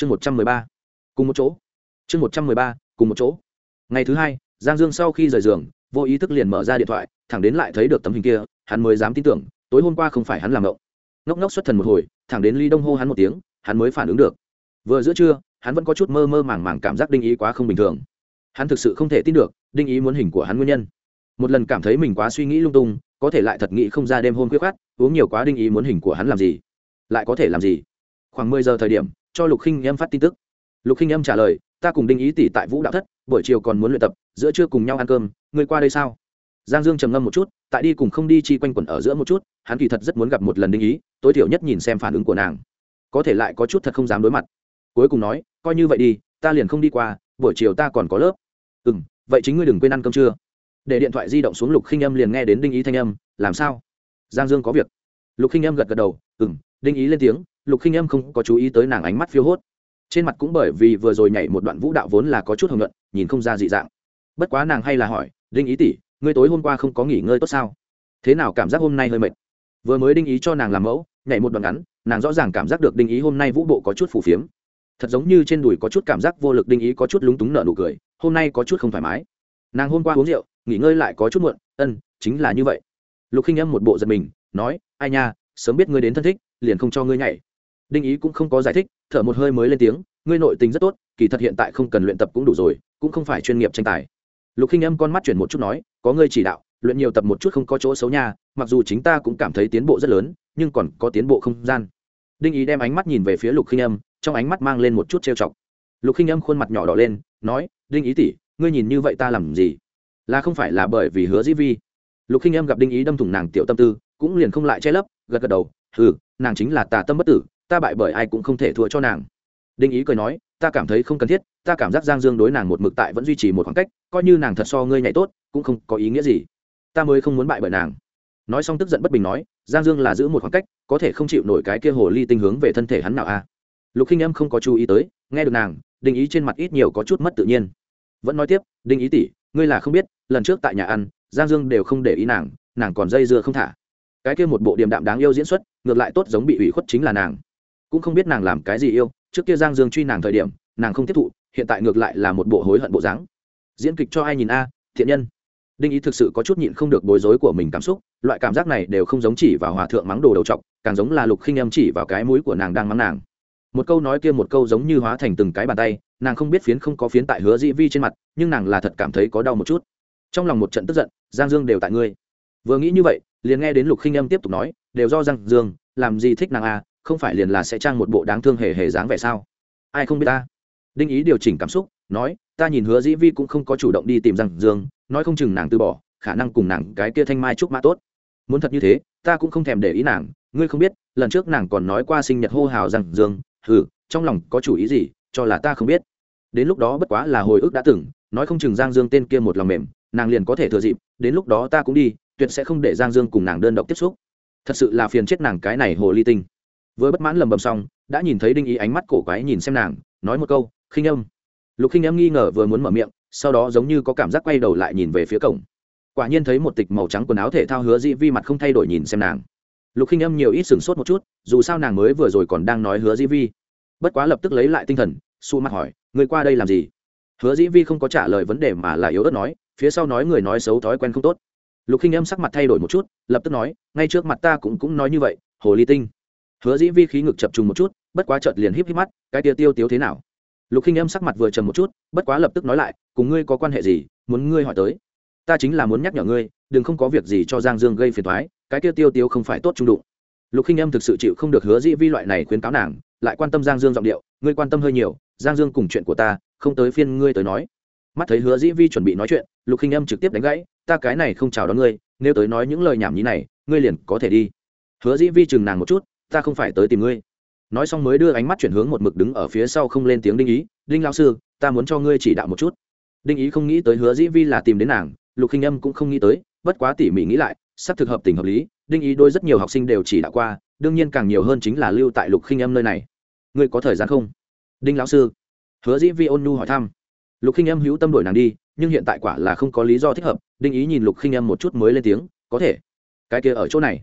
chương một trăm mười ba. Cùng một chỗ. Chương một trăm mười ba, cùng một chỗ. Ngày thứ hai, giang dương sau khi rời giường, vô ý thức liền mở ra điện thoại, thẳng đến lại thấy được tấm hình kia, hắn mới dám tin tưởng, tối hôm qua không phải hắn làm ngộng. Ngốc ngốc xuất thần một hồi, thẳng đến ly đông hô hắn một tiếng, hắn mới phản ứng được. Vừa giữa trưa, hắn vẫn có chút mơ mơ màng màng cảm giác đinh ý quá không bình thường. Hắn thực sự không thể tin được, đinh ý muốn hình của hắn nguyên nhân. Một lần cảm thấy mình quá suy nghĩ lung tung, có thể lại thật nghĩ không ra đêm hôm khuya khát uống nhiều quá đinh ý muốn hình của hắn làm gì? Lại có thể làm gì? Khoảng mười giờ thời điểm cho lục khinh em phát tin tức. Lục khinh em trả lời, ta cùng đinh ý tỷ tại vũ đạo thất, buổi chiều còn muốn luyện tập, giữa trưa cùng nhau ăn cơm, ngươi qua đây sao? Giang dương trầm ngâm một chút, tại đi cùng không đi chi quanh quẩn ở giữa một chút, hắn kỳ thật rất muốn gặp một lần đinh ý, tối thiểu nhất nhìn xem phản ứng của nàng. Có thể lại có chút thật không dám đối mặt. Cuối cùng nói, coi như vậy đi, ta liền không đi qua, buổi chiều ta còn có lớp. Ừ m vậy chính ngươi đừng quên ăn cơm trưa. Để điện thoại di động xuống, lục khinh âm liền nghe đến đinh ý thanh âm, làm sao? Giang dương có việc. Lục khinh âm gật gật đầu ừ m đinh ý lên tiếng lục khinh âm không có chú ý tới nàng ánh mắt phiêu hốt. Trên mặt cũng bởi vì vừa rồi nhảy một đoạn vũ đạo vốn là có chút hồng luận, nhìn không ra dị dạng. Bất quá nàng hay là hỏi, đinh ý tỷ, ngươi tối hôm qua không có nghỉ ngơi tốt sao? Thế nào cảm giác hôm nay hơi mệt? Vừa mới đinh ý cho nàng làm mẫu, nhảy một đoạn ngắn, nàng rõ ràng cảm giác được đinh ý hôm nay vũ bộ có chút phủ phiếm. Thật giống như trên đùi có chút cảm giác vô lực đinh ý có chút lúng túng nở nụ cười, hôm nay có chút không thoải mái. Nàng hôm qua uống rượu, nghỉ ngơi lại có chút muộn, ân, chính là như vậy. Lục khinh âm một bộ giật mình, nói, ai nha, sớm biết ngươi đến thân thích, liền không cho ngươi nhảy đinh ý cũng không có giải thích, thở một hơi mới lên tiếng, ngươi nội tình rất tốt, kỳ thật hiện tại không cần luyện tập cũng đủ rồi, cũng không phải chuyên nghiệp tranh tài. Lục khinh âm con mắt chuyển một chút nói, có ngươi chỉ đạo, luyện nhiều tập một chút không có chỗ xấu nha, mặc dù chính ta cũng cảm thấy tiến bộ rất lớn, nhưng còn có tiến bộ không gian. Đinh ý đem ánh mắt nhìn về phía lục khinh âm, trong ánh mắt mang lên một chút trêu chọc. Lục khinh âm khuôn mặt nhỏ đỏ lên, nói, đinh ý tỷ, ngươi nhìn như vậy ta làm gì? Là không phải là bởi vì hứa dĩ vi? Lục khinh âm gặp đinh ý đâm thủng nàng tiểu tâm tư, cũng liền không lại che lấp, gật gật đầu ừ nàng chính là tà tâm bất tử ta bại bởi ai cũng không thể thua cho nàng. Đinh ý cười nói, ta cảm thấy không cần thiết, ta cảm giác giang dương đối nàng một mực tại vẫn duy trì một khoảng cách, coi như nàng thật so ngươi nhảy tốt, cũng không có ý nghĩa gì. Ta mới không muốn bại bởi nàng. Nói xong tức giận bất bình nói, giang dương là giữ một khoảng cách, có thể không chịu nổi cái kia hồ ly tinh hướng về thân thể hắn nào a lục khinh Em không có chú ý tới, nghe được nàng, đinh ý trên mặt ít nhiều có chút mất tự nhiên. Vẫn nói tiếp, đinh ý tỷ, ngươi là không biết, lần trước tại nhà ăn, giang dương đều không để ý nàng nàng còn dây dưa không thả. Cái kia một bộ điềm đạm đáng yêu diễn xuất, ngược lại tốt giống bị ủy khuất chính là nàng cũng không biết nàng làm cái gì yêu, trước kia giang dương truy nàng thời điểm, nàng không tiếp thụ, hiện tại ngược lại là một bộ hối hận bộ dáng. Diễn kịch cho ai nhìn a, thiện nhân. Đinh ý thực sự có chút nhịn không được bối rối của mình cảm xúc, loại cảm giác này đều không giống chỉ vào hòa thượng mắng đồ đầu t càng giống là lục khinh em chỉ vào cái mũi của nàng đang mắng nàng. Một câu nói kia một câu giống như hóa thành từng cái bàn tay, nàng không biết phiến không có phiến tại hứa dĩ vi trên mặt, nhưng nàng là thật cảm thấy có đau một chút. Trong lòng một trận tức giận, giang dương đều tại ngươi. Vừa nghĩ như vậy, liền nghe đến lục khinh em tiếp tục nói, đều do giang dương, làm gì thích nàng a không phải liền là sẽ trang một bộ đáng thương hề hề dáng vẻ sao? Ai không biết ta? Đinh ý điều chỉnh cảm xúc, nói, ta nhìn hứa dĩ vi cũng không có chủ động đi tìm giang dương, nói không chừng nàng từ bỏ, khả năng cùng nàng cái kia thanh mai trúc mã tốt. Muốn thật như thế, ta cũng không thèm để ý nàng, ngươi không biết, lần trước nàng còn nói qua sinh nhật hô hào rằng dương, hừ, trong lòng có chủ ý gì, cho là ta không biết. Đến lúc đó bất quá là hồi ức đã từng, nói không chừng giang dương tên kia một lòng mềm, nàng liền có thể thừa dịp, đến lúc đó ta cũng đi, tuyệt sẽ không để giang dương cùng nàng đơn độc tiếp xúc. Thật sự là phiền chết nàng cái này hồ ly tinh vừa bất mãn lầm bầm xong, đã nhìn thấy đinh ý ánh mắt cổ quái nhìn xem nàng, nói một câu, khinh âm. Lục khinh âm nghi ngờ vừa muốn mở miệng, sau đó giống như có cảm giác quay đầu lại nhìn về phía cổng. Quả nhiên thấy một tịch màu trắng quần áo thể thao hứa dĩ vi mặt không thay đổi nhìn xem nàng. Lục khinh âm nhiều ít sửng sốt một chút, dù sao nàng mới vừa rồi còn đang nói hứa dĩ vi. Bất quá lập tức lấy lại tinh thần su mặt hỏi, người qua đây làm gì? Hứa dĩ vi không có trả lời vấn đề mà là yếu ớt nói, phía sau nói người nói xấu thói quen không tốt. Lục khinh âm sắc mặt thay đổi một chút, lập tức nói, ngay trước mặt ta cũng cũng nói như vậy, hồ ly tinh hứa dĩ vi khí ngực chập trùng một chút, bất quá chợt liền híp híp mắt, cái tia tiêu tiếu thế nào? Lục khinh âm sắc mặt vừa trầm một chút, bất quá lập tức nói lại, cùng ngươi có quan hệ gì, muốn ngươi hỏi tới. Ta chính là muốn nhắc nhở ngươi, đừng không có việc gì cho giang dương gây phiền thoái cái kia tiêu tiêu không phải tốt trung đụng. Lục khinh âm thực sự chịu không được hứa dĩ vi loại này khuyến cáo nàng, lại quan tâm giang dương giọng điệu, ngươi quan tâm hơi nhiều, giang dương cùng chuyện của ta, không tới phiên ngươi tới nói. Mắt thấy hứa dĩ vi chuẩn bị nói chuyện, lục khinh âm trực tiếp đánh gãy, ta cái này không chào đón ngươi, nếu tới nói những lời nhảm nhí này, ngươi liền có thể đi. Hứa dĩ vi chừng nàng một chút ta không phải tới tìm ngươi. Nói xong mới đưa ánh mắt chuyển hướng một mực đứng ở phía sau không lên tiếng đinh ý. Đinh lao sư, ta muốn cho ngươi chỉ đạo một chút. Đinh ý không nghĩ tới hứa dĩ vi là tìm đến nàng, lục khinh âm cũng không nghĩ tới, bất quá tỉ mỉ nghĩ lại sắp thực hợp tình hợp lý, đinh ý đôi rất nhiều học sinh đều chỉ đạo qua, đương nhiên càng nhiều hơn chính là lưu tại lục khinh âm nơi này. Ngươi có thời gian không? Đinh lão sư. Hứa dĩ vi ôn nhu hỏi thăm. Lục khinh âm hữu tâm đổi nàng đi, nhưng hiện tại quả là không có lý do thích hợp, đinh ý nhìn lục khinh âm một chút mới lên tiếng, có thể. Cái kia ở chỗ này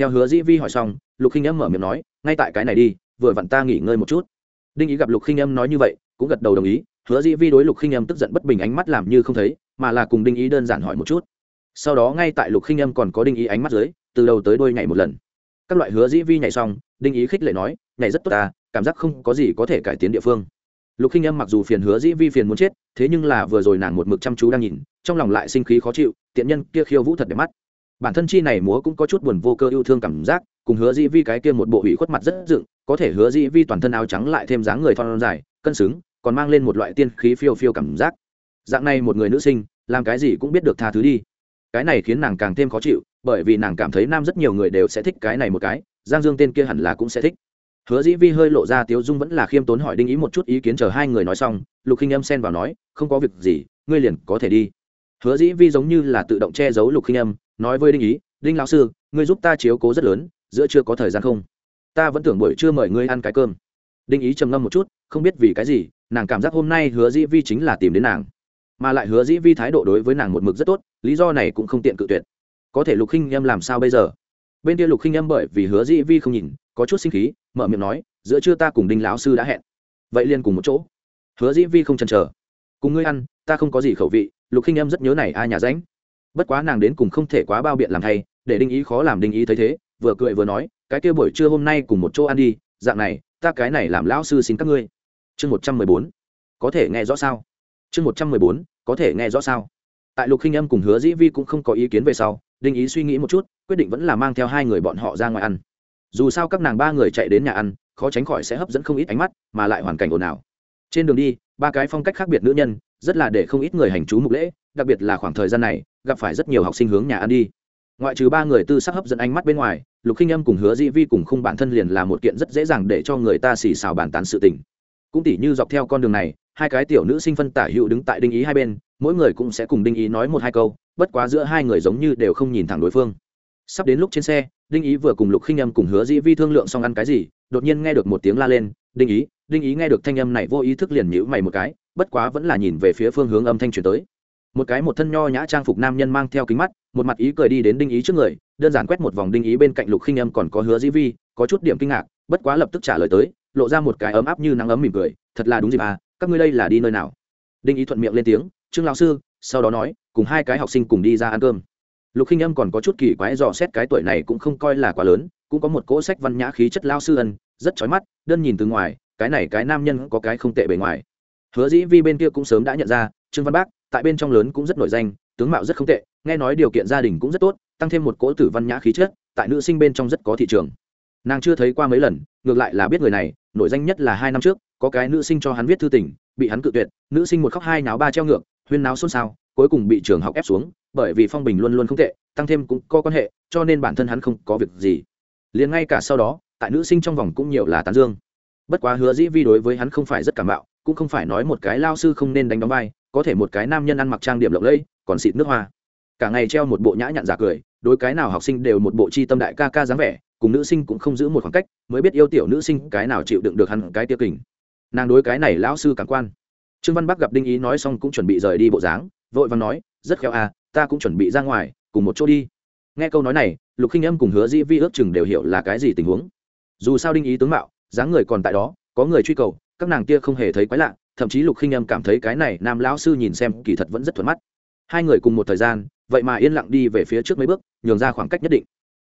theo hứa dĩ vi hỏi xong, lục khinh âm mở miệng nói, ngay tại cái này đi, vừa vặn ta nghỉ ngơi một chút. Đinh ý gặp lục khinh âm nói như vậy, cũng gật đầu đồng ý. Hứa dĩ vi đối lục khinh âm tức giận bất bình ánh mắt làm như không thấy, mà là cùng đinh ý đơn giản hỏi một chút. Sau đó ngay tại lục khinh âm còn có đinh ý ánh mắt dưới, từ đầu tới đôi nhảy một lần. Các loại hứa dĩ vi nhảy xong, đinh ý khích lệ nói, nhảy rất tốt ta cảm giác không có gì có thể cải tiến địa phương. Lục khinh âm mặc dù phiền hứa dĩ vi phiền muốn chết, thế nhưng là vừa rồi nàng một mực chăm chú đang nhìn, trong lòng lại sinh khí khó chịu, tiện nhân kia khiêu vũ thật đẹp mắt bản thân chi này múa cũng có chút buồn vô cơ yêu thương cảm giác, cùng hứa dĩ vi cái kia một bộ hủy khuất mặt rất dựng, có thể hứa dĩ vi toàn thân áo trắng lại thêm dáng người thon dài, cân xứng, còn mang lên một loại tiên khí phiêu phiêu cảm giác. Dạng này một người nữ sinh, làm cái gì cũng biết được tha thứ đi. Cái này khiến nàng càng thêm khó chịu, bởi vì nàng cảm thấy nam rất nhiều người đều sẽ thích cái này một cái, giang dương tên kia hẳn là cũng sẽ thích. Hứa dĩ vi hơi lộ ra tiếu dung vẫn là khiêm tốn hỏi đinh ý một chút ý kiến chờ hai người nói xong, lục khinh âm xen vào nói, không có việc gì, ngươi liền có thể đi. Hứa dĩ vi giống như là tự động che giấu lục khinh âm nói với đinh ý, đinh lão sư, ngươi giúp ta chiếu cố rất lớn, giữa chưa có thời gian không? Ta vẫn tưởng buổi trưa mời ngươi ăn cái cơm. Đinh ý trầm ngâm một chút, không biết vì cái gì, nàng cảm giác hôm nay hứa dĩ vi chính là tìm đến nàng. Mà lại hứa dĩ vi thái độ đối với nàng một mực rất tốt, lý do này cũng không tiện cự tuyệt. Có thể lục khinh em làm sao bây giờ? Bên kia lục khinh em bởi vì hứa dĩ vi không nhìn, có chút sinh khí, mở miệng nói, giữa trưa ta cùng đinh lão sư đã hẹn. Vậy liền cùng một chỗ. Hứa dĩ vi không chần chờ. Cùng ngươi ăn, ta không có gì khẩu vị. Lục khinh em rất nhớ này ai nhà ránh bất quá nàng đến cùng không thể quá bao biện làm thay, để đinh ý khó làm đinh ý thấy thế, vừa cười vừa nói, cái kia buổi trưa hôm nay cùng một chỗ ăn đi, dạng này, ta cái này làm lão sư xin các ngươi. Chương một trăm mười bốn, có thể nghe rõ sao? Chương một trăm mười bốn, có thể nghe rõ sao? Tại lục khinh âm cùng hứa dĩ vi cũng không có ý kiến về sau, đinh ý suy nghĩ một chút, quyết định vẫn là mang theo hai người bọn họ ra ngoài ăn. Dù sao các nàng ba người chạy đến nhà ăn, khó tránh khỏi sẽ hấp dẫn không ít ánh mắt, mà lại hoàn cảnh ồn ào. Trên đường đi, ba cái phong cách khác biệt nữ nhân, rất là để không ít người hành chú mục lễ đặc biệt là khoảng thời gian này, gặp phải rất nhiều học sinh hướng nhà ăn đi. Ngoại trừ ba người tư sắc hấp dẫn ánh mắt bên ngoài, lục khinh âm cùng hứa dĩ vi cùng khung bản thân liền là một kiện rất dễ dàng để cho người ta xì xào bàn tán sự tình. Cũng tỉ như dọc theo con đường này, hai cái tiểu nữ sinh phân tả hữu đứng tại đinh ý hai bên, mỗi người cũng sẽ cùng đinh ý nói một hai câu, bất quá giữa hai người giống như đều không nhìn thẳng đối phương. Sắp đến lúc trên xe, đinh ý vừa cùng lục khinh âm cùng hứa dĩ vi thương lượng xong ăn cái gì, đột nhiên nghe được một tiếng la lên, đinh ý đinh ý nghe được thanh âm này vô ý thức liền nhữ mày một cái, bất quá vẫn là nhìn về phía phương hướng âm thanh truyền tới một cái một thân nho nhã trang phục nam nhân mang theo kính mắt, một mặt ý cười đi đến đinh ý trước người, đơn giản quét một vòng đinh ý bên cạnh lục khinh âm còn có hứa dĩ vi, có chút điểm kinh ngạc, bất quá lập tức trả lời tới, lộ ra một cái ấm áp như nắng ấm mỉm cười, thật là đúng dịp à các ngươi đây là đi nơi nào? Đinh ý thuận miệng lên tiếng, trương lão sư, sau đó nói, cùng hai cái học sinh cùng đi ra ăn cơm. Lục khinh âm còn có chút kỳ quái dò xét cái tuổi này cũng không coi là quá lớn, cũng có một cỗ sách văn nhã khí chất lao sư ân, rất chói mắt, đơn nhìn từ ngoài, cái này cái nam nhân có cái không tệ bề ngoài. Hứa dĩ vi bên kia cũng sớm đã nhận ra, trương văn bác tại bên trong lớn cũng rất nổi danh, tướng mạo rất không tệ, nghe nói điều kiện gia đình cũng rất tốt, tăng thêm một cỗ tử văn nhã khí chất, tại nữ sinh bên trong rất có thị trường. Nàng chưa thấy qua mấy lần, ngược lại là biết người này, nổi danh nhất là hai năm trước, có cái nữ sinh cho hắn viết thư tình, bị hắn cự tuyệt, nữ sinh một khóc hai náo ba treo ngược, huyên náo xôn xao, cuối cùng bị trường học ép xuống, bởi vì phong bình luôn luôn không tệ, tăng thêm cũng có quan hệ, cho nên bản thân hắn không có việc gì. Liền ngay cả sau đó, tại nữ sinh trong vòng cũng nhiều là tán dương. Bất quá hứa dĩ vi đối với hắn không phải rất cảm bạo, cũng không phải nói một cái lao sư không nên đánh đóng vai có thể một cái nam nhân ăn mặc trang điểm lộng lẫy, còn xịt nước hoa. Cả ngày treo một bộ nhã nhặn giả cười, đối cái nào học sinh đều một bộ chi tâm đại ca ca dáng vẻ, cùng nữ sinh cũng không giữ một khoảng cách, mới biết yêu tiểu nữ sinh cái nào chịu đựng được hẳn cái tiêu kình. Nàng đối cái này lão sư cảm quan. Trương văn bắc gặp đinh ý nói xong cũng chuẩn bị rời đi bộ dáng, vội Văn nói, rất khéo à ta cũng chuẩn bị ra ngoài, cùng một chỗ đi. Nghe câu nói này, lục khinh âm cùng hứa di vi ước chừng đều hiểu là cái gì tình huống. Dù sao đinh ý tướng mạo, dáng người còn tại đó, có người truy cầu, các nàng kia không hề thấy quái lạ thậm chí lục khinh âm cảm thấy cái này nam lão sư nhìn xem kỳ thật vẫn rất thuận mắt. Hai người cùng một thời gian, vậy mà yên lặng đi về phía trước mấy bước, nhường ra khoảng cách nhất định.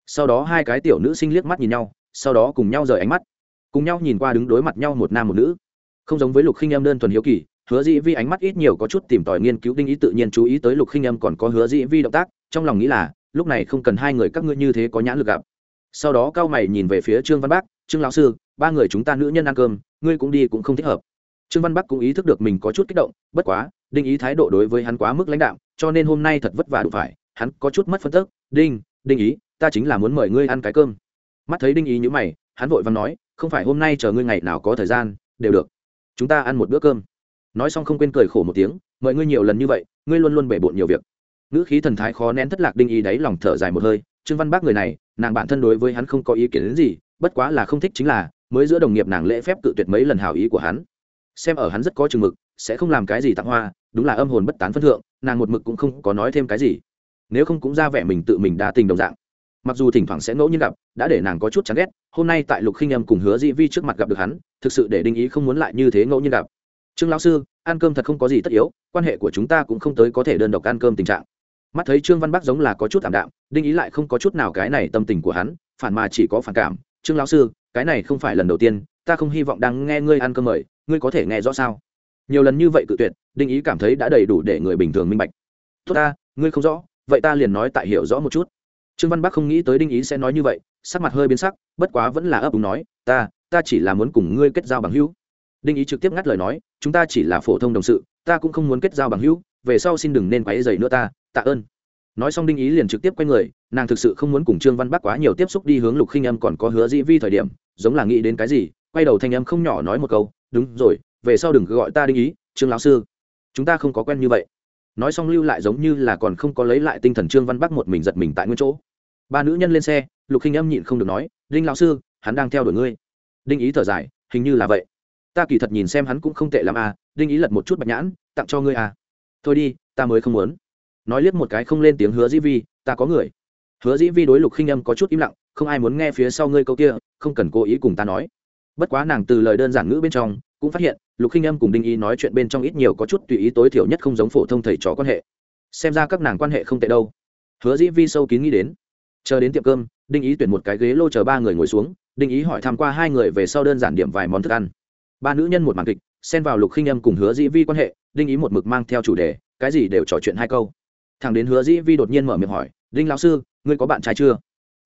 Sau đó hai cái tiểu nữ sinh liếc mắt nhìn nhau, sau đó cùng nhau rời ánh mắt. Cùng nhau nhìn qua đứng đối mặt nhau một nam một nữ. Không giống với lục khinh âm đơn thuần hiếu kỳ, hứa dĩ vi ánh mắt ít nhiều có chút tìm tòi nghiên cứu đinh ý tự nhiên chú ý tới lục khinh âm còn có hứa dĩ vi động tác, trong lòng nghĩ là, lúc này không cần hai người các ngươi như thế có nhãn lực gặp. Sau đó cao mày nhìn về phía trương văn bác, trương lão sư, ba người chúng ta nữ nhân ăn cơm, ngươi cũng đi cũng không thích hợp trương văn bắc cũng ý thức được mình có chút kích động, bất quá, đinh ý thái độ đối với hắn quá mức lãnh đạo cho nên hôm nay thật vất vả đủ phải, hắn có chút mất phân tức, đinh đinh ý, ta chính là muốn mời ngươi ăn cái cơm. Mắt thấy đinh ý nhữ mày, hắn vội vàng nói, không phải hôm nay chờ ngươi ngày nào có thời gian, đều được. Chúng ta ăn một bữa cơm. Nói xong không quên cười khổ một tiếng, mời ngươi nhiều lần như vậy, ngươi luôn luôn bể bộn nhiều việc. Ngữ khí thần thái khó nén thất lạc đinh ý đáy lòng thở dài một hơi, trương văn bác người này, nàng bản thân đối với hắn không có ý kiến đến gì, bất quá là không thích chính là, mới giữa đồng nghiệp nàng lễ phép cự tuyệt mấy lần hào ý của hắn xem ở hắn rất có chừng mực, sẽ không làm cái gì tặng hoa, đúng là âm hồn bất tán phân thượng, nàng một mực cũng không có nói thêm cái gì. Nếu không cũng ra vẻ mình tự mình đa tình đồng dạng. Mặc dù thỉnh thoảng sẽ ngẫu nhiên gặp, đã để nàng có chút chán ghét, hôm nay tại lục khinh em cùng hứa dĩ vi trước mặt gặp được hắn, thực sự để đinh ý không muốn lại như thế ngẫu nhiên gặp. Trương lão sư, ăn cơm thật không có gì tất yếu, quan hệ của chúng ta cũng không tới có thể đơn độc ăn cơm tình trạng. Mắt thấy trương văn bắc giống là có chút ảm đạm, đinh ý lại không có chút nào cái này tâm tình của hắn, phản mà chỉ có phản cảm. Trương lão sư, cái này không phải lần đầu tiên, ta không hy vọng đang nghe ngươi ăn cơm mời ngươi có thể nghe rõ sao? Nhiều lần như vậy cự tuyệt, đinh ý cảm thấy đã đầy đủ để người bình thường minh bạch. Tốt ta, ngươi không rõ, vậy ta liền nói tại hiểu rõ một chút. Trương văn bắc không nghĩ tới đinh ý sẽ nói như vậy, sắc mặt hơi biến sắc, bất quá vẫn là ấp úng nói, ta ta chỉ là muốn cùng ngươi kết giao bằng hữu. Đinh ý trực tiếp ngắt lời nói, chúng ta chỉ là phổ thông đồng sự, ta cũng không muốn kết giao bằng hữu, về sau xin đừng nên quấy dày nữa ta, tạ ơn. Nói xong đinh ý liền trực tiếp quay người, nàng thực sự không muốn cùng trương văn bắc quá nhiều tiếp xúc đi hướng lục khinh âm còn có hứa dĩ vi thời điểm, giống là nghĩ đến cái gì, quay đầu thanh âm không nhỏ nói một câu đúng rồi, về sau đừng cứ gọi ta đinh ý, trương lão sư. Chúng ta không có quen như vậy. Nói xong lưu lại giống như là còn không có lấy lại tinh thần trương văn bắc một mình giật mình tại nguyên chỗ. Ba nữ nhân lên xe, lục khinh âm nhịn không được nói, đinh lão sư, hắn đang theo đuổi ngươi. Đinh ý thở dài, hình như là vậy. Ta kỳ thật nhìn xem hắn cũng không tệ l ắ m à đinh ý lật một chút bạch nhãn, tặng cho ngươi à. Thôi đi, ta mới không muốn. Nói liếc một cái không lên tiếng hứa dĩ vi, ta có người. Hứa dĩ vi đối lục khinh âm có chút im lặng, không ai muốn nghe phía sau ngươi câu kia, không cần cố ý cùng ta nói bất quá nàng từ lời đơn giản ngữ bên trong, cũng phát hiện, lục khinh âm cùng đinh ý nói chuyện bên trong ít nhiều có chút tùy ý tối thiểu nhất không giống phổ thông thầy trò quan hệ. Xem ra các nàng quan hệ không tệ đâu. Hứa dĩ vi sâu kín nghĩ đến. Chờ đến tiệm cơm, đinh ý tuyển một cái ghế lô chờ ba người ngồi xuống, đinh ý hỏi tham q u a hai người về sau đơn giản điểm vài món thức ăn. Ba nữ nhân một màn kịch, xen vào lục khinh âm cùng hứa dĩ vi quan hệ, đinh ý một mực mang theo chủ đề, cái gì đều trò chuyện hai câu. Thằng đến hứa dĩ vi đột nhiên mở miệng hỏi, đinh lão sư, ngươi có bạn trai chưa?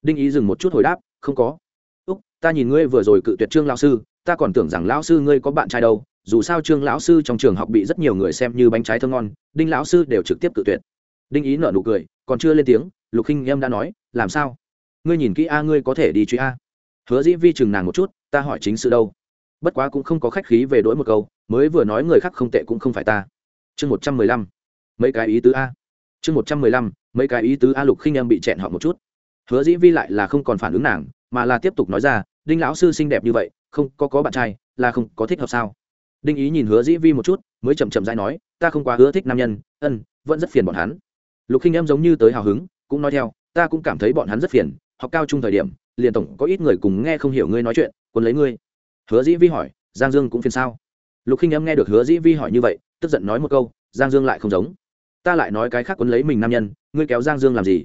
Đinh ý dừng một chút hồi đáp, không có úc, ta nhìn ngươi vừa rồi cự tuyệt trương lão sư, ta còn tưởng rằng lão sư ngươi có bạn trai đâu, dù sao trương lão sư trong trường học bị rất nhiều người xem như bánh trái thơ ngon, đinh lão sư đều trực tiếp cự tuyệt. Đinh ý nở nụ cười, còn chưa lên tiếng, lục khinh em đã nói, làm sao? Ngươi nhìn kỹ a, ngươi có thể đi truy a. Hứa dĩ vi chừng nàng một chút, ta hỏi chính sự đâu. Bất quá cũng không có khách khí về đỗi một câu, mới vừa nói người khác không tệ cũng không phải ta. Chương một trăm mười lăm, mấy cái ý tứ a. Chương một trăm mười lăm, mấy cái ý tứ a, lục khinh em bị chẹn họ một chút. Hứa dĩ vi lại là không còn phản ứng nàng mà là tiếp tục nói ra, đinh lão sư xinh đẹp như vậy, không có có bạn trai, là không có thích hợp sao? Đinh ý nhìn hứa dĩ vi một chút, mới chậm chậm dãi nói, ta không quá hứa thích nam nhân, ân, vẫn rất phiền bọn hắn. Lục khinh em giống như tới hào hứng, cũng nói theo, ta cũng cảm thấy bọn hắn rất phiền, học cao chung thời điểm, liền tổng có ít người cùng nghe không hiểu ngươi nói chuyện quân lấy ngươi. Hứa dĩ vi hỏi, giang dương cũng phiền sao? Lục khinh em nghe được hứa dĩ vi hỏi như vậy, tức giận nói một câu, giang dương lại không giống. Ta lại nói cái khác quân lấy mình nam nhân, ngươi kéo giang dương làm gì?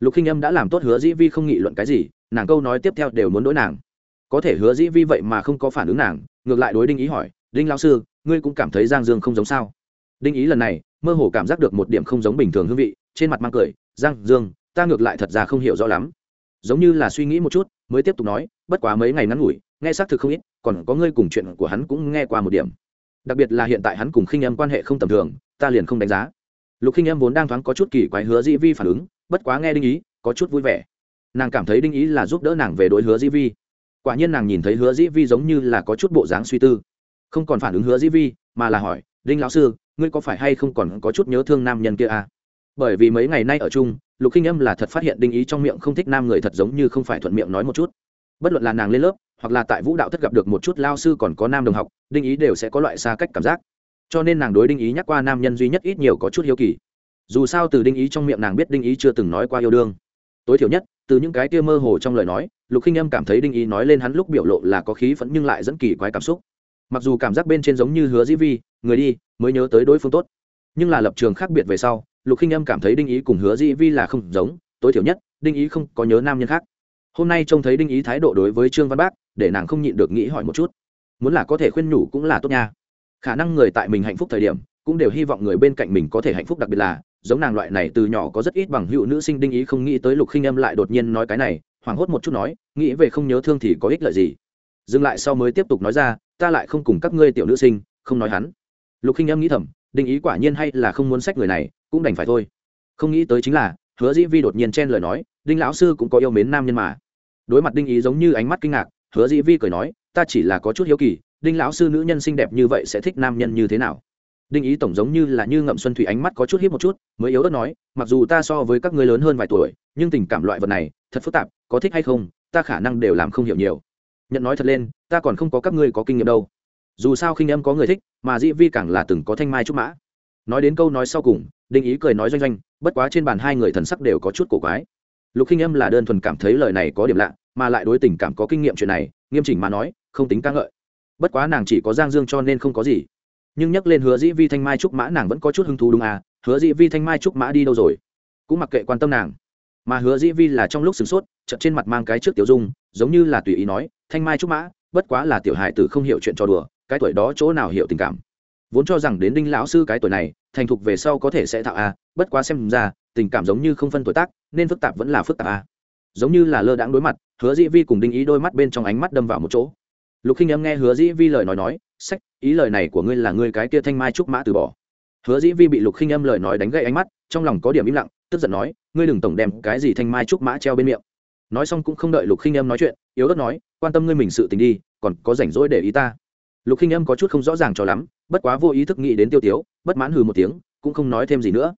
Lục khinh em đã làm tốt hứa dĩ vi không nghị luận cái gì nàng câu nói tiếp theo đều muốn đối nàng. Có thể hứa dĩ vi vậy mà không có phản ứng nàng, ngược lại đối đinh ý hỏi, đinh lao sư, ngươi cũng cảm thấy giang dương không giống sao? Đinh ý lần này, mơ hồ cảm giác được một điểm không giống bình thường hương vị, trên mặt mang cười, giang dương, ta ngược lại thật ra không hiểu rõ lắm. Giống như là suy nghĩ một chút, mới tiếp tục nói, bất quá mấy ngày ngắn ngủi, nghe xác thực không ít, còn có ngươi cùng chuyện của hắn cũng nghe qua một điểm. Đặc biệt là hiện tại hắn cùng khinh em quan hệ không tầm thường, ta liền không đánh giá. Lục khinh em vốn đang thoáng có chút kỳ quái hứa dĩ vi phản ứng, bất quá nghe đinh ý, có chút vui vẻ nàng cảm thấy đinh ý là giúp đỡ nàng về đối hứa dĩ vi. Quả nhiên nàng nhìn thấy hứa dĩ vi giống như là có chút bộ dáng suy tư. Không còn phản ứng hứa dĩ vi, mà là hỏi, đinh lão sư, ngươi có phải hay không còn có chút nhớ thương nam nhân kia à? bởi vì mấy ngày nay ở chung, lục khinh âm là thật phát hiện đinh ý trong miệng không thích nam người thật giống như không phải thuận miệng nói một chút. Bất luận là nàng lên lớp, hoặc là tại vũ đạo thất gặp được một chút lao sư còn có nam đồng học, đinh ý đều sẽ có loại xa cách cảm giác. Cho nên nàng đối đinh ý nhắc qua nam nhân duy nhất ít nhiều có chút hiếu kỳ. Dù sao từ đinh ý trong miệng nàng biết đinh ý chưa từng nói qua yêu đương tối thiểu nhất, từ những cái kia mơ hồ trong lời nói, lục khinh âm cảm thấy đinh ý nói lên hắn lúc biểu lộ là có khí phẫn nhưng lại dẫn kỳ quái cảm xúc. Mặc dù cảm giác bên trên giống như hứa dĩ vi, người đi, mới nhớ tới đối phương tốt. Nhưng là lập trường khác biệt về sau, lục khinh âm cảm thấy đinh ý cùng hứa dĩ vi là không giống, tối thiểu nhất, đinh ý không có nhớ nam nhân khác. Hôm nay trông thấy đinh ý thái độ đối với trương văn bác, để nàng không nhịn được nghĩ hỏi một chút. Muốn là có thể khuyên nhủ cũng là tốt nha. Khả năng người tại mình hạnh phúc thời điểm, cũng đều hy vọng người bên cạnh mình có thể hạnh phúc đặc biệt là giống nàng loại này từ nhỏ có rất ít bằng hữu nữ sinh đinh ý không nghĩ tới lục khinh âm lại đột nhiên nói cái này, hoảng hốt một chút nói, nghĩ về không nhớ thương thì có ích lợi gì. Dừng lại sau mới tiếp tục nói ra, ta lại không cùng các ngươi tiểu nữ sinh, không nói hắn. Lục khinh âm nghĩ thầm, đinh ý quả nhiên hay là không muốn sách người này, cũng đành phải thôi. Không nghĩ tới chính là, hứa dĩ vi đột nhiên chen lời nói, đinh lão sư cũng có yêu mến nam nhân mà. Đối mặt đinh ý giống như ánh mắt kinh ngạc, hứa dĩ vi cười nói, ta chỉ là có chút hiếu kỳ, đinh lão sư nữ nhân xinh đẹp như vậy sẽ thích nam nhân như thế nào? Đinh ý tổng giống như là như ngậm xuân thủy ánh mắt có chút hiếp một chút, mới yếu ớt nói, mặc dù ta so với các ngươi lớn hơn vài tuổi, nhưng tình cảm loại vật này, thật phức tạp, có thích hay không, ta khả năng đều làm không hiểu nhiều. Nhận nói thật lên, ta còn không có các ngươi có kinh nghiệm đâu. Dù sao khinh em có người thích, mà dĩ vi càng là từng có thanh mai trúc mã. Nói đến câu nói sau cùng, đinh ý cười nói doanh doanh, bất quá trên bàn hai người thần sắc đều có chút cổ quái. Lục khinh em là đơn thuần cảm thấy lời này có điểm lạ, mà lại đối tình cảm có kinh nghiệm chuyện này, nghiêm chỉnh mà nói, không tính ca ngợi. Bất quá nàng chỉ có giang dương cho nên không có gì nhưng nhắc lên hứa dĩ vi thanh mai trúc mã nàng vẫn có chút hứng thú đúng à hứa dĩ vi thanh mai trúc mã đi đâu rồi? Cũng mặc kệ quan tâm nàng. Mà hứa dĩ vi là trong lúc sửng sốt, chợt trên mặt mang cái trước tiểu dung, giống như là tùy ý nói, thanh mai trúc mã, bất quá là tiểu hài tử không hiểu chuyện cho đùa, cái tuổi đó chỗ nào hiểu tình cảm? Vốn cho rằng đến đinh lão sư cái tuổi này, thành thục về sau có thể sẽ thạo a à, bất quá xem ra, tình cảm giống như không phân tuổi tác, nên phức tạp vẫn là phức tạp a giống như là lơ đãng đối mặt, hứa dĩ vi cùng đinh ý đôi mắt bên trong ánh mắt đâm vào một chỗ. Lục khinh em nghe hứa dĩ vi lời nói nói sách, ý lời này của ngươi là ngươi cái kia thanh mai trúc mã từ bỏ. Hứa dĩ vi bị lục khinh âm lời nói đánh gậy ánh mắt, trong lòng có điểm im lặng, tức giận nói, ngươi đừng tổng đem cái gì thanh mai trúc mã treo bên miệng. Nói xong cũng không đợi lục khinh âm nói chuyện, yếu ớt nói, quan tâm ngươi mình sự tình đi, còn có rảnh rỗi để ý ta. Lục khinh âm có chút không rõ ràng cho lắm, bất quá vô ý thức nghĩ đến tiêu tiếu, bất mãn hừ một tiếng, cũng không nói thêm gì nữa.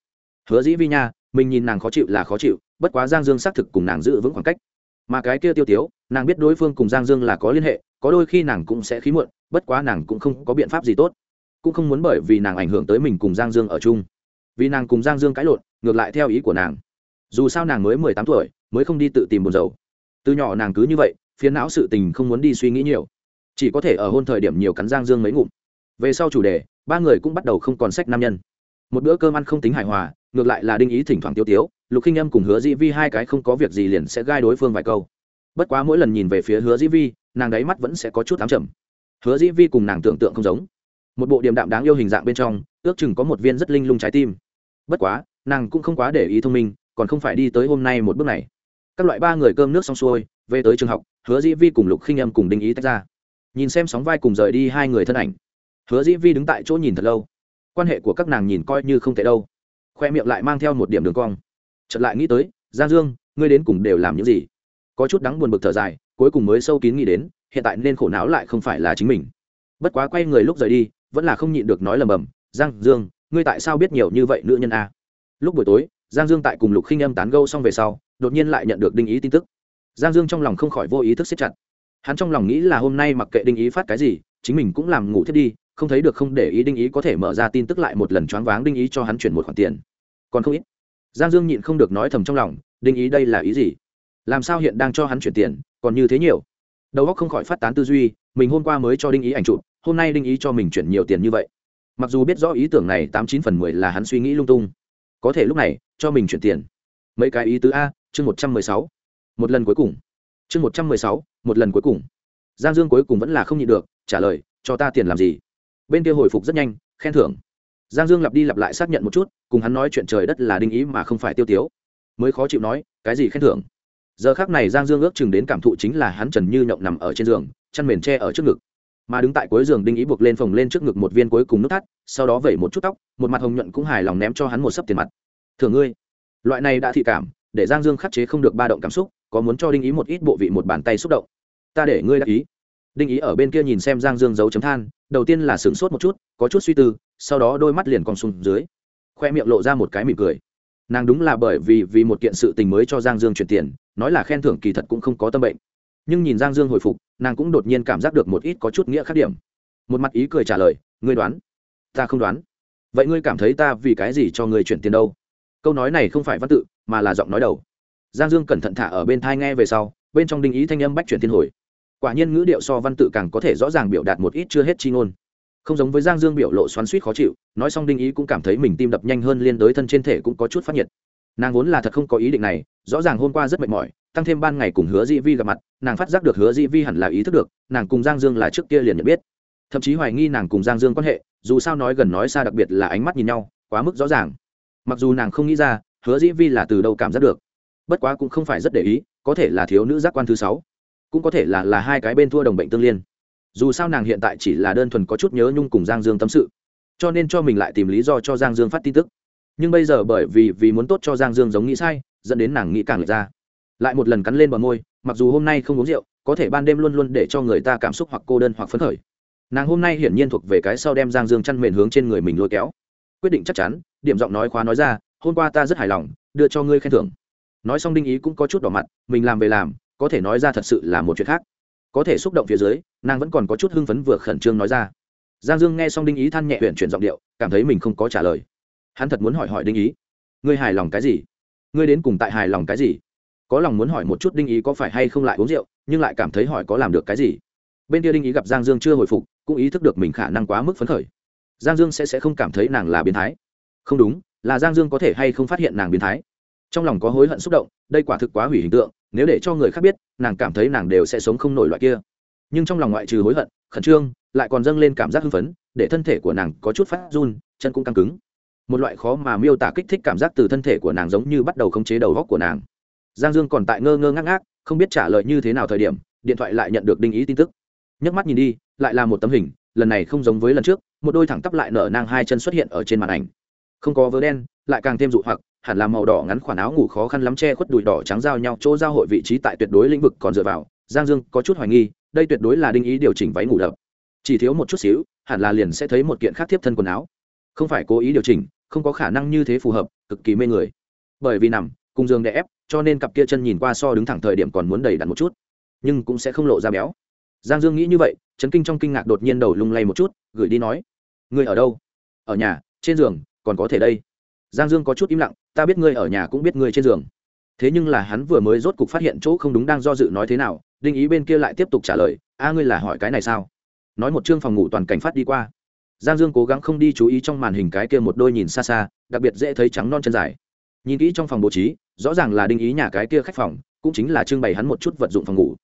Hứa dĩ vi nha, mình nhìn nàng khó chịu là khó chịu, bất quá giang dương xác thực cùng nàng giữ vững khoảng cách. Mà cái kia tiêu tiếu, nàng biết đối phương cùng giang dương là có liên hệ, có đôi khi nàng cũng sẽ khí muộn bất quá nàng cũng không có biện pháp gì tốt, cũng không muốn bởi vì nàng ảnh hưởng tới mình cùng giang dương ở chung. Vì nàng cùng giang dương cãi lộn, ngược lại theo ý của nàng. Dù sao nàng mới mười tám tuổi, mới không đi tự tìm buồn dầu từ nhỏ nàng cứ như vậy phiến não sự tình không muốn đi suy nghĩ nhiều. Chỉ có thể ở hôn thời điểm nhiều cắn giang dương mấy ngụm. Về sau chủ đề, ba người cũng bắt đầu không còn sách nam nhân. Một bữa cơm ăn không tính hài hòa, ngược lại là đinh ý thỉnh thoảng tiêu tiếu, lục khinh âm cùng hứa dĩ vi hai cái không có việc gì liền sẽ gai đối phương vài câu. Bất quá mỗi lần nhìn về phía hứa dĩ vi, nàng đáy mắt vẫn sẽ có chút ám trầm hứa dĩ vi cùng nàng tưởng tượng không giống. Một bộ điềm đạm đáng yêu hình dạng bên trong, ước chừng có một viên rất linh lung trái tim. Bất quá, nàng cũng không quá để ý thông minh, còn không phải đi tới hôm nay một bước này. Các loại ba người cơm nước xong xuôi, về tới trường học, hứa dĩ vi cùng lục khinh âm cùng đinh ý tách ra. Nhìn xem sóng vai cùng rời đi hai người thân ảnh, hứa dĩ vi đứng tại chỗ nhìn thật lâu. Quan hệ của các nàng nhìn coi như không tệ đâu. Khoe miệng lại mang theo một điểm đường cong. Chật lại nghĩ tới, giang dương, ngươi đến cùng đều làm những gì? Có chút đắng buồn bực thở dài, cuối cùng mới sâu kín nghĩ đến hiện tại nên khổ não lại không phải là chính mình. Bất quá quay người lúc rời đi, vẫn là không nhịn được nói lầm bầm, giang dương, ngươi tại sao biết nhiều như vậy nữ nhân a? Lúc buổi tối, giang dương tại cùng lục khinh âm tán gâu xong về sau, đột nhiên lại nhận được đinh ý tin tức. Giang dương trong lòng không khỏi vô ý thức xếp chặt. Hắn trong lòng nghĩ là hôm nay mặc kệ đinh ý phát cái gì, chính mình cũng làm ngủ thiết đi, không thấy được không để ý đinh ý có thể mở ra tin tức lại một lần choáng váng đinh ý cho hắn chuyển một khoản tiền. Còn không ít. Giang dương nhịn không được nói thầm trong lòng, đinh ý đây là ý gì? Làm sao hiện đang cho hắn chuyển tiền, còn như thế nhiều? Đầu óc không khỏi phát tán tư duy, mình hôm qua mới cho đinh ý ảnh chụp, hôm nay đinh ý cho mình chuyển nhiều tiền như vậy. Mặc dù biết rõ ý tưởng này tám chín phần mười là hắn suy nghĩ lung tung, có thể lúc này, cho mình chuyển tiền. Mấy cái ý tứ a, chương một trăm mười sáu. Một lần cuối cùng. Chương một trăm mười sáu, một lần cuối cùng. Giang dương cuối cùng vẫn là không nhịn được, trả lời, cho ta tiền làm gì? Bên kia hồi phục rất nhanh, khen thưởng. Giang dương lặp đi lặp lại xác nhận một chút, cùng hắn nói chuyện trời đất là đinh ý mà không phải tiêu tiếu. Mới khó chịu nói, cái gì khen thưởng? Giờ khác này giang dương ước chừng đến cảm thụ chính là hắn trần như nhộng nằm ở trên giường, chăn mền tre ở trước ngực. Mà đứng tại cuối giường đinh ý buộc lên phồng lên trước ngực một viên cuối cùng nút thắt, sau đó vẩy một chút tóc, một mặt hồng nhuận cũng hài lòng ném cho hắn một sấp tiền mặt. Thường ngươi. Loại này đã thị cảm, để giang dương khắc chế không được ba động cảm xúc, có muốn cho đinh ý một ít bộ vị một bàn tay xúc động. Ta để ngươi đắc ý. Đinh ý ở bên kia nhìn xem giang dương giấu chấm than, đầu tiên là sửng sốt một chút, có chút suy tư, sau đó đôi mắt liền còn xuống dưới, khoe miệng lộ ra một cái mỉm cười. Nàng đúng là bởi vì vì một kiện sự tình mới cho giang dương chuyển tiền nói là khen thưởng kỳ thật cũng không có tâm bệnh. Nhưng nhìn giang dương hồi phục, nàng cũng đột nhiên cảm giác được một ít có chút nghĩa khác điểm. Một mặt ý cười trả lời, ngươi đoán? Ta không đoán. Vậy ngươi cảm thấy ta vì cái gì cho ngươi chuyển tiền đâu? Câu nói này không phải văn tự, mà là giọng nói đầu. Giang dương cẩn thận thả ở bên thai nghe về sau, bên trong đinh ý thanh âm bách chuyển thiên hồi. Quả nhiên ngữ điệu so văn tự càng có thể rõ ràng biểu đạt một ít chưa hết chi ngôn. Không giống với giang dương biểu lộ xoắn suýt khó chịu, nói xong đinh ý cũng cảm thấy mình tim đập nhanh hơn liên đối thân trên thể cũng có chút phát nhiệt nàng vốn là thật không có ý định này, rõ ràng hôm qua rất mệt mỏi, tăng thêm ban ngày cùng hứa dĩ vi gặp mặt, nàng phát giác được hứa dĩ vi hẳn là ý thức được, nàng cùng giang dương là trước kia liền nhận biết. Thậm chí hoài nghi nàng cùng giang dương quan hệ, dù sao nói gần nói xa đặc biệt là ánh mắt nhìn nhau, quá mức rõ ràng. Mặc dù nàng không nghĩ ra, hứa dĩ vi là từ đâu cảm giác được. Bất quá cũng không phải rất để ý, có thể là thiếu nữ giác quan thứ sáu, cũng có thể là là hai cái bên thua đồng bệnh tương liên. Dù sao nàng hiện tại chỉ là đơn thuần có chút nhớ nhung cùng giang dương tâm sự, cho nên cho mình lại tìm lý do cho giang dương phát tin tức nhưng bây giờ bởi vì vì muốn tốt cho giang dương giống nghĩ sai, dẫn đến nàng nghĩ càng lệch ra. Lại một lần cắn lên bờ môi, mặc dù hôm nay không uống rượu, có thể ban đêm luôn luôn để cho người ta cảm xúc hoặc cô đơn hoặc phấn khởi. Nàng hôm nay hiển nhiên thuộc về cái sau đem giang dương chăn mền hướng trên người mình lôi kéo. Quyết định chắc chắn, điểm giọng nói khóa nói ra, hôm qua ta rất hài lòng, đưa cho ngươi khen thưởng. Nói xong đinh ý cũng có chút đỏ mặt, mình làm về làm, có thể nói ra thật sự là một chuyện khác. Có thể xúc động phía dưới, nàng vẫn còn có chút hưng phấn vừa khẩn trương nói ra. Giang dương nghe xong đinh ý than nhẹ huyện chuyển giọng điệu, cảm thấy mình không có trả lời hắn thật muốn hỏi hỏi đinh ý. Ngươi hài lòng cái gì? Ngươi đến cùng tại hài lòng cái gì? Có lòng muốn hỏi một chút đinh ý có phải hay không lại uống rượu, nhưng lại cảm thấy hỏi có làm được cái gì? Bên kia đinh ý gặp giang dương chưa hồi phục, cũng ý thức được mình khả năng quá mức phấn khởi. Giang dương sẽ sẽ không cảm thấy nàng là biến thái. Không đúng, là giang dương có thể hay không phát hiện nàng biến thái. Trong lòng có hối hận xúc động, đây quả thực quá hủy hình tượng, nếu để cho người khác biết, nàng cảm thấy nàng đều sẽ sống không nổi loại kia. Nhưng trong lòng ngoại trừ hối hận, khẩn trương, lại còn dâng lên cảm giác hưng phấn, để thân thể của nàng có chút phát run, chân cũng căng cứng một loại khó mà miêu tả kích thích cảm giác từ thân thể của nàng giống như bắt đầu khống chế đầu góc của nàng. Giang dương còn tại ngơ ngơ ngác ngác, không biết trả lời như thế nào thời điểm, điện thoại lại nhận được đinh ý tin tức. Nhấc mắt nhìn đi, lại là một tấm hình, lần này không giống với lần trước, một đôi thẳng tắp lại nở nang hai chân xuất hiện ở trên màn ảnh. Không có vớ đen, lại càng thêm dụ hoặc, hẳn là màu đỏ ngắn khoản áo ngủ khó khăn lắm che khuất đùi đỏ trắng giao nhau, chỗ giao hội vị trí tại tuyệt đối lĩnh vực còn dựa vào. Giang dương có chút hoài nghi, đây tuyệt đối là đinh ý điều chỉnh váy ngủ đập. Chỉ thiếu một chút xíu, hẳn là liền sẽ thấy một kiện khác tiếp thân quần áo không phải cố ý điều chỉnh, không có khả năng như thế phù hợp, cực kỳ mê người. Bởi vì nằm, cùng giường đè ép, cho nên cặp kia chân nhìn qua so đứng thẳng thời điểm còn muốn đầy đặn một chút. Nhưng cũng sẽ không lộ ra béo. Giang dương nghĩ như vậy, chấn kinh trong kinh ngạc đột nhiên đầu lung lay một chút, gửi đi nói, ngươi ở đâu? Ở nhà, trên giường, còn có thể đây. Giang dương có chút im lặng, ta biết ngươi ở nhà cũng biết ngươi trên giường. Thế nhưng là hắn vừa mới rốt cục phát hiện chỗ không đúng đang do dự nói thế nào, đinh ý bên kia lại tiếp tục trả lời, a, ngươi là hỏi cái này sao? Nói một chương phòng ngủ toàn cảnh phát đi qua giang dương cố gắng không đi chú ý trong màn hình cái kia một đôi nhìn xa xa, đặc biệt dễ thấy trắng non chân dài. Nhìn kỹ trong phòng bố trí, rõ ràng là đinh ý nhà cái kia khách phòng, cũng chính là trưng bày hắn một chút vật dụng phòng ngủ.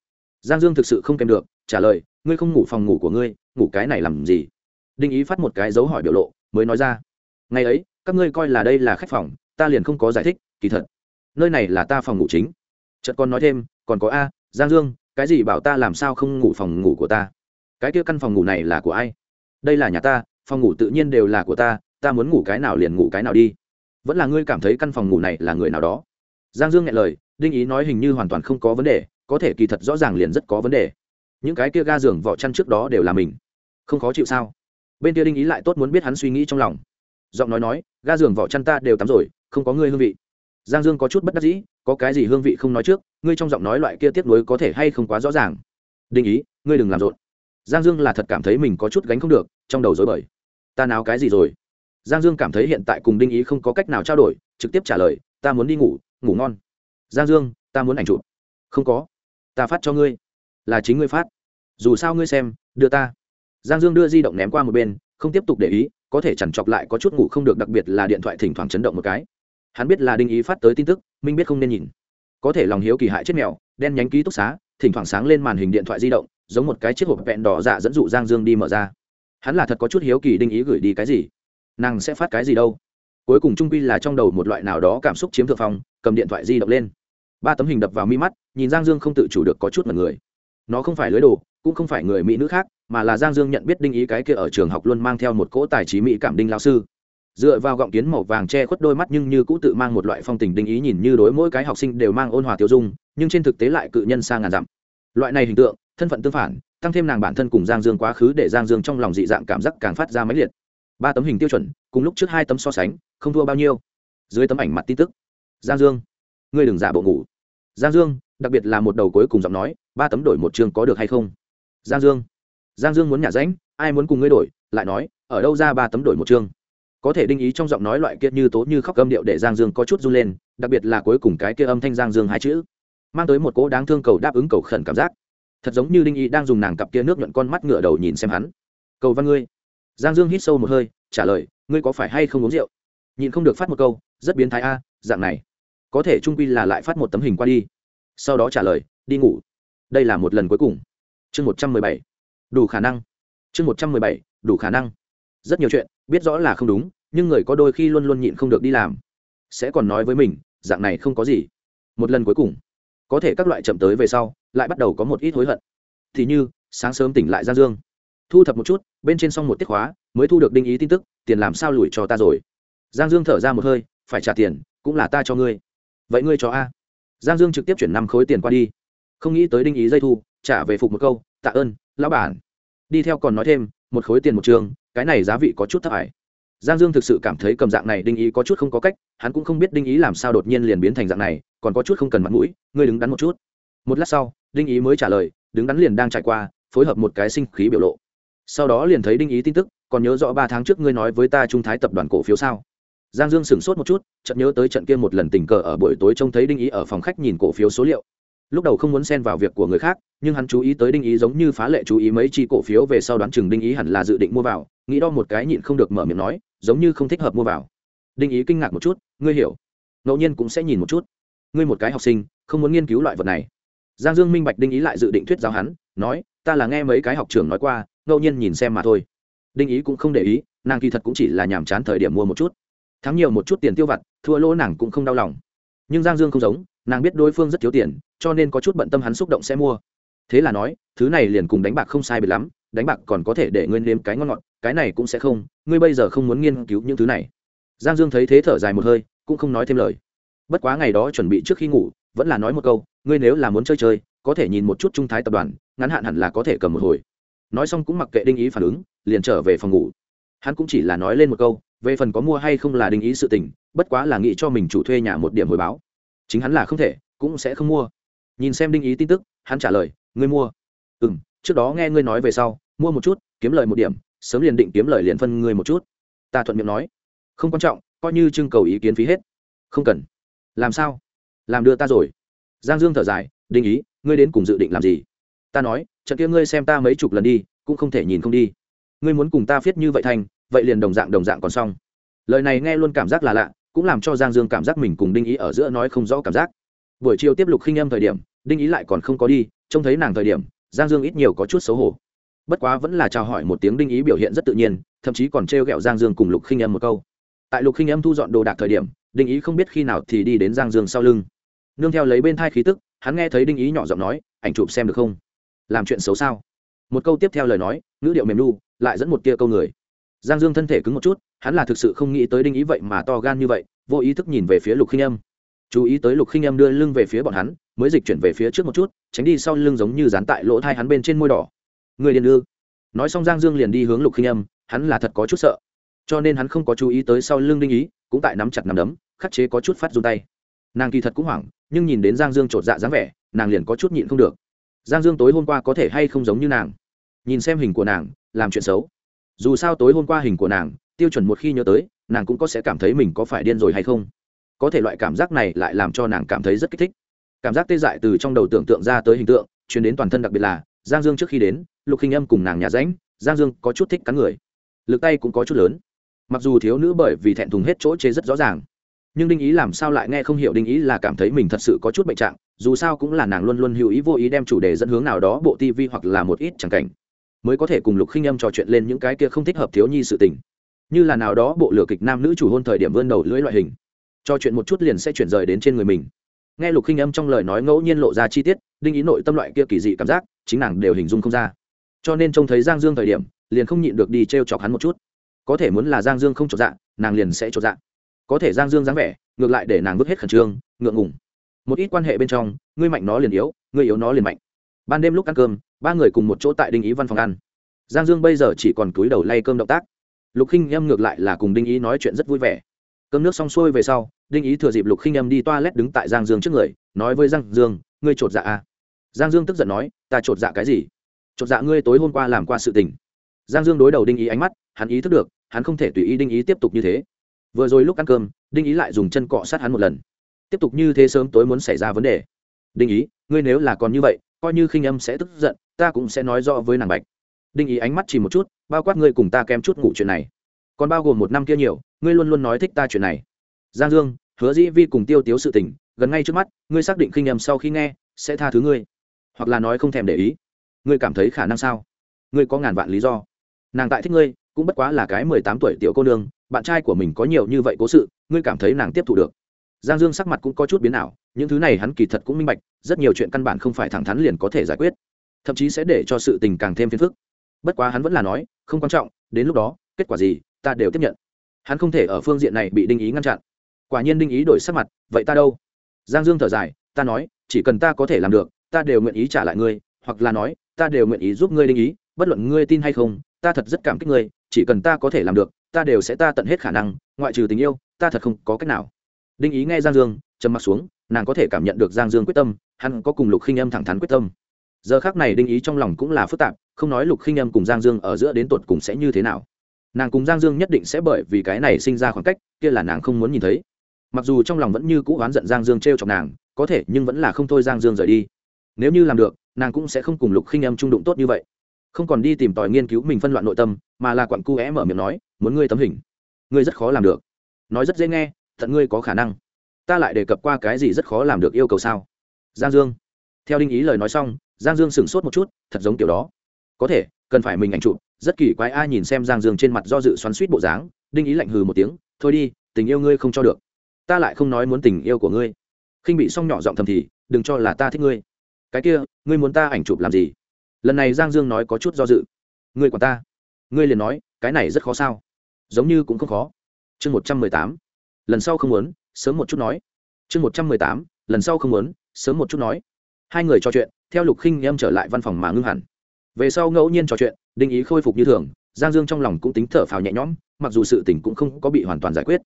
Giang dương thực sự không kèm được, trả lời, ngươi không ngủ phòng ngủ của ngươi, ngủ cái này làm gì? Đinh ý phát một cái dấu hỏi biểu lộ, mới nói ra, ngày ấy, các ngươi coi là đây là khách phòng, ta liền không có giải thích, kỳ thật. Nơi này là ta phòng ngủ chính. Chợt còn nói thêm, còn có a, giang dương, cái gì bảo ta làm sao không ngủ phòng ngủ của ta? Cái kia căn phòng ngủ này là của ai? Đây là nhà ta, phòng ngủ tự nhiên đều là của ta ta muốn ngủ cái nào liền ngủ cái nào đi. Vẫn là ngươi cảm thấy căn phòng ngủ này là người nào đó. Giang dương nghe lời, đinh ý nói hình như hoàn toàn không có vấn đề, có thể kỳ thật rõ ràng liền rất có vấn đề. Những cái kia ga giường vỏ chăn trước đó đều là mình. Không khó chịu sao? Bên kia đinh ý lại tốt muốn biết hắn suy nghĩ trong lòng. Giọng nói nói, ga giường vỏ chăn ta đều tắm rồi, không có ngươi hương vị. Giang dương có chút bất đắc dĩ, có cái gì hương vị không nói trước, ngươi trong giọng nói loại kia tiếp nối có thể hay không quá rõ ràng. Đinh ý, ngươi đừng làm rộn giang dương là thật cảm thấy mình có chút gánh không được, trong đầu dối bời. Ta nào cái gì rồi? Giang dương cảm thấy hiện tại cùng đinh ý không có cách nào trao đổi, trực tiếp trả lời, ta muốn đi ngủ ngủ ngon. Giang dương, ta muốn ảnh chụp. Không có. Ta phát cho ngươi. Là chính ngươi phát. Dù sao ngươi xem, đưa ta. Giang dương đưa di động ném qua một bên, không tiếp tục để ý, có thể chẳng chọc lại có chút ngủ không được, đặc biệt là điện thoại thỉnh thoảng chấn động một cái. Hắn biết là đinh ý phát tới tin tức minh biết không nên nhìn. Có thể lòng hiếu kỳ hại chết mèo, đen nhánh ký túc xá, thỉnh thoảng sáng lên màn hình điện thoại di động giống một cái chiếc hộp vẹn đỏ dạ dẫn dụ giang dương đi mở ra. Hắn là thật có chút hiếu kỳ đinh ý gửi đi cái gì? Nàng sẽ phát cái gì đâu? Cuối cùng trung quy là trong đầu một loại nào đó cảm xúc chiếm thượng phong, cầm điện thoại di động lên. Ba tấm hình đập vào mi mắt, nhìn giang dương không tự chủ được có chút mật người. Nó không phải lưới đồ, cũng không phải người mỹ nữ khác, mà là giang dương nhận biết đinh ý cái kia ở trường học luôn mang theo một cỗ tài trí mỹ cảm đinh lao sư. Dựa vào gọng kiến màu vàng che khuất đôi mắt nhưng như cũ tự mang một loại phong tình đinh ý nhìn như đối mỗi cái học sinh đều mang ôn hòa tiêu dung, nhưng trên thực tế lại cự nhân sang ngàn dặm. Loại này hình tượng thân phận tương phản, tăng thêm nàng bản thân cùng giang dương quá khứ để giang dương trong lòng dị dạng cảm giác càng phát ra máy liệt. Ba tấm hình tiêu chuẩn, cùng lúc trước hai tấm so sánh, không thua bao nhiêu. Dưới tấm ảnh mặt tin tức, giang dương, ngươi đừng giả bộ ngủ. Giang dương, đặc biệt là một đầu cuối cùng giọng nói, ba tấm đổi một chương có được hay không? Giang dương giang dương muốn nhả ránh, ai muốn cùng ngươi đổi, lại nói, ở đâu ra ba tấm đổi một chương? Có thể đinh ý trong giọng nói loại kia như tố như khóc âm điệu để giang dương có chút run lên, đặc biệt là cuối cùng cái kia âm thanh giang dương hai chữ, mang tới một cỗ đáng thương cầu đáp ứng cầu khẩn cảm giác thật giống như đinh y đang dùng nàng cặp kia nước nhuận con mắt ngựa đầu nhìn xem hắn. Cầu văn ngươi. Giang dương hít sâu một hơi, trả lời, ngươi có phải hay không uống rượu? Nhìn không được phát một câu, rất biến thái a, dạng này. Có thể trung quy là lại phát một tấm hình qua đi. Sau đó trả lời, đi ngủ. Đây là một lần cuối cùng. Chương một trăm mười bảy. Đủ khả năng. Chương một trăm mười bảy, đủ khả năng. Rất nhiều chuyện, biết rõ là không đúng, nhưng người có đôi khi luôn luôn nhịn không được đi làm. Sẽ còn nói với mình, dạng này không có gì. Một lần cuối cùng có thể các loại chậm tới về sau, lại bắt đầu có một ít hối hận. Thì như, sáng sớm tỉnh lại giang dương. Thu thập một chút, bên trên xong một tiết khóa, mới thu được đinh ý tin tức, tiền làm sao lùi cho ta rồi. Giang dương thở ra một hơi, phải trả tiền, cũng là ta cho ngươi. Vậy ngươi cho a. Giang dương trực tiếp chuyển năm khối tiền qua đi. Không nghĩ tới đinh ý dây thu, trả về phục một câu, tạ ơn, lão bản. Đi theo còn nói thêm, một khối tiền một trường, cái này giá vị có chút thấp ải giang dương thực sự cảm thấy cầm dạng này đinh ý có chút không có cách, hắn cũng không biết đinh ý làm sao đột nhiên liền biến thành dạng này, còn có chút không cần mặt mũi, ngươi đứng đắn một chút. Một lát sau, đinh ý mới trả lời, đứng đắn liền đang trải qua, phối hợp một cái sinh khí biểu lộ. Sau đó liền thấy đinh ý tin tức, còn nhớ rõ ba tháng trước ngươi nói với ta trung thái tập đoàn cổ phiếu sao? Giang dương sửng sốt một chút, chợt nhớ tới trận kia một lần tình cờ ở buổi tối trông thấy đinh ý ở phòng khách nhìn cổ phiếu số liệu. Lúc đầu không muốn xen vào việc của người khác, nhưng hắn chú ý tới đinh ý giống như phá lệ chú ý mấy chi cổ phiếu về sau đoán chừng đinh ý hẳn là dự định mua vào, nghĩ đo một cái nhịn không được mở miệng nói giống như không thích hợp mua vào. Đinh ý kinh ngạc một chút, ngươi hiểu. Ngẫu nhiên cũng sẽ nhìn một chút. Ngươi một cái học sinh, không muốn nghiên cứu loại vật này. Giang dương minh bạch đinh ý lại dự định thuyết giáo hắn, nói, ta là nghe mấy cái học trưởng nói qua, ngẫu nhiên nhìn xem mà thôi. Đinh ý cũng không để ý, nàng kỳ thật cũng chỉ là nhàm chán thời điểm mua một chút. Thắng nhiều một chút tiền tiêu vặt, thua lỗ nàng cũng không đau lòng. Nhưng giang dương không giống, nàng biết đối phương rất thiếu tiền, cho nên có chút bận tâm hắn xúc động sẽ mua. Thế là nói, thứ này liền cùng đánh bạc không sai biệt lắm, đánh bạc còn có thể để ngươi nếm cái ngon ngọt cái này cũng sẽ không, ngươi bây giờ không muốn nghiên cứu những thứ này. Giang dương thấy thế thở dài một hơi, cũng không nói thêm lời. Bất quá ngày đó chuẩn bị trước khi ngủ, vẫn là nói một câu, ngươi nếu là muốn chơi chơi, có thể nhìn một chút trung thái tập đoàn, ngắn hạn hẳn là có thể cầm một hồi. Nói xong cũng mặc kệ đinh ý phản ứng, liền trở về phòng ngủ. Hắn cũng chỉ là nói lên một câu, về phần có mua hay không là đinh ý sự tình, bất quá là nghĩ cho mình chủ thuê nhà một điểm hồi báo. Chính hắn là không thể, cũng sẽ không mua. Nhìn xem đinh ý tin tức, hắn trả lời, ngươi mua. Ừ m trước đó nghe ngươi nói về sau, mua một chút, kiếm lời một điểm sớm liền định kiếm lời liền phân ngươi một chút. Ta thuận miệng nói. Không quan trọng, coi như trưng cầu ý kiến phí hết. Không cần. Làm sao? Làm đưa ta rồi. Giang dương thở dài đinh ý, ngươi đến cùng dự định làm gì? Ta nói, trận kia ngươi xem ta mấy chục lần đi, cũng không thể nhìn không đi. Ngươi muốn cùng ta viết như vậy thành, vậy liền đồng dạng đồng dạng còn xong. Lời này nghe luôn cảm giác là lạ, cũng làm cho giang dương cảm giác mình cùng đinh ý ở giữa nói không rõ cảm giác. Buổi chiều tiếp lục khinh âm thời điểm, đinh ý lại còn không có đi, trông thấy nàng thời điểm, giang dương ít nhiều có chút xấu hổ bất quá vẫn là chào hỏi một tiếng đinh ý biểu hiện rất tự nhiên, thậm chí còn trêu ghẹo giang dương cùng lục khinh em một câu. Tại lục khinh em thu dọn đồ đạc thời điểm, đinh ý không biết khi nào thì đi đến giang dương sau lưng. Nương theo lấy bên thai khí tức, hắn nghe thấy đinh ý nhỏ giọng nói, ảnh chụp xem được không? Làm chuyện xấu sao? Một câu tiếp theo lời nói, ngữ điệu mềm nu, lại dẫn một tia câu người. Giang dương thân thể cứng một chút, hắn là thực sự không nghĩ tới đinh ý vậy mà to gan như vậy, vô ý thức nhìn về phía lục khinh âm. Chú ý tới lục khinh âm đưa lưng về phía bọn hắn, mới dịch chuyển về phía trước một chút, tránh đi sau lưng giống như dán tại lỗ thai hắn bên trên môi đỏ người điền ư? Nói xong giang dương liền đi hướng lục khinh âm, hắn là thật có chút sợ. Cho nên hắn không có chú ý tới sau lưng đinh ý, cũng tại nắm chặt nắm đấm, khắc chế có chút phát run tay. Nàng kỳ thật cũng hoảng, nhưng nhìn đến giang dương chột dạ dáng vẻ, nàng liền có chút nhịn không được. Giang dương tối hôm qua có thể hay không giống như nàng? Nhìn xem hình của nàng, làm chuyện xấu. Dù sao tối hôm qua hình của nàng, tiêu chuẩn một khi nhớ tới, nàng cũng có sẽ cảm thấy mình có phải điên rồi hay không. Có thể loại cảm giác này lại làm cho nàng cảm thấy rất kích thích. Cảm giác tê dại từ trong đầu tưởng tượng ra tới hình tượng chuyển đến toàn thân đặc biệt là, giang dương trước khi đến lục khinh âm cùng nàng nhà ránh giang dương có chút thích cắn người. Lực tay cũng có chút lớn. Mặc dù thiếu nữ bởi vì thẹn thùng hết chỗ chế rất rõ ràng, nhưng đinh ý làm sao lại nghe không hiểu đinh ý là cảm thấy mình thật sự có chút bệnh trạng, dù sao cũng là nàng luôn luôn hữu ý vô ý đem chủ đề dẫn hướng nào đó bộ tv hoặc là một ít chẳng cảnh, mới có thể cùng lục khinh âm trò chuyện lên những cái kia không thích hợp thiếu nhi sự tình. Như là nào đó bộ lửa kịch nam nữ chủ hôn thời điểm vươn đầu lưỡi loại hình, trò chuyện một chút liền sẽ chuyển rời đến trên người mình. Nghe lục khinh âm trong lời nói ngẫu nhiên lộ ra chi tiết, đinh ý nội tâm loại kia kỳ dị cảm giác, chính nàng đều hình dung không ra cho nên trông thấy giang dương thời điểm, liền không nhịn được đi t r e o chọc hắn một chút. Có thể muốn là giang dương không trộn dạ nàng liền sẽ trộn dạ. Có thể giang dương dáng vẻ, ngược lại để nàng vứt hết khẩn trương, ngượng ngùng. Một ít quan hệ bên trong, ngươi mạnh nó liền yếu, ngươi yếu nó liền mạnh. Ban đêm lúc ăn cơm, ba người cùng một chỗ tại đinh ý văn phòng ăn. Giang dương bây giờ chỉ còn cúi đầu lay cơm động tác. Lục khinh em ngược lại là cùng đinh ý nói chuyện rất vui vẻ. Cơm nước xong xuôi về sau, đinh ý thừa dịp lục khinh em đi toilet đứng tại giang dương trước người, nói với giang dương, ngươi chột dạ à? Giang dương tức giận nói, ta chột dạ cái gì? Chột dạ ngươi tối hôm qua làm qua sự tình. Giang dương đối đầu đinh ý ánh mắt, hắn ý thức được, hắn không thể tùy ý đinh ý tiếp tục như thế. Vừa rồi lúc ăn cơm, đinh ý lại dùng chân cọ sát hắn một lần. Tiếp tục như thế sớm tối muốn xảy ra vấn đề. Đinh ý, ngươi nếu là còn như vậy, coi như khinh âm sẽ tức giận, ta cũng sẽ nói rõ với nàng bạch. Đinh ý ánh mắt chỉ một chút, bao quát ngươi cùng ta kém chút ngủ chuyện này. Còn bao gồm một năm kia nhiều, ngươi luôn luôn nói thích ta chuyện này. Giang dương, hứa dĩ vi cùng tiêu tiếu sự tình, gần ngay trước mắt, ngươi xác định khinh âm sau khi nghe, sẽ tha thứ ngươi. Hoặc là nói không thèm để ý ngươi cảm thấy khả năng sao? Ngươi có ngàn vạn lý do. Nàng tại thích ngươi, cũng bất quá là cái mười tám tuổi tiểu cô nương, bạn trai của mình có nhiều như vậy cố sự, ngươi cảm thấy nàng tiếp thu được. Giang dương sắc mặt cũng có chút biến ảo, những thứ này hắn kỳ thật cũng minh bạch, rất nhiều chuyện căn bản không phải thẳng thắn liền có thể giải quyết. Thậm chí sẽ để cho sự tình càng thêm phiền phức. Bất quá hắn vẫn là nói, không quan trọng, đến lúc đó, kết quả gì, ta đều tiếp nhận. Hắn không thể ở phương diện này bị đinh ý ngăn chặn. Quả nhiên đinh ý đổi sắc mặt, vậy ta đâu? Giang dương thở dài, ta nói, chỉ cần ta có thể làm được, ta đều nguyện ý trả lại ngươi, hoặc là nói ta đều nguyện ý giúp ngươi đinh ý, bất luận ngươi tin hay không, ta thật rất cảm kích ngươi, chỉ cần ta có thể làm được, ta đều sẽ ta tận hết khả năng, ngoại trừ tình yêu, ta thật không có cách nào. Đinh ý nghe giang dương, trầm m ặ t xuống, nàng có thể cảm nhận được giang dương quyết tâm, hắn có cùng lục khinh âm thẳng thắn quyết tâm. Giờ khác này đinh ý trong lòng cũng là phức tạp, không nói lục khinh âm cùng giang dương ở giữa đến tột cùng sẽ như thế nào. Nàng cùng giang dương nhất định sẽ bởi vì cái này sinh ra khoảng cách, kia là nàng không muốn nhìn thấy. Mặc dù trong lòng vẫn như cũ oán giận giang dương t r e o chọc nàng, có thể nhưng vẫn là không thôi giang dương rời đi. Nếu như làm được nàng cũng sẽ không cùng lục khinh âm trung đụng tốt như vậy. Không còn đi tìm tòi nghiên cứu mình phân loạn nội tâm, mà là quặn cu é mở miệng nói, muốn ngươi tấm hình, ngươi rất khó làm được. Nói rất dễ nghe thận ngươi có khả năng. Ta lại đề cập qua cái gì rất khó làm được yêu cầu sao? Giang dương. Theo đinh ý lời nói xong, giang dương sửng sốt một chút, thật giống kiểu đó. Có thể, cần phải mình ảnh chụp, rất kỳ quái ai nhìn xem giang dương trên mặt do dự xoắn suýt bộ dáng, đinh ý lạnh hừ một tiếng, thôi đi, tình yêu ngươi không cho được. Ta lại không nói muốn tình yêu của ngươi. Khinh bị xong nhỏ giọng thầm thì, đừng cho là ta thích ngươi cái kia, ngươi muốn ta ảnh chụp làm gì? Lần này giang dương nói có chút do dự. Ngươi quản ta. Ngươi liền nói, cái này rất khó sao? Giống như cũng không khó. Chương một trăm mười tám. Lần sau không muốn, sớm một chút nói. Chương một trăm mười tám. Lần sau không muốn, sớm một chút nói. Hai người trò chuyện, theo lục khinh em trở lại văn phòng mà ngưng hẳn. Về sau ngẫu nhiên trò chuyện, đinh ý khôi phục như thường, giang dương trong lòng cũng tính thở phào nhẹ nhõm, mặc dù sự tình cũng không có bị hoàn toàn giải quyết.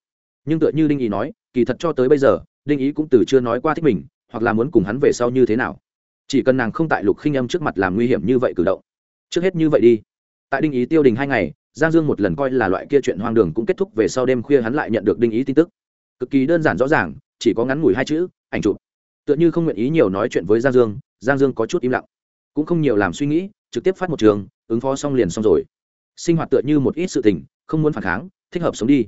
Nhưng tựa như đinh ý nói, kỳ thật cho tới bây giờ, đinh ý cũng từ chưa nói qua thích mình, hoặc là muốn cùng hắn về sau như thế nào chỉ cần nàng không tại lục khinh âm trước mặt làm nguy hiểm như vậy cử động. Trước hết như vậy đi. Tại đinh ý tiêu đình hai ngày, giang dương một lần coi là loại kia chuyện hoang đường cũng kết thúc về sau đêm khuya hắn lại nhận được đinh ý tin tức. Cực kỳ đơn giản rõ ràng, chỉ có ngắn ngủi hai chữ, ảnh chụp. Tựa như không nguyện ý nhiều nói chuyện với giang dương giang dương có chút im lặng. Cũng không nhiều làm suy nghĩ, trực tiếp phát một trường, ứng phó xong liền xong rồi. Sinh hoạt tựa như một ít sự tình, không muốn phản kháng, thích hợp sống đi.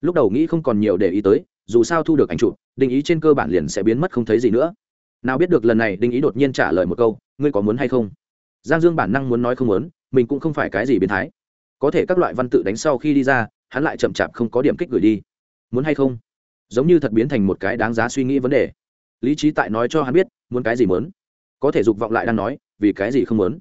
Lúc đầu nghĩ không còn nhiều để ý tới, dù sao thu được ảnh chụp định ý trên cơ bản liền sẽ biến mất không thấy gì nữa nào biết được lần này đinh ý đột nhiên trả lời một câu, ngươi có muốn hay không? Giang dương bản năng muốn nói không muốn, mình cũng không phải cái gì biến thái. Có thể các loại văn tự đánh sau khi đi ra, hắn lại chậm chạp không có điểm kích gửi đi. Muốn hay không? Giống như thật biến thành một cái đáng giá suy nghĩ vấn đề. Lý trí tại nói cho hắn biết, muốn cái gì muốn. Có thể dục vọng lại đang nói, vì cái gì không muốn.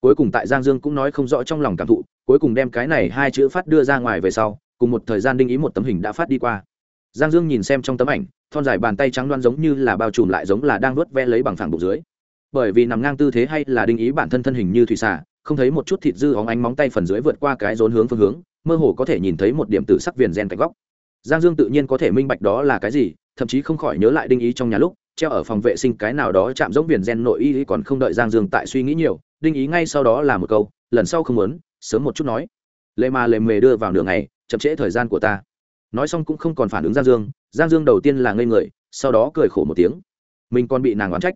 Cuối cùng tại giang dương cũng nói không rõ trong lòng cảm thụ, cuối cùng đem cái này hai chữ phát đưa ra ngoài về sau, cùng một thời gian đinh ý một tấm hình đã phát đi qua. Giang dương nhìn xem trong tấm ảnh thon dài bàn tay trắng đoan giống như là bao trùm lại giống là đang vớt ve lấy bằng phẳng bụng dưới. Bởi vì nằm ngang tư thế hay là đinh ý bản thân thân hình như thủy xả không thấy một chút thịt dư hóng ánh móng tay phần dưới vượt qua cái rốn hướng phương hướng, mơ hồ có thể nhìn thấy một điểm tử sắc viền gen cạnh góc. Giang dương tự nhiên có thể minh bạch đó là cái gì, thậm chí không khỏi nhớ lại đinh ý trong nhà lúc, treo ở phòng vệ sinh cái nào đó chạm giống viền gen nội y còn không đợi giang dương tại suy nghĩ nhiều, đinh ý ngay sau đó là một câu, lần sau không muốn, sớm một chút nói. Lệ mà lề mề đưa vào nửa ngày, chậm trễ thời gian của ta nói xong cũng không còn phản ứng giang dương giang dương đầu tiên là ngây người, sau đó cười khổ một tiếng. Mình còn bị nàng oán trách.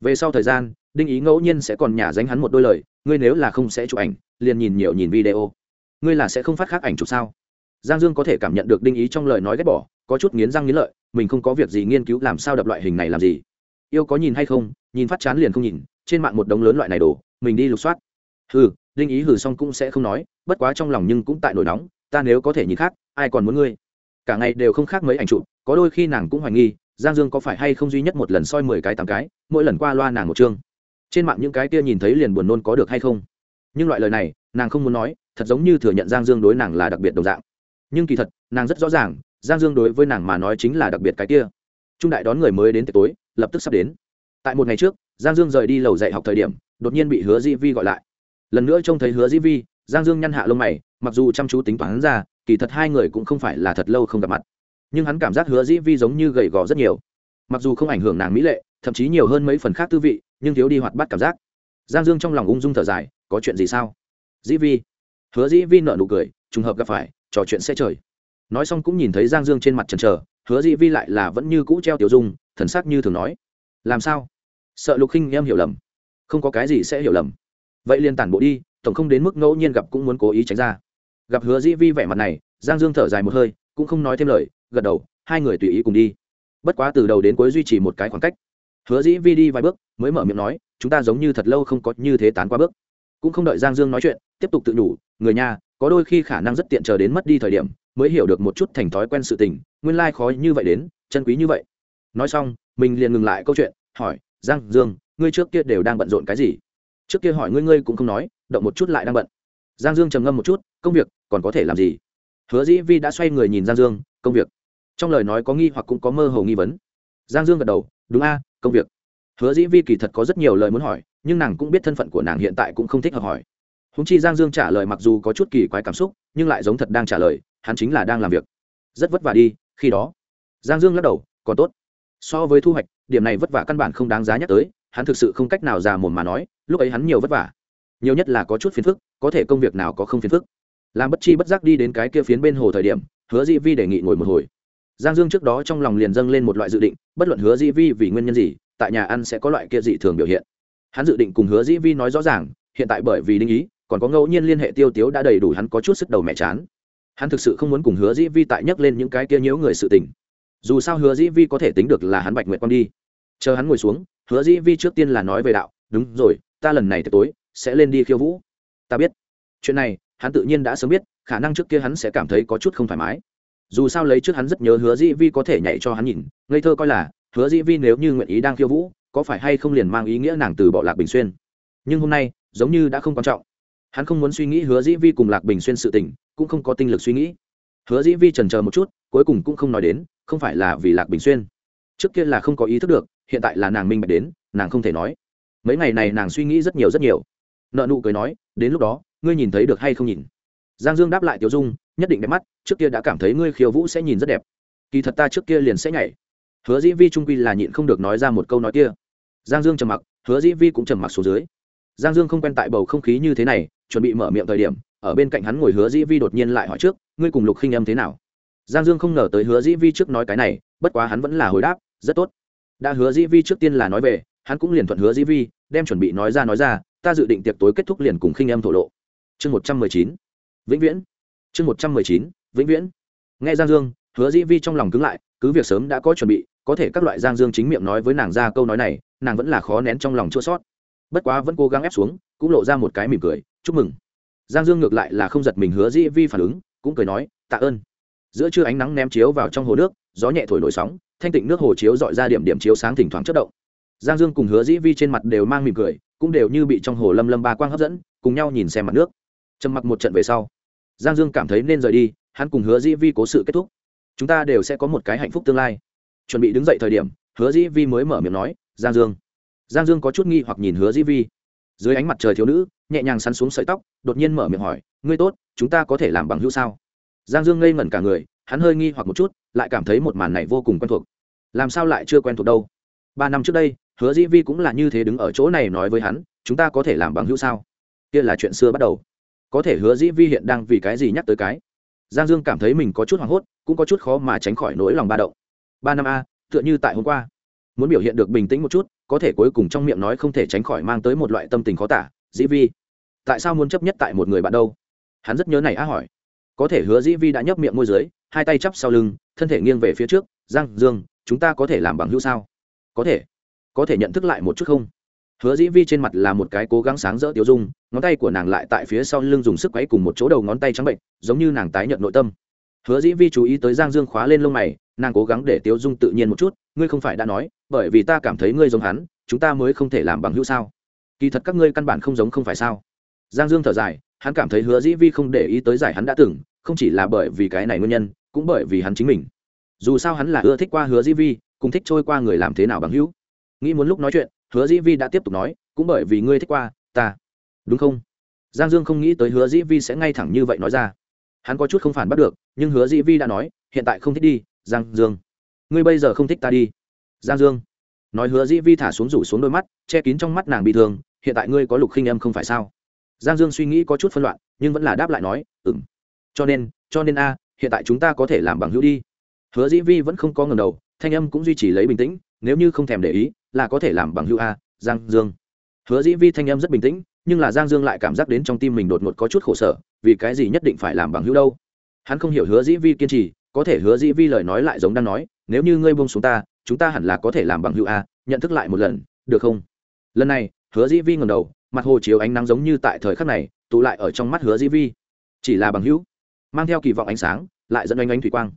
Về sau thời gian, đinh ý ngẫu nhiên sẽ còn nhả danh hắn một đôi lời, ngươi nếu là không sẽ chụp ảnh, liền nhìn nhiều nhìn video. Ngươi là sẽ không phát khác ảnh chụp sao? Giang dương có thể cảm nhận được đinh ý trong lời nói ghét bỏ, có chút nghiến răng nghiến lợi, mình không có việc gì nghiên cứu làm sao đập loại hình này làm gì. Yêu có nhìn hay không, nhìn phát chán liền không nhìn, trên mạng một đống lớn loại này đồ mình đi lục soát. Hừ, đinh ý hừ xong cũng sẽ không nói, bất quá trong lòng nhưng cũng tại nổi nóng, ta nếu có thể nhìn khác, ai còn muốn ngươi? Cả ngày đều không khác mấy ảnh chụp, có đôi khi nàng cũng hoài nghi, giang dương có phải hay không duy nhất một lần soi mười cái, tám cái, mỗi lần qua loa nàng một chương. Trên mạng những cái kia nhìn thấy liền buồn nôn có được hay không? Nhưng loại lời này, nàng không muốn nói, thật giống như thừa nhận giang dương đối nàng là đặc biệt đồng dạng. Nhưng kỳ thật, nàng rất rõ ràng, giang dương đối với nàng mà nói chính là đặc biệt cái kia. Trung đại đón người mới đến tối, lập tức sắp đến. Tại một ngày trước, giang dương rời đi lầu dạy học thời điểm, đột nhiên bị hứa Di vi gọi lại. Lần nữa trông thấy hứa Di vi, giang dương nhăn hạ lông mày, mặc dù chăm chú tính toán ra kỳ thật hai người cũng không phải là thật lâu không gặp mặt. Nhưng hắn cảm giác hứa dĩ vi giống như gầy gò rất nhiều. Mặc dù không ảnh hưởng nàng mỹ lệ, thậm chí nhiều hơn mấy phần khác tư vị, nhưng thiếu đi hoạt bát cảm giác. Giang dương trong lòng ung dung thở dài, có chuyện gì sao? Dĩ vi. Hứa dĩ vi nợ nụ cười, trùng hợp gặp phải, trò chuyện sẽ trời. Nói xong cũng nhìn thấy giang dương trên mặt trần trờ hứa dĩ vi lại là vẫn như cũ treo tiểu dung, thần sắc như thường nói. Làm sao? Sợ lục khinh em hiểu lầm. Không có cái gì sẽ hiểu lầm. Vậy liền tản bộ đi, tổng không đến mức ngẫu nhiên gặp cũng muốn cố ý tránh ra gặp hứa dĩ vi vẻ mặt này, giang dương thở dài một hơi, cũng không nói thêm lời, gật đầu, hai người tùy ý cùng đi. Bất quá từ đầu đến cuối duy trì một cái khoảng cách. Hứa dĩ vi đi vài bước, mới mở miệng nói, chúng ta giống như thật lâu không có như thế tán qua bước. Cũng không đợi giang dương nói chuyện, tiếp tục tự nhủ, người nhà, có đôi khi khả năng rất tiện chờ đến mất đi thời điểm, mới hiểu được một chút thành thói quen sự tình, nguyên lai khó như vậy đến, chân quý như vậy. Nói xong, mình liền ngừng lại câu chuyện, hỏi, giang dương, ngươi trước kia đều đang bận rộn cái gì? Trước kia hỏi ngươi ngươi cũng không nói, động một chút lại đang bận giang dương trầm ngâm một chút, công việc, còn có thể làm gì? Hứa dĩ vi đã xoay người nhìn giang dương, công việc. Trong lời nói có nghi hoặc cũng có mơ hồ nghi vấn. Giang dương gật đầu, đúng a, công việc. Hứa dĩ vi kỳ thật có rất nhiều lời muốn hỏi, nhưng nàng cũng biết thân phận của nàng hiện tại cũng không thích hợp hỏi. Húng chi giang dương trả lời mặc dù có chút kỳ quái cảm xúc, nhưng lại giống thật đang trả lời, hắn chính là đang làm việc. Rất vất vả đi, khi đó. Giang dương lắc đầu, còn tốt. So với thu hoạch, điểm này vất vả căn bản không đáng giá nhắc tới, hắn thực sự không cách nào già mồm mà nói, lúc ấy hắn nhiều vất vả nhiều nhất là có chút phiền phức, có thể công việc nào có không phiền phức. Làm bất chi bất giác đi đến cái kia phiến bên hồ thời điểm, hứa dĩ vi đề nghị ngồi một hồi. Giang dương trước đó trong lòng liền dâng lên một loại dự định, bất luận hứa dĩ vi vì nguyên nhân gì, tại nhà ăn sẽ có loại kia dị thường biểu hiện. Hắn dự định cùng hứa dĩ vi nói rõ ràng, hiện tại bởi vì đinh ý, còn có ngẫu nhiên liên hệ tiêu tiếu đã đầy đủ hắn có chút sức đầu mẹ chán. Hắn thực sự không muốn cùng hứa dĩ vi tại nhắc lên những cái kia nhiễu người sự tình. Dù sao hứa dĩ vi có thể tính được là hắn bạch nguyện con đi. Chờ hắn ngồi xuống, hứa dĩ vi trước tiên là nói về đạo, đúng rồi, ta lần này tối sẽ lên đi khiêu vũ. Ta biết. Chuyện này, hắn tự nhiên đã sớm biết, khả năng trước kia hắn sẽ cảm thấy có chút không thoải mái. Dù sao lấy trước hắn rất nhớ hứa dĩ vi có thể nhảy cho hắn nhìn, ngây thơ coi là, hứa dĩ vi nếu như nguyện ý đang khiêu vũ, có phải hay không liền mang ý nghĩa nàng từ bỏ lạc bình xuyên? Nhưng hôm nay, giống như đã không quan trọng. Hắn không muốn suy nghĩ hứa dĩ vi cùng lạc bình xuyên sự tình, cũng không có tinh lực suy nghĩ. Hứa dĩ vi trần chờ một chút, cuối cùng cũng không nói đến, không phải là vì lạc bình xuyên. Trước kia là không có ý thức được, hiện tại là nàng minh bạch đến, nàng không thể nói. Mấy ngày này nàng suy nghĩ rất nhiều rất nhiều nợ nụ cười nói, đến lúc đó, ngươi nhìn thấy được hay không nhìn? Giang dương đáp lại tiểu dung, nhất định đẹp mắt, trước kia đã cảm thấy ngươi khiêu vũ sẽ nhìn rất đẹp. Kỳ thật ta trước kia liền sẽ nhảy. Hứa dĩ vi trung quy là nhịn không được nói ra một câu nói kia. Giang dương trầm mặc, hứa dĩ vi cũng trầm mặc xuống dưới. Giang dương không quen tại bầu không khí như thế này, chuẩn bị mở miệng thời điểm, ở bên cạnh hắn ngồi hứa dĩ vi đột nhiên lại hỏi trước, ngươi cùng lục khinh âm thế nào? Giang dương không ngờ tới hứa dĩ vi trước nói cái này, bất quá hắn vẫn là hồi đáp, rất tốt. Đã hứa dĩ vi trước tiên là nói về, hắn cũng liền thuận hứa dĩ vi đem chuẩn bị nói ra nói ra, ta dự định tiệc tối kết thúc liền cùng khinh em thổ lộ. Chương một trăm mười chín. Vĩnh viễn. Chương một trăm mười chín, vĩnh viễn. Nghe giang dương, hứa dĩ vi trong lòng cứng lại, cứ việc sớm đã có chuẩn bị, có thể các loại giang dương chính miệng nói với nàng ra câu nói này, nàng vẫn là khó nén trong lòng chua sót. Bất quá vẫn cố gắng ép xuống, cũng lộ ra một cái mỉm cười, chúc mừng. Giang dương ngược lại là không giật mình hứa dĩ vi phản ứng, cũng cười nói, tạ ơn. Giữa trưa ánh nắng ném chiếu vào trong hồ nước, gió nhẹ thổi nổi sóng, thanh tịnh nước hồ chiếu dọi ra điểm điểm chiếu sáng thỉnh thoảng chất động giang dương cùng hứa dĩ vi trên mặt đều mang mỉm cười, cũng đều như bị trong hồ lâm lâm ba quang hấp dẫn, cùng nhau nhìn xem mặt nước. Trầm mặc một trận về sau, giang dương cảm thấy nên rời đi, hắn cùng hứa dĩ vi cố sự kết thúc. Chúng ta đều sẽ có một cái hạnh phúc tương lai. Chuẩn bị đứng dậy thời điểm, hứa dĩ vi mới mở miệng nói, giang dương. Giang dương có chút nghi hoặc nhìn hứa dĩ vi. Dưới ánh mặt trời thiếu nữ, nhẹ nhàng sắn xuống sợi tóc, đột nhiên mở miệng hỏi, ngươi tốt, chúng ta có thể làm bằng hữu sao? Giang dương ngây ngẩn cả người, hắn hơi nghi hoặc một chút, lại cảm thấy một màn này vô cùng quen thuộc. Làm sao lại chưa quen thuộc đâu? Ba năm trước đây hứa dĩ vi cũng là như thế đứng ở chỗ này nói với hắn, chúng ta có thể làm bằng hữu sao? Kia là chuyện xưa bắt đầu. Có thể hứa dĩ vi hiện đang vì cái gì nhắc tới cái? Giang dương cảm thấy mình có chút hoảng hốt, cũng có chút khó mà tránh khỏi nỗi lòng ba động. Ba năm a, tựa như tại hôm qua. Muốn biểu hiện được bình tĩnh một chút, có thể cuối cùng trong miệng nói không thể tránh khỏi mang tới một loại tâm tình khó tả. Dĩ vi, tại sao muốn chấp nhất tại một người bạn đâu? Hắn rất nhớ này á hỏi. Có thể hứa dĩ vi đã nhấp miệng môi dưới, hai tay chắp sau lưng, thân thể nghiêng về phía trước. Giang dương, chúng ta có thể làm bằng hữu sao? Có thể có thể nhận thức lại một chút không? Hứa dĩ vi trên mặt là một cái cố gắng sáng rỡ tiêu dung, ngón tay của nàng lại tại phía sau lưng dùng sức quấy cùng một chỗ đầu ngón tay trắng bệnh, giống như nàng tái nhận nội tâm. Hứa dĩ vi chú ý tới giang dương khóa lên lông mày, nàng cố gắng để tiêu dung tự nhiên một chút, ngươi không phải đã nói, bởi vì ta cảm thấy ngươi giống hắn, chúng ta mới không thể làm bằng hữu sao? Kỳ thật các ngươi căn bản không giống không phải sao? Giang dương thở dài, hắn cảm thấy hứa dĩ vi không để ý tới giải hắn đã từng, không chỉ là bởi vì cái này nguyên nhân, cũng bởi vì hắn chính mình. Dù sao hắn là ưa thích qua hứa dĩ vi, cùng thích trôi qua người làm thế nào bằng hữu nghĩ muốn lúc nói chuyện, hứa dĩ vi đã tiếp tục nói, cũng bởi vì ngươi thích qua, ta. Đúng không? Giang dương không nghĩ tới hứa dĩ vi sẽ ngay thẳng như vậy nói ra. Hắn có chút không phản bắt được, nhưng hứa dĩ vi đã nói, hiện tại không thích đi, giang dương. Ngươi bây giờ không thích ta đi. Giang dương nói hứa dĩ vi thả xuống rủ xuống đôi mắt, che kín trong mắt nàng bị thương, hiện tại ngươi có lục khinh em không phải sao? Giang dương suy nghĩ có chút phân loạn, nhưng vẫn là đáp lại nói ừng cho nên cho nên a, hiện tại chúng ta có thể làm bằng hữu đi. Hứa dĩ vi vẫn không có ngầm đầu, thanh âm cũng duy trì lấy bình tĩnh, nếu như không thèm để ý là có thể làm bằng hữu a, giang dương. Hứa dĩ vi thanh âm rất bình tĩnh, nhưng là giang dương lại cảm giác đến trong tim mình đột ngột có chút khổ sở, vì cái gì nhất định phải làm bằng hữu đâu? Hắn không hiểu hứa dĩ vi kiên trì, có thể hứa dĩ vi lời nói lại giống đang nói, nếu như ngươi buông xuống ta, chúng ta hẳn là có thể làm bằng hữu a, nhận thức lại một lần, được không? Lần này, hứa dĩ vi ngầm đầu, mặt hồ chiếu ánh nắng giống như tại thời khắc này, tụ lại ở trong mắt hứa dĩ vi. Chỉ là bằng hữu, mang theo kỳ vọng ánh sáng, lại dẫn oanh oanh thủy quang.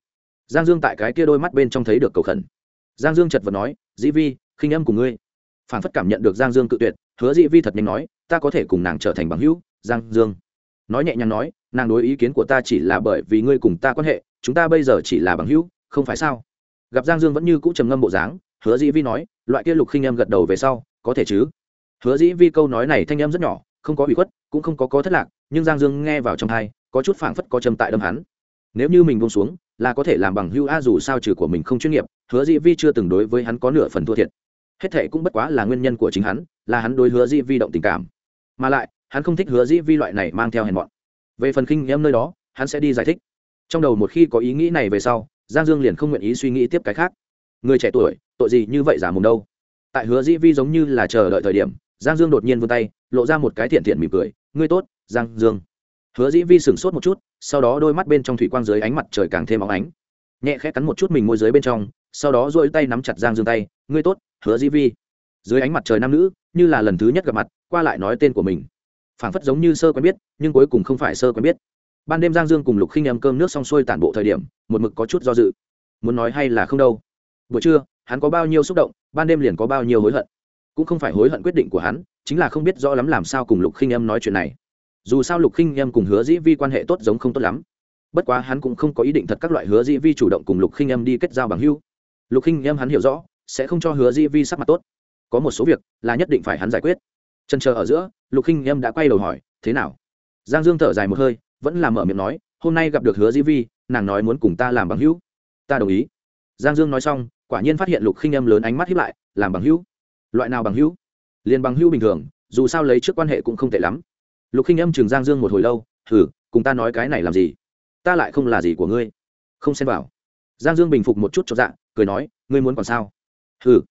Giang dương tại cái kia đôi mắt bên trong thấy được cầu khẩn. Giang dương chật vật nói, dĩ vi khinh âm của ngươi. Phản phất cảm nhận được giang dương cự tuyệt, hứa dị vi thật nhanh nói, ta có thể cùng nàng trở thành bằng hữu, giang dương. Nói nhẹ nhàng nói, nàng đối ý kiến của ta chỉ là bởi vì ngươi cùng ta quan hệ, chúng ta bây giờ chỉ là bằng hữu, không phải sao? Gặp giang dương vẫn như cũ trầm ngâm bộ dáng, hứa dĩ vi nói, loại kia lục khinh em gật đầu về sau, có thể chứ? Hứa dĩ vi câu nói này thanh em rất nhỏ, không có bị khuất, cũng không có có thất lạc, nhưng giang dương nghe vào trong thai có chút phảng phất có châm tại đâm hắn. Nếu như mình buông xuống, là có thể làm bằng hưu a dù sao trừ của mình không chuyên nghiệp, hứa dĩ vi chưa từng đối với hắn có nửa phần thua thiệt hết thệ cũng bất quá là nguyên nhân của chính hắn, là hắn đối hứa dĩ vi động tình cảm. Mà lại, hắn không thích hứa dĩ vi loại này mang theo hèn mọn. Về phần khinh em nơi đó, hắn sẽ đi giải thích. Trong đầu một khi có ý nghĩ này về sau, giang dương liền không nguyện ý suy nghĩ tiếp cái khác. Người trẻ tuổi, tội gì như vậy giả mồm đâu? Tại hứa dĩ vi giống như là chờ đợi thời điểm, giang dương đột nhiên vươn tay, lộ ra một cái thiện thiện mỉm cười. Ngươi tốt, giang dương. Hứa dĩ vi sửng sốt một chút, sau đó đôi mắt bên trong thủy quang dưới ánh mặt trời càng thêm óng ánh. Nhẹ khẽ cắn một chút mình môi dưới bên trong, sau đó dôi tay nắm chặt giang dương tay. Ngươi tốt hứa dĩ vi. Dưới ánh mặt trời nam nữ, như là lần thứ nhất gặp mặt, qua lại nói tên của mình. Phảng phất giống như sơ quen biết, nhưng cuối cùng không phải sơ quen biết. Ban đêm giang dương cùng lục khinh em cơm nước xong xuôi tản bộ thời điểm, một mực có chút do dự. Muốn nói hay là không đâu? Buổi trưa, hắn có bao nhiêu xúc động, ban đêm liền có bao nhiêu hối hận. Cũng không phải hối hận quyết định của hắn, chính là không biết rõ lắm làm sao cùng lục khinh em nói chuyện này. Dù sao lục khinh em cùng hứa dĩ vi quan hệ tốt giống không tốt lắm. Bất quá hắn cũng không có ý định thật các loại hứa dĩ vi chủ động cùng lục khinh em đi kết giao bằng hưu lục khinh em hắn hiểu rõ sẽ không cho hứa Di vi sắc mặt tốt. Có một số việc là nhất định phải hắn giải quyết. Trần chờ ở giữa, lục khinh em đã quay đầu hỏi, thế nào? Giang dương thở dài một hơi, vẫn là mở miệng nói, hôm nay gặp được hứa Di vi, nàng nói muốn cùng ta làm bằng hữu. Ta đồng ý. Giang dương nói xong, quả nhiên phát hiện lục khinh em lớn ánh mắt hiếp lại, làm bằng hữu? Loại nào bằng hữu? Liền bằng hữu bình thường, dù sao lấy trước quan hệ cũng không tệ lắm. Lục khinh em chừng giang dương một hồi lâu thử cùng ta nói cái này làm gì? Ta lại không là gì của ngươi. Không xem vào. Giang dương bình phục một chút cho dạ cười nói, ngươi muốn còn sao? Hừ.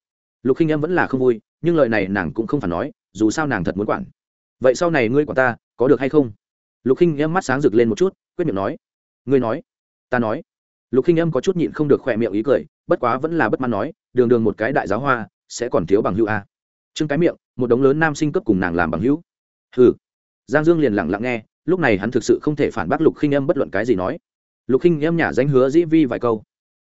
Lục khinh em vẫn là không vui, nhưng lời này nàng cũng không phản nói, dù sao nàng thật muốn quản. Vậy sau này ngươi quản ta, có được hay không? Lục khinh em mắt sáng rực lên một chút, quyết miệng nói. Ngươi nói. Ta nói. Lục khinh em có chút nhịn không được khỏe miệng ý cười, bất quá vẫn là bất mãn nói, đường đường một cái đại giáo hoa, sẽ còn thiếu bằng hữu a à. trưng cái miệng, một đống lớn nam sinh cấp cùng nàng làm bằng hữu. Hừ. Giang dương liền lặng lặng nghe, lúc này hắn thực sự không thể phản bác lục khinh em bất luận cái gì nói. Lục khinh em nhả danh hứa dĩ vi vài câu.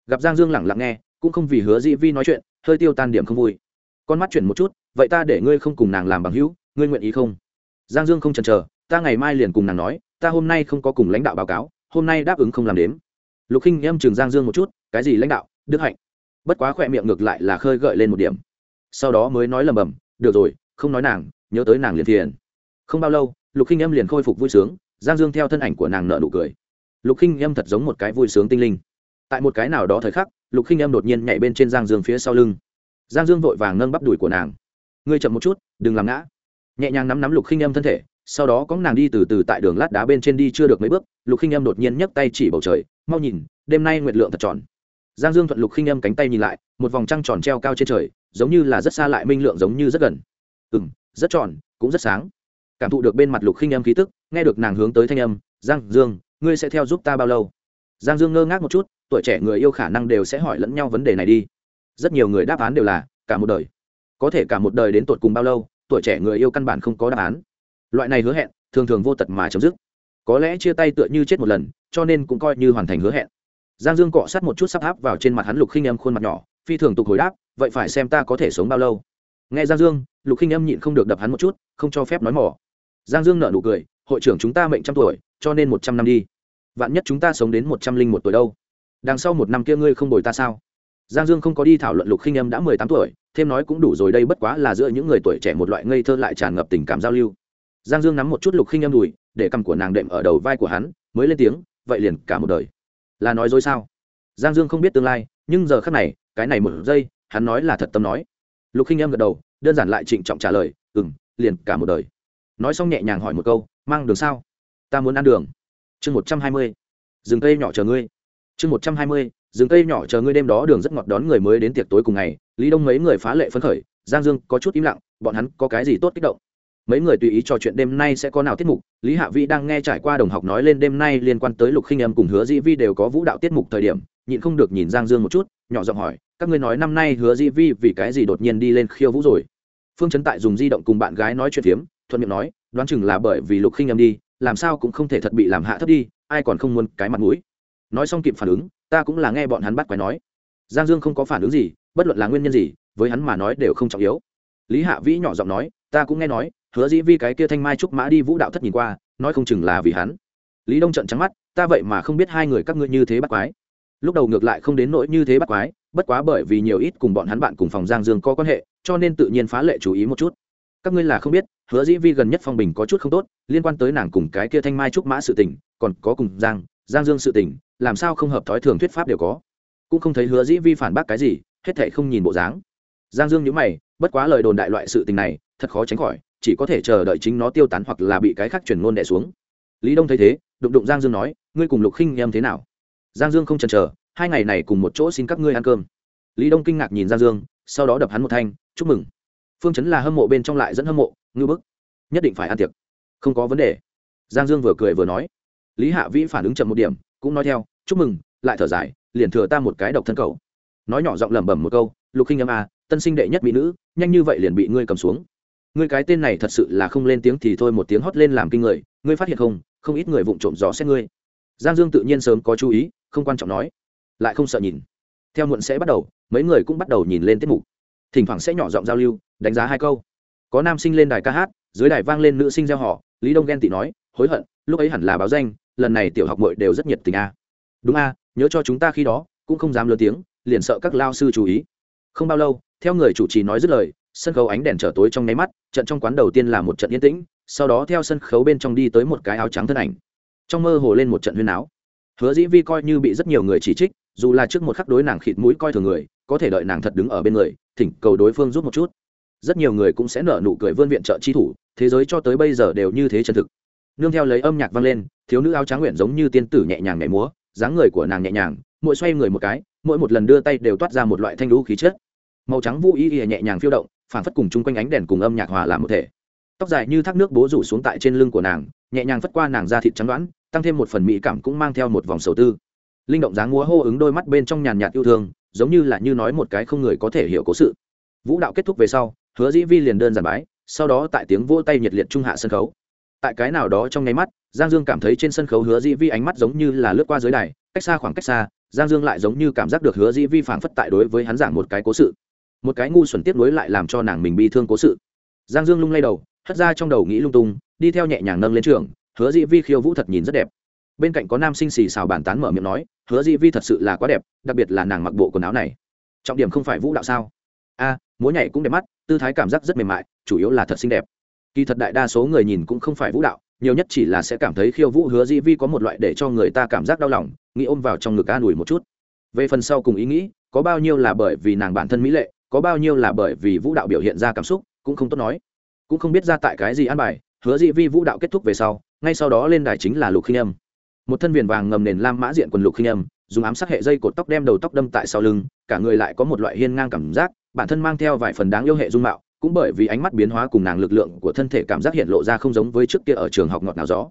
Gặp giang dương lặng lặng nghe, cũng không vì hứa dĩ vi nói chuyện hơi tiêu tan điểm không vui. Con mắt chuyển một chút, vậy ta để ngươi không cùng nàng làm bằng hữu, ngươi nguyện ý không? Giang dương không chần chờ, ta ngày mai liền cùng nàng nói, ta hôm nay không có cùng lãnh đạo báo cáo, hôm nay đáp ứng không làm đếm. Lục khinh em chừng giang dương một chút, cái gì lãnh đạo, đức hạnh. Bất quá khỏe miệng ngược lại là khơi gợi lên một điểm. Sau đó mới nói lầm bầm, được rồi, không nói nàng, nhớ tới nàng liền thiền không bao lâu, lục khinh em liền khôi phục vui sướng, giang dương theo thân ảnh của nàng nợ nụ cười. Lục khinh em thật giống một cái vui sướng tinh linh. Tại một cái nào đó thời khắc lục khinh em đột nhiên nhảy bên trên giang dương phía sau lưng. Giang dương vội vàng nâng bắp đùi của nàng. Ngươi chậm một chút, đừng làm ngã. Nhẹ nhàng nắm nắm lục khinh em thân thể, sau đó có nàng đi từ từ tại đường lát đá bên trên đi chưa được mấy bước, lục khinh em đột nhiên nhấc tay chỉ bầu trời, mau nhìn, đêm nay nguyệt lượng thật tròn. Giang dương thuận lục khinh em cánh tay nhìn lại, một vòng trăng tròn treo cao trên trời, giống như là rất xa lại minh lượng giống như rất gần. Ừ m rất tròn, cũng rất sáng. Cảm thụ được bên mặt lục khinh em khí tức, nghe được nàng hướng tới thanh âm, giang dương, ngươi sẽ theo giúp ta bao lâu? Giang dương ngơ ngác một chút tuổi trẻ người yêu khả năng đều sẽ hỏi lẫn nhau vấn đề này đi. Rất nhiều người đáp án đều là, cả một đời. Có thể cả một đời đến tột cùng bao lâu, tuổi trẻ người yêu căn bản không có đáp án. Loại này hứa hẹn, thường thường vô tật mà chấm dứt. Có lẽ chia tay tựa như chết một lần, cho nên cũng coi như hoàn thành hứa hẹn. Giang dương cọ sát một chút sắp áp vào trên mặt hắn lục khinh em khuôn mặt nhỏ, phi thường tục hồi đáp, vậy phải xem ta có thể sống bao lâu. Nghe giang dương, lục khinh em nhịn không được đập hắn một chút, không cho phép nói mỏ. Giang dương nợ nụ cười, hội trưởng chúng ta mệnh trăm tuổi, cho nên một trăm năm đi. Vạn nhất chúng ta sống đến một trăm linh một tuổi đâu? Đằng sau một năm kia ngươi không bồi ta sao? Giang dương không có đi thảo luận lục khinh em đã mười tám tuổi, thêm nói cũng đủ rồi đây bất quá là giữa những người tuổi trẻ một loại ngây thơ lại tràn ngập tình cảm giao lưu. Giang dương nắm một chút lục khinh em đùi, để cầm của nàng đệm ở đầu vai của hắn, mới lên tiếng, vậy liền cả một đời. Là nói dối sao? Giang dương không biết tương lai, nhưng giờ khắc này, cái này một giây, hắn nói là thật tâm nói. Lục khinh em gật đầu, đơn giản lại trịnh trọng trả lời ừ m liền cả một đời. Nói xong nhẹ nhàng hỏi một câu, mang đường sao? Ta muốn ăn đường. Chương một trăm hai mươi. Rừng cây nhỏ chờ ngươi chương một trăm hai mươi, rừng cây nhỏ chờ ngươi đêm đó đường rất ngọt đón người mới đến tiệc tối cùng ngày, lý đông mấy người phá lệ phấn khởi, giang dương có chút im lặng, bọn hắn có cái gì tốt kích động? Mấy người tùy ý trò chuyện đêm nay sẽ có nào tiết mục, lý hạ vi đang nghe trải qua đồng học nói lên đêm nay liên quan tới lục khinh em cùng hứa dĩ vi đều có vũ đạo tiết mục thời điểm, nhịn không được nhìn giang dương một chút, nhỏ giọng hỏi, các ngươi nói năm nay hứa dĩ vi vì cái gì đột nhiên đi lên khiêu vũ rồi? Phương chấn tại dùng di động cùng bạn gái nói chuyện phiếm, thuận miệng nói, đoán chừng là bởi vì lục khinh em đi, làm sao cũng không thể thật bị làm hạ thấp đi, ai còn không muốn cái mặt mũi? Nói xong kịp phản ứng, ta cũng là nghe bọn hắn bắt quái nói. Giang dương không có phản ứng gì, bất luận là nguyên nhân gì, với hắn mà nói đều không trọng yếu. Lý hạ vĩ nhỏ giọng nói, ta cũng nghe nói, hứa dĩ vi cái kia thanh mai trúc mã đi vũ đạo thất nhìn qua, nói không chừng là vì hắn. Lý đông trận trắng mắt, ta vậy mà không biết hai người các ngươi như thế bắt quái. Lúc đầu ngược lại không đến nỗi như thế bắt quái, bất quá bởi vì nhiều ít cùng bọn hắn bạn cùng phòng giang dương có quan hệ, cho nên tự nhiên phá lệ chú ý một chút. Các ngươi là không biết, hứa dĩ vi gần nhất phong bình có chút không tốt, liên quan tới nàng cùng cái kia thanh mai trúc mã sự tình, còn có cùng giang giang dương sự tình, làm sao không hợp thói thường thuyết pháp đều có. Cũng không thấy hứa dĩ vi phản bác cái gì, hết thệ không nhìn bộ dáng. Giang dương nhớ mày, bất quá lời đồn đại loại sự tình này, thật khó tránh khỏi, chỉ có thể chờ đợi chính nó tiêu tán hoặc là bị cái khác chuyển ngôn đẻ xuống. Lý đông thấy thế, đụng đụng giang dương nói, ngươi cùng lục khinh em thế nào? Giang dương không chần chờ, hai ngày này cùng một chỗ xin các ngươi ăn cơm. Lý đông kinh ngạc nhìn giang dương, sau đó đập hắn một thanh, chúc mừng. Phương chấn là hâm mộ bên trong lại dẫn hâm mộ, ngư bức. Nhất định phải ăn tiệc. Không có vấn đề. Giang dương vừa cười vừa nói lý hạ vĩ phản ứng chậm một điểm, cũng nói theo, chúc mừng, lại thở dài, liền thừa ta một cái độc thân cầu. Nói nhỏ giọng lẩm bẩm một câu, lục khinh âm a tân sinh đệ nhất mỹ nữ, nhanh như vậy liền bị ngươi cầm xuống. Ngươi cái tên này thật sự là không lên tiếng thì thôi, một tiếng hót lên làm kinh người, ngươi phát hiện không? Không ít người vụng trộm gió xét ngươi. Giang dương tự nhiên sớm có chú ý, không quan trọng nói, lại không sợ nhìn. Theo muộn sẽ bắt đầu, mấy người cũng bắt đầu nhìn lên tiết mục. Thỉnh thoảng sẽ nhỏ giọng giao lưu, đánh giá hai câu. Có nam sinh lên đài ca hát, dưới đài vang lên nữ sinh gieo họ, lý đông ghen tị nói, hối hận, lúc ấy hẳn là báo danh lần này tiểu học mội đều rất nhiệt tình a. Đúng a, nhớ cho chúng ta khi đó, cũng không dám lớn tiếng, liền sợ các lao sư chú ý. Không bao lâu, theo người chủ trì nói dứt lời, sân khấu ánh đèn trở tối trong nháy mắt, trận trong quán đầu tiên là một trận yên tĩnh, sau đó theo sân khấu bên trong đi tới một cái áo trắng thân ảnh. Trong mơ hồ lên một trận huyên áo. Hứa dĩ vi coi như bị rất nhiều người chỉ trích, dù là trước một khắc đối nàng khịt mũi coi thường người, có thể đợi nàng thật đứng ở bên người, thỉnh cầu đối phương giúp một chút. Rất nhiều người cũng sẽ nở nụ cười vươn viện trợ chi thủ, thế giới cho tới bây giờ đều như thế chân thực nương theo lấy âm nhạc vang lên, thiếu nữ áo trắng nguyện giống như tiên tử nhẹ nhàng nhảy múa, dáng người của nàng nhẹ nhàng, mỗi xoay người một cái, mỗi một lần đưa tay đều toát ra một loại thanh lũ khí chất. Màu trắng vũ y y nhẹ nhàng phiêu động, phản phất cùng chung quanh ánh đèn cùng âm nhạc hòa làm một thể. Tóc dài như thác nước bố rủ xuống tại trên lưng của nàng, nhẹ nhàng phất qua nàng da thịt trắng đoán, tăng thêm một phần mỹ cảm cũng mang theo một vòng sầu tư. Linh động dáng múa hô ứng đôi mắt bên trong nhàn nhạt yêu thương, giống như là như nói một cái không người có thể hiểu cố sự. Vũ đạo kết thúc về sau, hứa dĩ vi liền đơn giản bái, sau đó tại tiếng vỗ tay nhiệt liệt trung hạ sân khấu tại cái nào đó trong nháy mắt, giang dương cảm thấy trên sân khấu hứa dĩ vi ánh mắt giống như là lướt qua dưới đài, cách xa khoảng cách xa, giang dương lại giống như cảm giác được hứa dĩ vi phảng phất tại đối với hắn giảng một cái cố sự. Một cái ngu xuẩn tiếp nối lại làm cho nàng mình bi thương cố sự. Giang dương lung lay đầu, hất ra trong đầu nghĩ lung tung, đi theo nhẹ nhàng nâng lên trường, hứa dĩ vi khiêu vũ thật nhìn rất đẹp. Bên cạnh có nam sinh xì xào bàn tán mở miệng nói, hứa dĩ vi thật sự là quá đẹp, đặc biệt là nàng mặc bộ quần áo này. Trọng điểm không phải vũ đạo sao? A, múa nhảy cũng đẹp mắt, tư thái cảm giác rất mềm mại, chủ yếu là thật xinh đẹp kỳ thật đại đa số người nhìn cũng không phải vũ đạo, nhiều nhất chỉ là sẽ cảm thấy khiêu vũ hứa dĩ vi có một loại để cho người ta cảm giác đau lòng, nghĩ ôm vào trong ngực an ủi một chút. Về phần sau cùng ý nghĩ, có bao nhiêu là bởi vì nàng bản thân mỹ lệ, có bao nhiêu là bởi vì vũ đạo biểu hiện ra cảm xúc, cũng không tốt nói. Cũng không biết ra tại cái gì an bài, hứa dĩ vi vũ đạo kết thúc về sau, ngay sau đó lên đài chính là lục khinh âm. Một thân viền vàng ngầm nền lam mã diện quần lục khinh âm, dùng ám sát hệ dây cột tóc đem đầu tóc đâm tại sau lưng, cả người lại có một loại hiên ngang cảm giác, bản thân mang theo vài phần đáng yêu hệ dung mạo cũng bởi vì ánh mắt biến hóa cùng nàng lực lượng của thân thể cảm giác hiện lộ ra không giống với trước kia ở trường học ngọt nào gió.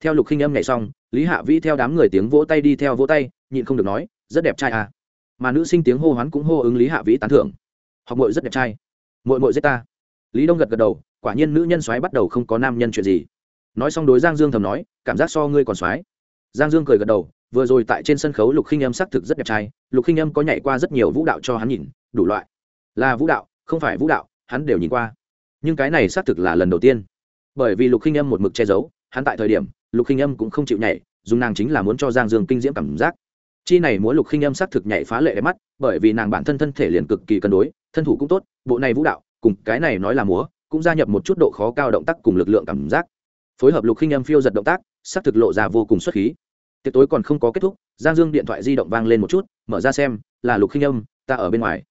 Theo lục khinh âm nhảy xong, lý hạ vĩ theo đám người tiếng vỗ tay đi theo vỗ tay, nhịn không được nói, rất đẹp trai à. Mà nữ sinh tiếng hô hoán cũng hô ứng lý hạ vĩ tán thưởng. Học mội rất đẹp trai. Mội mội giết ta. Lý đông gật gật đầu, quả nhiên nữ nhân xoáy bắt đầu không có nam nhân chuyện gì. Nói xong đối giang dương thầm nói, cảm giác so ngươi còn xoáy giang dương cười gật đầu, vừa rồi tại trên sân khấu lục khinh âm xác thực rất đẹp trai, lục khinh âm có nhảy qua rất nhiều vũ đạo cho hắn nhìn, đủ loại. Là vũ đạo, không phải vũ đạo hắn đều nhìn qua. Nhưng cái này xác thực là lần đầu tiên. Bởi vì lục khinh âm một mực che giấu, hắn tại thời điểm, lục khinh âm cũng không chịu nhảy, dùng nàng chính là muốn cho giang dương kinh diễm cảm giác. Chi này múa lục khinh âm xác thực nhảy phá lệ đẹp mắt, bởi vì nàng bản thân thân thể liền cực kỳ cân đối, thân thủ cũng tốt, bộ này vũ đạo, cùng cái này nói là múa, cũng gia nhập một chút độ khó cao động tác cùng lực lượng cảm giác. Phối hợp lục khinh âm phiêu giật động tác, xác thực lộ ra vô cùng xuất khí. Tiệc tối còn không có kết thúc, giang dương điện thoại di động vang lên một chút, mở ra xem, là lục khinh âm, ta ở bên ngoài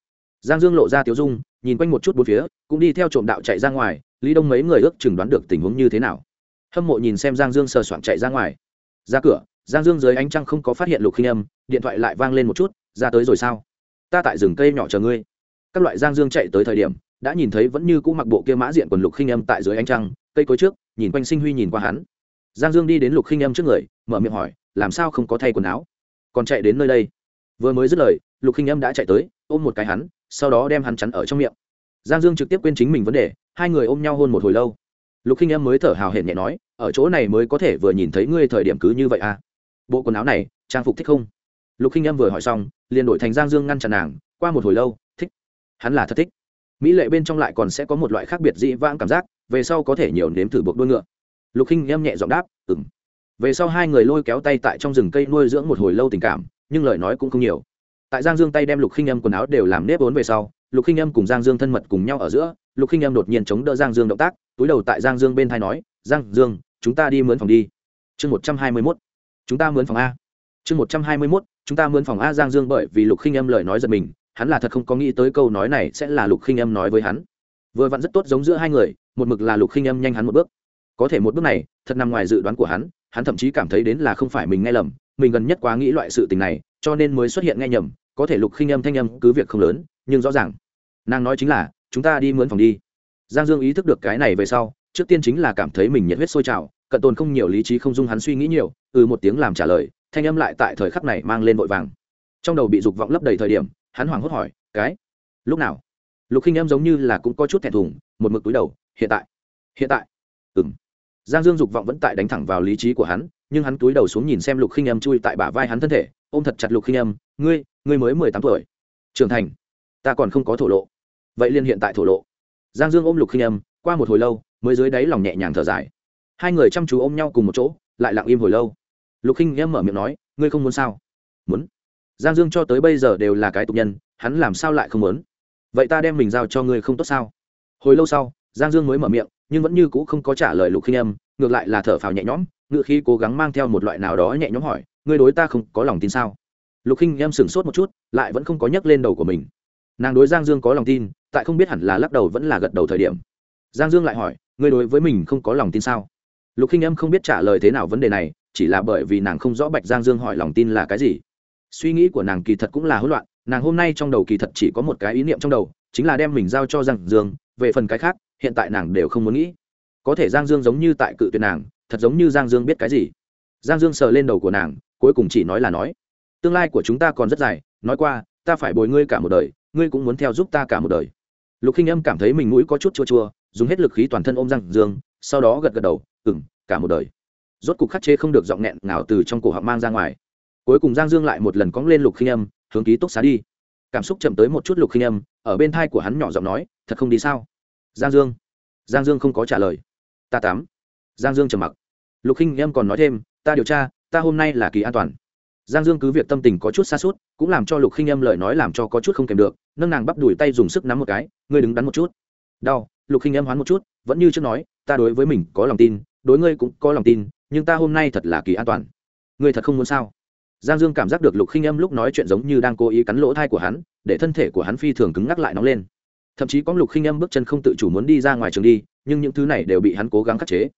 giang dương lộ ra tiếu dung, nhìn quanh một chút bốn phía, cũng đi theo trộm đạo chạy ra ngoài, lý đông mấy người ước chừng đoán được tình huống như thế nào. Hâm mộ nhìn xem giang dương sờ soạn chạy ra ngoài. Ra cửa, giang dương dưới ánh trăng không có phát hiện lục khinh âm, điện thoại lại vang lên một chút, ra tới rồi sao? Ta tại rừng cây nhỏ chờ ngươi. Các loại giang dương chạy tới thời điểm, đã nhìn thấy vẫn như cũ mặc bộ kia mã diện quần lục khinh âm tại dưới ánh trăng, cây cối trước, nhìn quanh sinh huy nhìn qua hắn. Giang dương đi đến lục khinh âm trước người, mở miệng hỏi, làm sao không có thay quần áo? Còn chạy đến nơi đây? Vừa mới dứt lời, lục khinh âm đã chạy tới, ôm một cái hắn sau đó đem hắn chắn ở trong miệng. Giang dương trực tiếp quên chính mình vấn đề, hai người ôm nhau hôn một hồi lâu. Lục khinh em mới thở hào hển nhẹ nói, ở chỗ này mới có thể vừa nhìn thấy ngươi thời điểm cứ như vậy à? Bộ quần áo này, trang phục thích không? Lục khinh em vừa hỏi xong, liền đổi thành giang dương ngăn chặn nàng, qua một hồi lâu, thích. Hắn là thật thích. Mỹ lệ bên trong lại còn sẽ có một loại khác biệt dị vãng cảm giác, về sau có thể nhiều nếm thử buộc đuôi ngựa. Lục khinh em nhẹ giọng đáp ừng về sau hai người lôi kéo tay tại trong rừng cây nuôi dưỡng một hồi lâu tình cảm, nhưng lời nói cũng không nhiều tại giang dương tay đem lục khinh âm quần áo đều làm nếp vốn về sau, lục khinh âm cùng giang dương thân mật cùng nhau ở giữa, lục khinh âm đột nhiên chống đỡ giang dương động tác, túi đầu tại giang dương bên thai nói, giang dương, chúng ta đi mướn phòng đi. Chương một trăm hai mươi mốt. Chúng ta mướn phòng a. Chương một trăm hai mươi mốt. Chúng ta mướn phòng a. Giang dương bởi vì lục khinh âm lời nói giật mình, hắn là thật không có nghĩ tới câu nói này sẽ là lục khinh âm nói với hắn. Vừa vặn rất tốt giống giữa hai người, một mực là lục khinh âm nhanh hắn một bước. Có thể một bước này, thật nằm ngoài dự đoán của hắn hắn thậm chí cảm thấy đến là không phải mình nghe lầm, mình gần nhất quá nghĩ loại sự tình này cho nên mới xuất hiện nghe nhầm, có thể lục khinh âm thanh âm cứ việc không lớn, nhưng rõ ràng. Nàng nói chính là, chúng ta đi mướn phòng đi. Giang dương ý thức được cái này về sau, trước tiên chính là cảm thấy mình nhiệt huyết sôi trào, cận tồn không nhiều lý trí không dung hắn suy nghĩ nhiều ừ một tiếng làm trả lời, thanh âm lại tại thời khắc này mang lên vội vàng. Trong đầu bị dục vọng lấp đầy thời điểm, hắn hoảng hốt hỏi, cái, lúc nào? Lục khinh âm giống như là cũng có chút thẹn thùng, một mực túi đầu, hiện tại. Hiện tại? Ừ m giang dương dục vọng vẫn tại đánh thẳng vào lý trí của hắn, nhưng hắn túi đầu xuống nhìn xem lục khinh âm chui tại bả vai hắn thân thể ôm thật chặt lục khinh âm, ngươi ngươi mới mười tám tuổi, trưởng thành, ta còn không có thổ lộ. Vậy liên hiện tại thổ lộ. Giang dương ôm lục khinh âm, qua một hồi lâu, mới dưới đáy lòng nhẹ nhàng thở dài. Hai người chăm chú ôm nhau cùng một chỗ, lại lặng im hồi lâu. Lục khinh âm mở miệng nói, ngươi không muốn sao? Muốn. Giang dương cho tới bây giờ đều là cái tục nhân, hắn làm sao lại không muốn? Vậy ta đem mình giao cho ngươi không tốt sao? Hồi lâu sau, giang dương mới mở miệng, nhưng vẫn như c ũ không có trả lời lục khinh âm, ngược lại là thở phào nhẹ nhõm ngựa khi cố gắng mang theo một loại nào đó nhẹ nhõm hỏi, ngươi đối ta không có lòng tin sao? Lục khinh Em sửng sốt một chút, lại vẫn không có nhấc lên đầu của mình. Nàng đối giang dương có lòng tin, tại không biết hẳn là lắc đầu vẫn là gật đầu thời điểm. Giang dương lại hỏi, ngươi đối với mình không có lòng tin sao? Lục khinh Em không biết trả lời thế nào vấn đề này, chỉ là bởi vì nàng không rõ bạch giang dương hỏi lòng tin là cái gì. Suy nghĩ của nàng kỳ thật cũng là hỗn loạn, nàng hôm nay trong đầu kỳ thật chỉ có một cái ý niệm trong đầu, chính là đem mình giao cho giang dương, về phần cái khác, hiện tại nàng đều không muốn nghĩ. Có thể giang dương giống như tại cự tuyệt nàng thật giống như giang dương biết cái gì. Giang dương sờ lên đầu của nàng, cuối cùng chỉ nói là nói, tương lai của chúng ta còn rất dài, nói qua, ta phải bồi ngươi cả một đời, ngươi cũng muốn theo giúp ta cả một đời. Lục khinh âm cảm thấy mình mũi có chút chua chua, dùng hết lực khí toàn thân ôm giang dương, sau đó gật gật đầu ừng cả một đời. Rốt cục khắc chế không được giọng nghẹn nào từ trong cổ họng mang ra ngoài. Cuối cùng giang dương lại một lần cóng lên lục khinh âm, hướng ký túc xá đi. Cảm xúc chậm tới một chút lục khinh âm, ở bên thai của hắn nhỏ giọng nói, thật không đi sao? Giang dương giang dương không có trả lời. Ta tắm giang dương trầm mặc lục khinh Em còn nói thêm, ta điều tra, ta hôm nay là kỳ an toàn. Giang dương cứ việc tâm tình có chút xa suốt, cũng làm cho lục khinh Em lời nói làm cho có chút không kèm được, nâng nàng bắp đùi tay dùng sức nắm một cái, ngươi đứng đắn một chút. Đau. Lục khinh Em hoán một chút, vẫn như trước nói, ta đối với mình có lòng tin, đối ngươi cũng có lòng tin, nhưng ta hôm nay thật là kỳ an toàn. Ngươi thật không muốn sao? Giang dương cảm giác được lục khinh Em lúc nói chuyện giống như đang cố ý cắn lỗ thai của hắn, để thân thể của hắn phi thường cứng ngắc lại nóng lên. Thậm chí có lục khinh Em bước chân không tự chủ muốn đi ra ngoài trường đi, nhưng những thứ này đều bị hắn cố gắng khắc chế.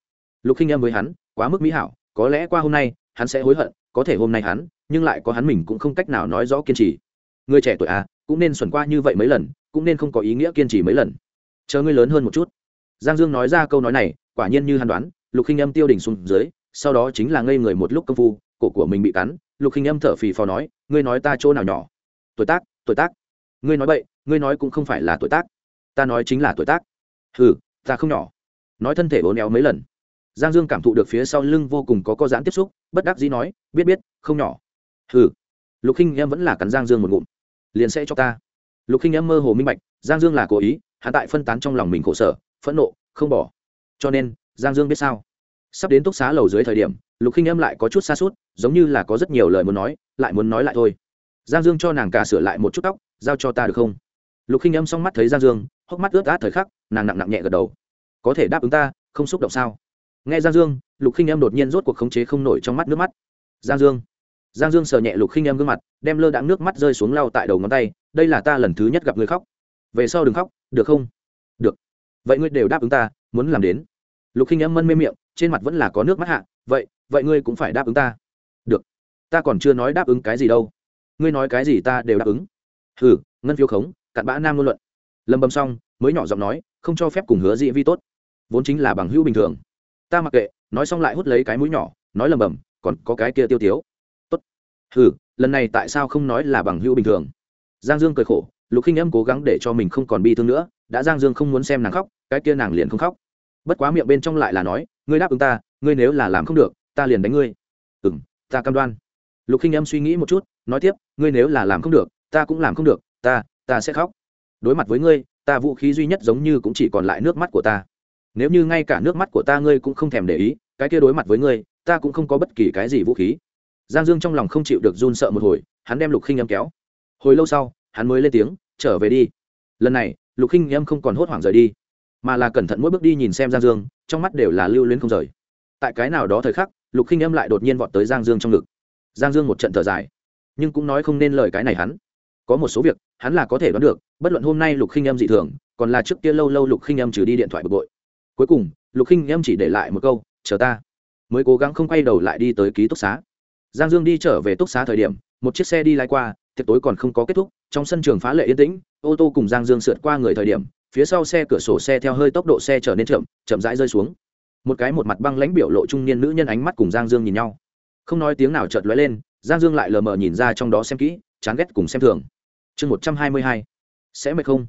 Lục khinh Em với hắn quá mức mỹ hảo, có lẽ qua hôm nay, hắn sẽ hối hận, có thể hôm nay hắn, nhưng lại có hắn mình cũng không cách nào nói rõ kiên trì. Người trẻ tuổi à cũng nên xuẩn qua như vậy mấy lần, cũng nên không có ý nghĩa kiên trì mấy lần. Chờ ngươi lớn hơn một chút. Giang dương nói ra câu nói này, quả nhiên như hắn đoán, lục khinh âm tiêu đỉnh xuống dưới, sau đó chính là ngây người một lúc công phu, cổ của mình bị cắn, lục khinh âm thở phì phò nói, ngươi nói ta chỗ nào nhỏ? Tuổi tác tuổi tác. Ngươi nói bậy, ngươi nói cũng không phải là tuổi tác. Ta nói chính là tuổi tác. Ừ ta không nhỏ. Nói thân thể bốn éo mấy lần giang dương cảm thụ được phía sau lưng vô cùng có co giãn tiếp xúc, bất đắc dĩ nói, biết biết, không nhỏ. Ừ lục khinh em vẫn là cắn giang dương một ngụm. Liền sẽ cho ta. Lục khinh em mơ hồ minh bạch, giang dương là cố ý hạ tại phân tán trong lòng mình khổ sở, phẫn nộ, không bỏ. Cho nên, giang dương biết sao? Sắp đến túc xá lầu dưới thời điểm, lục khinh em lại có chút xa suốt giống như là có rất nhiều lời muốn nói, lại muốn nói lại thôi. Giang dương cho nàng cà sửa lại một chút tóc, giao cho ta được không? Lục khinh em xong mắt thấy giang dương, hốc mắt ướt át thời khắc, nàng nặng nặng nhẹ gật đầu. Có thể đáp ứng ta, không xúc động sao? Nghe giang dương, lục khinh em đột nhiên rốt cuộc khống chế không nổi trong mắt nước mắt. Giang dương. Giang dương sờ nhẹ lục khinh em gương mặt, đem lơ đãng nước mắt rơi xuống lau tại đầu ngón tay. Đây là ta lần thứ nhất gặp người khóc. Về sau đừng khóc, được không? Được. Vậy ngươi đều đáp ứng ta, muốn làm đến. Lục khinh em mân mê miệng, trên mặt vẫn là có nước mắt hạ. Vậy vậy ngươi cũng phải đáp ứng ta. Được. Ta còn chưa nói đáp ứng cái gì đâu. Ngươi nói cái gì ta đều đáp ứng. Ừ ngân phiếu khống, cặn bã nam ngôn luận. Lâm bầm xong, mới nhỏ giọng nói, không cho phép cùng hứa dị vi tốt. Vốn chính là bằng hữu bình thường ta mặc kệ, nói xong lại hút lấy cái mũi nhỏ, nói lầm bầm, còn có cái kia tiêu tiếu. Tốt. Ừ lần này tại sao không nói là bằng hữu bình thường? Giang dương cười khổ, lục khinh âm cố gắng để cho mình không còn bi thương nữa, đã giang dương không muốn xem nàng khóc, cái kia nàng liền không khóc. Bất quá miệng bên trong lại là nói, ngươi đáp ứng ta, ngươi nếu là làm không được, ta liền đánh ngươi. Ừ m ta cam đoan. Lục khinh âm suy nghĩ một chút, nói tiếp, ngươi nếu là làm không được, ta cũng làm không được, ta ta sẽ khóc. Đối mặt với ngươi, ta vũ khí duy nhất giống như cũng chỉ còn lại nước mắt của ta nếu như ngay cả nước mắt của ta ngươi cũng không thèm để ý, cái kia đối mặt với ngươi, ta cũng không có bất kỳ cái gì vũ khí. Giang dương trong lòng không chịu được run sợ một hồi, hắn đem lục khinh âm kéo. Hồi lâu sau, hắn mới lên tiếng, trở về đi. Lần này, lục khinh âm không còn hốt hoảng rời đi, mà là cẩn thận mỗi bước đi nhìn xem giang dương, trong mắt đều là lưu luyến không rời. Tại cái nào đó thời khắc, lục khinh âm lại đột nhiên vọt tới giang dương trong ngực. Giang dương một trận thở dài, nhưng cũng nói không nên lời cái này hắn. Có một số việc, hắn là có thể đoán được, bất luận hôm nay lục khinh âm dị thường, còn là trước kia lâu lâu lục khinh âm trừ đi điện thoại bực bội cuối cùng, lục khinh em chỉ để lại một câu, chờ ta. Mới cố gắng không quay đầu lại đi tới ký túc xá. Giang dương đi trở về túc xá thời điểm, một chiếc xe đi lái qua, tiệc tối còn không có kết thúc, trong sân trường phá lệ yên tĩnh, ô tô cùng giang dương sượt qua người thời điểm, phía sau xe cửa sổ xe theo hơi tốc độ xe trở nên chậm chậm rãi rơi xuống. Một cái một mặt băng lãnh biểu lộ trung niên nữ nhân ánh mắt cùng giang dương nhìn nhau. Không nói tiếng nào chợt lóe lên, giang dương lại lờ mờ nhìn ra trong đó xem kỹ, chán ghét cùng xem thường. Chương một trăm hai mươi hai, sẽ mệt không?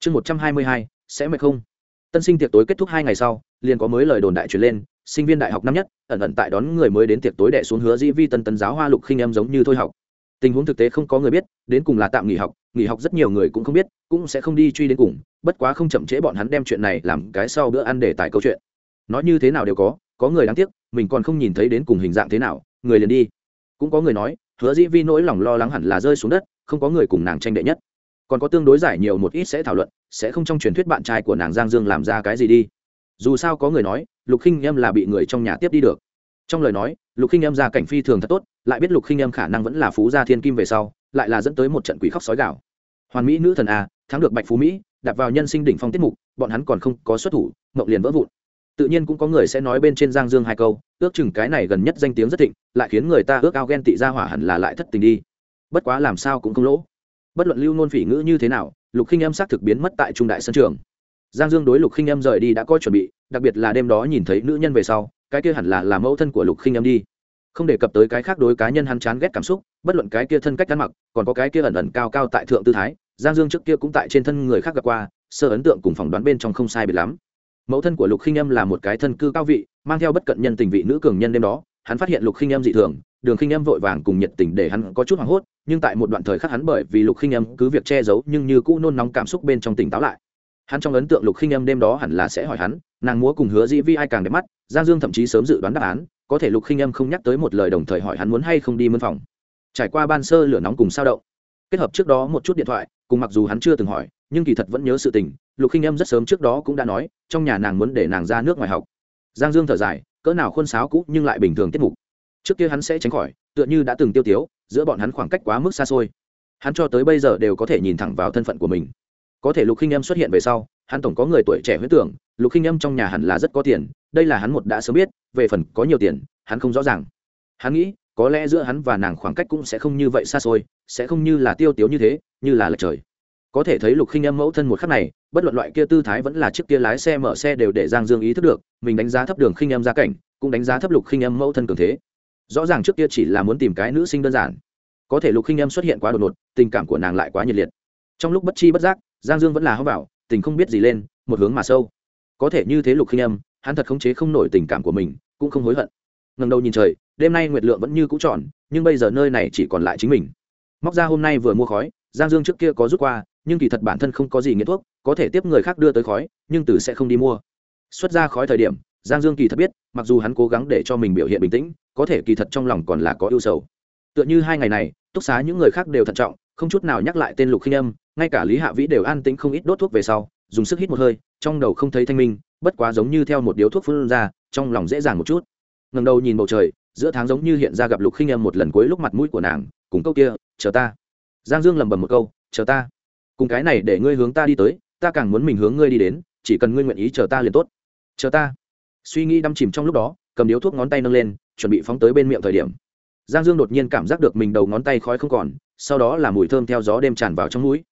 Chương một trăm hai mươi hai, sẽ mệt không? Tân sinh tiệc tối kết thúc hai ngày sau, liền có mới lời đồn đại truyền lên, sinh viên đại học năm nhất, ẩn ẩn tại đón người mới đến tiệc tối đệ xuống hứa dĩ vi tân tân giáo hoa lục khinh em giống như thôi học. Tình huống thực tế không có người biết, đến cùng là tạm nghỉ học nghỉ học rất nhiều người cũng không biết, cũng sẽ không đi truy đến cùng, bất quá không chậm trễ bọn hắn đem chuyện này làm cái sau bữa ăn để tài câu chuyện. Nói như thế nào đều có có người đáng tiếc, mình còn không nhìn thấy đến cùng hình dạng thế nào, người liền đi. Cũng có người nói, hứa dĩ vi nỗi lòng lo lắng hẳn là rơi xuống đất, không có người cùng nàng tranh đệ nhất còn có tương đối giải nhiều một ít sẽ thảo luận, sẽ không trong truyền thuyết bạn trai của nàng giang dương làm ra cái gì đi. Dù sao có người nói, lục khinh em là bị người trong nhà tiếp đi được. Trong lời nói, lục khinh em ra cảnh phi thường thật tốt, lại biết lục khinh em khả năng vẫn là phú gia thiên kim về sau, lại là dẫn tới một trận quỷ khóc sói gạo hoàn mỹ nữ thần a, thắng được bạch phú mỹ đặt vào nhân sinh đỉnh phong tiết mục, bọn hắn còn không có xuất thủ, mộng liền vỡ vụn. Tự nhiên cũng có người sẽ nói bên trên giang dương hai câu, ước chừng cái này gần nhất danh tiếng rất thịnh, lại khiến người ta ước ao ghen tị ra hỏa hẳn là lại thất tình đi. Bất quá làm sao cũng không lỗ bất luận lưu nôn phỉ ngữ như thế nào, lục khinh âm xác thực biến mất tại trung đại sân trường. Giang dương đối lục khinh âm rời đi đã có chuẩn bị, đặc biệt là đêm đó nhìn thấy nữ nhân về sau, cái kia hẳn là là mẫu thân của lục khinh âm đi. Không đề cập tới cái khác đối cá nhân hắn chán ghét cảm xúc, bất luận cái kia thân cách ăn mặc, còn có cái kia ẩn ẩn cao cao tại thượng tư thái, giang dương trước kia cũng tại trên thân người khác gặp qua, sơ ấn tượng cùng phỏng đoán bên trong không sai biệt lắm. Mẫu thân của lục khinh âm là một cái thân cư cao vị, mang theo bất cận nhân tình vị nữ cường nhân đêm đó hắn phát hiện lục khinh Em dị thường, đường khinh Em vội vàng cùng nhiệt tình để hắn có chút hoảng hốt, nhưng tại một đoạn thời khắc hắn bởi vì lục khinh Em cứ việc che giấu nhưng như cũ nôn nóng cảm xúc bên trong tỉnh táo lại. Hắn trong ấn tượng lục khinh Em đêm đó hẳn là sẽ hỏi hắn, nàng múa cùng hứa dĩ vi ai càng đẹp mắt, giang dương thậm chí sớm dự đoán đáp án, có thể lục khinh Em không nhắc tới một lời đồng thời hỏi hắn muốn hay không đi mân phòng. Trải qua ban sơ lửa nóng cùng sao động, kết hợp trước đó một chút điện thoại, cùng mặc dù hắn chưa từng hỏi, nhưng kỳ thật vẫn nhớ sự tình, lục khinh Em rất sớm trước đó cũng đã nói, trong nhà nàng muốn để nàng ra nước ngoài học. Giang dương thở dài cỡ nào khuôn sáo cũ nhưng lại bình thường tiết mục. Trước kia hắn sẽ tránh khỏi, tựa như đã từng tiêu tiếu, giữa bọn hắn khoảng cách quá mức xa xôi. Hắn cho tới bây giờ đều có thể nhìn thẳng vào thân phận của mình. Có thể lục khinh em xuất hiện về sau, hắn tổng có người tuổi trẻ huyết tưởng, lục khinh em trong nhà hẳn là rất có tiền, đây là hắn một đã sớm biết, về phần có nhiều tiền, hắn không rõ ràng. Hắn nghĩ, có lẽ giữa hắn và nàng khoảng cách cũng sẽ không như vậy xa xôi, sẽ không như là tiêu tiếu như thế, như là lệch trời có thể thấy lục khinh âm mẫu thân một khắc này, bất luận loại kia tư thái vẫn là chiếc kia lái xe mở xe đều để giang dương ý thức được, mình đánh giá thấp đường khinh âm gia cảnh, cũng đánh giá thấp lục khinh âm mẫu thân cường thế. Rõ ràng trước kia chỉ là muốn tìm cái nữ sinh đơn giản. Có thể lục khinh âm xuất hiện quá đột ngột, tình cảm của nàng lại quá nhiệt liệt. Trong lúc bất chi bất giác, giang dương vẫn là hao bảo, tình không biết gì lên, một hướng mà sâu. Có thể như thế lục khinh âm, hắn thật khống chế không nổi tình cảm của mình, cũng không hối hận. Ngần đầu nhìn trời, đêm nay nguyệt lượng vẫn như cũ tròn, nhưng bây giờ nơi này chỉ còn lại chính mình. Móc ra hôm nay vừa mua khói, giang dương trước kia có rút qua nhưng kỳ thật bản thân không có gì nghiện thuốc, có thể tiếp người khác đưa tới khói, nhưng từ sẽ không đi mua. Xuất ra khói thời điểm, giang dương kỳ thật biết, mặc dù hắn cố gắng để cho mình biểu hiện bình tĩnh, có thể kỳ thật trong lòng còn là có ưu sầu. Tựa như hai ngày này, túc xá những người khác đều thận trọng, không chút nào nhắc lại tên lục khinh âm, ngay cả lý hạ vĩ đều an tĩnh không ít đốt thuốc về sau, dùng sức hít một hơi, trong đầu không thấy thanh minh, bất quá giống như theo một điếu thuốc phun ra, trong lòng dễ dàng một chút. Ngần đầu nhìn bầu trời, giữa tháng giống như hiện ra gặp lục khinh âm một lần cuối lúc mặt mũi của nàng, cùng câu kia, chờ ta. Giang dương lầm bầm một câu, chờ ta cùng cái này để ngươi hướng ta đi tới, ta càng muốn mình hướng ngươi đi đến, chỉ cần ngươi nguyện ý chờ ta liền tốt. Chờ ta. Suy nghĩ đâm chìm trong lúc đó, cầm điếu thuốc ngón tay nâng lên, chuẩn bị phóng tới bên miệng thời điểm. Giang dương đột nhiên cảm giác được mình đầu ngón tay khói không còn, sau đó là mùi thơm theo gió đêm tràn vào trong mũi.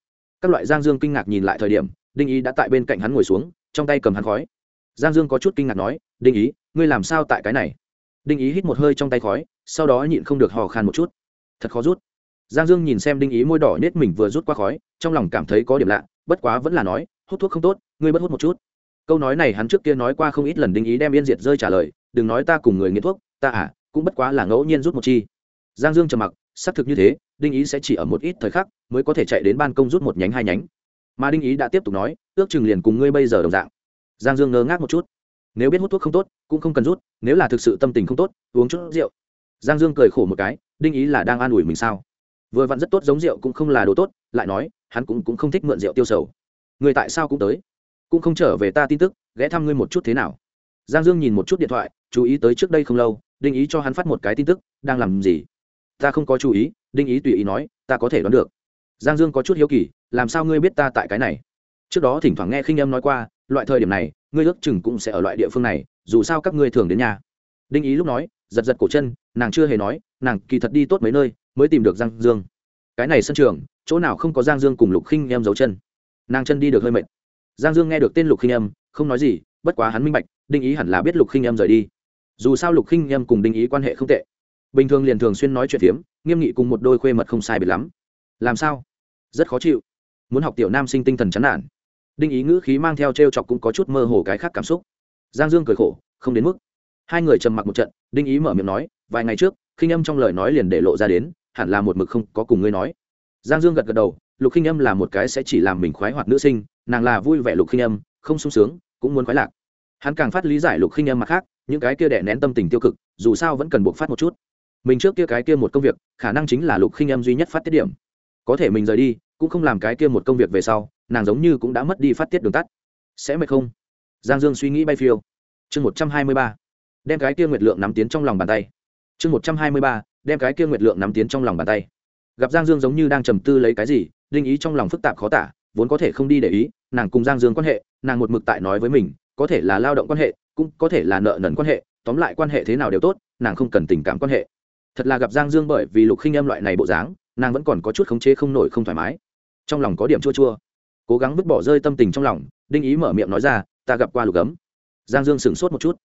Các loại giang dương kinh ngạc nhìn lại thời điểm, đinh ý đã tại bên cạnh hắn ngồi xuống, trong tay cầm hắn khói. Giang dương có chút kinh ngạc nói, đinh ý, ngươi làm sao tại cái này? Đinh ý hít một hơi trong tay khói, sau đó nhịn không được hò khan một chút. Thật khó rút giang dương nhìn xem đinh ý môi đỏ nết mình vừa rút qua khói, trong lòng cảm thấy có điểm lạ, bất quá vẫn là nói, hút thuốc không tốt, ngươi bất hút một chút. Câu nói này hắn trước kia nói qua không ít lần đinh ý đem yên diệt rơi trả lời, đừng nói ta cùng người nghiện thuốc, ta à cũng bất quá là ngẫu nhiên rút một chi. Giang dương trầm mặc, xác thực như thế, đinh ý sẽ chỉ ở một ít thời khắc mới có thể chạy đến ban công rút một nhánh, hai nhánh. Mà đinh ý đã tiếp tục nói, ước chừng liền cùng ngươi bây giờ đồng dạng. Giang dương ngơ ngác một chút. Nếu biết hút thuốc không tốt, cũng không cần rút, nếu là thực sự tâm tình không tốt, uống chút rượu. Giang dương cười khổ một cái, đinh ý là đang an ủi mình sao? Vừa vặn rất tốt giống rượu cũng không là đồ tốt lại nói hắn cũng, cũng không thích mượn rượu tiêu sầu. Người tại sao cũng tới? Cũng không trở về ta tin tức ghé thăm ngươi một chút thế nào? Giang dương nhìn một chút điện thoại chú ý tới trước đây không lâu đinh ý cho hắn phát một cái tin tức đang làm gì? Ta không có chú ý đinh ý tùy ý nói ta có thể đoán được. Giang dương có chút hiếu kỳ làm sao ngươi biết ta tại cái này? Trước đó thỉnh thoảng nghe khinh âm nói qua loại thời điểm này ngươi ước chừng cũng sẽ ở loại địa phương này dù sao các ngươi thường đến nhà. Đinh ý lúc nói giật giật cổ chân nàng chưa hề nói nàng kỳ thật đi tốt mấy nơi mới tìm được giang dương. Cái này sân trường, chỗ nào không có giang dương cùng lục khinh em giấu chân. Nàng chân đi được hơi mệt. Giang dương nghe được tên lục khinh em, không nói gì, bất quá hắn minh bạch, đinh ý hẳn là biết lục khinh em rời đi. Dù sao lục khinh em cùng đinh ý quan hệ không tệ. Bình thường liền thường xuyên nói chuyện phiếm, nghiêm nghị cùng một đôi khuê mật không sai biệt lắm. Làm sao? Rất khó chịu. Muốn học tiểu nam sinh tinh thần chán nản. Đinh ý ngữ khí mang theo t r e o chọc cũng có chút mơ hồ cái khác cảm xúc. Giang dương cười khổ, không đến mức. Hai người trầm mặc một trận, đinh ý mở miệng nói, vài ngày trước, khinh âm trong lời nói liền để lộ ra đến hẳn là một mực không có cùng ngươi nói. Giang dương gật gật đầu, lục khinh âm là một cái sẽ chỉ làm mình khoái hoạt nữ sinh, nàng là vui vẻ lục khinh âm, không sung sướng, cũng muốn khoái lạc. Hắn càng phát lý giải lục khinh âm mặt khác, những cái kia đẻ nén tâm tình tiêu cực, dù sao vẫn cần buộc phát một chút. Mình trước kia cái kia một công việc, khả năng chính là lục khinh âm duy nhất phát tiết điểm. Có thể mình rời đi, cũng không làm cái kia một công việc về sau, nàng giống như cũng đã mất đi phát tiết đường tắt. Sẽ mệt không? Giang dương suy nghĩ bay phiêu. Chương một trăm hai mươi ba. Đem cái kia nguyệt lượng nắm tiến trong lòng bàn tay. Chương một trăm hai mươi ba đem cái kia nguyệt lượng nắm tiến trong lòng bàn tay. Gặp giang dương giống như đang trầm tư lấy cái gì linh ý trong lòng phức tạp khó tả, vốn có thể không đi để ý, nàng cùng giang dương quan hệ, nàng một mực tại nói với mình, có thể là lao động quan hệ, cũng có thể là nợ nần quan hệ, tóm lại quan hệ thế nào đều tốt, nàng không cần tình cảm quan hệ. Thật là gặp giang dương bởi vì lục khinh em loại này bộ dáng, nàng vẫn còn có chút khống chế không nổi không thoải mái. Trong lòng có điểm chua chua. Cố gắng vứt bỏ rơi tâm tình trong lòng, đinh ý mở miệng nói ra, ta gặp qua lục ấm giang dương sửng sốt một chút.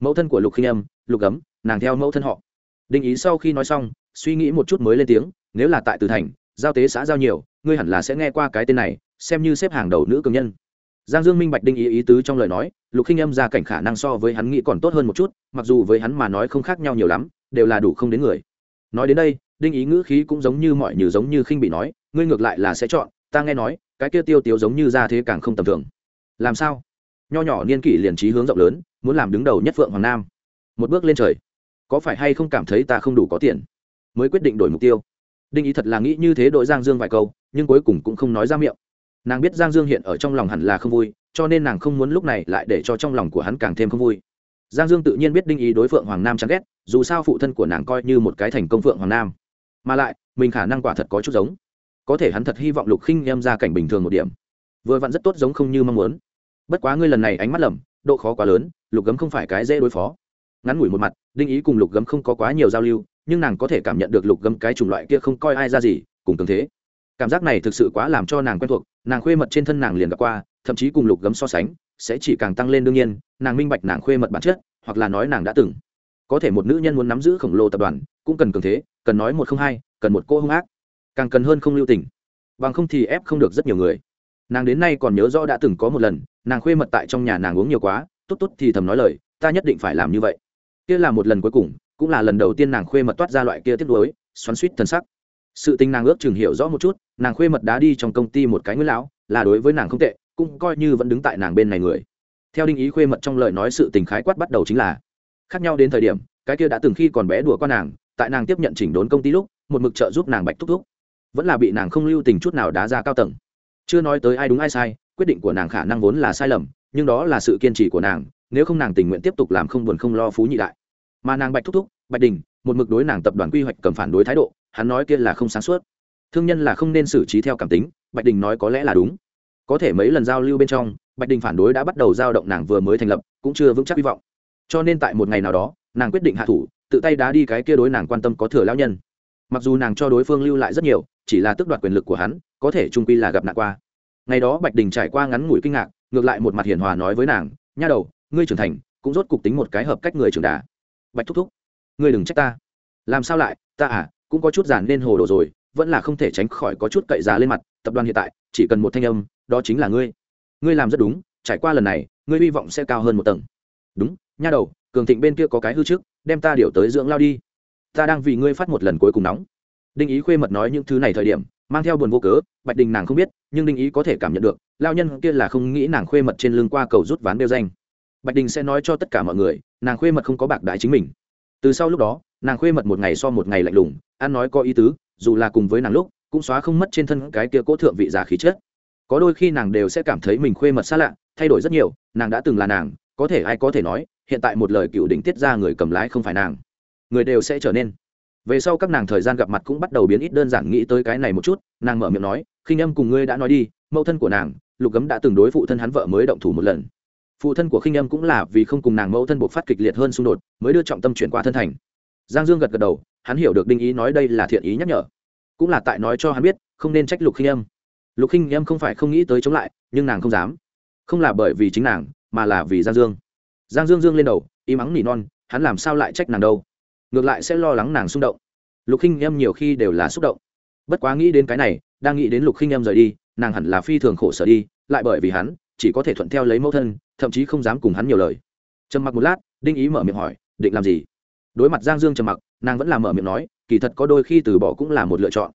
Mẫu thân của lục khinh em lục ấm nàng theo mẫu thân họ đinh ý sau khi nói xong, suy nghĩ một chút mới lên tiếng, nếu là tại từ thành, giao tế xã giao nhiều, ngươi hẳn là sẽ nghe qua cái tên này, xem như xếp hàng đầu nữ cường nhân. Giang dương minh bạch đinh ý ý tứ trong lời nói, lục khinh âm ra cảnh khả năng so với hắn nghĩ còn tốt hơn một chút, mặc dù với hắn mà nói không khác nhau nhiều lắm, đều là đủ không đến người. Nói đến đây, đinh ý ngữ khí cũng giống như mọi như giống như khinh bị nói, ngươi ngược lại là sẽ chọn, ta nghe nói, cái kia tiêu tiêu giống như ra thế càng không tầm thường. Làm sao? Nho nhỏ niên kỷ liền trí hướng rộng lớn, muốn làm đứng đầu nhất phượng hoàng nam. Một bước lên trời có phải hay không cảm thấy ta không đủ có tiền? Mới quyết định đổi mục tiêu. Đinh ý thật là nghĩ như thế đội giang dương vài câu, nhưng cuối cùng cũng không nói ra miệng. Nàng biết giang dương hiện ở trong lòng hẳn là không vui, cho nên nàng không muốn lúc này lại để cho trong lòng của hắn càng thêm không vui. Giang dương tự nhiên biết đinh ý đối phượng hoàng nam chán ghét, dù sao phụ thân của nàng coi như một cái thành công phượng hoàng nam. Mà lại, mình khả năng quả thật có chút giống. Có thể hắn thật hy vọng lục khinh em ra cảnh bình thường một điểm. Vừa vặn rất tốt giống không như mong muốn. Bất quá ngươi lần này ánh mắt lầm, độ khó quá lớn, lục gấm không phải cái dễ đối phó ngắn ngủi một mặt, đinh ý cùng lục gấm không có quá nhiều giao lưu, nhưng nàng có thể cảm nhận được lục gấm cái chủng loại kia không coi ai ra gì, cùng cường thế. Cảm giác này thực sự quá làm cho nàng quen thuộc, nàng khuê mật trên thân nàng liền gặp qua, thậm chí cùng lục gấm so sánh, sẽ chỉ càng tăng lên đương nhiên, nàng minh bạch nàng khuê mật bản chất, hoặc là nói nàng đã từng. Có thể một nữ nhân muốn nắm giữ khổng lồ tập đoàn, cũng cần cường thế, cần nói một không hai, cần một cô hung ác, càng cần hơn không lưu tình. Bằng không thì ép không được rất nhiều người. Nàng đến nay còn nhớ rõ đã từng có một lần, nàng khuê mật tại trong nhà nàng uống nhiều quá, tốt tốt thì thầm nói lời, ta nhất định phải làm như vậy kia là một lần cuối cùng cũng là lần đầu tiên nàng khuê mật toát ra loại kia tiếp đối, xoắn suýt thân sắc. Sự tình nàng ước chừng hiểu rõ một chút nàng khuê mật đá đi trong công ty một cái nguyên lão là đối với nàng không tệ cũng coi như vẫn đứng tại nàng bên này người. Theo đinh ý khuê mật trong lời nói sự tình khái quát bắt đầu chính là khác nhau đến thời điểm cái kia đã từng khi còn bé đùa con nàng tại nàng tiếp nhận chỉnh đốn công ty lúc một mực trợ giúp nàng bạch thúc thúc. Vẫn là bị nàng không lưu tình chút nào đá ra cao tầng. Chưa nói tới ai đúng ai sai quyết định của nàng khả năng vốn là sai lầm nhưng đó là sự kiên trì của nàng nếu không nàng tình nguyện tiếp tục làm không buồn không lo phú nhị đại. Mà nàng bạch thúc thúc, bạch đình, một mực đối nàng tập đoàn quy hoạch cầm phản đối thái độ, hắn nói kia là không sáng suốt. Thương nhân là không nên xử trí theo cảm tính, bạch đình nói có lẽ là đúng. Có thể mấy lần giao lưu bên trong, bạch đình phản đối đã bắt đầu giao động nàng vừa mới thành lập, cũng chưa vững chắc hy vọng. Cho nên tại một ngày nào đó, nàng quyết định hạ thủ, tự tay đá đi cái kia đối nàng quan tâm có thừa lão nhân. Mặc dù nàng cho đối phương lưu lại rất nhiều, chỉ là tước đoạt quyền lực của hắn, có thể trung quy là gặp nạn qua. Ngày đó bạch đình trải qua ngắn ngủi kinh ngạc, ngược lại một mặt hiền hòa nói với nàng, nha đầu ngươi trưởng thành, cũng rốt cục tính một cái hợp cách người trưởng đà. Bạch thúc thúc, ngươi đừng trách ta. Làm sao lại, ta à cũng có chút giản nên hồ đồ rồi, vẫn là không thể tránh khỏi có chút cậy già lên mặt, tập đoàn hiện tại, chỉ cần một thanh âm, đó chính là ngươi. Ngươi làm rất đúng, trải qua lần này, ngươi hy vọng sẽ cao hơn một tầng. Đúng, nha đầu, cường thịnh bên kia có cái hư trước, đem ta điều tới dưỡng lao đi. Ta đang vì ngươi phát một lần cuối cùng nóng. Đinh ý khuê mật nói những thứ này thời điểm, mang theo buồn vô cớ, bạch đình nàng không biết, nhưng đinh ý có thể cảm nhận được, lao nhân kia là không nghĩ nàng khuê mật trên lưng qua cầu rút ván đeo danh bạch đình sẽ nói cho tất cả mọi người, nàng khuê mật không có bạc đại chính mình. Từ sau lúc đó, nàng khuê mật một ngày so một ngày lạnh lùng, ăn nói có ý tứ, dù là cùng với nàng lúc, cũng xóa không mất trên thân cái kia cố thượng vị giả khí chất. Có đôi khi nàng đều sẽ cảm thấy mình khuê mật xa lạ, thay đổi rất nhiều, nàng đã từng là nàng, có thể ai có thể nói, hiện tại một lời cựu đỉnh tiết ra người cầm lái không phải nàng. Người đều sẽ trở nên. Về sau các nàng thời gian gặp mặt cũng bắt đầu biến ít đơn giản, nghĩ tới cái này một chút, nàng mở miệng nói, khinh âm cùng ngươi đã nói đi, mẫu thân của nàng, lục gấm đã từng đối phụ thân hắn vợ mới động thủ một lần phụ thân của khinh âm cũng là vì không cùng nàng mẫu thân buộc phát kịch liệt hơn xung đột, mới đưa trọng tâm chuyển qua thân thành. Giang dương gật gật đầu, hắn hiểu được đinh ý nói đây là thiện ý nhắc nhở. Cũng là tại nói cho hắn biết, không nên trách lục khinh âm. Lục khinh âm không phải không nghĩ tới chống lại, nhưng nàng không dám. Không là bởi vì chính nàng, mà là vì giang dương. Giang dương dương lên đầu, y mắng nỉ non, hắn làm sao lại trách nàng đâu? Ngược lại sẽ lo lắng nàng xung động. Lục khinh âm nhiều khi đều là xúc động. Bất quá nghĩ đến cái này, đang nghĩ đến lục khinh âm rời đi, nàng hẳn là phi thường khổ sở đi, lại bởi vì hắn chỉ có thể thuận theo lấy mẫu thân, thậm chí không dám cùng hắn nhiều lời. Trầm mặc một lát, đinh ý mở miệng hỏi, định làm gì? Đối mặt giang dương trầm mặc, nàng vẫn là mở miệng nói, kỳ thật có đôi khi từ bỏ cũng là một lựa chọn.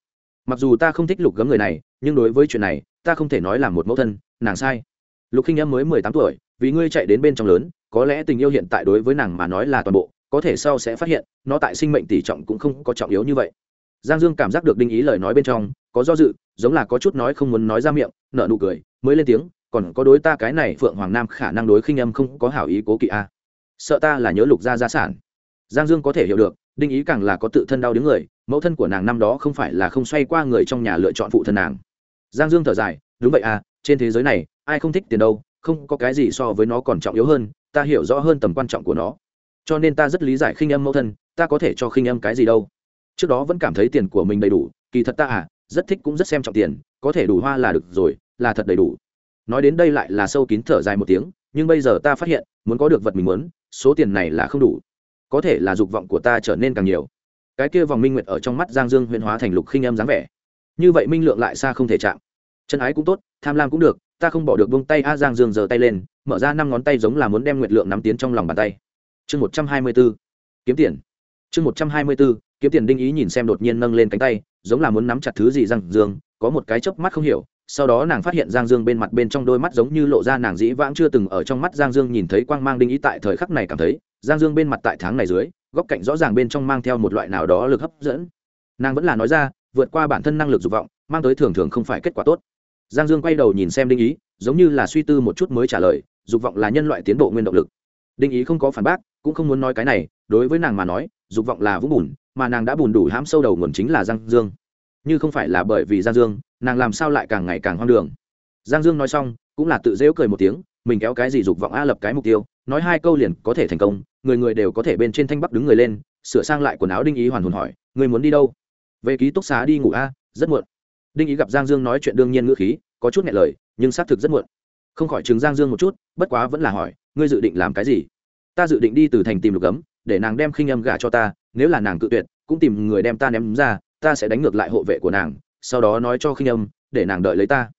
Mặc dù ta không thích lục gấm người này, nhưng đối với chuyện này, ta không thể nói là một mẫu thân, nàng sai. Lục khinh em mới mười tám tuổi, vì ngươi chạy đến bên trong lớn, có lẽ tình yêu hiện tại đối với nàng mà nói là toàn bộ, có thể sau sẽ phát hiện, nó tại sinh mệnh tỷ trọng cũng không có trọng yếu như vậy. Giang dương cảm giác được đinh ý lời nói bên trong, có do dự, giống là có chút nói không muốn nói ra miệng, nở nụ cười, mới lên tiếng còn có đối ta cái này phượng hoàng nam khả năng đối khinh âm không có hảo ý cố kỵ a. Sợ ta là nhớ lục gia gia sản. Giang dương có thể hiểu được, đinh ý càng là có tự thân đau đứng người, mẫu thân của nàng năm đó không phải là không xoay qua người trong nhà lựa chọn phụ thân nàng. Giang dương thở dài, đúng vậy à trên thế giới này, ai không thích tiền đâu, không có cái gì so với nó còn trọng yếu hơn, ta hiểu rõ hơn tầm quan trọng của nó. Cho nên ta rất lý giải khinh âm mẫu thân, ta có thể cho khinh âm cái gì đâu. Trước đó vẫn cảm thấy tiền của mình đầy đủ, kỳ thật ta à rất thích cũng rất xem trọng tiền, có thể đủ hoa là được rồi, là thật đầy đủ nói đến đây lại là sâu kín thở dài một tiếng, nhưng bây giờ ta phát hiện, muốn có được vật mình muốn, số tiền này là không đủ. Có thể là dục vọng của ta trở nên càng nhiều. Cái kia vòng minh nguyệt ở trong mắt giang dương huyên hóa thành lục khinh em dáng vẻ. Như vậy minh lượng lại xa không thể chạm. Chân ái cũng tốt, tham lam cũng được, ta không bỏ được buông tay a giang dương giơ tay lên, mở ra năm ngón tay giống là muốn đem nguyệt lượng nắm tiến trong lòng bàn tay. Chương một trăm hai mươi b ố kiếm tiền. Chương một trăm hai mươi b ố kiếm tiền đinh ý nhìn xem đột nhiên nâng lên cánh tay, giống là muốn nắm chặt thứ gì giang dương có một cái chớp mắt không hiểu, sau đó nàng phát hiện giang dương bên mặt bên trong đôi mắt giống như lộ ra nàng dĩ vãng chưa từng ở trong mắt giang dương nhìn thấy quang mang đinh ý tại thời khắc này cảm thấy, giang dương bên mặt tại tháng này dưới, góc cạnh rõ ràng bên trong mang theo một loại nào đó lực hấp dẫn. Nàng vẫn là nói ra, vượt qua bản thân năng lực dục vọng, mang tới thường thường không phải kết quả tốt. Giang dương quay đầu nhìn xem đinh ý, giống như là suy tư một chút mới trả lời, dục vọng là nhân loại tiến bộ nguyên động lực. Đinh ý không có phản bác, cũng không muốn nói cái này, đối với nàng mà nói, dục vọng là vũng bùn, mà nàng đã bùn đủ hãm sâu đầu nguồn chính là giang dương như không phải là bởi vì giang dương, nàng làm sao lại càng ngày càng hoang đường. Giang dương nói xong, cũng là tự dễu cười một tiếng, mình kéo cái gì dục vọng a lập cái mục tiêu, nói hai câu liền có thể thành công, người người đều có thể bên trên thanh bắc đứng người lên, sửa sang lại quần áo đinh ý hoàn hồn hỏi người muốn đi đâu? Về ký túc xá đi ngủ a, rất muộn. Đinh ý gặp giang dương nói chuyện đương nhiên ngữ khí, có chút nghẹn lời, nhưng xác thực rất muộn. Không khỏi chứng giang dương một chút, bất quá vẫn là hỏi, ngươi dự định làm cái gì? Ta dự định đi từ thành tìm lục ấm để nàng đem khinh âm gả cho ta, nếu là nàng cự tuyệt, cũng tìm người đem ta ném ra ta sẽ đánh ngược lại hộ vệ của nàng, sau đó nói cho khinh âm, để nàng đợi lấy ta.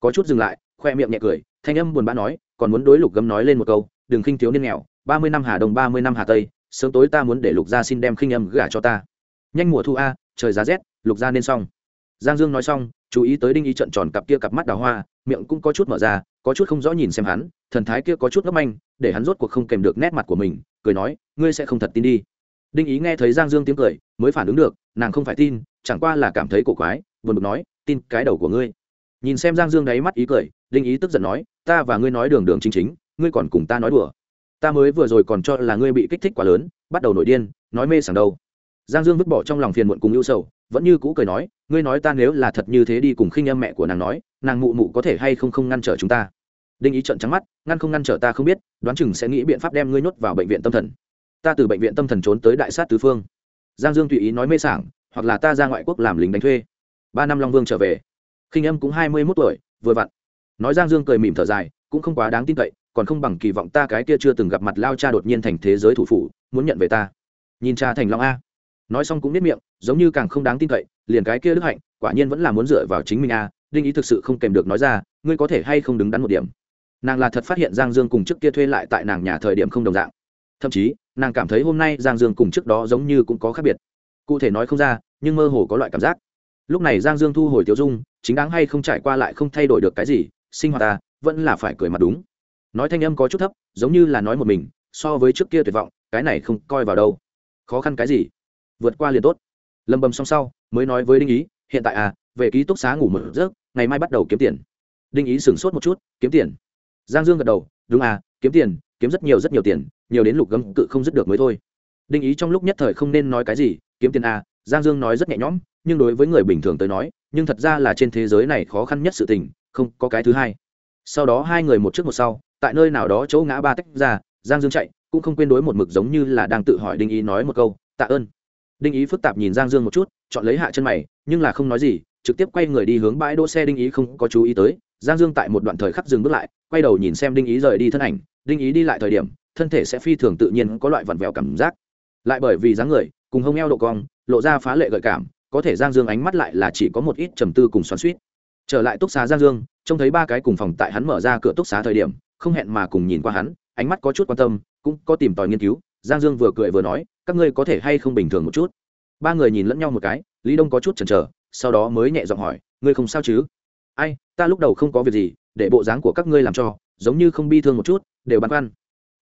Có chút dừng lại, khoe miệng nhẹ cười, thanh âm buồn bã nói, còn muốn đối lục gấm nói lên một câu, đừng khinh thiếu niên nghèo, ba mươi năm hà đông, ba mươi năm hà tây, sớm tối ta muốn để lục gia xin đem khinh âm gả cho ta. Nhanh mùa thu a, trời giá rét, lục gia nên xong. Giang dương nói xong, chú ý tới đinh ý trận tròn cặp kia cặp mắt đào hoa, miệng cũng có chút mở ra, có chút không rõ nhìn xem hắn, thần thái kia có chút ngấp anh để hắn rốt cuộc không kèm được nét mặt của mình, cười nói, ngươi sẽ không thật tin đi. Đinh ý nghe thấy giang dương tiếng cười, mới phản ứng được, nàng không phải tin chẳng qua là cảm thấy cổ quái, buồn bực nói, tin cái đầu của ngươi. Nhìn xem giang dương đáy mắt ý cười, đinh ý tức giận nói, ta và ngươi nói đường đường chính chính, ngươi còn cùng ta nói đùa. Ta mới vừa rồi còn cho là ngươi bị kích thích quá lớn, bắt đầu nổi điên, nói mê sảng đâu. Giang dương vứt bỏ trong lòng phiền muộn cùng ưu sầu, vẫn như cũ cười nói, ngươi nói ta nếu là thật như thế đi cùng khinh em mẹ của nàng nói, nàng mụ mụ có thể hay không không ngăn trở chúng ta. Đinh ý trận trắng mắt, ngăn không ngăn trở ta không biết, đoán chừng sẽ nghĩ biện pháp đem ngươi nhốt vào bệnh viện tâm thần. Ta từ bệnh viện tâm thần trốn tới đại sát tứ phương. Giang dương tùy ý nói mê sảng hoặc là ta ra ngoại quốc làm lính đánh thuê. Ba năm long vương trở về. Khinh âm cũng hai mươi mốt tuổi, vừa vặn. Nói giang dương cười mỉm thở dài, cũng không quá đáng tin cậy, còn không bằng kỳ vọng ta cái kia chưa từng gặp mặt lao cha đột nhiên thành thế giới thủ phủ, muốn nhận về ta. Nhìn cha thành long a. Nói xong cũng biết miệng, giống như càng không đáng tin cậy, liền cái kia đức hạnh, quả nhiên vẫn là muốn dựa vào chính mình a, đinh ý thực sự không kèm được nói ra, ngươi có thể hay không đứng đắn một điểm. Nàng là thật phát hiện giang dương cùng trước kia thuê lại tại nàng nhà thời điểm không đồng dạng. Thậm chí, nàng cảm thấy hôm nay giang dương cùng trước đó giống như cũng có khác biệt cụ thể nói không ra, nhưng mơ hồ có loại cảm giác. Lúc này giang dương thu hồi tiêu dung, chính đáng hay không trải qua lại không thay đổi được cái gì, sinh hoạt ta, vẫn là phải cười mặt đúng. Nói thanh âm có chút thấp, giống như là nói một mình, so với trước kia tuyệt vọng, cái này không coi vào đâu. Khó khăn cái gì? Vượt qua liền tốt. Lâm bầm xong sau, mới nói với đinh ý, hiện tại à về ký túc xá ngủ một giấc, ngày mai bắt đầu kiếm tiền. Đinh ý sửng sốt một chút, kiếm tiền. Giang dương gật đầu, đúng à kiếm tiền, kiếm rất nhiều rất nhiều tiền, nhiều đến lục gấm cự không dứt được mới thôi. Đinh ý trong lúc nhất thời không nên nói cái gì kiếm tiền à giang dương nói rất nhẹ nhõm, nhưng đối với người bình thường tới nói, nhưng thật ra là trên thế giới này khó khăn nhất sự tình, không có cái thứ hai. Sau đó hai người một trước một sau, tại nơi nào đó chỗ ngã ba tách ra, giang dương chạy, cũng không quên đối một mực giống như là đang tự hỏi đinh ý nói một câu, tạ ơn. Đinh ý phức tạp nhìn giang dương một chút, chọn lấy hạ chân mày, nhưng là không nói gì, trực tiếp quay người đi hướng bãi đỗ xe đinh ý không có chú ý tới. Giang dương tại một đoạn thời khắc dừng bước lại, quay đầu nhìn xem đinh ý rời đi thân ảnh. Đinh ý đi lại thời điểm, thân thể sẽ phi thường tự nhiên, có loại vặn vẹo cảm giác. Lại bởi vì dáng người cùng hông eo độ cong, lộ ra phá lệ gợi cảm, có thể giang dương ánh mắt lại là chỉ có một ít trầm tư cùng xoắn suýt trở lại túc xá giang dương, trông thấy ba cái cùng phòng tại hắn mở ra cửa túc xá thời điểm, không hẹn mà cùng nhìn qua hắn, ánh mắt có chút quan tâm, cũng có tìm tòi nghiên cứu, giang dương vừa cười vừa nói, các ngươi có thể hay không bình thường một chút? Ba người nhìn lẫn nhau một cái, lý đông có chút chần chờ, sau đó mới nhẹ giọng hỏi, ngươi không sao chứ? Ai, ta lúc đầu không có việc gì, để bộ dáng của các ngươi làm cho, giống như không bi thương một chút, đều băn khoăn.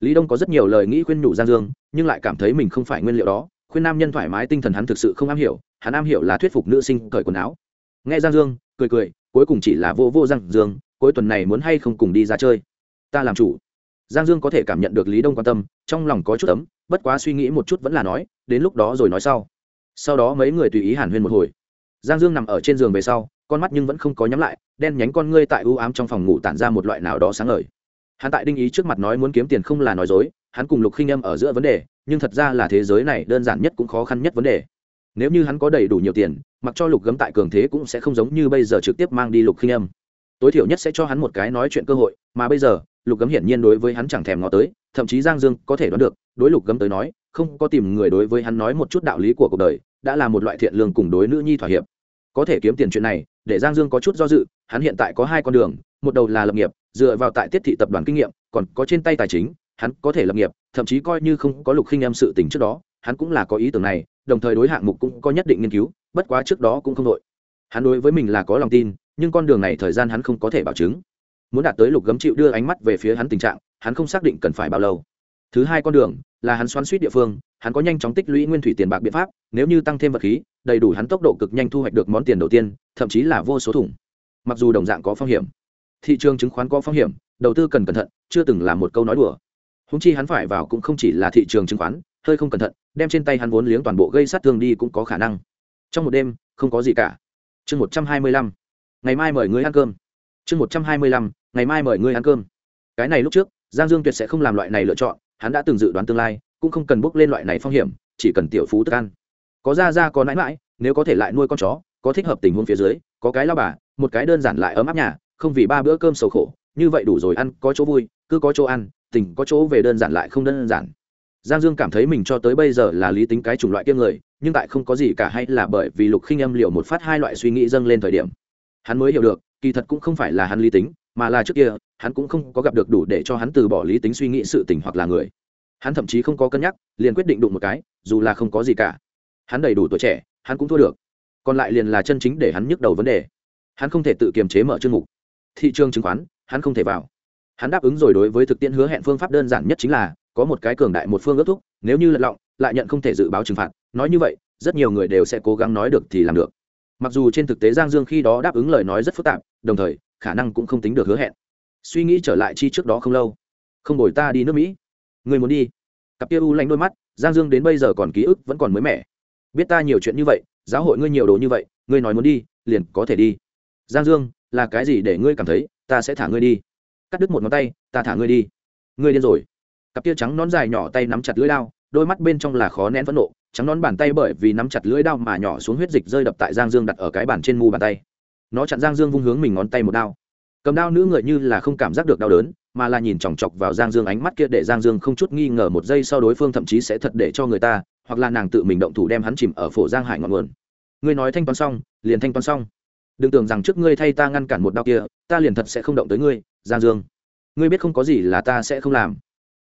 Lý đông có rất nhiều lời nghĩ khuyên nhủ giang dương, nhưng lại cảm thấy mình không phải nguyên liệu đó khuyên nam nhân thoải mái tinh thần hắn thực sự không am hiểu, hắn am hiểu là thuyết phục nữ sinh cởi quần áo. Nghe giang dương, cười cười, cuối cùng chỉ là vô vô giang dương, cuối tuần này muốn hay không cùng đi ra chơi. Ta làm chủ. Giang dương có thể cảm nhận được lý đông quan tâm, trong lòng có chút ấm, bất quá suy nghĩ một chút vẫn là nói, đến lúc đó rồi nói sau. Sau đó mấy người tùy ý hàn huyên một hồi. Giang dương nằm ở trên giường về sau, con mắt nhưng vẫn không có nhắm lại, đen nhánh con ngươi tại ưu ám trong phòng ngủ tản ra một loại nào đó sáng ngời hắn tại đinh ý trước mặt nói muốn kiếm tiền không là nói dối, hắn cùng lục khinh âm ở giữa vấn đề, nhưng thật ra là thế giới này đơn giản nhất cũng khó khăn nhất vấn đề. Nếu như hắn có đầy đủ nhiều tiền, mặc cho lục gấm tại cường thế cũng sẽ không giống như bây giờ trực tiếp mang đi lục khinh âm. Tối thiểu nhất sẽ cho hắn một cái nói chuyện cơ hội, mà bây giờ, lục gấm hiển nhiên đối với hắn chẳng thèm ngó tới, thậm chí giang dương có thể đoán được, đối lục gấm tới nói, không có tìm người đối với hắn nói một chút đạo lý của cuộc đời, đã là một loại thiện lương cùng đối nữ nhi thỏa hiệp. Có thể kiếm tiền chuyện này, để giang dương có chút do dự, hắn hiện tại có hai con đường, một đầu là lập nghiệp dựa vào tại tiết thị tập đoàn kinh nghiệm, còn có trên tay tài chính, hắn có thể lập nghiệp, thậm chí coi như không có lục khinh em sự tình trước đó, hắn cũng là có ý tưởng này, đồng thời đối hạng mục cũng có nhất định nghiên cứu, bất quá trước đó cũng không đội. Hắn đối với mình là có lòng tin, nhưng con đường này thời gian hắn không có thể bảo chứng. Muốn đạt tới lục gấm chịu đưa ánh mắt về phía hắn tình trạng, hắn không xác định cần phải bao lâu. Thứ hai con đường là hắn xoắn suýt địa phương, hắn có nhanh chóng tích lũy nguyên thủy tiền bạc biện pháp, nếu như tăng thêm vật khí, đầy đủ hắn tốc độ cực nhanh thu hoạch được món tiền đầu tiên, thậm chí là vô số thủng mặc dù đồng dạng có phong hiểm thị trường chứng khoán có phong hiểm, đầu tư cần cẩn thận, chưa từng là một câu nói đùa. Húng chi hắn phải vào cũng không chỉ là thị trường chứng khoán, hơi không cẩn thận, đem trên tay hắn vốn liếng toàn bộ gây sát thương đi cũng có khả năng. Trong một đêm, không có gì cả. Chương một trăm hai mươi lăm. Ngày mai mời ngươi ăn cơm. Chương một trăm hai mươi lăm. Ngày mai mời ngươi ăn cơm. Cái này lúc trước, giang dương tuyệt sẽ không làm loại này lựa chọn, hắn đã từng dự đoán tương lai, cũng không cần bước lên loại này phong hiểm, chỉ cần tiểu phú tức ăn. Có ra ra có nãi mãi nếu có thể lại nuôi con chó, có thích hợp tình huống phía dưới, có cái lao bà, một cái đơn giản lại ấm áp nhà không vì ba bữa cơm sầu khổ, như vậy đủ rồi ăn, có chỗ vui, cứ có chỗ ăn, tình có chỗ về đơn giản lại không đơn giản. Giang dương cảm thấy mình cho tới bây giờ là lý tính cái chủng loại kiêng người, nhưng tại không có gì cả hay là bởi vì lục khinh âm liệu một phát hai loại suy nghĩ dâng lên thời điểm. Hắn mới hiểu được, kỳ thật cũng không phải là hắn lý tính, mà là trước kia, hắn cũng không có gặp được đủ để cho hắn từ bỏ lý tính suy nghĩ sự tình hoặc là người. Hắn thậm chí không có cân nhắc, liền quyết định đụng một cái, dù là không có gì cả. Hắn đầy đủ tuổi trẻ, hắn cũng thua được. Còn lại liền là chân chính để hắn nhức đầu vấn đề. Hắn không thể tự kiềm chế mở chương mục thị trường chứng khoán, hắn không thể vào. Hắn đáp ứng rồi đối với thực tiễn hứa hẹn phương pháp đơn giản nhất chính là, có một cái cường đại một phương ước thúc, nếu như lật lọng, lại nhận không thể dự báo trừng phạt. Nói như vậy, rất nhiều người đều sẽ cố gắng nói được thì làm được. Mặc dù trên thực tế giang dương khi đó đáp ứng lời nói rất phức tạp, đồng thời, khả năng cũng không tính được hứa hẹn. Suy nghĩ trở lại chi trước đó không lâu. Không đổi ta đi nước mỹ. Người muốn đi. Cặp kia u lanh đôi mắt, giang dương đến bây giờ còn ký ức vẫn còn mới mẻ. Biết ta nhiều chuyện như vậy, giáo hội ngươi nhiều đồ như vậy, ngươi nói muốn đi, liền có thể đi. Giang dương là cái gì để ngươi cảm thấy, ta sẽ thả ngươi đi. Cắt đứt một ngón tay, ta thả ngươi đi. Ngươi điên rồi. Cặp tia trắng nón dài nhỏ tay nắm chặt lưỡi đao, đôi mắt bên trong là khó nén phẫn nộ, trắng nón bàn tay bởi vì nắm chặt lưỡi đao mà nhỏ xuống huyết dịch rơi đập tại giang dương đặt ở cái bàn trên mu bàn tay. Nó chặn giang dương vung hướng mình ngón tay một đao. Cầm đao nữ người như là không cảm giác được đau đớn, mà là nhìn chòng chọc vào giang dương ánh mắt kia để giang dương không chút nghi ngờ một giây sau đối phương thậm chí sẽ thật để cho người ta, hoặc là nàng tự mình động thủ đem hắn chìm ở phổ giang hải ngọn nguồn. Ngươi nói thanh toán xong, liền thanh toán xong đừng tưởng rằng trước ngươi thay ta ngăn cản một đau kia, ta liền thật sẽ không động tới ngươi, giang dương. Ngươi biết không có gì là ta sẽ không làm.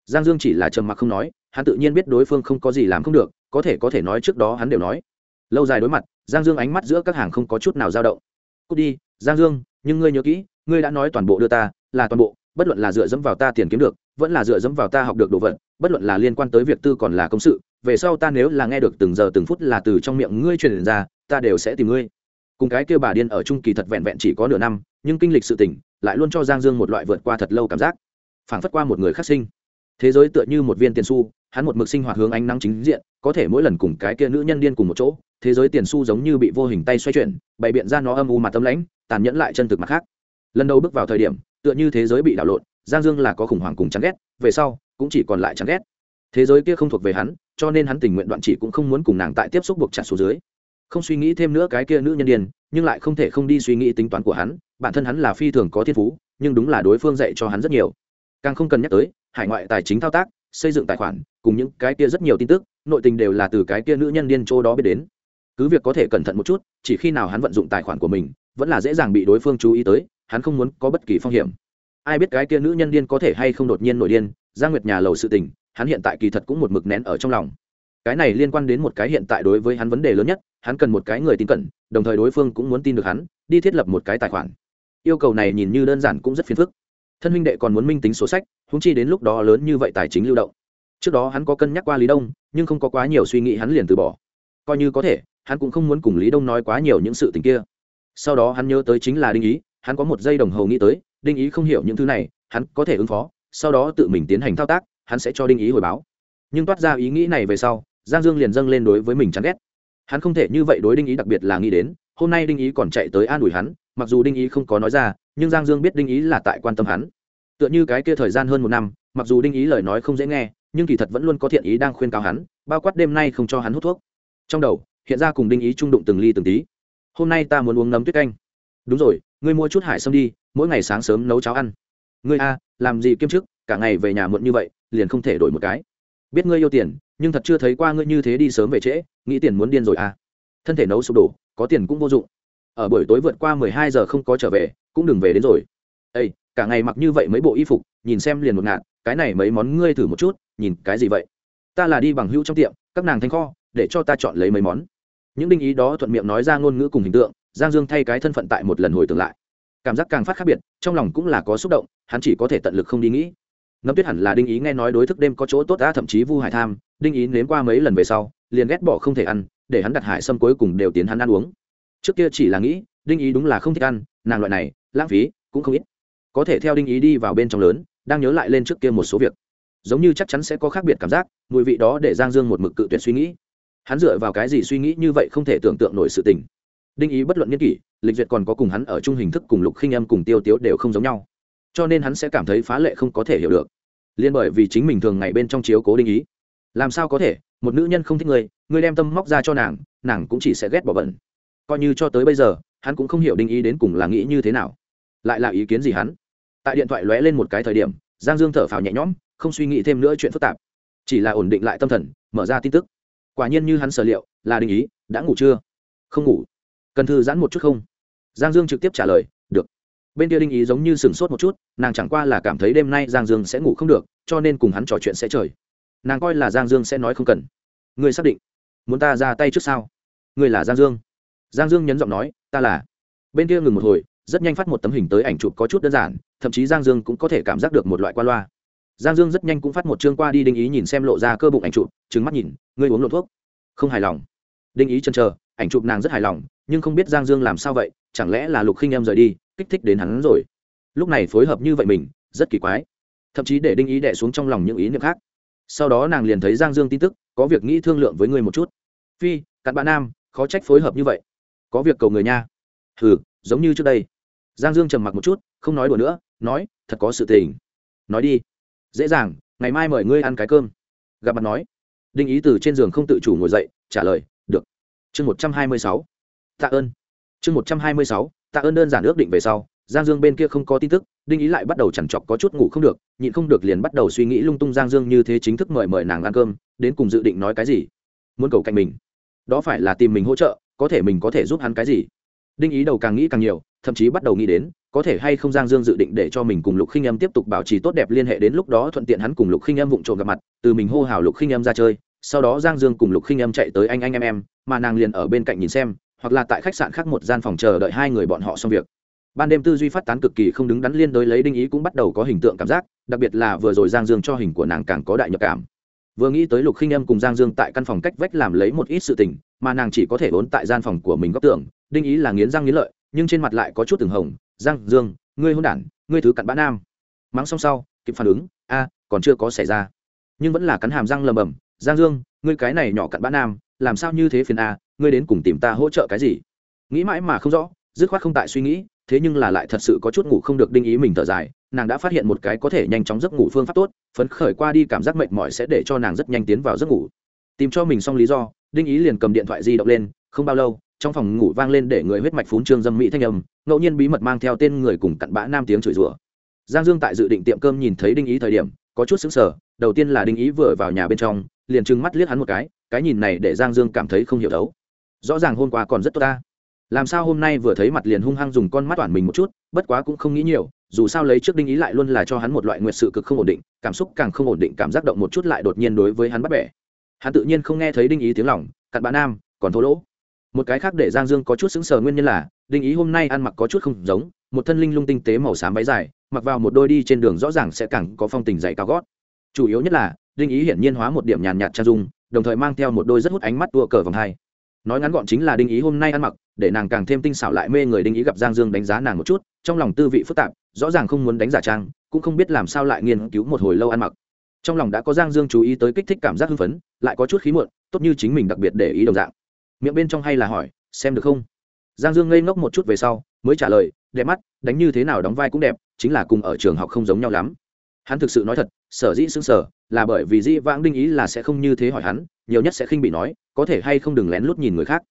Giang dương chỉ là trầm mặc không nói, hắn tự nhiên biết đối phương không có gì làm không được, có thể có thể nói trước đó hắn đều nói. Lâu dài đối mặt, giang dương ánh mắt giữa các hàng không có chút nào dao động. Cút đi, giang dương, nhưng ngươi nhớ kỹ, ngươi đã nói toàn bộ đưa ta, là toàn bộ, bất luận là dựa dẫm vào ta tiền kiếm được, vẫn là dựa dẫm vào ta học được đồ vật, bất luận là liên quan tới việc tư còn là công sự, về sau ta nếu là nghe được từng giờ từng phút là từ trong miệng ngươi truyền ra, ta đều sẽ tìm ngươi cùng cái kia bà điên ở trung kỳ thật vẹn vẹn chỉ có nửa năm, nhưng kinh lịch sự tỉnh lại luôn cho giang dương một loại vượt qua thật lâu cảm giác. Phảng phất qua một người khắc sinh. Thế giới tựa như một viên tiền su hắn một mực sinh hoạt hướng ánh nắng chính diện, có thể mỗi lần cùng cái kia nữ nhân điên cùng một chỗ, thế giới tiền su giống như bị vô hình tay xoay chuyển, bày biện ra nó âm u mặt tâm lãnh, tàn nhẫn lại chân thực mặt khác. Lần đầu bước vào thời điểm, tựa như thế giới bị đảo lộn, giang dương là có khủng hoảng cùng chán ghét, về sau, cũng chỉ còn lại chán ghét. Thế giới kia không thuộc về hắn, cho nên hắn tình nguyện đoạn chỉ cũng không muốn cùng nàng tại tiếp xúc buộc chặt xuống dưới không suy nghĩ thêm nữa cái kia nữ nhân điền, nhưng lại không thể không đi suy nghĩ tính toán của hắn, bản thân hắn là phi thường có thiên phú, nhưng đúng là đối phương dạy cho hắn rất nhiều. Càng không cần nhắc tới, hải ngoại tài chính thao tác, xây dựng tài khoản, cùng những cái kia rất nhiều tin tức, nội tình đều là từ cái kia nữ nhân điên chỗ đó biết đến. Cứ việc có thể cẩn thận một chút, chỉ khi nào hắn vận dụng tài khoản của mình, vẫn là dễ dàng bị đối phương chú ý tới, hắn không muốn có bất kỳ phong hiểm. Ai biết cái kia nữ nhân điên có thể hay không đột nhiên nổi điên gia nguyệt nhà lầu sự tình, hắn hiện tại kỳ thật cũng một mực nén ở trong lòng cái này liên quan đến một cái hiện tại đối với hắn vấn đề lớn nhất, hắn cần một cái người tin cẩn, đồng thời đối phương cũng muốn tin được hắn, đi thiết lập một cái tài khoản. Yêu cầu này nhìn như đơn giản cũng rất phiền phức. Thân huynh đệ còn muốn minh tính số sách húng chi đến lúc đó lớn như vậy tài chính lưu động. Trước đó hắn có cân nhắc qua lý đông, nhưng không có quá nhiều suy nghĩ hắn liền từ bỏ. Coi như có thể, hắn cũng không muốn cùng lý đông nói quá nhiều những sự tình kia. Sau đó hắn nhớ tới chính là đinh ý, hắn có một giây đồng hồ nghĩ tới, đinh ý không hiểu những thứ này, hắn có thể ứng phó, sau đó tự mình tiến hành thao tác, hắn sẽ cho đinh ý hồi báo. Nhưng toát ra ý nghĩ này về sau giang dương liền dâng lên đối với mình chán ghét. Hắn không thể như vậy đối đinh ý đặc biệt là nghĩ đến, hôm nay đinh ý còn chạy tới an ủi hắn, mặc dù đinh ý không có nói ra, nhưng giang dương biết đinh ý là tại quan tâm hắn. Tựa như cái kia thời gian hơn một năm, mặc dù đinh ý lời nói không dễ nghe, nhưng kỳ thật vẫn luôn có thiện ý đang khuyên cáo hắn, bao quát đêm nay không cho hắn hút thuốc. Trong đầu, hiện ra cùng đinh ý trung đụng từng ly từng tí. Hôm nay ta muốn uống nấm tuyết canh. Đúng rồi, ngươi mua chút hải sâm đi, mỗi ngày sáng sớm nấu cháo ăn. Ngươi a, làm gì kiêm chức, cả ngày về nhà muộn như vậy, liền không thể đổi một cái biết ngươi yêu tiền, nhưng thật chưa thấy qua ngươi như thế đi sớm về trễ, nghĩ tiền muốn điên rồi à. Thân thể nấu sụp đổ, có tiền cũng vô dụng. Ở buổi tối vượt qua mười hai giờ không có trở về, cũng đừng về đến rồi. Ây cả ngày mặc như vậy mấy bộ y phục, nhìn xem liền một ngạn cái này mấy món ngươi thử một chút, nhìn cái gì vậy? Ta là đi bằng hữu trong tiệm, các nàng thanh kho, để cho ta chọn lấy mấy món. Những đinh ý đó thuận miệng nói ra ngôn ngữ cùng hình tượng, giang dương thay cái thân phận tại một lần hồi tưởng lại. Cảm giác càng phát khác biệt, trong lòng cũng là có xúc động, hắn chỉ có thể tận lực không đi nghĩ ngâm tuyết hẳn là đinh ý nghe nói đối thức đêm có chỗ tốt đã thậm chí vu hải tham, đinh ý nếm qua mấy lần về sau, liền ghét bỏ không thể ăn, để hắn đặt hải sâm cuối cùng đều tiến hắn ăn uống. Trước kia chỉ là nghĩ, đinh ý đúng là không thích ăn, nàng loại này, lãng phí, cũng không ít. Có thể theo đinh ý đi vào bên trong lớn, đang nhớ lại lên trước kia một số việc. Giống như chắc chắn sẽ có khác biệt cảm giác, mùi vị đó để giang dương một mực cự tuyệt suy nghĩ. Hắn dựa vào cái gì suy nghĩ như vậy không thể tưởng tượng nổi sự tình. Đinh ý bất luận nghiên kỷ, lịch duyệt còn có cùng hắn ở chung hình thức cùng lục khinh âm cùng tiêu tiếu đều không giống nhau cho nên hắn sẽ cảm thấy phá lệ không có thể hiểu được. Liên bởi vì chính mình thường ngày bên trong chiếu cố đinh ý. Làm sao có thể? Một nữ nhân không thích người người đem tâm móc ra cho nàng nàng cũng chỉ sẽ ghét bỏ bẩn coi như cho tới bây giờ, hắn cũng không hiểu đinh ý đến cùng là nghĩ như thế nào. Lại là ý kiến gì hắn? Tại điện thoại lóe lên một cái thời điểm, giang dương thở phào nhẹ nhõm, không suy nghĩ thêm nữa chuyện phức tạp. Chỉ là ổn định lại tâm thần, mở ra tin tức. Quả nhiên như hắn sở liệu, là đinh ý, đã ngủ chưa? Không ngủ. Cần thư giãn một chút không? Giang dương trực tiếp trả lời bên kia đinh ý giống như sửng sốt một chút, nàng chẳng qua là cảm thấy đêm nay giang dương sẽ ngủ không được, cho nên cùng hắn trò chuyện sẽ trời. Nàng coi là giang dương sẽ nói không cần. Người xác định. Muốn ta ra tay trước sao? Người là giang dương. Giang dương nhấn giọng nói, ta là. Bên kia ngừng một hồi, rất nhanh phát một tấm hình tới ảnh chụp có chút đơn giản, thậm chí giang dương cũng có thể cảm giác được một loại qua loa. Giang dương rất nhanh cũng phát một chương qua đi đinh ý nhìn xem lộ ra cơ bụng ảnh chụp trứng mắt nhìn, ngươi uống lộ thuốc. Không hài lòng. Đinh ý chân chờ, ảnh chụp nàng rất hài lòng nhưng không biết giang dương làm sao vậy, chẳng lẽ là lục khinh em rời đi, kích thích đến hắn rồi? Lúc này phối hợp như vậy mình, rất kỳ quái. Thậm chí để đinh ý đẻ xuống trong lòng những ý niệm khác. Sau đó nàng liền thấy giang dương tin tức, có việc nghĩ thương lượng với người một chút. Phi, cặn bạn nam, khó trách phối hợp như vậy. Có việc cầu người nha. Hừ, giống như trước đây. Giang dương trầm mặc một chút, không nói đùa nữa, nói, thật có sự tình. Nói đi. Dễ dàng, ngày mai mời ngươi ăn cái cơm. Gặp mặt nói, đinh ý từ trên giường không tự chủ ngồi dậy, trả lời, được. Chương một trăm hai mươi sáu tạ ơn. Chương một trăm hai mươi sáu, tạ ơn đơn giản ước định về sau, giang dương bên kia không có tin tức, đinh ý lại bắt đầu chằn chọc có chút ngủ không được, nhịn không được liền bắt đầu suy nghĩ lung tung giang dương như thế chính thức mời mời nàng ăn cơm, đến cùng dự định nói cái gì. Muốn cầu cạnh mình. Đó phải là tìm mình hỗ trợ, có thể mình có thể giúp hắn cái gì? Đinh ý đầu càng nghĩ càng nhiều, thậm chí bắt đầu nghĩ đến, có thể hay không giang dương dự định để cho mình cùng lục khinh em tiếp tục bảo trì tốt đẹp liên hệ đến lúc đó thuận tiện hắn cùng lục khinh em vụng trộm gặp mặt, từ mình hô hào lục khinh em ra chơi, sau đó giang dương cùng lục khinh em chạy tới anh anh em em, mà nàng liền ở bên cạnh nhìn xem hoặc là tại khách sạn khác một gian phòng chờ đợi hai người bọn họ xong việc. Ban đêm tư duy phát tán cực kỳ không đứng đắn liên đối lấy đinh ý cũng bắt đầu có hình tượng cảm giác, đặc biệt là vừa rồi giang dương cho hình của nàng càng có đại nhập cảm. Vừa nghĩ tới lục khinh em cùng giang dương tại căn phòng cách vách làm lấy một ít sự tình, mà nàng chỉ có thể vốn tại gian phòng của mình góc tưởng đinh ý là nghiến răng nghiến lợi, nhưng trên mặt lại có chút từng hồng, giang dương, ngươi hôn đản, ngươi thứ cặn bã nam. Mắng xong sau, kịp phản ứng, a, còn chưa có xảy ra. Nhưng vẫn là cắn hàm răng lầm bầm, giang dương, ngươi cái này nhỏ cặn bã nam làm sao như thế phiền a, ngươi đến cùng tìm ta hỗ trợ cái gì? Nghĩ mãi mà không rõ, dứt khoát không tại suy nghĩ, thế nhưng là lại thật sự có chút ngủ không được đinh ý mình thở dài, nàng đã phát hiện một cái có thể nhanh chóng giấc ngủ phương pháp tốt, phấn khởi qua đi cảm giác mệt mỏi sẽ để cho nàng rất nhanh tiến vào giấc ngủ. Tìm cho mình xong lý do, đinh ý liền cầm điện thoại di động lên, không bao lâu, trong phòng ngủ vang lên để người huyết mạch phún trương dâm mỹ thanh âm, ngẫu nhiên bí mật mang theo tên người cùng cặn bã nam tiếng chửi rủa. Giang dương tại dự định tiệm cơm nhìn thấy đinh ý thời điểm, có chút xứng sở đầu tiên là đinh ý vừa vào nhà bên trong, liền trừng mắt liếc hắn một cái cái nhìn này để giang dương cảm thấy không hiểu đấu. Rõ ràng hôm qua còn rất tốt ta. Làm sao hôm nay vừa thấy mặt liền hung hăng dùng con mắt toàn mình một chút bất quá cũng không nghĩ nhiều dù sao lấy trước đinh ý lại luôn là cho hắn một loại nguyệt sự cực không ổn định cảm xúc càng không ổn định cảm giác động một chút lại đột nhiên đối với hắn bắt bẻ. Hắn tự nhiên không nghe thấy đinh ý tiếng lòng, cặn bã nam còn thô lỗ. Một cái khác để giang dương có chút xứng sờ nguyên nhân là đinh ý hôm nay ăn mặc có chút không giống một thân linh lung tinh tế màu xám váy dài mặc vào một đôi đi trên đường rõ ràng sẽ càng có phong tình dày cao gót. Chủ yếu nhất là đinh ý hiển nhiên hóa một điểm nhàn nhạt trang dung đồng thời mang theo một đôi rất hút ánh mắt tua cờ vòng hai. Nói ngắn gọn chính là đinh ý hôm nay ăn mặc, để nàng càng thêm tinh xảo lại mê người đinh ý gặp giang dương đánh giá nàng một chút, trong lòng tư vị phức tạp, rõ ràng không muốn đánh giả trang, cũng không biết làm sao lại nghiên cứu một hồi lâu ăn mặc. Trong lòng đã có giang dương chú ý tới kích thích cảm giác hưng phấn, lại có chút khí muộn, tốt như chính mình đặc biệt để ý đồng dạng. Miệng bên trong hay là hỏi, xem được không? Giang dương ngây ngốc một chút về sau, mới trả lời, đẹp mắt, đánh như thế nào đóng vai cũng đẹp, chính là cùng ở trường học không giống nhau lắm. Hắn thực sự nói thật, sở dĩ xứng sở là bởi vì dĩ vãng đinh ý là sẽ không như thế hỏi hắn, nhiều nhất sẽ khinh bị nói, có thể hay không đừng lén lút nhìn người khác.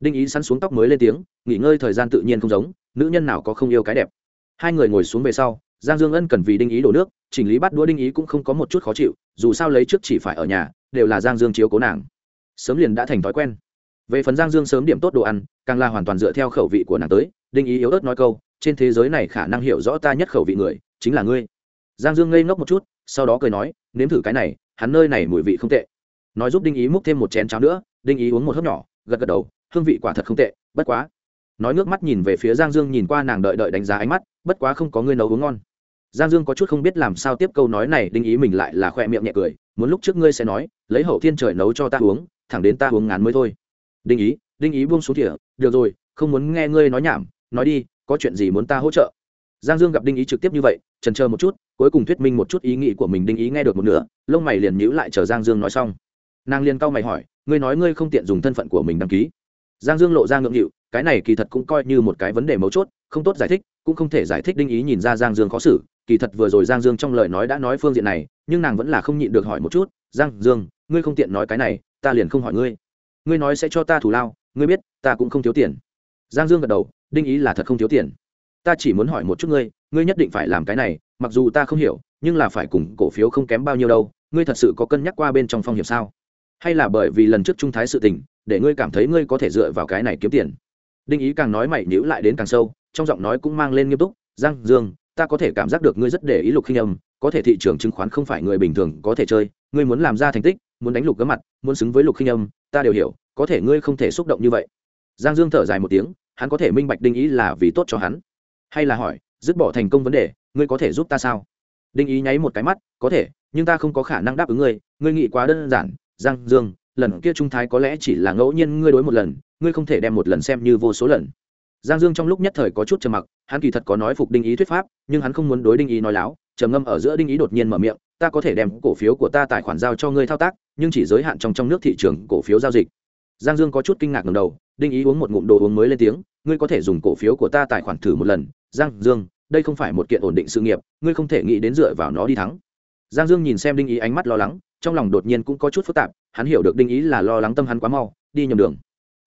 Đinh ý sắn xuống tóc mới lên tiếng, nghỉ ngơi thời gian tự nhiên không giống, nữ nhân nào có không yêu cái đẹp. Hai người ngồi xuống về sau, giang dương ân cần vì đinh ý đổ nước, chỉnh lý bắt đũa đinh ý cũng không có một chút khó chịu, dù sao lấy trước chỉ phải ở nhà, đều là giang dương chiếu cố nàng. Sớm liền đã thành thói quen. Về phần giang dương sớm điểm tốt đồ ăn, càng là hoàn toàn dựa theo khẩu vị của nàng tới, đinh ý yếu ớt nói câu, trên thế giới này khả năng hiểu rõ ta nhất khẩu vị người, chính là ngươi. Giang dương ngây ngốc một chút sau đó cười nói, nếm thử cái này, hắn nơi này mùi vị không tệ. Nói giúp đinh ý múc thêm một chén cháo nữa, đinh ý uống một hớp nhỏ, gật gật đầu, hương vị quả thật không tệ, bất quá. Nói nước mắt nhìn về phía giang dương nhìn qua nàng đợi đợi đánh giá ánh mắt, bất quá không có ngươi nấu uống ngon. Giang dương có chút không biết làm sao tiếp câu nói này, đinh ý mình lại là khoe miệng nhẹ cười, muốn lúc trước ngươi sẽ nói, lấy hậu thiên trời nấu cho ta uống, thẳng đến ta uống ngán mới thôi. Đinh ý đinh ý buông xuống thỉa được rồi, không muốn nghe ngươi nói nhảm, nói đi, có chuyện gì muốn ta hỗ trợ? Giang dương gặp đinh ý trực tiếp như vậy, trần chờ một chút, cuối cùng thuyết minh một chút ý nghĩ của mình đinh ý nghe được một nửa, lông mày liền nhíu lại chờ giang dương nói xong. Nàng liền cau mày hỏi, ngươi nói ngươi không tiện dùng thân phận của mình đăng ký? Giang dương lộ ra ngượng nghịu, cái này kỳ thật cũng coi như một cái vấn đề mấu chốt, không tốt giải thích, cũng không thể giải thích đinh ý nhìn ra giang dương khó xử. Kỳ thật vừa rồi giang dương trong lời nói đã nói phương diện này, nhưng nàng vẫn là không nhịn được hỏi một chút, giang dương, ngươi không tiện nói cái này, ta liền không hỏi ngươi. Ngươi nói sẽ cho ta thủ lao, ngươi biết, ta cũng không thiếu tiền. Giang dương gật đầu, đinh ý là thật không thiếu tiền ta chỉ muốn hỏi một chút ngươi ngươi nhất định phải làm cái này, mặc dù ta không hiểu, nhưng là phải cùng cổ phiếu không kém bao nhiêu đâu, ngươi thật sự có cân nhắc qua bên trong phong hiểm sao? Hay là bởi vì lần trước trung thái sự tình, để ngươi cảm thấy ngươi có thể dựa vào cái này kiếm tiền? Đinh ý càng nói mày nhữ lại đến càng sâu, trong giọng nói cũng mang lên nghiêm túc, giang dương, ta có thể cảm giác được ngươi rất để ý lục khinh âm, có thể thị trường chứng khoán không phải người bình thường có thể chơi, ngươi muốn làm ra thành tích, muốn đánh lục gấm mặt, muốn xứng với lục khinh âm, ta đều hiểu, có thể ngươi không thể xúc động như vậy. Giang dương thở dài một tiếng, hắn có thể minh bạch đinh ý là vì tốt cho hắn hay là hỏi, dứt bỏ thành công vấn đề, ngươi có thể giúp ta sao? Đinh ý nháy một cái mắt, có thể, nhưng ta không có khả năng đáp ứng ngươi ngươi nghĩ quá đơn giản, giang dương, lần kia trung thái có lẽ chỉ là ngẫu nhiên ngươi đối một lần, ngươi không thể đem một lần xem như vô số lần. Giang dương trong lúc nhất thời có chút trầm mặc, hắn kỳ thật có nói phục đinh ý thuyết pháp, nhưng hắn không muốn đối đinh ý nói láo, trầm ngâm ở giữa đinh ý đột nhiên mở miệng, ta có thể đem cổ phiếu của ta tài khoản giao cho ngươi thao tác, nhưng chỉ giới hạn trong trong nước thị trường cổ phiếu giao dịch. Giang dương có chút kinh ngạc ngầm đầu, đinh ý uống một ngụm đồ uống mới lên tiếng ngươi có thể dùng cổ phiếu của ta tài khoản thử một lần, giang dương, đây không phải một kiện ổn định sự nghiệp, ngươi không thể nghĩ đến dựa vào nó đi thắng. Giang dương nhìn xem đinh ý ánh mắt lo lắng, trong lòng đột nhiên cũng có chút phức tạp, hắn hiểu được đinh ý là lo lắng tâm hắn quá mau, đi nhầm đường.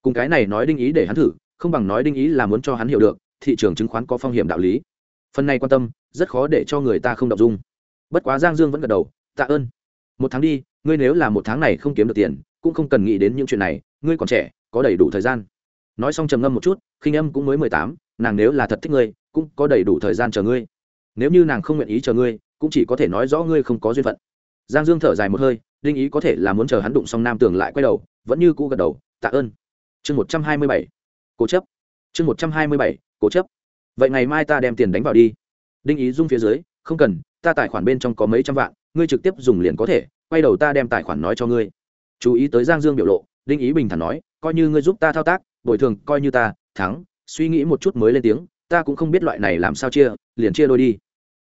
Cùng cái này nói đinh ý để hắn thử, không bằng nói đinh ý là muốn cho hắn hiểu được, thị trường chứng khoán có phong hiểm đạo lý. Phần này quan tâm, rất khó để cho người ta không đọc dung. Bất quá giang dương vẫn gật đầu, tạ ơn. Một tháng đi, ngươi nếu là một tháng này không kiếm được tiền, cũng không cần nghĩ đến những chuyện này, ngươi còn trẻ, có đầy đủ thời gian nói xong trầm ngâm một chút, khinh âm cũng mới mười tám, nàng nếu là thật thích ngươi, cũng có đầy đủ thời gian chờ ngươi. Nếu như nàng không nguyện ý chờ ngươi, cũng chỉ có thể nói rõ ngươi không có duyên phận. Giang dương thở dài một hơi, đinh ý có thể là muốn chờ hắn đụng xong nam tường lại quay đầu, vẫn như cũ gật đầu, tạ ơn. Chương một trăm hai mươi bảy, cố chấp. Chương một trăm hai mươi bảy, cố chấp. Vậy ngày mai ta đem tiền đánh vào đi. Đinh ý dung phía dưới, không cần, ta tài khoản bên trong có mấy trăm vạn, ngươi trực tiếp dùng liền có thể, quay đầu ta đem tài khoản nói cho ngươi. Chú ý tới giang dương biểu lộ, đinh ý bình thản nói, coi như ngươi giúp ta thao tác bồi thường, coi như ta, thắng, suy nghĩ một chút mới lên tiếng, ta cũng không biết loại này làm sao chia, liền chia đôi đi.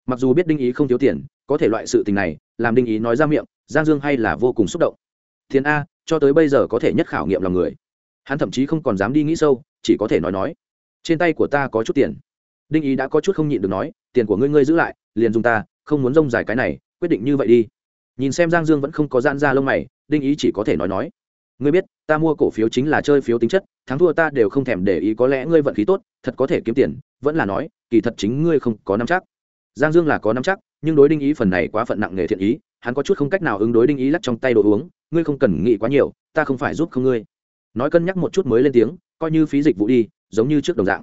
Mặc dù biết đinh ý không thiếu tiền, có thể loại sự tình này, làm đinh ý nói ra miệng, giang dương hay là vô cùng xúc động. Thiên a, cho tới bây giờ có thể nhất khảo nghiệm lòng người. Hắn thậm chí không còn dám đi nghĩ sâu, chỉ có thể nói nói. Trên tay của ta có chút tiền. Đinh ý đã có chút không nhịn được nói, tiền của ngươi ngươi giữ lại, liền dùng ta, không muốn rông dài cái này, quyết định như vậy đi. Nhìn xem giang dương vẫn không có gian ra lông mày, đinh ý chỉ có thể nói nói ngươi biết, ta mua cổ phiếu chính là chơi phiếu tính chất, thắng thua ta đều không thèm để ý có lẽ ngươi vận khí tốt, thật có thể kiếm tiền, vẫn là nói, kỳ thật chính ngươi không có nắm chắc. Giang dương là có nắm chắc, nhưng đối đinh ý phần này quá phận nặng nghề thiện ý, hắn có chút không cách nào ứng đối đinh ý lắc trong tay đồ uống, ngươi không cần nghĩ quá nhiều, ta không phải giúp không ngươi. Nói cân nhắc một chút mới lên tiếng, coi như phí dịch vụ đi, giống như trước đồng dạng.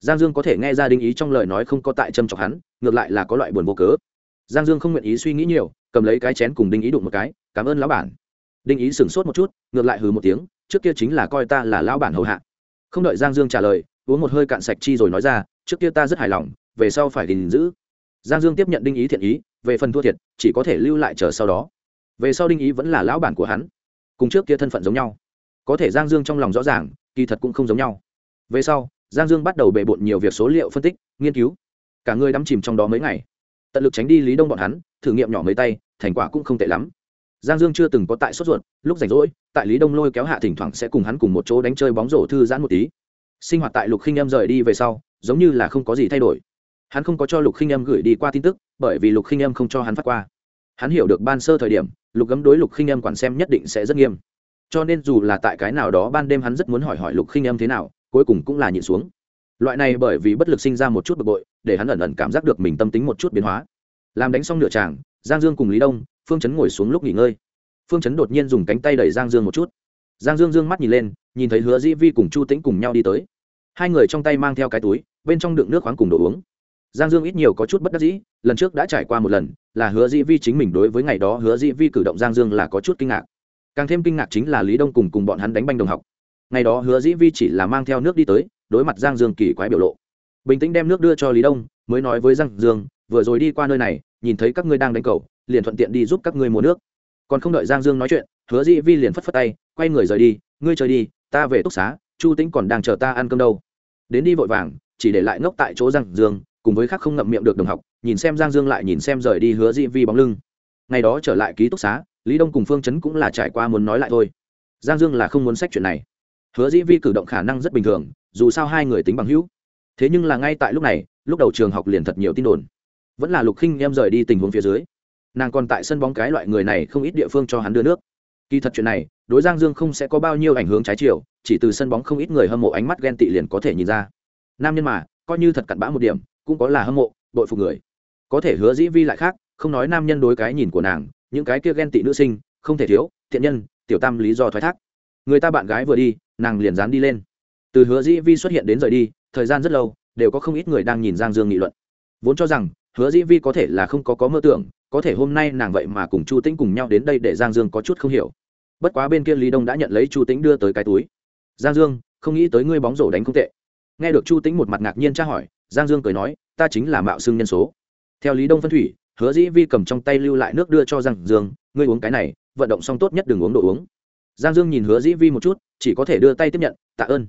Giang dương có thể nghe ra đinh ý trong lời nói không có tại châm chọc hắn, ngược lại là có loại buồn vô cớ. Giang dương không nguyện ý suy nghĩ nhiều, cầm lấy cái chén cùng đinh ý đụng một cái, cảm ơn lão bản đinh ý sửng sốt một chút, ngược lại hừ một tiếng, trước kia chính là coi ta là lão bản hầu hạ. Không đợi giang dương trả lời, uống một hơi cạn sạch chi rồi nói ra, trước kia ta rất hài lòng, về sau phải gìn giữ. Giang dương tiếp nhận đinh ý thiện ý, về phần thua thiệt, chỉ có thể lưu lại chờ sau đó. Về sau đinh ý vẫn là lão bản của hắn. Cùng trước kia thân phận giống nhau. Có thể giang dương trong lòng rõ ràng, kỳ thật cũng không giống nhau. Về sau, giang dương bắt đầu bề bộn nhiều việc số liệu phân tích, nghiên cứu. Cả người đắm chìm trong đó mấy ngày. Tận lực tránh đi lý đông bọn hắn, thử nghiệm nhỏ mấy tay, thành quả cũng không tệ lắm giang dương chưa từng có tại sốt ruột, lúc rảnh rỗi, tại lý đông lôi kéo hạ thỉnh thoảng sẽ cùng hắn cùng một chỗ đánh chơi bóng rổ thư giãn một tí. Sinh hoạt tại lục khinh em rời đi về sau, giống như là không có gì thay đổi. Hắn không có cho lục khinh em gửi đi qua tin tức, bởi vì lục khinh em không cho hắn phát qua. Hắn hiểu được ban sơ thời điểm, lục gấm đối lục khinh em quản xem nhất định sẽ rất nghiêm. Cho nên dù là tại cái nào đó ban đêm hắn rất muốn hỏi hỏi lục khinh em thế nào, cuối cùng cũng là nhịn xuống. Loại này bởi vì bất lực sinh ra một chút bực bội, để hắn ẩn ẩn cảm giác được mình tâm tính một chút biến hóa. Làm đánh xong nửa tràng giang dương cùng lý đông phương chấn ngồi xuống lúc nghỉ ngơi. Phương chấn đột nhiên dùng cánh tay đẩy giang dương một chút. Giang dương dương mắt nhìn lên, nhìn thấy hứa dĩ vi cùng chu tĩnh cùng nhau đi tới. Hai người trong tay mang theo cái túi, bên trong đựng nước khoáng cùng đồ uống. Giang dương ít nhiều có chút bất đắc dĩ, lần trước đã trải qua một lần, là hứa dĩ vi chính mình đối với ngày đó hứa dĩ vi cử động giang dương là có chút kinh ngạc. Càng thêm kinh ngạc chính là lý đông cùng cùng bọn hắn đánh banh đồng học. Ngày đó hứa dĩ vi chỉ là mang theo nước đi tới, đối mặt giang dương kỳ quái biểu lộ. Bình tĩnh đem nước đưa cho lý đông, mới nói với giang dương, vừa rồi đi qua nơi này, nhìn thấy các ngươi đang đánh cầu liền thuận tiện đi giúp các ngươi mua nước. Còn không đợi giang dương nói chuyện, hứa dĩ vi liền phất phất tay, quay người rời đi, ngươi chơi đi, ta về túc xá, chu tĩnh còn đang chờ ta ăn cơm đâu. Đến đi vội vàng, chỉ để lại ngốc tại chỗ giang dương, cùng với khác không ngậm miệng được đồng học, nhìn xem giang dương lại nhìn xem rời đi hứa dĩ vi bóng lưng. Ngày đó trở lại ký túc xá, lý đông cùng phương chấn cũng là trải qua muốn nói lại thôi. Giang dương là không muốn sách chuyện này. Hứa dĩ vi cử động khả năng rất bình thường, dù sao hai người tính bằng hữu. Thế nhưng là ngay tại lúc này, lúc đầu trường học liền thật nhiều tin đồn. Vẫn là lục khinh em rời đi tình huống phía dưới nàng còn tại sân bóng cái loại người này không ít địa phương cho hắn đưa nước. Kỳ thật chuyện này, đối giang dương không sẽ có bao nhiêu ảnh hưởng trái chiều, chỉ từ sân bóng không ít người hâm mộ ánh mắt ghen tị liền có thể nhìn ra. Nam nhân mà, coi như thật cặn bã một điểm, cũng có là hâm mộ bội phục người. Có thể hứa dĩ vi lại khác, không nói nam nhân đối cái nhìn của nàng, những cái kia ghen tị nữ sinh, không thể thiếu, thiện nhân, tiểu tam lý do thoái thác. Người ta bạn gái vừa đi, nàng liền dán đi lên. Từ hứa dĩ vi xuất hiện đến rời đi, thời gian rất lâu, đều có không ít người đang nhìn giang dương nghị luận. Vốn cho rằng, hứa dĩ vi có thể là không có có mơ tưởng có thể hôm nay nàng vậy mà cùng chu tĩnh cùng nhau đến đây để giang dương có chút không hiểu. Bất quá bên kia lý đông đã nhận lấy chu tĩnh đưa tới cái túi. Giang dương, không nghĩ tới ngươi bóng rổ đánh không tệ. Nghe được chu tĩnh một mặt ngạc nhiên tra hỏi, giang dương cười nói, ta chính là mạo xưng nhân số. Theo lý đông phân thủy, hứa dĩ vi cầm trong tay lưu lại nước đưa cho giang dương, ngươi uống cái này, vận động xong tốt nhất đừng uống đồ uống. Giang dương nhìn hứa dĩ vi một chút, chỉ có thể đưa tay tiếp nhận, tạ ơn.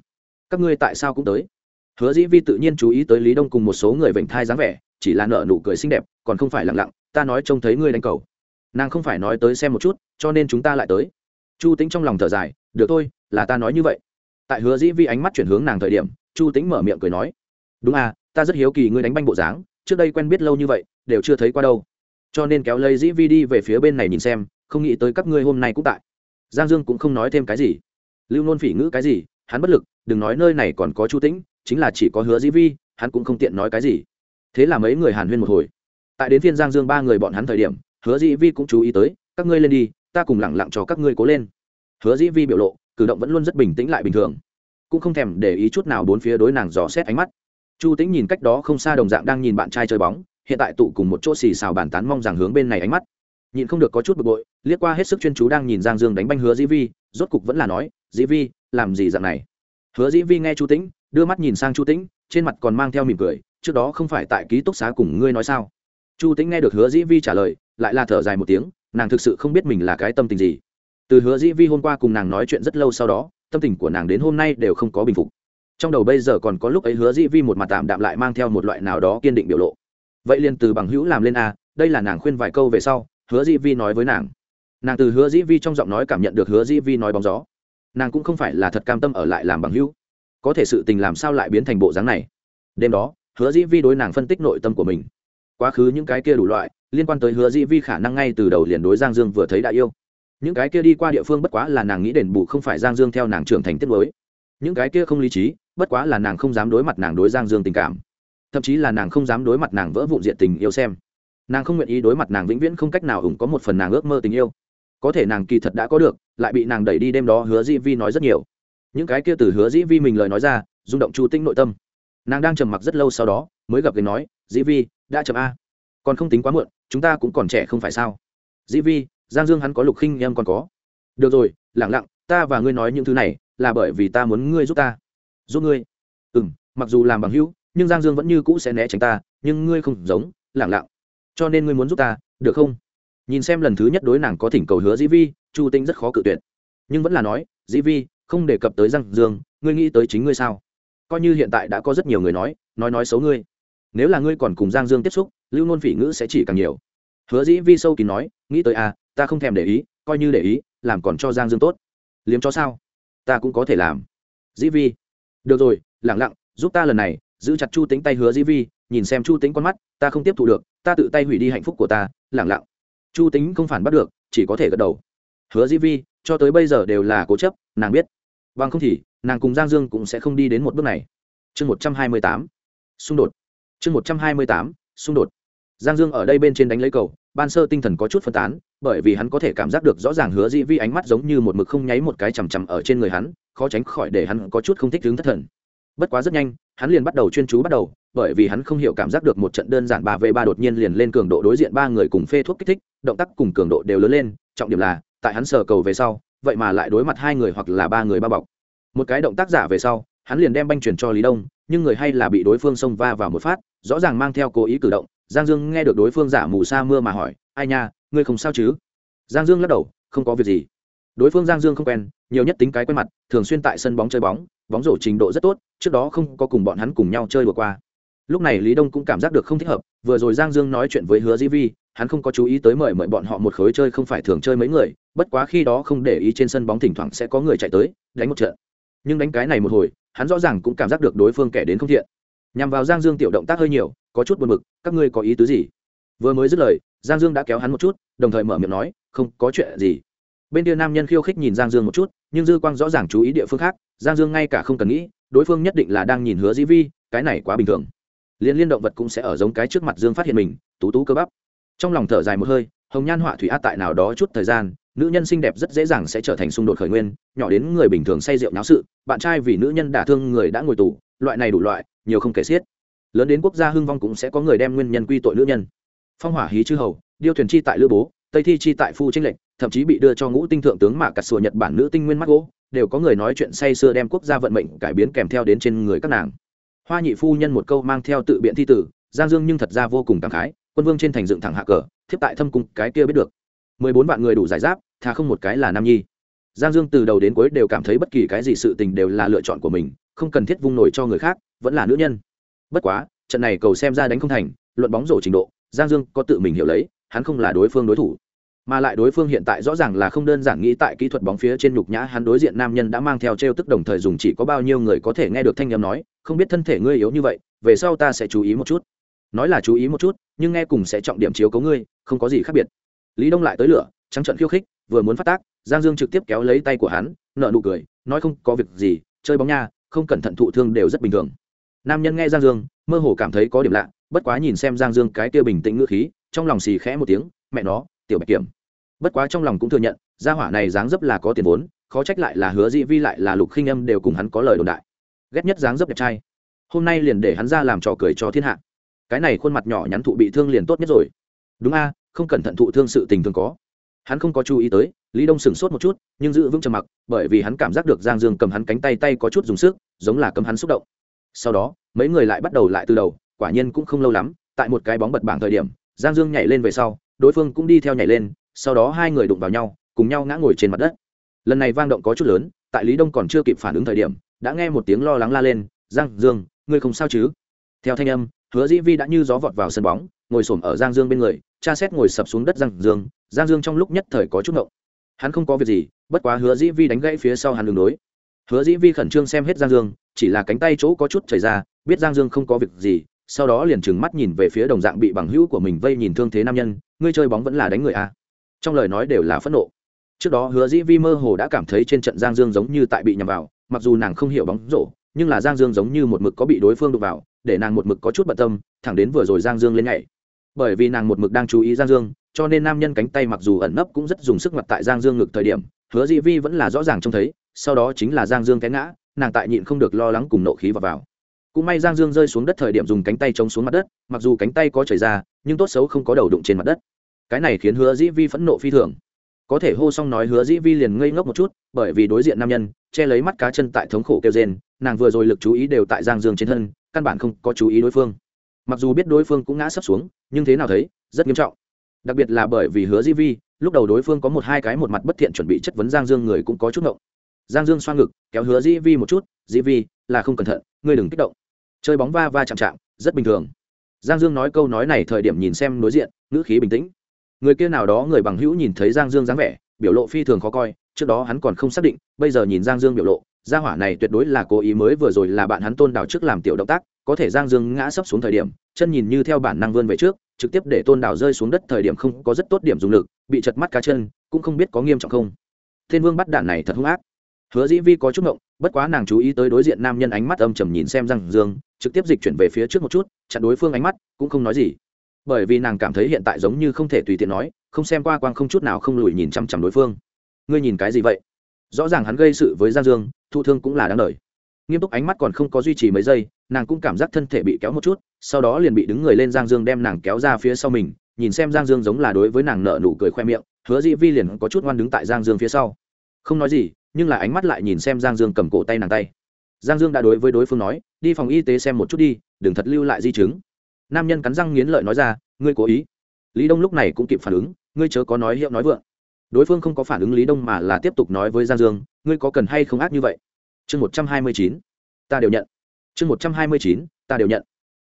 Các ngươi tại sao cũng tới? Hứa dĩ vi tự nhiên chú ý tới lý đông cùng một số người vểnh thai dáng vẻ, chỉ là nợ nụ cười xinh đẹp, còn không phải lặng lặng ta nói trông thấy ngươi đánh cầu. Nàng không phải nói tới xem một chút, cho nên chúng ta lại tới. Chu tính trong lòng thở dài, được thôi, là ta nói như vậy. Tại hứa dĩ vi ánh mắt chuyển hướng nàng thời điểm, chu tính mở miệng cười nói, đúng à ta rất hiếu kỳ ngươi đánh banh bộ dáng, trước đây quen biết lâu như vậy, đều chưa thấy qua đâu. Cho nên kéo lấy dĩ vi đi về phía bên này nhìn xem, không nghĩ tới các ngươi hôm nay cũng tại. Giang dương cũng không nói thêm cái gì. Lưu nôn phỉ ngữ cái gì, hắn bất lực, đừng nói nơi này còn có chu tĩnh, chính là chỉ có hứa dĩ vi, hắn cũng không tiện nói cái gì. Thế là mấy người hàn huyên một hồi tại đến phiên giang dương ba người bọn hắn thời điểm, hứa dĩ vi cũng chú ý tới, các ngươi lên đi, ta cùng lẳng lặng cho các ngươi cố lên. Hứa dĩ vi biểu lộ, cử động vẫn luôn rất bình tĩnh lại bình thường, cũng không thèm để ý chút nào bốn phía đối nàng dò xét ánh mắt. Chu tĩnh nhìn cách đó không xa đồng dạng đang nhìn bạn trai chơi bóng, hiện tại tụ cùng một chỗ xì xào bàn tán mong rằng hướng bên này ánh mắt. Nhìn không được có chút bực bội, liếc qua hết sức chuyên chú đang nhìn giang dương đánh banh hứa dĩ vi, rốt cục vẫn là nói, dĩ vi, làm gì dạng này? Hứa dĩ vi nghe chu tĩnh, đưa mắt nhìn sang chu tĩnh, trên mặt còn mang theo mỉm cười, trước đó không phải tại ký túc xá cùng ngươi nói sao? Chu tĩnh nghe được hứa dĩ vi trả lời, lại là thở dài một tiếng, nàng thực sự không biết mình là cái tâm tình gì. Từ hứa dĩ vi hôm qua cùng nàng nói chuyện rất lâu sau đó, tâm tình của nàng đến hôm nay đều không có bình phục. Trong đầu bây giờ còn có lúc ấy hứa dĩ vi một mặt tạm đạm lại mang theo một loại nào đó kiên định biểu lộ. Vậy liền từ bằng hữu làm lên a, đây là nàng khuyên vài câu về sau, hứa dĩ vi nói với nàng. Nàng từ hứa dĩ vi trong giọng nói cảm nhận được hứa dĩ vi nói bóng gió. Nàng cũng không phải là thật cam tâm ở lại làm bằng hữu. Có thể sự tình làm sao lại biến thành bộ dáng này? Đêm đó, hứa dĩ vi đối nàng phân tích nội tâm của mình quá khứ những cái kia đủ loại, liên quan tới hứa dĩ vi khả năng ngay từ đầu liền đối giang dương vừa thấy đã yêu. Những cái kia đi qua địa phương bất quá là nàng nghĩ đền bù không phải giang dương theo nàng trưởng thành tiết mới những cái kia không lý trí, bất quá là nàng không dám đối mặt nàng đối giang dương tình cảm. Thậm chí là nàng không dám đối mặt nàng vỡ vụn diện tình yêu xem. Nàng không nguyện ý đối mặt nàng vĩnh viễn không cách nào ủng có một phần nàng ước mơ tình yêu. Có thể nàng kỳ thật đã có được, lại bị nàng đẩy đi đêm đó hứa dĩ vi nói rất nhiều. Những cái kia từ hứa dĩ vi mình lời nói ra, rung động chu tinh nội tâm nàng đang trầm mặc rất lâu sau đó, mới gặp người nói, dĩ vi, đã chậm a. Còn không tính quá muộn, chúng ta cũng còn trẻ không phải sao? Dĩ vi, giang dương hắn có lục khinh em còn có. Được rồi, lẳng lặng, ta và ngươi nói những thứ này là bởi vì ta muốn ngươi giúp ta. Giúp ngươi? Ừ m mặc dù làm bằng hữu, nhưng giang dương vẫn như cũ sẽ né tránh ta, nhưng ngươi không giống, lẳng lặng. Cho nên ngươi muốn giúp ta, được không? Nhìn xem lần thứ nhất đối nàng có thỉnh cầu hứa dĩ vi, chu tinh rất khó cự tuyệt. Nhưng vẫn là nói, dĩ vi, không đề cập tới giang dương, ngươi nghĩ tới chính ngươi sao? Coi như hiện tại đã có rất nhiều người nói nói nói xấu ngươi. Nếu là ngươi còn cùng giang dương tiếp xúc, lưu nôn phỉ ngữ sẽ chỉ càng nhiều. Hứa dĩ vi sâu kín nói, nghĩ tới à ta không thèm để ý, coi như để ý, làm còn cho giang dương tốt. Liếm cho sao? Ta cũng có thể làm. Dĩ vi. Được rồi lẳng lặng, giúp ta lần này, giữ chặt chu tính tay hứa dĩ vi, nhìn xem chu tính con mắt, ta không tiếp thu được, ta tự tay hủy đi hạnh phúc của ta lẳng lặng. Chu tính không phản bắt được, chỉ có thể gật đầu. Hứa dĩ vi, cho tới bây giờ đều là cố chấp, nàng biết. Bằng không thì nàng cùng giang dương cũng sẽ không đi đến một bước này. Chương một trăm hai mươi tám, xung đột. Chương một trăm hai mươi tám, xung đột. Giang dương ở đây bên trên đánh lấy cầu, ban sơ tinh thần có chút phân tán, bởi vì hắn có thể cảm giác được rõ ràng hứa dĩ vi ánh mắt giống như một mực không nháy một cái chằm chằm ở trên người hắn, khó tránh khỏi để hắn có chút không thích đứng thất thần. Bất quá rất nhanh, hắn liền bắt đầu chuyên chú bắt đầu, bởi vì hắn không hiểu cảm giác được một trận đơn giản ba v ba đột nhiên liền lên cường độ đối diện ba người cùng phê thuốc kích thích, động tác cùng cường độ đều lớn lên, trọng điểm là, tại hắn sờ cầu về sau, vậy mà lại đối mặt hai người hoặc là ba người bao bọc một cái động tác giả về sau, hắn liền đem banh chuyển cho lý đông, nhưng người hay là bị đối phương xông va vào một phát, rõ ràng mang theo cố ý cử động. Giang dương nghe được đối phương giả mù sa mưa mà hỏi, ai nha, ngươi không sao chứ? Giang dương lắc đầu, không có việc gì. Đối phương giang dương không quen, nhiều nhất tính cái quen mặt, thường xuyên tại sân bóng chơi bóng bóng rổ trình độ rất tốt, trước đó không có cùng bọn hắn cùng nhau chơi vừa qua. Lúc này lý đông cũng cảm giác được không thích hợp, vừa rồi giang dương nói chuyện với hứa di vi, hắn không có chú ý tới mời mời bọn họ một khối chơi không phải thường chơi mấy người, bất quá khi đó không để ý trên sân bóng thỉnh thoảng sẽ có người chạy tới, đánh một trận nhưng đánh cái này một hồi, hắn rõ ràng cũng cảm giác được đối phương kẻ đến không thiện. Nhằm vào giang dương tiểu động tác hơi nhiều, có chút buồn mực các ngươi có ý tứ gì? Vừa mới dứt lời, giang dương đã kéo hắn một chút, đồng thời mở miệng nói, không, có chuyện gì. Bên kia nam nhân khiêu khích nhìn giang dương một chút, nhưng dư quang rõ ràng chú ý địa phương khác, giang dương ngay cả không cần nghĩ, đối phương nhất định là đang nhìn hứa dĩ vi, cái này quá bình thường. Liên liên động vật cũng sẽ ở giống cái trước mặt dương phát hiện mình, tú tú cơ bắp. Trong lòng thở dài một hơi, hồng nhan họa thủy át tại nào đó chút thời gian nữ nhân xinh đẹp rất dễ dàng sẽ trở thành xung đột khởi nguyên, nhỏ đến người bình thường say rượu náo sự, bạn trai vì nữ nhân đả thương người đã ngồi tù, loại này đủ loại, nhiều không kể xiết. Lớn đến quốc gia hưng vong cũng sẽ có người đem nguyên nhân quy tội nữ nhân. Phong hỏa hí chư hầu, điêu thuyền chi tại lữ bố, tây thi chi tại phu tranh lệnh thậm chí bị đưa cho ngũ tinh thượng tướng mạ cắt sùa nhật bản nữ tinh nguyên mắt gỗ, đều có người nói chuyện say sưa đem quốc gia vận mệnh cải biến kèm theo đến trên người các nàng. Hoa nhị phu nhân một câu mang theo tự biện thi tử, giang dương nhưng thật ra vô cùng cảm khái, quân vương trên thành dựng thẳng hạ cờ, thiếp tại thâm cung, cái kia biết được. Mười bốn vạn người đủ giải giáp thà không một cái là nam nhi. Giang dương từ đầu đến cuối đều cảm thấy bất kỳ cái gì sự tình đều là lựa chọn của mình, không cần thiết vung nổi cho người khác, vẫn là nữ nhân. Bất quá, trận này cầu xem ra đánh không thành, luận bóng rổ trình độ, giang dương có tự mình hiểu lấy, hắn không là đối phương đối thủ. Mà lại đối phương hiện tại rõ ràng là không đơn giản nghĩ tại kỹ thuật bóng phía trên nhục nhã, hắn đối diện nam nhân đã mang theo t r e o tức đồng thời dùng chỉ có bao nhiêu người có thể nghe được thanh â m nói, không biết thân thể ngươi yếu như vậy, về sau ta sẽ chú ý một chút. Nói là chú ý một chút, nhưng nghe cùng sẽ trọng điểm chiếu cấu ngươi, không có gì khác biệt. Lý đông lại tới lửa, trắng trận khiêu khích vừa muốn phát tác, giang dương trực tiếp kéo lấy tay của hắn nợ nụ cười, nói không có việc gì, chơi bóng nha, không cẩn thận thụ thương đều rất bình thường. Nam nhân nghe giang dương, mơ hồ cảm thấy có điểm lạ, bất quá nhìn xem giang dương cái kia bình tĩnh ngữ khí, trong lòng xì khẽ một tiếng, mẹ nó, tiểu bạch kiểm. Bất quá trong lòng cũng thừa nhận, gia hỏa này dáng dấp là có tiền vốn, khó trách lại là hứa dĩ vi lại là lục khinh âm đều cùng hắn có lời đồn đại. Ghét nhất dáng dấp đẹp trai. Hôm nay liền để hắn ra làm trò cười cho thiên hạ. Cái này khuôn mặt nhỏ nhắn thụ bị thương liền tốt nhất rồi. Đúng a, không cẩn thận thụ thương sự tình thường có hắn không có chú ý tới, lý đông sửng sốt một chút, nhưng giữ vững trầm mặc, bởi vì hắn cảm giác được giang dương cầm hắn cánh tay tay có chút dùng sức, giống là cầm hắn xúc động. Sau đó, mấy người lại bắt đầu lại từ đầu, quả nhiên cũng không lâu lắm, tại một cái bóng bật bảng thời điểm, giang dương nhảy lên về sau, đối phương cũng đi theo nhảy lên, sau đó hai người đụng vào nhau, cùng nhau ngã ngồi trên mặt đất. Lần này vang động có chút lớn, tại lý đông còn chưa kịp phản ứng thời điểm, đã nghe một tiếng lo lắng la lên, giang dương, ngươi không sao chứ? Theo thanh âm hứa dĩ vi đã như gió vọt vào sân bóng, ngồi s ổ m ở giang dương bên người cha xét ngồi sập xuống đất giang dương. Giang dương trong lúc nhất thời có chút ngộng. Hắn không có việc gì, bất quá hứa dĩ vi đánh gãy phía sau hắn đường đối. Hứa dĩ vi khẩn trương xem hết giang dương, chỉ là cánh tay chỗ có chút chảy ra, biết giang dương không có việc gì, sau đó liền trừng mắt nhìn về phía đồng dạng bị bằng hữu của mình vây nhìn thương thế nam nhân, ngươi chơi bóng vẫn là đánh người à. trong lời nói đều là phẫn nộ. Trước đó hứa dĩ vi mơ hồ đã cảm thấy trên trận giang dương giống như tại bị nhầm vào, mặc dù nàng không hiểu bóng rổ, nhưng là giang dương giống như một mực có bị đối phương đụng vào để nàng một mực có chút bận tâm, thẳng đến vừa rồi giang dương lên nhảy. Bởi vì nàng một mực đang chú ý giang dương, cho nên nam nhân cánh tay mặc dù ẩn nấp cũng rất dùng sức mặt tại giang dương ngực thời điểm, hứa dĩ vi vẫn là rõ ràng trông thấy, sau đó chính là giang dương té ngã, nàng tại nhịn không được lo lắng cùng nộ khí vào vào. Cũng may giang dương rơi xuống đất thời điểm dùng cánh tay chống xuống mặt đất, mặc dù cánh tay có chảy ra, nhưng tốt xấu không có đầu đụng trên mặt đất. Cái này khiến hứa dĩ vi phẫn nộ phi thường. Có thể hô xong nói hứa dĩ vi liền ngây ngốc một chút, bởi vì đối diện nam nhân, che lấy mắt cá chân tại thống khổ kêu rên nàng vừa rồi lực chú ý đều tại giang dương trên thân, căn bản không có chú ý đối phương. Mặc dù biết đối phương cũng ngã sấp xuống, nhưng thế nào thấy, rất nghiêm trọng. Đặc biệt là bởi vì hứa Di vi, lúc đầu đối phương có một hai cái một mặt bất thiện chuẩn bị chất vấn giang dương người cũng có chút ngộng. Giang dương xoa ngực, kéo hứa Di vi một chút, Di vi, là không cẩn thận, ngươi đừng kích động. Chơi bóng va va chạm chạm, rất bình thường. Giang dương nói câu nói này thời điểm nhìn xem đối diện, ngữ khí bình tĩnh. Người kia nào đó người bằng hữu nhìn thấy giang dương dáng vẻ, biểu lộ phi thường khó coi, trước đó hắn còn không xác định, bây giờ nhìn giang dương biểu lộ gia hỏa này tuyệt đối là cố ý mới vừa rồi là bạn hắn tôn đảo trước làm tiểu động tác, có thể giang dương ngã sấp xuống thời điểm, chân nhìn như theo bản năng vươn về trước, trực tiếp để tôn đảo rơi xuống đất thời điểm không có rất tốt điểm dùng lực, bị chật mắt cá chân, cũng không biết có nghiêm trọng không. Thiên vương bắt đạn này thật hung ác. Hứa dĩ vi có chút ngộng, bất quá nàng chú ý tới đối diện nam nhân ánh mắt âm trầm nhìn xem giang dương, trực tiếp dịch chuyển về phía trước một chút, chặn đối phương ánh mắt, cũng không nói gì. Bởi vì nàng cảm thấy hiện tại giống như không thể tùy tiện nói, không xem qua quang không chút nào không lùi nhìn chằm chằm đối phương. Ngươi nhìn cái gì vậy? Rõ ràng hắn gây sự với giang dương, thụ thương cũng là đáng lời nghiêm túc ánh mắt còn không có duy trì mấy giây, nàng cũng cảm giác thân thể bị kéo một chút, sau đó liền bị đứng người lên giang dương đem nàng kéo ra phía sau mình, nhìn xem giang dương giống là đối với nàng nợ nụ cười khoe miệng, hứa dĩ vi liền có chút ngoan đứng tại giang dương phía sau. Không nói gì, nhưng là ánh mắt lại nhìn xem giang dương cầm cổ tay nàng tay. Giang dương đã đối với đối phương nói, đi phòng y tế xem một chút đi, đừng thật lưu lại di chứng. Nam nhân cắn răng nghiến lợi nói ra, ngươi cố ý. Lý đông lúc này cũng kịp phản ứng, ngươi chớ có nói hiệu nói vượng đối phương không có phản ứng lý đông mà là tiếp tục nói với giang dương ngươi có cần hay không ác như vậy chương một trăm hai mươi chín ta đều nhận chương một trăm hai mươi chín ta đều nhận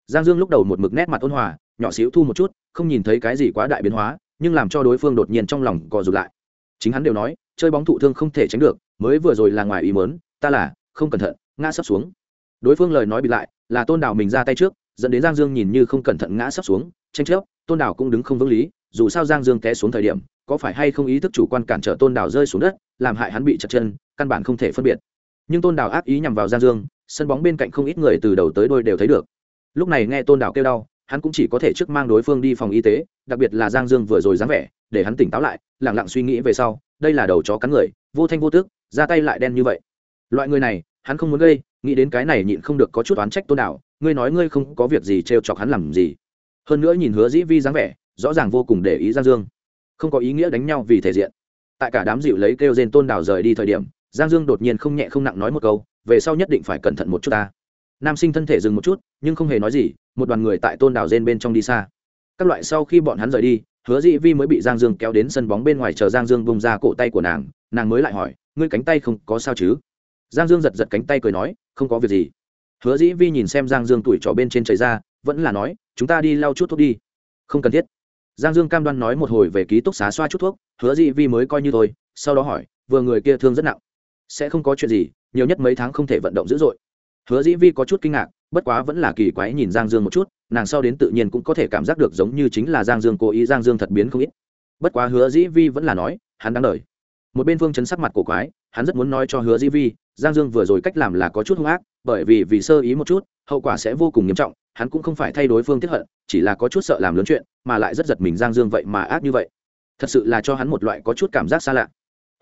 giang dương lúc đầu một mực nét mặt ôn hòa nhỏ xíu thu một chút không nhìn thấy cái gì quá đại biến hóa nhưng làm cho đối phương đột nhiên trong lòng cò rụt lại chính hắn đều nói chơi bóng thụ thương không thể tránh được mới vừa rồi là ngoài ý mớn ta là không cẩn thận, ngã sấp xuống. Đối phương lời nói bị lại, là tôn đảo mình ra tay trước, dẫn đến giang dương nhìn như không cẩn thận ngã sấp xuống, tranh chấp, tôn đảo cũng đứng không vững lý, dù sao giang dương té xuống thời điểm có phải hay không ý thức chủ quan cản trở tôn đảo rơi xuống đất, làm hại hắn bị chật chân, căn bản không thể phân biệt. Nhưng tôn đảo ác ý nhằm vào giang dương, sân bóng bên cạnh không ít người từ đầu tới đôi đều thấy được. Lúc này nghe tôn đảo kêu đau, hắn cũng chỉ có thể trước mang đối phương đi phòng y tế, đặc biệt là giang dương vừa rồi dáng vẻ, để hắn tỉnh táo lại lẳng lặng suy nghĩ về sau, đây là đầu chó cắn người, vô thanh vô tước ra tay lại đen như vậy. Loại người này, hắn không muốn gây, nghĩ đến cái này nhịn không được có chút oán trách tôn đảo, ngươi nói ngươi không có việc gì trêu chọc hắn làm gì. Hơn nữa nhìn hứa dĩ vi dáng vẻ, rõ ràng vô cùng để ý giang dương không có ý nghĩa đánh nhau vì thể diện. Tại cả đám dịu lấy kêu rên tôn đào rời đi thời điểm, giang dương đột nhiên không nhẹ không nặng nói một câu, về sau nhất định phải cẩn thận một chút ta. Nam sinh thân thể dừng một chút, nhưng không hề nói gì, một đoàn người tại tôn đào rên bên trong đi xa. Các loại sau khi bọn hắn rời đi, hứa dĩ vi mới bị giang dương kéo đến sân bóng bên ngoài chờ giang dương bông ra cổ tay của nàng nàng mới lại hỏi, ngươi cánh tay không có sao chứ? Giang dương giật giật cánh tay cười nói, không có việc gì. Hứa dĩ vi nhìn xem giang dương tuổi trỏ bên trên chảy ra, vẫn là nói, chúng ta đi lau chút thuốc đi. Không cần thiết giang dương cam đoan nói một hồi về ký túc xá xoa chút thuốc, hứa dĩ vi mới coi như thôi, sau đó hỏi, vừa người kia thương rất nặng, sẽ không có chuyện gì, nhiều nhất mấy tháng không thể vận động dữ dội. Hứa dĩ vi có chút kinh ngạc, bất quá vẫn là kỳ quái nhìn giang dương một chút, nàng sau đến tự nhiên cũng có thể cảm giác được giống như chính là giang dương cố ý, giang dương thật biến không ít. Bất quá hứa dĩ vi vẫn là nói, hắn đáng đời. Một bên phương chấn sắc mặt cổ quái, hắn rất muốn nói cho hứa dĩ vi, giang dương vừa rồi cách làm là có chút hung ác bởi vì vì sơ ý một chút, hậu quả sẽ vô cùng nghiêm trọng, hắn cũng không phải thay đối phương tiếp hận, chỉ là có chút sợ làm lớn chuyện, mà lại rất giật mình giang dương vậy mà ác như vậy. Thật sự là cho hắn một loại có chút cảm giác xa lạ.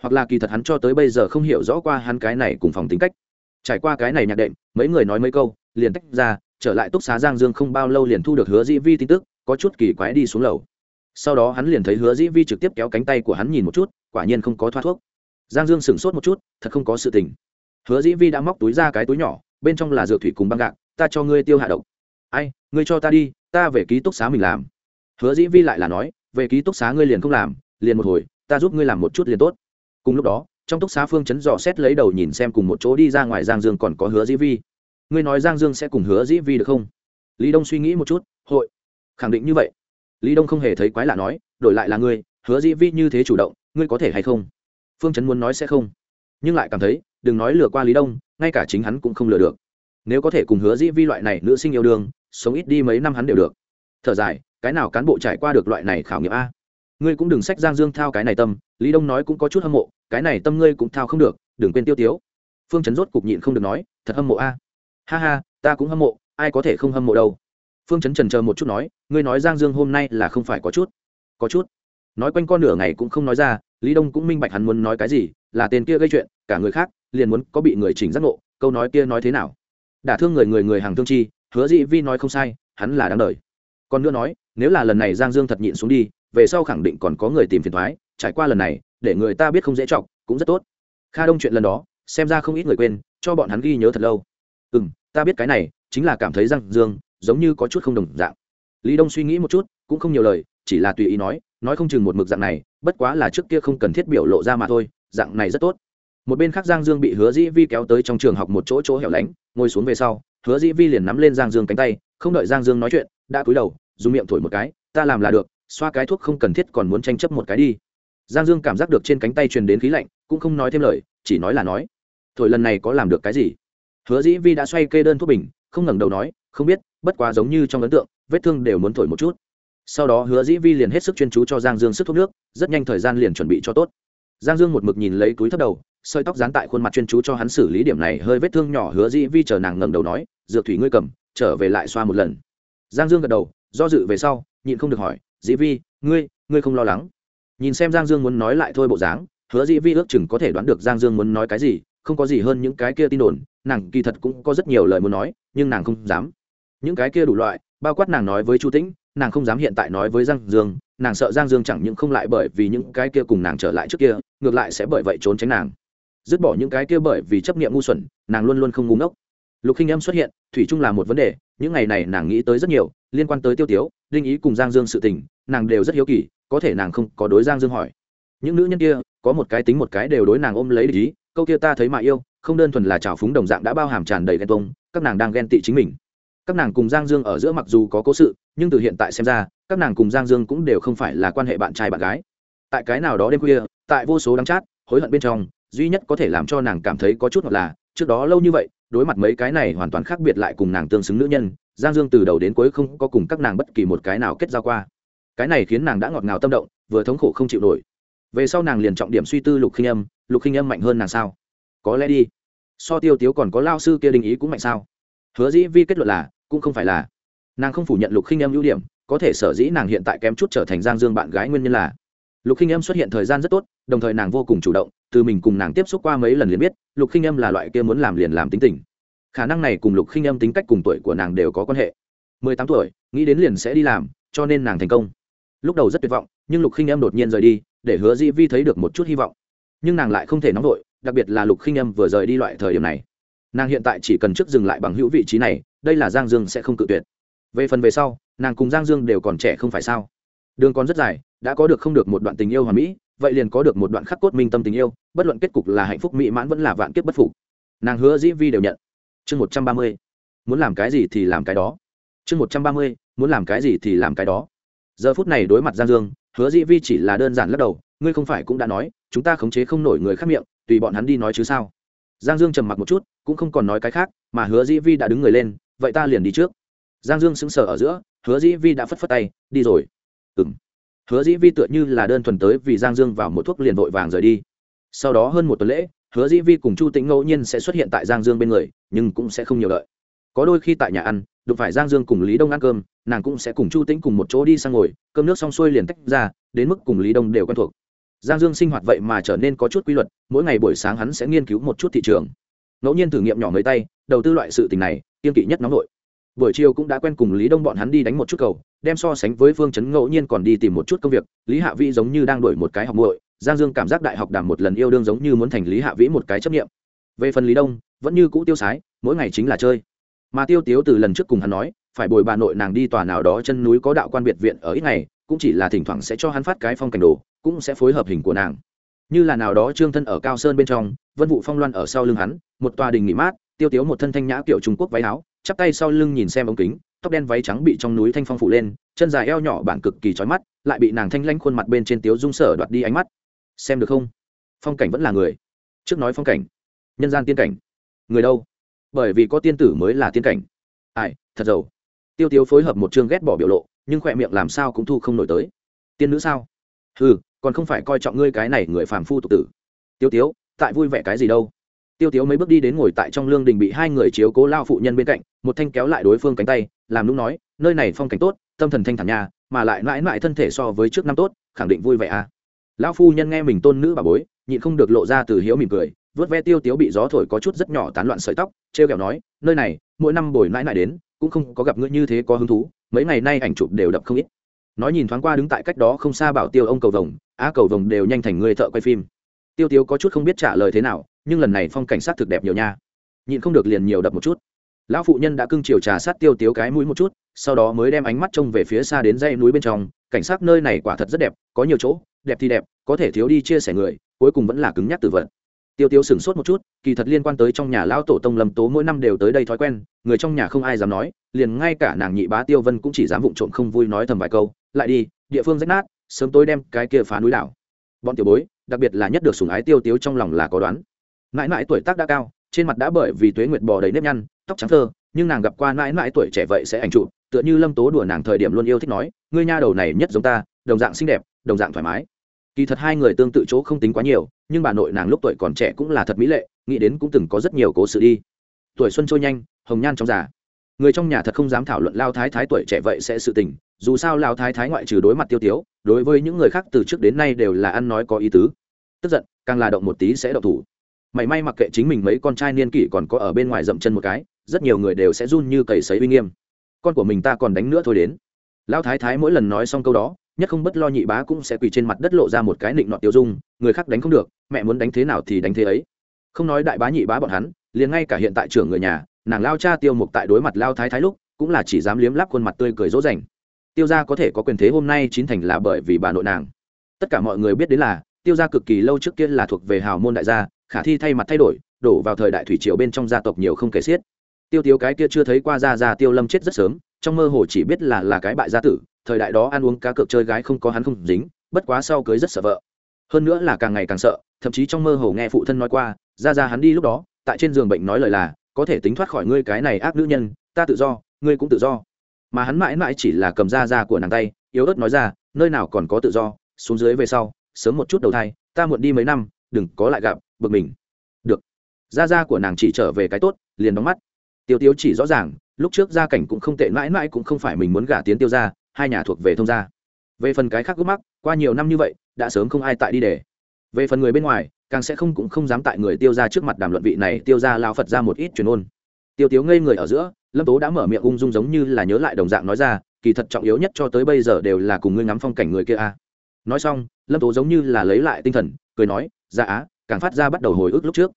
Hoặc là kỳ thật hắn cho tới bây giờ không hiểu rõ qua hắn cái này cùng phòng tính cách. Trải qua cái này nhạc đệm, mấy người nói mấy câu, liền tách ra, trở lại túc xá giang dương không bao lâu liền thu được hứa dĩ vi tin tức, có chút kỳ quái đi xuống lầu. Sau đó hắn liền thấy hứa dĩ vi trực tiếp kéo cánh tay của hắn nhìn một chút, quả nhiên không có thoát thuốc. Giang dương sửng sốt một chút, thật không có sự tình. Hứa dĩ vi đã móc túi ra cái túi nhỏ bên trong là dược thủy cùng băng gạc, ta cho ngươi tiêu hạ độc. Ai, ngươi cho ta đi, ta về ký túc xá mình làm. Hứa dĩ vi lại là nói, về ký túc xá ngươi liền không làm, liền một hồi, ta giúp ngươi làm một chút liền tốt. Cùng lúc đó, trong túc xá phương chấn dò xét lấy đầu nhìn xem cùng một chỗ đi ra ngoài giang dương còn có hứa dĩ vi. Ngươi nói giang dương sẽ cùng hứa dĩ vi được không? Lý đông suy nghĩ một chút, hội. Khẳng định như vậy. Lý đông không hề thấy quái lạ nói, đổi lại là ngươi, hứa dĩ vi như thế chủ động, ngươi có thể hay không? Phương chấn muốn nói sẽ không, nhưng lại cảm thấy đừng nói lừa qua lý đông, ngay cả chính hắn cũng không lừa được. Nếu có thể cùng hứa dĩ vi loại này nữ sinh yêu đương, sống ít đi mấy năm hắn đều được. Thở dài, cái nào cán bộ trải qua được loại này khảo nghiệm a? Ngươi cũng đừng sách giang dương thao cái này tâm, lý đông nói cũng có chút hâm mộ, cái này tâm ngươi cũng thao không được, đừng quên tiêu tiếu. Phương chấn rốt cục nhịn không được nói, thật hâm mộ a. Ha ha, ta cũng hâm mộ, ai có thể không hâm mộ đâu. Phương chấn trần chờ một chút nói, ngươi nói giang dương hôm nay là không phải có chút. Có chút. Nói quanh con nửa ngày cũng không nói ra, lý đông cũng minh bạch hắn muốn nói cái gì, là tên kia gây chuyện, cả người khác liền muốn có bị người chỉnh giác ngộ, câu nói kia nói thế nào? Đả thương người người người hàng thương chi, hứa dĩ vi nói không sai, hắn là đáng đời. Còn nữa nói, nếu là lần này giang dương thật nhịn xuống đi, về sau khẳng định còn có người tìm phiền thoái, trải qua lần này, để người ta biết không dễ chọc, cũng rất tốt. Kha đông chuyện lần đó, xem ra không ít người quên, cho bọn hắn ghi nhớ thật lâu. Ừ m ta biết cái này, chính là cảm thấy giang dương giống như có chút không đồng dạng. Lý đông suy nghĩ một chút, cũng không nhiều lời, chỉ là tùy ý nói nói không chừng một mực dạng này, bất quá là trước kia không cần thiết biểu lộ ra mà thôi, dạng này rất tốt một bên khác giang dương bị hứa dĩ vi kéo tới trong trường học một chỗ chỗ hẻo lánh, ngồi xuống về sau, hứa dĩ vi liền nắm lên giang dương cánh tay, không đợi giang dương nói chuyện, đã cúi đầu, dùng miệng thổi một cái, ta làm là được, xoa cái thuốc không cần thiết còn muốn tranh chấp một cái đi. Giang dương cảm giác được trên cánh tay truyền đến khí lạnh, cũng không nói thêm lời, chỉ nói là nói, thổi lần này có làm được cái gì? Hứa dĩ vi đã xoay kê đơn thuốc bình, không ngẩng đầu nói, không biết, bất quá giống như trong ấn tượng, vết thương đều muốn thổi một chút. Sau đó hứa dĩ vi liền hết sức chuyên chú cho giang dương sức thuốc nước, rất nhanh thời gian liền chuẩn bị cho tốt giang dương một mực nhìn lấy túi thấp đầu, sợi tóc dán tại khuôn mặt chuyên chú cho hắn xử lý điểm này hơi vết thương nhỏ hứa dĩ vi chờ nàng ngẩng đầu nói, dược thủy ngươi cầm, trở về lại xoa một lần. Giang dương gật đầu, do dự về sau, nhịn không được hỏi, dĩ vi, ngươi ngươi không lo lắng? Nhìn xem giang dương muốn nói lại thôi bộ dáng, hứa dĩ vi ước chừng có thể đoán được giang dương muốn nói cái gì, không có gì hơn những cái kia tin đồn, nàng kỳ thật cũng có rất nhiều lời muốn nói, nhưng nàng không dám. Những cái kia đủ loại, bao quát nàng nói với chu tĩnh, nàng không dám hiện tại nói với giang dương nàng sợ giang dương chẳng những không lại bởi vì những cái kia cùng nàng trở lại trước kia, ngược lại sẽ bởi vậy trốn tránh nàng. Dứt bỏ những cái kia bởi vì chấp nghiệm ngu xuẩn, nàng luôn luôn không ngu ngốc. Lục khinh em xuất hiện, thủy chung là một vấn đề, những ngày này nàng nghĩ tới rất nhiều, liên quan tới tiêu tiếu linh ý cùng giang dương sự tình, nàng đều rất hiếu kỳ, có thể nàng không có đối giang dương hỏi. Những nữ nhân kia, có một cái tính một cái đều đối nàng ôm lấy ý, câu kia ta thấy mà yêu, không đơn thuần là trào phúng đồng dạng đã bao hàm tràn đầy ghen tông các nàng đang ghen tị chính mình. Các nàng cùng giang dương ở giữa mặc dù có cố sự, nhưng từ hiện tại xem ra các nàng cùng giang dương cũng đều không phải là quan hệ bạn trai bạn gái. Tại cái nào đó đêm khuya, tại vô số đắng chát hối hận bên trong, duy nhất có thể làm cho nàng cảm thấy có chút hoặc là, trước đó lâu như vậy, đối mặt mấy cái này hoàn toàn khác biệt lại cùng nàng tương xứng nữ nhân, giang dương từ đầu đến cuối không có cùng các nàng bất kỳ một cái nào kết giao qua. Cái này khiến nàng đã ngọt ngào tâm động, vừa thống khổ không chịu nổi. Về sau nàng liền trọng điểm suy tư lục khinh âm, lục khinh âm mạnh hơn nàng sao? Có lẽ đi. So tiêu tiếu còn có lao sư kia đình ý cũng mạnh sao? Hứa dĩ vi kết luận là, cũng không phải là. Nàng không phủ nhận lục khinh âm ưu điểm có thể sở dĩ nàng hiện tại kém chút trở thành giang dương bạn gái nguyên nhân là, lục khinh em xuất hiện thời gian rất tốt, đồng thời nàng vô cùng chủ động, từ mình cùng nàng tiếp xúc qua mấy lần liền biết, lục khinh em là loại kia muốn làm liền làm tính tình. Khả năng này cùng lục khinh em tính cách cùng tuổi của nàng đều có quan hệ. Mười tám tuổi, nghĩ đến liền sẽ đi làm, cho nên nàng thành công. Lúc đầu rất tuyệt vọng, nhưng lục khinh em đột nhiên rời đi, để hứa dĩ vi thấy được một chút hy vọng. Nhưng nàng lại không thể nóng vội, đặc biệt là lục khinh em vừa rời đi loại thời điểm này. Nàng hiện tại chỉ cần trước dừng lại bằng hữu vị trí này, đây là giang dương sẽ không cự tuyệt. Về phần về sau nàng cùng giang dương đều còn trẻ không phải sao? Đường còn rất dài, đã có được không được một đoạn tình yêu hoàn mỹ, vậy liền có được một đoạn khắc cốt minh tâm tình yêu, bất luận kết cục là hạnh phúc mỹ mãn vẫn là vạn kiếp bất phục. Nàng hứa dĩ vi đều nhận. Chương một trăm ba mươi. Muốn làm cái gì thì làm cái đó. Chương một trăm ba mươi. Muốn làm cái gì thì làm cái đó. Giờ phút này đối mặt giang dương, hứa dĩ vi chỉ là đơn giản lắc đầu, ngươi không phải cũng đã nói, chúng ta khống chế không nổi người khác miệng, tùy bọn hắn đi nói chứ sao? Giang dương trầm mặc một chút, cũng không còn nói cái khác, mà hứa dĩ vi đã đứng người lên, vậy ta liền đi trước. Giang dương sững sờ ở giữa hứa dĩ vi đã phất phất tay, đi rồi. Ừ hứa dĩ vi tựa như là đơn thuần tới vì giang dương vào một thuốc liền vội vàng rời đi. Sau đó hơn một tuần lễ, hứa dĩ vi cùng chu tĩnh ngẫu nhiên sẽ xuất hiện tại giang dương bên người, nhưng cũng sẽ không nhiều đợi. Có đôi khi tại nhà ăn, đụng phải giang dương cùng lý đông ăn cơm, nàng cũng sẽ cùng chu tĩnh cùng một chỗ đi sang ngồi, cơm nước xong xuôi liền tách ra, đến mức cùng lý đông đều quen thuộc. Giang dương sinh hoạt vậy mà trở nên có chút quy luật, mỗi ngày buổi sáng hắn sẽ nghiên cứu một chút thị trường. Ngẫu nhiên thử nghiệm nhỏ mấy tay, đầu tư loại sự tình này kiên kỵ nhất nóng nội buổi chiều cũng đã quen cùng lý đông bọn hắn đi đánh một chút cầu, đem so sánh với phương chấn ngẫu nhiên còn đi tìm một chút công việc, lý hạ vĩ giống như đang đổi một cái học muội, giang dương cảm giác đại học đàm một lần yêu đương giống như muốn thành lý hạ vĩ một cái chấp nghiệm về phần lý đông, vẫn như cũ tiêu sái, mỗi ngày chính là chơi. Mà tiêu tiếu từ lần trước cùng hắn nói, phải bồi bà nội nàng đi tòa nào đó chân núi có đạo quan biệt viện ở ít ngày, cũng chỉ là thỉnh thoảng sẽ cho hắn phát cái phong cảnh đồ, cũng sẽ phối hợp hình của nàng. Như là nào đó trương thân ở cao sơn bên trong, vân vụ phong loan ở sau lưng hắn, một tòa đình nghỉ mát, tiêu tiếu một thân thanh nhã kiểu trung quốc váy áo chắp tay sau lưng nhìn xem ống kính, tóc đen váy trắng bị trong núi thanh phong phủ lên, chân dài eo nhỏ bản cực kỳ trói mắt, lại bị nàng thanh lanh khuôn mặt bên trên tiếu dung sở đoạt đi ánh mắt. Xem được không? Phong cảnh vẫn là người. Trước nói phong cảnh, nhân gian tiên cảnh. Người đâu? Bởi vì có tiên tử mới là tiên cảnh. Ai, thật giàu. Tiêu tiếu phối hợp một chương ghét bỏ biểu lộ, nhưng khỏe miệng làm sao cũng thu không nổi tới. Tiên nữ sao? Ừ còn không phải coi trọng ngươi cái này người phàm phu tục tử. Tiêu tiếu, tại vui vẻ cái gì đâu? Tiêu tiếu mấy bước đi đến ngồi tại trong lương đình bị hai người chiếu cố lao phụ nhân bên cạnh, một thanh kéo lại đối phương cánh tay, làm lúc nói, nơi này phong cảnh tốt, tâm thần thanh thản nhà mà lại mãi mãi thân thể so với trước năm tốt, khẳng định vui vẻ à. Lão phu nhân nghe mình tôn nữ bà bối, nhịn không được lộ ra từ hiếu mỉm cười, vớt ve tiêu tiếu bị gió thổi có chút rất nhỏ tán loạn sợi tóc t r e o kẹo nói, nơi này, mỗi năm bồi mãi mãi đến, cũng không có gặp ngươi như thế có hứng thú, mấy ngày nay ảnh chụp đều đập không ít. Nói nhìn thoáng qua đứng tại cách đó không xa bảo tiêu ông cầu vồng, á cầu vồng đều nhanh thành người thợ quay phim. Tiêu tiếu có chút không biết trả lời thế nào nhưng lần này phong cảnh sát thực đẹp nhiều nha. Nhịn không được liền nhiều đập một chút. Lão phụ nhân đã cưng chiều trà sát tiêu tiếu cái mũi một chút, sau đó mới đem ánh mắt trông về phía xa đến dây núi bên trong, cảnh sát nơi này quả thật rất đẹp, có nhiều chỗ, đẹp thì đẹp, có thể thiếu đi chia sẻ người, cuối cùng vẫn là cứng nhắc từ vật tiêu tiêu sửng sốt một chút, kỳ thật liên quan tới trong nhà lão tổ tông lâm tố mỗi năm đều tới đây thói quen, người trong nhà không ai dám nói, liền ngay cả nàng nhị bá tiêu vân cũng chỉ dám vụng trộm không vui nói thầm vài câu, lại đi, địa phương rách nát, sớm tối đem cái kia phá núi đảo. Bọn tiểu bối, đặc biệt là nhất được sủng ái tiêu tiếu trong lòng là có đoán mãi mãi tuổi tác đã cao, trên mặt đã bởi vì tuế nguyệt bò đầy nếp nhăn, tóc trắng thơ, nhưng nàng gặp qua mãi mãi tuổi trẻ vậy sẽ ảnh trụ tựa như lâm tố đùa nàng thời điểm luôn yêu thích nói, ngươi nha đầu này nhất giống ta, đồng dạng xinh đẹp, đồng dạng thoải mái. Kỳ thật hai người tương tự chỗ không tính quá nhiều, nhưng bà nội nàng lúc tuổi còn trẻ cũng là thật mỹ lệ, nghĩ đến cũng từng có rất nhiều cố sự đi. Tuổi xuân trôi nhanh, hồng nhan trong già. Người trong nhà thật không dám thảo luận lao thái thái tuổi trẻ vậy sẽ sự tình, dù sao lao thái thái ngoại trừ đối mặt tiêu tiếu, đối với những người khác từ trước đến nay đều là ăn nói có ý tứ. Tức giận, càng là động một tí sẽ động thủ mảy may mặc kệ chính mình mấy con trai niên kỷ còn có ở bên ngoài dậm chân một cái, rất nhiều người đều sẽ run như cầy sấy uy nghiêm. Con của mình ta còn đánh nữa thôi đến. Lão thái thái mỗi lần nói xong câu đó, nhất không bất lo nhị bá cũng sẽ quỳ trên mặt đất lộ ra một cái nịnh nọt tiêu dung, người khác đánh không được, mẹ muốn đánh thế nào thì đánh thế ấy. Không nói đại bá nhị bá bọn hắn, liền ngay cả hiện tại trưởng người nhà, nàng lao cha tiêu mục tại đối mặt lao thái thái lúc, cũng là chỉ dám liếm lắp khuôn mặt tươi cười dỗ dành tiêu gia có thể có quyền thế hôm nay chính thành là bởi vì bà nội nàng. Tất cả mọi người biết đến là, tiêu gia cực kỳ lâu trước kia là thuộc về hào môn đại gia khả thi thay mặt thay đổi, đổ vào thời đại thủy triều bên trong gia tộc nhiều không kể xiết. Tiêu tiếu cái kia chưa thấy qua gia gia tiêu lâm chết rất sớm, trong mơ hồ chỉ biết là là cái bại gia tử, thời đại đó ăn uống cá cược chơi gái không có hắn không dính, bất quá sau cưới rất sợ vợ. Hơn nữa là càng ngày càng sợ, thậm chí trong mơ hồ nghe phụ thân nói qua, ra ra hắn đi lúc đó, tại trên giường bệnh nói lời là, có thể tính thoát khỏi ngươi cái này ác nữ nhân, ta tự do, ngươi cũng tự do. Mà hắn mãi mãi chỉ là cầm da da của nàng tay, yếu ớt nói ra, nơi nào còn có tự do, xuống dưới về sau, sớm một chút đầu thai, ta muộn đi mấy năm, đừng có lại gặp bực mình. Được. Da da của nàng chỉ trở về cái tốt, liền đóng mắt. Tiêu tiêu chỉ rõ ràng, lúc trước gia cảnh cũng không tệ, mãi mãi cũng không phải mình muốn gả tiến tiêu ra hai nhà thuộc về thông gia. Về phần cái khác gốc mắc, qua nhiều năm như vậy, đã sớm không ai tại đi để. Về phần người bên ngoài, càng sẽ không cũng không dám tại người tiêu ra trước mặt đàm luận vị này, tiêu ra lao phật ra một ít truyền ôn. Tiêu tiếu ngây người ở giữa, lâm tố đã mở miệng ung dung giống như là nhớ lại đồng dạng nói ra, kỳ thật trọng yếu nhất cho tới bây giờ đều là cùng ngươi ngắm phong cảnh người kia a. Nói xong, lâm tố giống như là lấy lại tinh thần, cười nói dạ á càng phát ra bắt đầu hồi ức lúc trước.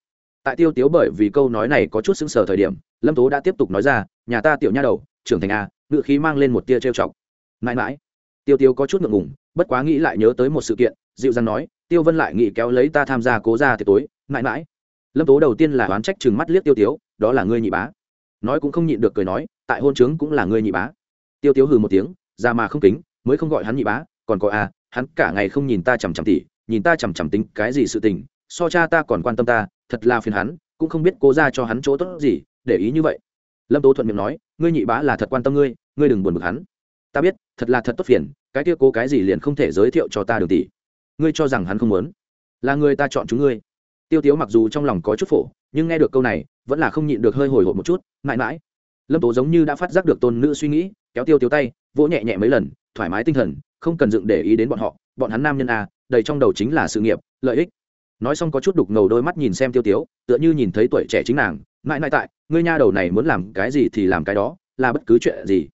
Tại tiêu tiếu bởi vì câu nói này có chút xứng sở thời điểm, lâm tố đã tiếp tục nói ra, nhà ta tiểu nha đầu, trưởng thành à, a ngự khí mang lên một tia trêu chọc. Mãi mãi, tiêu tiếu có chút ngượng ngùng, bất quá nghĩ lại nhớ tới một sự kiện, dịu dàng nói, tiêu vân lại nghĩ kéo lấy ta tham gia cố ra thì tối. Mãi mãi, lâm tố đầu tiên là oán trách chừng mắt liếc tiêu tiếu, đó là ngươi nhị bá. Nói cũng không nhịn được cười nói, tại hôn trướng cũng là ngươi nhị bá. Tiêu tiếu hừ một tiếng ra mà không kính, mới không gọi hắn nhị bá, còn có à hắn cả ngày không nhìn ta chằm chằm tỉ, nhìn ta chằm chằm tính cái gì sự tình so cha ta còn quan tâm ta, thật là phiền hắn, cũng không biết cố ra cho hắn chỗ tốt gì, để ý như vậy. Lâm tố thuận miệng nói, ngươi nhị bá là thật quan tâm ngươi ngươi đừng buồn bực hắn. Ta biết, thật là thật tốt phiền, cái kia cố cái gì liền không thể giới thiệu cho ta đường tỷ. Ngươi cho rằng hắn không muốn, là người ta chọn chúng ngươi. Tiêu tiếu mặc dù trong lòng có chút phổ, nhưng nghe được câu này, vẫn là không nhịn được hơi hồi hộp một chút, mãi mãi. Lâm tố giống như đã phát giác được tôn nữ suy nghĩ, kéo tiêu tiếu tay, vỗ nhẹ nhẹ mấy lần, thoải mái tinh thần, không cần dựng để ý đến bọn họ, bọn hắn nam nhân a đầy trong đầu chính là sự nghiệp, lợi ích nói xong có chút đục ngầu đôi mắt nhìn xem tiêu tiếu, tựa như nhìn thấy tuổi trẻ chính nàng. Mãi mãi tại, ngươi nha đầu này muốn làm cái gì thì làm cái đó, là bất cứ chuyện gì.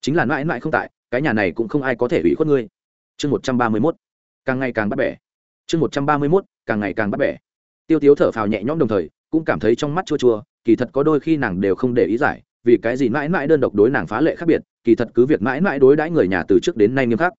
Chính là mãi mãi không tại, cái nhà này cũng không ai có thể ủy khuất ngươi. Chương một trăm ba mươi mốt. Càng ngày càng bắt bẻ. Chương một trăm ba mươi mốt, càng ngày càng bắt bẻ. Tiêu tiếu thở phào nhẹ nhõm đồng thời, cũng cảm thấy trong mắt chua chua, kỳ thật có đôi khi nàng đều không để ý giải, vì cái gì mãi mãi đơn độc đối nàng phá lệ khác biệt, kỳ thật cứ việc mãi mãi đối đãi người nhà từ trước đến nay nghiêm khắc.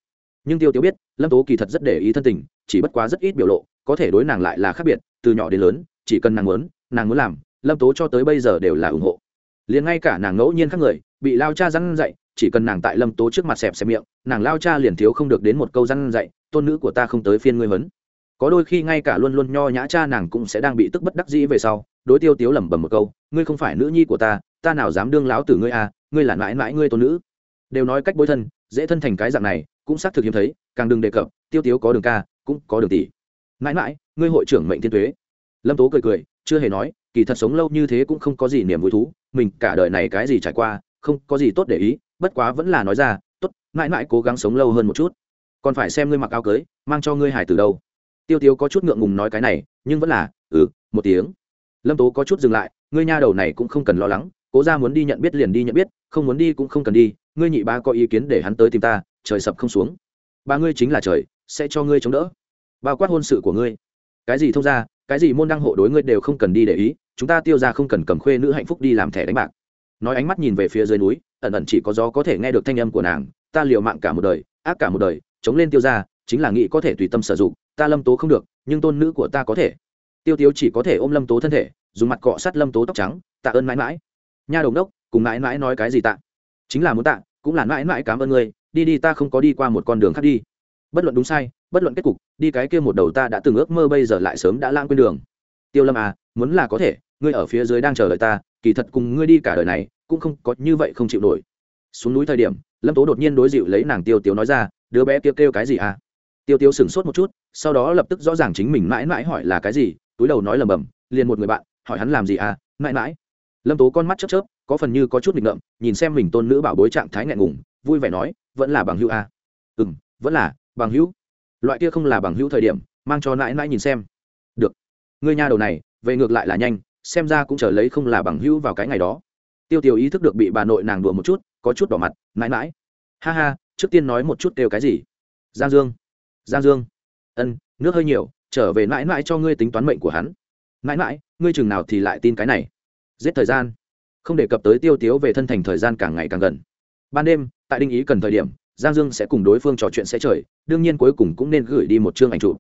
Nhưng tiêu tiêu biết, lâm tố kỳ thật rất để ý thân tình, chỉ bất quá rất ít biểu lộ có thể đối nàng lại là khác biệt, từ nhỏ đến lớn, chỉ cần nàng muốn nàng muốn làm, lâm tố cho tới bây giờ đều là ủng hộ. Liền ngay cả nàng ngẫu nhiên khác người, bị lao cha răn dạy, chỉ cần nàng tại lâm tố trước mặt xẹp xẹp miệng, nàng lao cha liền thiếu không được đến một câu răn dạy, tôn nữ của ta không tới phiên ngươi hấn có đôi khi ngay cả luôn luôn nho nhã cha nàng cũng sẽ đang bị tức bất đắc dĩ về sau, đối tiêu tiếu lẩm bẩm một câu, ngươi không phải nữ nhi của ta ta nào dám đương láo từ ngươi à ngươi là mãi mãi ngươi tôn nữ. Đều nói cách bối thân, dễ thân thành cái dạng này, cũng xác thực hiếm thấy, càng đừng đề cập, tiêu tiếu có đường ca, cũng có đường tỷ mãi mãi, ngươi hội trưởng mệnh thiên tuế. Lâm tố cười cười, chưa hề nói, kỳ thật sống lâu như thế cũng không có gì niềm vui thú, mình cả đời này cái gì trải qua, không có gì tốt để ý, bất quá vẫn là nói ra, tốt, mãi mãi cố gắng sống lâu hơn một chút. Còn phải xem ngươi mặc áo cưới, mang cho ngươi hải từ đâu. Tiêu tiêu có chút ngượng ngùng nói cái này, nhưng vẫn là ừ một tiếng. Lâm tố có chút dừng lại, ngươi nha đầu này cũng không cần lo lắng, cố ra muốn đi nhận biết liền đi nhận biết, không muốn đi cũng không cần đi, ngươi nhị ba có ý kiến để hắn tới tìm ta, trời sập không xuống. Ba ngươi chính là trời, sẽ cho ngươi chống đỡ bao quát hôn sự của ngươi. Cái gì thông ra cái gì môn đăng hộ đối ngươi đều không cần đi để ý, chúng ta tiêu ra không cần cầm khuê nữ hạnh phúc đi làm thẻ đánh bạc. Nói ánh mắt nhìn về phía dưới núi, ẩn ẩn chỉ có gió có thể nghe được thanh âm của nàng, ta liều mạng cả một đời, ác cả một đời, chống lên tiêu ra chính là nghĩ có thể tùy tâm sử dụng, ta lâm tố không được, nhưng tôn nữ của ta có thể. Tiêu tiếu chỉ có thể ôm lâm tố thân thể, dùng mặt cọ sát lâm tố tóc trắng, tạ ơn mãi mãi. Nha đồng đốc, cùng mãi mãi nói cái gì tạ? Chính là muốn tạ, cũng là mãi mãi cảm ơn ngươi, đi đi ta không có đi qua một con đường khác đi bất luận đúng sai bất luận kết cục đi cái kia một đầu ta đã từng ước mơ bây giờ lại sớm đã lãng quên đường. Tiêu lâm à muốn là có thể ngươi ở phía dưới đang chờ đợi ta kỳ thật cùng ngươi đi cả đời này cũng không có như vậy không chịu nổi. Xuống núi thời điểm lâm tố đột nhiên đối dịu lấy nàng tiêu tiếu nói ra đứa bé kia kêu, kêu cái gì à? Tiêu tiêu sửng sốt một chút sau đó lập tức rõ ràng chính mình mãi mãi hỏi là cái gì túi đầu nói lầm bầm liền một người bạn hỏi hắn làm gì à mãi mãi? Lâm tố con mắt chớp chớp có phần như có chút nghịch ngợm nhìn xem mình tôn nữ bảo bối trạng thái ngại ngùng vui vẻ nói vẫn là bằng hữu à. ừ m vẫn là bằng hữu. Loại kia không là bằng hữu thời điểm, mang cho nãi nãi nhìn xem. Được. Người nhà đầu này, về ngược lại là nhanh, xem ra cũng chờ lấy không là bằng hữu vào cái ngày đó. Tiêu tiêu ý thức được bị bà nội nàng đùa một chút, có chút đỏ mặt, nãi nãi. Ha ha, trước tiên nói một chút kêu cái gì? Giang dương. Giang dương. Ân, nước hơi nhiều, trở về mãi mãi cho ngươi tính toán mệnh của hắn. Mãi mãi ngươi chừng nào thì lại tin cái này. Giết thời gian. Không đề cập tới tiêu tiếu về thân thành thời gian càng ngày càng gần. Ban đêm, tại đinh ý cần thời điểm giang dương sẽ cùng đối phương trò chuyện sẽ trời, đương nhiên cuối cùng cũng nên gửi đi một chương ảnh chụp.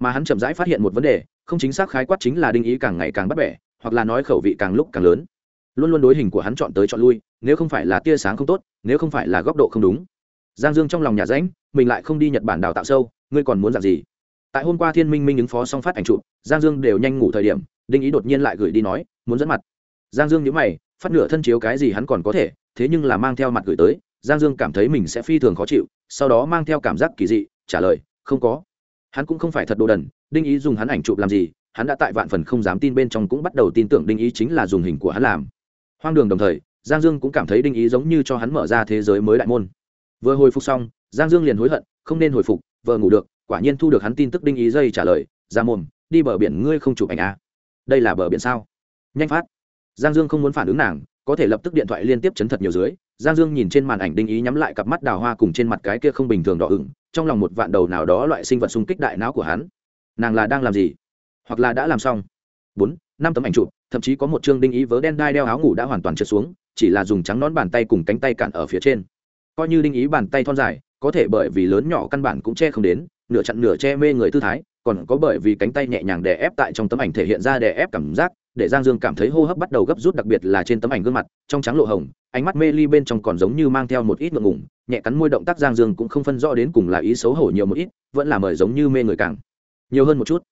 Mà hắn chậm rãi phát hiện một vấn đề, không chính xác khái quát chính là đinh ý càng ngày càng bắt bẻ, hoặc là nói khẩu vị càng lúc càng lớn. Luôn luôn đối hình của hắn chọn tới chọn lui, nếu không phải là tia sáng không tốt, nếu không phải là góc độ không đúng. Giang dương trong lòng nhà ránh mình lại không đi nhật bản đào tạo sâu, ngươi còn muốn làm gì? Tại hôm qua thiên minh minh ứng phó xong phát ảnh chụp, giang dương đều nhanh ngủ thời điểm, đinh ý đột nhiên lại gửi đi nói, muốn dẫn mặt. Giang dương nhớ mày, phát nửa thân chiếu cái gì hắn còn có thể, thế nhưng là mang theo mặt gửi tới giang dương cảm thấy mình sẽ phi thường khó chịu, sau đó mang theo cảm giác kỳ dị, trả lời, không có. Hắn cũng không phải thật đồ đần, đinh ý dùng hắn ảnh chụp làm gì, hắn đã tại vạn phần không dám tin bên trong cũng bắt đầu tin tưởng đinh ý chính là dùng hình của hắn làm. Hoang đường đồng thời, giang dương cũng cảm thấy đinh ý giống như cho hắn mở ra thế giới mới đại môn. Vừa hồi phục xong, giang dương liền hối hận, không nên hồi phục vợ ngủ được, quả nhiên thu được hắn tin tức đinh ý dây trả lời, ra mồm, đi bờ biển ngươi không chụp ảnh à. đây là bờ biển sao? Nhanh phát. Giang dương không muốn phản ứng nàng có thể lập tức điện thoại liên tiếp chấn thật nhiều dưới, giang dương nhìn trên màn ảnh đinh ý nhắm lại cặp mắt đào hoa cùng trên mặt cái kia không bình thường đỏ ửng, trong lòng một vạn đầu nào đó loại sinh vật xung kích đại não của hắn. Nàng là đang làm gì? Hoặc là đã làm xong? Bốn, năm tấm ảnh chụp, thậm chí có một chương đinh ý vớ đen đai đeo áo ngủ đã hoàn toàn trượt xuống, chỉ là dùng trắng nón bàn tay cùng cánh tay cản ở phía trên. Coi như đinh ý bàn tay thon dài, có thể bởi vì lớn nhỏ căn bản cũng che không đến, nửa chặn nửa che mê người tư thái, còn có bởi vì cánh tay nhẹ nhàng đè ép tại trong tấm ảnh thể hiện ra đè ép cảm giác để giang dương cảm thấy hô hấp bắt đầu gấp rút, đặc biệt là trên tấm ảnh gương mặt, trong trắng lộ hồng, ánh mắt mê ly bên trong còn giống như mang theo một ít ngượng ngủng nhẹ cắn môi động tác giang dương cũng không phân rõ đến cùng là ý xấu hổ nhiều một ít, vẫn là mời giống như mê người càng. Nhiều hơn một chút,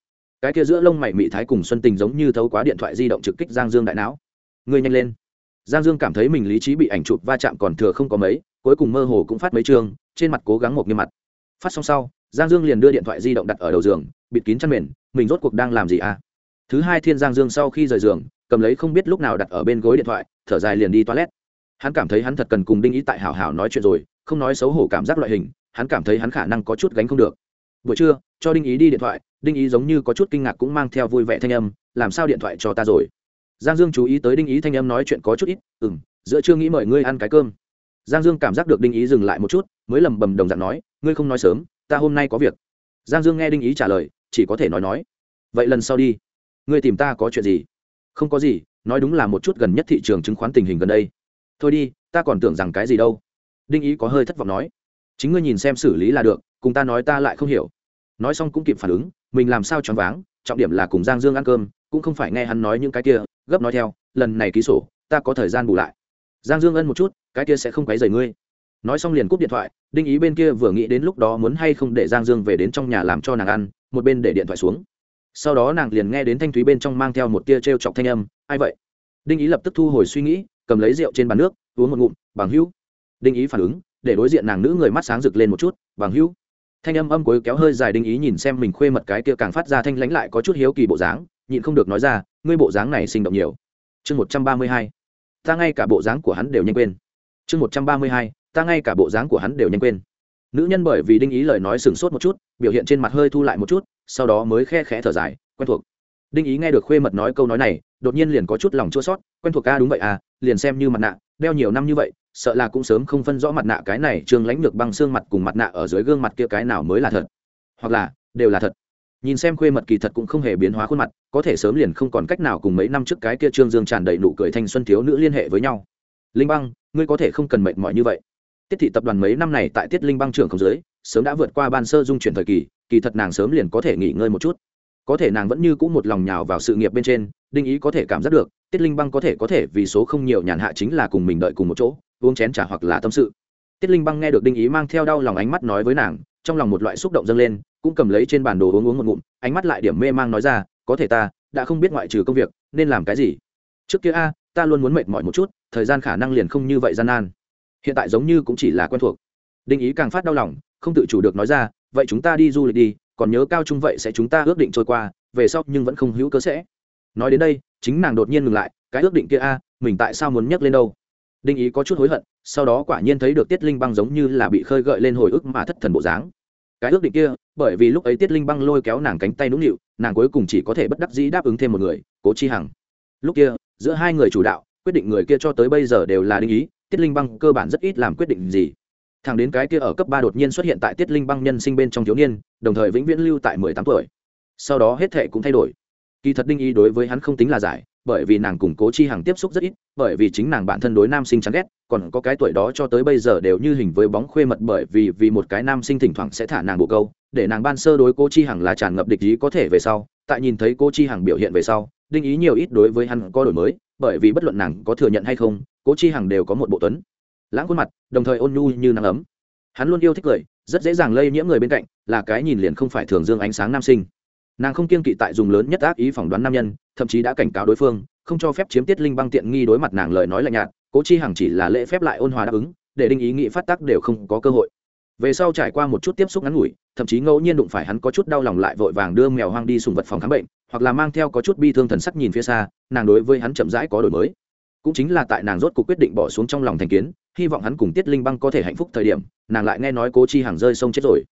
cái kia giữa lông mày mị thái cùng xuân tình giống như thấu quá điện thoại di động trực kích giang dương đại não. Người nhanh lên. Giang dương cảm thấy mình lý trí bị ảnh chụp va chạm còn thừa không có mấy, cuối cùng mơ hồ cũng phát mấy chương, trên mặt cố gắng một nghiêm mặt. Phát xong sau, giang dương liền đưa điện thoại di động đặt ở đầu giường, bịt kín chăn mền, mình rốt cuộc đang làm gì à? Thứ hai thiên giang dương sau khi rời giường, cầm lấy không biết lúc nào đặt ở bên gối điện thoại, thở dài liền đi toilet. Hắn cảm thấy hắn thật cần cùng đinh ý tại hảo hảo nói chuyện rồi, không nói xấu hổ cảm giác loại hình, hắn cảm thấy hắn khả năng có chút gánh không được. Buổi trưa, cho đinh ý đi điện thoại, đinh ý giống như có chút kinh ngạc cũng mang theo vui vẻ thanh âm, làm sao điện thoại cho ta rồi? Giang dương chú ý tới đinh ý thanh âm nói chuyện có chút ít ừ m giữa chưa nghĩ mời ngươi ăn cái cơm. Giang dương cảm giác được đinh ý dừng lại một chút, mới lầm bầm đồng dạng nói, ngươi không nói sớm, ta hôm nay có việc. Giang dương nghe đinh ý trả lời, chỉ có thể nói nói, vậy lần sau đi ngươi tìm ta có chuyện gì? Không có gì, nói đúng là một chút gần nhất thị trường chứng khoán tình hình gần đây. Thôi đi, ta còn tưởng rằng cái gì đâu. Đinh ý có hơi thất vọng nói. Chính ngươi nhìn xem xử lý là được, cùng ta nói ta lại không hiểu. Nói xong cũng kịp phản ứng, mình làm sao choáng váng, trọng điểm là cùng giang dương ăn cơm, cũng không phải nghe hắn nói những cái kia, gấp nói theo, lần này ký sổ, ta có thời gian bù lại. Giang dương ân một chút, cái kia sẽ không quấy rầy ngươi. Nói xong liền cúp điện thoại, đinh ý bên kia vừa nghĩ đến lúc đó muốn hay không để giang dương về đến trong nhà làm cho nàng ăn, một bên để điện thoại xuống sau đó nàng liền nghe đến thanh thúy bên trong mang theo một tia t r e o chọc thanh âm, ai vậy? Đinh ý lập tức thu hồi suy nghĩ, cầm lấy rượu trên bàn nước, uống một ngụm, bằng hữu. Đinh ý phản ứng, để đối diện nàng nữ người mắt sáng rực lên một chút, bằng hữu. Thanh âm âm cuối kéo hơi dài, đinh ý nhìn xem mình khuê mật cái kia càng phát ra thanh lãnh lại có chút hiếu kỳ bộ dáng, nhịn không được nói ra, ngươi bộ dáng này sinh động nhiều. Chương một trăm ba mươi hai, ta ngay cả bộ dáng của hắn đều nhanh quên. Chương một trăm ba mươi hai, ta ngay cả bộ dáng của hắn đều nhanh quên. Nữ nhân bởi vì đinh ý lời nói sửng sốt một chút, biểu hiện trên mặt hơi thu lại một chút sau đó mới khe khẽ thở dài, quen thuộc. Đinh ý nghe được khuê mật nói câu nói này, đột nhiên liền có chút lòng chua sót quen thuộc ca đúng vậy à liền xem như mặt nạ, đeo nhiều năm như vậy, sợ là cũng sớm không phân rõ mặt nạ cái này, trương lãnh được băng xương mặt cùng mặt nạ ở dưới gương mặt kia cái nào mới là thật, hoặc là, đều là thật. Nhìn xem khuê mật kỳ thật cũng không hề biến hóa khuôn mặt, có thể sớm liền không còn cách nào cùng mấy năm trước cái kia trương dương tràn đầy nụ cười thanh xuân thiếu nữ liên hệ với nhau. Linh băng, ngươi có thể không cần mệt mỏi như vậy. Tiết thị tập đoàn mấy năm này tại tiết linh băng trưởng không dưới, sớm đã vượt qua ban sơ dung chuyển thời kỳ kỳ thật nàng sớm liền có thể nghỉ ngơi một chút. Có thể nàng vẫn như cũng một lòng nhào vào sự nghiệp bên trên, đinh ý có thể cảm giác được, tiết linh băng có thể có thể vì số không nhiều nhàn hạ chính là cùng mình đợi cùng một chỗ, uống chén t r à hoặc là tâm sự. Tiết linh băng nghe được đinh ý mang theo đau lòng ánh mắt nói với nàng, trong lòng một loại xúc động dâng lên, cũng cầm lấy trên bản đồ uống uống một ngụm, ánh mắt lại điểm mê mang nói ra, có thể ta, đã không biết ngoại trừ công việc, nên làm cái gì? Trước kia a, ta luôn muốn mệt mỏi một chút, thời gian khả năng liền không như vậy gian nan. Hiện tại giống như cũng chỉ là quen thuộc. Đinh ý càng phát đau lòng, không tự chủ được nói ra vậy chúng ta đi du lịch đi, còn nhớ cao trung vậy sẽ chúng ta ước định trôi qua, về sau nhưng vẫn không hữu cớ sẽ. Nói đến đây, chính nàng đột nhiên ngừng lại, cái ước định kia a, mình tại sao muốn nhắc lên đâu? Đinh ý có chút hối hận, sau đó quả nhiên thấy được tiết linh băng giống như là bị khơi gợi lên hồi ức mà thất thần bộ dáng. Cái ước định kia, bởi vì lúc ấy tiết linh băng lôi kéo nàng cánh tay nũng nịu, nàng cuối cùng chỉ có thể bất đắc dĩ đáp ứng thêm một người, cố chi hằng. Lúc kia, giữa hai người chủ đạo, quyết định người kia cho tới bây giờ đều là đinh ý, tiết linh băng cơ bản rất ít làm quyết định gì thẳng đến cái kia ở cấp ba đột nhiên xuất hiện tại tiết linh băng nhân sinh bên trong thiếu niên, đồng thời vĩnh viễn lưu tại mười tám tuổi. Sau đó hết thệ cũng thay đổi. Kỳ thật đinh ý đối với hắn không tính là giải, bởi vì nàng cùng cố chi hằng tiếp xúc rất ít, bởi vì chính nàng bản thân đối nam sinh chán ghét, còn có cái tuổi đó cho tới bây giờ đều như hình với bóng khuê mật bởi vì vì một cái nam sinh thỉnh thoảng sẽ thả nàng bộ câu, để nàng ban sơ đối cố chi hằng là tràn ngập địch ý có thể về sau, tại nhìn thấy cố chi hằng biểu hiện về sau, đinh ý nhiều ít đối với hắn có đổi mới, bởi vì bất luận nàng có thừa nhận hay không, cố chi hằng đều có một bộ tuấn lãng khuôn mặt, đồng thời ôn nhu như nắng ấm. Hắn luôn yêu thích cười, rất dễ dàng lây nhiễm người bên cạnh, là cái nhìn liền không phải thường dương ánh sáng nam sinh. Nàng không kiên kỵ tại dùng lớn nhất ác ý phỏng đoán nam nhân, thậm chí đã cảnh cáo đối phương, không cho phép chiếm tiết linh băng tiện nghi đối mặt nàng lời nói lạnh nhạt, cố chi hằng chỉ là lễ phép lại ôn hòa đáp ứng, để đinh ý nghĩ phát tác đều không có cơ hội. Về sau trải qua một chút tiếp xúc ngắn ngủi, thậm chí ngẫu nhiên đụng phải hắn có chút đau lòng lại vội vàng đưa mèo hoang đi sùng vật phòng khám bệnh, hoặc là mang theo có chút bi thương thần sắc nhìn phía xa, nàng đối với hắn chậm rãi có đổi mới. Cũng chính là tại nàng rốt cuộc quyết định bỏ xuống trong lòng thành kiến hy vọng hắn cùng tiết linh băng có thể hạnh phúc thời điểm, nàng lại nghe nói cố chi hàng rơi sông chết rồi.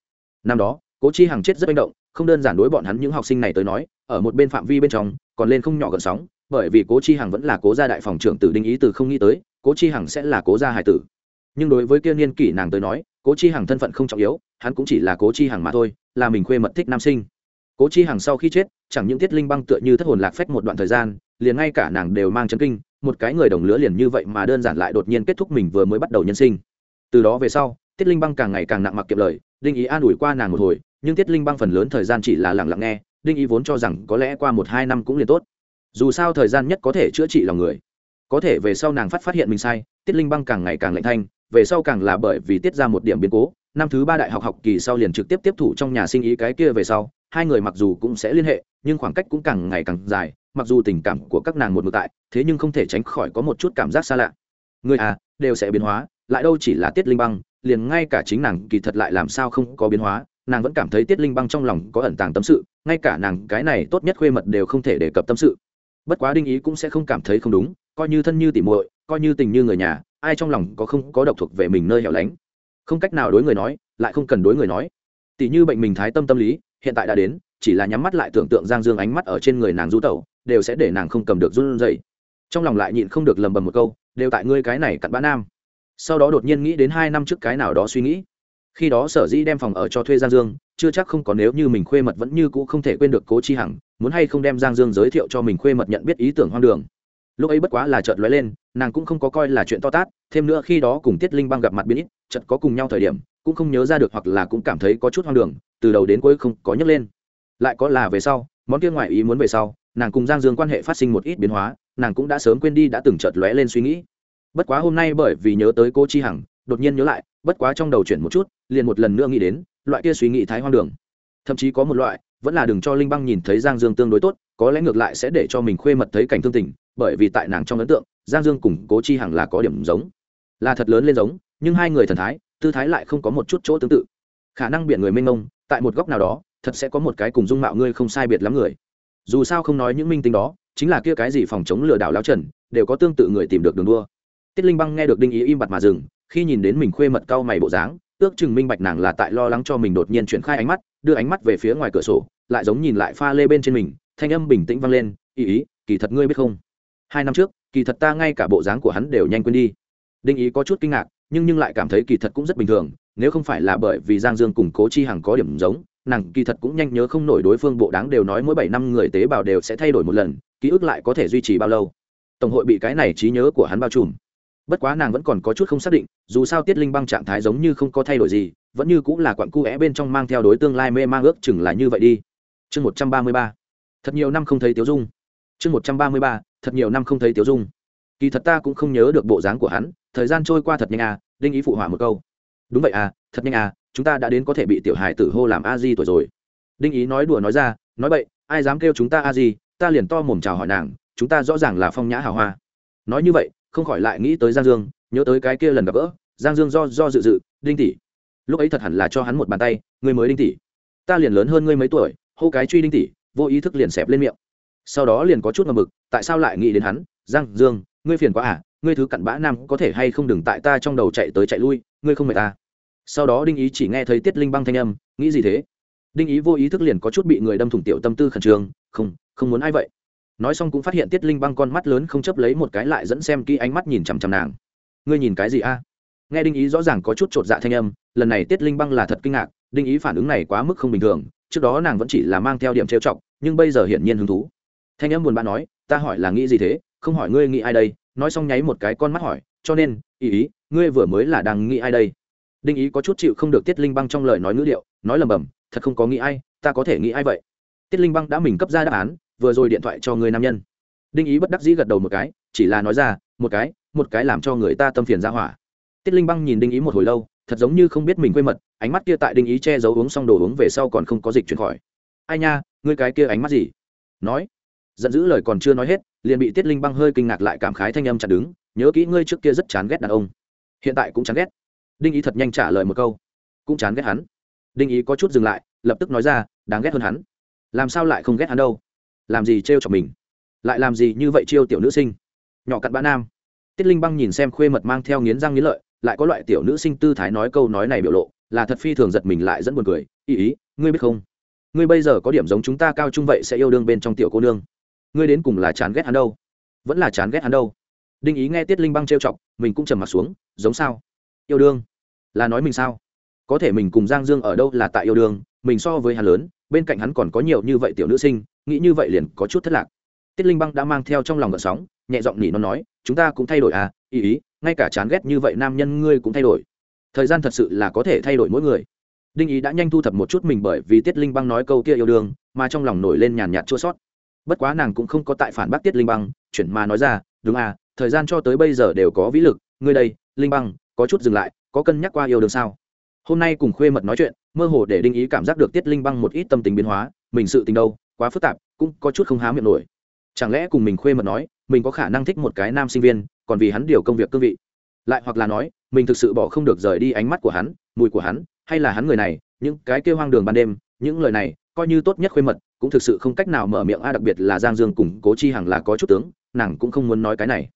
Năm đó, cố chi hàng chết rất manh động, không đơn giản đối bọn hắn những học sinh này tới nói, ở một bên phạm vi bên trong, còn lên không nhỏ gần sóng, bởi vì cố chi hằng vẫn là cố gia đại phòng trưởng tử đinh ý từ không nghĩ tới, cố chi hằng sẽ là cố gia hải tử. Nhưng đối với kia niên kỷ nàng tới nói, cố chi hằng thân phận không trọng yếu, hắn cũng chỉ là cố chi hằng mà thôi, là mình khuê mật thích nam sinh. Cố chi hằng sau khi chết, chẳng những tiết linh băng tựa như thất hồn lạc phách một đoạn thời gian, liền ngay cả nàng đều mang chấn kinh một cái người đồng lứa liền như vậy mà đơn giản lại đột nhiên kết thúc mình vừa mới bắt đầu nhân sinh. Từ đó về sau, tiết linh băng càng ngày càng nặng mặc kiệm lời, đinh ý an ủi qua nàng một hồi, nhưng tiết linh băng phần lớn thời gian chỉ là lặng lặng nghe, đinh ý vốn cho rằng có lẽ qua một hai năm cũng liền tốt. Dù sao thời gian nhất có thể chữa trị lòng người. Có thể về sau nàng phát phát hiện mình sai, tiết linh băng càng ngày càng lạnh thanh, về sau càng là bởi vì tiết ra một điểm biến cố, năm thứ ba đại học học kỳ sau liền trực tiếp tiếp thủ trong nhà sinh ý cái kia về sau, hai người mặc dù cũng sẽ liên hệ, nhưng khoảng cách cũng càng ngày càng dài mặc dù tình cảm của các nàng một ngược tại, thế nhưng không thể tránh khỏi có một chút cảm giác xa lạ. Người à đều sẽ biến hóa, lại đâu chỉ là tiết linh băng, liền ngay cả chính nàng kỳ thật lại làm sao không có biến hóa, nàng vẫn cảm thấy tiết linh băng trong lòng có ẩn tàng tâm sự, ngay cả nàng cái này tốt nhất khuê mật đều không thể đề cập tâm sự. Bất quá đinh ý cũng sẽ không cảm thấy không đúng, coi như thân như tỉ muội, coi như tình như người nhà, ai trong lòng có không có độc thuộc về mình nơi hẻo lánh. Không cách nào đối người nói, lại không cần đối người nói. Tỷ như bệnh mình thái tâm tâm lý, hiện tại đã đến chỉ là nhắm mắt lại tưởng tượng giang dương ánh mắt ở trên người nàng du tẩu, đều sẽ để nàng không cầm được run dậy trong lòng lại nhịn không được lầm bầm một câu, đều tại ngươi cái này cặn bã nam. Sau đó đột nhiên nghĩ đến hai năm trước cái nào đó suy nghĩ. Khi đó sở dĩ đem phòng ở cho thuê giang dương, chưa chắc không có nếu như mình khuê mật vẫn như cũ không thể quên được cố chi hằng, muốn hay không đem giang dương giới thiệu cho mình khuê mật nhận biết ý tưởng hoang đường. Lúc ấy bất quá là chợt lóe lên, nàng cũng không có coi là chuyện to tát, thêm nữa khi đó cùng tiết linh băng gặp mặt biến ít, chợt có cùng nhau thời điểm, cũng không nhớ ra được hoặc là cũng cảm thấy có chút hoang đường, từ đầu đến cuối không có nhấc lên lại có là về sau, món kia ngoại ý muốn về sau, nàng cùng giang dương quan hệ phát sinh một ít biến hóa, nàng cũng đã sớm quên đi đã từng chợt lóe lên suy nghĩ. Bất quá hôm nay bởi vì nhớ tới cô chi hằng, đột nhiên nhớ lại, bất quá trong đầu chuyển một chút, liền một lần nữa nghĩ đến, loại kia suy nghĩ thái hoang đường. Thậm chí có một loại, vẫn là đừng cho linh băng nhìn thấy giang dương tương đối tốt, có lẽ ngược lại sẽ để cho mình khuê mật thấy cảnh thương tình, bởi vì tại nàng trong ấn tượng, giang dương cùng cố chi hằng là có điểm giống. Là thật lớn lên giống, nhưng hai người thần thái, tư thái lại không có một chút chỗ tương tự. Khả năng biển người mênh mông, tại một góc nào đó thật sẽ có một cái cùng dung mạo ngươi không sai biệt lắm người. Dù sao không nói những minh tính đó, chính là kia cái gì phòng chống lừa đảo lao trần, đều có tương tự người tìm được đường đua. Tiết linh băng nghe được đinh ý im bặt mà dừng, khi nhìn đến mình khuê mật cau mày bộ dáng, ước chừng minh bạch nàng là tại lo lắng cho mình đột nhiên chuyển khai ánh mắt, đưa ánh mắt về phía ngoài cửa sổ, lại giống nhìn lại pha lê bên trên mình, thanh âm bình tĩnh vang lên, ý ý, kỳ thật ngươi biết không? Hai năm trước, kỳ thật ta ngay cả bộ dáng của hắn đều nhanh quên đi. Đinh ý có chút kinh ngạc, nhưng nhưng lại cảm thấy kỳ thật cũng rất bình thường, nếu không phải là bởi vì giang dương cùng cố chi hằng có điểm giống nàng kỳ thật cũng nhanh nhớ không nổi đối phương bộ đáng đều nói mỗi bảy năm người tế bào đều sẽ thay đổi một lần, ký ức lại có thể duy trì bao lâu. Tổng hội bị cái này trí nhớ của hắn bao trùm. Bất quá nàng vẫn còn có chút không xác định, dù sao tiết linh băng trạng thái giống như không có thay đổi gì, vẫn như cũng là quặng cu é bên trong mang theo đối tương lai mê mang ước chừng là như vậy đi. Chương một trăm ba mươi ba. Thật nhiều năm không thấy tiếu dung. Chương một trăm ba mươi ba. Thật nhiều năm không thấy tiếu dung. Kỳ thật ta cũng không nhớ được bộ dáng của hắn, thời gian trôi qua thật nhanh à đinh ý phụ họa một câu. Đúng vậy à thật nhanh à chúng ta đã đến có thể bị tiểu hài tử hô làm a di tuổi rồi. Đinh ý nói đùa nói ra, nói vậy ai dám kêu chúng ta a di, ta liền to mồm chào hỏi nàng, chúng ta rõ ràng là phong nhã hào hoa. Nói như vậy, không khỏi lại nghĩ tới giang dương, nhớ tới cái kia lần gặp gỡ, giang dương do do dự dự, đinh tỷ, lúc ấy thật hẳn là cho hắn một bàn tay ngươi mới đinh tỷ. Ta liền lớn hơn ngươi mấy tuổi, hô cái truy đinh tỷ, vô ý thức liền xẹp lên miệng. Sau đó liền có chút ngầm mực, tại sao lại nghĩ đến hắn? Giang dương, ngươi phiền quá à ngươi thứ cặn bã nam có thể hay không đừng tại ta trong đầu chạy tới chạy lui, ngươi không mệt ta sau đó đinh ý chỉ nghe thấy tiết linh băng thanh âm, nghĩ gì thế? Đinh ý vô ý thức liền có chút bị người đâm thủng tiểu tâm tư khẩn trương, không không muốn ai vậy. Nói xong cũng phát hiện tiết linh băng con mắt lớn không chấp lấy một cái lại dẫn xem kỹ ánh mắt nhìn chằm chằm nàng. Ngươi nhìn cái gì a? Nghe đinh ý rõ ràng có chút chột dạ thanh âm, lần này tiết linh băng là thật kinh ngạc, đinh ý phản ứng này quá mức không bình thường, trước đó nàng vẫn chỉ là mang theo điểm trêu chọc, nhưng bây giờ hiển nhiên hứng thú. Thanh âm buồn bã nói, ta hỏi là nghĩ gì thế? Không hỏi ngươi nghĩ ai đây. Nói xong nháy một cái con mắt hỏi, cho nên, ý ý, ngươi vừa mới là đang nghĩ ai đây? Đinh ý có chút chịu không được tiết linh băng trong lời nói ngữ điệu, nói lầm bầm, thật không có nghĩ ai, ta có thể nghĩ ai vậy? Tiết linh băng đã mình cấp ra đáp án, vừa rồi điện thoại cho người nam nhân. Đinh ý bất đắc dĩ gật đầu một cái, chỉ là nói ra, một cái một cái làm cho người ta tâm phiền ra hỏa. Tiết linh băng nhìn đinh ý một hồi lâu, thật giống như không biết mình quê mật, ánh mắt kia tại đinh ý che giấu uống xong đồ uống về sau còn không có dịch chuyển khỏi. Ai nha, ngươi cái kia ánh mắt gì? Nói, giận dữ lời còn chưa nói hết, liền bị tiết linh băng hơi kinh ngạc lại cảm khái thanh âm chặt đứng, nhớ kỹ ngươi trước kia rất chán ghét đàn ông. Hiện tại cũng chán ghét đinh ý thật nhanh trả lời một câu. Cũng chán ghét hắn. Đinh ý có chút dừng lại, lập tức nói ra, đáng ghét hơn hắn. Làm sao lại không ghét hắn đâu? Làm gì trêu chọc mình? Lại làm gì như vậy chiêu tiểu nữ sinh? Nhỏ cặn bã nam. Tiết linh băng nhìn xem khuê mật mang theo nghiến răng nghiến lợi, lại có loại tiểu nữ sinh tư thái nói câu nói này biểu lộ, là thật phi thường giật mình lại dẫn buồn cười. Ý ý, ngươi biết không? Ngươi bây giờ có điểm giống chúng ta cao trung vậy sẽ yêu đương bên trong tiểu cô nương. Ngươi đến cùng là chán ghét hắn đâu? Vẫn là chán ghét hắn đâu? Đinh ý nghe tiết linh băng trêu chọc, mình cũng trầm mặt xuống, giống sao? Yêu đương? Là nói mình sao? Có thể mình cùng giang dương ở đâu là tại yêu đương, mình so với hắn lớn, bên cạnh hắn còn có nhiều như vậy tiểu nữ sinh, nghĩ như vậy liền có chút thất lạc. Tiết linh băng đã mang theo trong lòng gợn sóng, nhẹ giọng nỉ nó nói, chúng ta cũng thay đổi à ý ý, ngay cả chán ghét như vậy nam nhân ngươi cũng thay đổi. Thời gian thật sự là có thể thay đổi mỗi người. Đinh ý đã nhanh thu thập một chút mình bởi vì tiết linh băng nói câu kia yêu đương, mà trong lòng nổi lên nhàn nhạt chua sót bất quá nàng cũng không có tại phản bác tiết linh băng, chuyển mà nói ra, đúng à thời gian cho tới bây giờ đều có vĩ lực, ngươi đây, linh băng có chút dừng lại, có cân nhắc qua yêu đương sao? Hôm nay cùng khuê mật nói chuyện, mơ hồ để đinh ý cảm giác được tiết linh băng một ít tâm tình biến hóa, mình sự tình đâu, quá phức tạp, cũng có chút không há miệng nổi. Chẳng lẽ cùng mình khuê mật nói, mình có khả năng thích một cái nam sinh viên, còn vì hắn điều công việc cương vị? Lại hoặc là nói, mình thực sự bỏ không được rời đi ánh mắt của hắn, mùi của hắn, hay là hắn người này, những cái kêu hoang đường ban đêm, những lời này, coi như tốt nhất khuê mật, cũng thực sự không cách nào mở miệng, a, đặc biệt là giang dương cùng cố chi hằng là có chút tướng, nàng cũng không muốn nói cái này.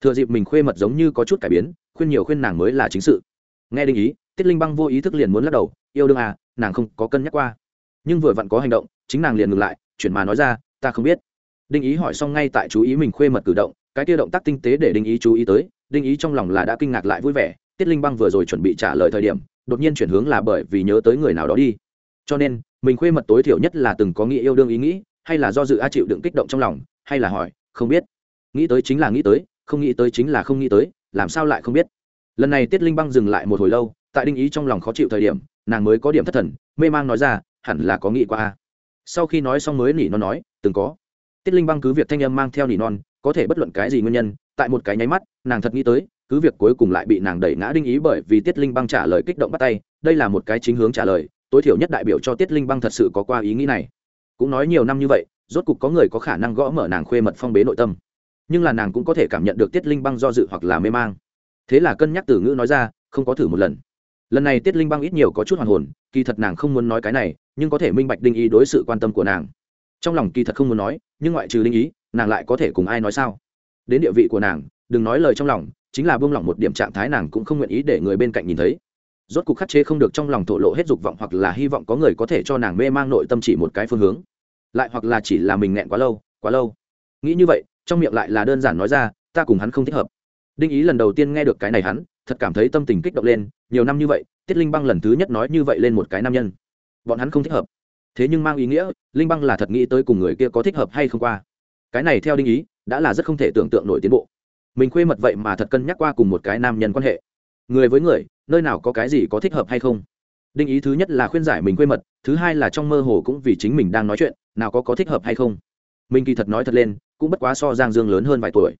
Thừa dịp mình khuê mật giống như có chút cải biến khuyên nhiều khuyên nàng mới là chính sự. Nghe đinh ý, tiết linh băng vô ý thức liền muốn lắc đầu, yêu đương à nàng không có cân nhắc qua. Nhưng vừa vặn có hành động, chính nàng liền ngừng lại, chuyển mà nói ra, ta không biết. Đinh ý hỏi xong ngay tại chú ý mình khuê mật cử động, cái kia động tác tinh tế để đinh ý chú ý tới, đinh ý trong lòng là đã kinh ngạc lại vui vẻ, tiết linh băng vừa rồi chuẩn bị trả lời thời điểm, đột nhiên chuyển hướng là bởi vì nhớ tới người nào đó đi. Cho nên, mình khuê mật tối thiểu nhất là từng có nghĩ yêu đương ý nghĩ, hay là do dự a chịu đựng kích động trong lòng, hay là hỏi, không biết. Nghĩ tới chính là nghĩ tới, không nghĩ tới chính là không nghĩ tới làm sao lại không biết? Lần này tiết linh băng dừng lại một hồi lâu, tại đinh ý trong lòng khó chịu thời điểm, nàng mới có điểm thất thần, mê mang nói ra, hẳn là có nghĩ qua a. Sau khi nói xong mới nỉ non nói, từng có. Tiết linh băng cứ việc thanh âm mang theo nỉ non, có thể bất luận cái gì nguyên nhân, tại một cái nháy mắt, nàng thật nghĩ tới, cứ việc cuối cùng lại bị nàng đẩy ngã đinh ý bởi vì tiết linh băng trả lời kích động bắt tay, đây là một cái chính hướng trả lời, tối thiểu nhất đại biểu cho tiết linh băng thật sự có qua ý nghĩ này. Cũng nói nhiều năm như vậy, rốt cục có người có khả năng gõ mở nàng khuê mật phong bế nội tâm nhưng là nàng cũng có thể cảm nhận được tiết linh băng do dự hoặc là mê mang. Thế là cân nhắc từ ngữ nói ra, không có thử một lần. Lần này tiết linh băng ít nhiều có chút hoàn hồn, kỳ thật nàng không muốn nói cái này, nhưng có thể minh bạch đinh ý đối sự quan tâm của nàng. Trong lòng kỳ thật không muốn nói, nhưng ngoại trừ đinh ý, nàng lại có thể cùng ai nói sao? Đến địa vị của nàng, đừng nói lời trong lòng, chính là buông lỏng một điểm trạng thái nàng cũng không nguyện ý để người bên cạnh nhìn thấy. Rốt cuộc khắc chế không được trong lòng thổ lộ hết dục vọng hoặc là hy vọng có người có thể cho nàng mê mang nội tâm chỉ một cái phương hướng. Lại hoặc là chỉ là mình nghẹn quá lâu quá lâu. Nghĩ như vậy trong miệng lại là đơn giản nói ra, ta cùng hắn không thích hợp. Đinh ý lần đầu tiên nghe được cái này hắn, thật cảm thấy tâm tình kích động lên, nhiều năm như vậy, tiết linh băng lần thứ nhất nói như vậy lên một cái nam nhân. Bọn hắn không thích hợp. Thế nhưng mang ý nghĩa, linh băng là thật nghĩ tới cùng người kia có thích hợp hay không qua. Cái này theo đinh ý, đã là rất không thể tưởng tượng nổi tiến bộ. Mình khuê mật vậy mà thật cân nhắc qua cùng một cái nam nhân quan hệ. Người với người, nơi nào có cái gì có thích hợp hay không? Đinh ý thứ nhất là khuyên giải mình quê mật, thứ hai là trong mơ hồ cũng vì chính mình đang nói chuyện, nào có có thích hợp hay không? Mình kỳ thật nói thật lên, cũng bất quá so giang dương lớn hơn vài tuổi.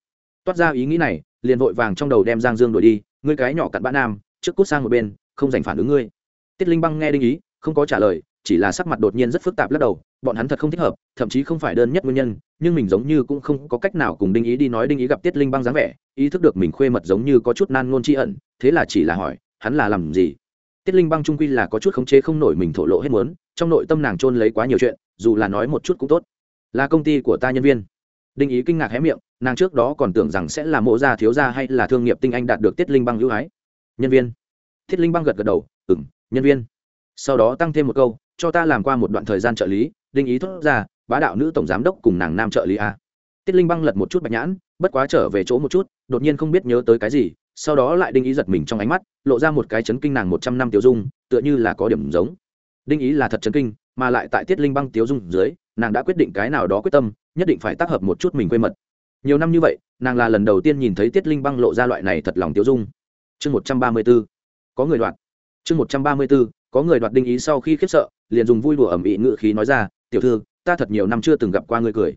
Toát ra ý nghĩ này, liền vội vàng trong đầu đem giang dương đuổi đi, ngươi cái nhỏ cặn bã nam, trước cút sang một bên, không dành phản ứng ngươi. Tiết linh băng nghe đinh ý, không có trả lời, chỉ là sắc mặt đột nhiên rất phức tạp lắc đầu, bọn hắn thật không thích hợp, thậm chí không phải đơn nhất nguyên nhân, nhưng mình giống như cũng không có cách nào cùng đinh ý đi nói đinh ý gặp tiết linh băng dáng vẻ, ý thức được mình khuê mật giống như có chút nan ngôn tri ẩn, thế là chỉ là hỏi, hắn là làm gì? Tiết linh băng trung quy là có chút khống chế không nổi mình thổ lộ hết muốn, trong nội tâm nàng trôn lấy quá nhiều chuyện, dù là nói một chút cũng tốt là công ty của ta nhân viên. Đinh ý kinh ngạc hé miệng, nàng trước đó còn tưởng rằng sẽ là mộ gia thiếu gia hay là thương nghiệp tinh anh đạt được tiết linh băng hữu hái nhân viên. Thiết linh băng gật gật đầu ừng nhân viên. Sau đó tăng thêm một câu, cho ta làm qua một đoạn thời gian trợ lý, đinh ý thốt ra, bá đạo nữ tổng giám đốc cùng nàng nam trợ lý a tiết linh băng lật một chút bạch nhãn, bất quá trở về chỗ một chút, đột nhiên không biết nhớ tới cái gì, sau đó lại đinh ý giật mình trong ánh mắt, lộ ra một cái chấn kinh nàng một trăm năm tiêu dung, tựa như là có điểm giống. Đinh ý là thật chấn kinh, mà lại tại tiết linh băng tiêu dung dưới nàng đã quyết định cái nào đó quyết tâm, nhất định phải tác hợp một chút mình quê mật. Nhiều năm như vậy, nàng là lần đầu tiên nhìn thấy tiết linh băng lộ ra loại này thật lòng tiêu dung. Chương một trăm ba mươi b ố có người đoạt. Chương một trăm ba mươi b ố có người đoạt đinh ý sau khi khiếp sợ, liền dùng vui đùa ẩm ĩ ngự khí nói ra, tiểu thư, ta thật nhiều năm chưa từng gặp qua người cười.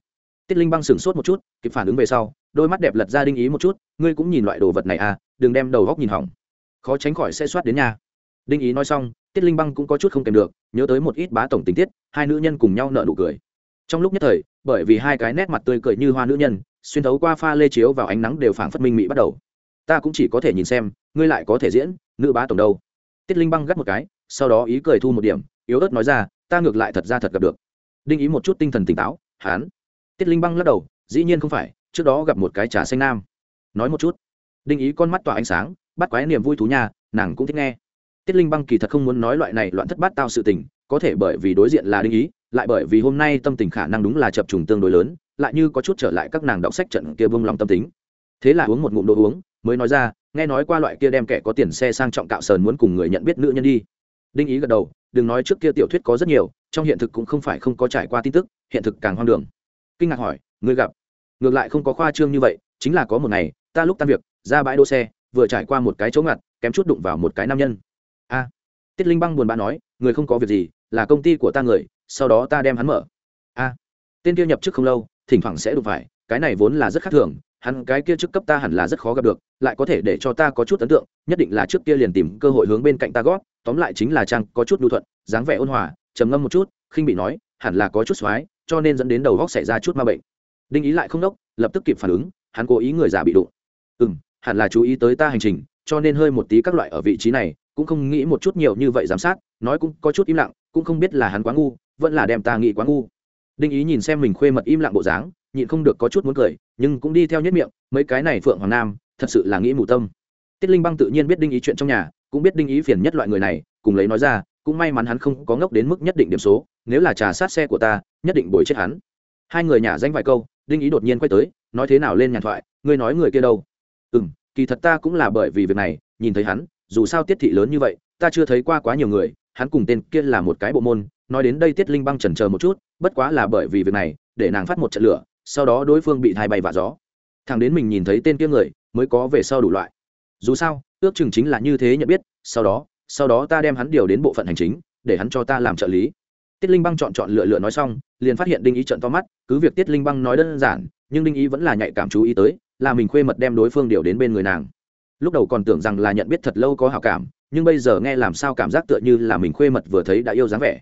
Tiết linh băng sửng sốt một chút, kịp phản ứng về sau, đôi mắt đẹp lật ra đinh ý một chút, ngươi cũng nhìn loại đồ vật này à đừng đem đầu góc nhìn hỏng. Khó tránh khỏi sẽ soát đến nhà. Đinh ý nói xong, tiết linh băng cũng có chút không kèm được, nhớ tới một ít bá tổng tình tiết, hai nữ nhân cùng nhau nợ nụ cười trong lúc nhất thời, bởi vì hai cái nét mặt tươi cười như hoa nữ nhân, xuyên thấu qua pha lê chiếu vào ánh nắng đều phảng phất minh mỹ bắt đầu. Ta cũng chỉ có thể nhìn xem, ngươi lại có thể diễn, nữ bá tổng đâu. Tiết linh băng gắt một cái, sau đó ý cười thu một điểm, yếu ớt nói ra, ta ngược lại thật ra thật gặp được. Đinh ý một chút tinh thần tỉnh táo, hán. Tiết linh băng lắc đầu, dĩ nhiên không phải, trước đó gặp một cái trà xanh nam. Nói một chút. Đinh ý con mắt tỏa ánh sáng, bắt quái niềm vui thú nhà nàng cũng thích nghe. Tiết linh băng kỳ thật không muốn nói loại này loạn thất bát tao sự tình có thể bởi vì đối diện là đinh ý, lại bởi vì hôm nay tâm tình khả năng đúng là chập trùng tương đối lớn, lại như có chút trở lại các nàng đọc sách trận kia bông lòng tâm tính. Thế là uống một ngụm đồ uống, mới nói ra, nghe nói qua loại kia đem kẻ có tiền xe sang trọng cạo sờn muốn cùng người nhận biết nữ nhân đi. Đinh ý gật đầu, đừng nói trước kia tiểu thuyết có rất nhiều, trong hiện thực cũng không phải không có trải qua tin tức, hiện thực càng hoang đường. Kinh ngạc hỏi người gặp? Ngược lại không có khoa trương như vậy, chính là có một ngày, ta lúc tan việc, ra bãi đỗ xe, vừa trải qua một cái chỗ ngặt, kém chút đụng vào một cái nam nhân. A. Tiết linh băng buồn bã nói, người không có việc gì là công ty của ta người, sau đó ta đem hắn mở. A, tên kia nhập chức không lâu, thỉnh thoảng sẽ đụng phải, cái này vốn là rất khác thường, hắn cái kia chức cấp ta hẳn là rất khó gặp được, lại có thể để cho ta có chút ấn tượng, nhất định là trước kia liền tìm cơ hội hướng bên cạnh ta gót tóm lại chính là trang có chút lưu thuận, dáng vẻ ôn hòa, trầm ngâm một chút, khinh bị nói, hẳn là có chút xoái, cho nên dẫn đến đầu góc xảy ra chút ma bệnh. Đinh ý lại không đốc, lập tức kịp phản ứng, hắn cố ý người già bị đụng. Ừ hẳn là chú ý tới ta hành trình, cho nên hơi một tí các loại ở vị trí này cũng không nghĩ một chút nhiều như vậy giám sát, nói cũng có chút im lặng, cũng không biết là hắn quá ngu, vẫn là đem ta nghĩ quá ngu. Đinh ý nhìn xem mình khuê mật im lặng bộ dáng, nhịn không được có chút muốn cười, nhưng cũng đi theo nhất miệng, mấy cái này phượng hoàng nam, thật sự là nghĩ mù tâm. Tiết linh băng tự nhiên biết đinh ý chuyện trong nhà, cũng biết đinh ý phiền nhất loại người này, cùng lấy nói ra, cũng may mắn hắn không có ngốc đến mức nhất định điểm số, nếu là trà sát xe của ta, nhất định bồi chết hắn. Hai người nhà danh vài câu, đinh ý đột nhiên quay tới, nói thế nào lên nhàn thoại, ngươi nói người kia đâu? Ừ m kỳ thật ta cũng là bởi vì việc này, nhìn thấy hắn dù sao tiết thị lớn như vậy, ta chưa thấy qua quá nhiều người, hắn cùng tên kia là một cái bộ môn, nói đến đây tiết linh băng chần chờ một chút, bất quá là bởi vì việc này, để nàng phát một trận lửa, sau đó đối phương bị thai bay vạ gió. Thằng đến mình nhìn thấy tên kia người, mới có về sau đủ loại. Dù sao, ước chừng chính là như thế nhận biết, sau đó sau đó ta đem hắn điều đến bộ phận hành chính, để hắn cho ta làm trợ lý. Tiết linh băng chọn chọn lựa lựa nói xong, liền phát hiện đinh ý trận to mắt, cứ việc tiết linh băng nói đơn giản, nhưng đinh ý vẫn là nhạy cảm chú ý tới, là mình khuê mật đem đối phương điều đến bên người nàng lúc đầu còn tưởng rằng là nhận biết thật lâu có hảo cảm, nhưng bây giờ nghe làm sao cảm giác tựa như là mình khuê mật vừa thấy đã yêu dáng vẻ.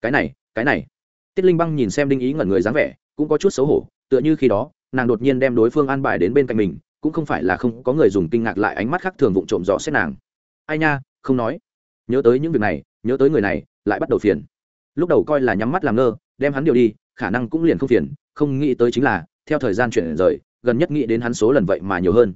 Cái này cái này. Tiết linh băng nhìn xem đinh ý ngẩn người dáng vẻ, cũng có chút xấu hổ, tựa như khi đó, nàng đột nhiên đem đối phương an bài đến bên cạnh mình, cũng không phải là không có người dùng kinh ngạc lại ánh mắt khác thường vụng trộm dò xét nàng. Ai nha, không nói. Nhớ tới những việc này, nhớ tới người này, lại bắt đầu phiền. Lúc đầu coi là nhắm mắt làm ngơ, đem hắn điều đi, khả năng cũng liền không phiền, không nghĩ tới chính là, theo thời gian chuyển rời, gần nhất nghĩ đến hắn số lần vậy mà nhiều hơn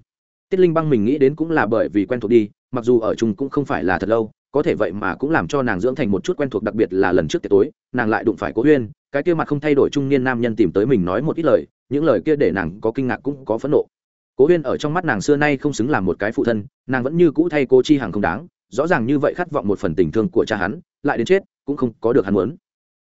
tiết linh băng mình nghĩ đến cũng là bởi vì quen thuộc đi, mặc dù ở chung cũng không phải là thật lâu, có thể vậy mà cũng làm cho nàng dưỡng thành một chút quen thuộc đặc biệt là lần trước tiệc tối, nàng lại đụng phải cố huyên, cái kia mặt không thay đổi trung niên nam nhân tìm tới mình nói một ít lời, những lời kia để nàng có kinh ngạc cũng có phẫn nộ. Cố huyên ở trong mắt nàng xưa nay không xứng làm một cái phụ thân, nàng vẫn như cũ thay cô chi hàng không đáng, rõ ràng như vậy khát vọng một phần tình thương của cha hắn, lại đến chết, cũng không có được hắn muốn.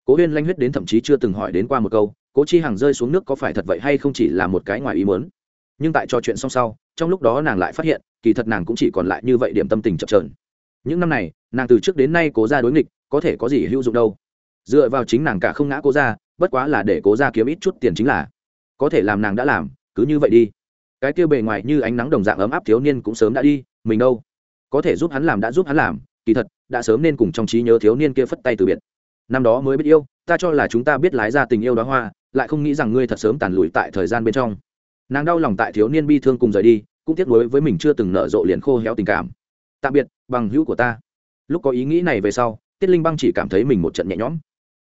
Cố huyên lanh huyết đến thậm chí chưa từng hỏi đến qua một câu, cố chi hàng rơi xuống nước có phải thật vậy hay không chỉ là một cái ngoài ý muốn nhưng tại trò chuyện xong sau, trong lúc đó nàng lại phát hiện, kỳ thật nàng cũng chỉ còn lại như vậy điểm tâm tình chập trờn những năm này, nàng từ trước đến nay cố ra đối nghịch, có thể có gì hữu dụng đâu. Dựa vào chính nàng cả không ngã cố ra, bất quá là để cố ra kiếm ít chút tiền chính là. Có thể làm nàng đã làm, cứ như vậy đi. Cái kia bề ngoài như ánh nắng đồng dạng ấm áp thiếu niên cũng sớm đã đi, mình đâu? Có thể giúp hắn làm đã giúp hắn làm, kỳ thật, đã sớm nên cùng trong trí nhớ thiếu niên kia phất tay từ biệt. Năm đó mới biết yêu, ta cho là chúng ta biết lái ra tình yêu đó hoa, lại không nghĩ rằng ngươi thật sớm tàn lụi tại thời gian bên trong nàng đau lòng tại thiếu niên bi thương cùng rời đi, cũng tiếc nuối với mình chưa từng nở rộ liền khô héo tình cảm. Tạm biệt, bằng hữu của ta. Lúc có ý nghĩ này về sau, tiết linh băng chỉ cảm thấy mình một trận nhẹ nhõm.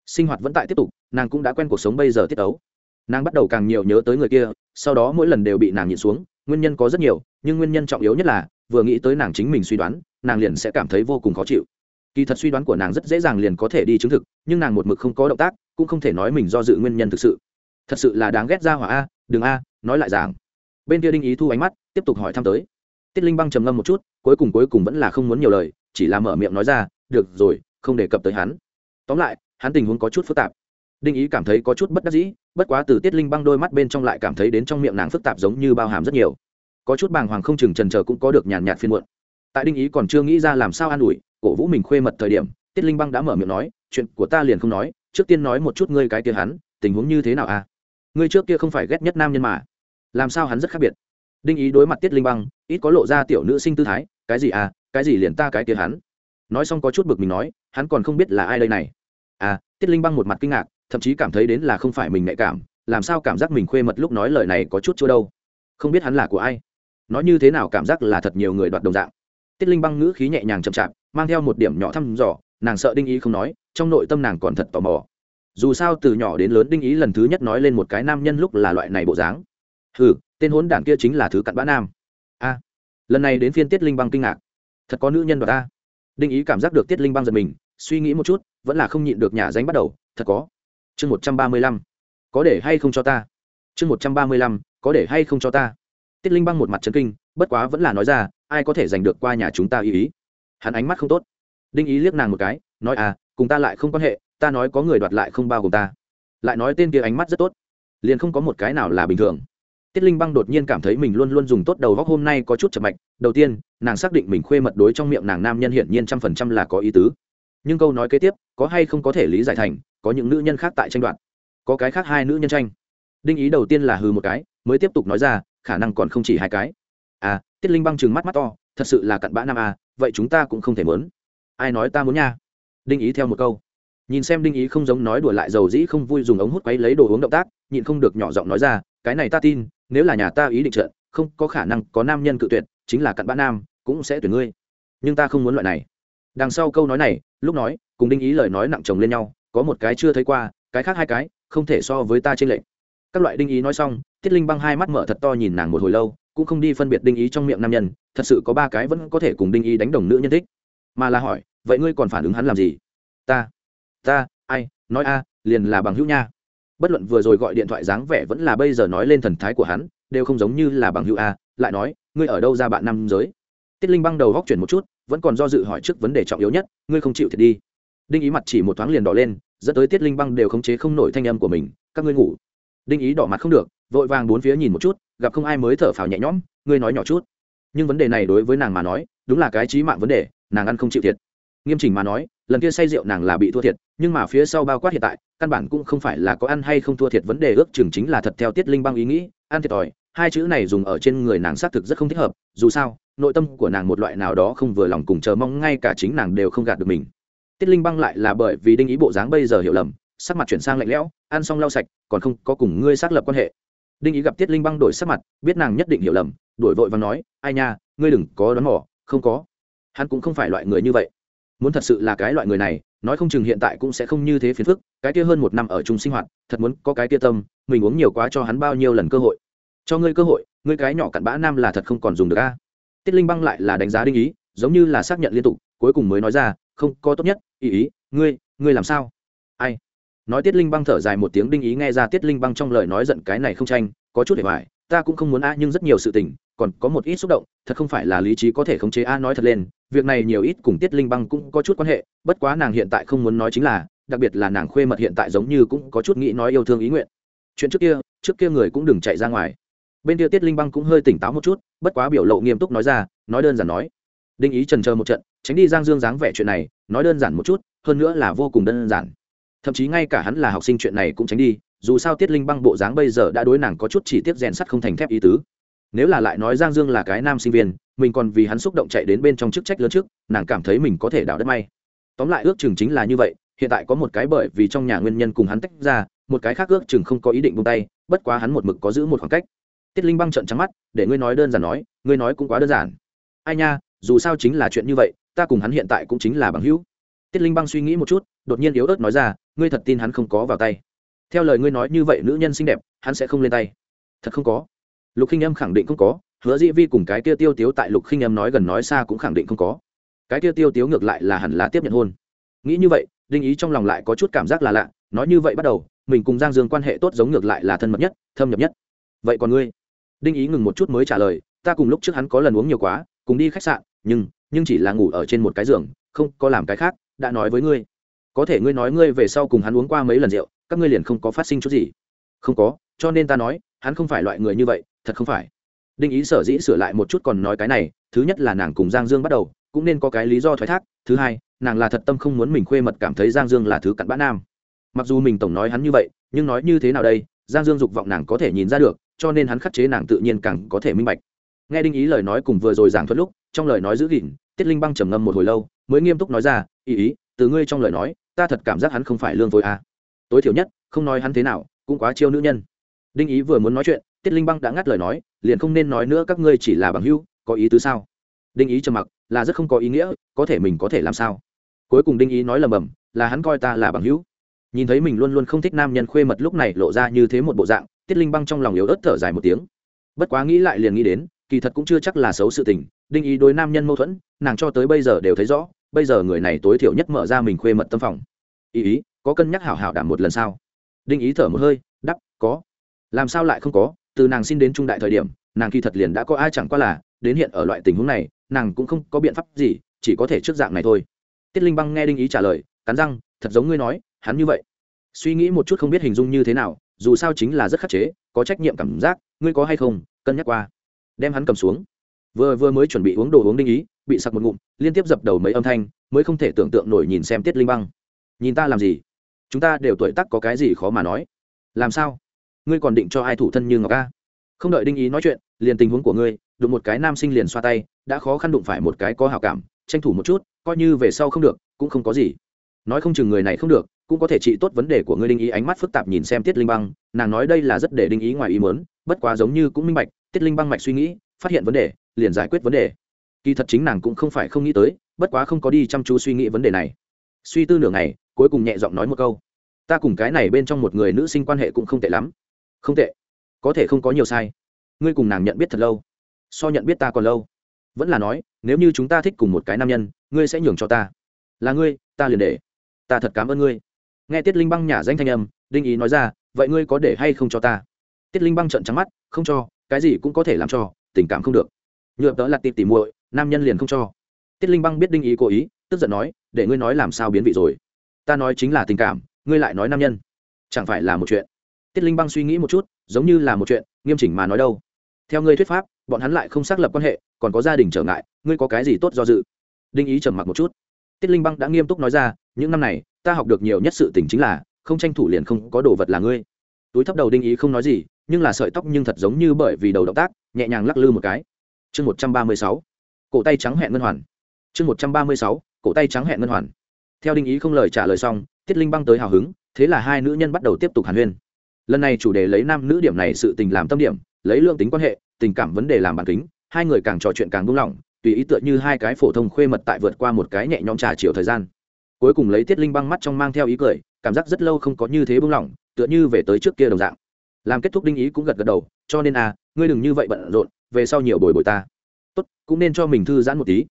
Sinh hoạt vẫn tại tiếp tục, nàng cũng đã quen cuộc sống bây giờ tiết ấu. Nàng bắt đầu càng nhiều nhớ tới người kia, sau đó mỗi lần đều bị nàng nhìn xuống, nguyên nhân có rất nhiều, nhưng nguyên nhân trọng yếu nhất là, vừa nghĩ tới nàng chính mình suy đoán, nàng liền sẽ cảm thấy vô cùng khó chịu. Kỳ thật suy đoán của nàng rất dễ dàng liền có thể đi chứng thực, nhưng nàng một mực không có động tác, cũng không thể nói mình do dự nguyên nhân thực sự. Thật sự là đáng ghét ra hỏa a, đừng a nói lại rằng bên kia đinh ý thu ánh mắt tiếp tục hỏi thăm tới. Tiết linh băng trầm ngâm một chút, cuối cùng cuối cùng vẫn là không muốn nhiều lời, chỉ là mở miệng nói ra, được rồi, không đề cập tới hắn. Tóm lại, hắn tình huống có chút phức tạp. Đinh ý cảm thấy có chút bất đắc dĩ, bất quá từ tiết linh băng đôi mắt bên trong lại cảm thấy đến trong miệng nàng phức tạp giống như bao hàm rất nhiều. Có chút bàng hoàng không chừng trần trờ cũng có được nhàn nhạt phiên muộn. Tại đinh ý còn chưa nghĩ ra làm sao an ủi, cổ vũ mình khuê mật thời điểm, tiết linh băng đã mở miệng nói, chuyện của ta liền không nói, trước tiên nói một chút ngươi cái kia hắn, tình huống như thế nào à? Ngươi trước kia không phải ghét nhất nam nhân mà làm sao hắn rất khác biệt? Đinh ý đối mặt tiết linh băng, ít có lộ ra tiểu nữ sinh tư thái, cái gì à cái gì liền ta cái kia hắn? Nói xong có chút bực mình nói, hắn còn không biết là ai đây này. À tiết linh băng một mặt kinh ngạc, thậm chí cảm thấy đến là không phải mình nhạy cảm, làm sao cảm giác mình khuê mật lúc nói lời này có chút chưa đâu? Không biết hắn là của ai? Nói như thế nào cảm giác là thật nhiều người đoạt đồng dạng. Tiết linh băng ngữ khí nhẹ nhàng chậm chạp, mang theo một điểm nhỏ thăm dò, nàng sợ đinh ý không nói, trong nội tâm nàng còn thật tò mò. Dù sao từ nhỏ đến lớn đinh ý lần thứ nhất nói lên một cái nam nhân lúc là loại này bộ dáng hừ tên hốn đản kia chính là thứ cặn bã nam. A, lần này đến phiên tiết linh băng kinh ngạc. Thật có nữ nhân đoạt ta. Đinh ý cảm giác được tiết linh băng giật mình, suy nghĩ một chút, vẫn là không nhịn được nhà danh bắt đầu, thật có. Chương một trăm ba mươi lăm, có để hay không cho ta? Chương một trăm ba mươi lăm, có để hay không cho ta? Tiết linh băng một mặt chấn kinh, bất quá vẫn là nói ra, ai có thể giành được qua nhà chúng ta ý ý? Hắn ánh mắt không tốt. Đinh ý liếc nàng một cái, nói à cùng ta lại không quan hệ, ta nói có người đoạt lại không bao gồm ta. Lại nói tên kia ánh mắt rất tốt. Liền không có một cái nào là bình thường tiết linh băng đột nhiên cảm thấy mình luôn luôn dùng tốt đầu góc hôm nay có chút chậm mạch. Đầu tiên, nàng xác định mình khuê mật đối trong miệng nàng nam nhân hiển nhiên trăm phần trăm là có ý tứ. Nhưng câu nói kế tiếp, có hay không có thể lý giải thành, có những nữ nhân khác tại tranh đoạt. Có cái khác hai nữ nhân tranh. Đinh ý đầu tiên là hừ một cái, mới tiếp tục nói ra, khả năng còn không chỉ hai cái. À tiết linh băng chừng mắt mắt to, thật sự là cặn bã nam à vậy chúng ta cũng không thể muốn. Ai nói ta muốn nha? Đinh ý theo một câu. Nhìn xem đinh ý không giống nói đùa lại dầu dĩ không vui dùng ống hút quấy lấy đồ uống động tác, nhịn không được nhỏ giọng nói ra, cái này ta tin nếu là nhà ta ý định trận, không có khả năng có nam nhân cự tuyệt, chính là cặn bã nam, cũng sẽ tuyển ngươi. Nhưng ta không muốn loại này. Đằng sau câu nói này, lúc nói, cùng đinh ý lời nói nặng chồng lên nhau, có một cái chưa thấy qua, cái khác hai cái, không thể so với ta trên lệnh các loại đinh ý nói xong, tiết linh băng hai mắt mở thật to nhìn nàng một hồi lâu, cũng không đi phân biệt đinh ý trong miệng nam nhân, thật sự có ba cái vẫn có thể cùng đinh ý đánh đồng nữ nhân thích. Mà là hỏi, vậy ngươi còn phản ứng hắn làm gì? Ta ta, ai, nói a, liền là bằng hữu nha bất luận vừa rồi gọi điện thoại dáng vẻ vẫn là bây giờ nói lên thần thái của hắn, đều không giống như là bằng hữu a, lại nói, ngươi ở đâu ra bạn nam giới? Tiết linh băng đầu góc chuyển một chút, vẫn còn do dự hỏi trước vấn đề trọng yếu nhất, ngươi không chịu thiệt đi. Đinh ý mặt chỉ một thoáng liền đỏ lên, dẫn tới tiết linh băng đều khống chế không nổi thanh âm của mình, các ngươi ngủ. Đinh ý đỏ mặt không được, vội vàng bốn phía nhìn một chút, gặp không ai mới thở phào nhẹ nhõm, ngươi nói nhỏ chút. Nhưng vấn đề này đối với nàng mà nói, đúng là cái trí mạng vấn đề, nàng ăn không chịu thiệt. Nghiêm chỉnh mà nói lần kia say rượu nàng là bị thua thiệt, nhưng mà phía sau bao quát hiện tại, căn bản cũng không phải là có ăn hay không thua thiệt vấn đề ước chừng chính là thật theo tiết linh băng ý nghĩ, ăn thiệt thòi, hai chữ này dùng ở trên người nàng xác thực rất không thích hợp, dù sao, nội tâm của nàng một loại nào đó không vừa lòng cùng chờ mong ngay cả chính nàng đều không gạt được mình. Tiết linh băng lại là bởi vì đinh ý bộ dáng bây giờ hiểu lầm, sắc mặt chuyển sang lạnh lẽo, ăn xong lau sạch, còn không có cùng ngươi xác lập quan hệ. Đinh ý gặp tiết linh băng đổi sắc mặt, biết nàng nhất định hiểu lầm, đổi vội và nói, ai nha, ngươi đừng có đón mỏ không có. Hắn cũng không phải loại người như vậy muốn thật sự là cái loại người này, nói không chừng hiện tại cũng sẽ không như thế phiền phức, cái kia hơn một năm ở chung sinh hoạt, thật muốn có cái kia tâm, mình uống nhiều quá cho hắn bao nhiêu lần cơ hội. Cho ngươi cơ hội, ngươi cái nhỏ cặn bã nam là thật không còn dùng được a. Tiết linh băng lại là đánh giá đinh ý, giống như là xác nhận liên tục, cuối cùng mới nói ra, không, có tốt nhất, ý ý, ngươi ngươi làm sao? Ai? Nói tiết linh băng thở dài một tiếng đinh ý nghe ra tiết linh băng trong lời nói giận cái này không tranh, có chút để hoài, ta cũng không muốn a, nhưng rất nhiều sự tình, còn có một ít xúc động, thật không phải là lý trí có thể khống chế a, nói thật lên việc này nhiều ít cùng tiết linh băng cũng có chút quan hệ, bất quá nàng hiện tại không muốn nói chính là, đặc biệt là nàng khuê mật hiện tại giống như cũng có chút nghĩ nói yêu thương ý nguyện. Chuyện trước kia trước kia người cũng đừng chạy ra ngoài. Bên kia tiết linh băng cũng hơi tỉnh táo một chút, bất quá biểu lộ nghiêm túc nói ra, nói đơn giản nói. Đinh ý trần chờ một trận, tránh đi giang dương dáng vẻ chuyện này, nói đơn giản một chút, hơn nữa là vô cùng đơn giản. Thậm chí ngay cả hắn là học sinh chuyện này cũng tránh đi, dù sao tiết linh băng bộ dáng bây giờ đã đối nàng có chút chỉ tiết rèn sắt không thành thép ý tứ. Nếu là lại nói giang dương là cái nam sinh viên mình còn vì hắn xúc động chạy đến bên trong chức trách lớn trước, nàng cảm thấy mình có thể đào đất may. Tóm lại ước chừng chính là như vậy, hiện tại có một cái bởi vì trong nhà nguyên nhân cùng hắn tách ra, một cái khác ước chừng không có ý định buông tay, bất quá hắn một mực có giữ một khoảng cách. Tiết linh băng trận trắng mắt, để ngươi nói đơn giản nói, ngươi nói cũng quá đơn giản. Ai nha, dù sao chính là chuyện như vậy, ta cùng hắn hiện tại cũng chính là bằng hữu. Tiết linh băng suy nghĩ một chút, đột nhiên yếu ớt nói ra, ngươi thật tin hắn không có vào tay. Theo lời ngươi nói như vậy nữ nhân xinh đẹp, hắn sẽ không lên tay. Thật không có. Lục khinh âm khẳng định không có hứa dĩ vi cùng cái kia tiêu tiếu tại lục khinh em nói gần nói xa cũng khẳng định không có. Cái kia tiêu tiếu ngược lại là hẳn là tiếp nhận hôn. Nghĩ như vậy, đinh ý trong lòng lại có chút cảm giác là lạ, nói như vậy bắt đầu, mình cùng giang dương quan hệ tốt giống ngược lại là thân mật nhất, thâm nhập nhất. Vậy còn ngươi? Đinh ý ngừng một chút mới trả lời, ta cùng lúc trước hắn có lần uống nhiều quá, cùng đi khách sạn, nhưng nhưng chỉ là ngủ ở trên một cái giường, không có làm cái khác, đã nói với ngươi. Có thể ngươi nói ngươi về sau cùng hắn uống qua mấy lần rượu, các ngươi liền không có phát sinh chút gì. Không có, cho nên ta nói, hắn không phải loại người như vậy, thật không phải đinh ý sở dĩ sửa lại một chút còn nói cái này, thứ nhất là nàng cùng giang dương bắt đầu, cũng nên có cái lý do thoái thác, thứ hai, nàng là thật tâm không muốn mình khuê mật cảm thấy giang dương là thứ cặn bã nam. Mặc dù mình tổng nói hắn như vậy, nhưng nói như thế nào đây, giang dương dục vọng nàng có thể nhìn ra được, cho nên hắn khắc chế nàng tự nhiên càng có thể minh bạch. Nghe đinh ý lời nói cùng vừa rồi giảng thuật lúc, trong lời nói giữ gìn, tiết linh băng trầm ngâm một hồi lâu, mới nghiêm túc nói ra, ý ý, từ ngươi trong lời nói, ta thật cảm giác hắn không phải lương vội à. tối thiểu nhất, không nói hắn thế nào, cũng quá chiêu nữ nhân. Đinh ý vừa muốn nói chuyện, tiết linh băng đã ngắt lời nói liền không nên nói nữa các ngươi chỉ là bằng hữu, có ý tứ sao? Đinh ý trầm mặc, là rất không có ý nghĩa, có thể mình có thể làm sao? Cuối cùng đinh ý nói lầm bầm, là hắn coi ta là bằng hữu. Nhìn thấy mình luôn luôn không thích nam nhân khuê mật lúc này lộ ra như thế một bộ dạng, tiết linh băng trong lòng yếu ớt thở dài một tiếng. Bất quá nghĩ lại liền nghĩ đến, kỳ thật cũng chưa chắc là xấu sự tình, đinh ý đối nam nhân mâu thuẫn, nàng cho tới bây giờ đều thấy rõ, bây giờ người này tối thiểu nhất mở ra mình khuê mật tâm phòng. Ý ý, có cân nhắc hảo hảo đảm một lần sao? Đinh ý thở một hơi, đắp, có. Làm sao lại không có? Từ nàng xin đến trung đại thời điểm, nàng kỳ thật liền đã có ai chẳng qua là, đến hiện ở loại tình huống này, nàng cũng không có biện pháp gì, chỉ có thể trước dạng này thôi. Tiết linh băng nghe đinh ý trả lời, cắn răng, thật giống ngươi nói, hắn như vậy. Suy nghĩ một chút không biết hình dung như thế nào, dù sao chính là rất khắc chế, có trách nhiệm cảm giác, ngươi có hay không, cân nhắc qua. Đem hắn cầm xuống. Vừa vừa mới chuẩn bị uống đồ uống đinh ý, bị sặc một ngụm, liên tiếp dập đầu mấy âm thanh, mới không thể tưởng tượng nổi nhìn xem tiết linh băng. Nhìn ta làm gì? Chúng ta đều tuổi tắc có cái gì khó mà nói. Làm sao? Ngươi còn định cho ai thủ thân như ngọc a không đợi đinh ý nói chuyện, liền tình huống của ngươi, đụng một cái nam sinh liền xoa tay, đã khó khăn đụng phải một cái có hào cảm, tranh thủ một chút, coi như về sau không được, cũng không có gì. Nói không chừng người này không được, cũng có thể trị tốt vấn đề của ngươi đinh ý, ánh mắt phức tạp nhìn xem tiết linh băng, nàng nói đây là rất để đinh ý ngoài ý mớn bất quá giống như cũng minh bạch, tiết linh băng mạch suy nghĩ, phát hiện vấn đề, liền giải quyết vấn đề. Kỳ thật chính nàng cũng không phải không nghĩ tới, bất quá không có đi chăm chú suy nghĩ vấn đề này. Suy tư nửa ngày, cuối cùng nhẹ giọng nói một câu. Ta cùng cái này bên trong một người nữ sinh quan hệ cũng không tệ lắm không tệ. Có thể không có nhiều sai. Ngươi cùng nàng nhận biết thật lâu. So nhận biết ta còn lâu. Vẫn là nói, nếu như chúng ta thích cùng một cái nam nhân, ngươi sẽ nhường cho ta. Là ngươi, ta liền để. Ta thật cảm ơn ngươi. Nghe tiết linh băng nhả danh thanh âm, đinh ý nói ra, vậy ngươi có để hay không cho ta? Tiết linh băng trận trắng mắt, không cho, cái gì cũng có thể làm cho, tình cảm không được. Nhựa tớ là tìm tỉ muội, nam nhân liền không cho. Tiết linh băng biết đinh ý cố ý, tức giận nói, để ngươi nói làm sao biến vị rồi. Ta nói chính là tình cảm, ngươi lại nói nam nhân. Chẳng phải là một chuyện tiết linh băng suy nghĩ một chút, giống như là một chuyện, nghiêm chỉnh mà nói đâu. Theo ngươi thuyết pháp, bọn hắn lại không xác lập quan hệ, còn có gia đình trở ngại, ngươi có cái gì tốt do dự? Đinh ý trầm mặc một chút. Tiết linh băng đã nghiêm túc nói ra, những năm này, ta học được nhiều nhất sự tình chính là, không tranh thủ liền không có đồ vật là ngươi. Túi thấp đầu đinh ý không nói gì, nhưng là sợi tóc nhưng thật giống như bởi vì đầu động tác, nhẹ nhàng lắc lư một cái. Chương một trăm ba mươi sáu, cổ tay trắng hẹn ngân hoàn. Chương một trăm ba mươi sáu, cổ tay trắng hẹn ngân hoàn. Theo đinh ý không lời trả lời xong, tiết linh băng tới hào hứng, thế là hai nữ nhân bắt đầu tiếp tục hàn huyên lần này chủ đề lấy nam nữ điểm này sự tình làm tâm điểm, lấy lượng tính quan hệ, tình cảm vấn đề làm bản kính, hai người càng trò chuyện càng buông lỏng, tùy ý tựa như hai cái phổ thông khuê mật tại vượt qua một cái nhẹ nhõm trà chiều thời gian. Cuối cùng lấy tiết linh băng mắt trong mang theo ý cười, cảm giác rất lâu không có như thế buông lỏng, tựa như về tới trước kia đồng dạng. Làm kết thúc đinh ý cũng gật gật đầu, cho nên à ngươi đừng như vậy bận rộn, về sau nhiều bồi bồi ta. Tốt, cũng nên cho mình thư giãn một tí.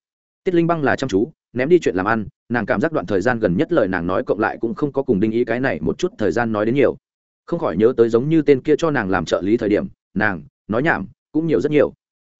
Tiết linh băng là chăm chú, ném đi chuyện làm ăn, nàng cảm giác đoạn thời gian gần nhất lời nàng nói cộng lại cũng không có cùng đinh ý cái này một chút thời gian nói đến nhiều không khỏi nhớ tới giống như tên kia cho nàng làm trợ lý thời điểm, nàng, nói nhảm, cũng nhiều rất nhiều.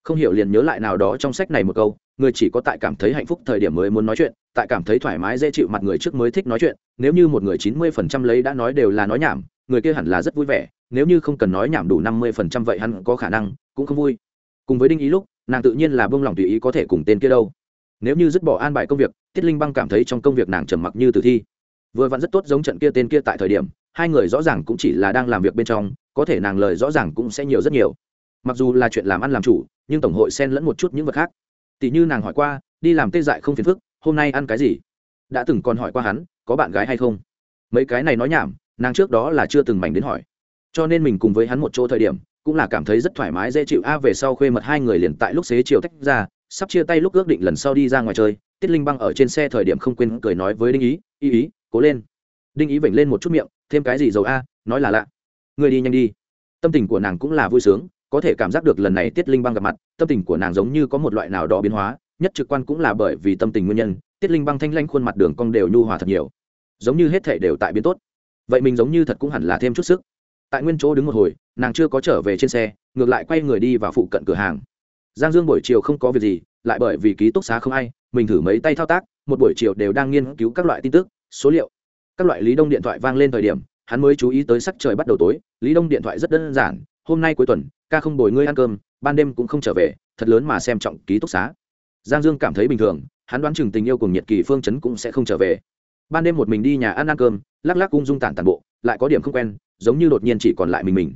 Không hiểu liền nhớ lại nào đó trong sách này một câu, người chỉ có tại cảm thấy hạnh phúc thời điểm mới muốn nói chuyện, tại cảm thấy thoải mái dễ chịu mặt người trước mới thích nói chuyện, nếu như một người chín mươi phần trăm lấy đã nói đều là nói nhảm, người kia hẳn là rất vui vẻ, nếu như không cần nói nhảm đủ năm mươi phần trăm vậy hắn có khả năng cũng không vui. Cùng với đinh ý lúc, nàng tự nhiên là bông lòng tùy ý có thể cùng tên kia đâu. Nếu như dứt bỏ an bài công việc, tiết linh băng cảm thấy trong công việc nàng trầm mặc như tử thi vừa vặn rất tốt giống trận kia tên kia tại thời điểm, hai người rõ ràng cũng chỉ là đang làm việc bên trong, có thể nàng lời rõ ràng cũng sẽ nhiều rất nhiều. Mặc dù là chuyện làm ăn làm chủ, nhưng tổng hội xen lẫn một chút những vật khác. Tỷ như nàng hỏi qua, đi làm tê dại không phiền phức, hôm nay ăn cái gì? Đã từng còn hỏi qua hắn, có bạn gái hay không? Mấy cái này nói nhảm, nàng trước đó là chưa từng mảnh đến hỏi. Cho nên mình cùng với hắn một chỗ thời điểm, cũng là cảm thấy rất thoải mái, dễ chịu. A, về sau khuê mật hai người liền tại lúc xế chiều tách ra, sắp chia tay lúc ước định lần sau đi ra ngoài chơi. Tiết linh băng ở trên xe thời điểm không quên cười nói với đinh ý ý ý cố lên. Đinh ý vểnh lên một chút miệng, thêm cái gì dầu a, nói là lạ. Người đi nhanh đi. Tâm tình của nàng cũng là vui sướng, có thể cảm giác được lần này tiết linh băng gặp mặt, tâm tình của nàng giống như có một loại nào đó biến hóa, nhất trực quan cũng là bởi vì tâm tình nguyên nhân, tiết linh băng thanh lanh khuôn mặt đường cong đều nhu hòa thật nhiều. Giống như hết thể đều tại biến tốt. Vậy mình giống như thật cũng hẳn là thêm chút sức. Tại nguyên chỗ đứng một hồi, nàng chưa có trở về trên xe, ngược lại quay người đi vào phụ cận cửa hàng. Giang dương buổi chiều không có việc gì, lại bởi vì ký túc xá không ai, mình thử mấy tay thao tác, một buổi chiều đều đang nghiên cứu các loại tin tức số liệu. Các loại lý đông điện thoại vang lên thời điểm, hắn mới chú ý tới sắc trời bắt đầu tối. Lý đông điện thoại rất đơn giản, hôm nay cuối tuần, ca không bồi ngươi ăn cơm, ban đêm cũng không trở về, thật lớn mà xem trọng ký túc xá. Giang dương cảm thấy bình thường, hắn đoán chừng tình yêu cùng nhiệt kỳ phương chấn cũng sẽ không trở về. Ban đêm một mình đi nhà ăn ăn cơm, lắc lắc cung dung tản tàn bộ, lại có điểm không quen, giống như đột nhiên chỉ còn lại mình mình.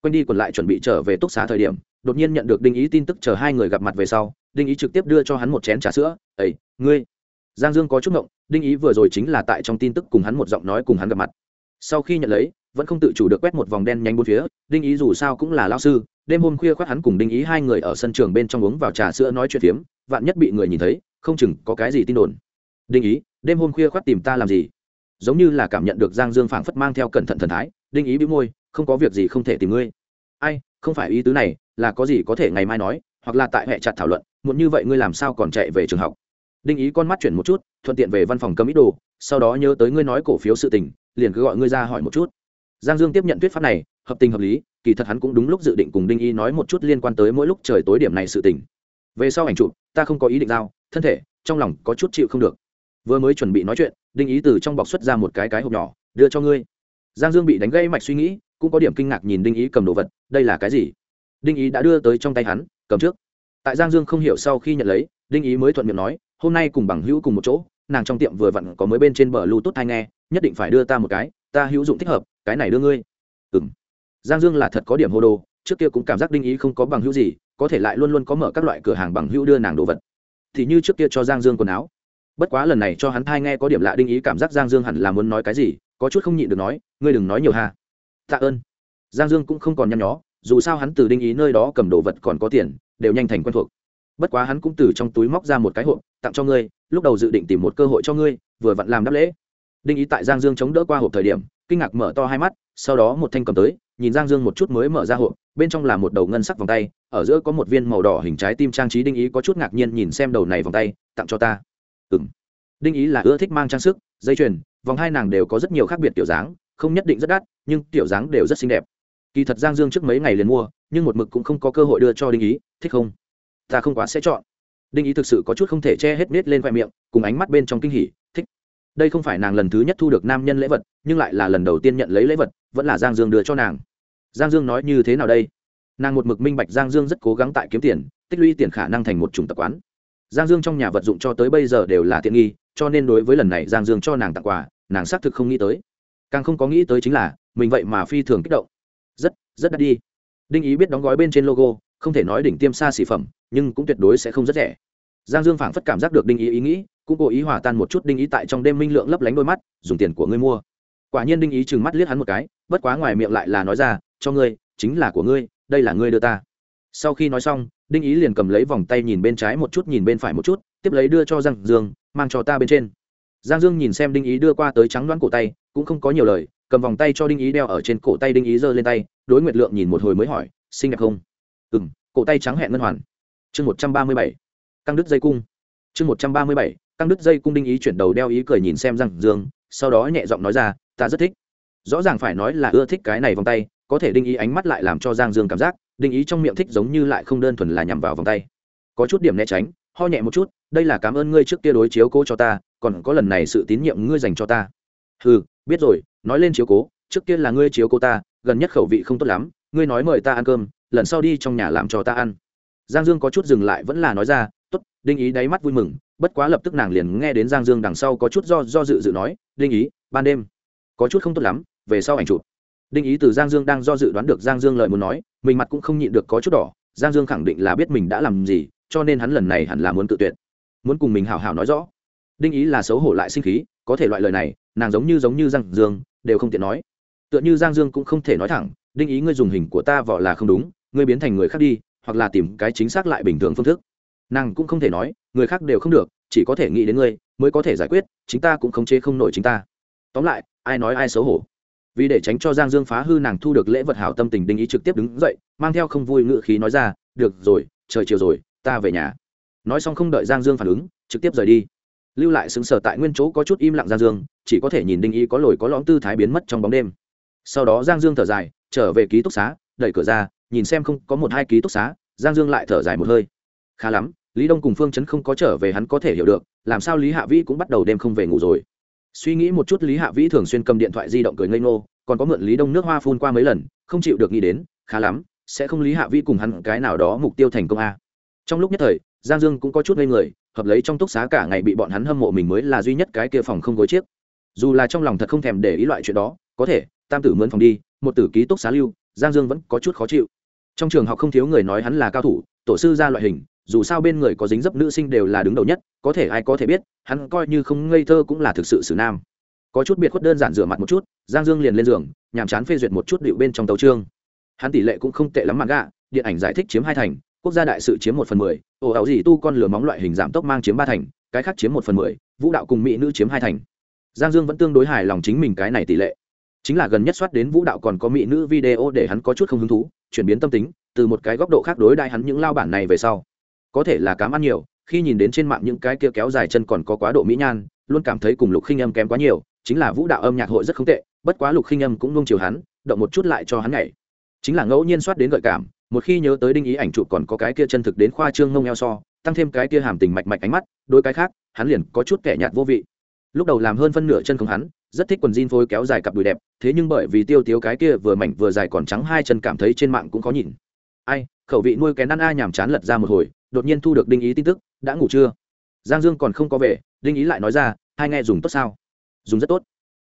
Quen đi còn lại chuẩn bị trở về túc xá thời điểm, đột nhiên nhận được đinh ý tin tức chờ hai người gặp mặt về sau, đinh ý trực tiếp đưa cho hắn một chén trà sữa. Ấy ngươi. Giang dương có chút ngộng đinh ý vừa rồi chính là tại trong tin tức cùng hắn một giọng nói cùng hắn gặp mặt. Sau khi nhận lấy, vẫn không tự chủ được quét một vòng đen nhanh bốn phía, đinh ý dù sao cũng là lao sư, đêm hôm khuya khoác hắn cùng đinh ý hai người ở sân trường bên trong uống vào trà sữa nói chuyện phiếm, vạn nhất bị người nhìn thấy, không chừng có cái gì tin đồn. Đinh ý, đêm hôm khuya khoác tìm ta làm gì? Giống như là cảm nhận được giang dương phảng phất mang theo cẩn thận thần thái, đinh ý bị môi, không có việc gì không thể tìm ngươi. Ai, không phải ý tứ này, là có gì có thể ngày mai nói, hoặc là tại hệ chặt thảo luận, muộn như vậy ngươi làm sao còn chạy về trường học? Đinh ý con mắt chuyển một chút thuận tiện về văn phòng cầm ít đồ, sau đó nhớ tới ngươi nói cổ phiếu sự tình, liền cứ gọi ngươi ra hỏi một chút. Giang dương tiếp nhận thuyết pháp này, hợp tình hợp lý, kỳ thật hắn cũng đúng lúc dự định cùng đinh Y nói một chút liên quan tới mỗi lúc trời tối điểm này sự tình. Về sau ảnh chụp, ta không có ý định giao, thân thể, trong lòng có chút chịu không được. Vừa mới chuẩn bị nói chuyện, đinh ý từ trong bọc xuất ra một cái cái hộp nhỏ, đưa cho ngươi. Giang dương bị đánh gây mạch suy nghĩ, cũng có điểm kinh ngạc nhìn đinh ý cầm đồ vật, đây là cái gì? Đinh ý đã đưa tới trong tay hắn, cầm trước. Tại giang dương không hiểu sau khi nhận lấy, đinh ý mới thuận miệng nói, hôm nay cùng bằng hữu cùng một chỗ nàng trong tiệm vừa vặn có mới bên trên bờ lưu tốt hay nghe, nhất định phải đưa ta một cái, ta hữu dụng thích hợp, cái này đưa ngươi. Ừng giang dương là thật có điểm hô đồ, trước kia cũng cảm giác đinh ý không có bằng hữu gì, có thể lại luôn luôn có mở các loại cửa hàng bằng hữu đưa nàng đồ vật. Thì như trước kia cho giang dương quần áo. Bất quá lần này cho hắn thai nghe có điểm lạ đinh ý cảm giác giang dương hẳn là muốn nói cái gì, có chút không nhịn được nói, ngươi đừng nói nhiều ha. Tạ ơn. Giang dương cũng không còn nhăn nhó, dù sao hắn từ đinh ý nơi đó cầm đồ vật còn có tiền, đều nhanh thành quen thuộc. Bất quá hắn cũng từ trong túi móc ra một cái hộp, tặng cho ngươi lúc đầu dự định tìm một cơ hội cho ngươi, vừa vặn làm đáp lễ. Đinh ý tại giang dương chống đỡ qua hộp thời điểm, kinh ngạc mở to hai mắt, sau đó một thanh cầm tới, nhìn giang dương một chút mới mở ra hộp, bên trong là một đầu ngân sắc vòng tay, ở giữa có một viên màu đỏ hình trái tim trang trí. Đinh ý có chút ngạc nhiên nhìn xem đầu này vòng tay, tặng cho ta. Ừ m đinh ý là ưa thích mang trang sức, dây chuyền, vòng hai nàng đều có rất nhiều khác biệt kiểu dáng, không nhất định rất đắt, nhưng kiểu dáng đều rất xinh đẹp. Kỳ thật giang dương trước mấy ngày liền mua, nhưng một mực cũng không có cơ hội đưa cho đinh ý, thích không? Ta không quá sẽ chọn đinh ý thực sự có chút không thể che hết nết lên khoe miệng, cùng ánh mắt bên trong kinh hỉ, thích. Đây không phải nàng lần thứ nhất thu được nam nhân lễ vật, nhưng lại là lần đầu tiên nhận lấy lễ vật, vẫn là giang dương đưa cho nàng. Giang dương nói như thế nào đây? Nàng một mực minh bạch giang dương rất cố gắng tại kiếm tiền, tích lũy tiền khả năng thành một chủng tập quán. Giang dương trong nhà vật dụng cho tới bây giờ đều là tiện nghi, cho nên đối với lần này giang dương cho nàng tặng quà, nàng xác thực không nghĩ tới. Càng không có nghĩ tới chính là, mình vậy mà phi thường kích động. Rất rất đắt đi. Đinh ý biết đóng gói bên trên logo, không thể nói đỉnh tiêm xa xỉ phẩm nhưng cũng tuyệt đối sẽ không rất rẻ. Giang dương phảng phất cảm giác được đinh ý ý nghĩ, cũng cố ý hòa tan một chút đinh ý tại trong đêm minh lượng lấp lánh đôi mắt, dùng tiền của ngươi mua. Quả nhiên đinh ý chừng mắt liếc hắn một cái, bất quá ngoài miệng lại là nói ra, cho ngươi, chính là của ngươi, đây là ngươi đưa ta. Sau khi nói xong, đinh ý liền cầm lấy vòng tay nhìn bên trái một chút, nhìn bên phải một chút, tiếp lấy đưa cho giang dương, mang cho ta bên trên. Giang dương nhìn xem đinh ý đưa qua tới trắng đoán cổ tay, cũng không có nhiều lời, cầm vòng tay cho đinh ý đeo ở trên cổ tay đinh ý giơ lên tay, đối nguyệt lượng nhìn một hồi mới hỏi, xinh đẹp không? Ừ m cổ tay trắng hẹn ngân hoàn chương một trăm ba mươi bảy, căng đứt dây cung. Chương một trăm ba mươi bảy, căng đứt dây cung đinh ý chuyển đầu đeo ý cười nhìn xem giang dương, sau đó nhẹ giọng nói ra, ta rất thích. Rõ ràng phải nói là ưa thích cái này vòng tay, có thể đinh ý ánh mắt lại làm cho giang dương cảm giác, đinh ý trong miệng thích giống như lại không đơn thuần là nhằm vào vòng tay. Có chút điểm né tránh, ho nhẹ một chút, đây là cảm ơn ngươi trước kia đối chiếu cố cho ta, còn có lần này sự tín nhiệm ngươi dành cho ta. Ừ biết rồi, nói lên chiếu cố, trước kia là ngươi chiếu cố ta, gần nhất khẩu vị không tốt lắm, ngươi nói mời ta ăn cơm, lần sau đi trong nhà làm cho ta ăn giang dương có chút dừng lại vẫn là nói ra t ố t đinh ý đáy mắt vui mừng, bất quá lập tức nàng liền nghe đến giang dương đằng sau có chút do do dự dự nói, đinh ý, ban đêm, có chút không tốt lắm, về sau ảnh chụp. Đinh ý từ giang dương đang do dự đoán được giang dương lời muốn nói, mình mặt cũng không nhịn được có chút đỏ, giang dương khẳng định là biết mình đã làm gì, cho nên hắn lần này hẳn là muốn tự tuyệt. Muốn cùng mình hào hào nói rõ. Đinh ý là xấu hổ lại sinh khí, có thể loại lời này, nàng giống như giống như giang dương, đều không tiện nói. Tựa như giang dương cũng không thể nói thẳng, đinh ý, ngươi dùng hình của ta vỏ là không đúng, ngươi biến thành người khác đi hoặc là tìm cái chính xác lại bình thường phương thức. Nàng cũng không thể nói, người khác đều không được, chỉ có thể nghĩ đến ngươi, mới có thể giải quyết, chính ta cũng không chế không nổi chính ta. Tóm lại, ai nói ai xấu hổ. Vì để tránh cho giang dương phá hư nàng thu được lễ vật hảo tâm tình đinh ý trực tiếp đứng dậy, mang theo không vui ngự khí nói ra, được rồi, trời chiều rồi, ta về nhà. Nói xong không đợi giang dương phản ứng, trực tiếp rời đi. Lưu lại xứng sở tại nguyên chỗ có chút im lặng giang dương, chỉ có thể nhìn đinh ý có lồi có lõm tư thái biến mất trong bóng đêm. Sau đó giang dương thở dài, trở về ký túc xá, đẩy cửa ra nhìn xem không có một hai ký túc xá, giang dương lại thở dài một hơi. Khá lắm, lý đông cùng phương chấn không có trở về hắn có thể hiểu được, làm sao lý hạ vĩ cũng bắt đầu đêm không về ngủ rồi. Suy nghĩ một chút, lý hạ vĩ thường xuyên cầm điện thoại di động cười ngây ngô, còn có mượn lý đông nước hoa phun qua mấy lần, không chịu được nghĩ đến, khá lắm, sẽ không lý hạ vĩ cùng hắn cái nào đó mục tiêu thành công a. Trong lúc nhất thời, giang dương cũng có chút ngây người, hợp lấy trong túc xá cả ngày bị bọn hắn hâm mộ mình mới là duy nhất cái kia phòng không gối chiếc. Dù là trong lòng thật không thèm để ý loại chuyện đó, có thể, tam tử mướn phòng đi, một tử ký túc xá lưu, giang dương vẫn có chút khó chịu trong trường học không thiếu người nói hắn là cao thủ, tổ sư ra loại hình, dù sao bên người có dính dấp nữ sinh đều là đứng đầu nhất, có thể ai có thể biết, hắn coi như không ngây thơ cũng là thực sự xử nam. Có chút biệt khuất đơn giản rửa mặt một chút, giang dương liền lên giường, nhàm chán phê duyệt một chút điệu bên trong tấu trương hắn tỷ lệ cũng không tệ lắm mặt gạ, điện ảnh giải thích chiếm hai thành, quốc gia đại sự chiếm một phần mười, ồ, ảo gì tu con lửa móng loại hình giảm tốc mang chiếm ba thành, cái khác chiếm một phần mười, vũ đạo cùng mỹ nữ chiếm hai thành. Giang dương vẫn tương đối hài lòng chính mình cái này tỷ lệ chính là gần nhất soát đến vũ đạo còn có mỹ nữ video để hắn có chút không hứng thú, chuyển biến tâm tính, từ một cái góc độ khác đối đại hắn những lao bản này về sau. Có thể là cám ăn nhiều, khi nhìn đến trên mạng những cái kia kéo dài chân còn có quá độ mỹ nhan, luôn cảm thấy cùng lục khinh âm kém quá nhiều, chính là vũ đạo âm nhạc hội rất không tệ, bất quá lục khinh âm cũng nung chiều hắn, động một chút lại cho hắn nhảy. Chính là ngẫu nhiên soát đến gợi cảm, một khi nhớ tới đinh ý ảnh chụp còn có cái kia chân thực đến khoa trương ngông eo so, tăng thêm cái kia hàm tình mạch mạch ánh mắt đôi cái khác, hắn liền có chút kẻ nhạt vô vị. Lúc đầu làm hơn phân nửa chân không hắn rất thích quần jean phối kéo dài cặp đùi đẹp, thế nhưng bởi vì tiêu tiếu cái kia vừa mảnh vừa dài còn trắng hai chân cảm thấy trên mạng cũng có nhìn. Ai, khẩu vị nuôi cái ăn a nhàm chán lật ra một hồi, đột nhiên thu được đinh ý tin tức, đã ngủ chưa? Giang dương còn không có về, đinh ý lại nói ra, hai nghe dùng tốt sao? Dùng rất tốt.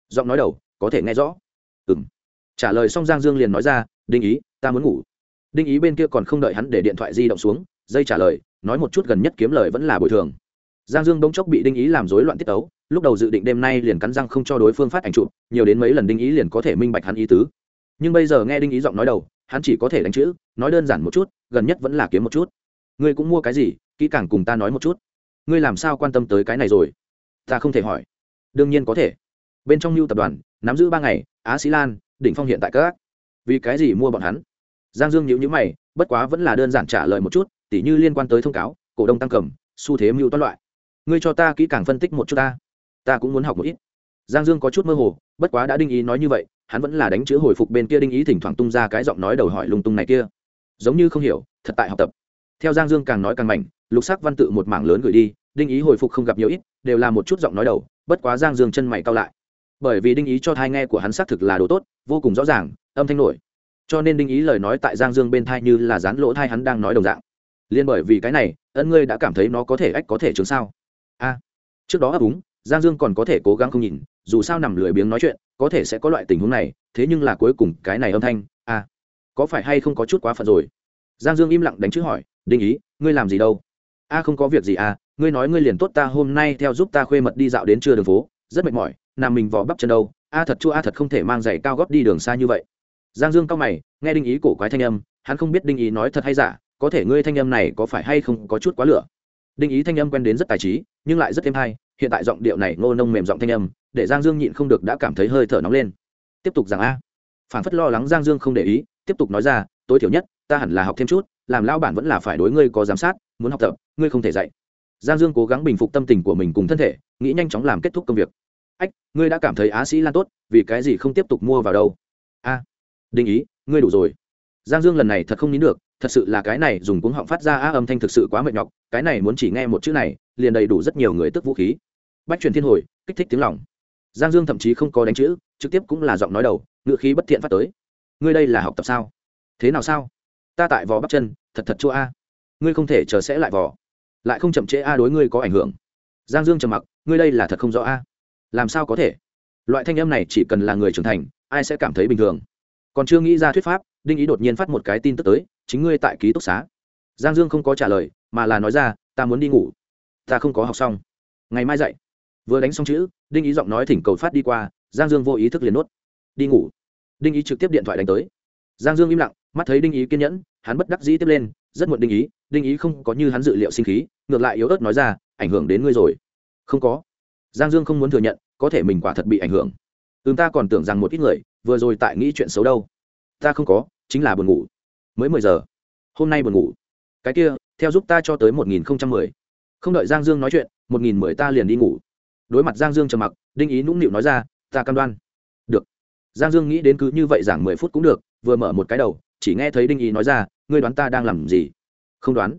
Giọng nói đầu, có thể nghe rõ. Ừ m trả lời xong giang dương liền nói ra, đinh ý, ta muốn ngủ. Đinh ý bên kia còn không đợi hắn để điện thoại di động xuống, dây trả lời, nói một chút gần nhất kiếm lời vẫn là bồi thường. Giang dương bỗng chốc bị đinh ý làm rối loạn tiết tấu lúc đầu dự định đêm nay liền cắn răng không cho đối phương phát ảnh chụp, nhiều đến mấy lần đinh ý liền có thể minh bạch hắn ý tứ. Nhưng bây giờ nghe đinh ý giọng nói đầu, hắn chỉ có thể đánh chữ, nói đơn giản một chút, gần nhất vẫn là kiếm một chút. Ngươi cũng mua cái gì, kỹ càng cùng ta nói một chút. Ngươi làm sao quan tâm tới cái này rồi? Ta không thể hỏi. Đương nhiên có thể. Bên trong mưu tập đoàn, nắm giữ ba ngày, á sĩ lan, đỉnh phong hiện tại các vì cái gì mua bọn hắn? Giang dương nhữ nhữ mày, bất quá vẫn là đơn giản trả lời một chút, tỉ như liên quan tới thông cáo, cổ đông tăng cầm, xu thế mưu toán loại. Ngươi cho ta kỹ càng phân tích một chút ta ta cũng muốn học một ít. Giang dương có chút mơ hồ, bất quá đã đinh ý nói như vậy, hắn vẫn là đánh chữ hồi phục bên kia đinh ý thỉnh thoảng tung ra cái giọng nói đầu hỏi lung tung này kia. Giống như không hiểu, thật tại học tập. Theo giang dương càng nói càng mạnh lục sắc văn tự một mảng lớn gửi đi, đinh ý hồi phục không gặp nhiều ít, đều là một chút giọng nói đầu, bất quá giang dương chân mày cao lại. Bởi vì đinh ý cho thai nghe của hắn xác thực là đồ tốt, vô cùng rõ ràng, âm thanh nổi. Cho nên đinh ý lời nói tại giang dương bên thai như là dán lỗ thai hắn đang nói đồng dạng. Liên bởi vì cái này, ân ngươi đã cảm thấy nó có thể ách có thể chứng sao? A. Trước đó ấp úng giang dương còn có thể cố gắng không nhìn dù sao nằm lười biếng nói chuyện có thể sẽ có loại tình huống này thế nhưng là cuối cùng cái này âm thanh à, có phải hay không có chút quá phận rồi? Giang dương im lặng đánh chữ hỏi đinh ý ngươi làm gì đâu? A không có việc gì à ngươi nói ngươi liền tốt ta hôm nay theo giúp ta khuê mật đi dạo đến trưa đường phố rất mệt mỏi nằm mình vò bắp chân đâu a thật chua a thật không thể mang giày cao gót đi đường xa như vậy. Giang dương cao mày nghe đinh ý cổ quái thanh âm hắn không biết đinh ý nói thật hay giả có thể ngươi thanh âm này có phải hay không có chút quá lửa. Đinh ý thanh âm quen đến rất tài trí nhưng lại rất êm hay hiện tại giọng điệu này ngô nông mềm giọng thanh âm để giang dương nhịn không được đã cảm thấy hơi thở nóng lên. Tiếp tục rằng a. Phản phất lo lắng giang dương không để ý tiếp tục nói ra tối thiểu nhất ta hẳn là học thêm chút làm lao bản vẫn là phải đối ngươi có giám sát muốn học tập ngươi không thể dạy. Giang dương cố gắng bình phục tâm tình của mình cùng thân thể nghĩ nhanh chóng làm kết thúc công việc. Ách ngươi đã cảm thấy á sĩ lan tốt vì cái gì không tiếp tục mua vào đâu? A à, ý ngươi đủ rồi. Giang dương lần này thật không nín được thật sự là cái này dùng cuống họng phát ra á âm thanh thực sự quá mệt nhọc cái này muốn chỉ nghe một chữ này liền đầy đủ rất nhiều người tức vũ khí bách truyền thiên hồi, kích thích tiếng lòng. Giang dương thậm chí không có đánh chữ, trực tiếp cũng là giọng nói đầu, ngựa khí bất thiện phát tới. Ngươi đây là học tập sao? Thế nào sao? Ta tại vò bắp chân, thật thật chua a. Ngươi không thể chờ sẽ lại vò. Lại không chậm trễ a đối ngươi có ảnh hưởng. Giang dương trầm mặc, ngươi đây là thật không rõ a. Làm sao có thể? Loại thanh âm này chỉ cần là người trưởng thành, ai sẽ cảm thấy bình thường? Còn chưa nghĩ ra thuyết pháp, đinh ý đột nhiên phát một cái tin tức tới, chính ngươi tại ký túc xá. Giang dương không có trả lời, mà là nói ra, ta muốn đi ngủ. Ta không có học xong. Ngày mai dậy vừa đánh xong chữ, đinh ý giọng nói thỉnh cầu phát đi qua, giang dương vô ý thức liền nốt. Đi ngủ. Đinh ý trực tiếp điện thoại đánh tới. Giang dương im lặng, mắt thấy đinh ý kiên nhẫn, hắn bất đắc dĩ tiếp lên, rất muộn đinh ý đinh ý không có như hắn dự liệu sinh khí, ngược lại yếu ớt nói ra, ảnh hưởng đến ngươi rồi. Không có. Giang dương không muốn thừa nhận, có thể mình quả thật bị ảnh hưởng. Ừm, ta còn tưởng rằng một ít người, vừa rồi tại nghĩ chuyện xấu đâu. Ta không có, chính là buồn ngủ. Mới mười giờ. Hôm nay buồn ngủ. Cái kia, theo giúp ta cho tới một nghìn không trăm mười. Không đợi giang dương nói chuyện, một nghìn mười ta liền đi ngủ đối mặt giang dương trầm mặc, đinh ý nũng nịu nói ra, ta cam đoan. Được. Giang dương nghĩ đến cứ như vậy giảng mười phút cũng được, vừa mở một cái đầu, chỉ nghe thấy đinh ý nói ra, ngươi đoán ta đang làm gì? Không đoán.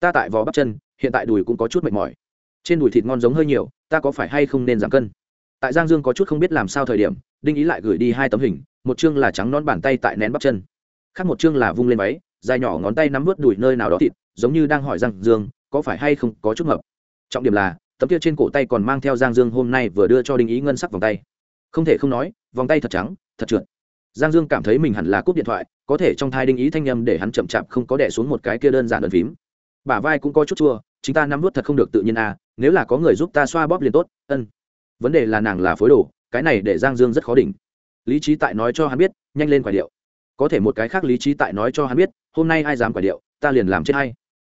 Ta tại vò bắp chân, hiện tại đùi cũng có chút mệt mỏi. Trên đùi thịt ngon giống hơi nhiều, ta có phải hay không nên giảm cân? Tại giang dương có chút không biết làm sao thời điểm, đinh ý lại gửi đi hai tấm hình, một chương là trắng nón bàn tay tại nén bắp chân, khác một chương là vung lên váy, dài nhỏ ngón tay nắm vớt đùi nơi nào đó thịt, giống như đang hỏi giang dương, có phải hay không có chút mập trọng điểm là tấm kia trên cổ tay còn mang theo giang dương hôm nay vừa đưa cho đinh ý ngân sắc vòng tay. Không thể không nói, vòng tay thật trắng, thật trượt. Giang dương cảm thấy mình hẳn là cúp điện thoại, có thể trong thai đinh ý thanh â m để hắn chậm chạp không có đẻ xuống một cái kia đơn giản đơn phím. Bả vai cũng có chút chua, chúng ta nắm vút thật không được tự nhiên à nếu là có người giúp ta xoa bóp liền tốt, ân. Vấn đề là nàng là phối đồ, cái này để giang dương rất khó đỉnh. Lý trí tại nói cho hắn biết, nhanh lên quả điệu. Có thể một cái khác lý trí tại nói cho hắn biết, hôm nay ai dám quả điệu, ta liền làm chết hay.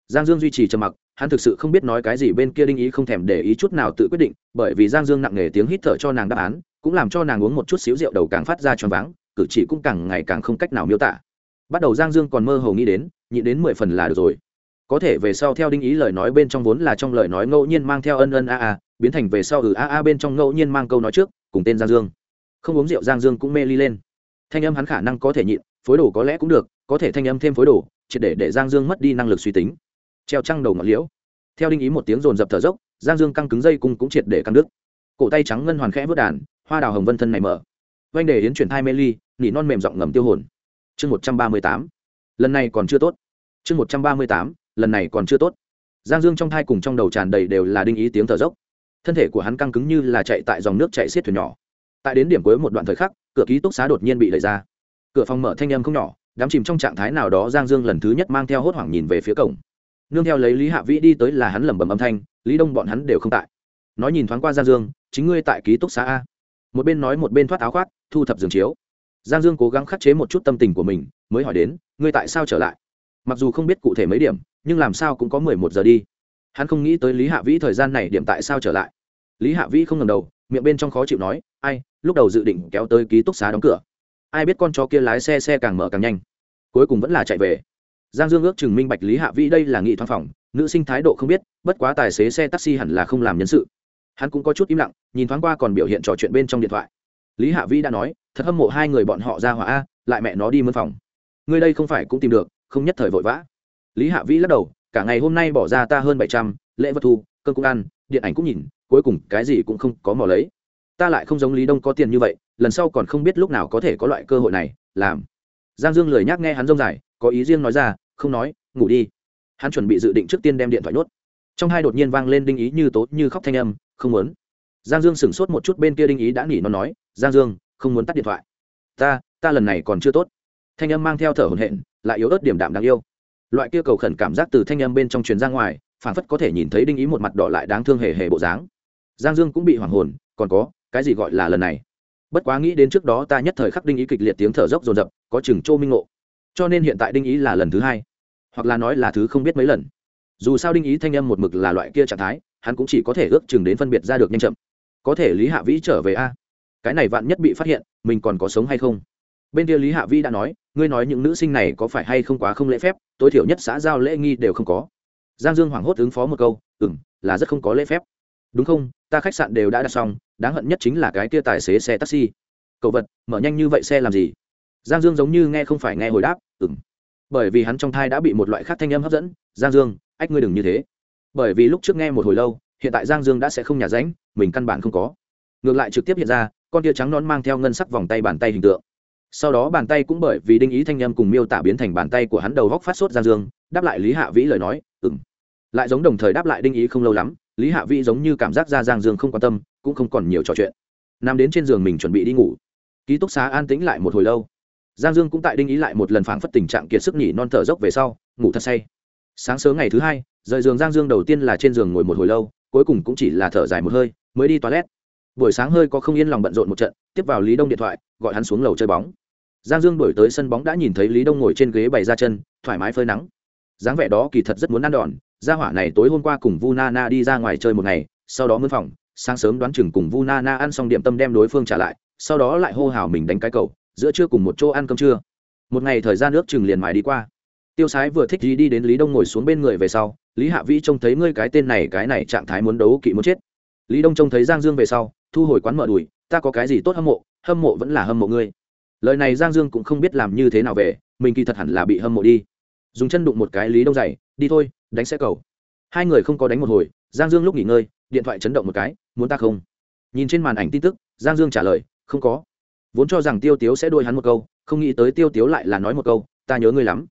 Giang dương duy trì trầm mặc hắn thực sự không biết nói cái gì bên kia đinh ý không thèm để ý chút nào tự quyết định, bởi vì giang dương nặng nề tiếng hít thở cho nàng đáp án, cũng làm cho nàng uống một chút xíu rượu đầu càng phát ra choáng váng, cử chỉ cũng càng ngày càng không cách nào miêu tả. Bắt đầu giang dương còn mơ hồ nghĩ đến, nhịn đến mười phần là được rồi. Có thể về sau theo đinh ý lời nói bên trong vốn là trong lời nói ngẫu nhiên mang theo ân ân a a, biến thành về sau ừ a a bên trong ngẫu nhiên mang câu nói trước, cùng tên giang dương. Không uống rượu giang dương cũng mê ly lên. Thanh âm hắn khả năng có thể nhịn, phối đồ có lẽ cũng được, có thể thanh âm thêm phối đồ, triệt để để giang dương mất đi năng lực suy tính treo trăng đầu ngọn liễu. Theo đinh ý một tiếng rồn rập thở dốc, giang dương căng cứng dây cung cũng triệt để căng đứt. Cổ tay trắng ngân hoàn khẽ vớt đàn, hoa đào hồng vân thân này mở. Vanh để yến chuyển thai mê ly, nỉ non mềm giọng ngầm tiêu hồn. Chương một trăm ba mươi tám. Lần này còn chưa tốt. Chương một trăm ba mươi tám. Lần này còn chưa tốt. Giang dương trong thai cùng trong đầu tràn đầy đều là đinh ý tiếng thở dốc. Thân thể của hắn căng cứng như là chạy tại dòng nước chạy xiết thuyền nhỏ. Tại đến điểm cuối một đoạn thời khắc, cửa ký túc xá đột nhiên bị đẩy ra. Cửa phòng mở thanh âm không nhỏ, đám chìm trong trạng thái nào đó giang dương lần thứ nhất mang theo hốt hoảng nhìn về phía cổng nương theo lấy lý hạ vĩ đi tới là hắn lẩm bẩm âm thanh, lý đông bọn hắn đều không tại. Nói nhìn thoáng qua giang dương, chính ngươi tại ký túc xá a. Một bên nói một bên thoát áo khoác, thu thập giường chiếu. Giang dương cố gắng khắc chế một chút tâm tình của mình, mới hỏi đến, ngươi tại sao trở lại? Mặc dù không biết cụ thể mấy điểm, nhưng làm sao cũng có mười một giờ đi. Hắn không nghĩ tới lý hạ vĩ thời gian này điểm tại sao trở lại. Lý hạ vĩ không ngầm đầu, miệng bên trong khó chịu nói, ai, lúc đầu dự định kéo tới ký túc xá đóng cửa. Ai biết con chó kia lái xe xe càng mở càng nhanh. Cuối cùng vẫn là chạy về giang dương ước chừng minh bạch lý hạ vĩ đây là nghị thoáng phòng, nữ sinh thái độ không biết, bất quá tài xế xe taxi hẳn là không làm nhân sự. Hắn cũng có chút im lặng, nhìn thoáng qua còn biểu hiện trò chuyện bên trong điện thoại. Lý hạ vĩ đã nói, thật hâm mộ hai người bọn họ ra hỏa a, lại mẹ nó đi mân phòng. Người đây không phải cũng tìm được, không nhất thời vội vã. Lý hạ vĩ lắc đầu, cả ngày hôm nay bỏ ra ta hơn bảy trăm, lễ vật thu, cơm cũng ăn, điện ảnh cũng nhìn, cuối cùng cái gì cũng không có mò lấy. Ta lại không giống lý đông có tiền như vậy, lần sau còn không biết lúc nào có thể có loại cơ hội này, làm. Giang dương lười nhắc nghe hắn rông dài có ý riêng nói ra, không nói, ngủ đi. Hắn chuẩn bị dự định trước tiên đem điện thoại nhốt. Trong hai đột nhiên vang lên đinh ý như tốt như khóc thanh âm, không muốn. Giang dương sửng sốt một chút bên kia đinh ý đã nghỉ nó nói, giang dương, không muốn tắt điện thoại. Ta ta lần này còn chưa tốt. Thanh âm mang theo thở hổn hển, lại yếu ớt điểm đạm đáng yêu. Loại kia cầu khẩn cảm giác từ thanh âm bên trong truyền ra ngoài phản phất có thể nhìn thấy đinh ý một mặt đỏ lại đáng thương hề hề bộ dáng. Giang dương cũng bị hoảng hồn, còn có, cái gì gọi là lần này? Bất quá nghĩ đến trước đó ta nhất thời khắc đinh ý kịch liệt tiếng thở dốc dồn dập, có chừng châu minh ngộ cho nên hiện tại đinh ý là lần thứ hai, hoặc là nói là thứ không biết mấy lần. Dù sao đinh ý thanh âm một mực là loại kia trạng thái, hắn cũng chỉ có thể ước chừng đến phân biệt ra được nhanh chậm. Có thể lý hạ vĩ trở về a? Cái này vạn nhất bị phát hiện, mình còn có sống hay không? Bên kia lý hạ vĩ đã nói, ngươi nói những nữ sinh này có phải hay không quá không lễ phép, tối thiểu nhất xã giao lễ nghi đều không có. Giang dương hoảng hốt ứng phó một câu ừ m là rất không có lễ phép. Đúng không? Ta khách sạn đều đã đặt xong, đáng hận nhất chính là cái kia tài xế xe taxi. Cậu vật, mở nhanh như vậy xe làm gì? Giang dương giống như nghe không phải nghe hồi đáp ừng bởi vì hắn trong thai đã bị một loại khác thanh âm hấp dẫn, giang dương, ách ngươi đừng như thế. Bởi vì lúc trước nghe một hồi lâu, hiện tại giang dương đã sẽ không nhà ránh, mình căn bản không có. Ngược lại trực tiếp hiện ra, con tia trắng nón mang theo ngân sắc vòng tay bàn tay hình tượng. Sau đó bàn tay cũng bởi vì đinh ý thanh âm cùng miêu tả biến thành bàn tay của hắn đầu góc phát sốt giang dương, đáp lại lý hạ vĩ lời nói ừng lại giống đồng thời đáp lại đinh ý không lâu lắm, lý hạ vĩ giống như cảm giác ra giang dương không quan tâm, cũng không còn nhiều trò chuyện. Nằm đến trên giường mình chuẩn bị đi ngủ. Ký túc xá an tĩnh lại một hồi lâu giang dương cũng tại đinh ý lại một lần phảng phất tình trạng kiệt sức nhỉ non thở dốc về sau, ngủ thật say. Sáng sớm ngày thứ hai, rời giường giang dương đầu tiên là trên giường ngồi một hồi lâu, cuối cùng cũng chỉ là thở dài một hơi, mới đi toilet. Buổi sáng hơi có không yên lòng bận rộn một trận, tiếp vào lý đông điện thoại, gọi hắn xuống lầu chơi bóng. Giang dương đổi tới sân bóng đã nhìn thấy lý đông ngồi trên ghế bày ra chân, thoải mái phơi nắng. Dáng vẻ đó kỳ thật rất muốn ăn đòn, gia hỏa này tối hôm qua cùng vu na na đi ra ngoài chơi một ngày, sau đó mướn phòng, sáng sớm đoán chừng cùng vu na na ăn xong điểm tâm đem đối phương trả lại, sau đó lại hô hào mình đánh cái cầu giữa trưa cùng một chỗ ăn cơm trưa. Một ngày thời gian nước chừng liền mài đi qua. Tiêu sái vừa thích gì đi đến lý đông ngồi xuống bên người về sau, lý hạ vĩ trông thấy ngươi cái tên này, cái này trạng thái muốn đấu kỵ muốn chết. Lý đông trông thấy giang dương về sau, thu hồi quán mở đùi, ta có cái gì tốt hâm mộ hâm mộ vẫn là hâm mộ ngươi. Lời này giang dương cũng không biết làm như thế nào về, mình kỳ thật hẳn là bị hâm mộ đi. Dùng chân đụng một cái lý đông dày đi thôi, đánh xe cầu. Hai người không có đánh một hồi, giang dương lúc nghỉ ngơi, điện thoại chấn động một cái, muốn ta không? Nhìn trên màn ảnh tin tức, giang dương trả lời, không có vốn cho rằng tiêu tiếu sẽ đôi hắn một câu, không nghĩ tới tiêu tiếu lại là nói một câu, ta nhớ ngươi lắm.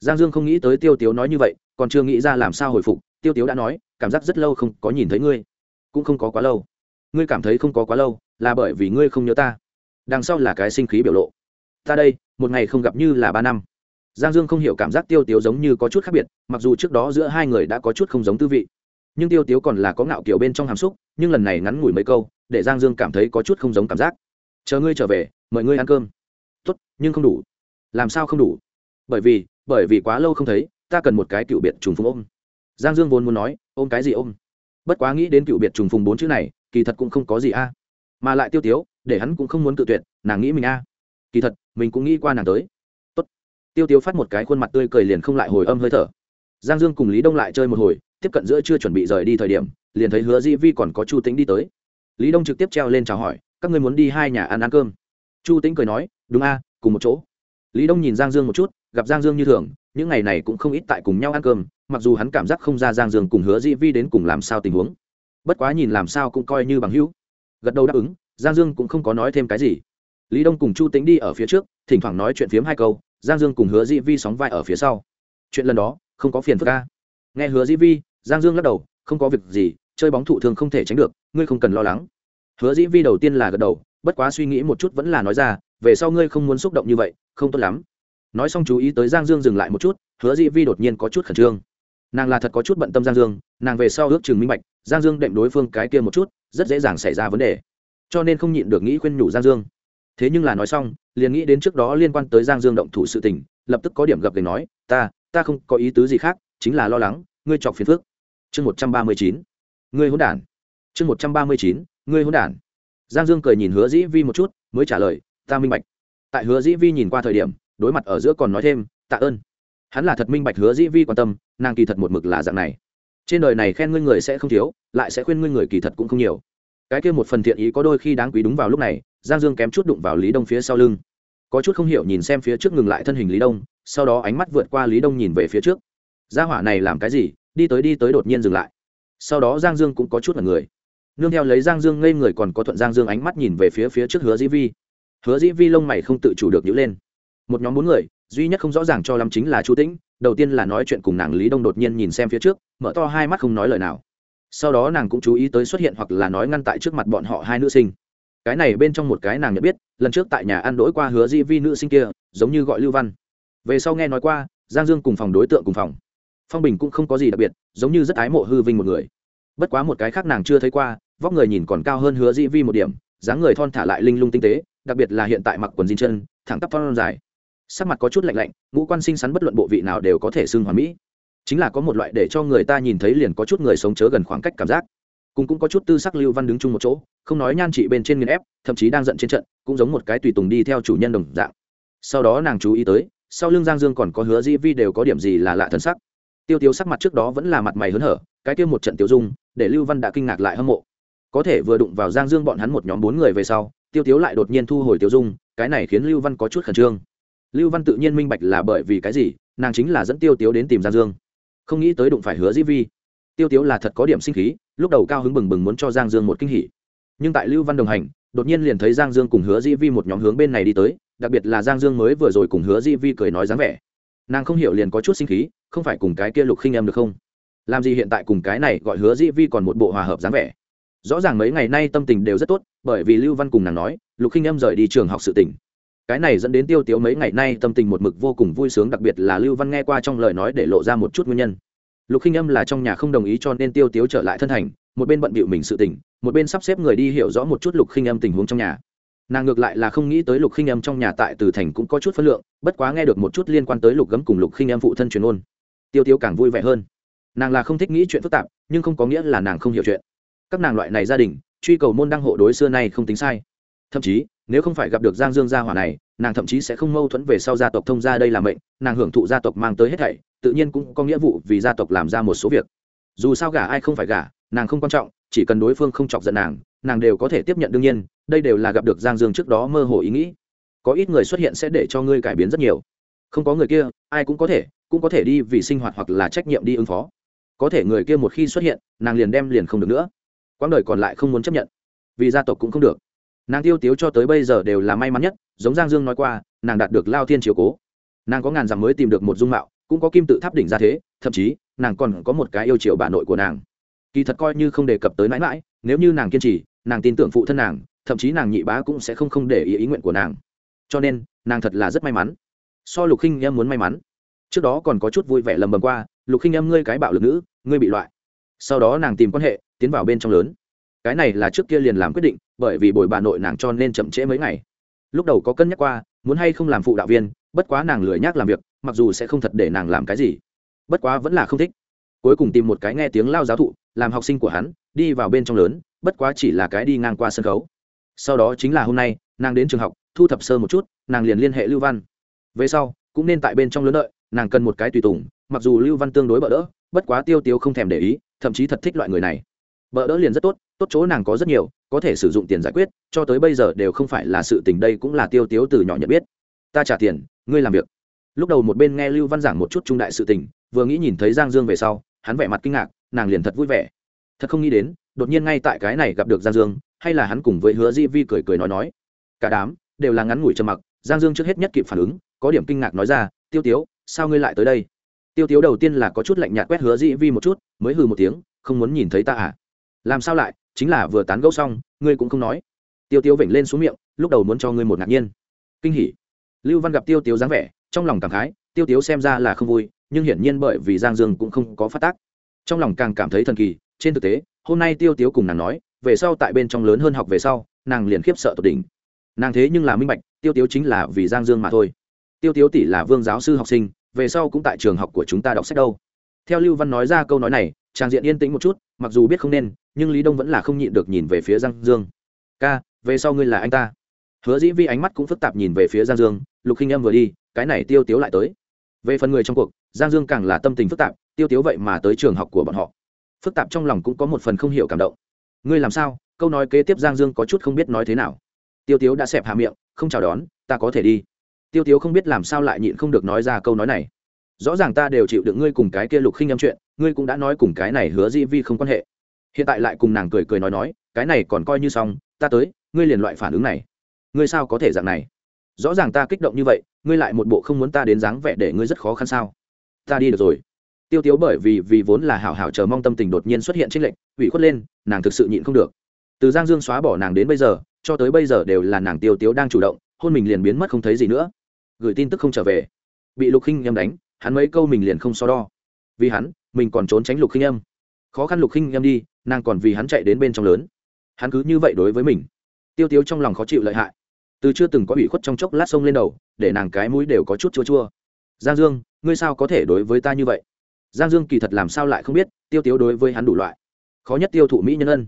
Giang dương không nghĩ tới tiêu tiếu nói như vậy, còn chưa nghĩ ra làm sao hồi phục, tiêu tiếu đã nói, cảm giác rất lâu không có nhìn thấy ngươi, cũng không có quá lâu. Ngươi cảm thấy không có quá lâu, là bởi vì ngươi không nhớ ta. Đằng sau là cái sinh khí biểu lộ. Ta đây, một ngày không gặp như là ba năm. Giang dương không hiểu cảm giác tiêu tiếu giống như có chút khác biệt, mặc dù trước đó giữa hai người đã có chút không giống tư vị. Nhưng tiêu tiếu còn là có ngạo kiểu bên trong hàm xúc, nhưng lần này ngắn ngủi mấy câu, để giang dương cảm thấy có chút không giống cảm giác chờ ngươi trở về, mời ngươi ăn cơm. Tốt, nhưng không đủ. Làm sao không đủ? Bởi vì bởi vì quá lâu không thấy, ta cần một cái cựu biệt trùng phùng ôm. Giang dương vốn muốn nói, ôm cái gì ôm? Bất quá nghĩ đến cựu biệt trùng phùng bốn chữ này, kỳ thật cũng không có gì a. Mà lại tiêu tiếu, để hắn cũng không muốn cự tuyệt, nàng nghĩ mình a. Kỳ thật, mình cũng nghĩ qua nàng tới. Tốt. tiêu tiếu phát một cái khuôn mặt tươi cười liền không lại hồi âm hơi thở. Giang dương cùng lý đông lại chơi một hồi, tiếp cận giữa chưa chuẩn bị rời đi thời điểm, liền thấy hứa di vi còn có chu tính đi tới. Lý đông trực tiếp treo lên chào hỏi các ngươi muốn đi hai nhà ăn ăn cơm. Chu tĩnh cười nói, đúng a, cùng một chỗ. Lý đông nhìn giang dương một chút, gặp giang dương như thường, những ngày này cũng không ít tại cùng nhau ăn cơm, mặc dù hắn cảm giác không ra giang dương cùng hứa di vi đến cùng làm sao tình huống. Bất quá nhìn làm sao cũng coi như bằng hữu. Gật đầu đáp ứng, giang dương cũng không có nói thêm cái gì. Lý đông cùng chu tính đi ở phía trước, thỉnh thoảng nói chuyện phiếm hai câu, giang dương cùng hứa di vi sóng vai ở phía sau. Chuyện lần đó, không có phiền phức ca nghe hứa di vi, giang dương lắc đầu, không có việc gì, chơi bóng thụ thường không thể tránh được, ngươi không cần lo lắng hứa dĩ vi đầu tiên là gật đầu, bất quá suy nghĩ một chút vẫn là nói ra, về sau ngươi không muốn xúc động như vậy, không tốt lắm. Nói xong chú ý tới giang dương dừng lại một chút, hứa dĩ vi đột nhiên có chút khẩn trương. Nàng là thật có chút bận tâm giang dương, nàng về sau ước chừng minh bạch, giang dương đệm đối phương cái kia một chút, rất dễ dàng xảy ra vấn đề. Cho nên không nhịn được nghĩ khuyên nhủ giang dương. Thế nhưng là nói xong, liền nghĩ đến trước đó liên quan tới giang dương động thủ sự tình, lập tức có điểm gập để nói, ta ta không có ý tứ gì khác, chính là lo lắng, ngươi chọc phiền phước chương một trăm ba mươi chín. Ngươi hỗn đản. Chương một trăm ba mươi chín ngươi hôn đản. Giang dương cười nhìn hứa dĩ vi một chút, mới trả lời, ta minh bạch. Tại hứa dĩ vi nhìn qua thời điểm, đối mặt ở giữa còn nói thêm, tạ ơn. Hắn là thật minh bạch hứa dĩ vi quan tâm, nàng kỳ thật một mực là dạng này. Trên đời này khen ngươi người sẽ không thiếu, lại sẽ khuyên ngươi người kỳ thật cũng không nhiều. Cái kia một phần thiện ý có đôi khi đáng quý đúng vào lúc này, giang dương kém chút đụng vào lý đông phía sau lưng. Có chút không hiểu nhìn xem phía trước ngừng lại thân hình lý đông, sau đó ánh mắt vượt qua lý đông nhìn về phía trước. Gia hỏa này làm cái gì? Đi tới đi tới đột nhiên dừng lại. Sau đó giang dương cũng có chút là người nương theo lấy giang dương ngây người còn có thuận giang dương ánh mắt nhìn về phía phía trước hứa dĩ vi. Hứa dĩ vi lông mày không tự chủ được nhữ lên. Một nhóm bốn người, duy nhất không rõ ràng cho lắm chính là chu tĩnh, đầu tiên là nói chuyện cùng nàng lý đông đột nhiên nhìn xem phía trước, mở to hai mắt không nói lời nào. Sau đó nàng cũng chú ý tới xuất hiện hoặc là nói ngăn tại trước mặt bọn họ hai nữ sinh. Cái này bên trong một cái nàng nhận biết, lần trước tại nhà ăn đỗi qua hứa di vi nữ sinh kia, giống như gọi lưu văn. Về sau nghe nói qua, giang dương cùng phòng đối tượng cùng phòng. Phong bình cũng không có gì đặc biệt, giống như rất ái mộ hư vinh một người. Bất quá một cái khác nàng chưa thấy qua vóc người nhìn còn cao hơn hứa di vi một điểm, dáng người thon thả lại linh lung tinh tế, đặc biệt là hiện tại mặc quần jean chân, thẳng tắp thon dài. Sắc mặt có chút lạnh lạnh, ngũ quan sinh sắn bất luận bộ vị nào đều có thể xưng hoàn mỹ. Chính là có một loại để cho người ta nhìn thấy liền có chút người sống chớ gần khoảng cách cảm giác. Cùng cũng có chút tư sắc lưu văn đứng chung một chỗ, không nói nhan trị bên trên nghiên ép, thậm chí đang giận trên trận, cũng giống một cái tùy tùng đi theo chủ nhân đồng dạng. Sau đó nàng chú ý tới, sau lưng giang dương còn có hứa di vi đều có điểm gì là lạ thân sắc. Tiêu tiêu sắc mặt trước đó vẫn là mặt mày hớn hở, cái tiêu một trận tiêu dung, để lưu văn đã kinh ngạc lại hâm mộ có thể vừa đụng vào giang dương bọn hắn một nhóm bốn người về sau, tiêu tiếu lại đột nhiên thu hồi tiêu dung, cái này khiến lưu văn có chút khẩn trương. Lưu văn tự nhiên minh bạch là bởi vì cái gì, nàng chính là dẫn tiêu tiếu đến tìm giang dương. Không nghĩ tới đụng phải hứa di vi. Tiêu tiếu là thật có điểm sinh khí, lúc đầu cao hứng bừng bừng muốn cho giang dương một kinh hỉ. Nhưng tại lưu văn đồng hành, đột nhiên liền thấy giang dương cùng hứa di vi một nhóm hướng bên này đi tới, đặc biệt là giang dương mới vừa rồi cùng hứa di vi cười nói dáng vẻ. Nàng không hiểu liền có chút sinh khí, không phải cùng cái kia lục khinh em được không? Làm gì hiện tại cùng cái này gọi hứa di vi còn một bộ hòa hợp dáng vẻ? Rõ ràng mấy ngày nay tâm tình đều rất tốt, bởi vì lưu văn cùng nàng nói, lục khinh em rời đi trường học sự tỉnh cái này dẫn đến tiêu tiếu mấy ngày nay tâm tình một mực vô cùng vui sướng, đặc biệt là lưu văn nghe qua trong lời nói để lộ ra một chút nguyên nhân. Lục khinh âm là trong nhà không đồng ý cho nên tiêu tiếu trở lại thân thành, một bên bận bịu mình sự tỉnh một bên sắp xếp người đi hiểu rõ một chút lục khinh âm tình huống trong nhà. Nàng ngược lại là không nghĩ tới lục khinh âm trong nhà tại từ thành cũng có chút phân lượng, bất quá nghe được một chút liên quan tới lục gấm cùng lục khinh âm phụ thân truyền ôn, tiêu tiếu càng vui vẻ hơn. Nàng là không thích nghĩ chuyện phức tạp, nhưng không có nghĩa là nàng không hiểu chuyện các nàng loại này gia đình, truy cầu môn đăng hộ đối xưa nay không tính sai. Thậm chí, nếu không phải gặp được giang dương gia hỏa này, nàng thậm chí sẽ không mâu thuẫn về sau gia tộc thông gia đây là mệnh, nàng hưởng thụ gia tộc mang tới hết thảy, tự nhiên cũng có nghĩa vụ vì gia tộc làm ra một số việc. Dù sao gả ai không phải gả, nàng không quan trọng, chỉ cần đối phương không chọc giận nàng nàng đều có thể tiếp nhận đương nhiên, đây đều là gặp được giang dương trước đó mơ hồ ý nghĩ. Có ít người xuất hiện sẽ để cho ngươi cải biến rất nhiều. Không có người kia, ai cũng có thể, cũng có thể đi vì sinh hoạt hoặc là trách nhiệm đi ứng phó. Có thể người kia một khi xuất hiện, nàng liền đem liền không được nữa quãng đời còn lại không muốn chấp nhận. Vì gia tộc cũng không được. Nàng tiêu tiếu cho tới bây giờ đều là may mắn nhất, giống giang dương nói qua, nàng đạt được lao thiên chiều cố. Nàng có ngàn dặm mới tìm được một dung mạo, cũng có kim tự tháp đỉnh ra thế, thậm chí, nàng còn có một cái yêu chiều bà nội của nàng. Kỳ thật coi như không đề cập tới mãi mãi, nếu như nàng kiên trì, nàng tin tưởng phụ thân nàng, thậm chí nàng nhị bá cũng sẽ không không để ý ý nguyện của nàng. Cho nên, nàng thật là rất may mắn. So lục khinh em muốn may mắn. Trước đó còn có chút vui vẻ lầm bầm qua, lục khinh em, ngươi cái bạo lực nữ, ngươi bị loại sau đó nàng tìm quan hệ, tiến vào bên trong lớn. Cái này là trước kia liền làm quyết định, bởi vì bồi bà nội nàng cho nên chậm trễ mấy ngày. Lúc đầu có cân nhắc qua, muốn hay không làm phụ đạo viên, bất quá nàng lười nhác làm việc, mặc dù sẽ không thật để nàng làm cái gì. Bất quá vẫn là không thích. Cuối cùng tìm một cái nghe tiếng lao giáo thụ, làm học sinh của hắn, đi vào bên trong lớn, bất quá chỉ là cái đi ngang qua sân khấu. Sau đó chính là hôm nay, nàng đến trường học, thu thập sơ một chút, nàng liền liên hệ lưu văn. Về sau, cũng nên tại bên trong lớn đợi, nàng cần một cái tùy tùng, mặc dù lưu văn tương đối bỡ đỡ, bất quá tiêu tiêu không thèm để ý thậm chí thật thích loại người này. Bỡ đỡ liền rất tốt tốt chỗ nàng có rất nhiều, có thể sử dụng tiền giải quyết, cho tới bây giờ đều không phải là sự tình đây cũng là tiêu tiếu từ nhỏ nhận biết. Ta trả tiền, ngươi làm việc. Lúc đầu một bên nghe lưu văn giảng một chút trung đại sự tình, vừa nghĩ nhìn thấy giang dương về sau, hắn vẻ mặt kinh ngạc, nàng liền thật vui vẻ. Thật không nghĩ đến, đột nhiên ngay tại cái này gặp được giang dương, hay là hắn cùng với hứa di vi cười cười nói nói. Cả đám đều là ngắn ngủi trầm mặc, giang dương trước hết nhất kịp phản ứng, có điểm kinh ngạc nói ra, tiêu tiếu, sao ngươi lại tới đây? Tiêu tiếu đầu tiên là có chút lạnh nhạt quét hứa di vi một chút, mới hừ một tiếng, không muốn nhìn thấy ta à? Làm sao lại? Chính là vừa tán gẫu xong, ngươi cũng không nói. Tiêu Tiếu vểnh lên xuống miệng, lúc đầu muốn cho ngươi một ngạc nhiên. Kinh hỉ. Lưu văn gặp tiêu Tiếu dáng vẻ, trong lòng cảm khái, tiêu Tiếu xem ra là không vui, nhưng hiển nhiên bởi vì giang dương cũng không có phát tác. Trong lòng càng cảm thấy thần kỳ, trên thực tế, hôm nay tiêu Tiếu cùng nàng nói, về sau tại bên trong lớn hơn học về sau, nàng liền khiếp sợ tột đỉnh. Nàng thế nhưng là minh bạch, tiêu Tiếu chính là vì giang dương mà thôi. Tiêu Tiếu tỷ là vương giáo sư học sinh về sau cũng tại trường học của chúng ta đọc sách đâu. Theo lưu văn nói ra câu nói này trang diện yên tĩnh một chút, mặc dù biết không nên, nhưng lý đông vẫn là không nhịn được nhìn về phía giang dương. Ca, về sau ngươi là anh ta. Hứa dĩ vi ánh mắt cũng phức tạp nhìn về phía giang dương, lục khinh em vừa đi, cái này tiêu tiếu lại tới. Về phần người trong cuộc, giang dương càng là tâm tình phức tạp, tiêu tiếu vậy mà tới trường học của bọn họ. Phức tạp trong lòng cũng có một phần không hiểu cảm động. Ngươi làm sao? Câu nói kế tiếp giang dương có chút không biết nói thế nào. Tiêu tiếu đã xẹp hạ miệng, không chào đón, ta có thể đi tiêu tiếu không biết làm sao lại nhịn không được nói ra câu nói này. Rõ ràng ta đều chịu được ngươi cùng cái kia lục khinh em chuyện, ngươi cũng đã nói cùng cái này hứa dĩ vi không quan hệ. Hiện tại lại cùng nàng cười cười nói nói, cái này còn coi như xong, ta tới, ngươi liền loại phản ứng này. Ngươi sao có thể dạng này? Rõ ràng ta kích động như vậy, ngươi lại một bộ không muốn ta đến dáng vẻ để ngươi rất khó khăn sao? Ta đi được rồi. Tiêu tiếu bởi vì vì vốn là hảo hảo chờ mong tâm tình đột nhiên xuất hiện trên lệnh ủy khuất lên, nàng thực sự nhịn không được. Từ giang dương xóa bỏ nàng đến bây giờ, cho tới bây giờ đều là nàng tiêu tiếu đang chủ động, hôn mình liền biến mất không thấy gì nữa gửi tin tức không trở về. Bị lục khinh em đánh, hắn mấy câu mình liền không so đo. Vì hắn, mình còn trốn tránh lục khinh em khó khăn lục khinh em đi, nàng còn vì hắn chạy đến bên trong lớn. Hắn cứ như vậy đối với mình. Tiêu tiếu trong lòng khó chịu lợi hại. Từ chưa từng có ủy khuất trong chốc lát sông lên đầu, để nàng cái mũi đều có chút chua chua. Giang dương, ngươi sao có thể đối với ta như vậy? Giang dương kỳ thật làm sao lại không biết, tiêu tiếu đối với hắn đủ loại. Khó nhất tiêu thụ mỹ nhân ân.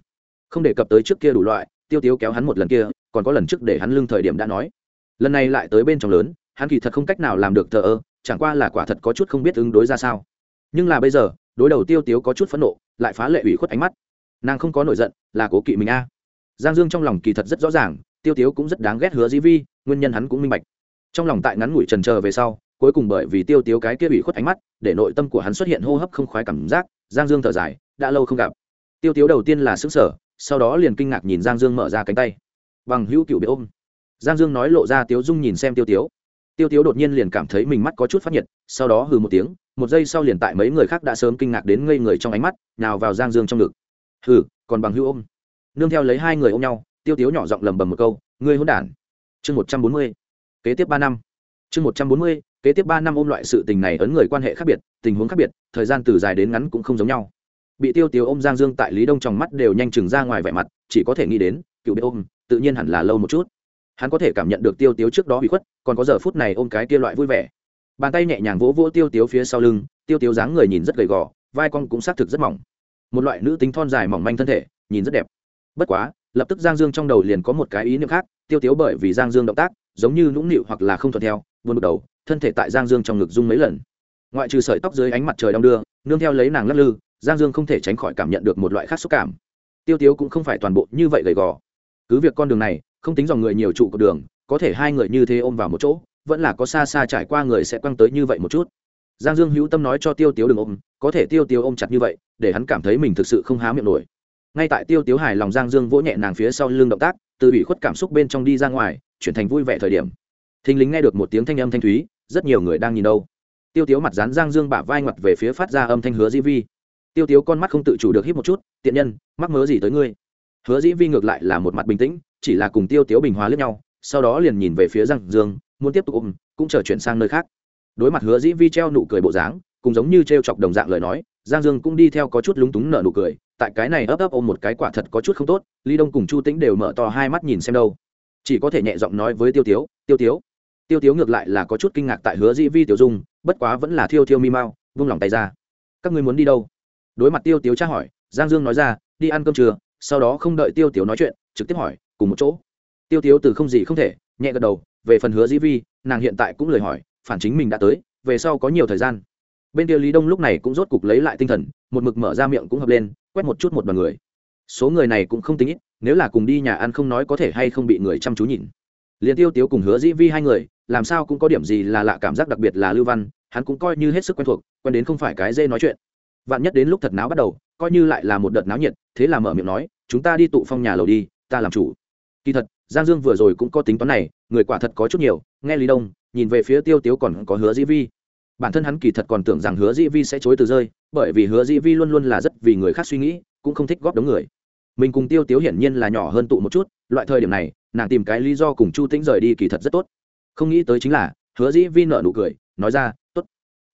Không đề cập tới trước kia đủ loại, tiêu tiếu kéo hắn một lần kia, còn có lần trước để hắn lưng thời điểm đã nói. Lần này lại tới bên trong lớn hắn kỳ thật không cách nào làm được thờ ơ, chẳng qua là quả thật có chút không biết ứng đối ra sao. Nhưng là bây giờ, đối đầu tiêu tiếu có chút phẫn nộ, lại phá lệ ủy khuất ánh mắt. Nàng không có nổi giận, là cố kỵ mình a. Giang dương trong lòng kỳ thật rất rõ ràng, tiêu tiếu cũng rất đáng ghét hứa dĩ vi, nguyên nhân hắn cũng minh bạch. Trong lòng tại ngắn ngủi trần trờ về sau, cuối cùng bởi vì tiêu tiếu cái kia ủy khuất ánh mắt, để nội tâm của hắn xuất hiện hô hấp không khoái cảm giác, giang dương thở dài, đã lâu không gặp. Tiêu tiếu đầu tiên là xứng sở sau đó liền kinh ngạc nhìn giang dương mở ra cánh tay. Bằng hữu cựu bị ôm. Giang dương nói lộ ra tiếu dung nhìn xem tiêu tiếu tiêu tiếu đột nhiên liền cảm thấy mình mắt có chút phát nhiệt, sau đó hừ một tiếng, một giây sau liền tại mấy người khác đã sớm kinh ngạc đến ngây người trong ánh mắt nào vào giang dương trong ngực. Hừ, còn bằng hữu ôm. Nương theo lấy hai người ôm nhau, tiêu tiếu nhỏ giọng lầm bầm một câu, ngươi hôn đản. Chương một trăm bốn mươi. Kế tiếp ba năm. Chương một trăm bốn mươi, kế tiếp ba năm ôm loại sự tình này ấn người quan hệ khác biệt, tình huống khác biệt, thời gian từ dài đến ngắn cũng không giống nhau. Bị tiêu tiếu ôm giang dương tại lý đông trong mắt đều nhanh chừng ra ngoài vẻ mặt, chỉ có thể nghĩ đến, cựu biết ôm, tự nhiên hẳn là lâu một chút hắn có thể cảm nhận được tiêu tiếu trước đó bị khuất, còn có giờ phút này ôm cái kia loại vui vẻ. Bàn tay nhẹ nhàng vỗ vỗ tiêu tiếu phía sau lưng, tiêu tiếu dáng người nhìn rất gầy gò, vai con cũng xác thực rất mỏng. Một loại nữ tính thon dài mỏng manh thân thể, nhìn rất đẹp. Bất quá, lập tức giang dương trong đầu liền có một cái ý niệm khác, tiêu tiếu bởi vì giang dương động tác, giống như nũng nịu hoặc là không thuận theo vươn một đầu, thân thể tại giang dương trong ngực rung mấy lần. Ngoại trừ sợi tóc dưới ánh mặt trời đong đưa, nương theo lấy nàng lắc lư, giang dương không thể tránh khỏi cảm nhận được một loại khác xúc cảm. Tiêu tiếu cũng không phải toàn bộ như vậy gầy gò. Cứ việc con đường này không tính dòng người nhiều trụ của đường, có thể hai người như thế ôm vào một chỗ, vẫn là có xa xa trải qua người sẽ quăng tới như vậy một chút. Giang dương hữu tâm nói cho tiêu tiếu đừng ôm, có thể tiêu tiếu ôm chặt như vậy, để hắn cảm thấy mình thực sự không há miệng nổi. Ngay tại tiêu tiếu hài lòng giang dương vỗ nhẹ nàng phía sau lưng động tác, từ ủy khuất cảm xúc bên trong đi ra ngoài, chuyển thành vui vẻ thời điểm. Thình lính nghe được một tiếng thanh âm thanh thúy, rất nhiều người đang nhìn đâu. Tiêu tiếu mặt dán giang dương bả vai ngoặt về phía phát ra âm thanh hứa dĩ vi. Tiêu tiếu con mắt không tự chủ được hít một chút, tiện nhân, mắc mớ gì tới ngươi? Hứa dĩ vi ngược lại là một mặt bình tĩnh chỉ là cùng tiêu tiếu bình hòa lướt nhau, sau đó liền nhìn về phía giang dương, muốn tiếp tục ôm, cũng chờ chuyển sang nơi khác. Đối mặt hứa dĩ vi treo nụ cười bộ dáng, cùng giống như t r e o chọc đồng dạng lời nói, giang dương cũng đi theo có chút lúng túng nở nụ cười, tại cái này ấp ấp ôm một cái quả thật có chút không tốt ly đông cùng chu tĩnh đều mở to hai mắt nhìn xem đâu. Chỉ có thể nhẹ giọng nói với tiêu tiếu tiêu tiếu. Tiêu tiếu ngược lại là có chút kinh ngạc tại hứa dĩ vi tiểu dung, bất quá vẫn là thiêu thiêu mi mau, vung lòng tay ra. Các ngươi muốn đi đâu? Đối mặt tiêu tiếu tra hỏi, giang dương nói ra, đi ăn cơm trưa. Sau đó không đợi tiêu tiếu nói chuyện, trực tiếp hỏi cùng một chỗ. Tiêu tiếu từ không gì không thể, nhẹ gật đầu, về phần hứa dĩ vi, nàng hiện tại cũng lời hỏi, phản chính mình đã tới, về sau có nhiều thời gian. Bên kia lý đông lúc này cũng rốt cục lấy lại tinh thần, một mực mở ra miệng cũng hợp lên, quét một chút một đoàn người. Số người này cũng không tính ít, nếu là cùng đi nhà ăn không nói có thể hay không bị người chăm chú nhìn. Liền tiêu tiếu cùng hứa dĩ vi hai người, làm sao cũng có điểm gì là lạ cảm giác đặc biệt là lưu văn, hắn cũng coi như hết sức quen thuộc, quen đến không phải cái dê nói chuyện. Vạn nhất đến lúc thật náo bắt đầu, coi như lại là một đợt náo nhiệt, thế là mở miệng nói, chúng ta đi tụ phong nhà lầu đi, ta làm chủ kỳ thật, giang dương vừa rồi cũng có tính toán này, người quả thật có chút nhiều, nghe lý đông, nhìn về phía tiêu tiếu còn có hứa dĩ vi. Bản thân hắn kỳ thật còn tưởng rằng hứa dĩ vi sẽ chối từ rơi, bởi vì hứa dĩ vi luôn luôn là rất vì người khác suy nghĩ, cũng không thích góp đống người. Mình cùng tiêu tiếu hiển nhiên là nhỏ hơn tụ một chút, loại thời điểm này, nàng tìm cái lý do cùng chu tĩnh rời đi kỳ thật rất tốt. Không nghĩ tới chính là, hứa dĩ vi nợ nụ cười, nói ra t ố t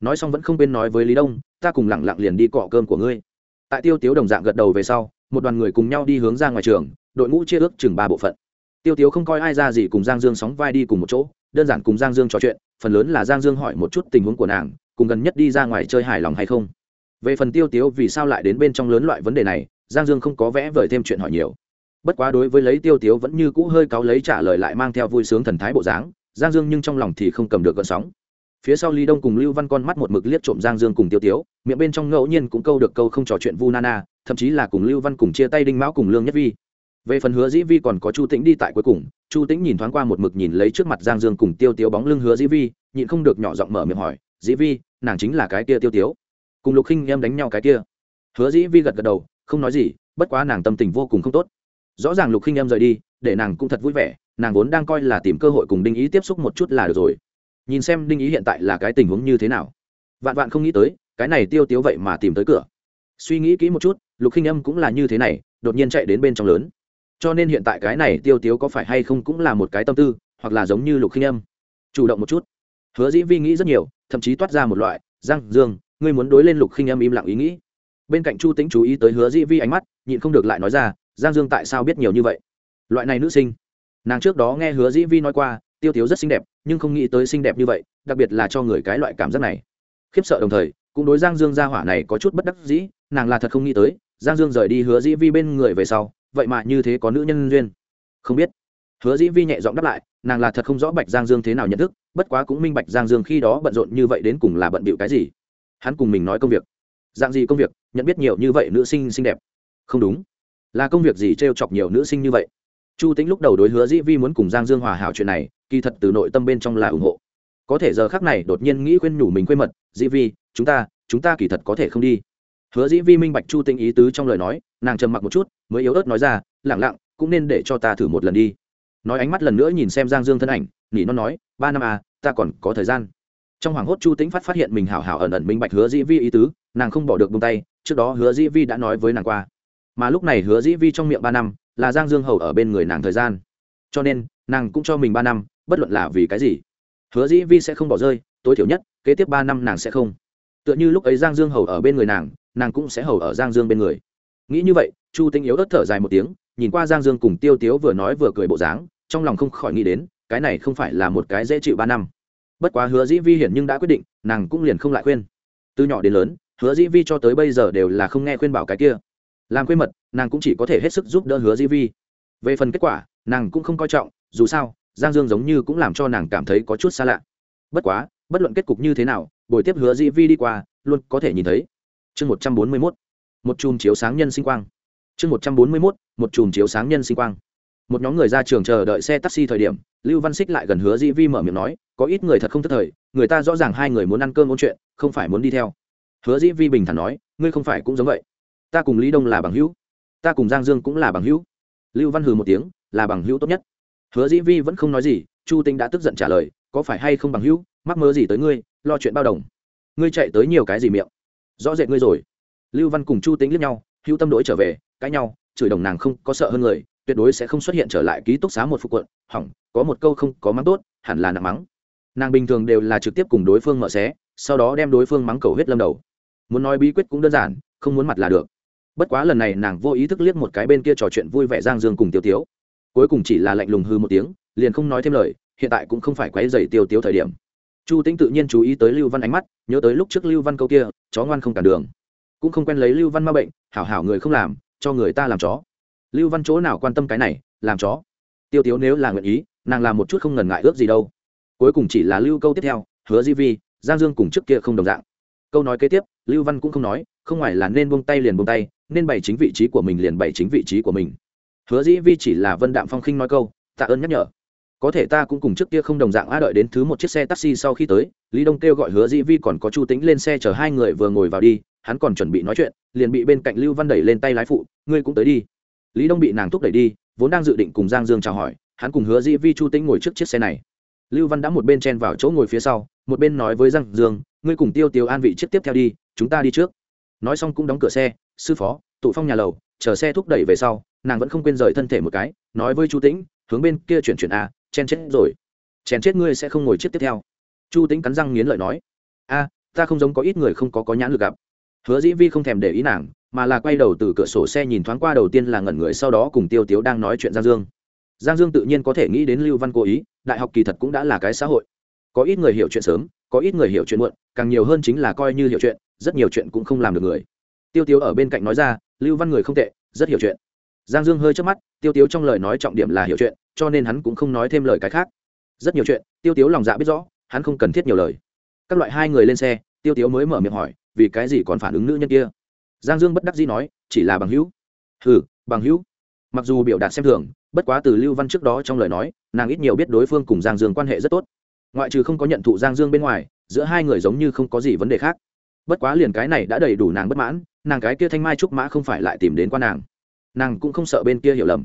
nói xong vẫn không bên nói với lý đông, ta cùng lẳng lặng liền đi cọ cơm của ngươi. Tại tiêu tiếu đồng dạng gật đầu về sau, một đoàn người cùng nhau đi hướng ra ngoài trường đội ngũ chia ước chừng ba bộ phận. Tiêu tiếu không coi ai ra gì cùng giang dương sóng vai đi cùng một chỗ, đơn giản cùng giang dương trò chuyện, phần lớn là giang dương hỏi một chút tình huống của nàng, cùng gần nhất đi ra ngoài chơi hài lòng hay không. Về phần tiêu tiếu vì sao lại đến bên trong lớn loại vấn đề này, giang dương không có vẽ vời thêm chuyện hỏi nhiều. Bất quá đối với lấy tiêu tiếu vẫn như cũ hơi cáu lấy trả lời lại mang theo vui sướng thần thái bộ dáng, giang dương nhưng trong lòng thì không cầm được gợn sóng. Phía sau ly đông cùng lưu văn con mắt một mực liếc trộm giang dương cùng tiêu tiếu, miệng bên trong ngẫu nhiên cũng câu được câu không trò chuyện vu nana thậm chí là cùng lưu văn cùng chia tay đinh mão cùng lương nhất vi về phần hứa dĩ vi còn có chu tĩnh đi tại cuối cùng, chu tĩnh nhìn thoáng qua một mực nhìn lấy trước mặt giang dương cùng tiêu tiếu bóng lưng hứa dĩ vi, nhịn không được nhỏ giọng mở miệng hỏi, dĩ vi, nàng chính là cái kia tiêu tiếu? Cùng lục khinh em đánh nhau cái kia. Hứa dĩ vi gật gật đầu, không nói gì, bất quá nàng tâm tình vô cùng không tốt. Rõ ràng lục khinh em rời đi, để nàng cũng thật vui vẻ, nàng vốn đang coi là tìm cơ hội cùng đinh ý tiếp xúc một chút là được rồi. Nhìn xem đinh ý hiện tại là cái tình huống như thế nào. Vạn vạn không nghĩ tới, cái này tiêu tiếu vậy mà tìm tới cửa. Suy nghĩ kỹ một chút, lục khinh âm cũng là như thế này, đột nhiên chạy đến bên trong lớn cho nên hiện tại cái này tiêu tiếu có phải hay không cũng là một cái tâm tư, hoặc là giống như lục khinh âm. Chủ động một chút. Hứa dĩ vi nghĩ rất nhiều, thậm chí toát ra một loại, giang dương, ngươi muốn đối lên lục khinh âm im lặng ý nghĩ. Bên cạnh chu tính chú ý tới hứa dĩ vi ánh mắt, nhịn không được lại nói ra, giang dương tại sao biết nhiều như vậy? Loại này nữ sinh. Nàng trước đó nghe hứa dĩ vi nói qua, tiêu tiếu rất xinh đẹp, nhưng không nghĩ tới xinh đẹp như vậy, đặc biệt là cho người cái loại cảm giác này. Khiếp sợ đồng thời, cũng đối giang dương gia hỏa này có chút bất đắc dĩ, nàng là thật không nghĩ tới, giang dương rời đi hứa dĩ vi bên người về sau vậy mà như thế có nữ nhân duyên. Không biết. Hứa dĩ vi nhẹ giọng đáp lại, nàng là thật không rõ bạch giang dương thế nào nhận thức, bất quá cũng minh bạch giang dương khi đó bận rộn như vậy đến cùng là bận bịu cái gì. Hắn cùng mình nói công việc. Dạng gì công việc, nhận biết nhiều như vậy nữ sinh xinh đẹp. Không đúng. Là công việc gì t r e o chọc nhiều nữ sinh như vậy? Chu tính lúc đầu đối hứa dĩ vi muốn cùng giang dương hòa hảo chuyện này, kỳ thật từ nội tâm bên trong là ủng hộ. Có thể giờ khác này đột nhiên nghĩ khuyên nhủ mình quên mật, dĩ vi, chúng ta chúng ta kỳ thật có thể không đi. Hứa dĩ vi minh bạch chu tính ý tứ trong lời nói nàng trầm mặc một chút, mới yếu ớt nói ra, lẳng lặng, cũng nên để cho ta thử một lần đi. Nói ánh mắt lần nữa nhìn xem giang dương thân ảnh, nỉ nó nói, ba năm à ta còn có thời gian. Trong hoàng hốt chu tĩnh phát phát hiện mình hảo hảo ẩn ẩn minh bạch hứa dĩ vi ý tứ, nàng không bỏ được bông tay, trước đó hứa dĩ vi đã nói với nàng qua. Mà lúc này hứa dĩ vi trong miệng ba năm, là giang dương hầu ở bên người nàng thời gian. Cho nên, nàng cũng cho mình ba năm, bất luận là vì cái gì. Hứa dĩ vi sẽ không bỏ rơi, tối thiểu nhất, kế tiếp ba năm nàng sẽ không. Tựa như lúc ấy giang dương hầu ở bên người nàng nàng cũng sẽ hầu ở giang dương bên người nghĩ như vậy, chu tinh yếu ớt thở dài một tiếng, nhìn qua giang dương cùng tiêu tiếu vừa nói vừa cười bộ dáng, trong lòng không khỏi nghĩ đến, cái này không phải là một cái dễ chịu ba năm. Bất quá hứa dĩ vi hiển nhưng đã quyết định, nàng cũng liền không lại khuyên. Từ nhỏ đến lớn, hứa dĩ vi cho tới bây giờ đều là không nghe khuyên bảo cái kia. Làm khuyên mật, nàng cũng chỉ có thể hết sức giúp đỡ hứa dĩ vi. Về phần kết quả, nàng cũng không coi trọng, dù sao, giang dương giống như cũng làm cho nàng cảm thấy có chút xa lạ. Bất quá, bất luận kết cục như thế nào, buổi tiếp hứa dĩ vi đi qua, luôn có thể nhìn thấy. Chương một trăm bốn mươi mốt một chùm chiếu sáng nhân sinh quang. Chương một trăm bốn mươi mốt, một chùm chiếu sáng nhân sinh quang. Một nhóm người ra trường chờ đợi xe taxi thời điểm, lưu văn xích lại gần hứa dĩ vi mở miệng nói, có ít người thật không thất thời, người ta rõ ràng hai người muốn ăn cơm ôn chuyện, không phải muốn đi theo. Hứa dĩ vi bình thản nói, ngươi không phải cũng giống vậy. Ta cùng lý đông là bằng hữu. Ta cùng giang dương cũng là bằng hữu. Lưu văn hừ một tiếng, là bằng hữu tốt nhất. Hứa dĩ vi vẫn không nói gì, chu tinh đã tức giận trả lời, có phải hay không bằng hữu? Mắc mơ gì tới ngươi? Lo chuyện bao đồng. Ngươi chạy tới nhiều cái gì miệng? Rõ rệt ngươi rồi lưu văn cùng chu tính liếc nhau, hữu tâm đổi trở về, cãi nhau, chửi đồng nàng không có sợ hơn người, tuyệt đối sẽ không xuất hiện trở lại ký túc xá một phục quận, hỏng, có một câu không có mắng tốt, hẳn là nặng mắng. Nàng bình thường đều là trực tiếp cùng đối phương mở xé, sau đó đem đối phương mắng cầu huyết lâm đầu. Muốn nói bí quyết cũng đơn giản, không muốn mặt là được. Bất quá lần này nàng vô ý thức liếc một cái bên kia trò chuyện vui vẻ giang dương cùng tiêu tiếu. Cuối cùng chỉ là lạnh lùng hư một tiếng, liền không nói thêm lời, hiện tại cũng không phải quấy dày tiêu tiếu thời điểm. Chu tĩnh tự nhiên chú ý tới lưu văn ánh mắt, nhớ tới lúc trước lưu văn câu kia, chó ngoan không cản đường cũng không quen lấy lưu văn ma bệnh, hảo hảo người không làm, cho người ta làm chó. Lưu văn chỗ nào quan tâm cái này, làm chó. Tiêu tiếu nếu là nguyện ý, nàng làm một chút không ngần ngại ước gì đâu. Cuối cùng chỉ là lưu câu tiếp theo, hứa di vi, giang dương cùng trước kia không đồng dạng. Câu nói kế tiếp, lưu văn cũng không nói, không ngoài là nên buông tay liền buông tay, nên bày chính vị trí của mình liền bày chính vị trí của mình. Hứa dĩ vi chỉ là vân đạm phong khinh nói câu, tạ ơn nhắc nhở. Có thể ta cũng cùng trước kia không đồng dạng a đợi đến thứ một chiếc xe taxi sau khi tới, lý đông kêu gọi hứa dĩ vi còn có chu tính lên xe chở hai người vừa ngồi vào đi hắn còn chuẩn bị nói chuyện, liền bị bên cạnh lưu văn đẩy lên tay lái phụ, ngươi cũng tới đi. Lý đông bị nàng thúc đẩy đi, vốn đang dự định cùng giang dương chào hỏi, hắn cùng hứa dĩ vi chu tĩnh ngồi trước chiếc xe này. Lưu văn đã một bên chen vào chỗ ngồi phía sau, một bên nói với giang dương, ngươi cùng tiêu tiêu an vị chiếc tiếp theo đi, chúng ta đi trước. Nói xong cũng đóng cửa xe, sư phó, tụ phong nhà lầu, chờ xe thúc đẩy về sau, nàng vẫn không quên rời thân thể một cái, nói với chu tĩnh, hướng bên kia chuyển chuyển a, chen chết rồi. Chèn chết ngươi sẽ không ngồi chiếc tiếp theo. Chu tĩnh cắn răng nghiến lợi nói, a, ta không giống có ít người không có có nhãn lực gặp hứa dĩ vi không thèm để ý nàng, mà là quay đầu từ cửa sổ xe nhìn thoáng qua đầu tiên là ngẩn người, sau đó cùng tiêu tiếu đang nói chuyện giang dương. Giang dương tự nhiên có thể nghĩ đến lưu văn cố ý, đại học kỳ thật cũng đã là cái xã hội. Có ít người hiểu chuyện sớm, có ít người hiểu chuyện muộn, càng nhiều hơn chính là coi như hiểu chuyện, rất nhiều chuyện cũng không làm được người. Tiêu tiếu ở bên cạnh nói ra, lưu văn người không tệ, rất hiểu chuyện. Giang dương hơi chớp mắt, tiêu tiếu trong lời nói trọng điểm là hiểu chuyện, cho nên hắn cũng không nói thêm lời cái khác. Rất nhiều chuyện, tiêu tiếu lòng dạ biết rõ, hắn không cần thiết nhiều lời. Các loại hai người lên xe, tiêu tiếu mới mở miệng hỏi vì cái gì còn phản ứng nữ nhân kia? Giang dương bất đắc dĩ nói, chỉ là bằng hữu. Ừ bằng hữu. Mặc dù biểu đạt xem thường, bất quá từ lưu văn trước đó trong lời nói, nàng ít nhiều biết đối phương cùng giang dương quan hệ rất tốt. Ngoại trừ không có nhận thụ giang dương bên ngoài, giữa hai người giống như không có gì vấn đề khác. Bất quá liền cái này đã đầy đủ nàng bất mãn, nàng cái kia thanh mai trúc mã không phải lại tìm đến qua nàng. Nàng cũng không sợ bên kia hiểu lầm.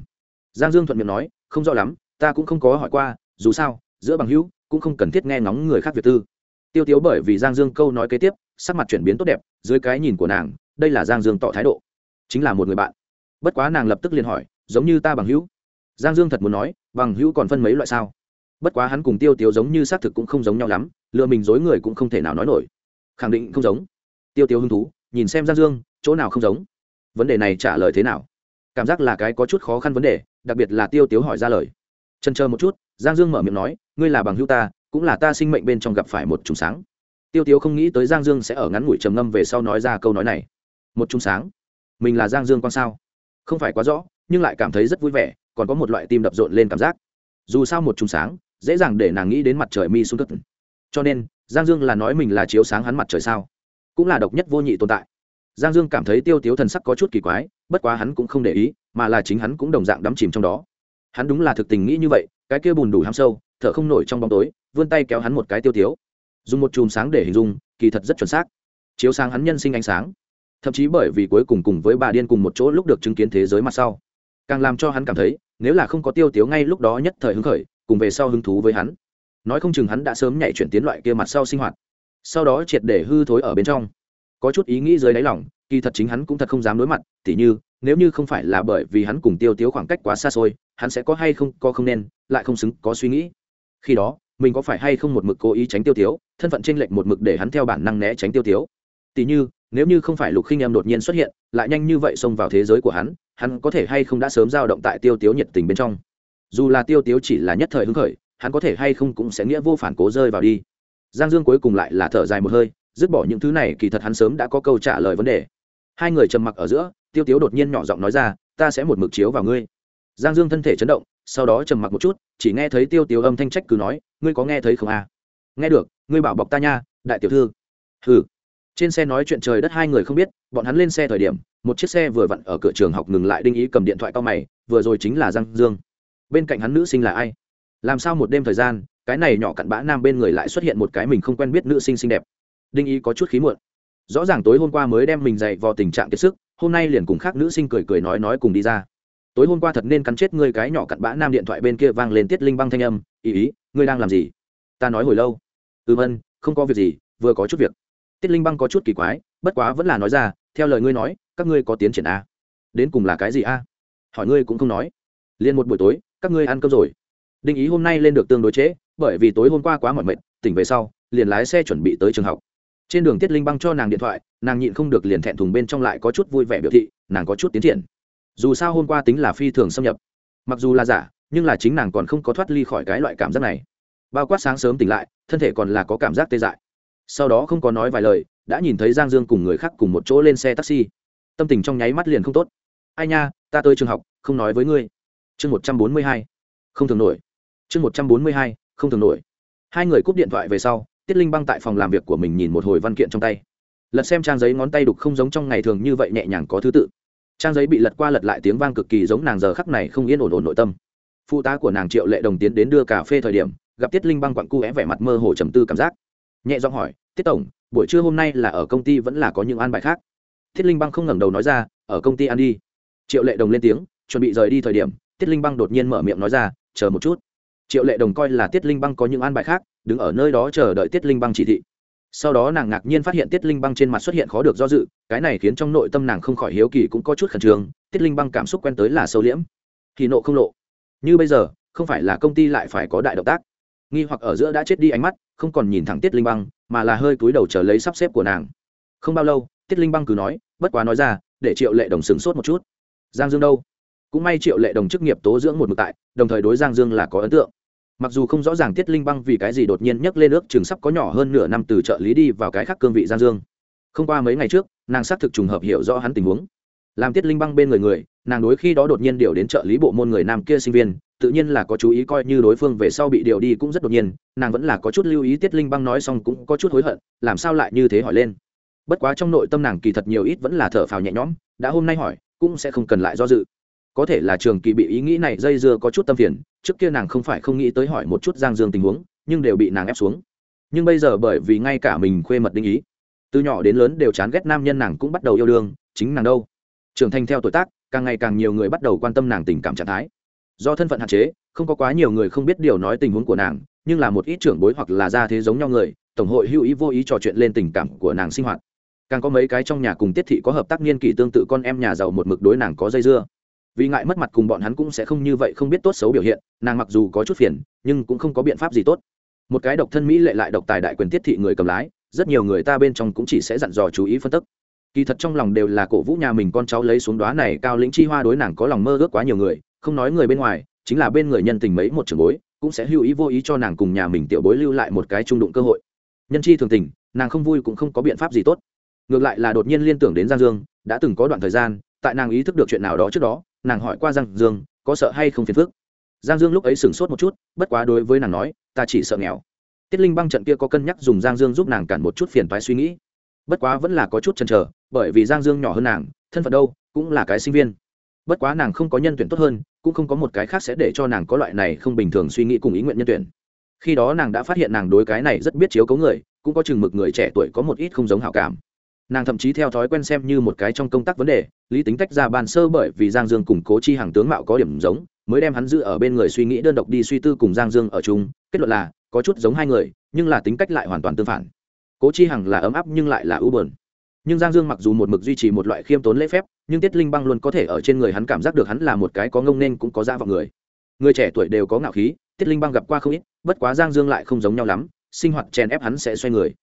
Giang dương thuận miệng nói, không rõ lắm, ta cũng không có hỏi qua, dù sao, giữa bằng hữu cũng không cần thiết nghe ngóng người khác việc tư. Tiêu tiếu bởi vì giang dương câu nói kế tiếp sắc mặt chuyển biến tốt đẹp, dưới cái nhìn của nàng, đây là giang dương tỏ thái độ. Chính là một người bạn. Bất quá nàng lập tức liền hỏi, giống như ta bằng hữu. Giang dương thật muốn nói, bằng hữu còn phân mấy loại sao? Bất quá hắn cùng tiêu tiếu giống như xác thực cũng không giống nhau lắm lựa mình dối người cũng không thể nào nói nổi. Khẳng định không giống. Tiêu tiêu hứng thú, nhìn xem giang dương, chỗ nào không giống? Vấn đề này trả lời thế nào? Cảm giác là cái có chút khó khăn vấn đề, đặc biệt là tiêu tiếu hỏi ra lời. Trần chờ một chút, giang dương mở miệng nói, ngươi là bằng hữu ta, cũng là ta sinh mệnh bên trong gặp phải một trùng sáng tiêu tiếu không nghĩ tới giang dương sẽ ở ngắn ngủi trầm ngâm về sau nói ra câu nói này. Một chung sáng. Mình là giang dương con sao? Không phải quá rõ, nhưng lại cảm thấy rất vui vẻ, còn có một loại tim đập rộn lên cảm giác. Dù sao một chung sáng, dễ dàng để nàng nghĩ đến mặt trời mi xuống cất cho nên, giang dương là nói mình là chiếu sáng hắn mặt trời sao? Cũng là độc nhất vô nhị tồn tại. Giang dương cảm thấy tiêu tiếu thần sắc có chút kỳ quái, bất quá hắn cũng không để ý, mà là chính hắn cũng đồng dạng đắm chìm trong đó. Hắn đúng là thực tình nghĩ như vậy, cái kia bùn đủ ham sâu, thở không nổi trong bóng tối, vươn tay kéo hắn một cái tiêu tiếu dùng một chùm sáng để hình dung, kỳ thật rất chuẩn xác. Chiếu sáng hắn nhân sinh ánh sáng. Thậm chí bởi vì cuối cùng cùng với bà điên cùng một chỗ lúc được chứng kiến thế giới mặt sau. Càng làm cho hắn cảm thấy, nếu là không có tiêu tiếu ngay lúc đó nhất thời hứng khởi, cùng về sau hứng thú với hắn. Nói không chừng hắn đã sớm nhảy chuyển tiến loại kia mặt sau sinh hoạt. Sau đó triệt để hư thối ở bên trong. Có chút ý nghĩ dưới đáy lòng, kỳ thật chính hắn cũng thật không dám đối mặt, tỉ như, nếu như không phải là bởi vì hắn cùng tiêu tiếu khoảng cách quá xa xôi, hắn sẽ có hay không, có không nên, lại không xứng, có suy nghĩ. Khi đó mình có phải hay không một mực cố ý tránh tiêu tiếu thân phận tranh lệch một mực để hắn theo bản năng né tránh tiêu tiếu tỉ như, nếu như không phải lục khinh em đột nhiên xuất hiện, lại nhanh như vậy xông vào thế giới của hắn hắn có thể hay không đã sớm dao động tại tiêu tiếu nhiệt tình bên trong. Dù là tiêu tiếu chỉ là nhất thời hứng khởi, hắn có thể hay không cũng sẽ nghĩa vô phản cố rơi vào đi. Giang dương cuối cùng lại là thở dài một hơi, dứt bỏ những thứ này, kỳ thật hắn sớm đã có câu trả lời vấn đề. Hai người trầm mặc ở giữa, tiêu tiếu đột nhiên nhỏ giọng nói ra, ta sẽ một mực chiếu vào ngươi. Giang dương thân thể chấn động sau đó trầm mặc một chút, chỉ nghe thấy tiêu tiêu âm thanh trách cứ nói, ngươi có nghe thấy không à? nghe được, ngươi bảo bọc ta nha, đại tiểu thư. Hừ. Trên xe nói chuyện trời đất hai người không biết, bọn hắn lên xe thời điểm, một chiếc xe vừa vặn ở cửa trường học ngừng lại đinh ý cầm điện thoại cao mày, vừa rồi chính là giang dương. Bên cạnh hắn nữ sinh là ai? Làm sao một đêm thời gian, cái này nhỏ cặn bã nam bên người lại xuất hiện một cái mình không quen biết nữ sinh xinh đẹp. Đinh ý có chút khí muộn. Rõ ràng tối hôm qua mới đem mình dậy vào tình trạng kiệt sức, hôm nay liền cùng khác nữ sinh cười cười nói nói cùng đi ra tối hôm qua thật nên cắn chết ngươi cái nhỏ cặn bã nam điện thoại bên kia vang lên tiết linh băng thanh âm, ý ý, ngươi đang làm gì? Ta nói hồi lâu. Ừm ân không có việc gì, vừa có chút việc. Tiết linh băng có chút kỳ quái, bất quá vẫn là nói ra, theo lời ngươi nói, các ngươi có tiến triển a đến cùng là cái gì a hỏi ngươi cũng không nói. Liền một buổi tối, các ngươi ăn cơm rồi. Đinh ý hôm nay lên được tương đối trễ, bởi vì tối hôm qua quá mỏi mệt, tỉnh về sau, liền lái xe chuẩn bị tới trường học. Trên đường tiết linh băng cho nàng điện thoại, nàng nhịn không được liền thẹn thùng bên trong lại có chút vui vẻ biểu thị, nàng có chút tiến triển dù sao hôm qua tính là phi thường xâm nhập. Mặc dù là giả, nhưng là chính nàng còn không có thoát ly khỏi cái loại cảm giác này. Bao quát sáng sớm tỉnh lại, thân thể còn là có cảm giác tê dại. Sau đó không có nói vài lời, đã nhìn thấy giang dương cùng người khác cùng một chỗ lên xe taxi. Tâm tình trong nháy mắt liền không tốt. Ai nha, ta tới trường học, không nói với ngươi. Chương một trăm bốn mươi hai. Không thường nổi. Chương một trăm bốn mươi hai. Không thường nổi. Hai người cúp điện thoại về sau, tiết linh băng tại phòng làm việc của mình nhìn một hồi văn kiện trong tay. Lật xem trang giấy ngón tay đục không giống trong ngày thường như vậy nhẹ nhàng có thứ tự trang giấy bị lật qua lật lại tiếng vang cực kỳ giống nàng giờ khắc này không yên ổn ổn nội tâm. Phụ tá của nàng triệu lệ đồng tiến đến đưa cà phê thời điểm, gặp tiết linh băng quặn cu é vẻ mặt mơ hồ trầm tư cảm giác. Nhẹ giọng hỏi, tiết tổng, buổi trưa hôm nay là ở công ty vẫn là có những an bài khác? Tiết linh băng không ngẩng đầu nói ra, ở công ty ăn đi. Triệu lệ đồng lên tiếng, chuẩn bị rời đi thời điểm, tiết linh băng đột nhiên mở miệng nói ra, chờ một chút. Triệu lệ đồng coi là tiết linh băng có những an bài khác, đứng ở nơi đó chờ đợi tiết linh băng chỉ thị sau đó nàng ngạc nhiên phát hiện tiết linh băng trên mặt xuất hiện khó được do dự, cái này khiến trong nội tâm nàng không khỏi hiếu kỳ cũng có chút khẩn trương, tiết linh băng cảm xúc quen tới là sâu liễm. Thì nộ không lộ. Như bây giờ, không phải là công ty lại phải có đại động tác. Nghi hoặc ở giữa đã chết đi ánh mắt, không còn nhìn thẳng tiết linh băng, mà là hơi cúi đầu chờ lấy sắp xếp của nàng. Không bao lâu, tiết linh băng cứ nói, bất quá nói ra, để triệu lệ đồng sửng sốt một chút. Giang dương đâu? Cũng may triệu lệ đồng chức nghiệp tố dưỡng một mực tại, đồng thời đối giang dương là có ấn tượng mặc dù không rõ ràng tiết linh băng vì cái gì đột nhiên nhấc lên ước chừng sắp có nhỏ hơn nửa năm từ trợ lý đi vào cái khác cương vị giang dương. Không qua mấy ngày trước, nàng xác thực trùng hợp hiểu rõ hắn tình huống. Làm tiết linh băng bên người người, nàng đối khi đó đột nhiên điều đến trợ lý bộ môn người nam kia sinh viên, tự nhiên là có chú ý coi như đối phương về sau bị điều đi cũng rất đột nhiên, nàng vẫn là có chút lưu ý tiết linh băng nói xong cũng có chút hối hận, làm sao lại như thế hỏi lên. Bất quá trong nội tâm nàng kỳ thật nhiều ít vẫn là thở phào nhẹ nhõm, đã hôm nay hỏi, cũng sẽ không cần lại do dự có thể là trường kỳ bị ý nghĩ này dây dưa có chút tâm phiền, trước kia nàng không phải không nghĩ tới hỏi một chút giang dương tình huống, nhưng đều bị nàng ép xuống. Nhưng bây giờ bởi vì ngay cả mình khuê mật đinh ý, từ nhỏ đến lớn đều chán ghét nam nhân nàng cũng bắt đầu yêu đương, chính nàng đâu. Trưởng thành theo tuổi tác, càng ngày càng nhiều người bắt đầu quan tâm nàng tình cảm trạng thái. Do thân phận hạn chế, không có quá nhiều người không biết điều nói tình huống của nàng, nhưng là một ít trưởng bối hoặc là gia thế giống nhau người, tổng hội hữu ý vô ý trò chuyện lên tình cảm của nàng sinh hoạt. Càng có mấy cái trong nhà cùng tiết thị có hợp tác niên kỷ tương tự con em nhà giàu một mực đối nàng có dây dưa vì ngại mất mặt cùng bọn hắn cũng sẽ không như vậy không biết tốt xấu biểu hiện, nàng mặc dù có chút phiền, nhưng cũng không có biện pháp gì tốt. Một cái độc thân mỹ lệ lại độc tài đại quyền tiết thị người cầm lái, rất nhiều người ta bên trong cũng chỉ sẽ dặn dò chú ý phân tích. Kỳ thật trong lòng đều là cổ vũ nhà mình con cháu lấy xuống đoá này cao lĩnh chi hoa đối nàng có lòng mơ ước quá nhiều người, không nói người bên ngoài, chính là bên người nhân tình mấy một trường bối, cũng sẽ hưu ý vô ý cho nàng cùng nhà mình tiểu bối lưu lại một cái trung đụng cơ hội. Nhân chi thường tình, nàng không vui cũng không có biện pháp gì tốt. Ngược lại là đột nhiên liên tưởng đến giang dương, đã từng có đoạn thời gian, tại nàng ý thức được chuyện nào đó trước đó nàng hỏi qua giang dương, có sợ hay không phiền phức? Giang dương lúc ấy sửng sốt một chút, bất quá đối với nàng nói, ta chỉ sợ nghèo. Tiết linh băng trận kia có cân nhắc dùng giang dương giúp nàng cản một chút phiền toái suy nghĩ. Bất quá vẫn là có chút chần chờ, bởi vì giang dương nhỏ hơn nàng, thân phận đâu, cũng là cái sinh viên. Bất quá nàng không có nhân tuyển tốt hơn, cũng không có một cái khác sẽ để cho nàng có loại này không bình thường suy nghĩ cùng ý nguyện nhân tuyển. Khi đó nàng đã phát hiện nàng đối cái này rất biết chiếu cấu người, cũng có chừng mực người trẻ tuổi có một ít không giống hảo cảm nàng thậm chí theo thói quen xem như một cái trong công tác vấn đề, lý tính tách ra bàn sơ bởi vì giang dương cùng cố chi hàng tướng mạo có điểm giống, mới đem hắn giữ ở bên người suy nghĩ đơn độc đi suy tư cùng giang dương ở chung, kết luận là, có chút giống hai người, nhưng là tính cách lại hoàn toàn tương phản. Cố chi hằng là ấm áp nhưng lại là ưu bờn nhưng giang dương mặc dù một mực duy trì một loại khiêm tốn lễ phép, nhưng tiết linh băng luôn có thể ở trên người hắn cảm giác được hắn là một cái có ngông nên cũng có dạ dã vào người. Người trẻ tuổi đều có ngạo khí, tiết linh băng gặp qua không ít, bất quá giang dương lại không giống nhau lắm, sinh hoạt chèn ép hắn sẽ xoay người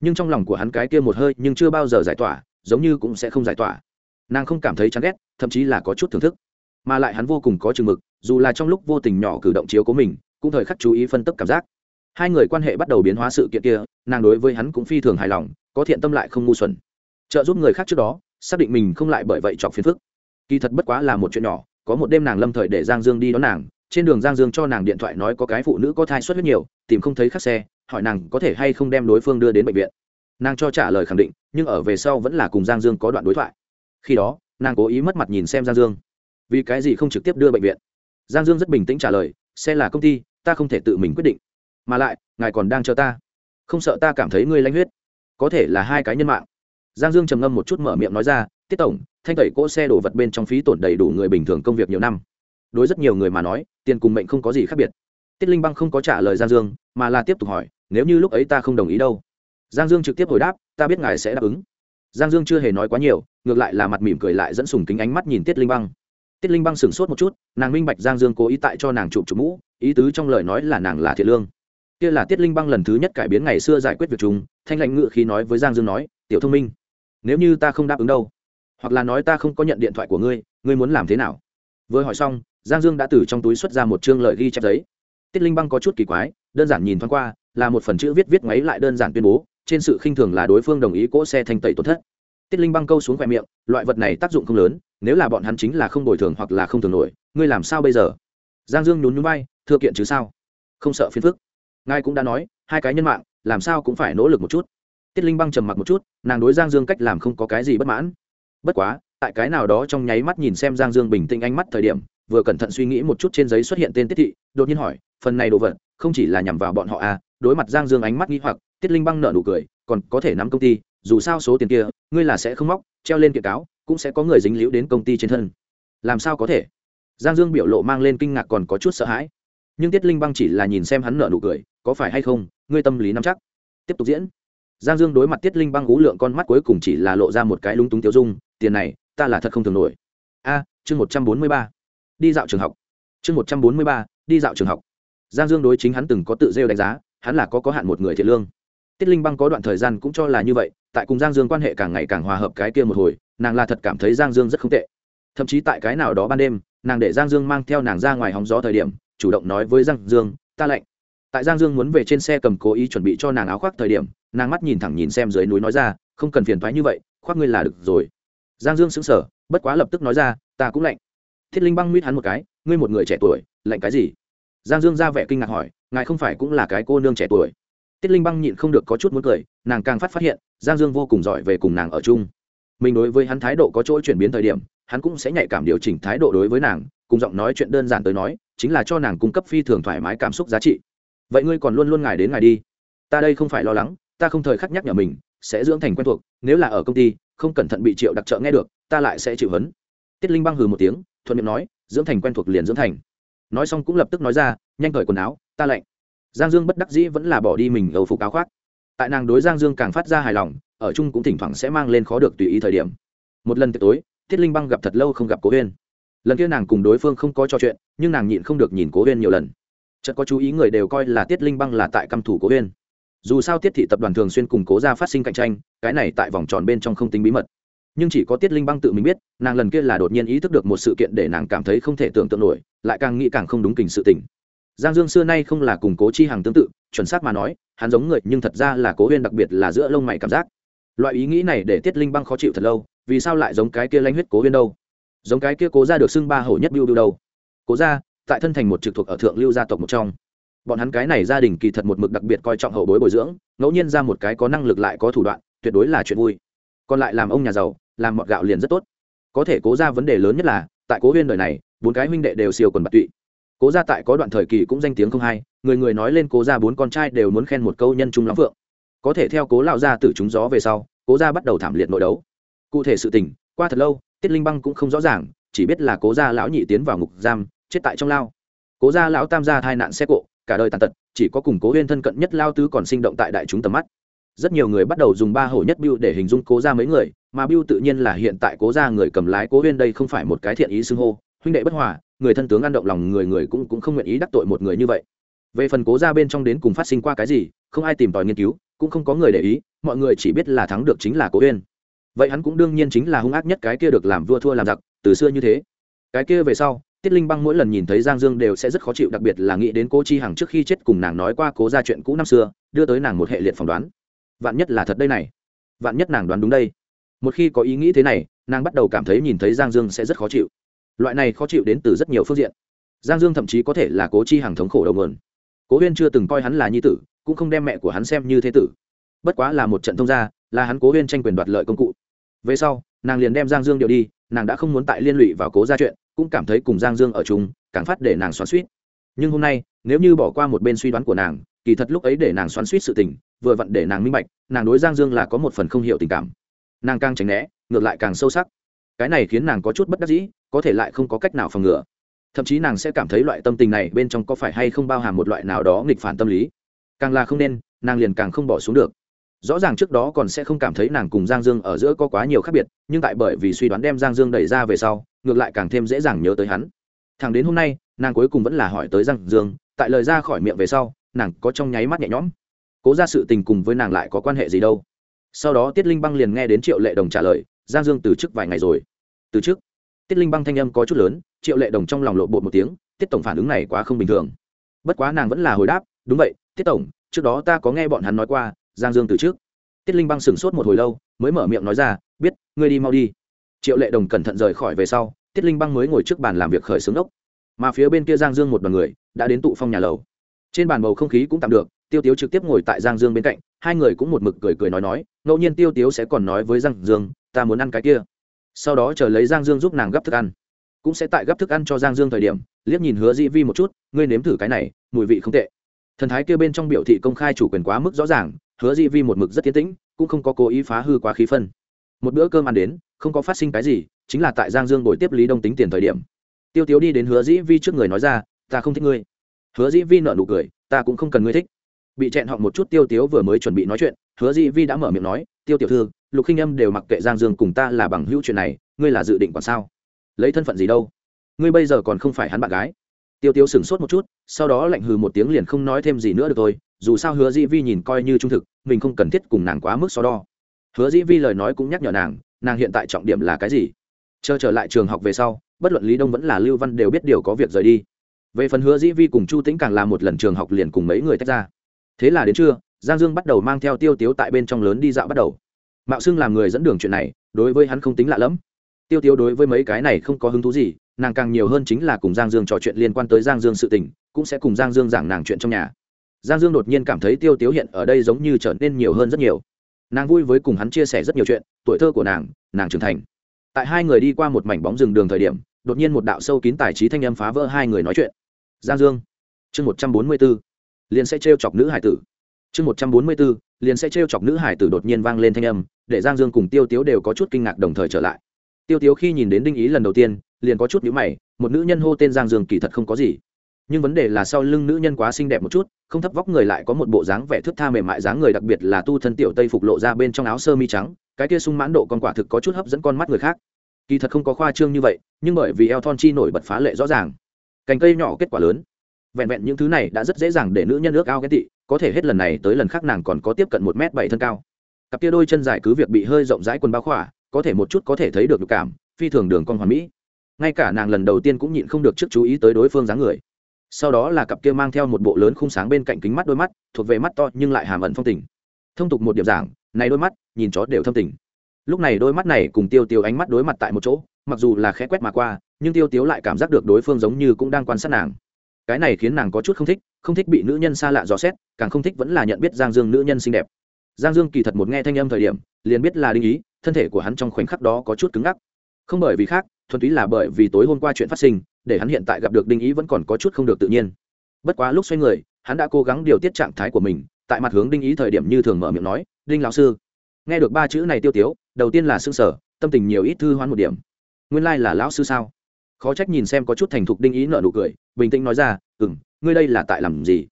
nhưng trong lòng của hắn cái kia một hơi nhưng chưa bao giờ giải tỏa, giống như cũng sẽ không giải tỏa. Nàng không cảm thấy chán ghét, thậm chí là có chút thưởng thức. Mà lại hắn vô cùng có chừng mực, dù là trong lúc vô tình nhỏ cử động chiếu của mình, cũng thời khắc chú ý phân tích cảm giác. Hai người quan hệ bắt đầu biến hóa sự kiện kia, nàng đối với hắn cũng phi thường hài lòng, có thiện tâm lại không ngu xuẩn. Trợ giúp người khác trước đó, xác định mình không lại bởi vậy chọc phiền phức. Kỳ thật bất quá là một chuyện nhỏ, có một đêm nàng lâm thời để giang dương đi đón nàng, trên đường giang dương cho nàng điện thoại nói có cái phụ nữ có thai suất huyết nhiều, tìm không thấy khắc xe hỏi nàng có thể hay không đem đối phương đưa đến bệnh viện. Nàng cho trả lời khẳng định, nhưng ở về sau vẫn là cùng giang dương có đoạn đối thoại. Khi đó, nàng cố ý mất mặt nhìn xem giang dương. Vì cái gì không trực tiếp đưa bệnh viện? Giang dương rất bình tĩnh trả lời, xe là công ty, ta không thể tự mình quyết định. Mà lại, ngài còn đang chờ ta. Không sợ ta cảm thấy ngươi lanh huyết. Có thể là hai cái nhân mạng. Giang dương trầm ngâm một chút mở miệng nói ra, tiết tổng, thanh tẩy cỗ xe đổ vật bên trong phí tổn đầy đủ người bình thường công việc nhiều năm. Đối rất nhiều người mà nói, tiền cùng mệnh không có gì khác biệt. Tiết linh băng không có trả lời giang dương, mà là tiếp tục hỏi nếu như lúc ấy ta không đồng ý đâu. Giang dương trực tiếp hồi đáp, ta biết ngài sẽ đáp ứng. Giang dương chưa hề nói quá nhiều, ngược lại là mặt mỉm cười lại dẫn sùng kính ánh mắt nhìn tiết linh băng. Tiết linh băng sửng sốt một chút, nàng minh bạch giang dương cố ý tại cho nàng chụp chụp mũ, ý tứ trong lời nói là nàng là thiệt lương. Kia là tiết linh băng lần thứ nhất cải biến ngày xưa giải quyết việc chúng thanh lãnh ngự khi nói với giang dương nói, tiểu thông minh, nếu như ta không đáp ứng đâu, hoặc là nói ta không có nhận điện thoại của ngươi ngươi muốn làm thế nào? Vừa hỏi xong, giang dương đã từ trong túi xuất ra một chương lời ghi chép giấy. Tiết linh băng có chút kỳ quái, đơn giản nhìn thoáng qua là một phần chữ viết viết ngoáy lại đơn giản tuyên bố, trên sự khinh thường là đối phương đồng ý cỗ xe thanh tẩy tổn thất. Tiết linh băng câu xuống khoe miệng, loại vật này tác dụng không lớn, nếu là bọn hắn chính là không bồi thường hoặc là không thường nổi, ngươi làm sao bây giờ? Giang dương nhún nhún bay thưa kiện chứ sao? Không sợ phiền phức. Ngài cũng đã nói, hai cái nhân mạng, làm sao cũng phải nỗ lực một chút. Tiết linh băng trầm mặc một chút, nàng đối giang dương cách làm không có cái gì bất mãn. Bất quá, tại cái nào đó trong nháy mắt nhìn xem giang dương bình tĩnh ánh mắt thời điểm, vừa cẩn thận suy nghĩ một chút trên giấy xuất hiện tên tiết thị, đột nhiên hỏi, phần này đồ vật, không chỉ là nhằm vào bọn họ à đối mặt giang dương ánh mắt nghĩ hoặc, tiết linh băng nợ nụ cười, còn có thể nắm công ty, dù sao số tiền kia, ngươi là sẽ không móc, treo lên kiện cáo, cũng sẽ có người dính líu đến công ty trên thân. Làm sao có thể? Giang dương biểu lộ mang lên kinh ngạc còn có chút sợ hãi. Nhưng tiết linh băng chỉ là nhìn xem hắn nợ nụ cười, có phải hay không, ngươi tâm lý nắm chắc. Tiếp tục diễn. Giang dương đối mặt tiết linh băng gú lượng con mắt cuối cùng chỉ là lộ ra một cái lúng túng tiêu dung, tiền này, ta là thật không thường nổi. A, chương một trăm bốn mươi ba. Đi dạo trường học. Chương một trăm bốn mươi ba, đi dạo trường học. Giang dương đối chính hắn từng có tự rêu đánh giá hắn là có có hạn một người thiện lương. Tiết linh băng có đoạn thời gian cũng cho là như vậy, tại cùng giang dương quan hệ càng ngày càng hòa hợp cái kia một hồi, nàng là thật cảm thấy giang dương rất không tệ. Thậm chí tại cái nào đó ban đêm, nàng để giang dương mang theo nàng ra ngoài hóng gió thời điểm, chủ động nói với giang dương, ta lạnh. Tại giang dương muốn về trên xe cầm cố ý chuẩn bị cho nàng áo khoác thời điểm, nàng mắt nhìn thẳng nhìn xem dưới núi nói ra, không cần phiền thoái như vậy, khoác ngươi là được rồi. Giang dương xứng sở bất quá lập tức nói ra, ta cũng lạnh. Thiết linh băng mít hắn một cái, ngươi một người trẻ tuổi, lạnh cái gì? Giang dương ra vẻ kinh ngạc hỏi, ngài không phải cũng là cái cô nương trẻ tuổi? Tiết linh băng nhịn không được có chút muốn cười, nàng càng phát phát hiện, giang dương vô cùng giỏi về cùng nàng ở chung. Mình đối với hắn thái độ có chỗ chuyển biến thời điểm, hắn cũng sẽ nhạy cảm điều chỉnh thái độ đối với nàng, cùng giọng nói chuyện đơn giản tới nói, chính là cho nàng cung cấp phi thường thoải mái cảm xúc giá trị. Vậy ngươi còn luôn luôn ngài đến ngài đi. Ta đây không phải lo lắng, ta không thời khắc nhắc nhở mình, sẽ dưỡng thành quen thuộc, nếu là ở công ty, không cẩn thận bị triệu đặc trợ nghe được, ta lại sẽ chịu hấn. Tiết linh băng hừ một tiếng, thuận miệng nói, dưỡng thành quen thuộc liền dưỡng thành nói xong cũng lập tức nói ra, nhanh cởi quần áo, ta lạnh. Giang dương bất đắc dĩ vẫn là bỏ đi mình âu phục áo khoác. Tại nàng đối giang dương càng phát ra hài lòng, ở chung cũng thỉnh thoảng sẽ mang lên khó được tùy ý thời điểm. Một lần tối, thiết linh băng gặp thật lâu không gặp cố huyên. Lần kia nàng cùng đối phương không có trò chuyện, nhưng nàng nhịn không được nhìn cố huyên nhiều lần. Chợt có chú ý người đều coi là tiết linh băng là tại căm thủ cố huyên. Dù sao tiết thị tập đoàn thường xuyên cùng cố ra phát sinh cạnh tranh, cái này tại vòng tròn bên trong không tính bí mật nhưng chỉ có tiết linh băng tự mình biết, nàng lần kia là đột nhiên ý thức được một sự kiện để nàng cảm thấy không thể tưởng tượng nổi, lại càng nghĩ càng không đúng kình sự tình. Giang dương xưa nay không là cùng cố chi hàng tương tự, chuẩn xác mà nói, hắn giống người, nhưng thật ra là cố huyên đặc biệt là giữa lông mày cảm giác. Loại ý nghĩ này để tiết linh băng khó chịu thật lâu, vì sao lại giống cái kia lanh huyết cố huyên đâu? Giống cái kia cố ra được xưng ba hổ nhất biêu biêu đâu? Cố ra tại thân thành một trực thuộc ở thượng lưu gia tộc một trong. Bọn hắn cái này gia đình kỳ thật một mực đặc biệt coi trọng hậu bối bồi dưỡng, ngẫu nhiên ra một cái có năng lực lại có thủ đoạn, tuyệt đối là chuyện vui. Còn lại làm ông nhà giàu làm mọt gạo liền rất tốt. Có thể cố ra vấn đề lớn nhất là, tại cố huyên đời này, bốn cái huynh đệ đều siêu quần bạc tụy. Cố gia tại có đoạn thời kỳ cũng danh tiếng không hay người người nói lên cố gia bốn con trai đều muốn khen một câu nhân trung lắm vượng có thể theo cố lão gia tử chúng gió về sau, cố gia bắt đầu thảm liệt nội đấu. Cụ thể sự tình, qua thật lâu, tiết linh băng cũng không rõ ràng, chỉ biết là cố gia lão nhị tiến vào ngục giam, chết tại trong lao. Cố gia lão tam gia hai nạn xe cộ, cả đời tàn tật, chỉ có cùng cố huyên thân cận nhất lao tứ còn sinh động tại đại chúng tầm mắt. Rất nhiều người bắt đầu dùng ba hổ nhất biêu để hình dung cố gia mấy người mà biêu tự nhiên là hiện tại cố gia người cầm lái cố huyên đây không phải một cái thiện ý xưng hô, huynh đệ bất hòa, người thân tướng ăn động lòng người người cũng cũng không nguyện ý đắc tội một người như vậy. Về phần cố gia bên trong đến cùng phát sinh qua cái gì, không ai tìm tòi nghiên cứu, cũng không có người để ý, mọi người chỉ biết là thắng được chính là cố huyên. Vậy hắn cũng đương nhiên chính là hung ác nhất cái kia được làm vua thua làm giặc, từ xưa như thế. Cái kia về sau, tiết linh băng mỗi lần nhìn thấy giang dương đều sẽ rất khó chịu, đặc biệt là nghĩ đến cô chi hằng trước khi chết cùng nàng nói qua cố ra chuyện cũ năm xưa, đưa tới nàng một hệ liệt phỏng đoán. Vạn nhất là thật đây này. Vạn nhất nàng đoán đúng đây một khi có ý nghĩ thế này, nàng bắt đầu cảm thấy nhìn thấy giang dương sẽ rất khó chịu. Loại này khó chịu đến từ rất nhiều phương diện. Giang dương thậm chí có thể là cố chi hàng thống khổ đầu nguồn. Cố huyên chưa từng coi hắn là nhi tử, cũng không đem mẹ của hắn xem như thế tử. Bất quá là một trận thông gia, là hắn cố huyên tranh quyền đoạt lợi công cụ. Về sau, nàng liền đem giang dương điệu đi, nàng đã không muốn tại liên lụy vào cố ra chuyện, cũng cảm thấy cùng giang dương ở chung, càng phát để nàng xoắn suýt nhưng hôm nay, nếu như bỏ qua một bên suy đoán của nàng, kỳ thật lúc ấy để nàng xoắn suýt sự tình, vừa vặn để nàng minh bạch, nàng đối giang dương là có một phần không hiểu tình cảm nàng càng tránh né, ngược lại càng sâu sắc. Cái này khiến nàng có chút bất đắc dĩ, có thể lại không có cách nào phòng ngừa. Thậm chí nàng sẽ cảm thấy loại tâm tình này bên trong có phải hay không bao hàm một loại nào đó nghịch phản tâm lý. Càng là không nên, nàng liền càng không bỏ xuống được. Rõ ràng trước đó còn sẽ không cảm thấy nàng cùng giang dương ở giữa có quá nhiều khác biệt, nhưng tại bởi vì suy đoán đem giang dương đẩy ra về sau, ngược lại càng thêm dễ dàng nhớ tới hắn. Thằng đến hôm nay, nàng cuối cùng vẫn là hỏi tới giang dương, tại lời ra khỏi miệng về sau, nàng có trong nháy mắt nhẹ nhõm. Cố ra sự tình cùng với nàng lại có quan hệ gì đâu? Sau đó tiết linh băng liền nghe đến triệu lệ đồng trả lời, giang dương từ chức vài ngày rồi. Từ chức? Tiết linh băng thanh âm có chút lớn, triệu lệ đồng trong lòng lộ bột một tiếng, tiết tổng phản ứng này quá không bình thường. Bất quá nàng vẫn là hồi đáp, đúng vậy, tiết tổng, trước đó ta có nghe bọn hắn nói qua, giang dương từ trước tiết linh băng sửng sốt một hồi lâu, mới mở miệng nói ra, biết, ngươi đi mau đi. Triệu lệ đồng cẩn thận rời khỏi về sau, tiết linh băng mới ngồi trước bàn làm việc khởi xướng ốc. Mà phía bên kia giang dương một đoàn người, đã đến tụ phong nhà lầu. Trên bàn bầu không khí cũng tạm được, tiêu tiếu trực tiếp ngồi tại giang dương bên cạnh, hai người cũng một mực cười cười nói nói ngẫu nhiên tiêu tiếu sẽ còn nói với giang dương, ta muốn ăn cái kia. Sau đó chờ lấy giang dương giúp nàng gấp thức ăn. Cũng sẽ tại gấp thức ăn cho giang dương thời điểm, liếc nhìn hứa dĩ vi một chút, ngươi nếm thử cái này, mùi vị không tệ. Thần thái kia bên trong biểu thị công khai chủ quyền quá mức rõ ràng, hứa dĩ vi một mực rất tiến tĩnh, cũng không có cố ý phá hư quá khí phân. Một bữa cơm ăn đến, không có phát sinh cái gì, chính là tại giang dương bồi tiếp lý đông tính tiền thời điểm. Tiêu tiếu đi đến hứa dĩ vi trước người nói ra, ta không thích ngươi. Hứa dĩ vi nợ nụ cười, ta cũng không cần ngươi thích. Bị chẹn họ một chút, tiêu tiếu vừa mới chuẩn bị nói chuyện hứa dĩ vi đã mở miệng nói, tiêu tiểu thư, lục khinh âm đều mặc kệ giang dương cùng ta là bằng hữu chuyện này, ngươi là dự định còn sao? Lấy thân phận gì đâu? Ngươi bây giờ còn không phải hắn bạn gái. Tiêu tiêu sửng sốt một chút, sau đó lạnh hừ một tiếng liền không nói thêm gì nữa được thôi, dù sao hứa dĩ vi nhìn coi như trung thực, mình không cần thiết cùng nàng quá mức so đo. Hứa dĩ vi lời nói cũng nhắc nhở nàng nàng hiện tại trọng điểm là cái gì? Chờ trở lại trường học về sau, bất luận lý đông vẫn là lưu văn đều biết điều có việc rời đi. Về phần hứa dĩ vi cùng chu tĩnh càng là một lần trường học liền cùng mấy người tách ra. Thế là đến trưa giang dương bắt đầu mang theo tiêu tiếu tại bên trong lớn đi dạo bắt đầu. Mạo xưng làm người dẫn đường chuyện này, đối với hắn không tính lạ lẫm. Tiêu tiêu đối với mấy cái này không có hứng thú gì, nàng càng nhiều hơn chính là cùng giang dương trò chuyện liên quan tới giang dương sự tình, cũng sẽ cùng giang dương giảng nàng chuyện trong nhà. Giang dương đột nhiên cảm thấy tiêu tiếu hiện ở đây giống như trở nên nhiều hơn rất nhiều. Nàng vui với cùng hắn chia sẻ rất nhiều chuyện, tuổi thơ của nàng nàng trưởng thành. Tại hai người đi qua một mảnh bóng rừng đường thời điểm, đột nhiên một đạo sâu kín tài trí thanh âm phá vỡ hai người nói chuyện. Giang dương, chương một trăm bốn mươi b ố liền sẽ trêu chọc nữ hải tử chương một trăm bốn mươi b ố liền sẽ trêu chọc nữ hải tử đột nhiên vang lên thanh âm, để giang dương cùng tiêu tiếu đều có chút kinh ngạc đồng thời trở lại. Tiêu tiếu khi nhìn đến đinh ý lần đầu tiên, liền có chút nhữ mày, một nữ nhân hô tên giang dương kỳ thật không có gì. Nhưng vấn đề là sau lưng nữ nhân quá xinh đẹp một chút, không thấp vóc người lại có một bộ dáng vẻ thước tha mềm mại dáng người đặc biệt là tu thân tiểu tây phục lộ ra bên trong áo sơ mi trắng, cái kia sung mãn độ con quả thực có chút hấp dẫn con mắt người khác. Kỳ thật không có khoa trương như vậy, nhưng bởi vì eo thon chi nổi bật phá lệ rõ ràng. Cành cây nhỏ kết quả lớn vẹn vẹn những thứ này đã rất dễ dàng để nữ nhân ước ao ghét tị, có thể hết lần này tới lần khác nàng còn có tiếp cận một m bảy thân cao. Cặp kia đôi chân dài cứ việc bị hơi rộng rãi quần bao khỏa, có thể một chút có thể thấy được nhục cảm, phi thường đường con hoàn mỹ. Ngay cả nàng lần đầu tiên cũng nhịn không được trước chú ý tới đối phương dáng người. Sau đó là cặp kia mang theo một bộ lớn khung sáng bên cạnh kính mắt đôi mắt, thuộc về mắt to nhưng lại hàm ẩn phong tình. Thông tục một điểm giảng này đôi mắt, nhìn chó đều thâm tình. Lúc này đôi mắt này cùng tiêu tiêu ánh mắt đối mặt tại một chỗ, mặc dù là khẽ quét mà qua, nhưng tiêu tiếu lại cảm giác được đối phương giống như cũng đang quan sát nàng cái này khiến nàng có chút không thích không thích bị nữ nhân xa lạ dò xét, càng không thích vẫn là nhận biết giang dương nữ nhân xinh đẹp. Giang dương kỳ thật một nghe thanh âm thời điểm, liền biết là đinh ý, thân thể của hắn trong khoảnh khắc đó có chút cứng ngắc. Không bởi vì khác, thuần túy là bởi vì tối hôm qua chuyện phát sinh, để hắn hiện tại gặp được đinh ý vẫn còn có chút không được tự nhiên. Bất quá lúc xoay người, hắn đã cố gắng điều tiết trạng thái của mình, tại mặt hướng đinh ý thời điểm như thường mở miệng nói, đinh lão sư. Nghe được ba chữ này tiêu tiếu, đầu tiên là xương sở tâm tình nhiều ít thư hoán một điểm. Nguyên lai、like、là lão sư sao? Khó trách nhìn xem có chút thành thục đinh ý nợ nụ cười bình tĩnh nói ra ừ m ngươi đây là tại làm gì?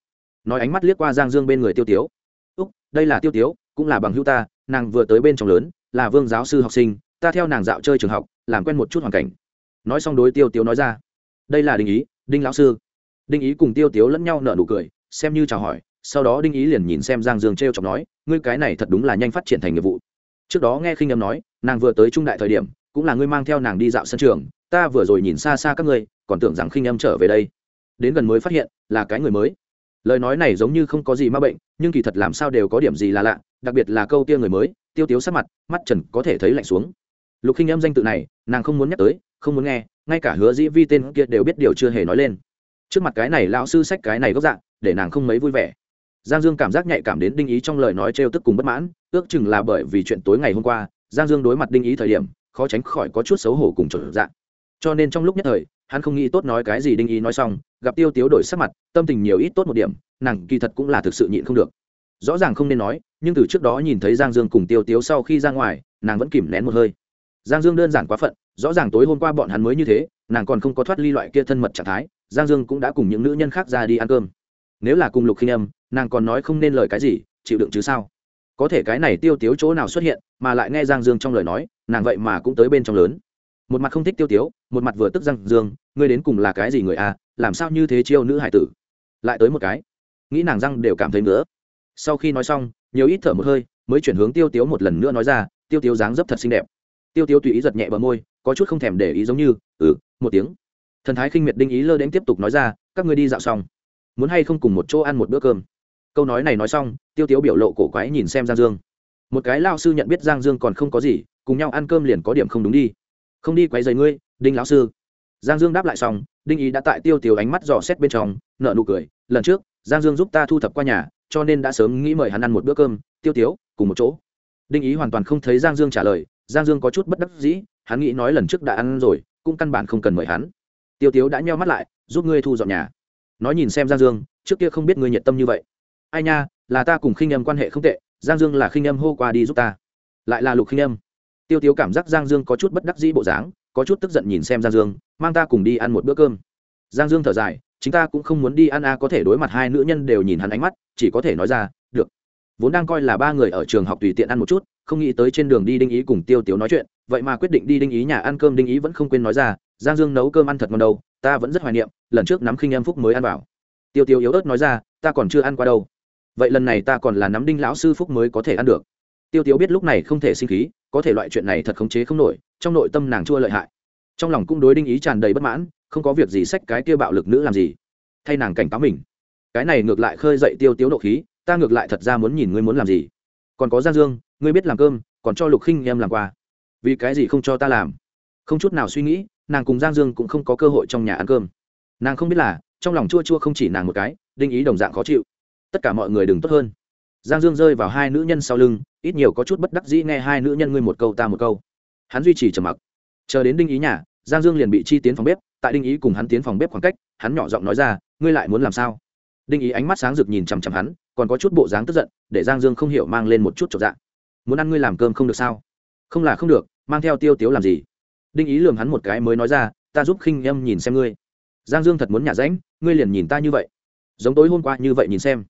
Nói ánh mắt liếc qua giang dương bên người tiêu tiếu. Úc, đây là tiêu tiếu, cũng là bằng hữu ta, nàng vừa tới bên trong lớn, là vương giáo sư học sinh, ta theo nàng dạo chơi trường học, làm quen một chút hoàn cảnh. Nói xong đối tiêu tiếu nói ra, đây là đinh ý, đinh lão sư. Đinh ý cùng tiêu tiếu lẫn nhau nợ nụ cười, xem như chào hỏi, sau đó đinh ý liền nhìn xem giang dương t r e o chọc nói, ngươi cái này thật đúng là nhanh phát triển thành nghiệp vụ. Trước đó nghe khinh âm nói, nàng vừa tới trung đại thời điểm, cũng là ngươi mang theo nàng đi dạo sân trường, ta vừa rồi nhìn xa xa các ngươi còn tưởng rằng khinh âm trở về đây. Đến gần mới phát hiện, là cái người mới. Lời nói này giống như không có gì m a bệnh, nhưng kỳ thật làm sao đều có điểm gì là lạ, đặc biệt là câu tia người mới, tiêu tiếu sát mặt, mắt trần có thể thấy lạnh xuống. Lục khinh âm danh tự này, nàng không muốn nhắc tới, không muốn nghe, ngay cả hứa dĩ vi tên kia đều biết điều chưa hề nói lên. Trước mặt cái này lão sư sách cái này gốc dạng, để nàng không mấy vui vẻ. Giang dương cảm giác nhạy cảm đến đinh ý trong lời nói trêu tức cùng bất mãn, ước chừng là bởi vì chuyện tối ngày hôm qua, giang dương đối mặt đinh ý thời điểm, khó tránh khỏi có chút xấu hổ cùng trở dạng. Cho nên trong lúc nhất thời hắn không nghĩ tốt nói cái gì đinh ý nói xong, gặp tiêu tiếu đổi sắc mặt, tâm tình nhiều ít tốt một điểm, nàng kỳ thật cũng là thực sự nhịn không được. Rõ ràng không nên nói, nhưng từ trước đó nhìn thấy giang dương cùng tiêu tiếu sau khi ra ngoài, nàng vẫn kìm nén một hơi. Giang dương đơn giản quá phận, rõ ràng tối hôm qua bọn hắn mới như thế, nàng còn không có thoát ly loại kia thân mật trạng thái, giang dương cũng đã cùng những nữ nhân khác ra đi ăn cơm. Nếu là cùng lục khinh âm, nàng còn nói không nên lời cái gì, chịu đựng chứ sao? Có thể cái này tiêu tiếu chỗ nào xuất hiện, mà lại nghe giang dương trong lời nói, nàng vậy mà cũng tới bên trong lớn một mặt không thích tiêu tiếu, một mặt vừa tức răng dương, ngươi đến cùng là cái gì người a, làm sao như thế chiêu nữ hải tử? Lại tới một cái. Nghĩ nàng răng đều cảm thấy nữa sau khi nói xong, nhiều ít thở một hơi, mới chuyển hướng tiêu tiếu một lần nữa nói ra, tiêu tiếu dáng dấp thật xinh đẹp. Tiêu tiếu tùy ý giật nhẹ bờ môi, có chút không thèm để ý giống như ừ một tiếng. Thần thái khinh miệt đinh ý lơ đến tiếp tục nói ra, các ngươi đi dạo xong. Muốn hay không cùng một chỗ ăn một bữa cơm? Câu nói này nói xong, tiêu tiếu biểu lộ cổ quái nhìn xem giang dương. Một cái lao sư nhận biết giang dương còn không có gì, cùng nhau ăn cơm liền có điểm không đúng đi không đi quấy rầy ngươi, đinh lão sư. Giang dương đáp lại xong, đinh ý đã tại tiêu Tiểu ánh mắt dò xét bên trong nợ nụ cười. Lần trước, giang dương giúp ta thu thập qua nhà, cho nên đã sớm nghĩ mời hắn ăn một bữa cơm, tiêu tiếu cùng một chỗ. Đinh ý hoàn toàn không thấy giang dương trả lời, giang dương có chút bất đắc dĩ, hắn nghĩ nói lần trước đã ăn rồi, cũng căn bản không cần mời hắn. Tiêu tiếu đã nheo mắt lại, giúp ngươi thu dọn nhà. Nói nhìn xem giang dương, trước kia không biết ngươi nhiệt tâm như vậy. Ai nha, là ta cùng khinh âm quan hệ không tệ, giang dương là khinh âm hô qua đi giúp ta. Lại là lục khinh âm tiêu tiếu cảm giác giang dương có chút bất đắc dĩ bộ dáng, có chút tức giận nhìn xem giang dương, mang ta cùng đi ăn một bữa cơm. Giang dương thở dài, chính ta cũng không muốn đi ăn a, có thể đối mặt hai nữ nhân đều nhìn hắn ánh mắt, chỉ có thể nói ra, được. Vốn đang coi là ba người ở trường học tùy tiện ăn một chút, không nghĩ tới trên đường đi đinh ý cùng tiêu tiếu nói chuyện, vậy mà quyết định đi đinh ý nhà ăn cơm đinh ý vẫn không quên nói ra, giang dương nấu cơm ăn thật ngon đâu, ta vẫn rất hoài niệm, lần trước nắm khinh em phúc mới ăn vào. Tiêu tiêu yếu ớt nói ra, ta còn chưa ăn qua đâu. Vậy lần này ta còn là nắm đinh lão sư phúc mới có thể ăn được. Tiêu tiêu biết lúc này không thể sinh khí có thể loại chuyện này thật khống chế không nổi trong nội tâm nàng chua lợi hại. Trong lòng cũng đối đinh ý tràn đầy bất mãn không có việc gì sách cái kia bạo lực nữ làm gì. Thay nàng cảnh cáo mình. Cái này ngược lại khơi dậy tiêu tiếu độ khí ta ngược lại thật ra muốn nhìn ngươi muốn làm gì. Còn có giang dương ngươi biết làm cơm còn cho lục khinh em làm quà, vì cái gì không cho ta làm? Không chút nào suy nghĩ nàng cùng giang dương cũng không có cơ hội trong nhà ăn cơm. Nàng không biết là trong lòng chua chua không chỉ nàng một cái đinh ý đồng dạng khó chịu. Tất cả mọi người đừng tốt hơn giang dương rơi vào hai nữ nhân sau lưng, ít nhiều có chút bất đắc dĩ nghe hai nữ nhân ngươi một câu ta một câu. Hắn duy trì trầm mặc. Chờ đến đinh ý nhà, giang dương liền bị chi tiến phòng bếp, tại đinh ý cùng hắn tiến phòng bếp khoảng cách, hắn nhỏ giọng nói ra, ngươi lại muốn làm sao? Đinh ý ánh mắt sáng rực nhìn chằm chằm hắn, còn có chút bộ dáng tức giận, để giang dương không hiểu mang lên một chút trọc dạng muốn ăn ngươi làm cơm không được sao? Không là không được, mang theo tiêu tiếu làm gì? Đinh ý lường hắn một cái mới nói ra, ta giúp khinh em nhìn xem ngươi. Giang dương thật muốn nhả rãnh ngươi liền nhìn ta như vậy. Giống tối hôm qua như vậy nhìn xem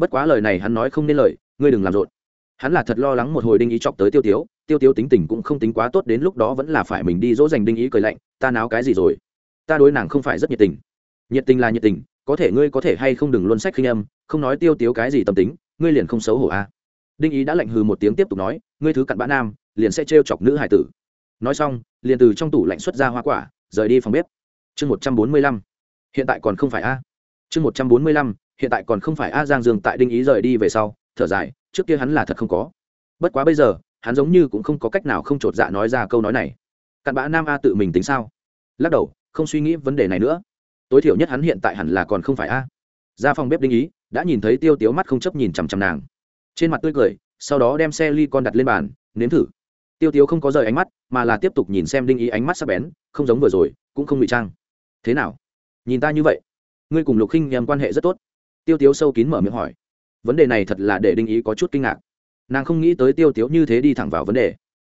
bất quá lời này hắn nói không nên lời, ngươi đừng làm rộn. Hắn là thật lo lắng một hồi đinh ý chọc tới tiêu tiếu tiêu tiếu tính tình cũng không tính quá tốt đến lúc đó vẫn là phải mình đi dỗ dành đinh ý cười lạnh, ta náo cái gì rồi? Ta đối nàng không phải rất nhiệt tình. Nhiệt tình là nhiệt tình, có thể ngươi có thể hay không đừng luôn sách khinh âm, không nói tiêu tiếu cái gì tâm tính, ngươi liền không xấu hổ a à. đinh ý đã lạnh hừ một tiếng tiếp tục nói, ngươi thứ cặn bã nam, liền sẽ trêu chọc nữ hải tử. Nói xong, liền từ trong tủ lạnh xuất ra hoa quả, rời đi phòng bếp. Chương một trăm bốn mươi lăm. Hiện tại còn không phải a. Chương một trăm bốn mươi lăm hiện tại còn không phải a giang dương tại đinh ý rời đi về sau, thở dài, trước kia hắn là thật không có. Bất quá bây giờ, hắn giống như cũng không có cách nào không t r ộ t dạ nói ra câu nói này. Cặn bã nam a tự mình tính sao? Lắc đầu, không suy nghĩ vấn đề này nữa. Tối thiểu nhất hắn hiện tại hẳn là còn không phải a. Ra phòng bếp đinh ý, đã nhìn thấy tiêu tiếu mắt không chấp nhìn chằm chằm nàng. Trên mặt tươi cười, sau đó đem xe ly con đặt lên bàn, nếm thử. Tiêu tiếu không có rời ánh mắt, mà là tiếp tục nhìn xem đinh ý ánh mắt sắp bén, không giống vừa rồi, cũng không ngụy trang. Thế nào? Nhìn ta như vậy, ngươi cùng lục khinh nhầm quan hệ rất tốt tiêu tiếu sâu kín mở miệng hỏi. Vấn đề này thật là để đinh ý có chút kinh ngạc. Nàng không nghĩ tới tiêu tiếu như thế đi thẳng vào vấn đề.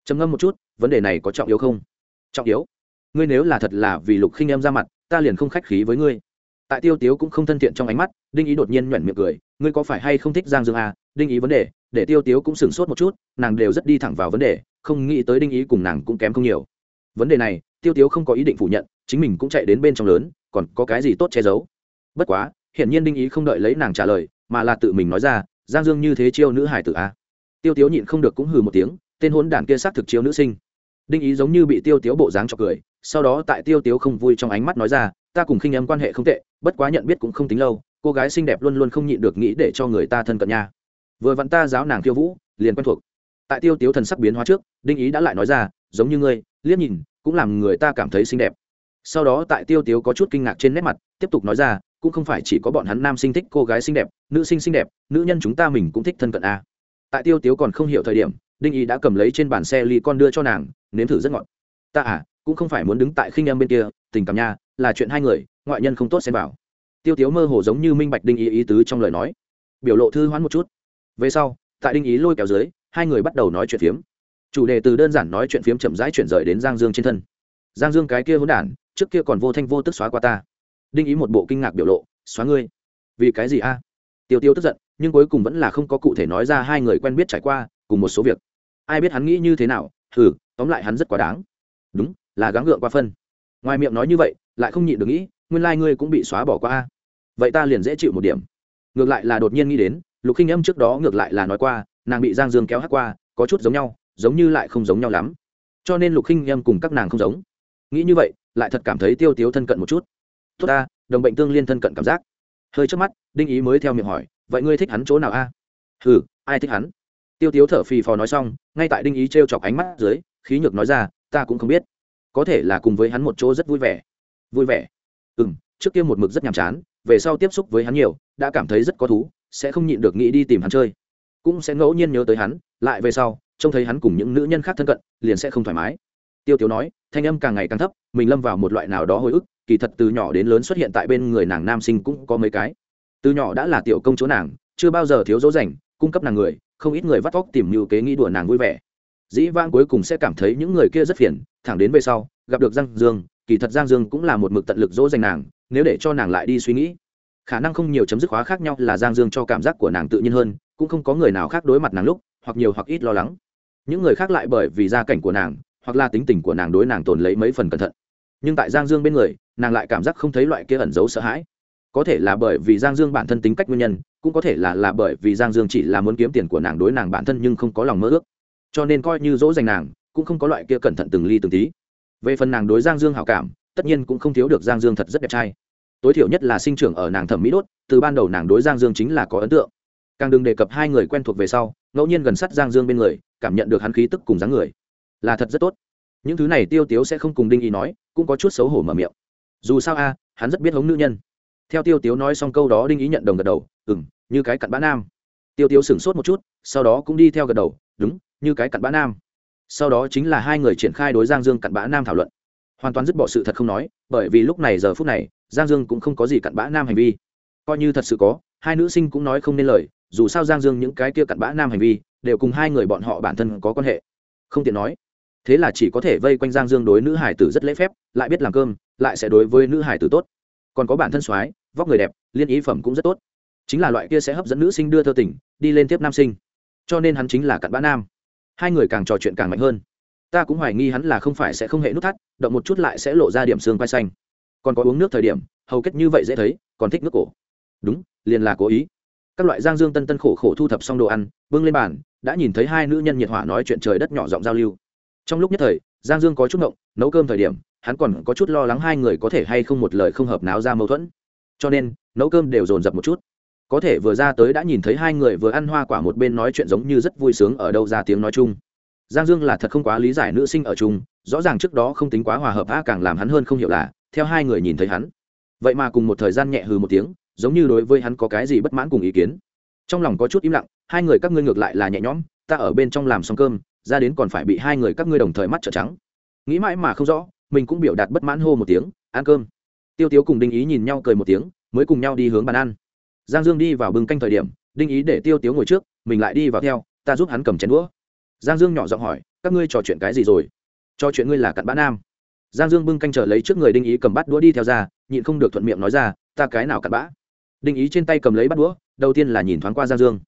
Trầm ngâm một chút, vấn đề này có trọng yếu không? Trọng yếu? Ngươi nếu là thật là vì lục khinh em ra mặt, ta liền không khách khí với ngươi. Tại tiêu tiếu cũng không thân thiện trong ánh mắt, đinh ý đột nhiên nhoẻn miệng cười. Ngươi có phải hay không thích giang dương à? đinh ý vấn đề, để tiêu tiếu cũng sửng sốt một chút, nàng đều rất đi thẳng vào vấn đề, không nghĩ tới đinh ý cùng nàng cũng kém không nhiều. Vấn đề này, tiêu tiếu không có ý định phủ nhận, chính mình cũng chạy đến bên trong lớn, còn có cái gì tốt che giấu? Bất quá hiển nhiên đinh ý không đợi lấy nàng trả lời, mà là tự mình nói ra, giang dương như thế chiêu nữ hải tử a. À? tiêu tiếu nhịn không được cũng hừ một tiếng, tên hốn đản kia xác thực chiêu nữ sinh. Đinh ý giống như bị tiêu tiếu bộ dáng cho cười, sau đó tại tiêu tiếu không vui trong ánh mắt nói ra, ta cùng khinh em quan hệ không tệ, bất quá nhận biết cũng không tính lâu, cô gái xinh đẹp luôn luôn không nhịn được nghĩ để cho người ta thân cận nha. Vừa vặn ta giáo nàng tiêu vũ, liền quen thuộc. Tại tiêu tiếu thần sắc biến hóa trước, đinh ý đã lại nói ra, giống như ngươi, liếc nhìn, cũng làm người ta cảm thấy xinh đẹp. Sau đó tại tiêu tiếu có chút kinh ngạc trên nét mặt, tiếp tục nói ra cũng không phải chỉ có bọn hắn nam sinh thích cô gái xinh đẹp, nữ sinh xinh đẹp, nữ nhân chúng ta mình cũng thích thân cận a. À. tại tiêu tiếu còn không hiểu thời điểm, đinh ý đã cầm lấy trên bàn xe ly con đưa cho nàng, nếm thử rất ngọt. Ta à cũng không phải muốn đứng tại khinh em bên kia, tình cảm nha, là chuyện hai người, ngoại nhân không tốt xem vào tiêu tiếu mơ hồ giống như minh bạch đinh ý ý tứ trong lời nói. Biểu lộ thư hoãn một chút. Về sau, tại đinh ý lôi kéo dưới, hai người bắt đầu nói chuyện phiếm. Chủ đề từ đơn giản nói chuyện phiếm chậm rãi chuyển rời đến giang dương trên thân. Giang dương cái kia hỗn đản, trước kia còn vô thanh vô tức xóa qua ta đinh ý một bộ kinh ngạc biểu lộ, xóa ngươi. Vì cái gì a? Tiêu tiêu tức giận, nhưng cuối cùng vẫn là không có cụ thể nói ra hai người quen biết trải qua, cùng một số việc. Ai biết hắn nghĩ như thế nào? Thử tóm lại hắn rất quá đáng. Đúng, là gắng gượng qua phân. Ngoài miệng nói như vậy, lại không nhịn được nghĩ, nguyên lai、like、ngươi cũng bị xóa bỏ qua a. Vậy ta liền dễ chịu một điểm. Ngược lại là đột nhiên nghĩ đến, lục khinh âm trước đó ngược lại là nói qua, nàng bị giang dương kéo hát qua, có chút giống nhau, giống như lại không giống nhau lắm. Cho nên lục khinh âm cùng các nàng không giống. Nghĩ như vậy, lại thật cảm thấy tiêu tiếu thân cận một chút tốt ta, đồng bệnh tương liên thân cận cảm giác. Hơi trước mắt, đinh ý mới theo miệng hỏi, vậy ngươi thích hắn chỗ nào a? À? ừ ai thích hắn? Tiêu tiếu thở phì phò nói xong, ngay tại đinh ý t r e o chọc ánh mắt dưới, khí nhược nói ra, ta cũng không biết. Có thể là cùng với hắn một chỗ rất vui vẻ. Vui vẻ? Ừ m trước kia một mực rất nhàm chán, về sau tiếp xúc với hắn nhiều, đã cảm thấy rất có thú, sẽ không nhịn được nghĩ đi tìm hắn chơi. Cũng sẽ ngẫu nhiên nhớ tới hắn, lại về sau, trông thấy hắn cùng những nữ nhân khác thân cận, liền sẽ không thoải mái. Tiêu tiếu nói, thanh âm càng ngày càng thấp, mình lâm vào một loại nào đó hồi ức kỳ thật từ nhỏ đến lớn xuất hiện tại bên người nàng nam sinh cũng có mấy cái. Từ nhỏ đã là tiểu công chúa nàng, chưa bao giờ thiếu dỗ dành, cung cấp nàng người, không ít người vắt vóc tìm mưu kế nghĩ đùa nàng vui vẻ. Dĩ vãng cuối cùng sẽ cảm thấy những người kia rất phiền, thẳng đến về sau, gặp được giang dương, kỳ thật giang dương cũng là một mực tận lực dỗ dành nàng, nếu để cho nàng lại đi suy nghĩ. Khả năng không nhiều chấm dứt khóa khác nhau là giang dương cho cảm giác của nàng tự nhiên hơn, cũng không có người nào khác đối mặt nàng lúc, hoặc nhiều hoặc ít lo lắng. Những người khác lại bởi vì gia cảnh của nàng, hoặc là tính tình của nàng đối nàng tồn lấy mấy phần cẩn thận. Nhưng tại giang dương bên người nàng lại cảm giác không thấy loại kia ẩn giấu sợ hãi. Có thể là bởi vì giang dương bản thân tính cách nguyên nhân, cũng có thể là là bởi vì giang dương chỉ là muốn kiếm tiền của nàng đối nàng bản thân nhưng không có lòng mơ ước. Cho nên coi như dỗ dành nàng, cũng không có loại kia cẩn thận từng ly từng tí. Về phần nàng đối giang dương hảo cảm, tất nhiên cũng không thiếu được giang dương thật rất đẹp trai. Tối thiểu nhất là sinh trưởng ở nàng thẩm mỹ đốt, từ ban đầu nàng đối giang dương chính là có ấn tượng. Càng đừng đề cập hai người quen thuộc về sau, ngẫu nhiên gần sát giang dương bên người, cảm nhận được hắn khí tức cùng dáng người, là thật rất tốt. Những thứ này tiêu tiếu sẽ không cùng đinh ý nói, cũng có chút xấu hổ mở miệng dù sao a, hắn rất biết hống nữ nhân. Theo tiêu tiếu nói xong câu đó đinh ý nhận đồng gật đầu ừ m như cái cặn bã nam. Tiêu tiếu sửng sốt một chút, sau đó cũng đi theo gật đầu, đúng, như cái cặn bã nam. Sau đó chính là hai người triển khai đối giang dương cặn bã nam thảo luận. Hoàn toàn dứt bỏ sự thật không nói, bởi vì lúc này giờ phút này, giang dương cũng không có gì cặn bã nam hành vi. Coi như thật sự có, hai nữ sinh cũng nói không nên lời, dù sao giang dương những cái kia cặn bã nam hành vi, đều cùng hai người bọn họ bản thân có quan hệ. Không tiện nói thế là chỉ có thể vây quanh giang dương đối nữ hải tử rất lễ phép, lại biết làm cơm, lại sẽ đối với nữ hải tử tốt. Còn có bản thân soái, vóc người đẹp, liên ý phẩm cũng rất tốt. Chính là loại kia sẽ hấp dẫn nữ sinh đưa thơ tỉnh đi lên tiếp nam sinh. Cho nên hắn chính là cặn bã nam. Hai người càng trò chuyện càng mạnh hơn. Ta cũng hoài nghi hắn là không phải sẽ không hệ nút thắt, động một chút lại sẽ lộ ra điểm xương quai xanh. Còn có uống nước thời điểm, hầu kết như vậy dễ thấy, còn thích nước cổ. Đúng, liền là cố ý. Các loại giang dương tân tân khổ khổ thu thập xong đồ ăn, bưng lên bàn, đã nhìn thấy hai nữ nhân nhiệt hỏa nói chuyện trời đất nhỏ giọng giao lưu trong lúc nhất thời, giang dương có chút ngộng, nấu cơm thời điểm, hắn còn có chút lo lắng hai người có thể hay không một lời không hợp náo ra mâu thuẫn. Cho nên, nấu cơm đều dồn dập một chút. Có thể vừa ra tới đã nhìn thấy hai người vừa ăn hoa quả một bên nói chuyện giống như rất vui sướng ở đâu ra tiếng nói chung. Giang dương là thật không quá lý giải nữ sinh ở chung, rõ ràng trước đó không tính quá hòa hợp a càng làm hắn hơn không hiểu là, theo hai người nhìn thấy hắn. Vậy mà cùng một thời gian nhẹ hừ một tiếng, giống như đối với hắn có cái gì bất mãn cùng ý kiến. Trong lòng có chút im lặng, hai người các ngươi ngược lại là nhẹ nhõm, ta ở bên trong làm xong cơm ra đến còn phải bị hai người các ngươi đồng thời mắt trợ trắng. Nghĩ mãi mà không rõ, mình cũng biểu đạt bất mãn hô một tiếng, ăn cơm. Tiêu tiếu cùng đinh ý nhìn nhau cười một tiếng, mới cùng nhau đi hướng bàn ăn. Giang dương đi vào bưng canh thời điểm, đinh ý để tiêu tiếu ngồi trước, mình lại đi vào theo, ta giúp hắn cầm chén đũa. Giang dương nhỏ giọng hỏi, các ngươi trò chuyện cái gì rồi? Trò chuyện ngươi là cặn bã nam. Giang dương bưng canh trở lấy trước người đinh ý cầm bát đũa đi theo ra, nhịn không được thuận miệng nói ra, ta cái nào cặn bã? Đinh ý trên tay cầm lấy bát đũa, đầu tiên là nhìn thoáng qua giang dương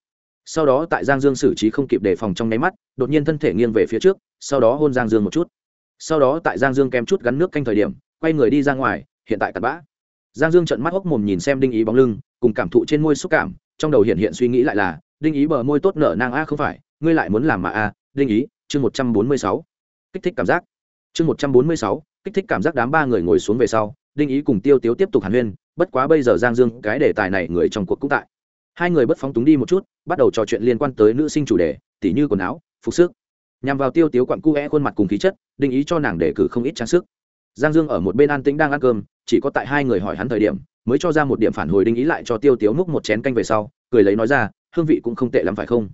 sau đó tại giang dương xử trí không kịp đề phòng trong nháy mắt, đột nhiên thân thể nghiêng về phía trước, sau đó hôn giang dương một chút. Sau đó tại giang dương kém chút gắn nước canh thời điểm, quay người đi ra ngoài, hiện tại tạt bã. Giang dương trận mắt hốc mồm nhìn xem đinh ý bóng lưng, cùng cảm thụ trên môi xúc cảm, trong đầu hiện hiện suy nghĩ lại là, đinh ý bờ môi tốt nở nang a không phải, ngươi lại muốn làm mà a, đinh ý, chương một trăm bốn mươi sáu. Kích thích cảm giác. Chương một trăm bốn mươi sáu, kích thích cảm giác đám ba người ngồi xuống về sau, đinh ý cùng tiêu tiếu tiếp tục hàn huyên, bất quá bây giờ giang dương, cái đề tài này người trong cuộc cũng tại hai người bất phóng túng đi một chút, bắt đầu trò chuyện liên quan tới nữ sinh chủ đề, tỉ như quần áo, phục sức. Nhằm vào tiêu tiếu quặn cu é khuôn mặt cùng khí chất, định ý cho nàng để cử không ít trang sức. Giang dương ở một bên an tĩnh đang ăn cơm, chỉ có tại hai người hỏi hắn thời điểm, mới cho ra một điểm phản hồi đinh ý lại cho tiêu tiếu múc một chén canh về sau, cười lấy nói ra, hương vị cũng không tệ lắm phải không?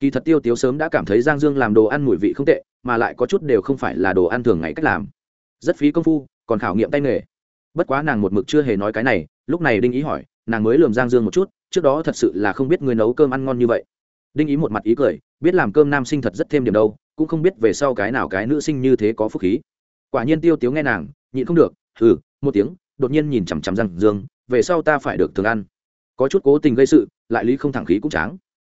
Kỳ thật tiêu tiếu sớm đã cảm thấy giang dương làm đồ ăn mùi vị không tệ, mà lại có chút đều không phải là đồ ăn thường ngày cách làm. Rất phí công phu, còn khảo nghiệm tay nghề. Bất quá nàng một mực chưa hề nói cái này, lúc này đinh ý hỏi, nàng mới lườm giang dương một chút trước đó thật sự là không biết người nấu cơm ăn ngon như vậy. Đinh ý một mặt ý cười, biết làm cơm nam sinh thật rất thêm điểm đâu, cũng không biết về sau cái nào cái nữ sinh như thế có phúc khí. Quả nhiên tiêu tiếu nghe nàng, nhịn không được ừ một tiếng, đột nhiên nhìn chằm chằm răng dương, về sau ta phải được thường ăn. Có chút cố tình gây sự, lại lý không thẳng khí cũng tráng.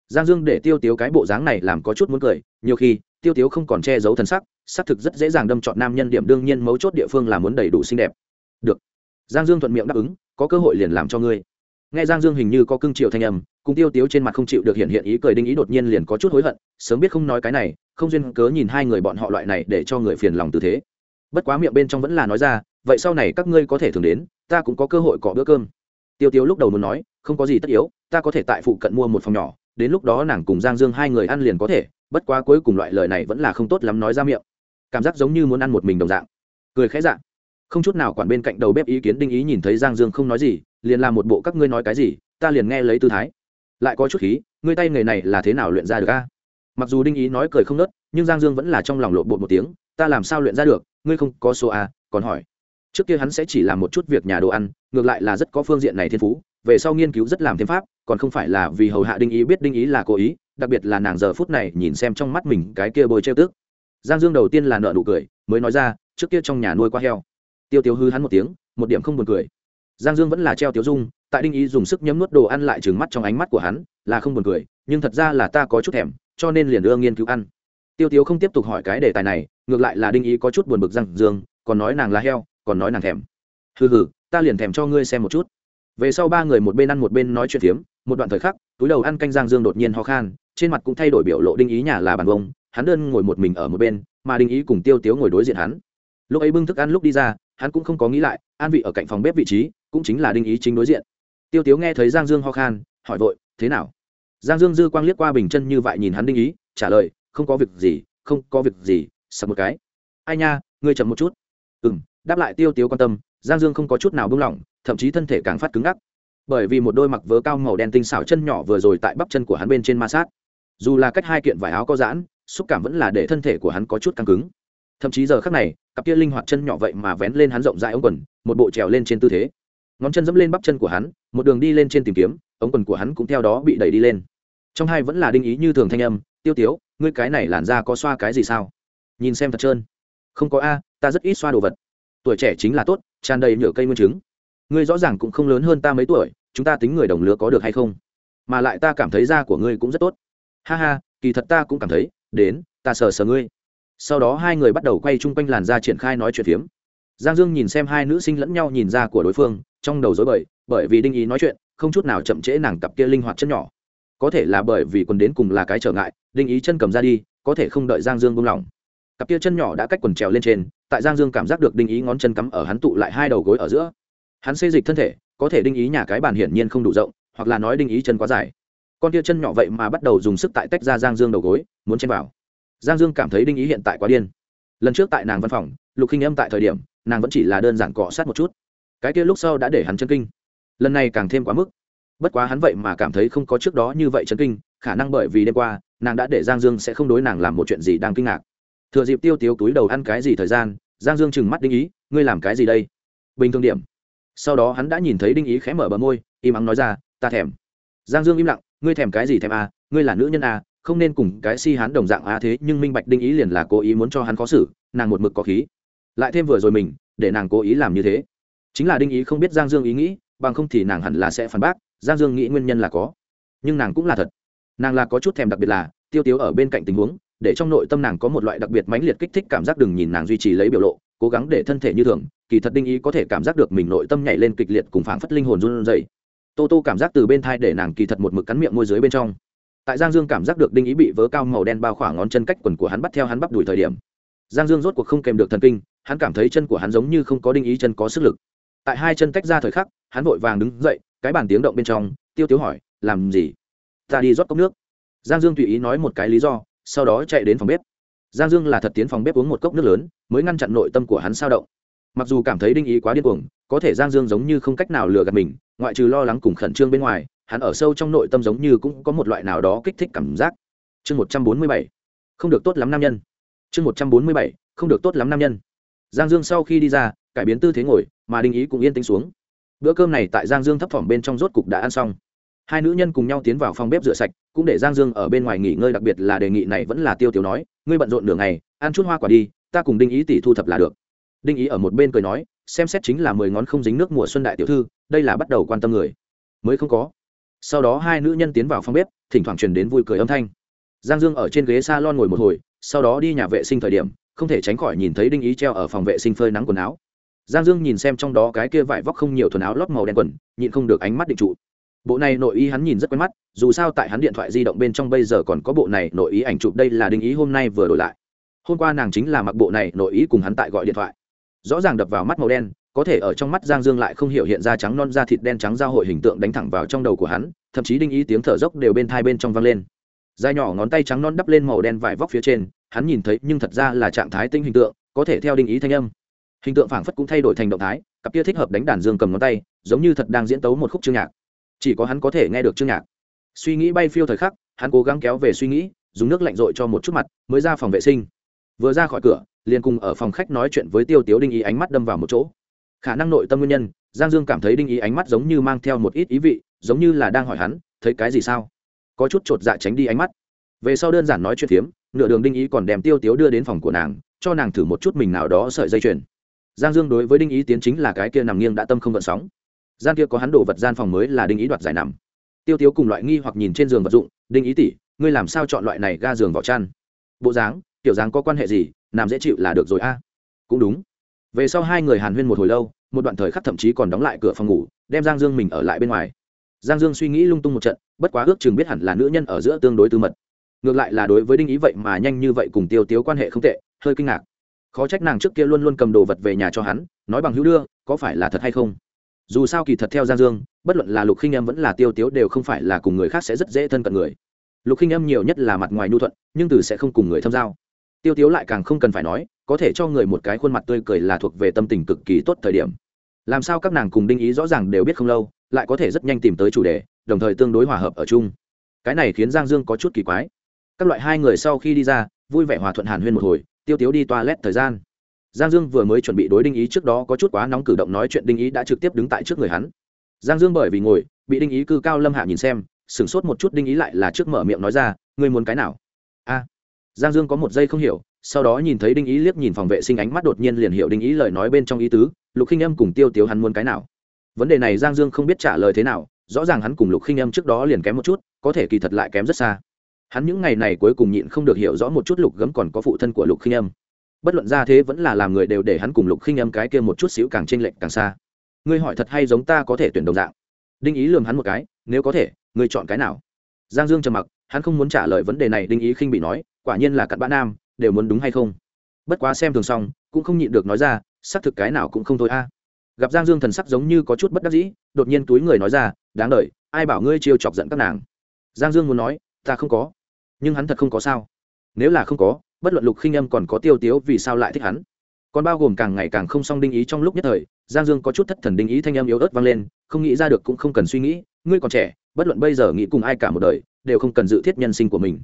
Giang dương để tiêu tiếu cái bộ dáng này làm có chút muốn cười, nhiều khi, tiêu tiếu không còn che giấu thần sắc, xác thực rất dễ dàng đâm chọn nam nhân điểm đương nhiên mấu chốt địa phương là muốn đầy đủ xinh đẹp. Được. Giang dương thuận miệng đáp ứng, có cơ hội liền làm cho ngươi nghe giang dương hình như có cưng triệu thanh âm, cùng tiêu tiếu trên mặt không chịu được hiện hiện ý cười đinh ý đột nhiên liền có chút hối hận, sớm biết không nói cái này, không duyên cớ nhìn hai người bọn họ loại này để cho người phiền lòng tư thế. Bất quá miệng bên trong vẫn là nói ra, vậy sau này các ngươi có thể thường đến, ta cũng có cơ hội cọ bữa cơm. Tiêu tiếu lúc đầu muốn nói, không có gì tất yếu, ta có thể tại phụ cận mua một phòng nhỏ, đến lúc đó nàng cùng giang dương hai người ăn liền có thể, bất quá cuối cùng loại lời này vẫn là không tốt lắm nói ra miệng. Cảm giác giống như muốn ăn một mình đồng dạng. Cười khẽ dạng không chút nào quản bên cạnh đầu bếp ý kiến đinh ý nhìn thấy giang dương không nói gì, liền làm một bộ các ngươi nói cái gì, ta liền nghe lấy tư thái. Lại có chút khí, ngươi tay nghề này là thế nào luyện ra được a? Mặc dù đinh ý nói cười không nớt, nhưng giang dương vẫn là trong lòng lộ bột một tiếng, ta làm sao luyện ra được, ngươi không có số a, còn hỏi. Trước kia hắn sẽ chỉ làm một chút việc nhà đồ ăn, ngược lại là rất có phương diện này thiên phú, về sau nghiên cứu rất làm thêm pháp, còn không phải là vì hầu hạ đinh ý biết đinh ý là cố ý, đặc biệt là nàng giờ phút này nhìn xem trong mắt mình cái kia bôi treo tức. Giang dương đầu tiên là nợ nụ cười, mới nói ra, trước kia trong nhà nuôi qua heo tiêu tiêu hư hắn một tiếng, một điểm không buồn cười. Giang dương vẫn là treo tiêu dung, tại đinh ý dùng sức nhấm nuốt đồ ăn lại trừng mắt trong ánh mắt của hắn, là không buồn cười, nhưng thật ra là ta có chút thèm, cho nên liền đưa nghiên cứu ăn. Tiêu tiêu không tiếp tục hỏi cái đề tài này, ngược lại là đinh ý có chút buồn bực giang dương, còn nói nàng là heo, còn nói nàng thèm. Hừ hừ, ta liền thèm cho ngươi xem một chút. Về sau ba người một bên ăn một bên nói chuyện phiếm, một đoạn thời khắc, túi đầu ăn canh giang dương đột nhiên ho khan, trên mặt cũng thay đổi biểu lộ đinh ý nhà là bàn bông hắn đơn ngồi một mình ở một bên, mà đinh ý cùng tiêu tiếu ngồi đối diện hắn. Lúc ấy bưng thức ăn lúc đi ra hắn cũng không có nghĩ lại, an vị ở cạnh phòng bếp vị trí, cũng chính là đinh ý chính đối diện. Tiêu tiếu nghe thấy giang dương ho khan, hỏi vội, thế nào? Giang dương dư quang liếc qua bình chân như vậy nhìn hắn đinh ý, trả lời, không có việc gì, không có việc gì sập một cái. Ai nha, ngươi chậm một chút. Ừ m đáp lại tiêu tiếu quan tâm, giang dương không có chút nào buông lỏng, thậm chí thân thể càng phát cứng ngắc. Bởi vì một đôi mặc vớ cao màu đen tinh xảo chân nhỏ vừa rồi tại bắp chân của hắn bên trên ma sát. Dù là cách hai kiện vải áo có giãn, xúc cảm vẫn là để thân thể của hắn có chút căng cứng. Thậm chí giờ khác này cặp kia linh hoạt chân nhỏ vậy mà vén lên hắn rộng rãi ống quần, một bộ trèo lên trên tư thế. Ngón chân dẫm lên bắp chân của hắn, một đường đi lên trên tìm kiếm, ống quần của hắn cũng theo đó bị đẩy đi lên. Trong hai vẫn là đinh ý như thường thanh âm, tiêu tiếu, ngươi cái này làn da có xoa cái gì sao? Nhìn xem thật trơn. Không có a, ta rất ít xoa đồ vật. Tuổi trẻ chính là tốt, tràn đầy nhựa cây nguyên chứng ngươi rõ ràng cũng không lớn hơn ta mấy tuổi, chúng ta tính người đồng lứa có được hay không? Mà lại ta cảm thấy da của ngươi cũng rất tốt. Ha ha, kỳ thật ta cũng cảm thấy, đến, ta sờ sờ ngươi sau đó hai người bắt đầu quay chung quanh làn da triển khai nói chuyện phiếm. Giang dương nhìn xem hai nữ sinh lẫn nhau nhìn ra của đối phương, trong đầu dối bời, bởi vì đinh ý nói chuyện, không chút nào chậm trễ nàng cặp kia linh hoạt chân nhỏ. Có thể là bởi vì quần đến cùng là cái trở ngại, đinh ý chân cầm ra đi, có thể không đợi giang dương buông lỏng. Cặp kia chân nhỏ đã cách quần trèo lên trên, tại giang dương cảm giác được đinh ý ngón chân cắm ở hắn tụ lại hai đầu gối ở giữa. Hắn xê dịch thân thể, có thể đinh ý nhà cái bàn hiển nhiên không đủ rộng, hoặc là nói đinh ý chân quá dài. Con kia chân nhỏ vậy mà bắt đầu dùng sức tại tách ra giang dương đầu gối, muốn chen vào giang dương cảm thấy đinh ý hiện tại quá điên. Lần trước tại nàng văn phòng lục khinh âm tại thời điểm nàng vẫn chỉ là đơn giản cọ sát một chút. Cái kia lúc sau đã để hắn chân kinh. Lần này càng thêm quá mức. Bất quá hắn vậy mà cảm thấy không có trước đó như vậy chân kinh khả năng bởi vì đêm qua nàng đã để giang dương sẽ không đối nàng làm một chuyện gì đang kinh ngạc. Thừa dịp tiêu tiếu túi đầu ăn cái gì thời gian giang dương chừng mắt đinh ý ngươi làm cái gì đây? Bình thường điểm. Sau đó hắn đã nhìn thấy đinh ý khẽ mở bờ môi im ắng nói ra ta thèm. Giang dương im lặng ngươi thèm cái gì thèm à, ngươi là nữ nhân à, không nên cùng cái si hắn đồng dạng á thế, nhưng minh bạch đinh ý liền là cố ý muốn cho hắn khó xử, nàng một mực có khí. Lại thêm vừa rồi mình, để nàng cố ý làm như thế. Chính là đinh ý không biết giang dương ý nghĩ, bằng không thì nàng hẳn là sẽ phản bác, giang dương nghĩ nguyên nhân là có. Nhưng nàng cũng là thật. Nàng là có chút thèm đặc biệt là, tiêu tiếu ở bên cạnh tình huống, để trong nội tâm nàng có một loại đặc biệt mãnh liệt kích thích cảm giác đừng nhìn nàng duy trì lấy biểu lộ, cố gắng để thân thể như thường, kỳ thật đinh ý có thể cảm giác được mình nội tâm nhảy lên kịch liệt cùng phảng phất linh hồn run rẩy. Tô tô cảm giác từ bên thai để nàng kỳ thật một mực cắn miệng môi dưới bên trong tại giang dương cảm giác được đinh ý bị vớ cao màu đen bao khoảng ngón chân cách quần của hắn bắt theo hắn bắp đuổi thời điểm. Giang dương rốt cuộc không kèm được thần kinh, hắn cảm thấy chân của hắn giống như không có đinh ý chân có sức lực. Tại hai chân tách ra thời khắc, hắn vội vàng đứng dậy, cái bàn tiếng động bên trong, tiêu tiếu hỏi, làm gì? Ta đi rót cốc nước. Giang dương tùy ý nói một cái lý do, sau đó chạy đến phòng bếp. Giang dương là thật tiến phòng bếp uống một cốc nước lớn, mới ngăn chặn nội tâm của hắn sao động. Mặc dù cảm thấy đinh ý quá điên cuồng, có thể giang dương giống như không cách nào lừa gạt mình, ngoại trừ lo lắng cùng khẩn trương bên ngoài hắn ở sâu trong nội tâm giống như cũng có một loại nào đó kích thích cảm giác. Chương một trăm bốn mươi bảy, không được tốt lắm nam nhân. Chương một trăm bốn mươi bảy, không được tốt lắm nam nhân. Giang dương sau khi đi ra, cải biến tư thế ngồi, mà đinh ý cũng yên tĩnh xuống. Bữa cơm này tại giang dương thấp thỏm bên trong rốt cục đã ăn xong. Hai nữ nhân cùng nhau tiến vào phòng bếp rửa sạch, cũng để giang dương ở bên ngoài nghỉ ngơi, đặc biệt là đề nghị này vẫn là tiêu Tiểu nói, ngươi bận rộn nửa ngày, ăn chút hoa quả đi, ta cùng đinh ý tỷ thu thập là được. Đinh ý ở một bên cười nói, xem xét chính là mười ngón không dính nước mùa xuân đại tiểu thư, đây là bắt đầu quan tâm người. Mới không có sau đó hai nữ nhân tiến vào phòng bếp, thỉnh thoảng truyền đến vui cười âm thanh. Giang dương ở trên ghế s a lon ngồi một hồi, sau đó đi nhà vệ sinh thời điểm, không thể tránh khỏi nhìn thấy đinh ý treo ở phòng vệ sinh phơi nắng quần áo. Giang dương nhìn xem trong đó cái kia vải vóc không nhiều thuần áo lót màu đen quần, nhịn không được ánh mắt định trụ. Bộ này nội ý hắn nhìn rất quen mắt, dù sao tại hắn điện thoại di động bên trong bây giờ còn có bộ này nội ý ảnh chụp đây là đinh ý hôm nay vừa đổi lại. Hôm qua nàng chính là mặc bộ này nội ý cùng hắn tại gọi điện thoại. Rõ ràng đập vào mắt màu đen có thể ở trong mắt giang dương lại không hiểu hiện ra trắng non da thịt đen trắng giao hội hình tượng đánh thẳng vào trong đầu của hắn, thậm chí đinh ý tiếng thở dốc đều bên thai bên trong vang lên. Da nhỏ ngón tay trắng non đắp lên màu đen vải vóc phía trên, hắn nhìn thấy nhưng thật ra là trạng thái tinh hình tượng, có thể theo đinh ý thanh âm. Hình tượng phảng phất cũng thay đổi thành động thái, cặp kia thích hợp đánh đàn dương cầm ngón tay, giống như thật đang diễn tấu một khúc chương nhạc. Chỉ có hắn có thể nghe được chương nhạc. Suy nghĩ bay phiêu thời khắc, hắn cố gắng kéo về suy nghĩ, dùng nước lạnh rội cho một chút mặt, mới ra phòng vệ sinh. Vừa ra khỏi cửa, liền cùng ở phòng khách nói chuyện với tiêu tiếu đinh ý ánh mắt đâm vào một chỗ khả năng nội tâm nguyên nhân, giang dương cảm thấy đinh ý ánh mắt giống như mang theo một ít ý vị, giống như là đang hỏi hắn, thấy cái gì sao? Có chút chột dạ tránh đi ánh mắt. Về sau đơn giản nói chuyện phiếm, nửa đường đinh ý còn đem tiêu tiếu đưa đến phòng của nàng, cho nàng thử một chút mình nào đó sợi dây chuyền. Giang dương đối với đinh ý tiến chính là cái kia nằm nghiêng đã tâm không vận sóng. Gian kia có hắn đổ vật gian phòng mới là đinh ý đoạt giải nằm. Tiêu tiếu cùng loại nghi hoặc nhìn trên giường vật dụng, đinh ý tỉ ngươi làm sao chọn loại này ga giường vỏ chăn? Bộ dáng kiểu dáng có quan hệ gì làm dễ chịu là được rồi a. Cũng đúng về sau hai người hàn huyên một hồi lâu, một đoạn thời khắc thậm chí còn đóng lại cửa phòng ngủ, đem giang dương mình ở lại bên ngoài. Giang dương suy nghĩ lung tung một trận, bất quá ước chừng biết hẳn là nữ nhân ở giữa tương đối tư mật. Ngược lại là đối với đinh ý vậy mà nhanh như vậy cùng tiêu tiếu quan hệ không tệ, hơi kinh ngạc. Khó trách nàng trước kia luôn luôn cầm đồ vật về nhà cho hắn, nói bằng hữu đưa, có phải là thật hay không? Dù sao kỳ thật theo giang dương, bất luận là lục khinh em vẫn là tiêu tiếu đều không phải là cùng người khác sẽ rất dễ thân cận người. Lục khinh em nhiều nhất là mặt ngoài nhu thuận, nhưng từ sẽ không cùng người thâm giao. Tiêu tiếu lại càng không cần phải nói có thể cho người một cái khuôn mặt tươi cười là thuộc về tâm tình cực kỳ tốt thời điểm. Làm sao các nàng cùng đinh ý rõ ràng đều biết không lâu, lại có thể rất nhanh tìm tới chủ đề, đồng thời tương đối hòa hợp ở chung. Cái này khiến giang dương có chút kỳ quái. Các loại hai người sau khi đi ra, vui vẻ hòa thuận hàn huyên một hồi, tiêu tiếu đi toilet thời gian. Giang dương vừa mới chuẩn bị đối đinh ý trước đó có chút quá nóng cử động nói chuyện đinh ý đã trực tiếp đứng tại trước người hắn. Giang dương bởi vì ngồi, bị đinh ý cư cao lâm hạ nhìn xem, sửng sốt một chút đinh ý lại là trước mở miệng nói ra, ngươi muốn cái nào? A. Giang dương có một giây không hiểu sau đó nhìn thấy đinh ý liếc nhìn phòng vệ sinh ánh mắt đột nhiên liền hiểu đinh ý lời nói bên trong ý tứ, lục khinh âm cùng tiêu tiếu hắn muốn cái nào. Vấn đề này giang dương không biết trả lời thế nào, rõ ràng hắn cùng lục khinh âm trước đó liền kém một chút, có thể kỳ thật lại kém rất xa. Hắn những ngày này cuối cùng nhịn không được hiểu rõ một chút lục gấm còn có phụ thân của lục khinh âm. Bất luận ra thế vẫn là làm người đều để hắn cùng lục khinh âm cái kia một chút xíu càng chênh lệch càng xa. Ngươi hỏi thật hay giống ta có thể tuyển đồng dạng? Đinh ý lường hắn một cái, nếu có thể, ngươi chọn cái nào? Giang dương trầm mặc, hắn không muốn trả lời vấn đề này, đinh ý khinh bị nói, quả nhiên là cặn bã nam đều muốn đúng hay không? Bất quá xem thường xong, cũng không nhịn được nói ra, xác thực cái nào cũng không thôi a. Gặp giang dương thần sắc giống như có chút bất đắc dĩ, đột nhiên túi người nói ra, đáng đ ai bảo ngươi chiêu chọc giận các nàng? Giang dương muốn nói, ta không có. Nhưng hắn thật không có sao. Nếu là không có, bất luận lục khinh âm còn có tiêu tiếu vì sao lại thích hắn? Còn bao gồm càng ngày càng không song đinh ý trong lúc nhất thời, giang dương có chút thất thần đinh ý thanh âm yếu ớt vang lên, không nghĩ ra được cũng không cần suy nghĩ, ngươi còn trẻ, bất luận bây giờ nghĩ cùng ai cả một đời, đều không cần dự thiết nhân sinh của mình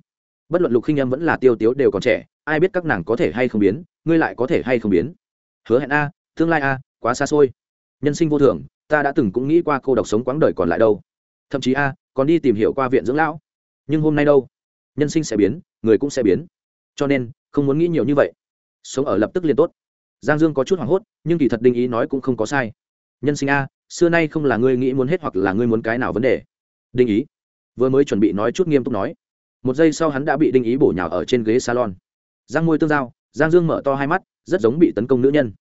bất luận lục khinh âm vẫn là tiêu tiếu đều còn trẻ, ai biết các nàng có thể hay không biến, ngươi lại có thể hay không biến. Hứa hẹn a, tương lai a, quá xa xôi. Nhân sinh vô thường, ta đã từng cũng nghĩ qua cô độc sống quãng đời còn lại đâu. Thậm chí a, còn đi tìm hiểu qua viện dưỡng lão. Nhưng hôm nay đâu? Nhân sinh sẽ biến, người cũng sẽ biến. Cho nên, không muốn nghĩ nhiều như vậy. Sống ở lập tức liền tốt. Giang dương có chút hoảng hốt, nhưng kỳ thật đinh ý nói cũng không có sai. Nhân sinh a, xưa nay không là ngươi nghĩ muốn hết hoặc là ngươi muốn cái nào vấn đề. Đinh ý, vừa mới chuẩn bị nói chút nghiêm túc nói một giây sau hắn đã bị đinh ý bổ nhào ở trên ghế salon. Giang môi tương giao, giang dương mở to hai mắt, rất giống bị tấn công nữ nhân.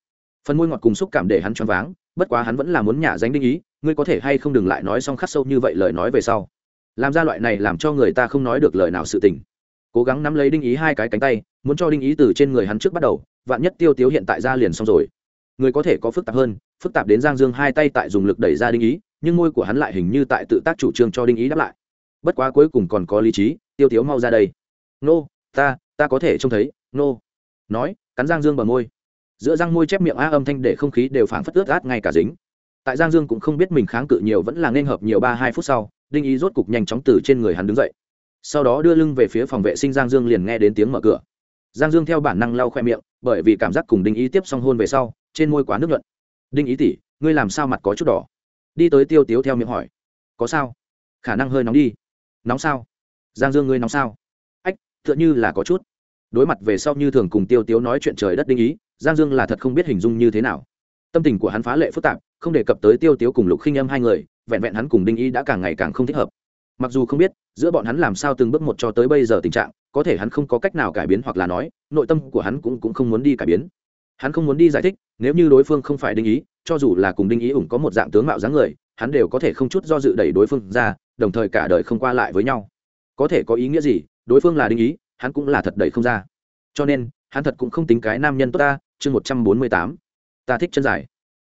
Phần môi ngọt cùng xúc cảm để hắn choáng váng, bất quá hắn vẫn là muốn nhả danh đinh ý, ngươi có thể hay không đừng lại nói xong khắc sâu như vậy lời nói về sau. Làm ra loại này làm cho người ta không nói được lời nào sự tình. Cố gắng nắm lấy đinh ý hai cái cánh tay, muốn cho đinh ý từ trên người hắn trước bắt đầu, vạn nhất tiêu tiếu hiện tại ra liền xong rồi. Người có thể có phức tạp hơn, phức tạp đến giang dương hai tay tại dùng lực đẩy ra đinh ý, nhưng môi của hắn lại hình như tại tự tác chủ trương cho đinh ý đáp lại. Bất quá cuối cùng còn có lý trí tiêu thiếu mau ra đây. Nô, ta ta có thể trông thấy. Nô. Nói, cắn giang dương bờ môi. Giữa răng môi chép miệng a âm thanh để không khí đều phảng phất ướt át ngay cả dính. Tại giang dương cũng không biết mình kháng cự nhiều vẫn là nên hợp nhiều ba hai phút sau, đinh ý rốt cục nhanh chóng từ trên người hắn đứng dậy. Sau đó đưa lưng về phía phòng vệ sinh giang dương liền nghe đến tiếng mở cửa. Giang dương theo bản năng lau khoe miệng, bởi vì cảm giác cùng đinh ý tiếp xong hôn về sau, trên môi quá nước nhuận. Đinh ý tỉ ngươi làm sao mặt có chút đỏ? Đi tới tiêu tiếu theo miệng hỏi. Có sao? Khả năng hơi nóng đi. Nóng sao? Giang dương ngươi nóng sao? Ách t h ư ợ n h ư là có chút. Đối mặt về sau như thường cùng tiêu tiếu nói chuyện trời đất đinh ý giang dương là thật không biết hình dung như thế nào. Tâm tình của hắn phá lệ phức tạp không đề cập tới tiêu tiếu cùng lục khinh âm hai người vẹn vẹn hắn cùng đinh ý đã càng ngày càng không thích hợp. Mặc dù không biết giữa bọn hắn làm sao từng bước một cho tới bây giờ tình trạng có thể hắn không có cách nào cải biến hoặc là nói nội tâm của hắn cũng, cũng không muốn đi cải biến. Hắn không muốn đi giải thích nếu như đối phương không phải đinh ý cho dù là cùng đinh ý ủng có một dạng tướng mạo dáng người hắn đều có thể không chút do dự đẩy đối phương ra đồng thời cả đời không qua lại với nhau có thể có ý nghĩa gì, đối phương là đinh ý, hắn cũng là thật đẩy không ra. Cho nên, hắn thật cũng không tính cái nam nhân tốt ta, chương một trăm bốn mươi tám. Ta thích chân dài.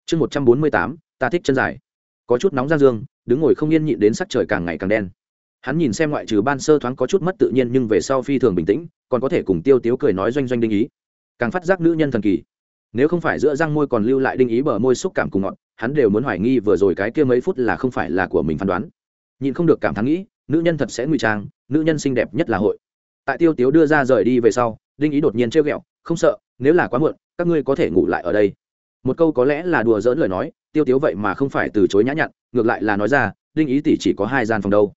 Chương một trăm bốn mươi tám, ta thích chân dài. Có chút nóng ra dương, đứng ngồi không yên nhịn đến sắc trời càng ngày càng đen. Hắn nhìn xem ngoại trừ ban sơ thoáng có chút mất tự nhiên nhưng về sau phi thường bình tĩnh, còn có thể cùng tiêu tiếu cười nói doanh doanh đinh ý. Càng phát giác nữ nhân thần kỳ. Nếu không phải giữa răng môi còn lưu lại đinh ý bờ môi xúc cảm cùng ngọt, hắn đều muốn hoài nghi vừa rồi cái kia mấy phút là không phải là của mình phán đoán. Nhìn không được cảm thán nghĩ, nữ nhân thật sẽ ngụy trang nữ nhân xinh đẹp nhất là hội. Tại tiêu tiếu đưa ra rời đi về sau, đinh ý đột nhiên trêu ghẹo, không sợ, nếu là quá muộn, các ngươi có thể ngủ lại ở đây. Một câu có lẽ là đùa dỡn lời nói, tiêu tiếu vậy mà không phải từ chối nhã nhặn, ngược lại là nói ra, đinh ý tỷ chỉ có hai gian phòng đâu.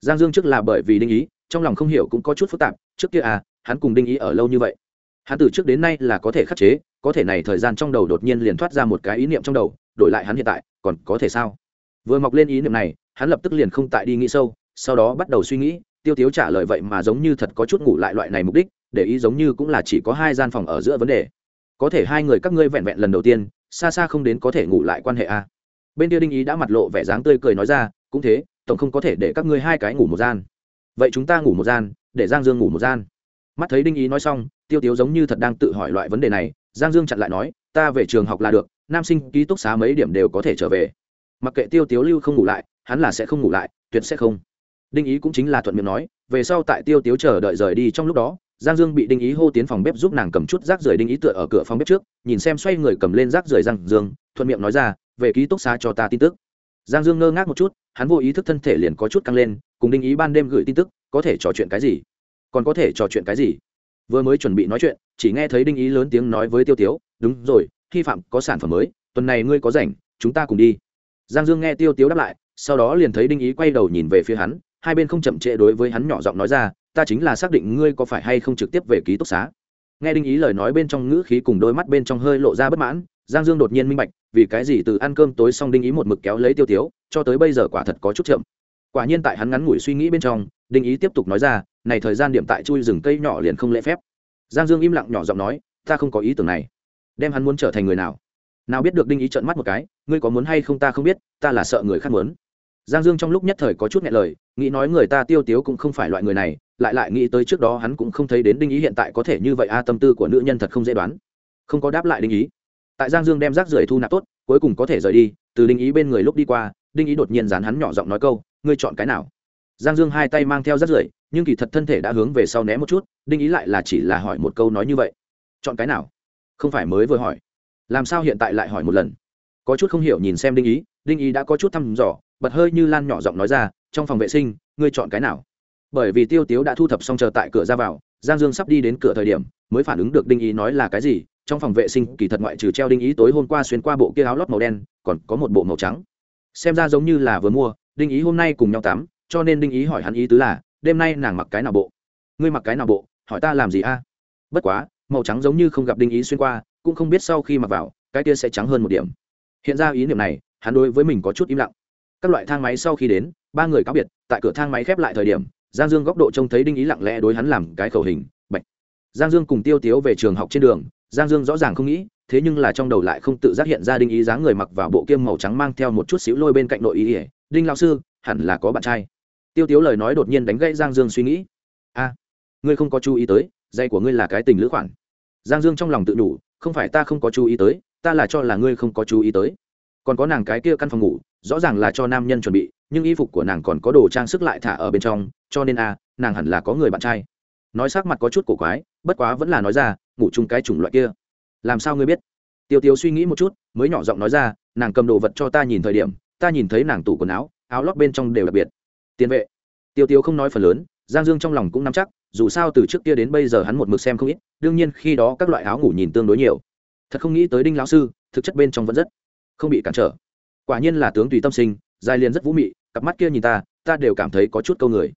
Giang dương trước là bởi vì đinh ý, trong lòng không hiểu cũng có chút phức tạp, trước kia à hắn cùng đinh ý ở lâu như vậy. Hắn từ trước đến nay là có thể khắc chế, có thể này thời gian trong đầu đột nhiên liền thoát ra một cái ý niệm trong đầu, đổi lại hắn hiện tại, còn có thể sao? Vừa mọc lên ý niệm này, hắn lập tức liền không tại đi nghĩ sâu, sau đó bắt đầu suy nghĩ tiêu tiếu trả lời vậy mà giống như thật có chút ngủ lại loại này mục đích, để ý giống như cũng là chỉ có hai gian phòng ở giữa vấn đề. Có thể hai người các ngươi vẹn vẹn lần đầu tiên, xa xa không đến có thể ngủ lại quan hệ a bên kia đinh ý đã mặt lộ vẻ dáng tươi cười nói ra, cũng thế, tổng không có thể để các ngươi hai cái ngủ một gian. Vậy chúng ta ngủ một gian, để giang dương ngủ một gian. Mắt thấy đinh ý nói xong, tiêu tiếu giống như thật đang tự hỏi loại vấn đề này, giang dương chặn lại nói, ta về trường học là được, nam sinh ký túc xá mấy điểm đều có thể trở về. Mặc kệ tiêu tiếu lưu không ngủ lại, hắn là sẽ không ngủ lại, tuyệt sẽ không đinh ý cũng chính là thuận miệng nói, về sau tại tiêu tiếu chờ đợi rời đi trong lúc đó, giang dương bị đinh ý hô tiến phòng bếp giúp nàng cầm chút rác rưởi đinh ý tựa ở cửa phòng bếp trước, nhìn xem xoay người cầm lên rác rưởi giang dương, thuận miệng nói ra, về ký túc xá cho ta tin tức. Giang dương ngơ ngác một chút, hắn vô ý thức thân thể liền có chút căng lên, cùng đinh ý ban đêm gửi tin tức, có thể trò chuyện cái gì? Còn có thể trò chuyện cái gì? Vừa mới chuẩn bị nói chuyện, chỉ nghe thấy đinh ý lớn tiếng nói với tiêu tiếu, đúng rồi, hy phạm có sản phẩm mới, tuần này ngươi có rảnh, chúng ta cùng đi. Giang dương nghe tiêu tiếu đáp lại, sau đó liền thấy đinh ý quay đầu nhìn về phía hắn hai bên không chậm trễ đối với hắn nhỏ giọng nói ra, ta chính là xác định ngươi có phải hay không trực tiếp về ký túc xá. Nghe đinh ý lời nói bên trong ngữ khí cùng đôi mắt bên trong hơi lộ ra bất mãn, giang dương đột nhiên minh bạch, vì cái gì từ ăn cơm tối xong đinh ý một mực kéo lấy tiêu tiếu, cho tới bây giờ quả thật có chút chậm. Quả nhiên tại hắn ngắn ngủi suy nghĩ bên trong, đinh ý tiếp tục nói ra, này thời gian điểm tại chui rừng cây nhỏ liền không lễ phép. Giang dương im lặng nhỏ giọng nói, ta không có ý tưởng này. Đem hắn muốn trở thành người nào? Nào biết được đinh ý trợn mắt một cái, ngươi có muốn hay không ta không biết, ta là sợ người khác muốn giang dương trong lúc nhất thời có chút nghe lời, nghĩ nói người ta tiêu tiếu cũng không phải loại người này, lại lại nghĩ tới trước đó hắn cũng không thấy đến đinh ý hiện tại có thể như vậy a, tâm tư của nữ nhân thật không dễ đoán. Không có đáp lại đinh ý. Tại giang dương đem rác rưởi thu nạp tốt, cuối cùng có thể rời đi, từ đinh ý bên người lúc đi qua, đinh ý đột nhiên dán hắn nhỏ giọng nói câu, ngươi chọn cái nào? Giang dương hai tay mang theo rác rưởi, nhưng kỳ thật thân thể đã hướng về sau né một chút, đinh ý lại là chỉ là hỏi một câu nói như vậy. Chọn cái nào? Không phải mới vừa hỏi. Làm sao hiện tại lại hỏi một lần? Có chút không hiểu nhìn xem đinh ý đinh ý đã có chút thăm dò bật hơi như lan nhỏ giọng nói ra, trong phòng vệ sinh, ngươi chọn cái nào? Bởi vì tiêu tiếu đã thu thập xong chờ tại cửa ra vào, giang dương sắp đi đến cửa thời điểm, mới phản ứng được đinh ý nói là cái gì, trong phòng vệ sinh, kỳ thật ngoại trừ treo đinh ý tối hôm qua xuyên qua bộ kia áo lót màu đen, còn có một bộ màu trắng. Xem ra giống như là vừa mua, đinh ý hôm nay cùng nhau tắm, cho nên đinh ý hỏi hắn ý tứ là, đêm nay nàng mặc cái nào bộ? Ngươi mặc cái nào bộ? Hỏi ta làm gì a? Bất quá, màu trắng giống như không gặp đinh ý xuyên qua, cũng không biết sau khi mặc vào, cái kia sẽ trắng hơn một điểm. Hiện ra ý niệm này, hắn đối với mình có chút im lặng các loại thang máy sau khi đến, ba người cáo biệt, tại cửa thang máy khép lại thời điểm, giang dương góc độ trông thấy đinh ý lặng lẽ đối hắn làm cái khẩu hình, bạch. Giang dương cùng tiêu tiếu về trường học trên đường, giang dương rõ ràng không nghĩ, thế nhưng là trong đầu lại không tự giác hiện ra đinh ý dáng người mặc vào bộ kiêm màu trắng mang theo một chút xíu lôi bên cạnh nội ý ỉa đinh lao sư, hẳn là có bạn trai. Tiêu tiếu lời nói đột nhiên đánh gãy giang dương suy nghĩ. A, ngươi không có chú ý tới dây của ngươi là cái tình lữ khoản. Giang dương trong lòng tự đủ không phải ta không có chú ý tới, ta là cho là ngươi không có chú ý tới. Còn có nàng cái kia căn phòng ngủ rõ ràng là cho nam nhân chuẩn bị, nhưng y phục của nàng còn có đồ trang sức lại thả ở bên trong, cho nên a, nàng hẳn là có người bạn trai. Nói sắc mặt có chút cổ quái, bất quá vẫn là nói ra, ngủ chung cái chủng loại kia. Làm sao ngươi biết? Tiêu tiêu suy nghĩ một chút, mới nhỏ giọng nói ra, nàng cầm đồ vật cho ta nhìn thời điểm, ta nhìn thấy nàng tủ quần áo áo lót bên trong đều đặc biệt. Tiền vệ. Tiêu tiêu không nói phần lớn, giang dương trong lòng cũng nắm chắc, dù sao từ trước kia đến bây giờ hắn một mực xem không ít, đương nhiên khi đó các loại áo ngủ nhìn tương đối nhiều. Thật không nghĩ tới đinh lão sư, thực chất bên trong vẫn rất không bị cản trở quả nhiên là tướng tùy tâm sinh, dài liền rất vũ mị, cặp mắt kia nhìn ta ta đều cảm thấy có chút câu người.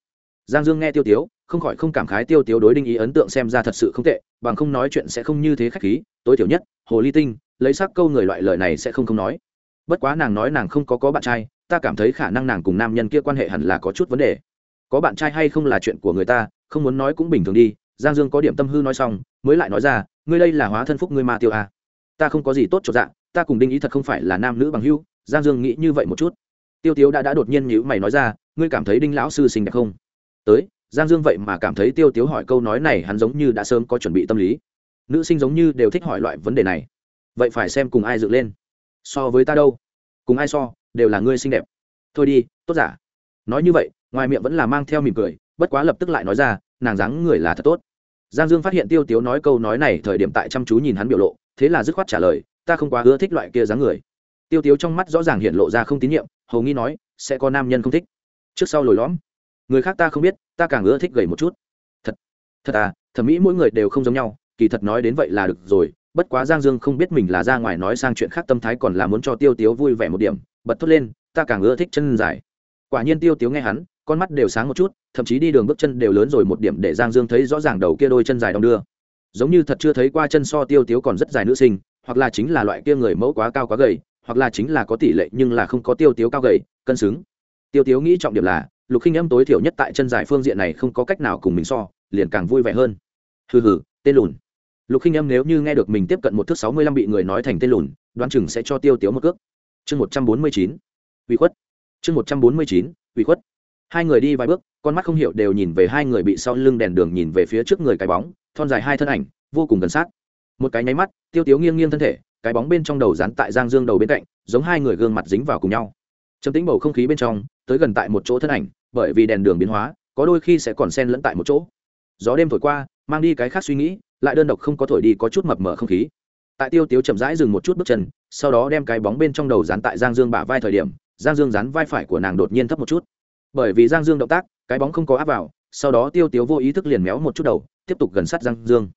Giang dương nghe tiêu tiếu, không khỏi không cảm khái tiêu tiếu đối đinh ý ấn tượng xem ra thật sự không tệ, bằng không nói chuyện sẽ không như thế khách khí, tối thiểu nhất, hồ ly tinh, lấy sắc câu người loại lời này sẽ không không nói. Bất quá nàng nói nàng không có có bạn trai, ta cảm thấy khả năng nàng cùng nam nhân kia quan hệ hẳn là có chút vấn đề. Có bạn trai hay không là chuyện của người ta, không muốn nói cũng bình thường đi, giang dương có điểm tâm hư nói xong, mới lại nói ra, ngươi đây là hóa thân phúc ngươi ma tiêu à. ta không có gì tốt cho dạng ta cùng đinh ý thật không phải là nam nữ bằng hưu giang dương nghĩ như vậy một chút. Tiêu tiếu đã đã đột nhiên nhữ mày nói ra, ngươi cảm thấy đinh lão sư xinh đẹp không? Tới. Giang dương vậy mà cảm thấy tiêu tiếu hỏi câu nói này hắn giống như đã sớm có chuẩn bị tâm lý. Nữ sinh giống như đều thích hỏi loại vấn đề này. Vậy phải xem cùng ai dựng lên. So với ta đâu? Cùng ai so, đều là ngươi xinh đẹp. Thôi đi, tốt giả. Nói như vậy, ngoài miệng vẫn là mang theo mỉm cười, bất quá lập tức lại nói ra, nàng dáng người là thật tốt. Giang dương phát hiện tiêu tiếu nói câu nói này thời điểm tại chăm chú nhìn hắn biểu lộ, thế là dứt khoát trả lời, ta không quá ưa thích loại kia dáng người tiêu tiếu trong mắt rõ ràng hiện lộ ra không tín nhiệm, hầu nghi nói, sẽ có nam nhân không thích. Trước sau lồi lõm, người khác ta không biết, ta càng ưa thích gầy một chút. Thật thật à thẩm mỹ mỗi người đều không giống nhau, kỳ thật nói đến vậy là được rồi, bất quá giang dương không biết mình là ra ngoài nói sang chuyện khác tâm thái còn là muốn cho tiêu tiếu vui vẻ một điểm, bật thốt lên, ta càng ưa thích chân dài. Quả nhiên tiêu tiếu nghe hắn, con mắt đều sáng một chút, thậm chí đi đường bước chân đều lớn rồi một điểm để giang dương thấy rõ ràng đầu kia đôi chân dài đong đưa. Giống như thật chưa thấy qua chân so tiêu tiếu còn rất dài nữ sinh, hoặc là chính là loại kia người mẫu quá cao quá gầy hoặc là chính là có tỷ lệ nhưng là không có tiêu tiếu cao gầy, cân xứng. Tiêu tiếu nghĩ trọng điểm là, lục khinh âm tối thiểu nhất tại chân dài phương diện này không có cách nào cùng mình so, liền càng vui vẻ hơn. Hừ hừ, tên lùn. Lục khinh âm nếu như nghe được mình tiếp cận một thước sáu mươi lăm bị người nói thành tên lùn, đoán chừng sẽ cho tiêu tiếu một cước. Chương một trăm bốn mươi chín. Uy khuất. Chương một trăm bốn mươi chín uy khuất. Hai người đi vài bước, con mắt không hiểu đều nhìn về hai người bị sau lưng đèn đường nhìn về phía trước người cái bóng, thon dài hai thân ảnh, vô cùng gần sát. Một cái nháy mắt, tiêu tiếu nghiêng nghiêng thân thể cái bóng bên trong đầu dán tại giang dương đầu bên cạnh, giống hai người gương mặt dính vào cùng nhau. Chấm tính bầu không khí bên trong, tới gần tại một chỗ thân ảnh, bởi vì đèn đường biến hóa, có đôi khi sẽ còn sen lẫn tại một chỗ. Gió đêm thổi qua, mang đi cái khác suy nghĩ, lại đơn độc không có thổi đi có chút mập mờ không khí. Tại tiêu tiếu chậm rãi dừng một chút bước chân, sau đó đem cái bóng bên trong đầu dán tại giang dương bả vai thời điểm, giang dương dán vai phải của nàng đột nhiên thấp một chút. Bởi vì giang dương động tác, cái bóng không có áp vào, sau đó tiêu tiếu vô ý thức liền méo một chút đầu, tiếp tục gần sát giang dương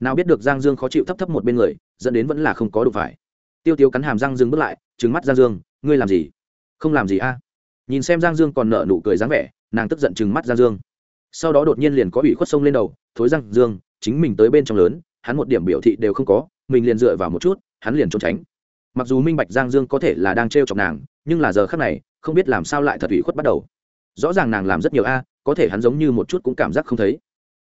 nào biết được giang dương khó chịu thấp thấp một bên người, dẫn đến vẫn là không có đủ phải. Tiêu Tiêu cắn hàm giang dương bước lại trứng mắt giang dương, ngươi làm gì? Không làm gì a. Nhìn xem giang dương còn nợ nụ cười dáng vẻ, nàng tức giận trừng mắt giang dương. Sau đó đột nhiên liền có ủy khuất sông lên đầu, thối giang dương, chính mình tới bên trong lớn, hắn một điểm biểu thị đều không có, mình liền dựa vào một chút, hắn liền trốn tránh. Mặc dù minh bạch giang dương có thể là đang t r e o chọc nàng, nhưng là giờ khác này, không biết làm sao lại thật ủy khuất bắt đầu. Rõ ràng nàng làm rất nhiều a, có thể hắn giống như một chút cũng cảm giác không thấy.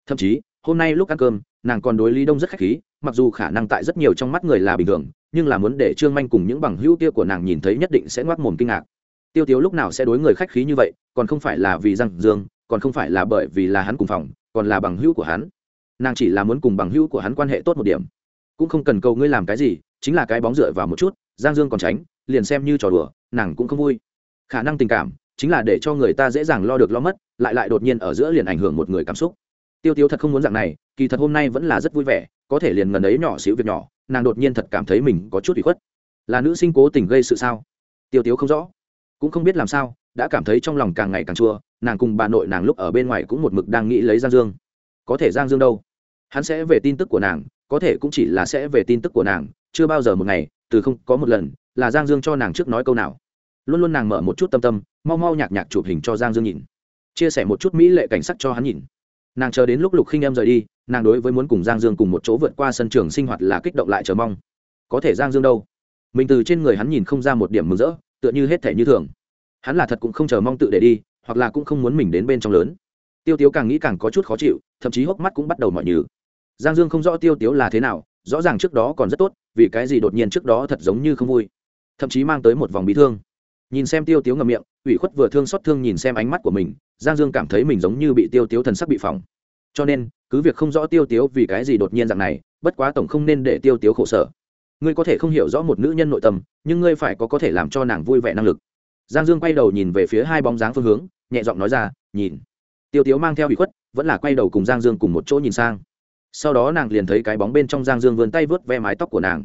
Thậm chí hôm nay lúc ăn cơm, nàng còn đối lý đông rất khách khí, mặc dù khả năng tại rất nhiều trong mắt người là bình thường, nhưng là muốn để trương manh cùng những bằng hữu kia của nàng nhìn thấy nhất định sẽ ngoác mồm kinh ngạc. Tiêu tiếu lúc nào sẽ đối người khách khí như vậy, còn không phải là vì giang dương, còn không phải là bởi vì là hắn cùng phòng, còn là bằng hữu của hắn. Nàng chỉ là muốn cùng bằng hữu của hắn quan hệ tốt một điểm. Cũng không cần cầu ngươi làm cái gì, chính là cái bóng dựa vào một chút, giang dương còn tránh, liền xem như trò đùa, nàng cũng không vui. Khả năng tình cảm, chính là để cho người ta dễ dàng lo được lo mất, lại lại đột nhiên ở giữa liền ảnh hưởng một người cảm xúc tiêu tiêu thật không muốn dạng này, kỳ thật hôm nay vẫn là rất vui vẻ, có thể liền ngần ấy nhỏ xíu việc nhỏ, nàng đột nhiên thật cảm thấy mình có chút bị khuất. Là nữ sinh cố tình gây sự sao? Tiêu tiêu không rõ. Cũng không biết làm sao, đã cảm thấy trong lòng càng ngày càng chua, nàng cùng bà nội nàng lúc ở bên ngoài cũng một mực đang nghĩ lấy giang dương. Có thể giang dương đâu? Hắn sẽ về tin tức của nàng, có thể cũng chỉ là sẽ về tin tức của nàng, chưa bao giờ một ngày, từ không có một lần, là giang dương cho nàng trước nói câu nào. Luôn luôn nàng mở một chút tâm tâm, mau mau nhạc nhạc chụp hình cho giang dương nhìn. Chia sẻ một chút mỹ lệ cảnh sắc cho hắn nhìn nàng chờ đến lúc lục khinh em rời đi, nàng đối với muốn cùng giang dương cùng một chỗ vượt qua sân trường sinh hoạt là kích động lại chờ mong. Có thể giang dương đâu? Mình từ trên người hắn nhìn không ra một điểm mừng rỡ, tựa như hết thể như thường. Hắn là thật cũng không chờ mong tự để đi, hoặc là cũng không muốn mình đến bên trong lớn. Tiêu tiếu càng nghĩ càng có chút khó chịu, thậm chí hốc mắt cũng bắt đầu mọi nhừ. Giang dương không rõ tiêu tiếu là thế nào, rõ ràng trước đó còn rất tốt, vì cái gì đột nhiên trước đó thật giống như không vui. Thậm chí mang tới một vòng bị thương. Nhìn xem tiêu tiếu ngầm miệng, ủy khuất vừa thương xót thương nhìn xem ánh mắt của mình giang dương cảm thấy mình giống như bị tiêu tiếu thần sắc bị phỏng. Cho nên, cứ việc không rõ tiêu tiếu vì cái gì đột nhiên dạng này, bất quá tổng không nên để tiêu tiếu khổ sở. Ngươi có thể không hiểu rõ một nữ nhân nội tâm, nhưng ngươi phải có có thể làm cho nàng vui vẻ năng lực. Giang dương quay đầu nhìn về phía hai bóng dáng phương hướng, nhẹ giọng nói ra, nhìn. Tiêu tiếu mang theo bị khuất, vẫn là quay đầu cùng giang dương cùng một chỗ nhìn sang. Sau đó nàng liền thấy cái bóng bên trong giang dương vươn tay vớt ve mái tóc của nàng.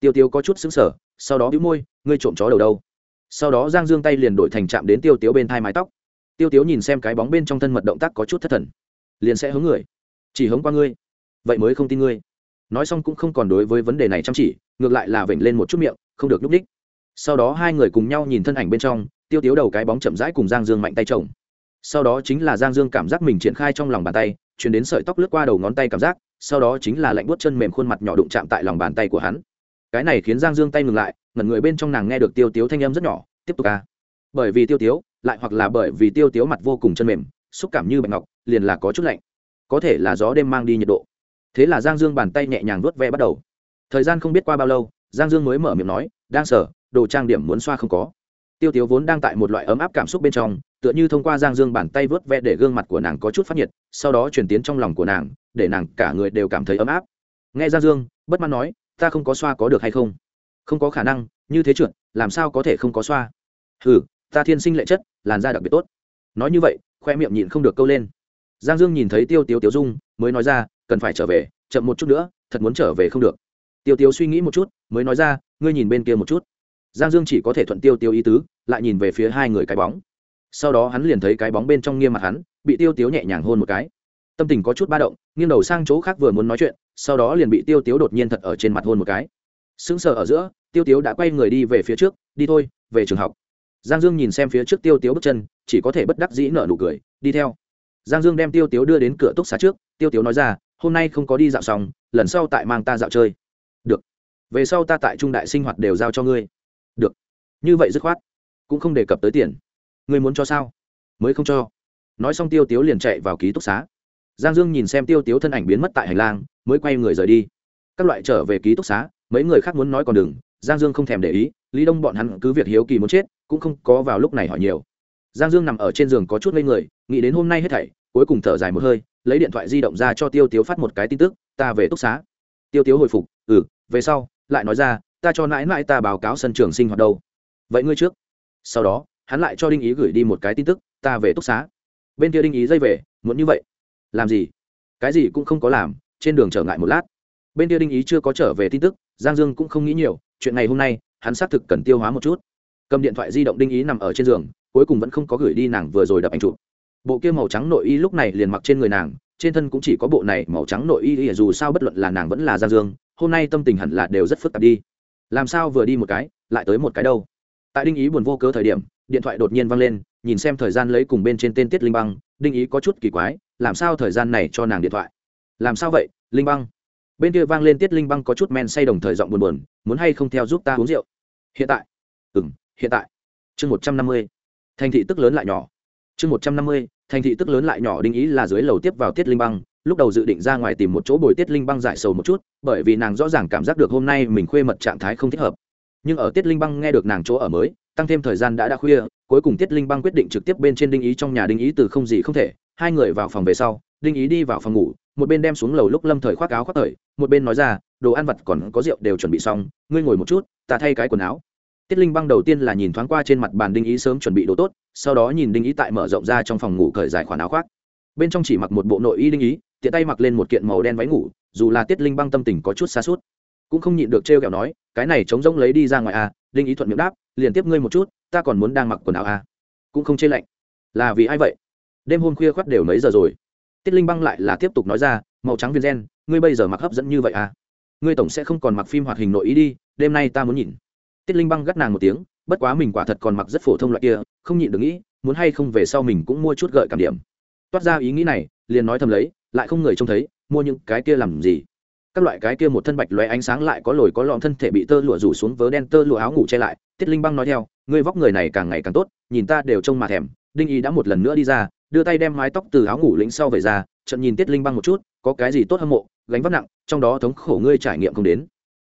Tiêu tiếu có chút xứng sở sau đó bĩu môi, ngươi trộm chó đầu đâu? Sau đó giang dương tay liền đổi thành chạm đến tiêu tiếu bên thai mái tóc tiêu tiếu nhìn xem cái bóng bên trong thân mật động tác có chút thất thần. Liền sẽ hướng người. Chỉ hướng qua ngươi. Vậy mới không tin ngươi. Nói xong cũng không còn đối với vấn đề này chăm chỉ, ngược lại là vểnh lên một chút miệng, không được nhúc ních sau đó hai người cùng nhau nhìn thân ảnh bên trong, tiêu tiếu đầu cái bóng chậm rãi cùng giang dương mạnh tay chồng. Sau đó chính là giang dương cảm giác mình triển khai trong lòng bàn tay, chuyển đến sợi tóc lướt qua đầu ngón tay cảm giác, sau đó chính là lạnh buốt chân mềm khuôn mặt nhỏ đụng chạm tại lòng bàn tay của hắn. Cái này khiến giang dương tay ngừng lại, ngẩn người bên trong nàng nghe được tiêu tiếu thanh âm rất nhỏ, tiếp tục ca bởi vì tiêu tiếu, lại hoặc là bởi vì tiêu tiếu mặt vô cùng chân mềm, xúc cảm như bạch ngọc, liền là có chút lạnh. Có thể là gió đêm mang đi nhiệt độ. Thế là giang dương bàn tay nhẹ nhàng vuốt ve bắt đầu. Thời gian không biết qua bao lâu, giang dương mới mở miệng nói, đang sở, đồ trang điểm muốn xoa không có. Tiêu tiếu vốn đang tại một loại ấm áp cảm xúc bên trong, tựa như thông qua giang dương bàn tay vớt ve để gương mặt của nàng có chút phát nhiệt, sau đó truyền tiến trong lòng của nàng, để nàng cả người đều cảm thấy ấm áp. Nghe giang dương, bất mãn nói, ta không có xoa có được hay không? Không có khả năng, như thế trượt, làm sao có thể không có xoa? Ừ ta thiên sinh lệ chất, làn da đặc biệt tốt. Nói như vậy, khoe miệng nhịn không được câu lên. Giang dương nhìn thấy tiêu tiếu tiếu dung, mới nói ra, cần phải trở về, chậm một chút nữa, thật muốn trở về không được. Tiêu tiếu suy nghĩ một chút, mới nói ra, ngươi nhìn bên kia một chút. Giang dương chỉ có thể thuận tiêu tiêu ý tứ, lại nhìn về phía hai người cái bóng. Sau đó hắn liền thấy cái bóng bên trong nghiêm mặt hắn, bị tiêu tiếu nhẹ nhàng hôn một cái. Tâm tình có chút ba động, nghiêng đầu sang chỗ khác vừa muốn nói chuyện, sau đó liền bị tiêu tiếu đột nhiên thật ở trên mặt hôn một cái. Sững sờ ở giữa, tiêu tiếu đã quay người đi về phía trước, đi thôi, về trường học giang dương nhìn xem phía trước tiêu tiếu bước chân, chỉ có thể bất đắc dĩ nở nụ cười, đi theo. Giang dương đem tiêu tiếu đưa đến cửa túc xá trước, tiêu tiếu nói ra, hôm nay không có đi dạo xong, lần sau tại mang ta dạo chơi. Được. Về sau ta tại trung đại sinh hoạt đều giao cho ngươi. Được. Như vậy dứt khoát, cũng không đề cập tới tiền. Ngươi muốn cho sao? Mới không cho. Nói xong tiêu tiếu liền chạy vào ký túc xá. Giang dương nhìn xem tiêu tiếu thân ảnh biến mất tại hành lang, mới quay người rời đi. Các loại trở về ký túc xá, mấy người khác muốn nói còn đừng, giang dương không thèm để ý, lý đông bọn hắn cứ việc hiếu kỳ muốn chết cũng không có vào lúc này hỏi nhiều. Giang dương nằm ở trên giường có chút ngây người, nghĩ đến hôm nay hết thảy, cuối cùng thở dài một hơi, lấy điện thoại di động ra cho tiêu tiếu phát một cái tin tức, ta về túc xá. Tiêu tiếu hồi phục ừ về sau, lại nói ra, ta cho mãi mãi ta báo cáo sân trường sinh hoạt đâu. Vậy ngươi trước. Sau đó, hắn lại cho đinh ý gửi đi một cái tin tức, ta về túc xá. Bên kia đinh ý dây về, muốn như vậy. Làm gì? Cái gì cũng không có làm, trên đường trở ngại một lát. Bên kia đinh ý chưa có trở về tin tức, giang dương cũng không nghĩ nhiều, chuyện ngày hôm nay, hắn xác thực cần tiêu hóa một chút cầm điện thoại di động đinh ý nằm ở trên giường, cuối cùng vẫn không có gửi đi nàng vừa rồi đập ảnh chụp. Bộ kia màu trắng nội y lúc này liền mặc trên người nàng, trên thân cũng chỉ có bộ này màu trắng nội y dù sao bất luận là nàng vẫn là giang dương, hôm nay tâm tình hẳn là đều rất phức tạp đi. Làm sao vừa đi một cái, lại tới một cái đâu? Tại đinh ý buồn vô cớ thời điểm, điện thoại đột nhiên văng lên, nhìn xem thời gian lấy cùng bên trên tên tiết linh băng, đinh ý có chút kỳ quái, làm sao thời gian này cho nàng điện thoại? Làm sao vậy, linh băng? Bên kia vang lên tiết linh băng có chút men say đồng thời giọng buồn buồn, muốn hay không theo giúp ta uống rượu? Hiện tại. Ừ m hiện tại. Chương một trăm năm mươi, thành thị tức lớn lại nhỏ. Chương một trăm năm mươi, thành thị tức lớn lại nhỏ đinh ý là dưới lầu tiếp vào tiết linh băng, lúc đầu dự định ra ngoài tìm một chỗ bồi tiết linh băng giải sầu một chút, bởi vì nàng rõ ràng cảm giác được hôm nay mình khuê mật trạng thái không thích hợp. Nhưng ở tiết linh băng nghe được nàng chỗ ở mới, tăng thêm thời gian đã đã khuya, cuối cùng tiết linh băng quyết định trực tiếp bên trên đinh ý trong nhà đinh ý từ không gì không thể, hai người vào phòng về sau, đinh ý đi vào phòng ngủ, một bên đem xuống lầu lúc lâm thời khoác áo khoác thời, một bên nói ra, đồ ăn vặt còn có rượu đều chuẩn bị xong, ngươi ngồi một chút, ta thay cái quần áo tiết linh băng đầu tiên là nhìn thoáng qua trên mặt bàn đinh ý sớm chuẩn bị đồ tốt, sau đó nhìn đinh ý tại mở rộng ra trong phòng ngủ cởi dài khoản áo khoác. Bên trong chỉ mặc một bộ nội y đinh ý, tiện tay mặc lên một kiện màu đen váy ngủ, dù là tiết linh băng tâm tình có chút xa suốt. Cũng không nhịn được trêu kẹo nói, cái này chống rỗng lấy đi ra ngoài à đinh ý thuận miệng đáp, liền tiếp ngươi một chút, ta còn muốn đang mặc quần áo à. Cũng không chê lạnh. Là vì ai vậy? Đêm hôm khuya khoắt đều mấy giờ rồi. Tiết linh băng lại là tiếp tục nói ra, màu trắng viên gen, ngươi bây giờ mặc hấp dẫn như vậy à? Ngươi tổng sẽ không còn mặc phim hoạt hình nội ý đi, đêm nay ta muốn nhìn tiết linh băng gắt nàng một tiếng, bất quá mình quả thật còn mặc rất phổ thông loại kia, không nhịn được nghĩ, muốn hay không về sau mình cũng mua chút gợi cảm điểm. Toát ra ý nghĩ này, liền nói thầm lấy, lại không người trông thấy, mua những cái kia làm gì? Các loại cái kia một thân bạch lóe ánh sáng lại có lồi có lõm thân thể bị tơ lụa rủ xuống vớ đen tơ lụa áo ngủ che lại. Tiết linh băng nói theo, ngươi vóc người này càng ngày càng tốt, nhìn ta đều trông mà thèm. Đinh Y đã một lần nữa đi ra, đưa tay đem mái tóc từ áo ngủ lĩnh sau về ra trận nhìn tiết linh băng một chút, có cái gì tốt hâm mộ, gánh vác nặng, trong đó thống khổ ngươi trải nghiệm không đến.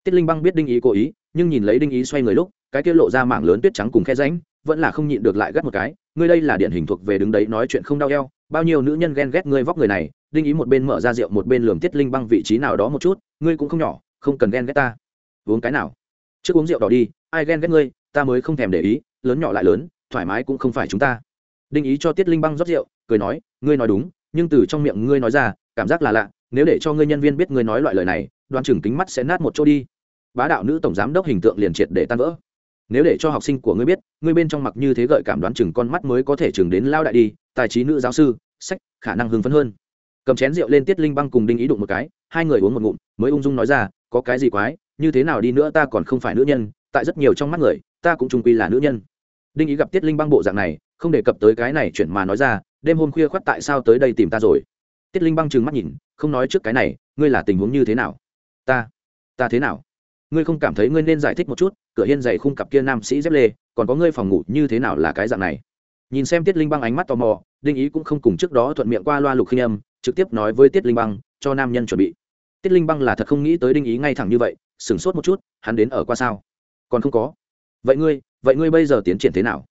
Tiết linh băng biết đinh ý cố ý nhưng nhìn lấy đinh ý xoay người lúc, cái kia lộ ra mảng lớn tuyết trắng cùng khe ránh vẫn là không nhịn được lại gắt một cái, ngươi đây là điển hình thuộc về đứng đấy nói chuyện không đau eo, bao nhiêu nữ nhân ghen ghét ngươi vóc người này, đinh ý một bên mở ra rượu một bên lườm tiết linh băng vị trí nào đó một chút, ngươi cũng không nhỏ, không cần ghen ghét ta. Uống cái nào? Trước uống rượu đỏ đi, ai ghen ghét ngươi, ta mới không thèm để ý, lớn nhỏ lại lớn, thoải mái cũng không phải chúng ta. Đinh ý cho tiết linh băng rót rượu, cười nói, ngươi nói đúng, nhưng từ trong miệng ngươi nói ra, cảm giác là lạ, nếu để cho ngươi nhân viên biết ngươi nói loại lời này đoàn trưởng kính mắt sẽ nát một chỗ đi bá đạo nữ tổng giám đốc hình tượng liền triệt để tan vỡ. Nếu để cho học sinh của ngươi biết, ngươi bên trong mặc như thế gợi cảm đoán chừng con mắt mới có thể chừng đến lao đại đi, tài trí nữ giáo sư, sách, khả năng hưng phấn hơn. Cầm chén rượu lên tiết linh băng cùng đinh ý đụng một cái, hai người uống một ngụm, mới ung dung nói ra, có cái gì quái, như thế nào đi nữa ta còn không phải nữ nhân, tại rất nhiều trong mắt người, ta cũng trung quy là nữ nhân. Đinh ý gặp tiết linh băng bộ dạng này, không đề cập tới cái này chuyện mà nói ra, đêm hôm khuya khoắt tại sao tới đây tìm ta rồi? Tiết linh băng trừng mắt nhìn, không nói trước cái này, ngươi là tình huống như thế nào? Ta ta thế nào? Ngươi không cảm thấy ngươi nên giải thích một chút, cửa hiên dày khung cặp kia nam sĩ dép lê, còn có ngươi phòng ngủ như thế nào là cái dạng này? Nhìn xem tiết linh băng ánh mắt tò mò, đinh ý cũng không cùng trước đó thuận miệng qua loa lục khinh âm, trực tiếp nói với tiết linh băng, cho nam nhân chuẩn bị. Tiết linh băng là thật không nghĩ tới đinh ý ngay thẳng như vậy, sửng sốt một chút, hắn đến ở qua sao? Còn không có. Vậy ngươi vậy ngươi bây giờ tiến triển thế nào?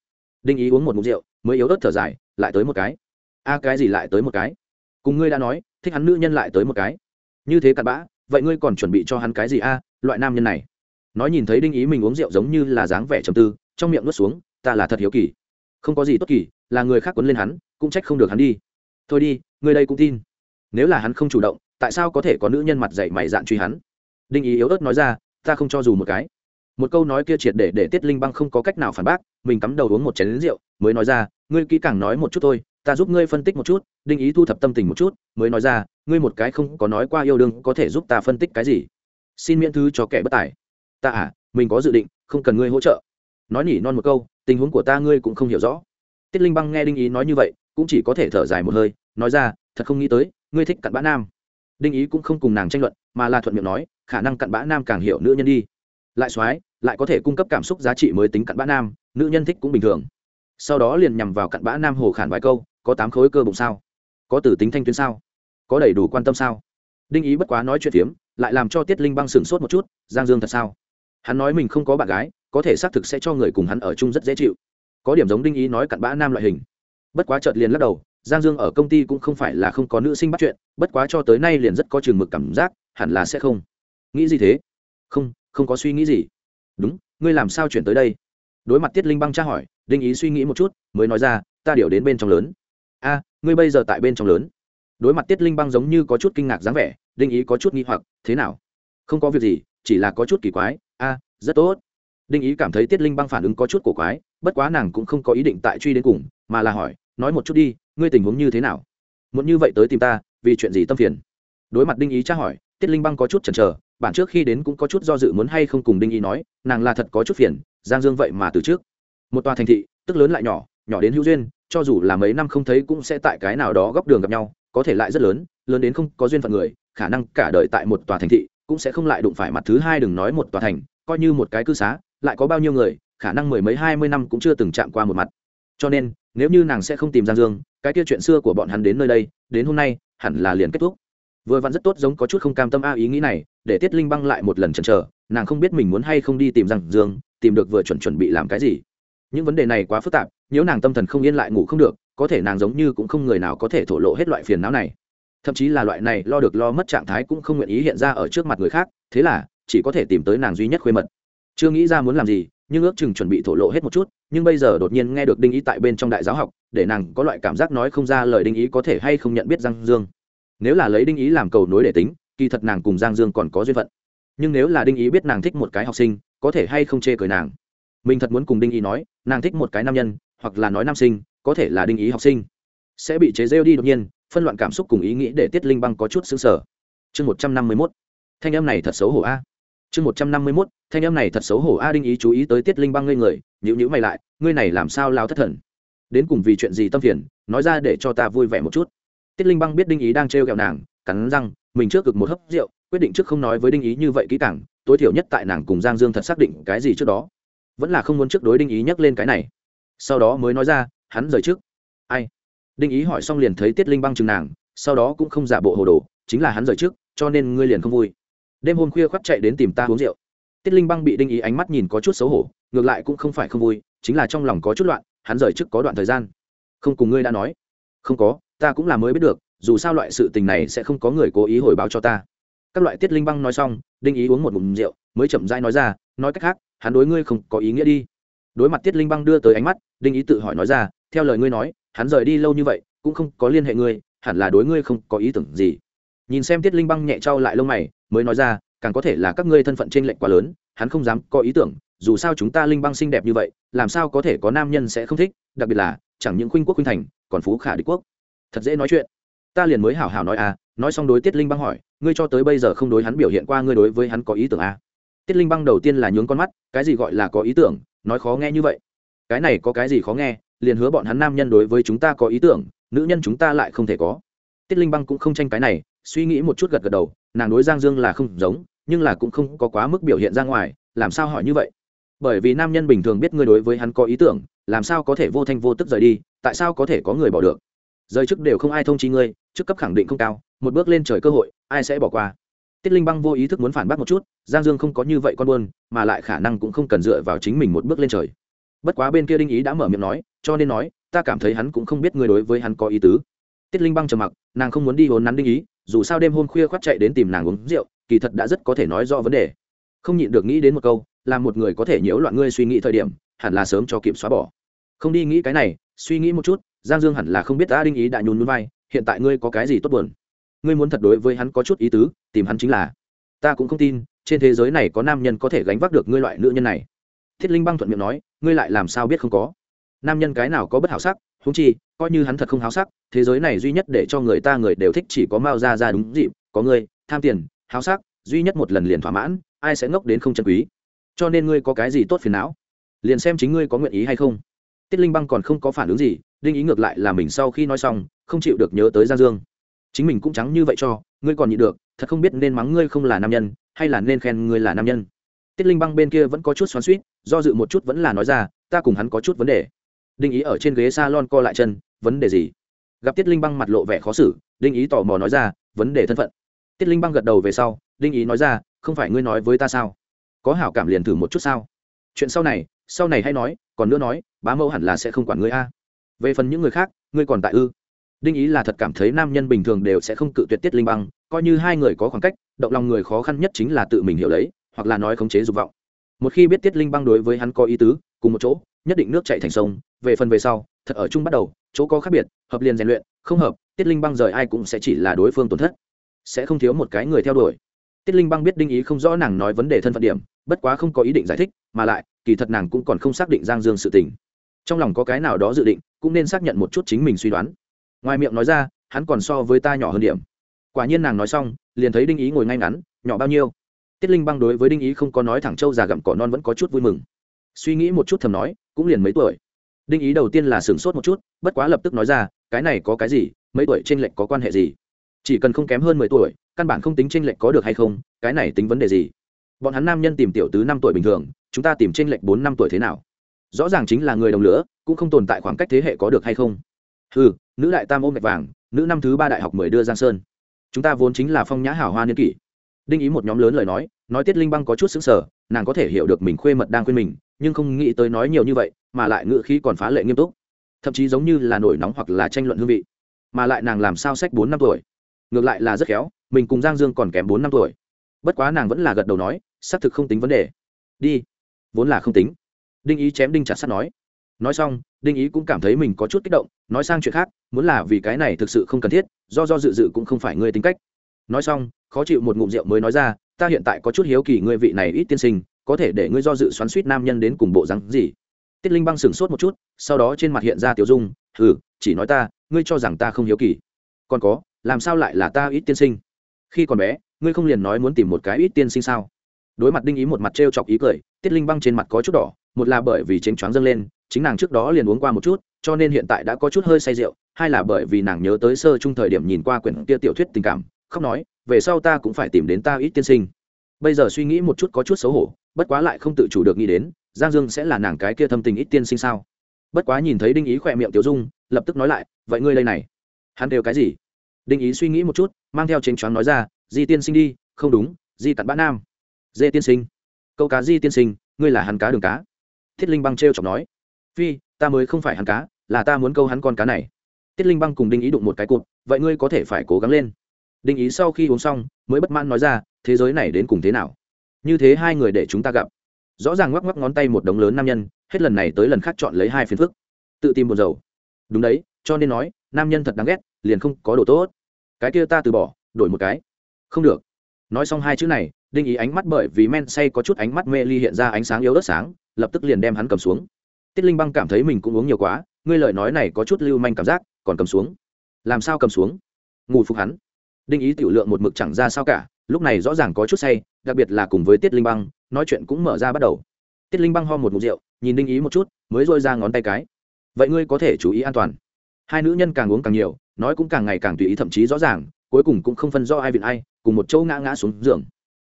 Đinh ý uống một mục rượu, mới yếu ớt thở dài, lại tới một cái. A, cái gì lại tới một cái? Cùng ngươi đã nói, thích hắn nữ nhân lại tới một cái. Như thế cặn bã vậy ngươi còn chuẩn bị cho hắn cái gì a, loại nam nhân này? Nói nhìn thấy đinh ý mình uống rượu giống như là dáng vẻ trầm tư, trong miệng nuốt xuống, ta là thật hiếu kỳ. Không có gì tốt kỳ, là người khác quấn lên hắn, cũng trách không được hắn đi. Thôi đi người đây cũng tin. Nếu là hắn không chủ động, tại sao có thể có nữ nhân mặt dạy mày dạn truy hắn? Đinh ý yếu ớt nói ra, ta không cho dù một cái. Một câu nói kia triệt để để tiết linh băng không có cách nào phản bác, mình cắm đầu uống một chén lính rượu, mới nói ra, ngươi kỹ càng nói một chút thôi ta giúp ngươi phân tích một chút, đinh ý thu thập tâm tình một chút, mới nói ra, ngươi một cái không có nói qua yêu đương có thể giúp ta phân tích cái gì. Xin miễn thư cho kẻ bất tài. Ta à mình có dự định, không cần ngươi hỗ trợ. Nói nỉ non một câu, tình huống của ta ngươi cũng không hiểu rõ. Tiết linh băng nghe đinh ý nói như vậy, cũng chỉ có thể thở dài một hơi, nói ra, thật không nghĩ tới, ngươi thích cặn bã nam. Đinh ý cũng không cùng nàng tranh luận, mà là thuận miệng nói, khả năng cặn bã nam càng hiểu nữ nhân đi. Lại x lại có thể cung cấp cảm xúc giá trị mới tính cặn bã nam, nữ nhân thích cũng bình thường. Sau đó liền nhằm vào cặn bã nam hồ khản vài câu có tám khối cơ bụng sao? Có tử tính thanh tuyến sao? Có đầy đủ quan tâm sao? Đinh ý bất quá nói chuyện phiếm, lại làm cho tiết linh băng sửng sốt một chút, giang dương thật sao? Hắn nói mình không có bạn gái, có thể xác thực sẽ cho người cùng hắn ở chung rất dễ chịu. Có điểm giống đinh ý nói cặn bã nam loại hình. Bất quá chợt liền lắc đầu, giang dương ở công ty cũng không phải là không có nữ sinh bắt chuyện, bất quá cho tới nay liền rất có chừng mực cảm giác, hẳn là sẽ không. Nghĩ gì thế? Không không có suy nghĩ gì. Đúng, ngươi làm sao chuyển tới đây? Đối mặt tiết linh băng tra hỏi, đinh ý suy nghĩ một chút, mới nói ra, ta điều đến bên trong lớn a, ngươi bây giờ tại bên trong lớn. Đối mặt tiết linh băng giống như có chút kinh ngạc dáng vẻ, đinh ý có chút nghi hoặc, thế nào? Không có việc gì, chỉ là có chút kỳ quái, a, rất tốt. Đinh ý cảm thấy tiết linh băng phản ứng có chút cổ quái, bất quá nàng cũng không có ý định tại truy đến cùng, mà là hỏi, nói một chút đi, ngươi tình huống như thế nào? Muốn như vậy tới tìm ta, vì chuyện gì tâm phiền? Đối mặt đinh ý tra hỏi, tiết linh băng có chút chần chờ, bản trước khi đến cũng có chút do dự muốn hay không cùng đinh ý nói, nàng là thật có chút phiền, giang dương vậy mà từ trước. Một tòa thành thị, tức lớn lại nhỏ nhỏ đến hữu duyên, cho dù là mấy năm không thấy cũng sẽ tại cái nào đó góc đường gặp nhau, có thể lại rất lớn lớn đến không có duyên phận người, khả năng cả đời tại một tòa thành thị, cũng sẽ không lại đụng phải mặt thứ hai đừng nói một tòa thành, coi như một cái cư xá, lại có bao nhiêu người, khả năng mười mấy hai mươi năm cũng chưa từng chạm qua một mặt. Cho nên, nếu như nàng sẽ không tìm giang dương, cái kia chuyện xưa của bọn hắn đến nơi đây, đến hôm nay, hẳn là liền kết thúc. Vừa vặn rất tốt giống có chút không cam tâm a ý nghĩ này, để tiết linh băng lại một lần chần chờ, nàng không biết mình muốn hay không đi tìm giang dương, tìm được vừa chuẩn chuẩn bị làm cái gì những vấn đề này quá phức tạp, nếu nàng tâm thần không yên lại ngủ không được, có thể nàng giống như cũng không người nào có thể thổ lộ hết loại phiền não này. Thậm chí là loại này lo được lo mất trạng thái cũng không nguyện ý hiện ra ở trước mặt người khác, thế là, chỉ có thể tìm tới nàng duy nhất khuê mật. Chưa nghĩ ra muốn làm gì, nhưng ước chừng chuẩn bị thổ lộ hết một chút, nhưng bây giờ đột nhiên nghe được đinh ý tại bên trong đại giáo học, để nàng có loại cảm giác nói không ra lời đinh ý có thể hay không nhận biết giang dương. Nếu là lấy đinh ý làm cầu nối để tính, kỳ thật nàng cùng giang dương còn có duyên phận. Nhưng nếu là đinh ý biết nàng thích một cái học sinh, có thể hay không chê cười nàng mình thật muốn cùng đinh ý nói, nàng thích một cái nam nhân, hoặc là nói nam sinh, có thể là đinh ý học sinh. Sẽ bị chế rêu đi đột nhiên, phân loạn cảm xúc cùng ý nghĩ để tiết linh băng có chút xứng sở chương một trăm năm mươi mốt. Thanh em này thật xấu hổ a. Chương một trăm năm mươi mốt. Thanh em này thật xấu hổ a, đinh ý chú ý tới tiết linh băng ngây người nhữ nhữ mày lại, ngươi này làm sao lao thất thần? Đến cùng vì chuyện gì tâm phiền, nói ra để cho ta vui vẻ một chút. Tiết linh băng biết đinh ý đang trêu ghẹo nàng, cắn răng, mình trước cực một hớp rượu, quyết định trước không nói với đinh ý như vậy kỹ càng, tối thiểu nhất tại nàng cùng giang dương thật xác định cái gì trước đó vẫn là không muốn trước đối đinh ý nhắc lên cái này sau đó mới nói ra hắn rời trước ai đinh ý hỏi xong liền thấy tiết linh băng chừng nàng sau đó cũng không giả bộ hồ đồ chính là hắn rời trước cho nên ngươi liền không vui đêm hôm khuya khoắt chạy đến tìm ta uống rượu tiết linh băng bị đinh ý ánh mắt nhìn có chút xấu hổ ngược lại cũng không phải không vui chính là trong lòng có chút loạn hắn rời trước có đoạn thời gian không cùng ngươi đã nói không có ta cũng là mới biết được dù sao loại sự tình này sẽ không có người cố ý hồi báo cho ta các loại tiết linh băng nói xong đinh ý uống một ngụm rượu mới chậm rãi nói ra nói cách khác hắn đối ngươi không có ý nghĩa đi. Đối mặt tiết linh băng đưa tới ánh mắt, đinh ý tự hỏi nói ra, theo lời ngươi nói, hắn rời đi lâu như vậy, cũng không có liên hệ ngươi, hẳn là đối ngươi không có ý tưởng gì. Nhìn xem tiết linh băng nhẹ trao lại lông mày, mới nói ra, càng có thể là các ngươi thân phận t r ê n lệch quá lớn, hắn không dám có ý tưởng, dù sao chúng ta linh băng xinh đẹp như vậy, làm sao có thể có nam nhân sẽ không thích, đặc biệt là, chẳng những khuynh quốc khuynh thành, còn phú khả địch quốc. Thật dễ nói chuyện. Ta liền mới hảo hảo nói à nói xong đối tiết linh băng hỏi, ngươi cho tới bây giờ không đối hắn biểu hiện qua ngươi đối với hắn có ý tưởng à tiết linh băng đầu tiên là nhướng con mắt, cái gì gọi là có ý tưởng, nói khó nghe như vậy. Cái này có cái gì khó nghe, liền hứa bọn hắn nam nhân đối với chúng ta có ý tưởng, nữ nhân chúng ta lại không thể có. Tiết linh băng cũng không tranh cái này, suy nghĩ một chút gật gật đầu, nàng đối giang dương là không giống, nhưng là cũng không có quá mức biểu hiện ra ngoài, làm sao hỏi như vậy? Bởi vì nam nhân bình thường biết ngươi đối với hắn có ý tưởng, làm sao có thể vô thanh vô tức rời đi, tại sao có thể có người bỏ được? Rời chức đều không ai thông chi ngươi, chức cấp khẳng định không cao, một bước lên trời cơ hội, ai sẽ bỏ qua? Tiết linh băng vô ý thức muốn phản bác một chút, giang dương không có như vậy con buôn mà lại khả năng cũng không cần dựa vào chính mình một bước lên trời. Bất quá bên kia đinh ý đã mở miệng nói, cho nên nói, ta cảm thấy hắn cũng không biết người đối với hắn có ý tứ. Tiết linh băng trầm mặc, nàng không muốn đi hồn nắn đinh ý, dù sao đêm hôm khuya khoác chạy đến tìm nàng uống rượu, kỳ thật đã rất có thể nói rõ vấn đề. Không nhịn được nghĩ đến một câu, là một người có thể nhiễu loạn ngươi suy nghĩ thời điểm, hẳn là sớm cho kịp xóa bỏ. Không đi nghĩ cái này, suy nghĩ một chút, giang dương hẳn là không biết ta đinh ý đã nhún núi vai, hiện tại ngươi có cái gì tốt buồn? Ngươi muốn thật đối với hắn có chút ý tứ, tìm hắn chính là. Ta cũng không tin, trên thế giới này có nam nhân có thể gánh vác được ngươi loại nữ nhân này. Thiết linh băng thuận miệng nói, ngươi lại làm sao biết không có? Nam nhân cái nào có bất hảo sắc húng chi, coi như hắn thật không háo sắc, thế giới này duy nhất để cho người ta người đều thích chỉ có mao ra ra đúng dịp, có người tham tiền háo sắc, duy nhất một lần liền thỏa mãn, ai sẽ ngốc đến không chân quý? Cho nên ngươi có cái gì tốt phiền não? Liền xem chính ngươi có nguyện ý hay không. Tiết linh băng còn không có phản ứng gì, đinh ý ngược lại là mình sau khi nói xong, không chịu được nhớ tới giang dương chính mình cũng trắng như vậy cho, ngươi còn nhịn được, thật không biết nên mắng ngươi không là nam nhân, hay là nên khen ngươi là nam nhân. Tiết linh băng bên kia vẫn có chút xoắn suýt do dự một chút vẫn là nói ra, ta cùng hắn có chút vấn đề. Đinh ý ở trên ghế s a lon co lại chân, vấn đề gì? Gặp tiết linh băng mặt lộ vẻ khó xử, đinh ý tò mò nói ra, vấn đề thân phận. Tiết linh băng gật đầu về sau, đinh ý nói ra, không phải ngươi nói với ta sao? Có hảo cảm liền thử một chút sao? Chuyện sau này sau này hay nói, còn nữa nói, bá mẫu hẳn là sẽ không quản ngươi a. Về phần những người khác, ngươi còn tại ư? Đinh ý là thật cảm thấy nam nhân bình thường đều sẽ không cự tuyệt tiết linh băng, coi như hai người có khoảng cách, động lòng người khó khăn nhất chính là tự mình hiểu lấy, hoặc là nói khống chế dục vọng. Một khi biết tiết linh băng đối với hắn có ý tứ, cùng một chỗ, nhất định nước chạy thành sông, về phần về sau, thật ở chung bắt đầu, chỗ có khác biệt, hợp liền rèn luyện, không hợp, tiết linh băng rời ai cũng sẽ chỉ là đối phương tổn thất, sẽ không thiếu một cái người theo đuổi. Tiết linh băng biết đinh ý không rõ nàng nói vấn đề thân phận điểm, bất quá không có ý định giải thích, mà lại, kỳ thật nàng cũng còn không xác định giang dương sự tình. Trong lòng có cái nào đó dự định, cũng nên xác nhận một chút chính mình suy đoán ngoài miệng nói ra, hắn còn so với ta nhỏ hơn điểm. Quả nhiên nàng nói xong, liền thấy đinh ý ngồi ngay ngắn, nhỏ bao nhiêu. Tiết linh băng đối với đinh ý không có nói thẳng châu già gặm cỏ non vẫn có chút vui mừng. Suy nghĩ một chút thầm nói, cũng liền mấy tuổi. Đinh ý đầu tiên là sửng sốt một chút, bất quá lập tức nói ra, cái này có cái gì, mấy tuổi t r ê n lệch có quan hệ gì? Chỉ cần không kém hơn mười tuổi, căn bản không tính t r ê n lệch có được hay không, cái này tính vấn đề gì? Bọn hắn nam nhân tìm tiểu tứ năm tuổi bình thường, chúng ta tìm t r ê n lệch bốn năm tuổi thế nào? Rõ ràng chính là người đồng lửa cũng không tồn tại khoảng cách thế hệ có được hay không? Ừ nữ đại tam ôm gạch vàng, nữ năm thứ ba đại học mười đưa giang sơn. Chúng ta vốn chính là phong nhã hảo hoa niên kỷ. Đinh ý một nhóm lớn lời nói nói tiết linh băng có chút xứng sở nàng có thể hiểu được mình khuê mật đang khuyên mình, nhưng không nghĩ tới nói nhiều như vậy, mà lại ngựa khí còn phá lệ nghiêm túc. Thậm chí giống như là nổi nóng hoặc là tranh luận hương vị, mà lại nàng làm sao sách bốn năm tuổi. Ngược lại là rất khéo, mình cùng giang dương còn kém bốn năm tuổi. Bất quá nàng vẫn là gật đầu nói, xác thực không tính vấn đề. Đi, vốn là không tính. Đinh ý chém đinh chặt sắt nói nói xong, đinh ý cũng cảm thấy mình có chút kích động, nói sang chuyện khác, muốn là vì cái này thực sự không cần thiết, do do dự dự cũng không phải ngươi tính cách. Nói xong, khó chịu một ngụm rượu mới nói ra, ta hiện tại có chút hiếu kỳ ngươi vị này ít tiên sinh, có thể để ngươi do dự xoắn suýt nam nhân đến cùng bộ rắn gì? Tiết linh băng sửng sốt một chút, sau đó trên mặt hiện ra tiểu dung ừ chỉ nói ta, ngươi cho rằng ta không hiếu kỳ. Còn có, làm sao lại là ta ít tiên sinh? Khi còn bé, ngươi không liền nói muốn tìm một cái ít tiên sinh sao? Đối mặt đinh ý một mặt t r e o chọc ý cười, tiết linh băng trên mặt có chút đỏ, một là bởi vì chênh choáng dâng lên chính nàng trước đó liền uống qua một chút, cho nên hiện tại đã có chút hơi say rượu hay là bởi vì nàng nhớ tới sơ chung thời điểm nhìn qua quyển kia tiểu thuyết tình cảm, khóc nói, về sau ta cũng phải tìm đến ta ít tiên sinh. Bây giờ suy nghĩ một chút có chút xấu hổ, bất quá lại không tự chủ được nghĩ đến, giang dương sẽ là nàng cái kia thâm tình ít tiên sinh sao? Bất quá nhìn thấy đinh ý khỏe miệng tiểu dung, lập tức nói lại, vậy ngươi đây này, hắn đều cái gì? Đinh ý suy nghĩ một chút, mang theo chênh choáng nói ra, di tiên sinh đi, không đúng, di tặn bã nam. Dê tiên sinh, câu cá di tiên sinh, ngươi là hắn cá đường cá. Thiết linh băng t r e o chọc nói phi, ta mới không phải hắn cá, là ta muốn câu hắn con cá này. Tiết linh băng cùng đinh ý đụng một cái cụt vậy ngươi có thể phải cố gắng lên. Đinh ý sau khi uống xong, mới bất mãn nói ra, thế giới này đến cùng thế nào? Như thế hai người để chúng ta gặp. Rõ ràng ngoắc ngoắc ngón tay một đống lớn nam nhân, hết lần này tới lần khác chọn lấy hai phiền phức. Tự tìm buồn dầu đúng đấy, cho nên nói, nam nhân thật đáng ghét, liền không có đồ tốt. Cái kia ta từ bỏ, đổi một cái. Không được. Nói xong hai chữ này, đinh ý ánh mắt bởi vì men say có chút ánh mắt mê ly hiện ra ánh sáng yếu ớt sáng, lập tức liền đem hắn cầm xuống tiết linh băng cảm thấy mình cũng uống nhiều quá, ngươi lời nói này có chút lưu manh cảm giác, còn cầm xuống. Làm sao cầm xuống? Ngủ phục hắn. Đinh ý tiểu lượng một mực chẳng ra sao cả, lúc này rõ ràng có chút say, đặc biệt là cùng với tiết linh băng, nói chuyện cũng mở ra bắt đầu. Tiết linh băng ho một mục rượu, nhìn đinh ý một chút, mới dôi ra ngón tay cái. Vậy ngươi có thể chú ý an toàn. Hai nữ nhân càng uống càng nhiều, nói cũng càng ngày càng tùy ý, thậm chí rõ ràng, cuối cùng cũng không phân do ai viện ai, cùng một chỗ ngã ngã xuống giường.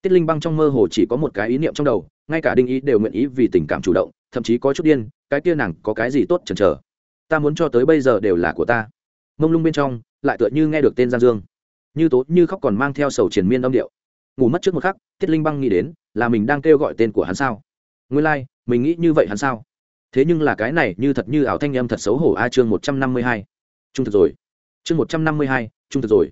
Tiết linh băng trong mơ hồ chỉ có một cái ý niệm trong đầu, ngay cả đinh ý đều nguyện ý vì tình cảm chủ động thậm chí có chút điên cái kia nàng có cái gì tốt chần chờ? Ta muốn cho tới bây giờ đều là của ta. Mông lung bên trong lại tựa như nghe được tên giang dương. Như tốt như khóc còn mang theo sầu triền miên âm điệu. Ngủ mất trước một khắc tiết linh băng nghĩ đến là mình đang kêu gọi tên của hắn sao? Nguyên lai、like, mình nghĩ như vậy hắn sao? Thế nhưng là cái này như thật như ảo thanh âm thật xấu hổ a chương một trăm năm mươi hai. Trung thực rồi. Chương một trăm năm mươi hai trung thực rồi.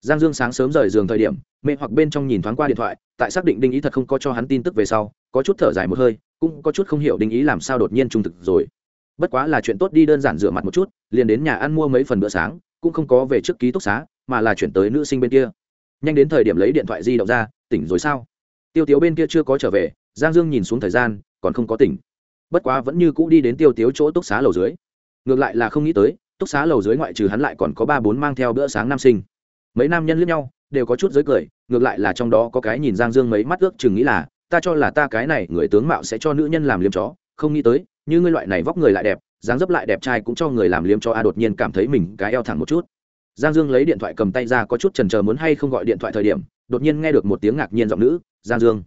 Giang dương sáng sớm rời giường thời điểm mẹ hoặc bên trong nhìn thoáng qua điện thoại tại xác định đinh ý thật không có cho hắn tin tức về sau có chút thở dài một hơi cũng có chút không hiểu đinh ý làm sao đột nhiên trung thực rồi. Bất quá là chuyện tốt đi đơn giản rửa mặt một chút, liền đến nhà ăn mua mấy phần bữa sáng, cũng không có về trước ký túc xá, mà là chuyển tới nữ sinh bên kia. Nhanh đến thời điểm lấy điện thoại di động ra, tỉnh rồi sao? Tiêu tiếu bên kia chưa có trở về, giang dương nhìn xuống thời gian, còn không có tỉnh. Bất quá vẫn như cũ đi đến tiêu tiếu chỗ túc xá lầu dưới. Ngược lại là không nghĩ tới, túc xá lầu dưới ngoại trừ hắn lại còn có ba bốn mang theo bữa sáng nam sinh. Mấy nam nhân lướt nhau, đều có chút giới cười, ngược lại là trong đó có cái nhìn giang dương mấy mắt ước chừng nghĩ là ta cho là ta cái này người tướng mạo sẽ cho nữ nhân làm liếm chó, không nghĩ tới, như ngươi loại này vóc người lại đẹp, dáng dấp lại đẹp trai cũng cho người làm liếm cho a, đột nhiên cảm thấy mình cái eo thẳng một chút. Giang dương lấy điện thoại cầm tay ra, có chút trần trờ muốn hay không gọi điện thoại thời điểm, đột nhiên nghe được một tiếng ngạc nhiên giọng nữ, giang dương.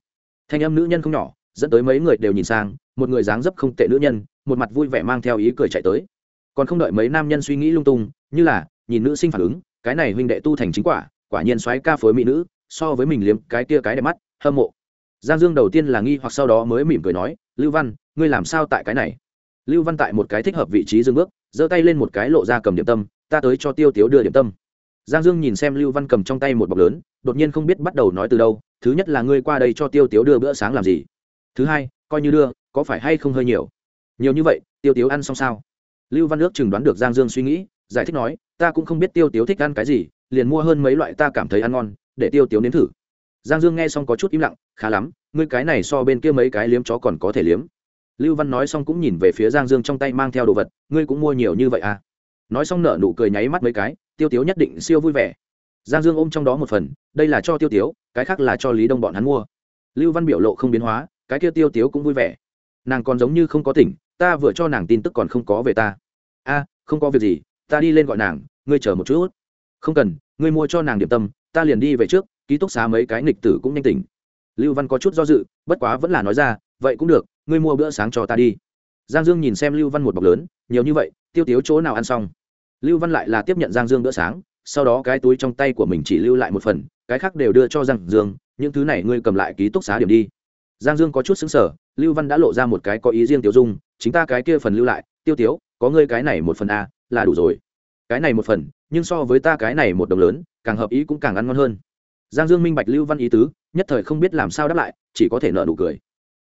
Thanh âm nữ nhân không nhỏ, dẫn tới mấy người đều nhìn sang, một người dáng dấp không tệ nữ nhân, một mặt vui vẻ mang theo ý cười chạy tới. Còn không đợi mấy nam nhân suy nghĩ lung tung, như là, nhìn nữ sinh phản ứng, cái này huynh đệ tu thành chính quả quả nhiên xoáy ca phối mỹ nữ, so với mình liếm cái kia cái đẹp mắt, hâm mộ giang dương đầu tiên là nghi hoặc sau đó mới mỉm cười nói, lưu văn, ngươi làm sao tại cái này? Lưu văn tại một cái thích hợp vị trí dừng bước, giơ tay lên một cái lộ ra cầm điểm tâm, ta tới cho tiêu tiếu đưa điểm tâm. Giang dương nhìn xem lưu văn cầm trong tay một bọc lớn, đột nhiên không biết bắt đầu nói từ đâu, thứ nhất là ngươi qua đây cho tiêu tiếu đưa bữa sáng làm gì? Thứ hai, coi như đưa, có phải hay không hơi nhiều? Nhiều như vậy, tiêu tiếu ăn xong sao? Lưu văn ước chừng đoán được giang dương suy nghĩ, giải thích nói, ta cũng không biết tiêu tiếu thích ăn cái gì, liền mua hơn mấy loại ta cảm thấy ăn ngon, để tiêu tiếu nếm thử giang dương nghe xong có chút im lặng, khá lắm, ngươi cái này so bên kia mấy cái liếm chó còn có thể liếm. Lưu văn nói xong cũng nhìn về phía giang dương trong tay mang theo đồ vật, ngươi cũng mua nhiều như vậy à? Nói xong nở nụ cười nháy mắt mấy cái, tiêu tiếu nhất định siêu vui vẻ. Giang dương ôm trong đó một phần, đây là cho tiêu tiếu, cái khác là cho lý đông bọn hắn mua. Lưu văn biểu lộ không biến hóa, cái kia tiêu tiếu cũng vui vẻ. Nàng còn giống như không có tỉnh, ta vừa cho nàng tin tức còn không có về ta. A, không có việc gì, ta đi lên gọi nàng, ngươi chờ một chút. Không cần, ngươi mua cho nàng điểm tâm, ta liền đi về trước ký túc xá mấy cái nghịch tử cũng nhanh tỉnh. Lưu văn có chút do dự, bất quá vẫn là nói ra, vậy cũng được, ngươi mua bữa sáng cho ta đi. Giang dương nhìn xem lưu văn một bọc lớn, nhiều như vậy, tiêu tiếu chỗ nào ăn xong? Lưu văn lại là tiếp nhận giang dương bữa sáng, sau đó cái túi trong tay của mình chỉ lưu lại một phần, cái khác đều đưa cho giang dương, những thứ này ngươi cầm lại ký túc xá điểm đi. Giang dương có chút xứng sở lưu văn đã lộ ra một cái có ý riêng tiêu dung, chính ta cái kia phần lưu lại, tiêu tiếu, có ngươi cái này một phần a là đủ rồi. Cái này một phần, nhưng so với ta cái này một đồng lớn, càng hợp ý cũng càng ăn ngon hơn giang dương minh bạch lưu văn ý tứ, nhất thời không biết làm sao đáp lại, chỉ có thể nợ nụ cười.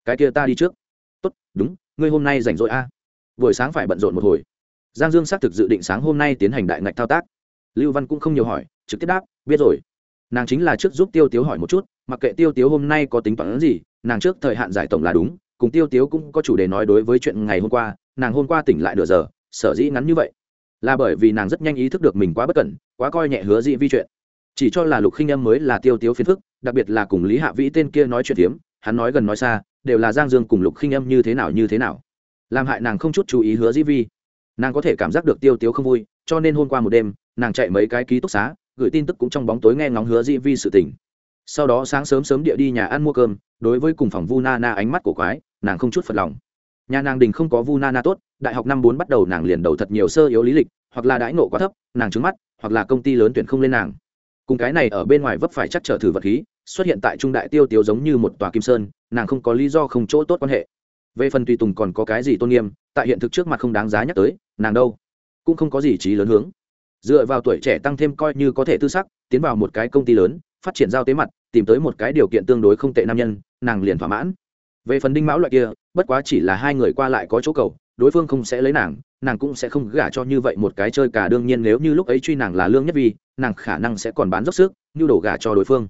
Cái kia ta đi trước. Tốt, đúng, ngươi hôm nay rảnh rỗi a buổi sáng phải bận rộn một hồi. Giang dương xác thực dự định sáng hôm nay tiến hành đại ngạch thao tác. Lưu văn cũng không nhiều hỏi, trực tiếp đáp, biết rồi. Nàng chính là trước giúp tiêu tiếu hỏi một chút, mặc kệ tiêu tiếu hôm nay có tính toán gì, nàng trước thời hạn giải tổng là đúng, cùng tiêu tiếu cũng có chủ đề nói đối với chuyện ngày hôm qua, nàng hôm qua tỉnh lại nửa giờ, sở dĩ ngắn như vậy. Là bởi vì nàng rất nhanh ý thức được mình quá bất cẩn, quá coi nhẹ hứa dị vi chuyện chỉ cho là lục khinh âm mới là tiêu tiếu phiền phức, đặc biệt là cùng lý hạ vĩ tên kia nói chuyện tiếm hắn nói gần nói xa, đều là giang dương cùng lục khinh âm như thế nào như thế nào. Làm hại nàng không chút chú ý hứa dĩ vi. Nàng có thể cảm giác được tiêu tiếu không vui, cho nên hôm qua một đêm, nàng chạy mấy cái ký túc xá, gửi tin tức cũng trong bóng tối nghe ngóng hứa dĩ vi sự tình. Sau đó sáng sớm sớm địa đi nhà ăn mua cơm, đối với cùng phòng vu na na ánh mắt của quái, nàng không chút phật lòng. Nhà nàng đình không có vu na na tốt, đại học năm bốn bắt đầu nàng liền đầu thật nhiều sơ yếu lý lịch, hoặc là đãi nộ quá thấp, nàng trứng mắt, hoặc là công ty lớn tuyển không lên nàng cùng cái này ở bên ngoài vấp phải chắc trở thử vật khí, xuất hiện tại trung đại tiêu tiêu giống như một tòa kim sơn, nàng không có lý do không chỗ tốt quan hệ. Về phần tùy tùng còn có cái gì tôn nghiêm, tại hiện thực trước mặt không đáng giá nhắc tới, nàng đâu? Cũng không có gì trí lớn hướng. Dựa vào tuổi trẻ tăng thêm coi như có thể tư sắc, tiến vào một cái công ty lớn, phát triển giao tế mặt, tìm tới một cái điều kiện tương đối không tệ nam nhân, nàng liền thỏa mãn. Về phần đinh mão loại kia, bất quá chỉ là hai người qua lại có chỗ cầu, đối phương không sẽ lấy nàng nàng cũng sẽ không gả cho như vậy một cái chơi cả đương nhiên nếu như lúc ấy truy nàng là lương nhất vi, nàng khả năng sẽ còn bán dốc sức như đổ gả cho đối phương.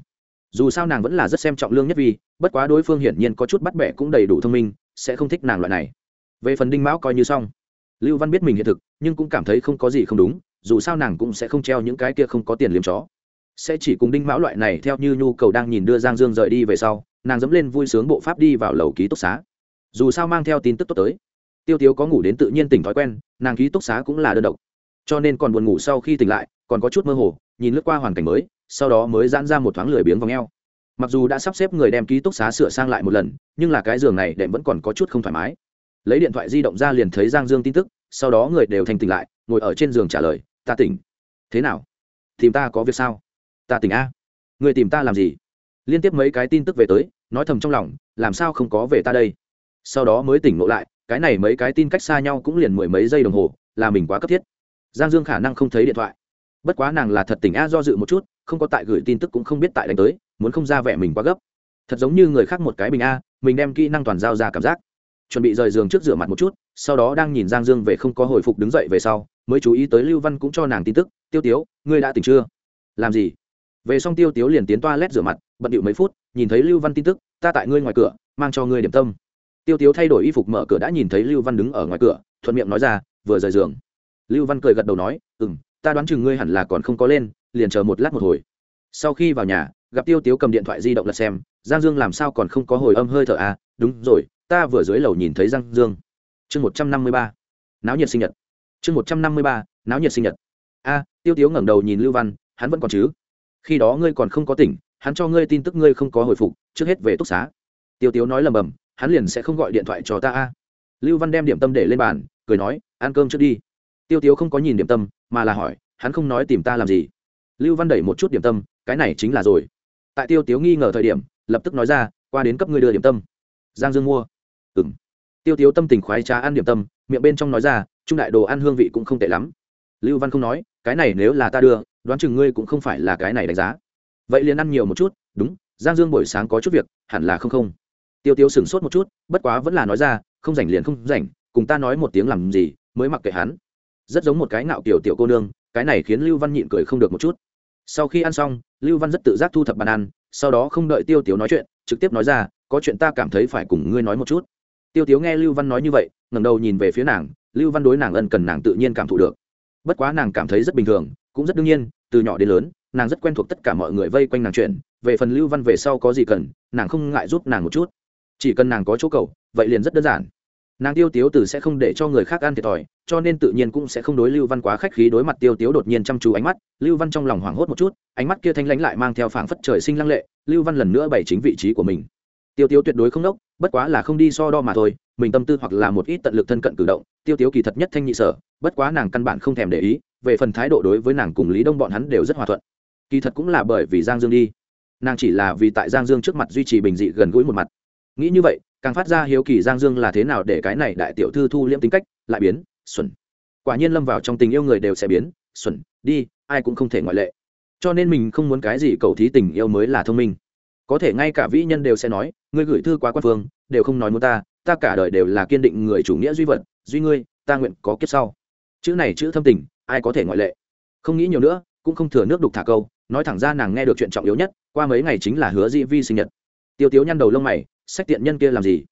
Dù sao nàng vẫn là rất xem trọng lương nhất vi, bất quá đối phương hiển nhiên có chút bắt bẻ cũng đầy đủ thông minh, sẽ không thích nàng loại này. Về phần đinh mão coi như xong. Lưu văn biết mình hiện thực, nhưng cũng cảm thấy không có gì không đúng, dù sao nàng cũng sẽ không treo những cái kia không có tiền liếm chó. Sẽ chỉ cùng đinh mão loại này theo như nhu cầu đang nhìn đưa giang dương rời đi về sau, nàng dẫm lên vui sướng bộ pháp đi vào lầu ký túc xá. Dù sao mang theo tin tức tốt tới tiêu tiếu có ngủ đến tự nhiên tỉnh thói quen, nàng ký túc xá cũng là đơn độc. Cho nên còn buồn ngủ sau khi tỉnh lại, còn có chút mơ hồ, nhìn lướt qua hoàn cảnh mới, sau đó mới giãn ra một thoáng lười biếng v ò mặc dù đã sắp xếp người đem ký túc xá sửa sang lại một lần, nhưng là cái giường này đệm vẫn còn có chút không thoải mái. Lấy điện thoại di động ra liền thấy giang dương tin tức, sau đó người đều thành tỉnh lại, ngồi ở trên giường trả lời, ta tỉnh. Thế nào? Tìm ta có việc sao? Ta tỉnh a. Người tìm ta làm gì? Liên tiếp mấy cái tin tức về tới, nói thầm trong lòng, làm sao không có về ta đây? Sau đó mới tỉnh ngộ lại cái này mấy cái tin cách xa nhau cũng liền mười mấy giây đồng hồ, là mình quá cấp thiết. Giang dương khả năng không thấy điện thoại. Bất quá nàng là thật tỉnh a do dự một chút, không có tại gửi tin tức cũng không biết tại đánh tới, muốn không ra vẻ mình quá gấp. Thật giống như người khác một cái bình a, mình đem kỹ năng toàn giao ra cảm giác. Chuẩn bị rời giường trước rửa mặt một chút, sau đó đang nhìn giang dương về không có hồi phục đứng dậy về sau, mới chú ý tới lưu văn cũng cho nàng tin tức, tiêu tiếu, ngươi đã tỉnh chưa? Làm gì? Về xong tiêu tiếu liền tiến toa lét rửa mặt, bận điệu mấy phút, nhìn thấy lưu văn tin tức, ta tại ngươi ngoài cửa, mang cho ngươi điểm tâm tiêu tiếu thay đổi y phục mở cửa đã nhìn thấy lưu văn đứng ở ngoài cửa, thuận miệng nói ra, vừa rời giường. Lưu văn cười gật đầu nói ừ m ta đoán chừng ngươi hẳn là còn không có lên, liền chờ một lát một hồi. Sau khi vào nhà, gặp tiêu tiếu cầm điện thoại di động lật xem, giang dương làm sao còn không có hồi âm hơi thở à? Đúng rồi, ta vừa dưới lầu nhìn thấy giang dương. Chương một trăm năm mươi ba. Náo nhiệt sinh nhật. Chương một trăm năm mươi ba, náo nhiệt sinh nhật. A, tiêu tiếu ngẩng đầu nhìn lưu văn, hắn vẫn còn chứ? Khi đó ngươi còn không có tỉnh, hắn cho ngươi tin tức ngươi không có hồi phục, trước hết về túc xá. Tiêu tiếu nói lầm bầm hắn liền sẽ không gọi điện thoại cho ta a. Lưu văn đem điểm tâm để lên bàn, cười nói, ăn cơm trước đi. Tiêu tiếu không có nhìn điểm tâm, mà là hỏi, hắn không nói tìm ta làm gì. Lưu văn đẩy một chút điểm tâm, cái này chính là rồi. Tại tiêu tiếu nghi ngờ thời điểm, lập tức nói ra, qua đến cấp ngươi đưa điểm tâm. Giang dương mua. Ừ m tiêu tiếu tâm tình khoái trá ăn điểm tâm, miệng bên trong nói ra, trung đại đồ ăn hương vị cũng không tệ lắm. Lưu văn không nói, cái này nếu là ta đưa, đoán chừng ngươi cũng không phải là cái này đánh giá. Vậy liền ăn nhiều một chút, đúng, giang dương buổi sáng có chút việc, hẳn là không không tiêu tiêu sửng sốt một chút, bất quá vẫn là nói ra, không rảnh liền không rảnh, cùng ta nói một tiếng làm gì, mới mặc kệ hắn. Rất giống một cái ngạo kiểu tiểu cô nương, cái này khiến lưu văn nhịn cười không được một chút. Sau khi ăn xong, lưu văn rất tự giác thu thập bàn ăn, sau đó không đợi tiêu tiếu nói chuyện, trực tiếp nói ra, có chuyện ta cảm thấy phải cùng ngươi nói một chút. Tiêu tiếu nghe lưu văn nói như vậy, ngẩng đầu nhìn về phía nàng, lưu văn đối nàng ân cần nàng tự nhiên cảm thụ được. Bất quá nàng cảm thấy rất bình thường, cũng rất đương nhiên, từ nhỏ đến lớn, nàng rất quen thuộc tất cả mọi người vây quanh nàng chuyện, về phần lưu văn về sau có gì cần, nàng không ngại giúp nàng một chút chỉ cần nàng có chỗ cầu, vậy liền rất đơn giản. Nàng tiêu tiếu từ sẽ không để cho người khác ăn thiệt thòi, cho nên tự nhiên cũng sẽ không đối lưu văn quá khách khí đối mặt tiêu tiếu đột nhiên chăm chú ánh mắt. Lưu văn trong lòng hoảng hốt một chút, ánh mắt kia thanh lãnh lại mang theo phảng phất trời sinh lăng lệ, lưu văn lần nữa bày chính vị trí của mình. Tiêu tiếu tuyệt đối không đốc bất quá là không đi so đo mà thôi, mình tâm tư hoặc là một ít tận lực thân cận cử động, tiêu tiếu kỳ thật nhất thanh nhị sở, bất quá nàng căn bản không thèm để ý, về phần thái độ đối với nàng cùng lý đông bọn hắn đều rất hòa thuận. Kỳ thật cũng là bởi vì giang dương đi. Nàng chỉ là vì tại giang dương trước mặt duy trì bình dị gần gũi một mặt nghĩ như vậy, càng phát ra hiếu kỳ giang dương là thế nào để cái này đại tiểu thư thu liễm tính cách, lại biến, xuẩn. Quả nhiên lâm vào trong tình yêu người đều sẽ biến, xuẩn, đi, ai cũng không thể ngoại lệ. Cho nên mình không muốn cái gì cầu thí tình yêu mới là thông minh. Có thể ngay cả vĩ nhân đều sẽ nói, ngươi gửi thư quá quan phương, đều không nói muốn ta ta cả đời đều là kiên định người chủ nghĩa duy vật, duy ngươi, ta nguyện có kiếp sau. Chữ này chữ thâm tình, ai có thể ngoại lệ? Không nghĩ nhiều nữa, cũng không thừa nước đục thả câu, nói thẳng ra nàng nghe được chuyện trọng yếu nhất, qua mấy ngày chính là hứa dĩ vi sinh nhật. Tiêu tiếu nhăn đầu lông mày sách tiện nhân kia làm gì?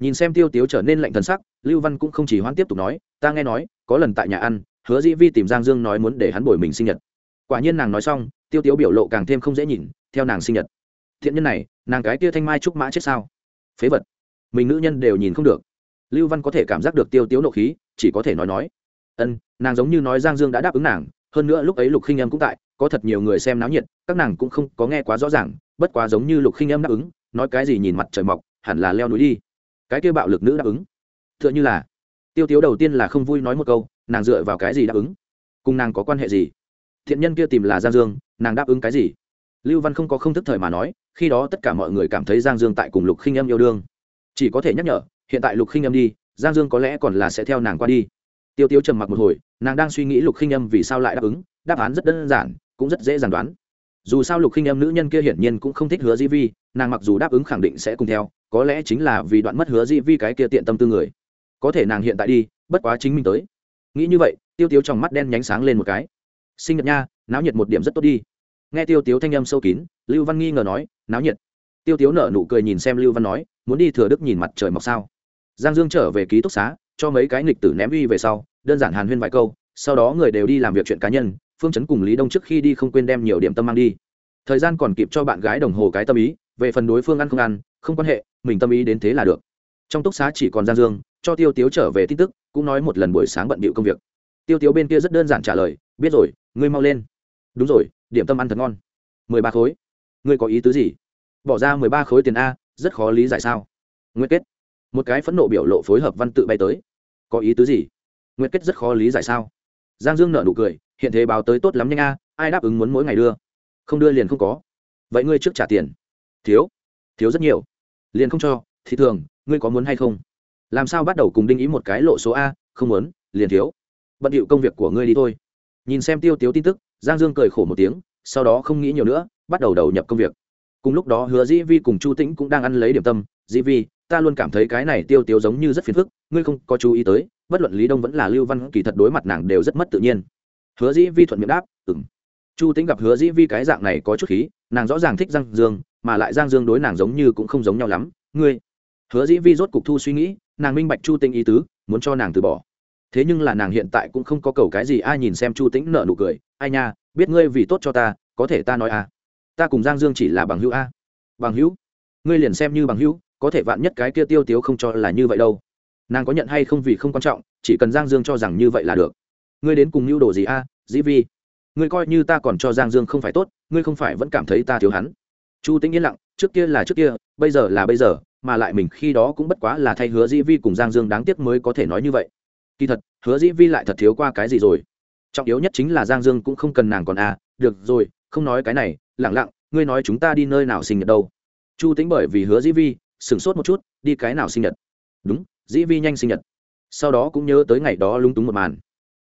Nhìn xem tiêu tiếu trở nên lạnh thần sắc, lưu văn cũng không chỉ hoãn tiếp tục nói, ta nghe nói, có lần tại nhà ăn, hứa dĩ vi tìm giang dương nói muốn để hắn bồi mình sinh nhật. Quả nhiên nàng nói xong, tiêu tiếu biểu lộ càng thêm không dễ nhìn, theo nàng sinh nhật. Thiện nhân này, nàng cái kia thanh mai trúc mã chết sao? Phế vật. Mình nữ nhân đều nhìn không được. Lưu văn có thể cảm giác được tiêu tiếu nộ khí, chỉ có thể nói nói, ân, nàng giống như nói giang dương đã đáp ứng nàng, hơn nữa lúc ấy lục khinh âm cũng tại, có thật nhiều người xem náo nhiệt, các nàng cũng không có nghe quá rõ ràng, bất quá giống như lục khinh âm đáp ứng nói cái gì nhìn mặt trời mọc, hẳn là leo núi đi. Cái kia bạo lực nữ đáp ứng. T h ư ợ n h ư là, tiêu tiếu đầu tiên là không vui nói một câu, nàng dựa vào cái gì đáp ứng? Cùng nàng có quan hệ gì? Thiện nhân kia tìm là giang dương, nàng đáp ứng cái gì? Lưu văn không có không thức thời mà nói, khi đó tất cả mọi người cảm thấy giang dương tại cùng lục khinh âm yêu đương. Chỉ có thể nhắc nhở, hiện tại lục khinh âm đi, giang dương có lẽ còn là sẽ theo nàng qua đi. Tiêu tiếu trầm mặc một hồi, nàng đang suy nghĩ lục khinh âm vì sao lại đáp ứng, đáp án rất đơn giản, cũng rất dễ dàng đoán dù sao lục khinh em nữ nhân kia hiển nhiên cũng không thích hứa di vi, nàng mặc dù đáp ứng khẳng định sẽ cùng theo, có lẽ chính là vì đoạn mất hứa di vi cái kia tiện tâm tư người. Có thể nàng hiện tại đi, bất quá chính mình tới. Nghĩ như vậy, tiêu tiếu trong mắt đen nhánh sáng lên một cái. Sinh nhật nha, náo nhiệt một điểm rất tốt đi. Nghe tiêu tiếu thanh âm sâu kín, lưu văn nghi ngờ nói, náo nhiệt. Tiêu tiếu nở nụ cười nhìn xem lưu văn nói, muốn đi thừa đức nhìn mặt trời mọc sao? Giang dương trở về ký túc xá, cho mấy cái nghịch tử ném uy về sau, đơn giản hàn huyên vài câu, sau đó người đều đi làm việc chuyện cá nhân phương chấn cùng lý đông trước khi đi không quên đem nhiều điểm tâm mang đi. Thời gian còn kịp cho bạn gái đồng hồ cái tâm ý, về phần đối phương ăn không ăn, không quan hệ, mình tâm ý đến thế là được. Trong túc xá chỉ còn giang dương, cho tiêu tiếu trở về tin tức, cũng nói một lần buổi sáng bận bịu công việc. Tiêu tiếu bên kia rất đơn giản trả lời, biết rồi, ngươi mau lên. Đúng rồi, điểm tâm ăn thật ngon. Mười ba khối. Ngươi có ý tứ gì? Bỏ ra mười ba khối tiền a, rất khó lý giải sao. Nguyên kết. Một cái phẫn nộ biểu lộ phối hợp văn tự bay tới. Có ý tứ gì? Nguyên kết rất khó lý giải sao. Giang dương nợ nụ cười hiện thế báo tới tốt lắm nhanh a, ai đáp ứng muốn mỗi ngày đưa? Không đưa liền không có. Vậy ngươi trước trả tiền. Thiếu. Thiếu rất nhiều. Liền không cho, thì thường, ngươi có muốn hay không? Làm sao bắt đầu cùng đinh ý một cái lộ số a, không muốn, liền thiếu. Bận điệu công việc của ngươi đi thôi. Nhìn xem tiêu tiếu tin tức, giang dương cười khổ một tiếng, sau đó không nghĩ nhiều nữa, bắt đầu đầu nhập công việc. Cùng lúc đó hứa dĩ vi cùng chu tĩnh cũng đang ăn lấy điểm tâm. Dĩ vi, ta luôn cảm thấy cái này tiêu tiếu giống như rất phiền phức, ngươi không có chú ý tới, bất luận lý đông vẫn là lưu văn kỳ thật đối mặt nàng đều rất mất tự nhiên hứa dĩ vi thuận miệng đáp ừng chu tính gặp hứa dĩ vi cái dạng này có chút khí, nàng rõ ràng thích giang dương, mà lại giang dương đối nàng giống như cũng không giống nhau lắm. Ngươi? Hứa dĩ vi rốt cục thu suy nghĩ, nàng minh bạch chu Tĩnh ý tứ, muốn cho nàng từ bỏ. Thế nhưng là nàng hiện tại cũng không có cầu cái gì, ai nhìn xem chu tĩnh nợ nụ cười, ai nha, biết ngươi vì tốt cho ta, có thể ta nói à? Ta cùng giang dương chỉ là bằng hữu a. Bằng hữu? Ngươi liền xem như bằng hữu, có thể vạn nhất cái kia tiêu tiếu không cho là như vậy đâu. Nàng có nhận hay không vì không quan trọng, chỉ cần giang dương cho rằng như vậy là được ngươi đến cùng nhu đồ gì a, dĩ vi ngươi coi như ta còn cho giang dương không phải tốt, ngươi không phải vẫn cảm thấy ta thiếu hắn. Chu tĩnh yên lặng, trước kia là trước kia, bây giờ là bây giờ, mà lại mình khi đó cũng bất quá là thay hứa dĩ vi cùng giang dương đáng tiếc mới có thể nói như vậy. Kỳ thật, hứa dĩ vi lại thật thiếu qua cái gì rồi? Trọng yếu nhất chính là giang dương cũng không cần nàng còn à được rồi, không nói cái này lẳng lặng, ngươi nói chúng ta đi nơi nào sinh nhật đâu? Chu tính bởi vì hứa dĩ vi sửng sốt một chút, đi cái nào sinh nhật? Đúng, dĩ vi nhanh sinh nhật. Sau đó cũng nhớ tới ngày đó lung túng một màn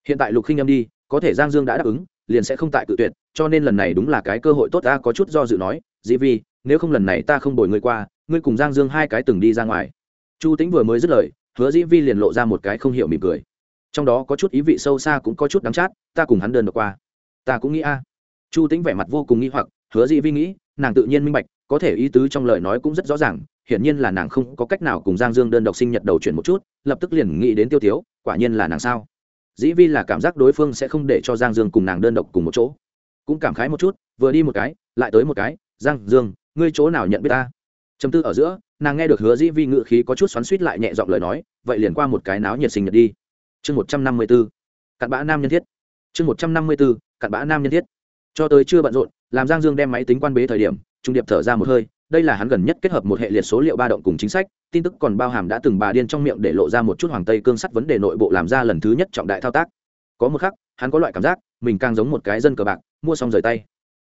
hiện tại lục khinh âm đi, có thể giang dương đã đáp ứng, liền sẽ không tại cự tuyệt, cho nên lần này đúng là cái cơ hội tốt ta có chút do dự nói, dĩ vi nếu không lần này ta không đổi ngươi qua, ngươi cùng giang dương hai cái từng đi ra ngoài. Chu tính vừa mới dứt lời, hứa dĩ vi liền lộ ra một cái không hiểu mỉm cười. Trong đó có chút ý vị sâu xa cũng có chút đắng chát, ta cùng hắn đơn được qua. Ta cũng nghĩ a. Chu tính vẻ mặt vô cùng nghi hoặc, hứa dĩ vi nghĩ, nàng tự nhiên minh bạch, có thể ý tứ trong lời nói cũng rất rõ ràng, hiển nhiên là nàng không có cách nào cùng giang dương đơn độc sinh nhật đầu chuyển một chút, lập tức liền nghĩ đến tiêu tiếu quả nhiên là nàng sao? Dĩ vi là cảm giác đối phương sẽ không để cho giang dương cùng nàng đơn độc cùng một chỗ. Cũng cảm khái một chút, vừa đi một cái, lại tới một cái, giang dương, ngươi chỗ nào nhận biết ta? Chấm tư ở giữa, nàng nghe được hứa dĩ vi ngự khí có chút xoắn suýt lại nhẹ giọng lời nói, vậy liền qua một cái náo nhiệt sinh nhật đi. Chương một trăm năm mươi b ố cặn bã nam nhân thiết. Chương một trăm năm mươi b ố cặn bã nam nhân thiết. Cho tới chưa bận rộn, làm giang dương đem máy tính quan bế thời điểm, trung điệp thở ra một hơi đây là hắn gần nhất kết hợp một hệ liệt số liệu ba động cùng chính sách, tin tức còn bao hàm đã từng bà điên trong miệng để lộ ra một chút hoàng tây cương sắt vấn đề nội bộ làm ra lần thứ nhất trọng đại thao tác. Có một khắc, hắn có loại cảm giác, mình càng giống một cái dân cờ bạc, mua xong rời tay.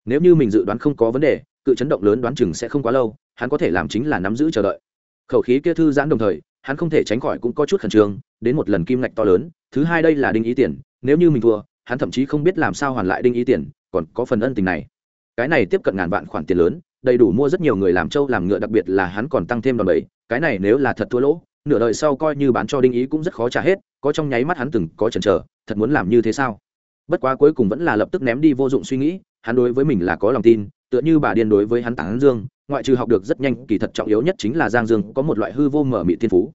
Nếu như mình dự đoán không có vấn đề, cự chấn động lớn đoán chừng sẽ không quá lâu, hắn có thể làm chính là nắm giữ chờ đợi. Khẩu khí kia thư giãn đồng thời, hắn không thể tránh khỏi cũng có chút khẩn trương, đến một lần kim ngạch to lớn, thứ hai đây là đinh ý tiền, nếu như mình thua, hắn thậm chí không biết làm sao hoàn lại đinh ý tiền, còn có phần ân tình này. Cái này tiếp cận ngàn vạn khoản tiền lớn đầy đủ mua rất nhiều người làm trâu làm ngựa, đặc biệt là hắn còn tăng thêm đòn bẩy. Cái này nếu là thật thua lỗ, nửa đời sau coi như bán cho đinh ý cũng rất khó trả hết, có trong nháy mắt hắn từng có chần chờ, thật muốn làm như thế sao? Bất quá cuối cùng vẫn là lập tức ném đi vô dụng suy nghĩ, hắn đối với mình là có lòng tin, tựa như bà điên đối với hắn tán dương, ngoại trừ học được rất nhanh, kỳ thật trọng yếu nhất chính là giang dương có một loại hư vô mở mị thiên phú.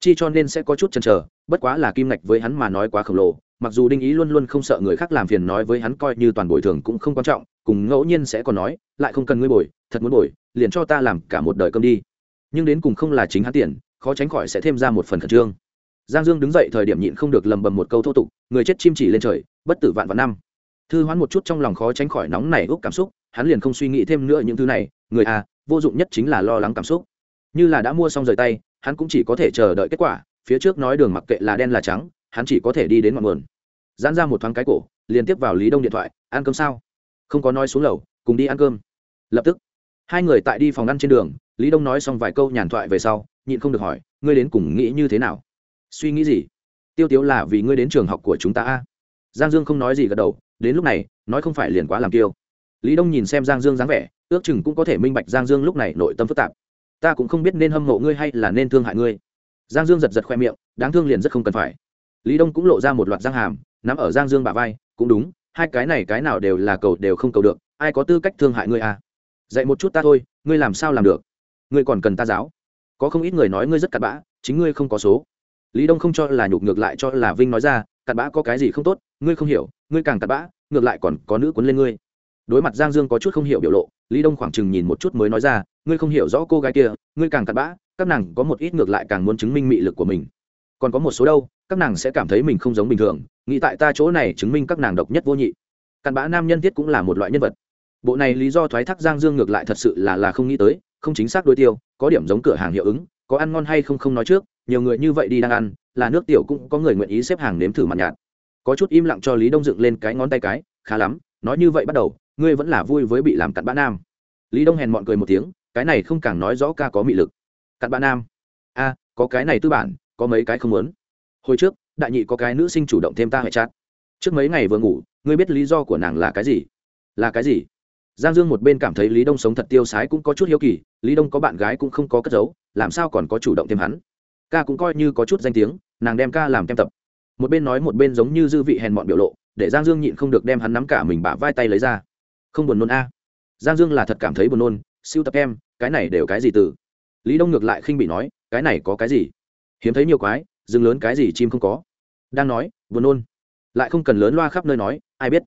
Chi cho nên sẽ có chút chần chờ, bất quá là kim ngạch với hắn mà nói quá khổng lồ, mặc dù đinh ý luôn luôn không sợ người khác làm phiền nói với hắn coi như toàn bồi thường cũng không quan trọng, cùng ngẫu nhiên sẽ còn nói, lại không cần ngươi bồi thật muốn bồi, liền cho ta làm cả một đời cơm đi. Nhưng đến cùng không là chính hắn tiền, khó tránh khỏi sẽ thêm ra một phần khẩn trương. Giang dương đứng dậy thời điểm nhịn không được lầm bầm một câu thô tục, người chết chim chỉ lên trời, bất tử vạn vạn năm. Thư hoán một chút trong lòng khó tránh khỏi nóng nảy úp cảm xúc, hắn liền không suy nghĩ thêm nữa những thứ này, người à vô dụng nhất chính là lo lắng cảm xúc. Như là đã mua xong rời tay, hắn cũng chỉ có thể chờ đợi kết quả, phía trước nói đường mặc kệ là đen là trắng, hắn chỉ có thể đi đến ngọn nguồn. Giãn ra một thoáng cái cổ, liền tiếp vào lý đông điện thoại, ăn cơm sao? Không có nói xuống lầu, cùng đi ăn cơm. Lập tức hai người tại đi phòng ăn trên đường, lý đông nói xong vài câu nhàn thoại về sau, nhịn không được hỏi, ngươi đến cùng nghĩ như thế nào? Suy nghĩ gì? Tiêu tiếu là vì ngươi đến trường học của chúng ta a giang dương không nói gì gật đầu, đến lúc này, nói không phải liền quá làm tiêu lý đông nhìn xem giang dương dáng vẻ, ước chừng cũng có thể minh bạch giang dương lúc này nội tâm phức tạp. Ta cũng không biết nên hâm mộ ngươi hay là nên thương hại ngươi. Giang dương giật giật khoe miệng, đáng thương liền rất không cần phải. Lý đông cũng lộ ra một loạt giang hàm, nắm ở giang dương bả vai, cũng đúng, hai cái này cái nào đều là cầu đều không cầu được, ai có tư cách thương hại ngươi à? Dạy một chút ta thôi, ngươi làm sao làm được? Ngươi còn cần ta giáo? Có không ít người nói ngươi rất cặn bã, chính ngươi không có số. Lý đông không cho là nhục ngược lại cho là vinh nói ra, cặn bã có cái gì không tốt, ngươi không hiểu, ngươi càng cặn bã, ngược lại còn có nữ quấn lên ngươi. Đối mặt giang dương có chút không hiểu biểu lộ, lý đông khoảng chừng nhìn một chút mới nói ra, ngươi không hiểu rõ cô gái kia, ngươi càng cặn bã, các nàng có một ít ngược lại càng muốn chứng minh mị lực của mình. Còn có một số đâu, các nàng sẽ cảm thấy mình không giống bình thường, nghĩ tại ta chỗ này chứng minh các nàng độc nhất vô nhị. Cặn bã nam nhân thiết cũng là một loại nhân vật bộ này lý do thoái thác giang dương ngược lại thật sự là là không nghĩ tới, không chính xác đối tiêu, có điểm giống cửa hàng hiệu ứng, có ăn ngon hay không không nói trước, nhiều người như vậy đi đang ăn, là nước tiểu cũng có người nguyện ý xếp hàng nếm thử mặt nhạt. Có chút im lặng cho lý đông dựng lên cái ngón tay cái, khá lắm, nói như vậy bắt đầu, ngươi vẫn là vui với bị làm cặn bã nam. Lý đông hèn mọn cười một tiếng, cái này không càng nói rõ ca có mị lực. Cặn bã nam. A, có cái này tư bản, có mấy cái không muốn. Hồi trước, đại nhị có cái nữ sinh chủ động thêm ta hệ chát trước mấy ngày vừa ngủ, ngươi biết lý do của nàng là cái gì? Là cái gì? Giang dương một bên cảm thấy lý đông sống thật tiêu sái cũng có chút hiếu kỳ, lý đông có bạn gái cũng không có cất giấu, làm sao còn có chủ động thêm hắn? Ca cũng coi như có chút danh tiếng, nàng đem ca làm kem tập. Một bên nói một bên giống như dư vị hèn mọn biểu lộ, để giang dương nhịn không được đem hắn nắm cả mình bả vai tay lấy ra. Không buồn nôn a. Giang dương là thật cảm thấy buồn nôn, siêu tập em, cái này đều cái gì từ? Lý đông ngược lại khinh bị nói, cái này có cái gì? Hiếm thấy nhiều quái, rừng lớn cái gì chim không có. Đang nói, buồn nôn. Lại không cần lớn loa khắp nơi nói, ai biết?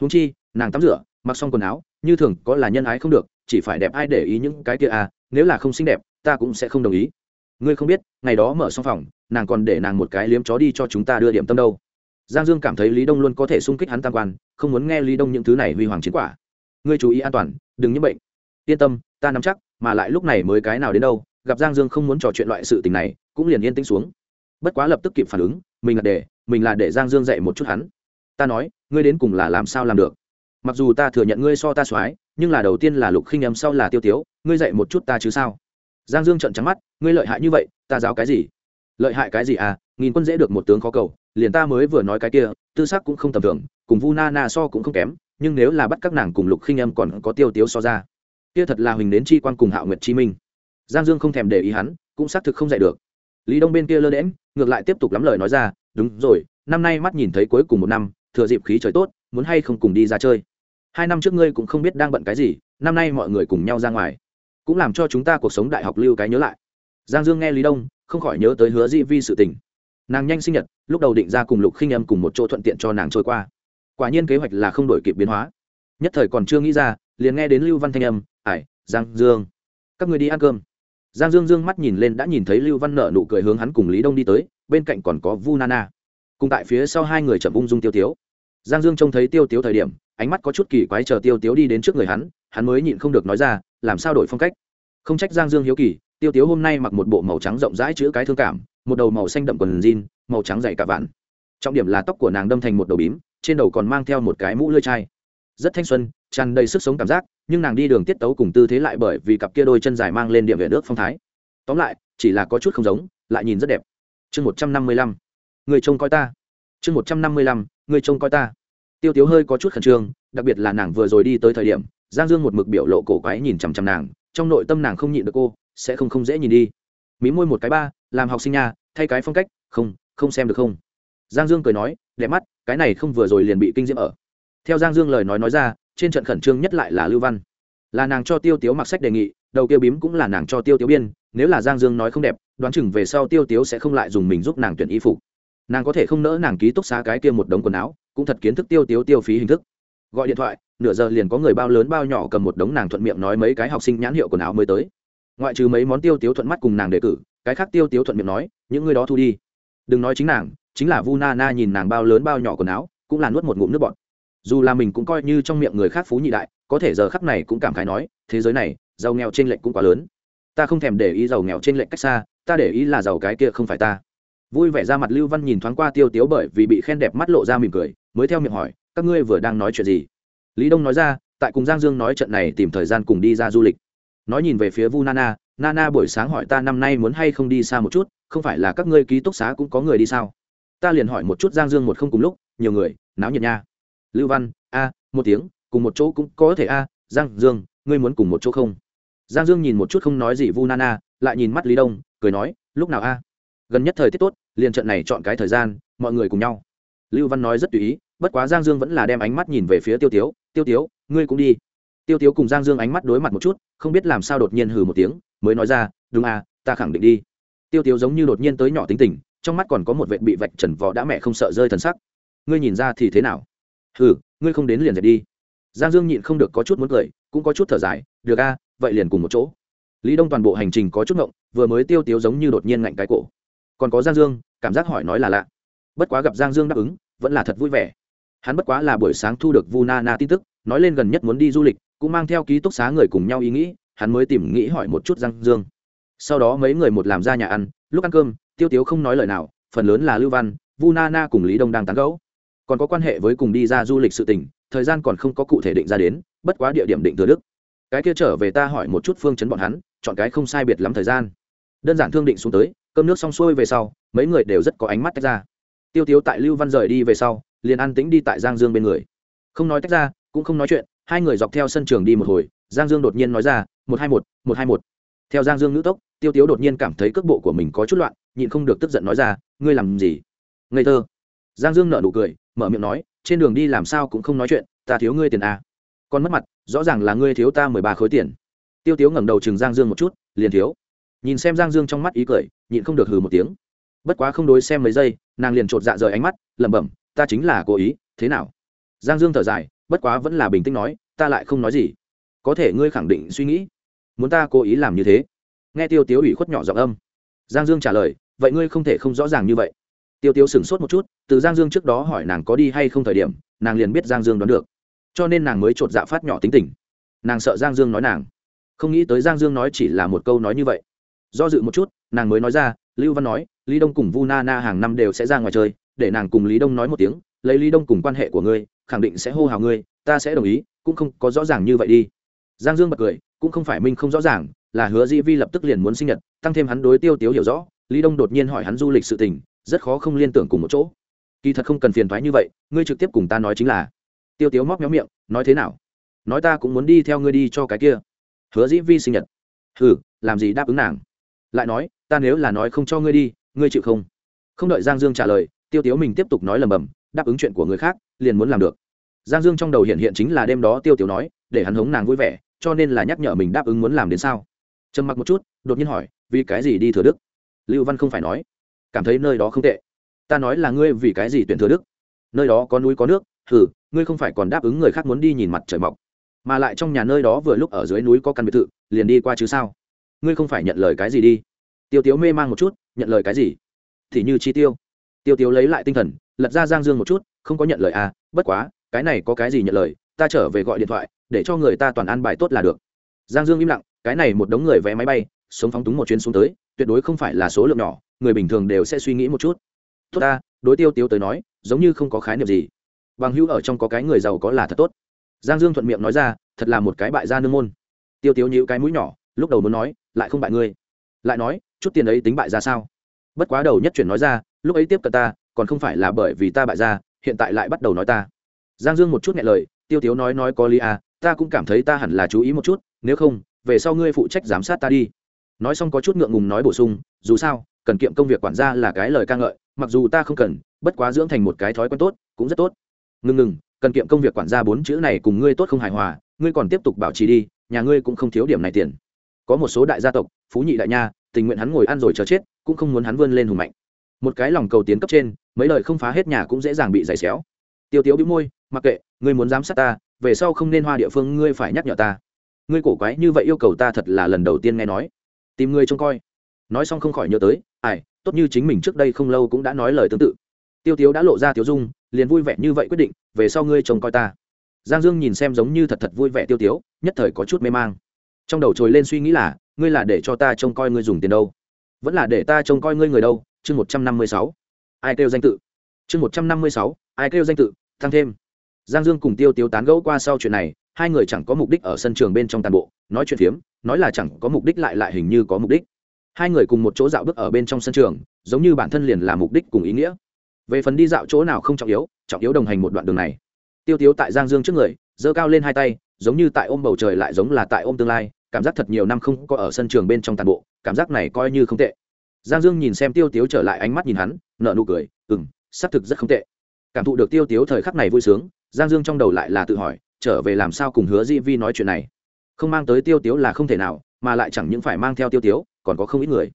Húng chi, nàng tắm rửa, mặc xong quần áo như thường có là nhân ái không được, chỉ phải đẹp ai để ý những cái kia à nếu là không xinh đẹp, ta cũng sẽ không đồng ý. Ngươi không biết, ngày đó mở xong phòng, nàng còn để nàng một cái liếm chó đi cho chúng ta đưa điểm tâm đâu. Giang dương cảm thấy lý đông luôn có thể sung kích hắn tam quan, không muốn nghe lý đông những thứ này huy hoàng chiến quả. Ngươi chú ý an toàn, đừng nhiễm bệnh. Yên tâm, ta nắm chắc, mà lại lúc này mới cái nào đến đâu, gặp giang dương không muốn trò chuyện loại sự tình này, cũng liền yên tĩnh xuống. Bất quá lập tức kịp phản ứng, mình là để, mình là để giang dương dạy một chút hắn. Ta nói, ngươi đến cùng là làm sao làm được? Mặc dù ta thừa nhận ngươi so ta soái nhưng là đầu tiên là lục khinh em, sau là tiêu tiếu ngươi dạy một chút ta chứ sao? Giang dương trận trắng mắt ngươi lợi hại như vậy ta giáo cái gì? Lợi hại cái gì à? Nghìn quân dễ được một tướng khó cầu liền ta mới vừa nói cái kia tư sắc cũng không tầm thường cùng vu na na so cũng không kém nhưng nếu là bắt các nàng cùng lục khinh em còn có tiêu tiếu so ra kia thật là huỳnh đến chi quan cùng hạo nguyệt chi minh. Giang dương không thèm để ý hắn cũng xác thực không dạy được. Lý đông bên kia lơ đễm ngược lại tiếp tục lắm lời nói ra đúng rồi năm nay mắt nhìn thấy cuối cùng một năm thừa dịp khí trời tốt muốn hay không cùng đi ra chơi? Hai năm trước ngươi cũng không biết đang bận cái gì, năm nay mọi người cùng nhau ra ngoài. Cũng làm cho chúng ta cuộc sống đại học lưu cái nhớ lại. Giang dương nghe lý đông, không khỏi nhớ tới hứa di vi sự tình. Nàng nhanh sinh nhật, lúc đầu định ra cùng lục khinh âm cùng một chỗ thuận tiện cho nàng trôi qua. Quả nhiên kế hoạch là không đổi kịp biến hóa. Nhất thời còn chưa nghĩ ra, liền nghe đến lưu văn thanh âm ải giang dương, các người đi ăn cơm. Giang dương dương mắt nhìn lên đã nhìn thấy lưu văn nợ nụ cười hướng hắn cùng lý đông đi tới, bên cạnh còn có vu nana cùng tại phía sau hai người chậm ung dung tiêu tiếu. Giang dương trông thấy tiêu tiếu thời điểm ánh mắt có chút kỳ quái chờ tiêu tiếu đi đến trước người hắn hắn mới nhịn không được nói ra, làm sao đổi phong cách? Không trách giang dương hiếu kỳ, tiêu tiếu hôm nay mặc một bộ màu trắng rộng rãi chữ cái thương cảm, một đầu màu xanh đậm quần jean, màu trắng dày cả vạn. Trọng điểm là tóc của nàng đâm thành một đầu bím, trên đầu còn mang theo một cái mũ lưỡi chai. Rất thanh xuân, tràn đầy sức sống cảm giác, nhưng nàng đi đường tiết tấu cùng tư thế lại bởi vì cặp kia đôi chân dài mang lên điểm về nước phong thái. Tóm lại, chỉ là có chút không giống, lại nhìn rất đẹp. Chương một trăm năm mươi lăm. Người trông coi ta. Chương một trăm năm mươi lăm. Người trông coi ta tiêu tiếu hơi có chút khẩn trương, đặc biệt là nàng vừa rồi đi tới thời điểm, giang dương một mực biểu lộ cổ quái nhìn chằm chằm nàng, trong nội tâm nàng không nhịn được cô, sẽ không không dễ nhìn đi. Mí môi một cái ba, làm học sinh nha, thay cái phong cách, không không xem được không. Giang dương cười nói, đẹp mắt, cái này không vừa rồi liền bị kinh diễm ở. Theo giang dương lời nói nói ra, trên trận khẩn trương nhất lại là lưu văn. Là nàng cho tiêu tiếu mặc sách đề nghị, đầu tiêu bím cũng là nàng cho tiêu tiếu biên, nếu là giang dương nói không đẹp, đoán chừng về sau tiêu tiếu sẽ không lại dùng mình giúp nàng tuyển y phục. Nàng có thể không nỡ nàng ký túc xá cái kia một đống quần áo cũng thật kiến thức tiêu tiêu tiêu phí hình thức. Gọi điện thoại, nửa giờ liền có người bao lớn bao nhỏ cầm một đống nàng thuận miệng nói mấy cái học sinh nhãn hiệu quần áo mới tới. Ngoại trừ mấy món tiêu tiếu thuận mắt cùng nàng đề cử, cái khác tiêu tiếu thuận miệng nói, những người đó thu đi. Đừng nói chính nàng, chính là vu na na nhìn nàng bao lớn bao nhỏ quần áo, cũng là nuốt một ngụm nước bọt. Dù là mình cũng coi như trong miệng người khác phú nhị đại, có thể giờ khắc này cũng cảm khái nói, thế giới này, giàu nghèo trên lệnh cũng quá lớn. Ta không thèm để ý giàu nghèo trên lệnh cách xa, ta để ý là giàu cái kia không phải ta. Vui vẻ ra mặt lưu văn nhìn thoáng qua tiêu tiếu bởi vì bị khen đẹp mắt lộ ra mỉm cười mới theo miệng hỏi, các ngươi vừa đang nói chuyện gì? Lý đông nói ra, tại cùng giang dương nói trận này tìm thời gian cùng đi ra du lịch. Nói nhìn về phía vu nana nana buổi sáng hỏi ta năm nay muốn hay không đi xa một chút, không phải là các ngươi ký túc xá cũng có người đi sao? Ta liền hỏi một chút giang dương một không cùng lúc, nhiều người, náo nhiệt nha. Lưu văn, a, một tiếng, cùng một chỗ cũng có thể a, giang dương, ngươi muốn cùng một chỗ không? Giang dương nhìn một chút không nói gì vu nana, lại nhìn mắt lý đông, cười nói, lúc nào a? Gần nhất thời tiết tốt, liền trận này chọn cái thời gian, mọi người cùng nhau lưu văn nói rất tùy ý, bất quá giang dương vẫn là đem ánh mắt nhìn về phía tiêu tiếu. Tiêu tiếu, ngươi cũng đi. Tiêu tiếu cùng giang dương ánh mắt đối mặt một chút, không biết làm sao đột nhiên hừ một tiếng, mới nói ra, đúng à ta khẳng định đi. Tiêu tiếu giống như đột nhiên tới nhỏ tính tình, trong mắt còn có một vệ bị vạch trần vò đã mẹ không sợ rơi thần sắc. Ngươi nhìn ra thì thế nào? Hừ, ngươi không đến liền dẹp đi. Giang dương nhịn không được có chút muốn cười, cũng có chút thở dài, được a vậy liền cùng một chỗ. Lý đông toàn bộ hành trình có chút ngộng, vừa mới tiêu tiếu giống như đột nhiên ngạnh cái cổ. Còn có giang dương, cảm giác hỏi nói là lạ bất quá gặp giang dương đáp ứng, vẫn là thật vui vẻ. Hắn bất quá là buổi sáng thu được vu na na tin tức, nói lên gần nhất muốn đi du lịch, cũng mang theo ký túc xá người cùng nhau ý nghĩ, hắn mới tìm nghĩ hỏi một chút giang dương. Sau đó mấy người một làm ra nhà ăn, lúc ăn cơm, tiêu tiếu không nói lời nào, phần lớn là lưu văn, vu na na cùng lý đông đang tán gẫu. Còn có quan hệ với cùng đi ra du lịch sự tình, thời gian còn không có cụ thể định ra đến, bất quá địa điểm định thừa đức. Cái kia trở về ta hỏi một chút phương chấn bọn hắn, chọn cái không sai biệt lắm thời gian. Đơn giản thương định xuống tới, cơm nước xong xuôi về sau, mấy người đều rất có ánh mắt tách ra tiêu tiếu tại lưu văn rời đi về sau, liền an tĩnh đi tại giang dương bên người. Không nói tách ra, cũng không nói chuyện, hai người dọc theo sân trường đi một hồi, giang dương đột nhiên nói ra, một hai một một hai một. Theo giang dương ngữ tốc, tiêu tiếu đột nhiên cảm thấy cước bộ của mình có chút loạn, nhịn không được tức giận nói ra, ngươi làm gì? Ngây thơ. Giang dương nợ nụ cười, mở miệng nói, trên đường đi làm sao cũng không nói chuyện, ta thiếu ngươi tiền à. còn mất mặt, rõ ràng là ngươi thiếu ta mười ba khối tiền. Tiêu tiếu ngẩng đầu chừng giang dương một chút, liền thiếu. Nhìn xem giang dương trong mắt ý cười, nhịn không được hừ một tiếng bất quá không đối xem mấy giây, nàng liền chột dạ rời ánh mắt, lẩm bẩm, ta chính là cố ý, thế nào? Giang dương thở dài, bất quá vẫn là bình tĩnh nói, ta lại không nói gì. Có thể ngươi khẳng định suy nghĩ, muốn ta cố ý làm như thế? Nghe tiêu tiếu ủy khuất nhỏ giọng âm. Giang dương trả lời, vậy ngươi không thể không rõ ràng như vậy. Tiêu tiếu sửng sốt một chút, từ giang dương trước đó hỏi nàng có đi hay không thời điểm, nàng liền biết giang dương đoán được. Cho nên nàng mới chột dạ phát nhỏ tính tình. Nàng sợ giang dương nói nàng. Không nghĩ tới giang dương nói chỉ là một câu nói như vậy. Do dự một chút, nàng mới nói ra lưu văn nói, lý đông cùng vu na na hàng năm đều sẽ ra ngoài chơi, để nàng cùng lý đông nói một tiếng, lấy lý đông cùng quan hệ của ngươi, khẳng định sẽ hô hào ngươi, ta sẽ đồng ý, cũng không có rõ ràng như vậy đi. Giang dương bật cười, cũng không phải minh không rõ ràng, là hứa dĩ vi lập tức liền muốn sinh nhật, tăng thêm hắn đối tiêu tiếu hiểu rõ, lý đông đột nhiên hỏi hắn du lịch sự tình, rất khó không liên tưởng cùng một chỗ. Kỳ thật không cần phiền thoái như vậy, ngươi trực tiếp cùng ta nói chính là. Tiêu tiếu móc méo miệng, nói thế nào? Nói ta cũng muốn đi theo ngươi đi cho cái kia. Hứa dĩ vi sinh nhật. Ừ làm gì đáp ứng nàng? Lại nói ta nếu là nói không cho ngươi đi, ngươi chịu không? Không đợi giang dương trả lời, tiêu tiếu mình tiếp tục nói lầm bầm, đáp ứng chuyện của người khác, liền muốn làm được. Giang dương trong đầu hiện hiện chính là đêm đó tiêu tiếu nói, để hắn hống nàng vui vẻ, cho nên là nhắc nhở mình đáp ứng muốn làm đến sao? Trầm mặc một chút, đột nhiên hỏi, vì cái gì đi thừa đức? Lưu văn không phải nói, cảm thấy nơi đó không tệ. Ta nói là ngươi vì cái gì tuyển thừa đức? Nơi đó có núi có nước thử ngươi không phải còn đáp ứng người khác muốn đi nhìn mặt trời mọc. Mà lại trong nhà nơi đó vừa lúc ở dưới núi có căn biệt thự, liền đi qua chứ sao? Ngươi không phải nhận lời cái gì đi? Tiêu tiếu mê mang một chút, nhận lời cái gì? Thì như chi tiêu. Tiêu tiếu lấy lại tinh thần, lật ra giang dương một chút, không có nhận lời à bất quá, cái này có cái gì nhận lời, ta trở về gọi điện thoại, để cho người ta toàn an bài tốt là được. Giang dương im lặng, cái này một đống người vé máy bay sống phóng túng một chuyến xuống tới, tuyệt đối không phải là số lượng nhỏ, người bình thường đều sẽ suy nghĩ một chút. Tốt ta, đối tiêu tiêu tới nói, giống như không có khái niệm gì. Bằng hữu ở trong có cái người giàu có là thật tốt. Giang dương thuận miệng nói ra, thật là một cái bại gia nương môn. Tiêu tiêu nhữ cái mũi nhỏ, lúc đầu muốn nói, lại không bại ngươi. Lại nói chút tiền ấy tính bại ra sao? Bất quá đầu nhất chuyển nói ra, lúc ấy tiếp cận ta, còn không phải là bởi vì ta bại ra, hiện tại lại bắt đầu nói ta. Giang dương một chút nghe lời, tiêu tiếu nói nói có lý à ta cũng cảm thấy ta hẳn là chú ý một chút, nếu không, về sau ngươi phụ trách giám sát ta đi. Nói xong có chút ngượng ngùng nói bổ sung, dù sao, cần kiệm công việc quản gia là cái lời ca ngợi, mặc dù ta không cần, bất quá dưỡng thành một cái thói quen tốt, cũng rất tốt. Ngừng ngừng, cần kiệm công việc quản gia bốn chữ này cùng ngươi tốt không hài hòa, ngươi còn tiếp tục bảo trì đi, nhà ngươi cũng không thiếu điểm này tiền. Có một số đại gia tộc, phú nhị đại nha tình nguyện hắn ngồi ăn rồi chờ chết, cũng không muốn hắn vươn lên hùng mạnh. Một cái lòng cầu tiến cấp trên, mấy lời không phá hết nhà cũng dễ dàng bị giày xéo. Tiêu tiếu bĩu môi, mặc kệ, ngươi muốn giám sát ta, về sau không nên hoa địa phương, ngươi phải nhắc nhở ta. Ngươi cổ quái như vậy yêu cầu ta thật là lần đầu tiên nghe nói. Tìm ngươi trông coi. Nói xong không khỏi nhớ tới, ai, tốt như chính mình trước đây không lâu cũng đã nói lời tương tự. Tiêu tiếu đã lộ ra tiếu dung, liền vui vẻ như vậy quyết định, về sau ngươi trông coi ta. Giang dương nhìn xem giống như thật thật vui vẻ tiêu tiếu, nhất thời có chút mê mang. Trong đầu trồi lên suy nghĩ là ngươi là để cho ta trông coi ngươi dùng tiền đâu? Vẫn là để ta trông coi ngươi người đâu? Chương một trăm năm mươi sáu. Ai kêu danh tự? Chương một trăm năm mươi sáu, ai kêu danh tự? Tăng thêm. Giang dương cùng tiêu tiêu tán gẫu qua sau chuyện này, hai người chẳng có mục đích ở sân trường bên trong tàn bộ, nói chuyện phiếm, nói là chẳng có mục đích lại lại hình như có mục đích. Hai người cùng một chỗ dạo bước ở bên trong sân trường, giống như bản thân liền là mục đích cùng ý nghĩa. Về phần đi dạo chỗ nào không trọng yếu trọng yếu đồng hành một đoạn đường này. Tiêu tiếu tại giang dương trước người, giơ cao lên hai tay, giống như tại ôm bầu trời lại giống là tại ôm tương lai cảm giác thật nhiều năm không có ở sân trường bên trong tàn bộ, cảm giác này coi như không tệ. Giang dương nhìn xem tiêu tiếu trở lại ánh mắt nhìn hắn nợ nụ cười ừ m xác thực rất không tệ. Cảm thụ được tiêu tiếu thời khắc này vui sướng, giang dương trong đầu lại là tự hỏi, trở về làm sao cùng hứa di vi nói chuyện này? Không mang tới tiêu tiếu là không thể nào, mà lại chẳng những phải mang theo tiêu tiếu, còn có không ít người.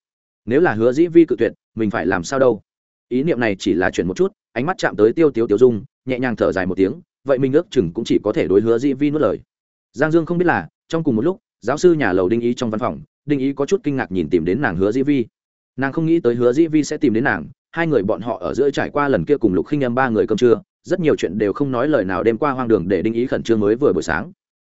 Nếu là hứa di vi cự tuyệt, mình phải làm sao đâu? Ý niệm này chỉ là chuyển một chút, ánh mắt chạm tới tiêu tiếu tiêu dung, nhẹ nhàng thở dài một tiếng, vậy mình ước chừng cũng chỉ có thể đối hứa di vi nuốt lời. Giang dương không biết là, trong cùng một lúc giáo sư nhà lầu đinh ý trong văn phòng, đinh ý có chút kinh ngạc nhìn tìm đến nàng hứa di vi. Nàng không nghĩ tới hứa di vi sẽ tìm đến nàng, hai người bọn họ ở giữa trải qua lần kia cùng lục khinh em ba người cơm trưa, rất nhiều chuyện đều không nói lời nào đêm qua hoang đường để đinh ý khẩn trương mới vừa buổi sáng.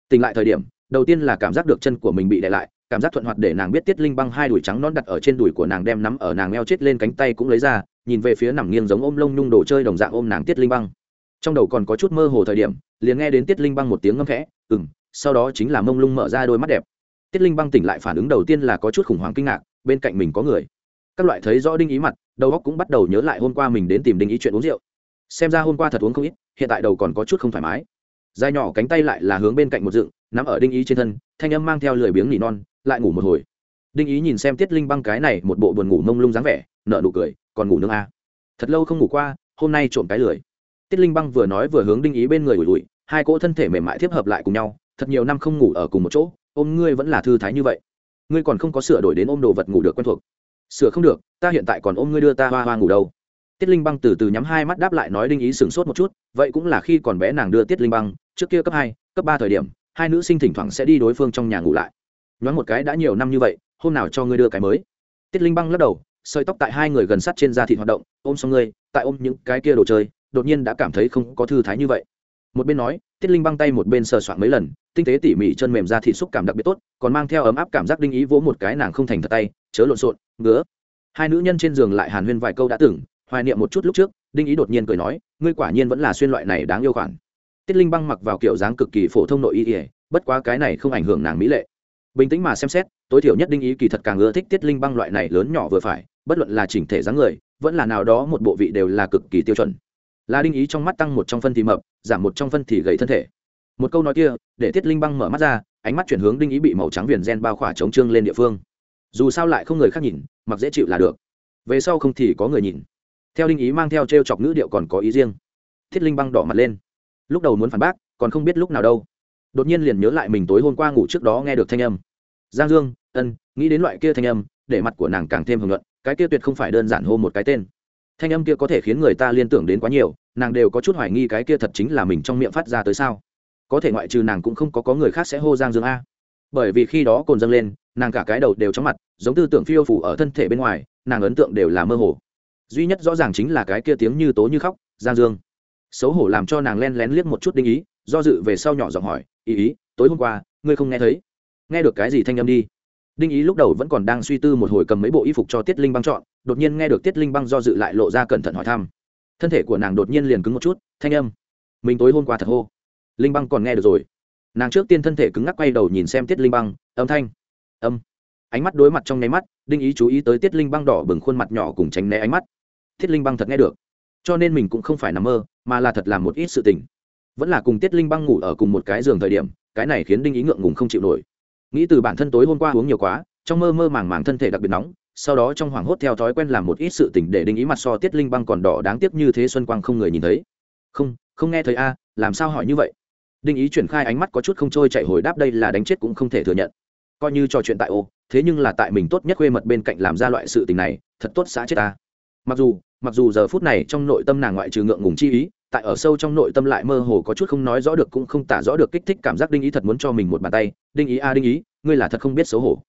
Tỉnh lại thời điểm, đầu tiên là cảm giác được chân của mình bị đè lại, cảm giác thuận hoạt để nàng biết tiết linh băng hai đùi trắng non đặt ở trên đùi của nàng đem nắm ở nàng eo chết lên cánh tay cũng lấy ra, nhìn về phía nằm nghiêng giống ôm lông nhung đồ chơi đồng dạng ôm nàng tiết linh băng. Trong đầu còn có chút mơ hồ thời điểm, liền nghe đến tiết linh băng một tiếng ngâm khẽ ừ m sau đó chính là mông lung mở ra đôi mắt đẹp. Tiết linh băng tỉnh lại phản ứng đầu tiên là có chút khủng hoảng kinh ngạc, bên cạnh mình có người. Các loại thấy rõ đinh ý mặt, đầu óc cũng bắt đầu nhớ lại hôm qua mình đến tìm đinh ý chuyện uống rượu. Xem ra hôm qua thật uống không ít, hiện tại đầu còn có chút không thoải mái. Dài nhỏ cánh tay lại là hướng bên cạnh một dựng, nắm ở đinh ý trên thân, thanh âm mang theo lười biếng nỉ non, lại ngủ một hồi. Đinh ý nhìn xem tiết linh băng cái này một bộ buồn ngủ mông lung dáng vẻ nợ nụ cười, còn ngủ nương a à? thật lâu không ngủ qua, hôm nay trộm cái lười. Tiết linh băng vừa nói vừa hướng đinh ý bên người ủi ủi, hai cỗ thân thể mềm mại tiếp hợp lại cùng nhau thật nhiều năm không ngủ ở cùng một chỗ, ôm ngươi vẫn là thư thái như vậy. Ngươi còn không có sửa đổi đến ôm đồ vật ngủ được quen thuộc. Sửa không được, ta hiện tại còn ôm ngươi đưa ta hoa hoa ngủ đâu. Tiết linh băng từ từ nhắm hai mắt đáp lại nói đinh ý sửng sốt một chút, vậy cũng là khi còn bé nàng đưa tiết linh băng, trước kia cấp hai, cấp ba thời điểm, hai nữ sinh thỉnh thoảng sẽ đi đối phương trong nhà ngủ lại. Nhoáng một cái đã nhiều năm như vậy, hôm nào cho ngươi đưa cái mới. Tiết linh băng lắc đầu, sợi tóc tại hai người gần sát trên da thịt hoạt động, ôm xong ngươi, tại ôm những cái kia đồ chơi, đột nhiên đã cảm thấy không có thư thái như vậy. Một bên nói tiết linh băng tay một bên sờ soạn mấy lần, tinh tế tỉ mỉ chân mềm ra thịt xúc cảm đặc biệt tốt, còn mang theo ấm áp cảm giác đinh ý vỗ một cái nàng không thành thật tay, chớ lộn xộn, ngứa. Hai nữ nhân trên giường lại hàn huyên vài câu đã từng, hoài niệm một chút lúc trước, đinh ý đột nhiên cười nói, ngươi quả nhiên vẫn là xuyên loại này đáng yêu khoản. Tiết linh băng mặc vào kiểu dáng cực kỳ phổ thông nội y ỉa bất quá cái này không ảnh hưởng nàng mỹ lệ. Bình tĩnh mà xem xét, tối thiểu nhất đinh ý kỳ thật càng ưa thích tiết linh băng loại này lớn nhỏ vừa phải, bất luận là chỉnh thể dáng người, vẫn là nào đó một bộ vị đều là cực kỳ tiêu chuẩn là đinh ý trong mắt tăng một trong phân thì mập, giảm một trong phân thì gầy thân thể. Một câu nói kia, để tiết linh băng mở mắt ra, ánh mắt chuyển hướng đinh ý bị màu trắng viền gen bao khỏa chống trương lên địa phương. Dù sao lại không người khác nhìn, mặc dễ chịu là được. Về sau không thì có người nhìn. Theo đinh ý mang theo t r e o chọc ngữ điệu còn có ý riêng. Thiết linh băng đỏ mặt lên. Lúc đầu muốn phản bác, còn không biết lúc nào đâu. Đột nhiên liền nhớ lại mình tối hôm qua ngủ trước đó nghe được thanh âm. Giang dương, ân, nghĩ đến loại kia thanh âm, để mặt của nàng càng thêm hưởng luận, cái kia tuyệt không phải đơn giản hô một cái tên thanh âm kia có thể khiến người ta liên tưởng đến quá nhiều, nàng đều có chút hoài nghi cái kia thật chính là mình trong miệng phát ra tới sao. Có thể ngoại trừ nàng cũng không có có người khác sẽ hô giang dương a. Bởi vì khi đó cồn dâng lên, nàng cả cái đầu đều chóng mặt, giống tư tưởng phiêu phủ ở thân thể bên ngoài, nàng ấn tượng đều là mơ hồ. Duy nhất rõ ràng chính là cái kia tiếng như tố như khóc, giang dương. Xấu hổ làm cho nàng len lén liếc một chút đinh ý, do dự về sau nhỏ giọng hỏi, ý ý, tối hôm qua, ngươi không nghe thấy? Nghe được cái gì thanh âm đi? Đinh ý lúc đầu vẫn còn đang suy tư một hồi cầm mấy bộ y phục cho tiết linh băng chọn đột nhiên nghe được tiết linh băng do dự lại lộ ra cẩn thận hỏi thăm. Thân thể của nàng đột nhiên liền cứng một chút, thanh âm. Mình tối hôm qua thật hô. Linh băng còn nghe được rồi. Nàng trước tiên thân thể cứng ngắc quay đầu nhìn xem tiết linh băng, âm thanh. Âm. Ánh mắt đối mặt trong nháy mắt, đinh ý chú ý tới tiết linh băng đỏ bừng khuôn mặt nhỏ cùng tránh né ánh mắt. Tiết linh băng thật nghe được. Cho nên mình cũng không phải nằm mơ, mà là thật làm một ít sự tình. Vẫn là cùng tiết linh băng ngủ ở cùng một cái giường thời điểm, cái này khiến đinh ý ngượng ngùng không chịu nổi. Nghĩ từ bản thân tối hôm qua uống nhiều quá, trong mơ mơ màng màng thân thể đặc biệt nóng sau đó trong hoảng hốt theo thói quen làm một ít sự tình để đinh ý mặt so tiết linh băng còn đỏ đáng tiếc như thế xuân quang không người nhìn thấy. Không không nghe thấy a, làm sao hỏi như vậy? Đinh ý chuyển khai ánh mắt có chút không trôi chạy hồi đáp đây là đánh chết cũng không thể thừa nhận. Coi như trò chuyện tại ô, thế nhưng là tại mình tốt nhất khuê mật bên cạnh làm ra loại sự tình này, thật tốt xã chết ta. Mặc dù mặc dù giờ phút này trong nội tâm nàng ngoại trừ ngượng ngùng chi ý, tại ở sâu trong nội tâm lại mơ hồ có chút không nói rõ được cũng không tả rõ được kích thích cảm giác đinh ý thật muốn cho mình một bàn tay. Đinh ý a, đinh ý, ngươi là thật không biết xấu hổ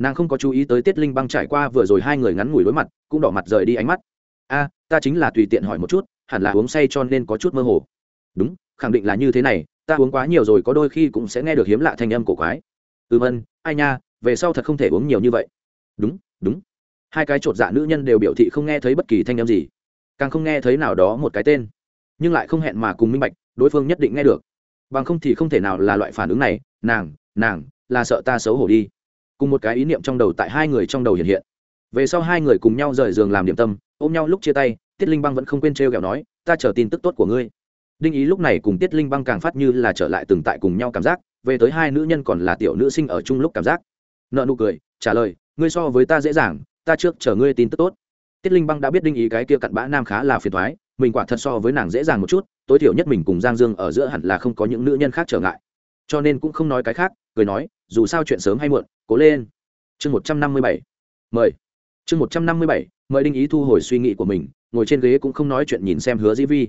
nàng không có chú ý tới tiết linh băng trải qua vừa rồi hai người ngắn ngủi đối mặt, cũng đỏ mặt rời đi ánh mắt. A, ta chính là tùy tiện hỏi một chút, hẳn là uống say cho nên có chút mơ hồ. Đúng, khẳng định là như thế này, ta uống quá nhiều rồi có đôi khi cũng sẽ nghe được hiếm lạ thanh âm cổ quái. Ừm ân ai nha, về sau thật không thể uống nhiều như vậy. Đúng đúng. Hai cái chột dạ nữ nhân đều biểu thị không nghe thấy bất kỳ thanh âm gì, càng không nghe thấy nào đó một cái tên, nhưng lại không hẹn mà cùng minh bạch, đối phương nhất định nghe được. Bằng không thì không thể nào là loại phản ứng này, nàng nàng, là sợ ta xấu hổ đi cùng một cái ý niệm trong đầu tại hai người trong đầu hiện hiện. Về sau hai người cùng nhau rời giường làm điểm tâm, ôm nhau lúc chia tay, tiết linh băng vẫn không quên t r e o kẹo nói, ta chờ tin tức tốt của ngươi. Đinh ý lúc này cùng tiết linh băng càng phát như là trở lại từng tại cùng nhau cảm giác, về tới hai nữ nhân còn là tiểu nữ sinh ở chung lúc cảm giác. Nợ nụ cười, trả lời, ngươi so với ta dễ dàng, ta trước chờ ngươi tin tức tốt. Tiết linh băng đã biết đinh ý cái kia cặn bã nam khá là phiền thoái mình quả thật so với nàng dễ dàng một chút, tối thiểu nhất mình cùng giang dương ở giữa hẳn là không có những nữ nhân khác trở ngại cho nên cũng không nói cái khác, cười nói, dù sao chuyện sớm hay muộn, cố lên. Chương một trăm năm mươi bảy, mời. Chương một trăm năm mươi bảy, mời đinh ý thu hồi suy nghĩ của mình, ngồi trên ghế cũng không nói chuyện nhìn xem hứa dĩ vi.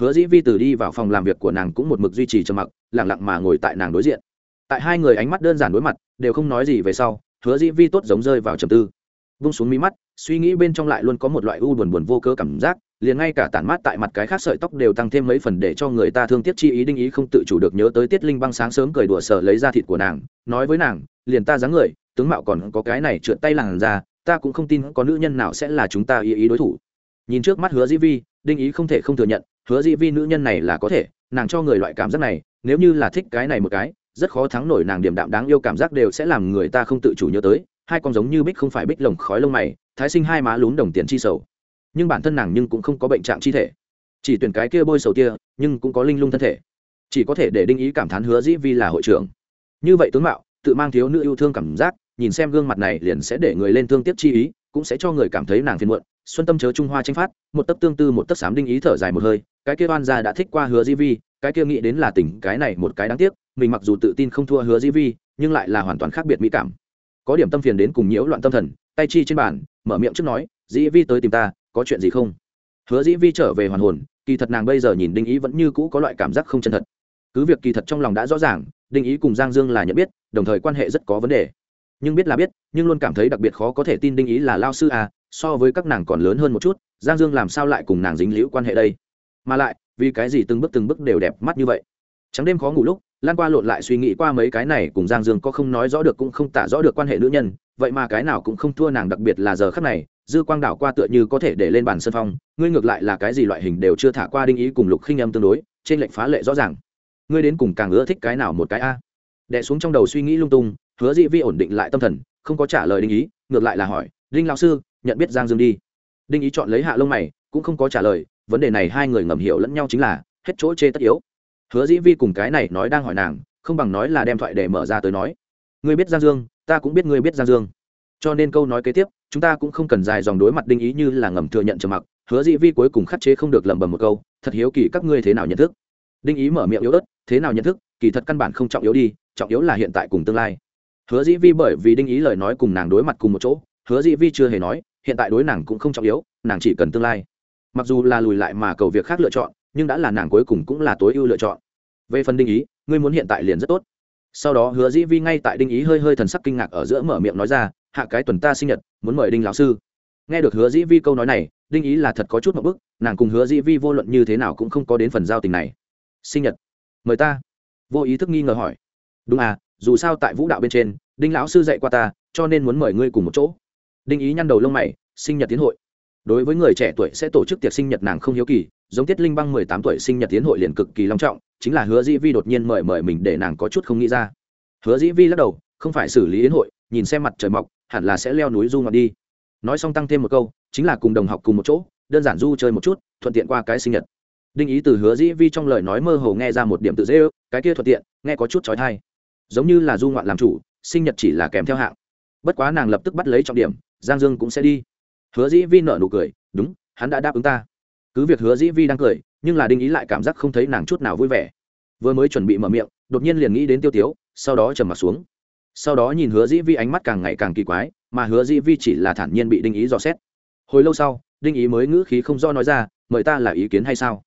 Hứa dĩ vi từ đi vào phòng làm việc của nàng cũng một mực duy trì trầm mặc lẳng lặng mà ngồi tại nàng đối diện. Tại hai người ánh mắt đơn giản đối mặt, đều không nói gì về sau, hứa dĩ vi tốt giống rơi vào trầm tư. Vung xuống mí mắt, suy nghĩ bên trong lại luôn có một loại u buồn buồn vô cơ cảm giác liền ngay cả tản mát tại mặt cái khác sợi tóc đều tăng thêm mấy phần để cho người ta thương tiếc chi ý đinh ý không tự chủ được nhớ tới tiết linh băng sáng sớm cười đùa sở lấy ra thịt của nàng, nói với nàng, liền ta dáng người, tướng mạo còn có cái này trượt tay làng ra ta cũng không tin có nữ nhân nào sẽ là chúng ta ý ý đối thủ. Nhìn trước mắt hứa dĩ vi, đinh ý không thể không thừa nhận, hứa dĩ vi nữ nhân này là có thể, nàng cho người loại cảm giác này, nếu như là thích cái này một cái, rất khó thắng nổi nàng điểm đạm đáng yêu cảm giác đều sẽ làm người ta không tự chủ nhớ tới, hai con giống như bích không phải bích lồng khói lông mày, thái sinh hai má lún đồng tiền chi sầu nhưng bản thân nàng nhưng cũng không có bệnh trạng chi thể. Chỉ tuyển cái kia bôi sầu tia, nhưng cũng có linh lung thân thể. Chỉ có thể để đinh ý cảm thán hứa dĩ vi là hội trưởng. Như vậy tướng mạo, tự mang thiếu nữ yêu thương cảm giác, nhìn xem gương mặt này liền sẽ để người lên thương tiếc chi ý, cũng sẽ cho người cảm thấy nàng phiền muộn. Xuân tâm chớ trung hoa tranh phát, một tấc tương tư, một tấc sám đinh ý thở dài một hơi, cái kia oan gia đã thích qua hứa dĩ vi, cái kia nghĩ đến là tỉnh cái này một cái đáng tiếc, mình mặc dù tự tin không thua hứa dĩ vi, nhưng lại là hoàn toàn khác biệt mỹ cảm. Có điểm tâm phiền đến cùng nhiễu loạn tâm thần, tay chi trên bàn, mở miệng trước nói, dĩ vi tới tìm ta có chuyện gì không? Hứa dĩ vi trở về hoàn hồn, kỳ thật nàng bây giờ nhìn đinh ý vẫn như cũ có loại cảm giác không chân thật. Cứ việc kỳ thật trong lòng đã rõ ràng, đinh ý cùng giang dương là nhận biết, đồng thời quan hệ rất có vấn đề. Nhưng biết là biết, nhưng luôn cảm thấy đặc biệt khó có thể tin đinh ý là lao sư à so với các nàng còn lớn hơn một chút, giang dương làm sao lại cùng nàng dính liễu quan hệ đây? Mà lại, vì cái gì từng bước từng bước đều đẹp mắt như vậy? Trắng đêm khó ngủ lúc, lan qua lộn lại suy nghĩ qua mấy cái này cùng giang dương có không nói rõ được cũng không tả rõ được quan hệ nữ nhân, vậy mà cái nào cũng không thua nàng, đặc biệt là giờ khắc này dư quang đảo qua tựa như có thể để lên bàn sân phong, ngươi ngược lại là cái gì loại hình đều chưa thả qua đinh ý cùng lục khinh âm tương đối, trên lệnh phá lệ rõ ràng. Ngươi đến cùng càng ưa thích cái nào một cái a? Đẻ xuống trong đầu suy nghĩ lung tung, hứa dị vi ổn định lại tâm thần, không có trả lời đinh ý, ngược lại là hỏi, đinh lão sư, nhận biết giang dương đi. Đinh ý chọn lấy hạ lông mày, cũng không có trả lời, vấn đề này hai người ngầm hiểu lẫn nhau chính là, hết chỗ chê tất yếu. Hứa dĩ vi cùng cái này nói đang hỏi nàng, không bằng nói là đem thoại để mở ra tới nói, ngươi biết giang dương, ta cũng biết ngươi biết giang dương. Cho nên câu nói kế tiếp chúng ta cũng không cần dài dòng đối mặt đinh ý như là ngầm thừa nhận trầm mặc, hứa dĩ vi cuối cùng khắc chế không được lẩm bẩm một câu, thật hiếu kỳ, các ngươi thế nào nhận thức? Đinh ý mở miệng yếu ớt, thế nào nhận thức? Kỳ thật căn bản không trọng yếu đi, trọng yếu là hiện tại cùng tương lai. Hứa dĩ vi bởi vì đinh ý lời nói cùng nàng đối mặt cùng một chỗ, hứa dĩ vi chưa hề nói, hiện tại đối nàng cũng không trọng yếu, nàng chỉ cần tương lai. Mặc dù là lùi lại mà cầu việc khác lựa chọn, nhưng đã là nàng cuối cùng cũng là tối ưu lựa chọn. Về phần đinh ý, ngươi muốn hiện tại liền rất tốt. Sau đó hứa dĩ vi ngay tại đinh ý hơi hơi thần sắc kinh ngạc ở giữa mở miệng nói ra hạ cái tuần ta sinh nhật, muốn mời đinh lão sư. Nghe được hứa dĩ vi câu nói này, đinh ý là thật có chút một bức, nàng cùng hứa dĩ vi vô luận như thế nào cũng không có đến phần giao tình này. Sinh nhật. Mời ta. Vô ý thức nghi ngờ hỏi. Đúng à dù sao tại vũ đạo bên trên, đinh lão sư dạy qua ta, cho nên muốn mời ngươi cùng một chỗ. Đinh ý nhăn đầu lông mày, sinh nhật tiến hội. Đối với người trẻ tuổi sẽ tổ chức tiệc sinh nhật nàng không hiếu kỳ, giống tiết linh băng mười tám tuổi sinh nhật tiến hội liền cực kỳ long trọng, chính là hứa dĩ vi đột nhiên mời mời mình để nàng có chút không nghĩ ra. Hứa dĩ vi lắc đầu, không phải xử lý yến hội, nhìn xem mặt trời mọc hẳn là sẽ leo núi du ngoạn đi. Nói xong tăng thêm một câu, chính là cùng đồng học cùng một chỗ, đơn giản du chơi một chút, thuận tiện qua cái sinh nhật. Đinh ý từ hứa dĩ vi trong lời nói mơ hồ nghe ra một điểm tự dễ ước, cái kia thuận tiện, nghe có chút trói thai giống như là du ngoạn làm chủ, sinh nhật chỉ là kèm theo hạng. Bất quá nàng lập tức bắt lấy trọng điểm, giang dương cũng sẽ đi. Hứa dĩ vi nở nụ cười, đúng, hắn đã đáp ứng ta. Cứ việc hứa dĩ vi đang cười, nhưng là đinh ý lại cảm giác không thấy nàng chút nào vui vẻ. Vừa mới chuẩn bị mở miệng, đột nhiên liền nghĩ đến tiêu tiếu, sau đó trầm m ặ t xuống sau đó nhìn hứa dĩ vi ánh mắt càng ngày càng kỳ quái, mà hứa dĩ vi chỉ là thản nhiên bị đinh ý dò xét. Hồi lâu sau, đinh ý mới ngữ khí không do nói ra, mời ta là ý kiến hay sao?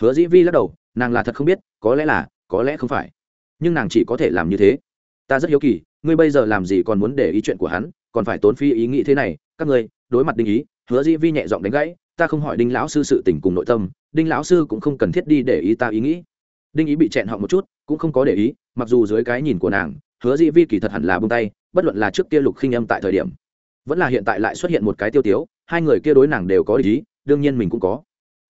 Hứa dĩ vi lắc đầu, nàng là thật không biết, có lẽ là, có lẽ không phải. Nhưng nàng chỉ có thể làm như thế. Ta rất hiếu kỳ, ngươi bây giờ làm gì còn muốn để ý chuyện của hắn, còn phải tốn phi ý nghĩ thế này. Các ngươi, đối mặt đinh ý, hứa dĩ vi nhẹ giọng đánh gãy, ta không hỏi đinh lão sư sự tình cùng nội tâm, đinh lão sư cũng không cần thiết đi để ý ta ý nghĩ. Đinh ý bị chẹn họ một chút, cũng không có để ý, mặc dù dưới cái nhìn của nàng hứa dĩ vi kỳ thật hẳn là bông tay, bất luận là trước kia lục khinh âm tại thời điểm, vẫn là hiện tại lại xuất hiện một cái tiêu tiếu, hai người kia đối nàng đều có ý, đương nhiên mình cũng có.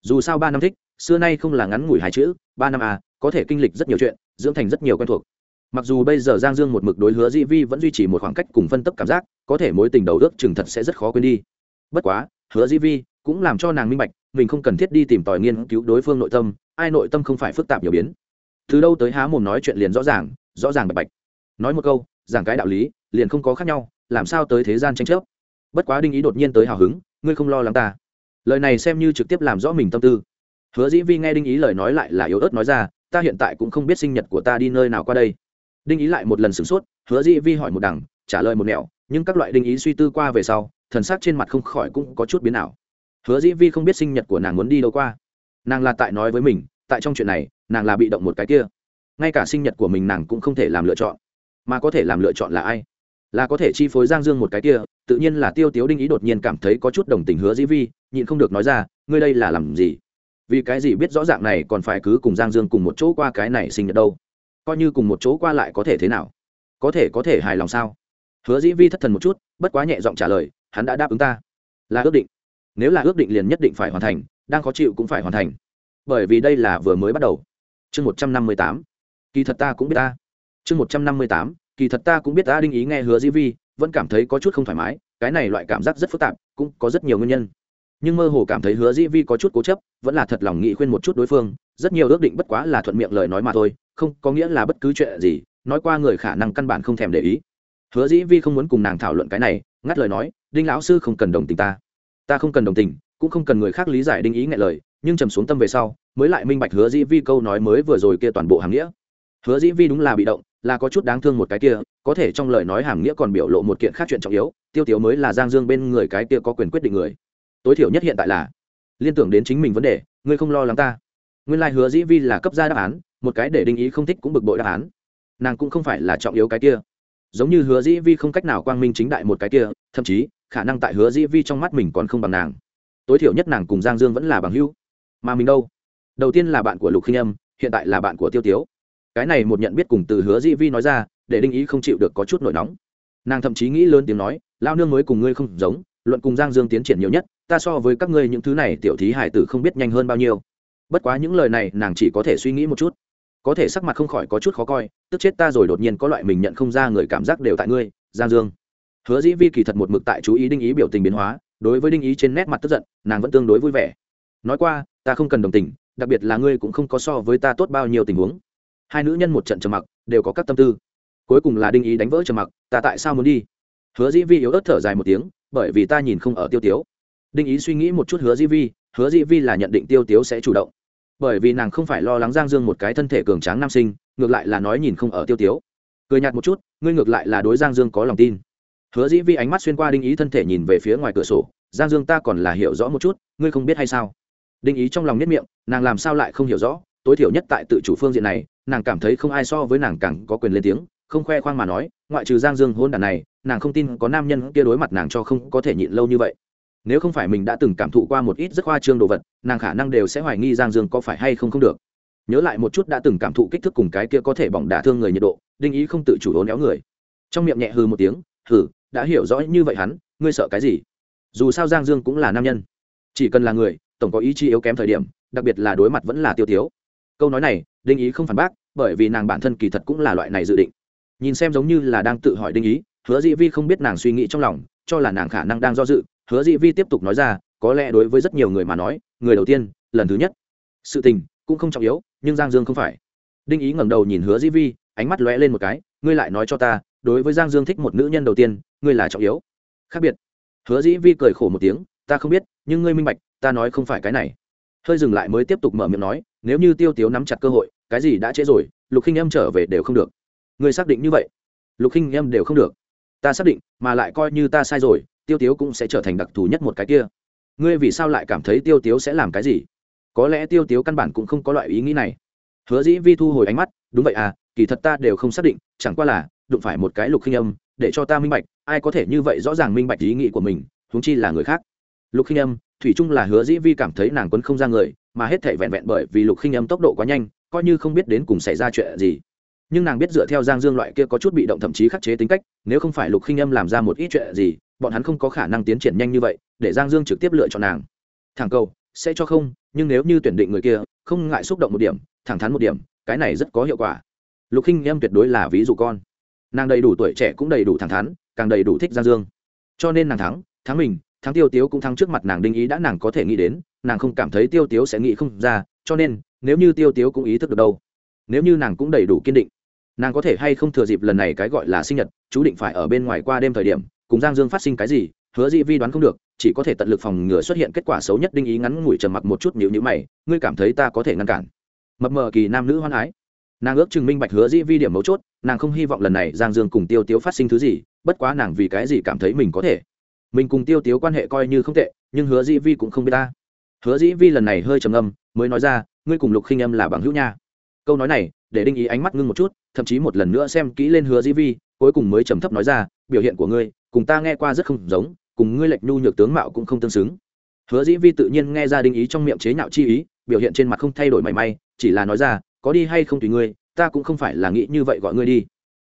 Dù sao ba năm thích, xưa nay không là ngắn ngủi hai chữ, ba năm à có thể kinh lịch rất nhiều chuyện, dưỡng thành rất nhiều quen thuộc. Mặc dù bây giờ giang dương một mực đối hứa dĩ vi vẫn duy trì một khoảng cách cùng phân tấp cảm giác, có thể mối tình đầu ước chừng thật sẽ rất khó quên đi. Bất quá, hứa dĩ vi cũng làm cho nàng minh bạch, mình không cần thiết đi tìm tòi nghiên cứu đối phương nội tâm, ai nội tâm không phải phức tạp nhiều biến. Từ đâu tới há mồm nói chuyện liền rõ ràng rõ ràng bạch bạch nói một câu, giảng cái đạo lý, liền không có khác nhau, làm sao tới thế gian tranh chấp? Bất quá đinh ý đột nhiên tới hào hứng, ngươi không lo lắng ta. Lời này xem như trực tiếp làm rõ mình tâm tư. Hứa dĩ vi nghe đinh ý lời nói lại là yếu ớt nói ra, ta hiện tại cũng không biết sinh nhật của ta đi nơi nào qua đây. Đinh ý lại một lần sửng sốt, hứa dĩ vi hỏi một đằng, trả lời một nẻo, nhưng các loại đinh ý suy tư qua về sau, thần sắc trên mặt không khỏi cũng có chút biến ảo. Hứa dĩ vi không biết sinh nhật của nàng muốn đi đâu qua. Nàng là tại nói với mình, tại trong chuyện này, nàng là bị động một cái kia. Ngay cả sinh nhật của mình nàng cũng không thể làm lựa chọn mà có thể làm lựa chọn là ai? Là có thể chi phối giang dương một cái kia, tự nhiên là tiêu tiếu đinh ý đột nhiên cảm thấy có chút đồng tình hứa dĩ vi, nhịn không được nói ra, ngươi đây là làm gì? Vì cái gì biết rõ ràng này còn phải cứ cùng giang dương cùng một chỗ qua cái này sinh nhật đâu? Coi như cùng một chỗ qua lại có thể thế nào? Có thể có thể hài lòng sao? Hứa dĩ vi thất thần một chút, bất quá nhẹ giọng trả lời, hắn đã đáp ứng ta. Là ước định. Nếu là ước định liền nhất định phải hoàn thành, đang khó chịu cũng phải hoàn thành. Bởi vì đây là vừa mới bắt đầu. Chương một trăm năm mươi tám. Kỳ thật ta cũng biết ta chương một trăm năm mươi tám, kỳ thật ta cũng biết ta đinh ý nghe hứa dĩ vi, vẫn cảm thấy có chút không thoải mái, cái này loại cảm giác rất phức tạp, cũng có rất nhiều nguyên nhân. Nhưng mơ hồ cảm thấy hứa dĩ vi có chút cố chấp, vẫn là thật lòng nghĩ khuyên một chút đối phương, rất nhiều ước định bất quá là thuận miệng lời nói mà thôi, không có nghĩa là bất cứ chuyện gì, nói qua người khả năng căn bản không thèm để ý. Hứa dĩ vi không muốn cùng nàng thảo luận cái này, ngắt lời nói, đinh lão sư không cần đồng tình ta. Ta không cần đồng tình, cũng không cần người khác lý giải đinh ý ngại lời, nhưng trầm xuống tâm về sau, mới lại minh bạch hứa dĩ vi câu nói mới vừa rồi kia toàn bộ hàm nghĩa. Hứa dĩ vi đúng là bị động là có chút đáng thương một cái kia, có thể trong lời nói hàm nghĩa còn biểu lộ một kiện khác chuyện trọng yếu, tiêu tiếu mới là giang dương bên người cái kia có quyền quyết định người. Tối thiểu nhất hiện tại là, liên tưởng đến chính mình vấn đề, ngươi không lo lắng ta. Nguyên lai、like、hứa dĩ vi là cấp ra đáp án, một cái để đinh ý không thích cũng bực bội đáp án. Nàng cũng không phải là trọng yếu cái kia. Giống như hứa dĩ vi không cách nào quang minh chính đại một cái kia, thậm chí, khả năng tại hứa dĩ vi trong mắt mình còn không bằng nàng. Tối thiểu nhất nàng cùng giang dương vẫn là bằng hữu. Mà mình đâu? Đầu tiên là bạn của lục khinh âm, hiện tại là bạn của tiêu tiếu cái này một nhận biết cùng từ hứa dĩ vi nói ra, để đinh ý không chịu được có chút nổi nóng. Nàng thậm chí nghĩ lớn tiếng nói lao nương mới cùng ngươi không giống, luận cùng giang dương tiến triển nhiều nhất, ta so với các ngươi những thứ này tiểu thí hải tử không biết nhanh hơn bao nhiêu. Bất quá những lời này nàng chỉ có thể suy nghĩ một chút. Có thể sắc mặt không khỏi có chút khó coi, tức chết ta rồi đột nhiên có loại mình nhận không ra người cảm giác đều tại ngươi, giang dương. Hứa dĩ vi kỳ thật một mực tại chú ý đinh ý biểu tình biến hóa, đối với đinh ý trên nét mặt tức giận, nàng vẫn tương đối vui vẻ. Nói qua, ta không cần đồng tình, đặc biệt là ngươi cũng không có so với ta tốt bao nhiêu tình huống hai nữ nhân một trận trầm mặc, đều có các tâm tư. Cuối cùng là đinh ý đánh vỡ trầm mặc, ta tại sao muốn đi? Hứa dĩ vi yếu ớt thở dài một tiếng, bởi vì ta nhìn không ở tiêu tiếu. Đinh ý suy nghĩ một chút hứa dĩ vi, hứa dĩ vi là nhận định tiêu tiếu sẽ chủ động. Bởi vì nàng không phải lo lắng giang dương một cái thân thể cường tráng nam sinh, ngược lại là nói nhìn không ở tiêu tiếu. Cười nhạt một chút, ngươi ngược lại là đối giang dương có lòng tin. Hứa dĩ vi ánh mắt xuyên qua đinh ý thân thể nhìn về phía ngoài cửa sổ, giang dương ta còn là hiểu rõ một chút, ngươi không biết hay sao? Đinh ý trong lòng nhất miệng, nàng làm sao lại không hiểu rõ? Tối thiểu nhất tại tự chủ phương diện này nàng cảm thấy không ai so với nàng càng có quyền lên tiếng, không khoe khoang mà nói, ngoại trừ giang dương hôn đàn này, nàng không tin có nam nhân kia đối mặt nàng cho không có thể nhịn lâu như vậy. Nếu không phải mình đã từng cảm thụ qua một ít rất khoa trương đồ vật, nàng khả năng đều sẽ hoài nghi giang dương có phải hay không không được. Nhớ lại một chút đã từng cảm thụ kích thước cùng cái kia có thể bỏng đả thương người nhiệt độ, đinh ý không tự chủ đốn éo người. Trong miệng nhẹ hư một tiếng, hừ, đã hiểu rõ như vậy hắn, ngươi sợ cái gì? Dù sao giang dương cũng là nam nhân, chỉ cần là người, tổng có ý chí yếu kém thời điểm, đặc biệt là đối mặt vẫn là tiêu tiếu câu nói này, đinh ý không phản bác, bởi vì nàng bản thân kỳ thật cũng là loại này dự định. Nhìn xem giống như là đang tự hỏi đinh ý, hứa dĩ vi không biết nàng suy nghĩ trong lòng, cho là nàng khả năng đang do dự, hứa dĩ vi tiếp tục nói ra, có lẽ đối với rất nhiều người mà nói, người đầu tiên, lần thứ nhất. Sự tình cũng không trọng yếu, nhưng giang dương không phải. Đinh ý ngẩng đầu nhìn hứa dĩ vi, ánh mắt lóe lên một cái, ngươi lại nói cho ta, đối với giang dương thích một nữ nhân đầu tiên, ngươi là trọng yếu. Khác biệt. Hứa dĩ vi cười khổ một tiếng, ta không biết, nhưng ngươi minh bạch, ta nói không phải cái này hơi dừng lại mới tiếp tục mở miệng nói, nếu như tiêu tiếu nắm chặt cơ hội, cái gì đã trễ rồi, lục khinh em trở về đều không được. Người xác định như vậy? Lục khinh em đều không được. Ta xác định, mà lại coi như ta sai rồi, tiêu tiếu cũng sẽ trở thành đặc thù nhất một cái kia. Ngươi vì sao lại cảm thấy tiêu tiếu sẽ làm cái gì? Có lẽ tiêu tiếu căn bản cũng không có loại ý nghĩ này. Hứa dĩ vi thu hồi ánh mắt, đúng vậy à kỳ thật ta đều không xác định, chẳng qua là, đụng phải một cái lục khinh âm để cho ta minh bạch, ai có thể như vậy rõ ràng minh bạch ý nghĩ của mình thúng chi là người khác lục khinh âm, thủy chung là hứa dĩ vi cảm thấy nàng quấn không ra người, mà hết thể vẹn vẹn bởi vì lục khinh âm tốc độ quá nhanh, coi như không biết đến cùng xảy ra chuyện gì. Nhưng nàng biết dựa theo giang dương loại kia có chút bị động thậm chí khắc chế tính cách, nếu không phải lục khinh âm làm ra một ít chuyện gì, bọn hắn không có khả năng tiến triển nhanh như vậy, để giang dương trực tiếp lựa chọn nàng. Thẳng cầu, sẽ cho không, nhưng nếu như tuyển định người kia, không ngại xúc động một điểm, thẳng thắn một điểm, cái này rất có hiệu quả. Lục khinh âm tuyệt đối là ví dụ con. Nàng đầy đủ tuổi trẻ cũng đầy đủ thẳng thắn, càng đầy đủ thích giang dương. Cho nên nàng thắng thắng mình thắng tiêu tiếu cũng thắng trước mặt nàng đinh ý đã nàng có thể nghĩ đến, nàng không cảm thấy tiêu tiếu sẽ nghĩ không ra, cho nên, nếu như tiêu tiếu cũng ý thức được đâu, nếu như nàng cũng đầy đủ kiên định, nàng có thể hay không thừa dịp lần này cái gọi là sinh nhật, chú định phải ở bên ngoài qua đêm thời điểm, cùng giang dương phát sinh cái gì, hứa dị vi đoán không được, chỉ có thể tận lực phòng ngừa xuất hiện kết quả xấu nhất đinh ý ngắn ngủi trầm mặc một chút nhịu nhữ mày, ngươi cảm thấy ta có thể ngăn cản. Mập mờ kỳ nam nữ hoan ái nàng ước chừng minh bạch hứa dĩ vi điểm mấu chốt, nàng không hy vọng lần này giang dương cùng tiêu tiếu phát sinh thứ gì, bất quá nàng vì cái gì cảm thấy mình có thể mình cùng tiêu tiếu quan hệ coi như không tệ, nhưng hứa dĩ vi cũng không biết ta. Hứa dĩ vi lần này hơi trầm âm mới nói ra, ngươi cùng lục khinh âm là bằng hữu nha. Câu nói này, để đinh ý ánh mắt ngưng một chút, thậm chí một lần nữa xem kỹ lên hứa dĩ vi, cuối cùng mới trầm thấp nói ra, biểu hiện của ngươi, cùng ta nghe qua rất không giống, cùng ngươi lệch nhu nhược tướng mạo cũng không tương xứng. Hứa dĩ vi tự nhiên nghe ra đinh ý trong miệng chế nhạo chi ý, biểu hiện trên mặt không thay đổi mảy may, chỉ là nói ra, có đi hay không tùy ngươi, ta cũng không phải là nghĩ như vậy gọi ngươi đi.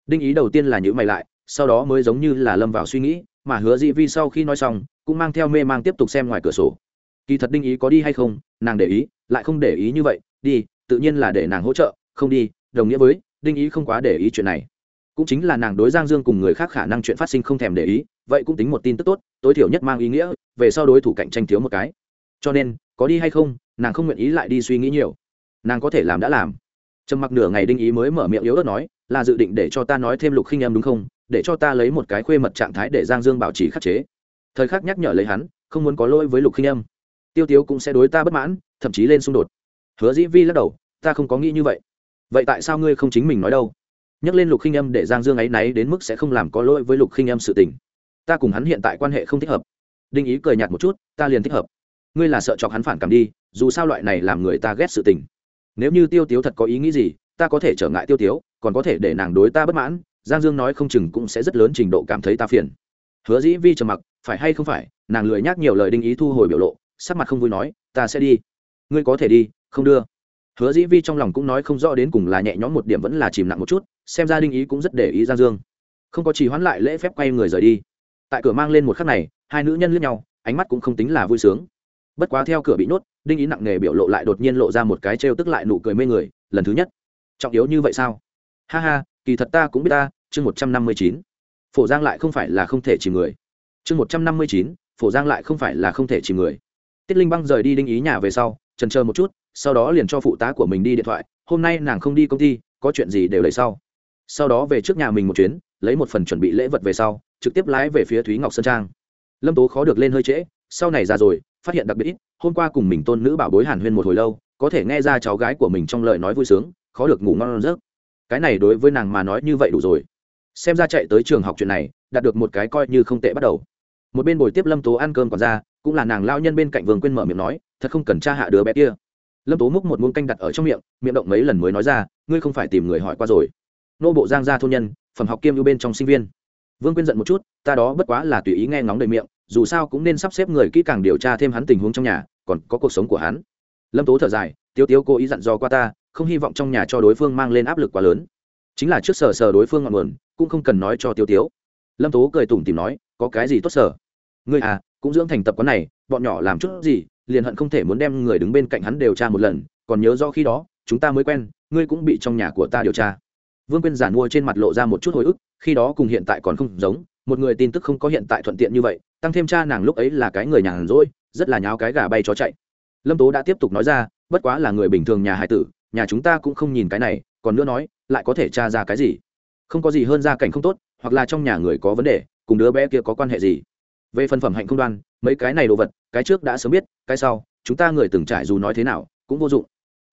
Đinh ý đầu tiên là nhữ mày lại, sau đó mới giống như là lâm vào suy nghĩ mà hứa dĩ vi sau khi nói xong, cũng mang theo mê mang tiếp tục xem ngoài cửa sổ. Kỳ thật đinh ý có đi hay không, nàng để ý, lại không để ý như vậy, đi, tự nhiên là để nàng hỗ trợ, không đi, đồng nghĩa với, đinh ý không quá để ý chuyện này. Cũng chính là nàng đối giang dương cùng người khác khả năng chuyện phát sinh không thèm để ý, vậy cũng tính một tin tức tốt, tối thiểu nhất mang ý nghĩa, về sau đối thủ cạnh tranh thiếu một cái. Cho nên, có đi hay không, nàng không nguyện ý lại đi suy nghĩ nhiều. Nàng có thể làm đã làm. Trầm mặc nửa ngày đinh ý mới mở miệng yếu ớt nói, là dự định để cho ta nói thêm lục khinh em đúng không? Để cho ta lấy một cái khuê mật trạng thái để giang dương bảo trì khắc chế. Thời khắc nhắc nhở lấy hắn, không muốn có lỗi với lục khinh em tiêu tiếu cũng sẽ đối ta bất mãn, thậm chí lên xung đột. Hứa dĩ vi lắc đầu, ta không có nghĩ như vậy. Vậy tại sao ngươi không chính mình nói đâu? Nhắc lên lục khinh em để giang dương ấy náy đến mức sẽ không làm có lỗi với lục khinh em sự tình. Ta cùng hắn hiện tại quan hệ không thích hợp. Đinh ý cười nhạt một chút, ta liền thích hợp. Ngươi là sợ chọc hắn phản cảm đi, dù sao loại này làm người ta ghét sự tình. Nếu như tiêu tiếu thật có ý nghĩ gì, ta có thể trở ngại tiêu tiếu, còn có thể để nàng đối ta bất mãn giang dương nói không chừng cũng sẽ rất lớn trình độ cảm thấy ta phiền. Hứa dĩ vi trầm mặc, phải hay không phải, nàng lười nhắc nhiều lời đinh ý thu hồi biểu lộ, sắc mặt không vui nói, ta sẽ đi. Ngươi có thể đi, không đưa. Hứa dĩ vi trong lòng cũng nói không rõ đến cùng là nhẹ nhõm một điểm vẫn là chìm nặng một chút, xem ra đinh ý cũng rất để ý giang dương. Không có chỉ hoãn lại lễ phép quay người rời đi. Tại cửa mang lên một khắc này, hai nữ nhân lướt nhau, ánh mắt cũng không tính là vui sướng. Bất quá theo cửa bị nhốt, đinh ý nặng nề biểu lộ lại đột nhiên lộ ra một cái trêu tức lại nụ cười mê người, lần thứ nhất. Trọng yếu như vậy sao? Ha ha kỳ thật ta cũng biết ta, chương một trăm năm mươi chín. Phổ giang lại không phải là không thể chỉ người. Chương một trăm năm mươi chín, phổ giang lại không phải là không thể chỉ người. Tiết linh băng rời đi đinh ý nhà về sau, trần chờ một chút, sau đó liền cho phụ tá của mình đi điện thoại, hôm nay nàng không đi công ty, có chuyện gì đều lấy sau. Sau đó về trước nhà mình một chuyến, lấy một phần chuẩn bị lễ vật về sau, trực tiếp lái về phía thúy ngọc sơn trang. Lâm tố khó được lên hơi trễ, sau này ra rồi, phát hiện đặc biệt ít, hôm qua cùng mình tôn nữ bảo bối hàn huyên một hồi lâu, có thể nghe ra cháu gái của mình trong lời nói vui sướng, khó được ngủ ngon giấc cái này đối với nàng mà nói như vậy đủ rồi. Xem ra chạy tới trường học chuyện này, đạt được một cái coi như không tệ bắt đầu. Một bên buổi tiếp lâm tố ăn cơm còn ra, cũng là nàng lao nhân bên cạnh vườn quên mở miệng nói, thật không cần cha hạ đứa bé kia. Lâm tố múc một muỗng canh đặt ở trong miệng miệng động mấy lần mới nói ra, ngươi không phải tìm người hỏi qua rồi. Nô bộ giang gia thôn nhân, phẩm học kiêm ưu bên trong sinh viên. Vương quyên giận một chút, ta đó bất quá là tùy ý nghe ngóng đầy miệng, dù sao cũng nên sắp xếp người kỹ càng điều tra thêm hắn tình huống trong nhà, còn có cuộc sống của hắn. Lâm tố thở dài tiêu tiếu cố ý dặn dò qua ta không hy vọng trong nhà cho đối phương mang lên áp lực quá lớn. Chính là trước sở sờ đối phương ngọn nguồn, cũng không cần nói cho tiêu tiếu. Lâm tố cười tủm tìm nói, có cái gì tốt sở ngươi à cũng dưỡng thành tập quán này, bọn nhỏ làm chút gì, liền hận không thể muốn đem người đứng bên cạnh hắn điều tra một lần, còn nhớ do khi đó, chúng ta mới quen, ngươi cũng bị trong nhà của ta điều tra. Vương quyên giản mua trên mặt lộ ra một chút hồi ức, khi đó cùng hiện tại còn không giống, một người tin tức không có hiện tại thuận tiện như vậy, tăng thêm cha nàng lúc ấy là cái người nhàn rỗi, rất là nháo cái gà bay chó chạy. Lâm tố đã tiếp tục nói ra, bất quá là người bình thường nhà hải tử nhà chúng ta cũng không nhìn cái này, còn nữa nói, lại có thể tra ra cái gì? Không có gì hơn gia cảnh không tốt, hoặc là trong nhà người có vấn đề, cùng đứa bé kia có quan hệ gì? Về phần phẩm hạnh không đoan, mấy cái này đồ vật, cái trước đã sớm biết, cái sau, chúng ta người từng trải dù nói thế nào, cũng vô dụng.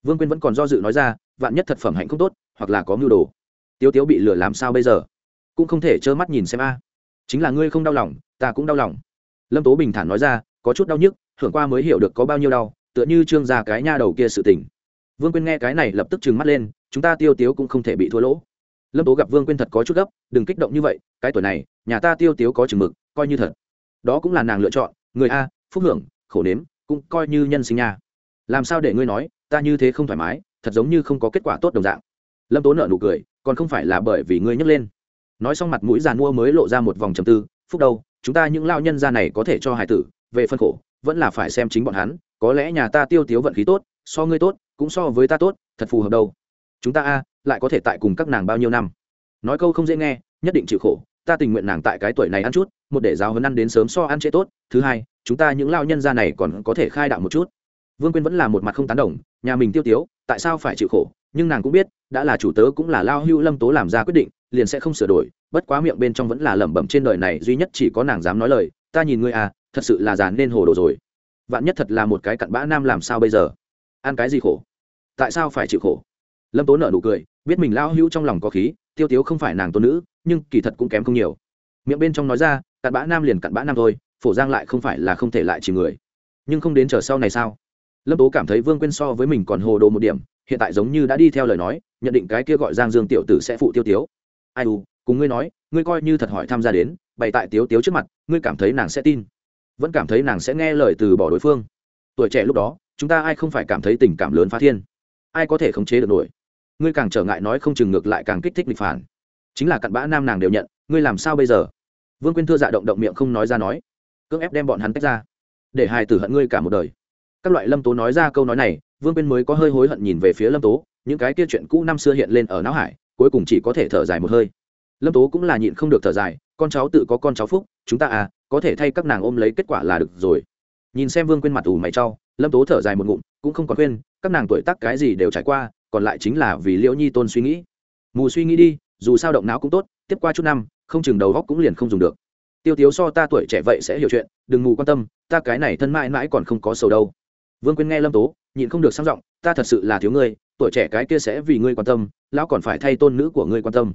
Vương quyên vẫn còn do dự nói ra, vạn nhất thật phẩm hạnh không tốt, hoặc là có mưu đồ. Tiếu tiếu bị lừa làm sao bây giờ? Cũng không thể trơ mắt nhìn xem a. Chính là ngươi không đau lòng, ta cũng đau lòng. Lâm tố bình thản nói ra, có chút đau nhức, hưởng qua mới hiểu được có bao nhiêu đau, tựa như trương gia cái nha đầu kia sự tình vương quyên nghe cái này lập tức trừng mắt lên, chúng ta tiêu tiếu cũng không thể bị thua lỗ. Lâm tố gặp vương quyên thật có chút gấp, đừng kích động như vậy, cái tuổi này, nhà ta tiêu tiếu có chừng mực, coi như thật. Đó cũng là nàng lựa chọn, người a, phúc hưởng, khổ nếm, cũng coi như nhân sinh nha. Làm sao để ngươi nói, ta như thế không thoải mái, thật giống như không có kết quả tốt đồng dạng. Lâm tố nợ nụ cười, còn không phải là bởi vì ngươi nhấc lên. Nói xong mặt mũi giàn mua mới lộ ra một vòng trầm tư, phúc đâu, chúng ta những lao nhân gia này có thể cho hải tử, về phân khổ, vẫn là phải xem chính bọn hắn, có lẽ nhà ta tiêu tiếu vận khí tốt, so ngươi tốt cũng so với ta tốt, thật phù hợp đâu. Chúng ta a, lại có thể tại cùng các nàng bao nhiêu năm? Nói câu không dễ nghe, nhất định chịu khổ. Ta tình nguyện nàng tại cái tuổi này ăn chút, một để giáo hấn ăn đến sớm so ăn trễ tốt. Thứ hai, chúng ta những lao nhân gia này còn có thể khai đạo một chút. Vương quyên vẫn là một mặt không tán đồng, nhà mình tiêu tiếu, tại sao phải chịu khổ? Nhưng nàng cũng biết, đã là chủ tớ cũng là lao hưu lâm tố làm ra quyết định, liền sẽ không sửa đổi, bất quá miệng bên trong vẫn là lẩm bẩm trên đời này duy nhất chỉ có nàng dám nói lời, ta nhìn ngươi à thật sự là già nên hồ đồ rồi. Vạn nhất thật là một cái cặn bã nam làm sao bây giờ? Ăn cái gì khổ? Tại sao phải chịu khổ? Lâm tố nợ nụ cười, biết mình lao hữu trong lòng có khí, tiêu tiếu không phải nàng tôn nữ, nhưng kỳ thật cũng kém không nhiều. Miệng bên trong nói ra, cặn bã nam liền cặn bã nam thôi, phổ giang lại không phải là không thể lại chỉ người. Nhưng không đến chờ sau này sao? Lâm tố cảm thấy vương quyên so với mình còn hồ đồ một điểm, hiện tại giống như đã đi theo lời nói, nhận định cái kia gọi giang dương tiểu tử sẽ phụ tiêu tiếu. Ai u, cùng ngươi nói, ngươi coi như thật hỏi tham gia đến, bày tại tiếu tiếu trước mặt, ngươi cảm thấy nàng sẽ tin. Vẫn cảm thấy nàng sẽ nghe lời từ bỏ đối phương. Tuổi trẻ lúc đó, chúng ta ai không phải cảm thấy tình cảm lớn phá thiên ai có thể khống chế được nổi? Ngươi càng trở ngại nói không chừng ngược lại càng kích thích lịch phản. Chính là cặn bã nam nàng đều nhận, ngươi làm sao bây giờ? Vương quyên thưa dạ động động miệng không nói ra nói, cưỡng ép đem bọn hắn tách ra. Để hài tử hận ngươi cả một đời. Các loại lâm tố nói ra câu nói này, vương quyên mới có hơi hối hận nhìn về phía lâm tố, những cái kia chuyện cũ năm xưa hiện lên ở não hải, cuối cùng chỉ có thể thở dài một hơi. Lâm tố cũng là nhịn không được thở dài, con cháu tự có con cháu phúc, chúng ta à có thể thay các nàng ôm lấy kết quả là được rồi. Nhìn xem vương quyên mặt ủ mày trau lâm tố thở dài một ngụm, cũng không còn khuyên, các nàng tuổi tác cái gì đều trải qua, còn lại chính là vì liễu nhi tôn suy nghĩ. Mù suy nghĩ đi, dù sao động não cũng tốt, tiếp qua chút năm, không chừng đầu góc cũng liền không dùng được. Tiêu tiếu so ta tuổi trẻ vậy sẽ hiểu chuyện, đừng mù quan tâm, ta cái này thân mãi mãi còn không có sầu đâu. Vương quyên nghe lâm tố, nhịn không được sang giọng, ta thật sự là thiếu ngươi, tuổi trẻ cái kia sẽ vì ngươi quan tâm, lão còn phải thay tôn nữ của ngươi quan tâm.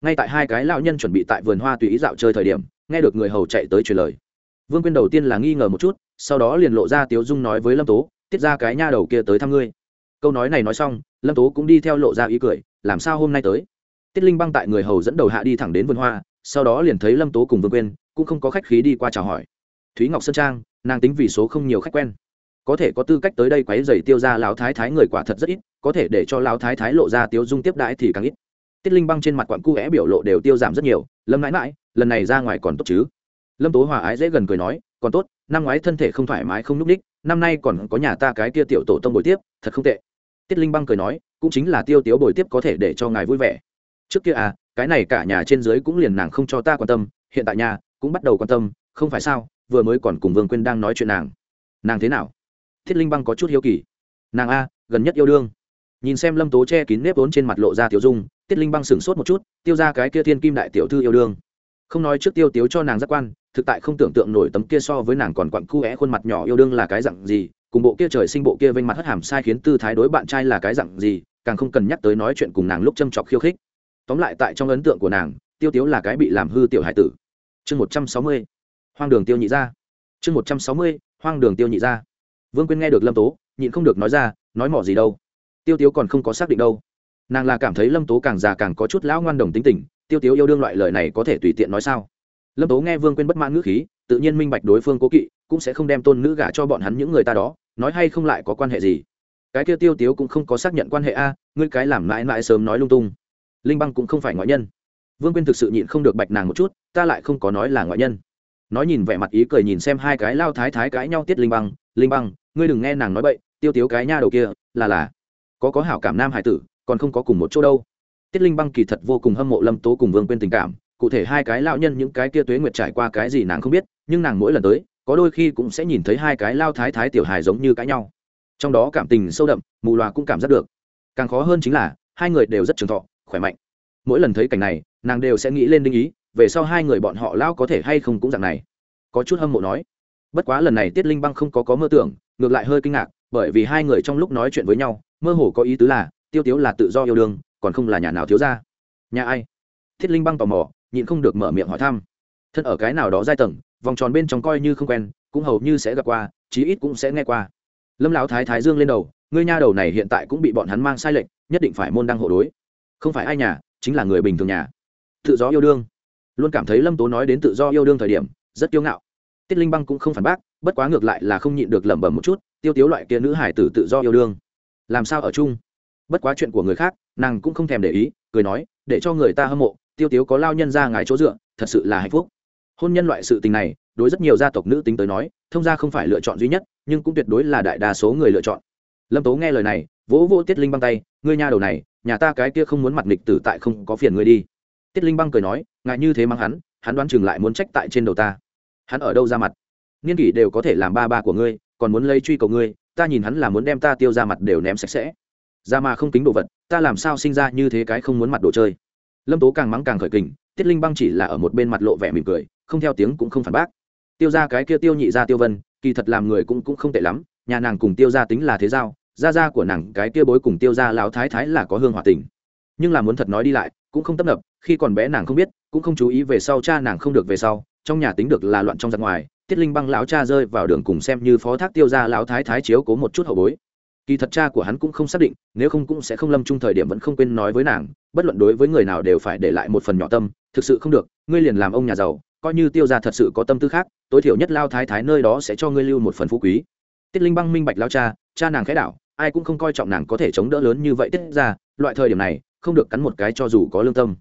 Ngay tại hai cái lão nhân chuẩn bị tại vườn hoa tùy ý dạo chơi thời điểm, nghe được người hầu chạy tới truyền lời vương quyên đầu tiên là nghi ngờ một chút, sau đó liền lộ ra tiếu dung nói với lâm tố, tiết ra cái nha đầu kia tới thăm ngươi. Câu nói này nói xong, lâm tố cũng đi theo lộ ra ý cười, làm sao hôm nay tới? Tiết linh băng tại người hầu dẫn đầu hạ đi thẳng đến vườn hoa, sau đó liền thấy lâm tố cùng vương quyên, cũng không có khách khí đi qua chào hỏi. Thúy ngọc sơn trang, nàng tính vì số không nhiều khách quen. Có thể có tư cách tới đây quấy dày tiêu ra lão thái thái người quả thật rất ít, có thể để cho lão thái thái lộ ra tiêu dung tiếp đãi thì càng ít. Tiết linh băng trên mặt quặn cu é biểu lộ đều tiêu giảm rất nhiều, lâm mãi mãi, lần này ra ngoài còn tốt chứ? Lâm tố hòa ái dễ gần cười nói, còn tốt, năm ngoái thân thể không thoải mái không núp h năm nay còn có nhà ta cái kia tiểu tổ tông bồi tiếp, thật không tệ. Tiết linh băng cười nói, cũng chính là tiêu tiếu bồi tiếp có thể để cho ngài vui vẻ. Trước kia à cái này cả nhà trên dưới cũng liền nàng không cho ta quan tâm, hiện tại nhà cũng bắt đầu quan tâm, không phải sao, vừa mới còn cùng vương quyên đang nói chuyện nàng. Nàng thế nào? Thiết linh băng có chút hiếu kỳ. Nàng a, gần nhất yêu đương. Nhìn xem lâm tố che kín nếp vốn trên mặt lộ ra tiểu dung, tiết linh băng sửng sốt một chút, tiêu ra cái kia thiên kim đại tiểu thư yêu đương không nói trước tiêu tiếu cho nàng giác quan, thực tại không tưởng tượng nổi tấm kia so với nàng còn quặn cu é khuôn mặt nhỏ yêu đương là cái dặn gì, cùng bộ kia trời sinh bộ kia vênh mặt hất hàm sai khiến tư thái đối bạn trai là cái dặn gì, càng không cần nhắc tới nói chuyện cùng nàng lúc châm chọc khiêu khích. Tóm lại tại trong ấn tượng của nàng, tiêu tiếu là cái bị làm hư tiểu hải tử. Chương một trăm sáu mươi, hoang đường tiêu nhị ra chương một trăm sáu mươi, hoang đường tiêu nhị ra vương quyên nghe được lâm tố, nhịn không được nói ra, nói mỏ gì đâu. Tiêu tiếu còn không có xác định đâu. Nàng là cảm thấy lâm tố càng già càng có chút lão ngoan đồng tính tình tiêu tiếu yêu đương loại lời này có thể tùy tiện nói sao? Lâm tố nghe vương quên bất mãn ngữ khí, tự nhiên minh bạch đối phương cố kỵ, cũng sẽ không đem tôn nữ gả cho bọn hắn những người ta đó, nói hay không lại có quan hệ gì? Cái kia tiêu tiếu cũng không có xác nhận quan hệ a, ngươi cái làm mãi mãi sớm nói lung tung. Linh băng cũng không phải ngoại nhân. Vương quên thực sự nhịn không được bạch nàng một chút, ta lại không có nói là ngoại nhân. Nói nhìn vẻ mặt ý cười nhìn xem hai cái lao thái thái cãi nhau tiết linh băng linh băng, ngươi đừng nghe nàng nói bậy, tiêu tiếu cái nha đầu kia, là là, có có hảo cảm nam hải tử, còn không có cùng một chỗ đâu tiết linh băng kỳ thật vô cùng hâm mộ lâm tố cùng vương quên tình cảm. Cụ thể hai cái lao nhân, những cái kia tuế nguyệt trải qua cái gì nàng không biết, nhưng nàng mỗi lần tới, có đôi khi cũng sẽ nhìn thấy hai cái lao thái thái tiểu hài giống như cãi nhau. Trong đó cảm tình sâu đậm, mù loà cũng cảm giác được. Càng khó hơn chính là, hai người đều rất trường thọ, khỏe mạnh. Mỗi lần thấy cảnh này, nàng đều sẽ nghĩ lên đinh ý, về sau hai người bọn họ lao có thể hay không cũng dạng này. Có chút hâm mộ nói. Bất quá lần này tiết linh băng không có có mơ tưởng, ngược lại hơi kinh ngạc, bởi vì hai người trong lúc nói chuyện với nhau, mơ hồ có ý tứ là, tiêu tiếu là tự do yêu đương còn không là nhà nào thiếu ra nhà ai? Thiết linh băng tò mò, nhịn không được mở miệng hỏi thăm. Thân ở cái nào đó giai tầng, vòng tròn bên trong coi như không quen, cũng hầu như sẽ gặp qua, chí ít cũng sẽ nghe qua. Lâm lão thái thái dương lên đầu, ngươi nha đầu này hiện tại cũng bị bọn hắn mang sai lệch, nhất định phải môn đăng hộ đối. Không phải ai nhà, chính là người bình thường nhà. Tự do yêu đương. Luôn cảm thấy lâm tố nói đến tự do yêu đương thời điểm, rất kiêu ngạo. Tiết linh băng cũng không phản bác, bất quá ngược lại là không nhịn được lẩm bẩm một chút, tiêu tiếu loại kia nữ hải tử tự do yêu đương. Làm sao ở chung? Bất quá chuyện của người khác nàng cũng không thèm để ý, cười nói, để cho người ta hâm mộ, tiêu tiếu có lao nhân ra ngài chỗ dựa, thật sự là hạnh phúc. Hôn nhân loại sự tình này, đối rất nhiều gia tộc nữ tính tới nói, thông gia không phải lựa chọn duy nhất, nhưng cũng tuyệt đối là đại đa số người lựa chọn. Lâm tố nghe lời này, vỗ vỗ tiết linh băng tay, ngươi nha đầu này, nhà ta cái kia không muốn mặt nghịch tử tại không có phiền ngươi đi. Tiết linh băng cười nói ngại như thế mang hắn hắn đoán chừng lại muốn trách tại trên đầu ta. Hắn ở đâu ra mặt? Niên kỷ đều có thể làm ba ba của ngươi, còn muốn lấy truy cầu ngươi, ta nhìn hắn là muốn đem ta tiêu ra mặt đều ném sạch sẽ ra mà không kính đồ vật, ta làm sao sinh ra như thế cái không muốn mặt đồ chơi? Lâm tố càng mắng càng khởi kình, tiết linh băng chỉ là ở một bên mặt lộ vẻ mỉm cười, không theo tiếng cũng không phản bác. Tiêu ra cái kia tiêu nhị ra tiêu vân, kỳ thật làm người cũng cũng không tệ lắm, nhà nàng cùng tiêu ra tính là thế giao, gia gia của nàng cái kia bối cùng tiêu ra lão thái thái là có hương hòa tình. Nhưng là muốn thật nói đi lại, cũng không tấp nập, khi còn bé nàng không biết, cũng không chú ý về sau cha nàng không được về sau, trong nhà tính được là loạn trong giặc ngoài, tiết linh băng lão cha rơi vào đường cùng xem như phó thác tiêu ra lão thái thái chiếu cố một chút hậu bối kỳ thật cha của hắn cũng không xác định, nếu không cũng sẽ không lâm chung thời điểm vẫn không quên nói với nàng, bất luận đối với người nào đều phải để lại một phần nhỏ tâm, thực sự không được, ngươi liền làm ông nhà giàu, coi như tiêu ra thật sự có tâm tư khác, tối thiểu nhất lao thái thái nơi đó sẽ cho ngươi lưu một phần phú quý. Tiết linh băng minh bạch lao cha cha nàng khẽ đảo, ai cũng không coi trọng nàng có thể chống đỡ lớn như vậy tiết ra, loại thời điểm này, không được cắn một cái cho dù có lương tâm.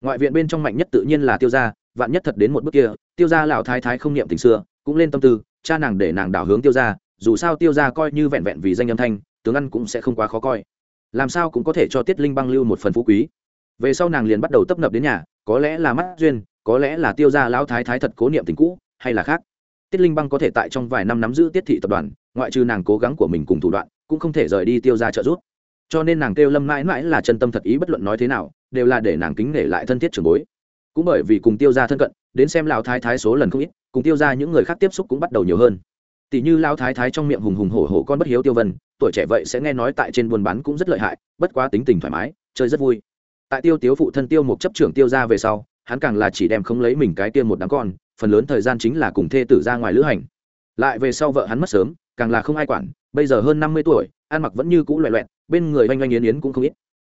Ngoại viện bên trong mạnh nhất tự nhiên là tiêu gia, vạn nhất thật đến một bước kia, tiêu gia lão thái thái không niệm tình xưa, cũng lên tâm tư, cha nàng để nàng đảo hướng tiêu gia, dù sao tiêu gia coi như vẹn vẹn vì danh âm thanh tướng ăn cũng sẽ không quá khó coi. Làm sao cũng có thể cho tiết linh băng lưu một phần phú quý. Về sau nàng liền bắt đầu tấp nập đến nhà, có lẽ là mắt duyên, có lẽ là tiêu gia lão thái thái thật cố niệm tình cũ, hay là khác. Tiết linh băng có thể tại trong vài năm nắm giữ tiết thị tập đoàn, ngoại trừ nàng cố gắng của mình cùng thủ đoạn, cũng không thể rời đi tiêu gia trợ giúp. Cho nên nàng kêu lâm mãi mãi là chân tâm thật ý bất luận nói thế nào, đều là để nàng kính nể lại thân thiết trường bối. Cũng bởi vì cùng tiêu gia thân cận, đến xem lão thái thái số lần không ít, cùng tiêu gia những người khác tiếp xúc cũng bắt đầu nhiều hơn. Tỷ như lão thái thái trong miệng hùng hùng hổ hổ con bất hiếu tiêu vân tuổi trẻ vậy sẽ nghe nói tại trên buôn bán cũng rất lợi hại, bất quá tính tình thoải mái, chơi rất vui. Tại tiêu tiếu phụ thân tiêu một chấp trưởng tiêu gia về sau, hắn càng là chỉ đem không lấy mình cái tiêm một đám con, phần lớn thời gian chính là cùng thê tử ra ngoài lữ hành. Lại về sau vợ hắn mất sớm, càng là không ai quản, bây giờ hơn năm mươi tuổi, ăn mặc vẫn như cũ loẹ loẹt, bên người oanh oanh yến yến cũng không ít.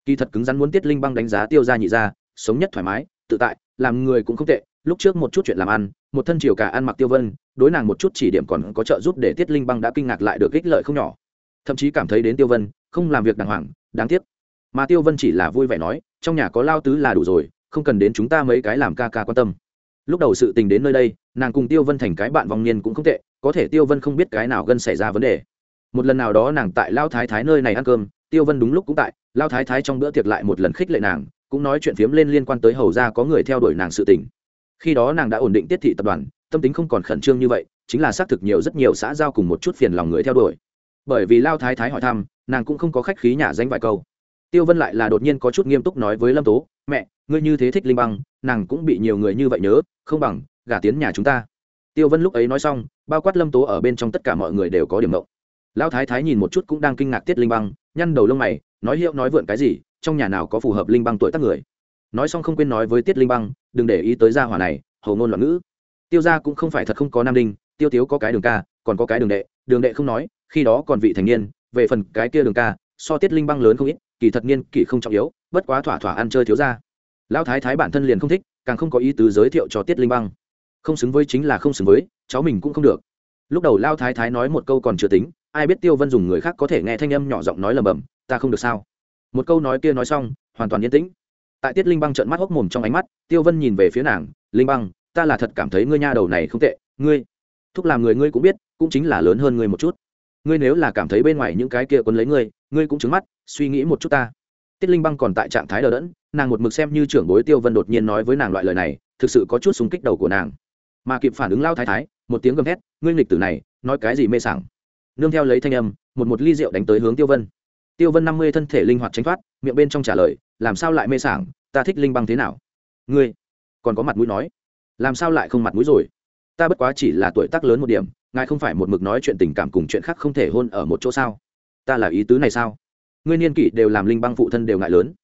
Kỳ thật cứng rắn muốn tiết linh băng đánh giá tiêu ra nhị ra sống nhất thoải mái, tự tại, làm người cũng không tệ, lúc trước một chút chuyện làm ăn, một thân chiều cả ăn mặc tiêu vân, đối nàng một chút chỉ điểm còn có trợ giúp để tiết linh băng đã kinh ngạc lại được ích lợi không nhỏ thậm chí cảm thấy đến tiêu vân, không làm việc đàng hoàng, đáng tiếc. Mà tiêu vân chỉ là vui vẻ nói, trong nhà có lao tứ là đủ rồi, không cần đến chúng ta mấy cái làm ca ca quan tâm. Lúc đầu sự tình đến nơi đây, nàng cùng tiêu vân thành cái bạn vòng niên cũng không tệ, có thể tiêu vân không biết cái nào gân xảy ra vấn đề. Một lần nào đó nàng tại lao thái thái nơi này ăn cơm, tiêu vân đúng lúc cũng tại, lao thái thái trong bữa tiệc lại một lần khích lệ nàng, cũng nói chuyện phiếm lên liên quan tới hầu ra có người theo đuổi nàng sự tình. Khi đó nàng đã ổn định tiết thị tập đoàn, tâm tính không còn khẩn trương như vậy, chính là xác thực nhiều rất nhiều xã giao cùng một chút phiền lòng người theo đuổi bởi vì lao thái thái hỏi thăm, nàng cũng không có khách khí nhà danh vài câu. Tiêu vân lại là đột nhiên có chút nghiêm túc nói với lâm tố, mẹ, ngươi như thế thích linh băng, nàng cũng bị nhiều người như vậy nhớ, không bằng gả tiến nhà chúng ta. Tiêu vân lúc ấy nói xong, bao quát lâm tố ở bên trong tất cả mọi người đều có điểm mộng lão thái thái nhìn một chút cũng đang kinh ngạc tiết linh băng, nhăn đầu lông mày, nói hiệu nói vượn cái gì, trong nhà nào có phù hợp linh băng tuổi tác người. Nói xong không quên nói với tiết linh băng, đừng để ý tới gia hỏa này, hầu ngôn loạn ngữ. Tiêu gia cũng không phải thật không có nam đinh, tiêu tiếu có cái đường ca, còn có cái đường đệ đường đệ không nói khi đó còn vị thành niên, về phần cái kia đường ca, so tiết linh băng lớn không ít, kỳ thật niên kỳ không trọng yếu, bất quá thỏa thỏa ăn chơi thiếu ra lão thái thái bản thân liền không thích, càng không có ý tứ giới thiệu cho tiết linh băng. Không xứng với chính là không xứng với, cháu mình cũng không được. Lúc đầu lao thái thái nói một câu còn chưa tính, ai biết tiêu vân dùng người khác có thể nghe thanh âm nhỏ giọng nói lầm bầm, ta không được sao? Một câu nói kia nói xong, hoàn toàn yên tĩnh. Tại tiết linh băng trợn mắt hốc mồm trong ánh mắt, tiêu vân nhìn về phía nàng, linh băng, ta là thật cảm thấy ngươi nha đầu này không tệ, ngươi, thúc làm người ngươi cũng biết, cũng chính là lớn hơn ngươi một chút ngươi nếu là cảm thấy bên ngoài những cái kia quấn lấy ngươi ngươi cũng trứng mắt, suy nghĩ một chút ta. Tiết linh băng còn tại trạng thái đờ đẫn, nàng một mực xem như trưởng bối tiêu vân đột nhiên nói với nàng loại lời này, thực sự có chút súng kích đầu của nàng. Mà kịp phản ứng lao thái thái, một tiếng gầm thét, ngươi nghịch tử này, nói cái gì mê sảng. Nương theo lấy thanh âm, một một ly rượu đánh tới hướng tiêu vân. Tiêu vân năm mươi thân thể linh hoạt tránh thoát, miệng bên trong trả lời, làm sao lại mê sảng, ta thích linh băng thế nào? Ngươi còn có mặt mũi nói, làm sao lại không mặt mũi rồi? Ta bất quá chỉ là tuổi tác lớn một điểm ngài không phải một mực nói chuyện tình cảm cùng chuyện khác không thể hôn ở một chỗ sao? Ta là ý tứ này sao? Ngươi niên kỷ đều làm linh băng phụ thân đều ngại lớn.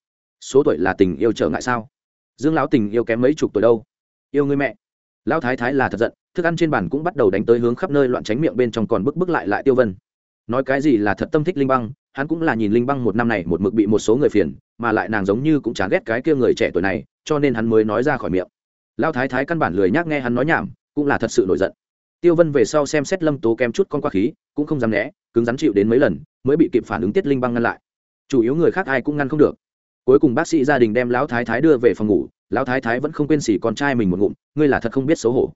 Số tuổi là tình yêu trở ngại sao? Dương lão tình yêu kém mấy chục tuổi đâu? Yêu ngươi mẹ. Lão thái thái là thật giận, thức ăn trên bàn cũng bắt đầu đánh tới hướng khắp nơi loạn tránh miệng bên trong còn bức bức lại lại tiêu vân. Nói cái gì là thật tâm thích linh băng, hắn cũng là nhìn linh băng một năm này một mực bị một số người phiền, mà lại nàng giống như cũng chán ghét cái kia người trẻ tuổi này, cho nên hắn mới nói ra khỏi miệng. Lao thái thái căn bản lười nhác nghe hắn nói nhảm, cũng là thật sự nổi giận tiêu vân về sau xem xét lâm tố kém chút con qua khí, cũng không dám né, cứng rắn chịu đến mấy lần, mới bị kịp phản ứng tiết linh băng ngăn lại. Chủ yếu người khác ai cũng ngăn không được. Cuối cùng bác sĩ gia đình đem lão thái thái đưa về phòng ngủ, lão thái thái vẫn không quên xỉ con trai mình một ngụm, ngươi là thật không biết xấu hổ.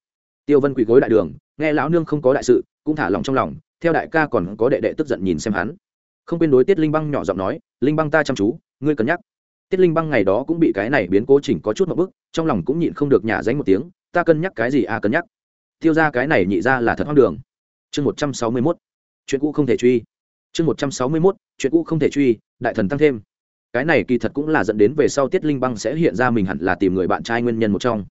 Tiêu vân quỳ gối đại đường, nghe lão nương không có đại sự, cũng thả lòng trong lòng, theo đại ca còn có đệ đệ tức giận nhìn xem hắn. Không quên đối tiết linh băng nhỏ giọng nói, linh băng ta chăm chú, ngươi cân nhắc. Tiết linh băng ngày đó cũng bị cái này biến cố chỉnh có chút một bức, trong lòng cũng nhịn không được nhả danh một tiếng, ta cân nhắc cái gì à cân nhắc? Tiêu ra cái này nhị ra là thật hoang đường. Chương một trăm sáu mươi mốt, chuyện cũ không thể truy. Chương một trăm sáu mươi mốt, chuyện cũ không thể truy, đại thần tăng thêm. Cái này kỳ thật cũng là dẫn đến về sau tiết linh băng sẽ hiện ra mình hẳn là tìm người bạn trai nguyên nhân một trong.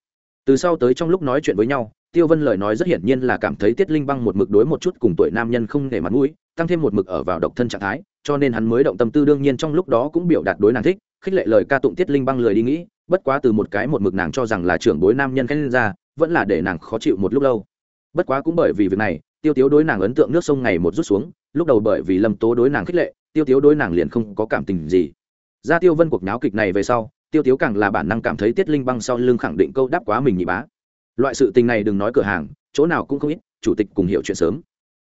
Từ sau tới trong lúc nói chuyện với nhau, tiêu vân lời nói rất hiển nhiên là cảm thấy tiết linh băng một mực đối một chút cùng tuổi nam nhân không để mặt mũi, tăng thêm một mực ở vào độc thân trạng thái, cho nên hắn mới động tâm tư đương nhiên trong lúc đó cũng biểu đạt đối nàng thích, khích lệ lời ca tụng tiết linh băng lười đi nghĩ, bất quá từ một cái một mực nàng cho rằng là trưởng bối nam nhân khen lên ra vẫn là để nàng khó chịu một lúc lâu. Bất quá cũng bởi vì việc này, tiêu tiếu đối nàng ấn tượng nước sông ngày một rút xuống, lúc đầu bởi vì lâm tố đối nàng khích lệ, tiêu tiếu đối nàng liền không có cảm tình gì. Ra tiêu vân cuộc náo kịch này về sau, tiêu tiếu càng là bản năng cảm thấy tiết linh băng sau lưng khẳng định câu đáp quá mình nhị bá. Loại sự tình này đừng nói cửa hàng, chỗ nào cũng không ít, chủ tịch cùng hiểu chuyện sớm.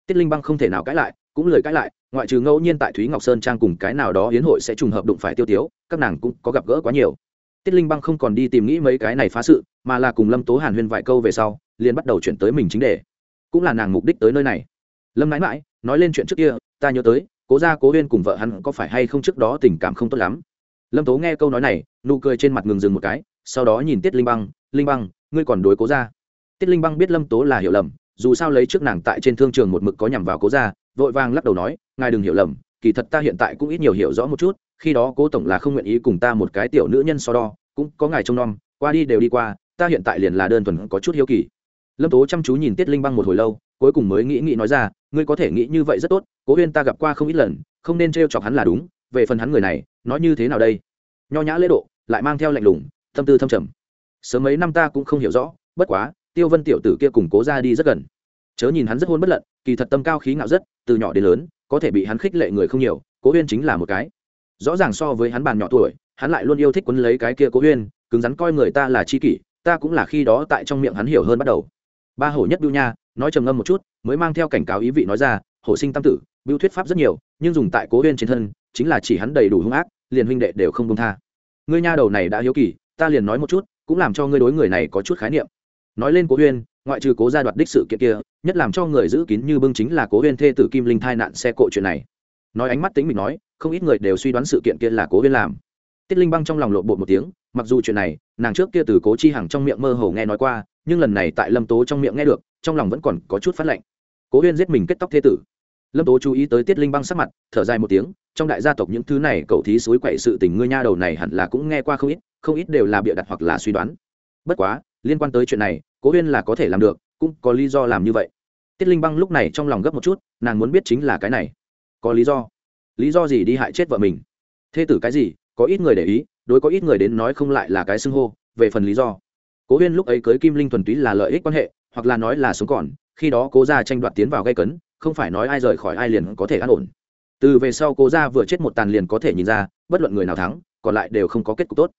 Tiết linh băng không thể nào cãi lại, cũng lời cãi lại, ngoại trừ ngẫu nhiên tại thúy ngọc sơn trang cùng cái nào đó hiến hội sẽ trùng hợp đụng phải tiêu tiếu, các nàng cũng có gặp gỡ quá nhiều. Tiết linh băng không còn đi tìm nghĩ mấy cái này phá sự mà là cùng lâm tố hàn huyên vài câu về sau, liền bắt đầu chuyển tới mình chính đề. Cũng là nàng mục đích tới nơi này. Lâm mãi mãi, nói lên chuyện trước kia, ta nhớ tới, cố gia cố huyên cùng vợ hắn có phải hay không trước đó tình cảm không tốt lắm? Lâm tố nghe câu nói này, nụ cười trên mặt ngừng dừng một cái, sau đó nhìn tiết linh băng linh băng, ngươi còn đối cố gia? Tiết linh băng biết lâm tố là hiểu lầm, dù sao lấy trước nàng tại trên thương trường một mực có nhằm vào cố gia, vội vàng lắc đầu nói, ngài đừng hiểu lầm, kỳ thật ta hiện tại cũng ít nhiều hiểu rõ một chút, khi đó cố tổng là không nguyện ý cùng ta một cái tiểu nữ nhân so đo, cũng có ngài trông nom, qua đi đều đi qua ta hiện tại liền là đơn thuần có chút hiếu kỳ. Lâm tố chăm chú nhìn tiết linh băng một hồi lâu, cuối cùng mới nghĩ nghĩ nói ra, ngươi có thể nghĩ như vậy rất tốt, cố huyên ta gặp qua không ít lần, không nên t chọc hắn là đúng, về phần hắn người này, nói như thế nào đây? Nho nhã lễ độ, lại mang theo lạnh lùng, tâm tư thâm trầm. Sớm mấy năm ta cũng không hiểu rõ, bất quá, tiêu vân tiểu tử kia cùng cố ra đi rất gần. Chớ nhìn hắn rất hôn bất lận, kỳ thật tâm cao khí ngạo rất, từ nhỏ đến lớn, có thể bị hắn khích lệ người không nhiều, cố huyên chính là một cái. Rõ ràng so với hắn bàn nhỏ tuổi, hắn lại luôn yêu thích quấn lấy cái kia cố huyên, cứng rắn coi người ta là chi kỷ ta cũng là khi đó tại trong miệng hắn hiểu hơn bắt đầu. Ba hổ nhất biêu nha, nói trầm ngâm một chút, mới mang theo cảnh cáo ý vị nói ra, hổ sinh tam tử biêu thuyết pháp rất nhiều, nhưng dùng tại cố huyên trên thân, chính là chỉ hắn đầy đủ hung ác, liền huynh đệ đều không công tha. Ngươi nha đầu này đã hiếu kỳ, ta liền nói một chút, cũng làm cho ngươi đối người này có chút khái niệm. Nói lên cố huyên, ngoại trừ cố gia đoạt đích sự kiện kia, nhất làm cho người giữ kín như bưng chính là cố huyên thê tử kim linh thai nạn xe cộ chuyện này. Nói ánh mắt tính mình nói, không ít người đều suy đoán sự kiện kia là cố huyên làm tiết linh băng trong lòng lộ bộ một tiếng, mặc dù chuyện này, nàng trước kia từ cố chi hằng trong miệng mơ hồ nghe nói qua, nhưng lần này tại lâm tố trong miệng nghe được, trong lòng vẫn còn có chút phát lạnh cố huyên giết mình kết tóc thế tử. Lâm tố chú ý tới tiết linh băng sắc mặt, thở dài một tiếng, trong đại gia tộc những thứ này cậu thí suối quậy sự tình ngươi nha đầu này hẳn là cũng nghe qua không ít không ít đều là bịa đặt hoặc là suy đoán. Bất quá, liên quan tới chuyện này, cố huyên là có thể làm được, cũng có lý do làm như vậy. Tiết linh băng lúc này trong lòng gấp một chút, nàng muốn biết chính là cái này. Có lý do. Lý do gì đi hại chết vợ mình? Thế tử cái gì? Có ít người để ý, đối có ít người đến nói không lại là cái xưng hô, về phần lý do. Cố huyên lúc ấy cưới kim linh thuần túy là lợi ích quan hệ, hoặc là nói là sống còn, khi đó cố ra tranh đoạt tiến vào gây cấn, không phải nói ai rời khỏi ai liền có thể an ổn. Từ về sau cố ra vừa chết một tàn liền có thể nhìn ra, bất luận người nào thắng, còn lại đều không có kết cục tốt.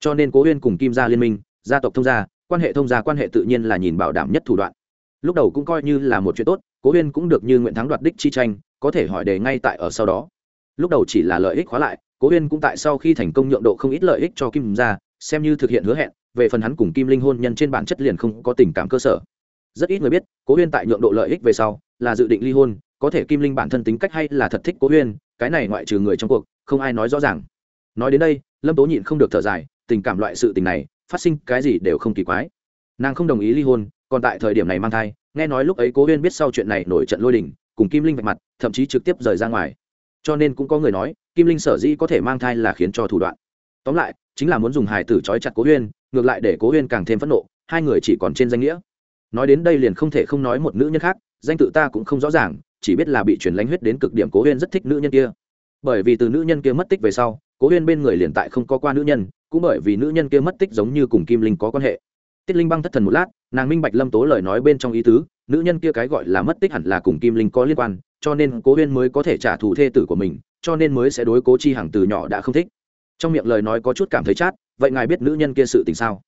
Cho nên cố huyên cùng kim gia liên minh, gia tộc thông gia, quan hệ thông gia quan hệ tự nhiên là nhìn bảo đảm nhất thủ đoạn. Lúc đầu cũng coi như là một chuyện tốt, cố huyên cũng được như nguyện thắng đoạt đích chi tranh, có thể hỏi đề ngay tại ở sau đó. Lúc đầu chỉ là lợi ích khóa lại cố huyên cũng tại sau khi thành công nhượng độ không ít lợi ích cho kim gia, xem như thực hiện hứa hẹn, về phần hắn cùng kim linh hôn nhân trên bản chất liền không có tình cảm cơ sở. Rất ít người biết, cố huyên tại nhượng độ lợi ích về sau, là dự định ly hôn, có thể kim linh bản thân tính cách hay là thật thích cố huyên cái này ngoại trừ người trong cuộc, không ai nói rõ ràng. Nói đến đây, lâm tố nhịn không được thở dài, tình cảm loại sự tình này, phát sinh cái gì đều không kỳ quái. Nàng không đồng ý ly hôn, còn tại thời điểm này mang thai, nghe nói lúc ấy cố huyên biết sau chuyện này nổi trận lôi đình, cùng kim linh vạch mặt, thậm chí trực tiếp rời ra ngoài cho nên cũng có người nói, kim linh sở dĩ có thể mang thai là khiến cho thủ đoạn. Tóm lại, chính là muốn dùng hài tử trói chặt cố huyên, ngược lại để cố huyên càng thêm phẫn nộ, hai người chỉ còn trên danh nghĩa. Nói đến đây liền không thể không nói một nữ nhân khác, danh tự ta cũng không rõ ràng, chỉ biết là bị chuyển lánh huyết đến cực điểm cố huyên rất thích nữ nhân kia. Bởi vì từ nữ nhân kia mất tích về sau, cố huyên bên người liền tại không có qua nữ nhân, cũng bởi vì nữ nhân kia mất tích giống như cùng kim linh có quan hệ. Tiết linh băng thất thần một lát, nàng minh bạch lâm tố lời nói bên trong ý tứ, nữ nhân kia cái gọi là mất tích hẳn là cùng kim linh có liên quan cho nên cố huyên mới có thể trả thù thê tử của mình, cho nên mới sẽ đối cố chi hằng từ nhỏ đã không thích. Trong miệng lời nói có chút cảm thấy chát, vậy ngài biết nữ nhân kia sự tình sao?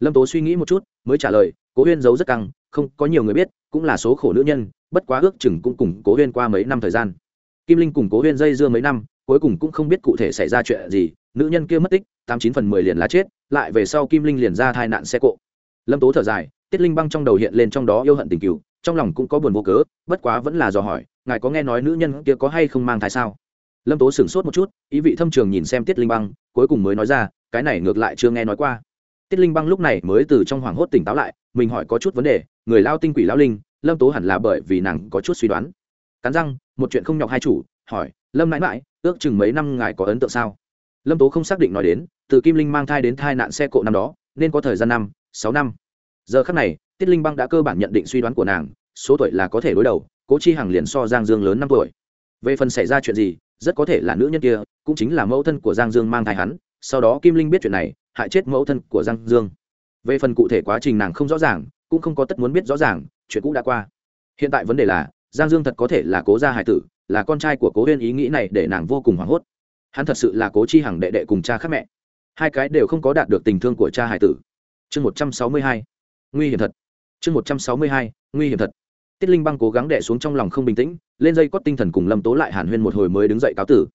Lâm tố suy nghĩ một chút, mới trả lời, cố huyên giấu rất căng, không có nhiều người biết, cũng là số khổ nữ nhân, bất quá ước chừng cũng cùng cố huyên qua mấy năm thời gian. Kim linh cùng cố huyên dây dưa mấy năm, cuối cùng cũng không biết cụ thể xảy ra chuyện gì, nữ nhân kia mất tích, tám chín phần mười liền lá chết, lại về sau kim linh liền ra tai nạn xe cộ. Lâm tố thở dài, tiết linh băng trong đầu hiện lên trong đó yêu hận tình cựu trong lòng cũng có buồn vô cớ, bất quá vẫn là dò hỏi ngài có nghe nói nữ nhân kia có hay không mang thai sao? Lâm tố sửng sốt một chút, ý vị thâm trường nhìn xem tiết linh băng, cuối cùng mới nói ra, cái này ngược lại chưa nghe nói qua. Tiết linh băng lúc này mới từ trong hoảng hốt tỉnh táo lại, mình hỏi có chút vấn đề, người lao tinh quỷ lao linh, lâm tố hẳn là bởi vì nàng có chút suy đoán. Cắn răng, một chuyện không nhọc hai chủ, hỏi, lâm mãi mãi, ước chừng mấy năm ngài có ấn tượng sao? Lâm tố không xác định nói đến, từ kim linh mang thai đến thai nạn xe cộ năm đó, nên có thời gian năm, sáu năm. Giờ khắc này, tiết linh băng đã cơ bản nhận định suy đoán của nàng, số tuổi là có thể đối đầu cố chi hằng liền so giang dương lớn năm tuổi. Về phần xảy ra chuyện gì, rất có thể là nữ nhân kia, cũng chính là mẫu thân của giang dương mang thai hắn, sau đó kim linh biết chuyện này, hại chết mẫu thân của giang dương. Về phần cụ thể quá trình nàng không rõ ràng, cũng không có tất muốn biết rõ ràng, chuyện cũ đã qua. Hiện tại vấn đề là, giang dương thật có thể là cố gia hải tử, là con trai của cố huyên ý nghĩ này để nàng vô cùng hoảng hốt. Hắn thật sự là cố chi hằng đệ đệ cùng cha khác mẹ. Hai cái đều không có đạt được tình thương của cha hải tử. Chương một trăm sáu mươi hai, nguy hiểm thật. Chương một trăm sáu mươi hai, nguy hiểm thật tiết linh băng cố gắng đẻ xuống trong lòng không bình tĩnh, lên dây cót tinh thần cùng lâm tố lại hàn huyên một hồi mới đứng dậy cáo tử.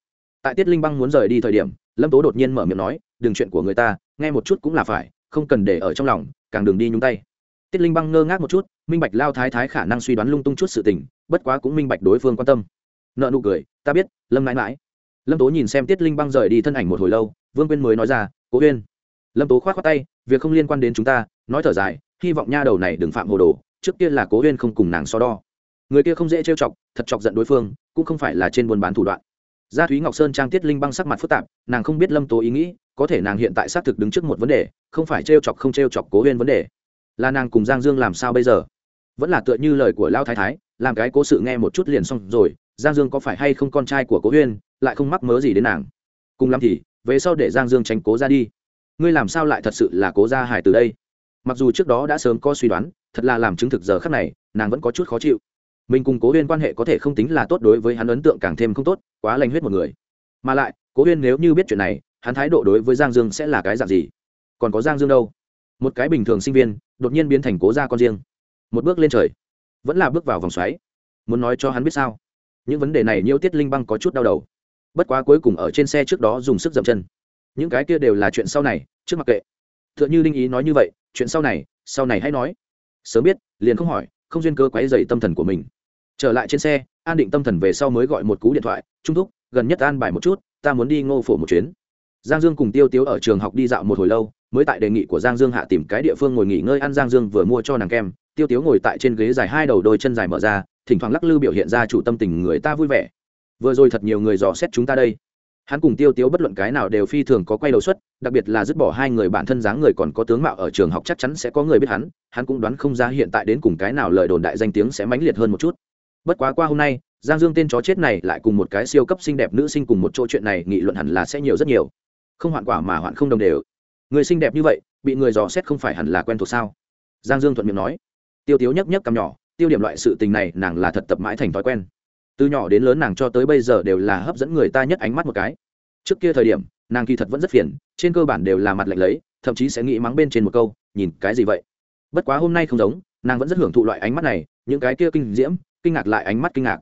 Tại tiết linh băng muốn rời đi thời điểm, lâm tố đột nhiên mở miệng nói, đừng chuyện của người ta, nghe một chút cũng là phải, không cần để ở trong lòng, càng đừng đi nhúng tay. Tiết linh băng ngơ ngác một chút, minh bạch lao thái thái khả năng suy đoán lung tung chút sự tình, bất quá cũng minh bạch đối phương quan tâm. Nợ nụ cười, ta biết, lâm mãi mãi. Lâm tố nhìn xem tiết linh băng rời đi thân ảnh một hồi lâu, vương quyên mới nói ra, cố huyên lâm tố k h o á t khoác tay, việc không liên quan đến chúng ta, nói thở dài, hy vọng nha đầu này đừng phạm hồ đồ trước kia là cố huyên không cùng nàng so đo. Người kia không dễ trêu chọc, thật chọc giận đối phương, cũng không phải là trên buôn bán thủ đoạn. Gia thúy ngọc sơn trang tiết linh băng sắc mặt phức tạp, nàng không biết lâm tố ý nghĩ, có thể nàng hiện tại xác thực đứng trước một vấn đề, không phải trêu chọc không trêu chọc cố huyên vấn đề. Là nàng cùng giang dương làm sao bây giờ? Vẫn là tựa như lời của lao thái thái, làm cái cố sự nghe một chút liền xong rồi, giang dương có phải hay không con trai của cố huyên, lại không mắc mớ gì đến nàng? Cùng lắm thì, về sau để giang dương tránh cố ra đi. Ngươi làm sao lại thật sự là cố gia hải từ đây? Mặc dù trước đó đã sớm có suy đoán thật là làm chứng thực giờ khắc này, nàng vẫn có chút khó chịu. Mình cùng cố huyên quan hệ có thể không tính là tốt đối với hắn ấn tượng càng thêm không tốt, quá lành huyết một người. Mà lại, cố huyên nếu như biết chuyện này, hắn thái độ đối với giang dương sẽ là cái dạng gì? Còn có giang dương đâu? Một cái bình thường sinh viên, đột nhiên biến thành cố gia con riêng. Một bước lên trời. Vẫn là bước vào vòng xoáy. Muốn nói cho hắn biết sao? Những vấn đề này nhiễu tiết linh băng có chút đau đầu. Bất quá cuối cùng ở trên xe trước đó dùng sức dậm chân. Những cái kia đều là chuyện sau này, trước mặc kệ. T h ư ợ n h ư linh ý nói như vậy, chuyện sau này sau này hãy nói sớm biết, liền không hỏi, không duyên cơ quáy dày tâm thần của mình. Trở lại trên xe, an định tâm thần về sau mới gọi một cú điện thoại, trung thúc, gần nhất an bài một chút, ta muốn đi ngô phổ một chuyến. Giang dương cùng tiêu tiếu ở trường học đi dạo một hồi lâu, mới tại đề nghị của giang dương hạ tìm cái địa phương ngồi nghỉ ngơi ăn giang dương vừa mua cho nàng kem. Tiêu tiếu ngồi tại trên ghế dài hai đầu đôi chân dài mở ra, thỉnh thoảng lắc lư biểu hiện ra chủ tâm tình người ta vui vẻ. Vừa rồi thật nhiều người dò xét chúng ta đây hắn cùng tiêu tiếu bất luận cái nào đều phi thường có quay đầu xuất, đặc biệt là dứt bỏ hai người bản thân dáng người còn có tướng mạo ở trường học chắc chắn sẽ có người biết hắn hắn cũng đoán không ra hiện tại đến cùng cái nào lời đồn đại danh tiếng sẽ mãnh liệt hơn một chút. Bất quá qua hôm nay, giang dương tên chó chết này lại cùng một cái siêu cấp xinh đẹp nữ sinh cùng một chỗ chuyện này nghị luận hẳn là sẽ nhiều rất nhiều. Không hoạn quả mà hoạn không đồng đều. Người xinh đẹp như vậy, bị người dò xét không phải hẳn là quen thuộc sao? Giang dương thuận miệng nói. Tiêu tiếu nhấc nhấc cằm nhỏ, tiêu điểm loại sự tình này nàng là thật tập mãi thành thói quen từ nhỏ đến lớn nàng cho tới bây giờ đều là hấp dẫn người ta nhất ánh mắt một cái. Trước kia thời điểm, nàng kỳ thật vẫn rất phiền, trên cơ bản đều là mặt lạnh lấy, thậm chí sẽ nghĩ mắng bên trên một câu, nhìn cái gì vậy? Bất quá hôm nay không giống, nàng vẫn rất hưởng thụ loại ánh mắt này, những cái kia kinh diễm, kinh ngạc lại ánh mắt kinh ngạc.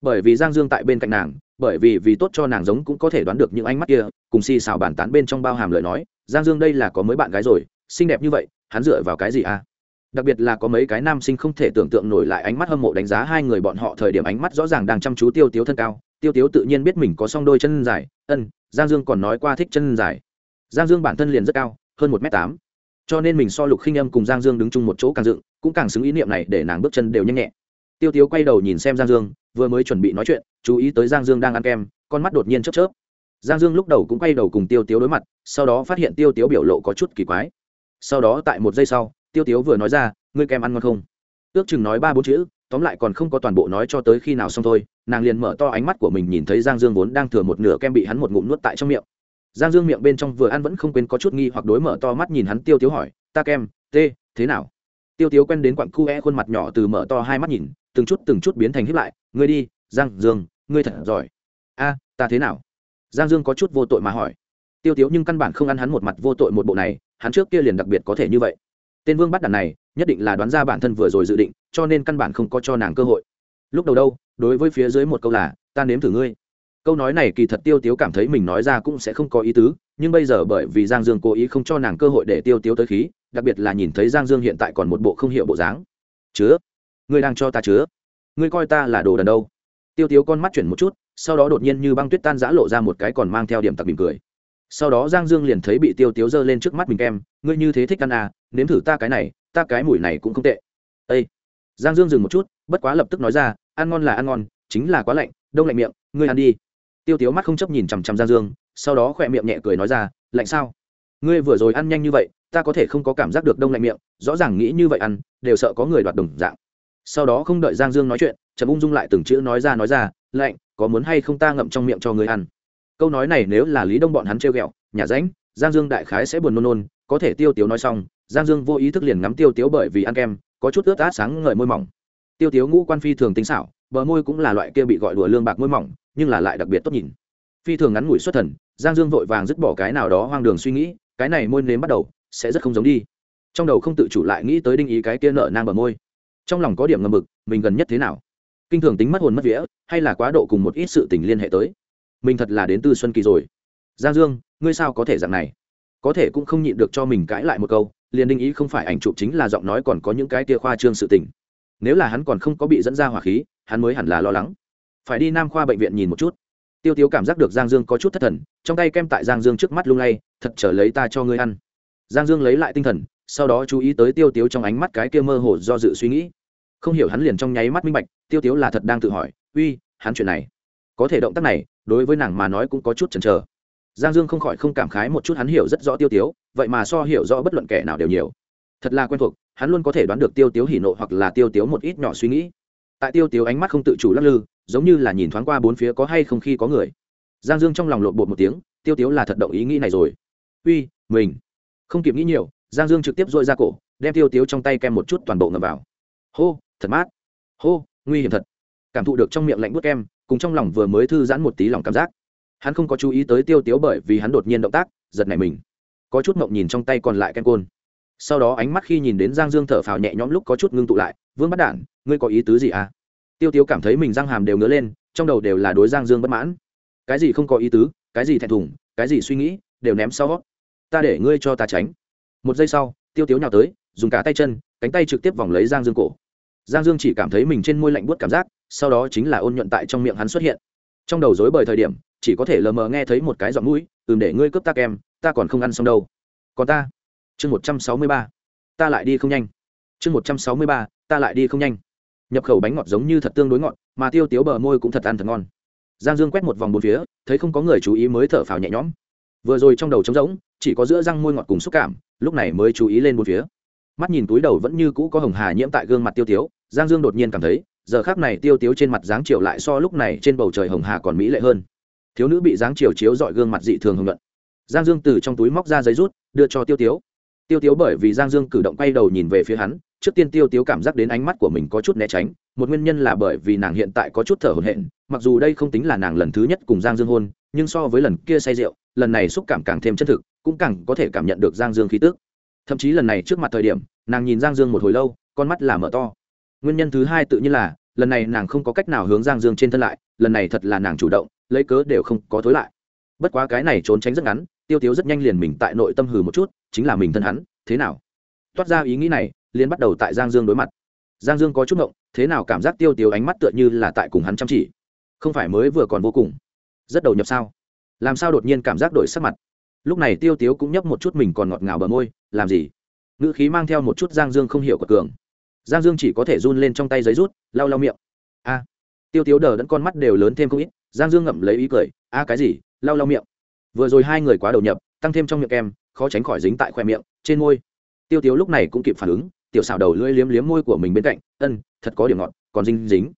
Bởi vì giang dương tại bên cạnh nàng, bởi vì vì tốt cho nàng giống cũng có thể đoán được những ánh mắt kia, cùng si xào bàn tán bên trong bao hàm lời nói, giang dương đây là có mấy bạn gái rồi, xinh đẹp như vậy, hắn dựa vào cái gì à? Đặc biệt là có mấy cái nam sinh không thể tưởng tượng nổi lại ánh mắt hâm mộ đánh giá hai người bọn họ thời điểm ánh mắt rõ ràng đang chăm chú tiêu tiếu thân cao. Tiêu tiếu tự nhiên biết mình có song đôi chân dài. Ân, giang dương còn nói qua thích chân dài. Giang dương bản thân liền rất cao, hơn một m tám. Cho nên mình so lục khinh âm cùng giang dương đứng chung một chỗ càng dựng, cũng càng xứng ý niệm này để nàng bước chân đều nhanh nhẹ. Tiêu tiếu quay đầu nhìn xem giang dương, vừa mới chuẩn bị nói chuyện, chú ý tới giang dương đang ăn kem, con mắt đột nhiên chớp chớp. Giang dương lúc đầu cũng quay đầu cùng tiêu tiếu đối mặt, sau đó phát hiện tiêu tiếu biểu lộ có chút kỳ quái. Sau đó tại một giây sau tiêu tiếu vừa nói ra, ngươi kem ăn ngon không? Ước chừng nói ba bốn chữ, tóm lại còn không có toàn bộ nói cho tới khi nào xong thôi, nàng liền mở to ánh mắt của mình nhìn thấy giang dương vốn đang thừa một nửa kem bị hắn một ngụm nuốt tại trong miệng. Giang dương miệng bên trong vừa ăn vẫn không quên có chút nghi hoặc đối mở to mắt nhìn hắn, tiêu tiếu hỏi, ta kem t thế nào? Tiêu tiếu quen đến quặng cu e khuôn mặt nhỏ từ mở to hai mắt nhìn, từng chút từng chút biến thành hiếp lại, ngươi đi, giang dương, ngươi thật giỏi. A, ta thế nào? Giang dương có chút vô tội mà hỏi. Tiêu tiếu nhưng căn bản không ăn hắn một mặt vô tội một bộ này, hắn trước kia liền đặc biệt có thể như vậy tên vương bắt đàn này, nhất định là đoán ra bản thân vừa rồi dự định, cho nên căn bản không có cho nàng cơ hội. Lúc đầu đâu, đối với phía dưới một câu là, ta nếm thử ngươi. Câu nói này kỳ thật tiêu tiếu cảm thấy mình nói ra cũng sẽ không có ý tứ, nhưng bây giờ bởi vì giang dương cố ý không cho nàng cơ hội để tiêu tiếu tới khí, đặc biệt là nhìn thấy giang dương hiện tại còn một bộ không hiểu bộ dáng. Chứa, ngươi đang cho ta chứa? Ngươi coi ta là đồ đần đâu? Tiêu tiếu con mắt chuyển một chút, sau đó đột nhiên như băng tuyết tan giã lộ ra một cái còn mang theo điểm tặc mỉm cười. Sau đó giang dương liền thấy bị tiêu tiếu giơ lên trước mắt mình kem, ngươi như thế thích ăn à nếm thử ta cái này, ta cái mùi này cũng không tệ. Â giang dương dừng một chút, bất quá lập tức nói ra, ăn ngon là ăn ngon, chính là quá lạnh, đông lạnh miệng, ngươi ăn đi. Tiêu tiếu mắt không chấp nhìn chằm chằm giang dương, sau đó khỏe miệng nhẹ cười nói ra, lạnh sao? Ngươi vừa rồi ăn nhanh như vậy, ta có thể không có cảm giác được đông lạnh miệng, rõ ràng nghĩ như vậy ăn, đều sợ có người đoạt đồng dạng. Sau đó không đợi giang dương nói chuyện trầm ung dung lại từng chữ nói ra nói ra, lạnh, có muốn hay không ta ngậm trong miệng cho người ăn? Câu nói này nếu là lý đông bọn hắn trêu ghẹo nhà ránh, giang dương đại khái sẽ buồn nôn nôn, có thể tiêu tiếu nói xong giang dương vô ý thức liền ngắm tiêu tiếu bởi vì ăn kem, có chút ướt át sáng ngời môi mỏng. Tiêu tiếu ngũ quan phi thường tính xảo, bờ môi cũng là loại kia bị gọi đùa lương bạc môi mỏng, nhưng là lại đặc biệt tốt nhìn. Phi thường ngắn ngủi xuất thần, giang dương vội vàng dứt bỏ cái nào đó hoang đường suy nghĩ, cái này môi nếm bắt đầu, sẽ rất không giống đi. Trong đầu không tự chủ lại nghĩ tới đinh ý cái kia nợ nang bờ môi. Trong lòng có điểm ngầm mực, mình gần nhất thế nào? Kinh thường tính mất hồn mất vía, hay là quá độ cùng một ít sự tình liên hệ tới? Mình thật là đến từ xuân kỳ rồi. Giang dương, ngươi sao có thể dạng này? Có thể cũng không nhịn được cho mình cãi lại một câu liền đinh ý không phải ảnh chụp chính là giọng nói còn có những cái kia khoa trương sự tình. Nếu là hắn còn không có bị dẫn ra hỏa khí, hắn mới hẳn là lo lắng. Phải đi nam khoa bệnh viện nhìn một chút. Tiêu tiếu cảm giác được giang dương có chút thất thần, trong tay kem tại giang dương trước mắt lung lay, thật trở lấy ta cho ngươi ăn. Giang dương lấy lại tinh thần, sau đó chú ý tới tiêu tiếu trong ánh mắt cái kia mơ hồ do dự suy nghĩ. Không hiểu hắn liền trong nháy mắt minh bạch, tiêu tiếu là thật đang tự hỏi, uy, hắn chuyện này, có thể động tác này, đối với nàng mà nói cũng có chút chần chờ giang dương không khỏi không cảm khái một chút, hắn hiểu rất rõ tiêu tiếu, vậy mà so hiểu rõ bất luận kẻ nào đều nhiều. Thật là quen thuộc, hắn luôn có thể đoán được tiêu tiếu hỉ nộ hoặc là tiêu tiếu một ít nhỏ suy nghĩ. Tại tiêu tiếu ánh mắt không tự chủ lắc lư, giống như là nhìn thoáng qua bốn phía có hay không khi có người. Giang dương trong lòng lộn bột một tiếng, tiêu tiếu là thật động ý nghĩ này rồi. Uy, mình. Không kịp nghĩ nhiều, giang dương trực tiếp dội ra cổ, đem tiêu tiếu trong tay kem một chút toàn bộ ngầm vào. Hô, thật mát. Hô, nguy hiểm thật. Cảm thụ được trong miệng lạnh bút kem, cùng trong lòng vừa mới thư giãn một tí lòng cảm giác hắn không có chú ý tới tiêu tiếu bởi vì hắn đột nhiên động tác, giật nảy mình. Có chút mộng nhìn trong tay còn lại ken côn. Sau đó ánh mắt khi nhìn đến giang dương thở phào nhẹ nhõm lúc có chút ngưng tụ lại, vương bắt đản, ngươi có ý tứ gì à? Tiêu tiếu cảm thấy mình răng hàm đều ngứa lên, trong đầu đều là đối giang dương bất mãn. Cái gì không có ý tứ, cái gì thẹn thùng, cái gì suy nghĩ, đều ném sau ta để ngươi cho ta tránh. Một giây sau, tiêu tiếu nhào tới, dùng cả tay chân, cánh tay trực tiếp vòng lấy giang dương cổ. Giang dương chỉ cảm thấy mình trên môi lạnh buốt cảm giác, sau đó chính là ôn nhuận tại trong miệng hắn xuất hiện. Trong đầu dối bời thời điểm chỉ có thể lờ mờ nghe thấy một cái giọng mũi, ừm, để ngươi cướp ta kem, ta còn không ăn xong đâu. Còn ta? Chương một trăm sáu mươi ba. Ta lại đi không nhanh. Chương một trăm sáu mươi ba. Ta lại đi không nhanh. Nhập khẩu bánh ngọt giống như thật tương đối ngọt, mà tiêu tiếu bờ môi cũng thật ăn thật ngon. Giang dương quét một vòng bốn phía, thấy không có người chú ý mới thở phào nhẹ nhõm. Vừa rồi trong đầu trống rỗng, chỉ có giữa răng môi ngọt cùng xúc cảm, lúc này mới chú ý lên bốn phía. Mắt nhìn túi đầu vẫn như cũ có hồng hà nhiễm tại gương mặt tiêu tiếu, giang dương đột nhiên cảm thấy, giờ khác này tiêu tiếu trên mặt dáng chiều lại so lúc này trên bầu trời hồng hà còn mỹ lệ hơn thiếu nữ bị dáng chiều chiếu dọi gương mặt dị thường hưng luận. Giang dương từ trong túi móc ra giấy rút, đưa cho tiêu tiếu. Tiêu tiếu bởi vì giang dương cử động quay đầu nhìn về phía hắn, trước tiên tiêu tiếu cảm giác đến ánh mắt của mình có chút né tránh, một nguyên nhân là bởi vì nàng hiện tại có chút thở hổn hển, mặc dù đây không tính là nàng lần thứ nhất cùng giang dương hôn, nhưng so với lần kia say rượu, lần này xúc cảm càng thêm chân thực, cũng càng có thể cảm nhận được giang dương khí tước thậm chí lần này trước mặt thời điểm, nàng nhìn giang dương một hồi lâu, con mắt là mở to. Nguyên nhân thứ hai tự nhiên là, lần này nàng không có cách nào hướng giang dương trên thân lại, lần này thật là nàng chủ động lấy cớ đều không có thối lại. Bất quá cái này trốn tránh rất ngắn, tiêu tiếu rất nhanh liền mình tại nội tâm hừ một chút, chính là mình thân hắn, thế nào? Toát ra ý nghĩ này, liền bắt đầu tại giang dương đối mặt. Giang dương có chút ngộng, thế nào cảm giác tiêu tiếu ánh mắt tựa như là tại cùng hắn chăm chỉ? Không phải mới vừa còn vô cùng. Rất đầu nhập sao? Làm sao đột nhiên cảm giác đổi sắc mặt? Lúc này tiêu tiếu cũng nhấp một chút mình còn ngọt ngào bờ môi, làm gì? Ngữ khí mang theo một chút giang dương không hiểu của cường. Giang dương chỉ có thể run lên trong tay giấy rút, lau lau miệng. A! Tiêu tiếu đờ đẫn con mắt đều lớn thêm không ít giang dương ngậm lấy ý cười, a, cái gì? Lau lau miệng. Vừa rồi hai người quá đầu nhập, tăng thêm trong miệng kem, khó tránh khỏi dính tại khoe miệng, trên môi. Tiêu tiếu lúc này cũng kịp phản ứng, tiểu xảo đầu lưỡi liếm liếm môi của mình bên cạnh, ân, thật có điểm ngọt, còn dinh dính.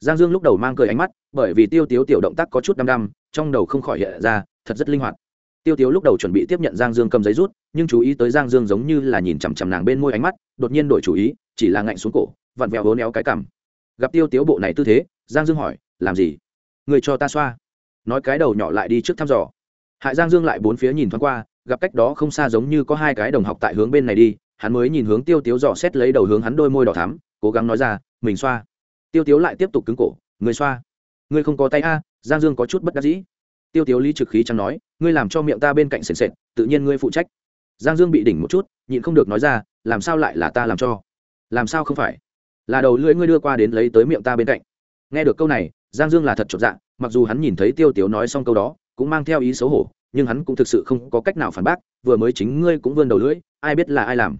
Giang dương lúc đầu mang cười ánh mắt, bởi vì tiêu tiếu tiểu động tác có chút đăm đăm, trong đầu không khỏi hiện ra, thật rất linh hoạt. Tiêu tiếu lúc đầu chuẩn bị tiếp nhận giang dương cầm giấy rút, nhưng chú ý tới giang dương giống như là nhìn chằm chằm nàng bên môi ánh mắt, đột nhiên đổi chủ ý, chỉ là ngạnh xuống cổ, vặn vẹo hố néo cái cằm. Gặp tiêu tiếu bộ này tư thế, giang dương hỏi, làm gì? Người cho ta xoa. Nói cái đầu nhỏ lại đi trước thăm dò. Hại giang dương lại bốn phía nhìn thoáng qua, gặp cách đó không xa giống như có hai cái đồng học tại hướng bên này đi, hắn mới nhìn hướng tiêu tiếu dò xét lấy đầu hướng hắn đôi môi đỏ thắm, cố gắng nói ra, mình xoa. Tiêu tiếu lại tiếp tục cứng cổ người xoa. Người không có tay a, giang dương có chút bất đắc dĩ. Tiêu tiếu lý trực khí chẳng nói, ngươi làm cho miệng ta bên cạnh sền sệt, tự nhiên ngươi phụ trách. Giang dương bị đỉnh một chút, nhịn không được nói ra, làm sao lại là ta làm cho? Làm sao không phải? Là đầu lưỡi ngươi đưa qua đến lấy tới miệng ta bên cạnh. Nghe được câu này giang dương là thật chột dạ mặc dù hắn nhìn thấy tiêu tiếu nói xong câu đó, cũng mang theo ý xấu hổ, nhưng hắn cũng thực sự không có cách nào phản bác, vừa mới chính ngươi cũng vươn đầu lưỡi, ai biết là ai làm.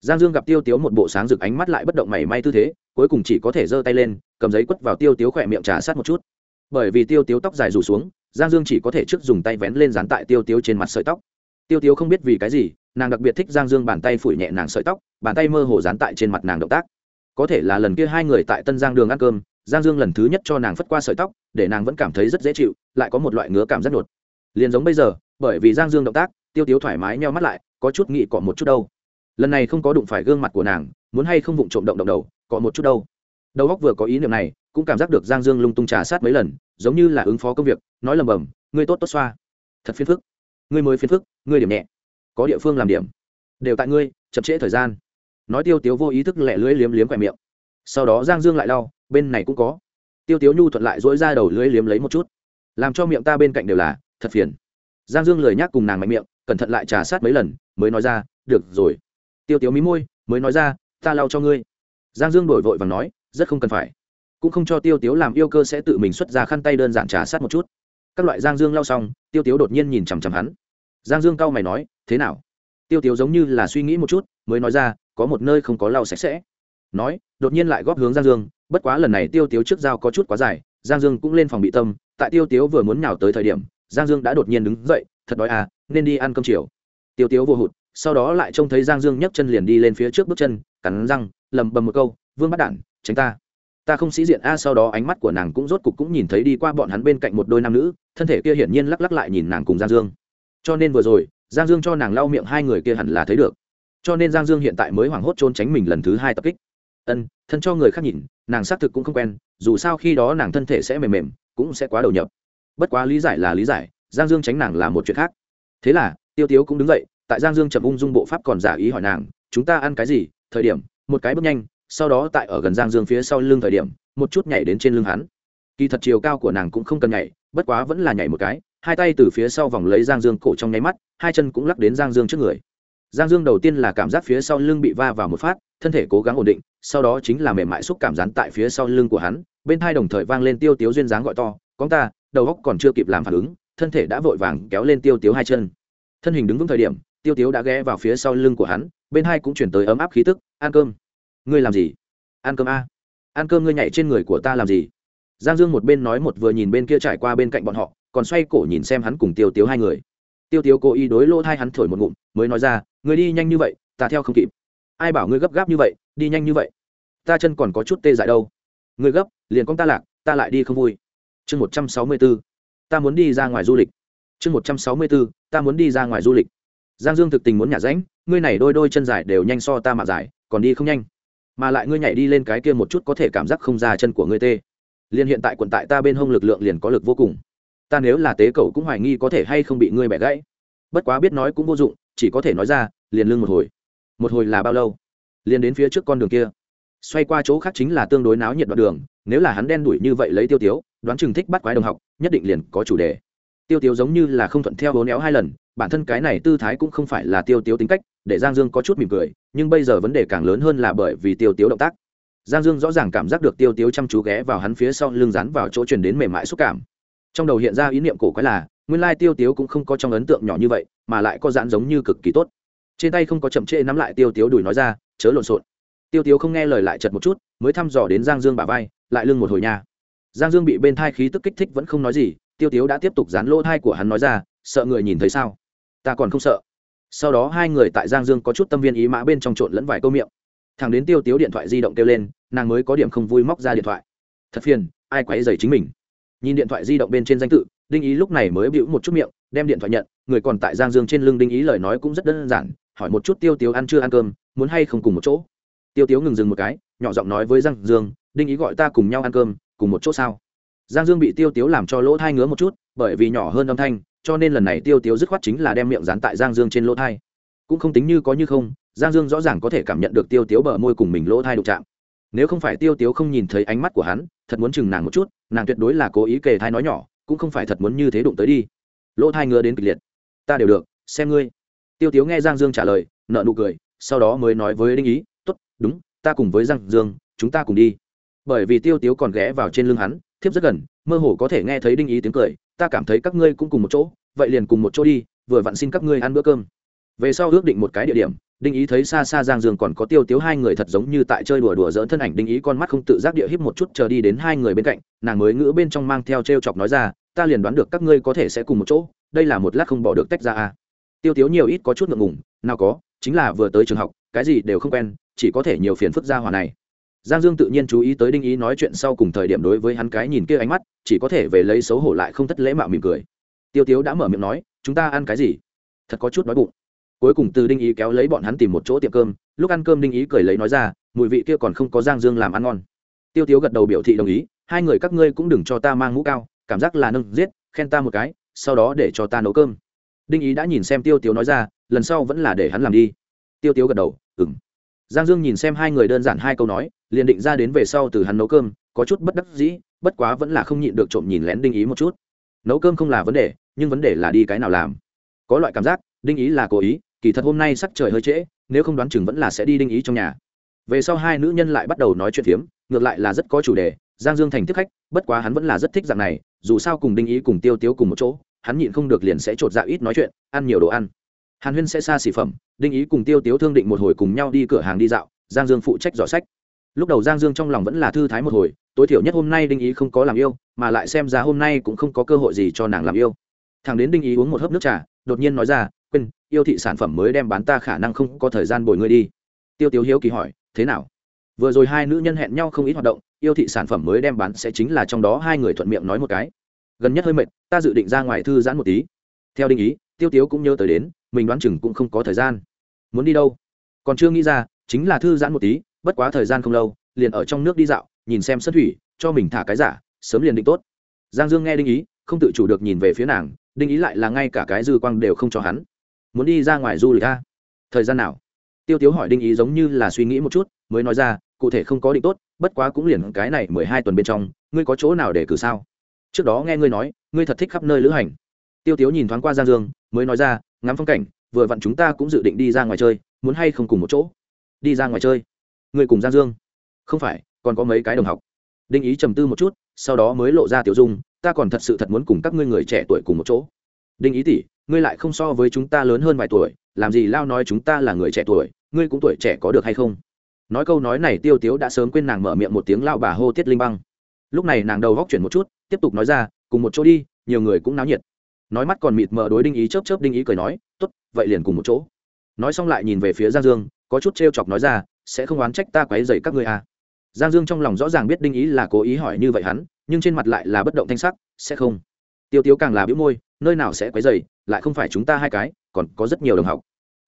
Giang dương gặp tiêu tiếu một bộ sáng rực ánh mắt lại bất động mảy may tư thế, cuối cùng chỉ có thể giơ tay lên, cầm giấy quất vào tiêu tiếu khỏe miệng trà sát một chút. Bởi vì tiêu tiếu tóc dài rủ xuống, giang dương chỉ có thể trước dùng tay vén lên dán tại tiêu tiếu trên mặt sợi tóc. Tiêu tiếu không biết vì cái gì, nàng đặc biệt thích giang dương bàn tay phủi nhẹ nàng sợi tóc, bàn tay mơ hồ dán tại trên mặt nàng động tác. Có thể là lần kia hai người tại tân giang đường ăn cơm giang dương lần thứ nhất cho nàng phất qua sợi tóc, để nàng vẫn cảm thấy rất dễ chịu, lại có một loại ngứa cảm rất đột. Liền giống bây giờ, bởi vì giang dương động tác, tiêu tiếu thoải mái nheo mắt lại, có chút nghị cọ một chút đâu. Lần này không có đụng phải gương mặt của nàng, muốn hay không vụng trộm động động đầu, cọ một chút đâu. Đầu góc vừa có ý niệm này, cũng cảm giác được giang dương lung tung trà sát mấy lần, giống như là ứng phó công việc, nói lầm bầm, ngươi tốt tốt xoa. Thật phiền phức. Ngươi mới phiền phức, ngươi điểm nhẹ. Có địa phương làm điểm. Đều tại ngươi, chậm trễ thời gian. Nói tiêu tiếu vô ý thức lẹ lưỡi liếm liếm quẹ miệng. Sau đó giang dương lại lau bên này cũng có. Tiêu tiếu nhu thuận lại dỗi ra đầu lưỡi liếm lấy một chút. Làm cho miệng ta bên cạnh đều là, thật phiền. Giang dương lời nhắc cùng nàng mạnh miệng, cẩn thận lại trà sát mấy lần, mới nói ra, được rồi. Tiêu tiếu mí môi, mới nói ra, ta lau cho ngươi. Giang dương đổi vội và nói, rất không cần phải. Cũng không cho tiêu tiếu làm yêu cơ sẽ tự mình xuất ra khăn tay đơn giản trà sát một chút. Các loại giang dương lau xong, tiêu tiếu đột nhiên nhìn chằm chằm hắn. Giang dương cau mày nói, thế nào? Tiêu tiếu giống như là suy nghĩ một chút, mới nói ra, có một nơi không có lau sạch sẽ. Nói, đột nhiên lại góp hướng giang dương bất quá lần này tiêu tiếu trước dao có chút quá dài, giang dương cũng lên phòng bị tâm, tại tiêu tiếu vừa muốn nhào tới thời điểm, giang dương đã đột nhiên đứng dậy, thật đói à nên đi ăn cơm chiều. Tiêu tiếu vô hụt, sau đó lại trông thấy giang dương nhấc chân liền đi lên phía trước bước chân, cắn răng lầm bầm một câu, vương bắt đản, tránh ta. Ta không sĩ diện a, sau đó ánh mắt của nàng cũng rốt cục cũng nhìn thấy đi qua bọn hắn bên cạnh một đôi nam nữ, thân thể kia hiển nhiên lắc lắc lại nhìn nàng cùng giang dương. Cho nên vừa rồi, giang dương cho nàng lau miệng hai người kia hẳn là thấy được. Cho nên giang dương hiện tại mới hoảng hốt trốn tránh mình lần thứ hai tập kích ân, thân cho người khác nhìn, nàng xác thực cũng không quen, dù sao khi đó nàng thân thể sẽ mềm mềm, cũng sẽ quá đầu nhập. Bất quá lý giải là lý giải, giang dương tránh nàng là một chuyện khác. Thế là, tiêu tiếu cũng đứng dậy, tại giang dương chậm ung dung bộ pháp còn giả ý hỏi nàng, chúng ta ăn cái gì? Thời điểm, một cái bước nhanh, sau đó tại ở gần giang dương phía sau lưng thời điểm, một chút nhảy đến trên lưng hắn. Kỳ thật chiều cao của nàng cũng không cần nhảy, bất quá vẫn là nhảy một cái, hai tay từ phía sau vòng lấy giang dương cổ trong nháy mắt, hai chân cũng lắc đến giang dương trước người giang dương đầu tiên là cảm giác phía sau lưng bị va vào một phát, thân thể cố gắng ổn định, sau đó chính là mềm mại xúc cảm rán tại phía sau lưng của hắn, bên hai đồng thời vang lên tiêu tiếu duyên dáng gọi to, con ta, đầu góc còn chưa kịp làm phản ứng, thân thể đã vội vàng kéo lên tiêu tiếu hai chân. Thân hình đứng vững thời điểm, tiêu tiếu đã ghé vào phía sau lưng của hắn, bên hai cũng chuyển tới ấm áp khí tức, ăn cơm. Ngươi làm gì? Ăn cơm a. Ăn cơm ngươi nhảy trên người của ta làm gì? Giang dương một bên nói một vừa nhìn bên kia trải qua bên cạnh bọn họ, còn xoay cổ nhìn xem hắn cùng tiêu tiếu hai người tiêu tiếu cố ý đối lỗ thai hắn thổi một ngụm, mới nói ra người đi nhanh như vậy, ta theo không kịp. Ai bảo ngươi gấp gáp như vậy, đi nhanh như vậy? Ta chân còn có chút tê dại đâu. Ngươi gấp, liền con ta lạc, ta lại đi không vui. Chương một trăm sáu mươi b ố ta muốn đi ra ngoài du lịch. Chương một trăm sáu mươi b ố ta muốn đi ra ngoài du lịch. Giang dương thực tình muốn nhả ránh, ngươi này đôi đôi chân dài đều nhanh so ta mà dài, còn đi không nhanh. Mà lại ngươi nhảy đi lên cái kia một chút có thể cảm giác không ra chân của ngươi tê. Liền hiện tại quận tại ta bên hông lực lượng liền có lực vô cùng ta nếu là tế cậu cũng hoài nghi có thể hay không bị ngươi bẻ gãy. Bất quá biết nói cũng vô dụng, chỉ có thể nói ra, liền lưng một hồi. Một hồi là bao lâu? Liền đến phía trước con đường kia. Xoay qua chỗ khác chính là tương đối náo nhiệt đoạn đường, nếu là hắn đen đuổi như vậy lấy tiêu tiếu, đoán chừng thích bắt quái đồng học, nhất định liền có chủ đề. Tiêu tiếu giống như là không thuận theo hố néo hai lần, bản thân cái này tư thái cũng không phải là tiêu tiếu tính cách, để giang dương có chút mỉm cười, nhưng bây giờ vấn đề càng lớn hơn là bởi vì tiêu tiếu động tác. Giang dương rõ ràng cảm giác được tiêu tiếu chăm chú ghé vào hắn phía sau lưng rắn vào chỗ truyền đến mềm mại xúc cảm trong đầu hiện ra ý niệm cổ quái là, nguyên lai tiêu tiếu cũng không có trong ấn tượng nhỏ như vậy, mà lại có dạn giống như cực kỳ tốt. Trên tay không có chậm trễ nắm lại tiêu tiếu đùi nói ra, chớ lộn xộn. Tiêu tiếu không nghe lời lại chật một chút, mới thăm dò đến giang dương bả vai, lại lưng một hồi nha. Giang dương bị bên thai khí tức kích thích vẫn không nói gì, tiêu tiếu đã tiếp tục dán lỗ thai của hắn nói ra, sợ người nhìn thấy sao? Ta còn không sợ. Sau đó hai người tại giang dương có chút tâm viên ý mã bên trong trộn lẫn vài câu miệng. Thằng đến tiêu tiếu điện thoại di động kêu lên, nàng mới có điểm không vui móc ra điện thoại. Thật phiền, ai quấy dày chính mình? Nhìn điện thoại di động bên trên danh tự, đinh ý lúc này mới bịu một chút miệng, đem điện thoại nhận, người còn tại giang dương trên lưng đinh ý lời nói cũng rất đơn giản, hỏi một chút tiêu tiếu ăn chưa ăn cơm, muốn hay không cùng một chỗ. Tiêu tiếu ngừng dừng một cái, nhỏ giọng nói với giang dương, đinh ý gọi ta cùng nhau ăn cơm, cùng một chỗ sao? Giang dương bị tiêu tiếu làm cho lỗ thai ngứa một chút, bởi vì nhỏ hơn âm thanh, cho nên lần này tiêu tiếu dứt khoát chính là đem miệng dán tại giang dương trên lỗ thai. Cũng không tính như có như không, giang dương rõ ràng có thể cảm nhận được tiêu tiếu bờ môi cùng mình lỗ thai đụng chạm nếu không phải tiêu tiếu không nhìn thấy ánh mắt của hắn, thật muốn chừng nàng một chút, nàng tuyệt đối là cố ý kề thai nói nhỏ, cũng không phải thật muốn như thế đụng tới đi. Lỗ thai ngứa đến kịch liệt. Ta đều được, xem ngươi. Tiêu tiếu nghe giang dương trả lời nợ nụ cười, sau đó mới nói với đinh ý t ố t đúng, ta cùng với giang dương, chúng ta cùng đi. Bởi vì tiêu tiếu còn ghé vào trên lưng hắn, thiếp rất gần, mơ hồ có thể nghe thấy đinh ý tiếng cười, ta cảm thấy các ngươi cũng cùng một chỗ, vậy liền cùng một chỗ đi, vừa vặn xin các ngươi ăn bữa cơm. Về sau ước định một cái địa điểm đinh ý thấy xa xa giang dương còn có tiêu tiếu hai người thật giống như tại chơi đùa đùa dỡn thân ảnh, đinh ý con mắt không tự giác địa híp một chút chờ đi đến hai người bên cạnh, nàng mới ngữ bên trong mang theo t r e o chọc nói ra, ta liền đoán được các ngươi có thể sẽ cùng một chỗ, đây là một lát không bỏ được tách ra à. tiêu tiếu nhiều ít có chút ngượng ngùng, nào có, chính là vừa tới trường học, cái gì đều không quen, chỉ có thể nhiều phiền phức ra hòa này. Giang dương tự nhiên chú ý tới đinh ý nói chuyện sau cùng thời điểm đối với hắn cái nhìn kia ánh mắt, chỉ có thể về lấy xấu hổ lại không thất lễ mạo mỉm cười. Tiêu tiếu đã mở miệng nói, chúng ta ăn cái gì? Thật có chút đói bụng cuối cùng từ đinh ý kéo lấy bọn hắn tìm một chỗ tiệm cơm, lúc ăn cơm đinh ý cười lấy nói ra, mùi vị kia còn không có giang dương làm ăn ngon. Tiêu tiếu gật đầu biểu thị đồng ý, hai người các ngươi cũng đừng cho ta mang mũ cao, cảm giác là nâng giết, khen ta một cái, sau đó để cho ta nấu cơm. Đinh ý đã nhìn xem tiêu tiếu nói ra, lần sau vẫn là để hắn làm đi. Tiêu tiếu gật đầu ừng giang dương nhìn xem hai người đơn giản hai câu nói, liền định ra đến về sau từ hắn nấu cơm, có chút bất đắc dĩ, bất quá vẫn là không nhịn được trộm nhìn lén đinh ý một chút. Nấu cơm không là vấn đề, nhưng vấn đề là đi cái nào làm. Có loại cảm giác, đinh ý là cố ý kỳ thật hôm nay sắc trời hơi trễ, nếu không đoán chừng vẫn là sẽ đi đinh ý trong nhà. Về sau hai nữ nhân lại bắt đầu nói chuyện phiếm, ngược lại là rất có chủ đề, giang dương thành tiếp khách, bất quá hắn vẫn là rất thích dạng này, dù sao cùng đinh ý cùng tiêu tiếu cùng một chỗ, hắn nhịn không được liền sẽ chột dạ ít nói chuyện, ăn nhiều đồ ăn. Hàn huyên sẽ xa xỉ phẩm, đinh ý cùng tiêu tiếu thương định một hồi cùng nhau đi cửa hàng đi dạo, giang dương phụ trách giỏ sách. Lúc đầu giang dương trong lòng vẫn là thư thái một hồi, tối thiểu nhất hôm nay đinh ý không có làm yêu, mà lại xem ra hôm nay cũng không có cơ hội gì cho nàng làm yêu. Thằng đến đinh ý uống một hớp nước trà, đột nhiên nói ra quên, yêu thị sản phẩm mới đem bán ta khả năng không có thời gian bồi ngươi đi. Tiêu tiếu hiếu kỳ hỏi, thế nào? Vừa rồi hai nữ nhân hẹn nhau không ít hoạt động, yêu thị sản phẩm mới đem bán sẽ chính là trong đó hai người thuận miệng nói một cái. Gần nhất hơi mệt, ta dự định ra ngoài thư giãn một tí. Theo định ý, tiêu tiếu cũng nhớ tới đến, mình đoán chừng cũng không có thời gian. Muốn đi đâu? Còn chưa nghĩ ra, chính là thư giãn một tí, bất quá thời gian không lâu, liền ở trong nước đi dạo, nhìn xem sân thủy, cho mình thả cái giả, sớm liền định tốt. Giang dương nghe đinh ý, không tự chủ được nhìn về phía nàng đinh ý lại là ngay cả cái dư quang đều không cho hắn muốn đi ra ngoài du lịch a? Thời gian nào? Tiêu tiếu hỏi đinh ý giống như là suy nghĩ một chút, mới nói ra, cụ thể không có định tốt, bất quá cũng liền cái này mười hai tuần bên trong, ngươi có chỗ nào để cử sao? Trước đó nghe ngươi nói, ngươi thật thích khắp nơi lữ hành. Tiêu tiếu nhìn thoáng qua giang dương, mới nói ra, ngắm phong cảnh, vừa vặn chúng ta cũng dự định đi ra ngoài chơi, muốn hay không cùng một chỗ? Đi ra ngoài chơi. Ngươi cùng giang dương? Không phải, còn có mấy cái đồng học. Đinh ý trầm tư một chút, sau đó mới lộ ra tiểu dung, ta còn thật sự thật muốn cùng các ngươi người trẻ tuổi cùng một chỗ. Đinh ý tỷ ngươi lại không so với chúng ta lớn hơn vài tuổi, làm gì lao nói chúng ta là người trẻ tuổi, ngươi cũng tuổi trẻ có được hay không? Nói câu nói này tiêu tiếu đã sớm quên nàng mở miệng một tiếng lao bà hô tiết linh băng. Lúc này nàng đầu góc chuyển một chút, tiếp tục nói ra, cùng một chỗ đi, nhiều người cũng náo nhiệt. Nói mắt còn mịt mờ đối đinh ý, chớp chớp đinh ý cười nói t ố t vậy liền cùng một chỗ. Nói xong lại nhìn về phía giang dương, có chút t r e o chọc nói ra, sẽ không oán trách ta quáy dày các ngươi à. giang dương trong lòng rõ ràng biết đinh ý là cố ý hỏi như vậy hắn, nhưng trên mặt lại là bất động thanh sắc, sẽ không. Tiêu tiếu càng là biếu môi, nơi nào sẽ quấy dày lại không phải chúng ta hai cái, còn có rất nhiều đồng học.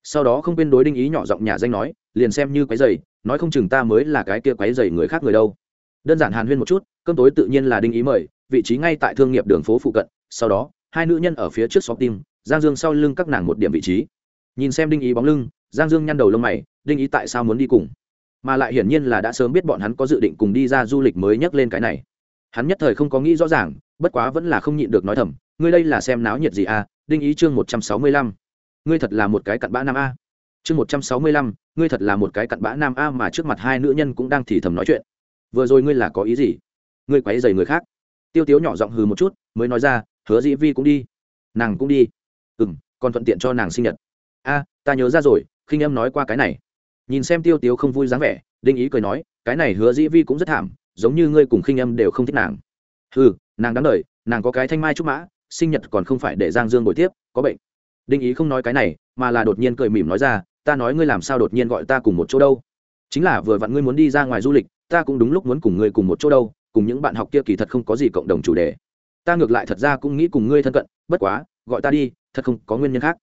Sau đó không quên đối đinh ý nhỏ giọng nhà danh nói, liền xem như quái dày nói không chừng ta mới là cái kia quái dày người khác người đâu. Đơn giản hàn huyên một chút, cơm tối tự nhiên là đinh ý mời, vị trí ngay tại thương nghiệp đường phố phụ cận, sau đó, hai nữ nhân ở phía trước xóm tim giang dương sau lưng các nàng một điểm vị trí. Nhìn xem đinh ý bóng lưng, giang dương nhăn đầu lông mày, đinh ý tại sao muốn đi cùng? Mà lại hiển nhiên là đã sớm biết bọn hắn có dự định cùng đi ra du lịch mới nhắc lên cái này. Hắn nhất thời không có nghĩ rõ ràng, bất quá vẫn là không nhịn được nói thầm, ngươi đây là xem náo nhiệt gì à đinh ý chương một trăm sáu mươi lăm. Ngươi thật là một cái cặn bã nam a. Chương một trăm sáu mươi lăm, ngươi thật là một cái cặn bã nam a mà trước mặt hai nữ nhân cũng đang thì thầm nói chuyện. Vừa rồi ngươi là có ý gì? Ngươi quấy dày người khác. Tiêu tiếu nhỏ giọng hừ một chút, mới nói ra, hứa dĩ vi cũng đi. Nàng cũng đi. Ừ m còn thuận tiện cho nàng sinh nhật. A, ta nhớ ra rồi, khinh em nói qua cái này. Nhìn xem tiêu tiếu không vui dáng vẻ, đinh ý cười nói, cái này hứa dĩ vi cũng rất thảm, giống như ngươi cùng khinh em đều không thích nàng. Ừ nàng đáng đ nàng có cái thanh mai trúc mã sinh nhật còn không phải để giang dương bồi tiếp, có bệnh. Đinh ý không nói cái này, mà là đột nhiên cười mỉm nói ra, ta nói ngươi làm sao đột nhiên gọi ta cùng một chỗ đâu? Chính là vừa vặn ngươi muốn đi ra ngoài du lịch, ta cũng đúng lúc muốn cùng ngươi cùng một chỗ đâu, cùng những bạn học kia kỳ thật không có gì cộng đồng chủ đề. Ta ngược lại thật ra cũng nghĩ cùng ngươi thân cận, bất quá, gọi ta đi, thật không có nguyên nhân khác.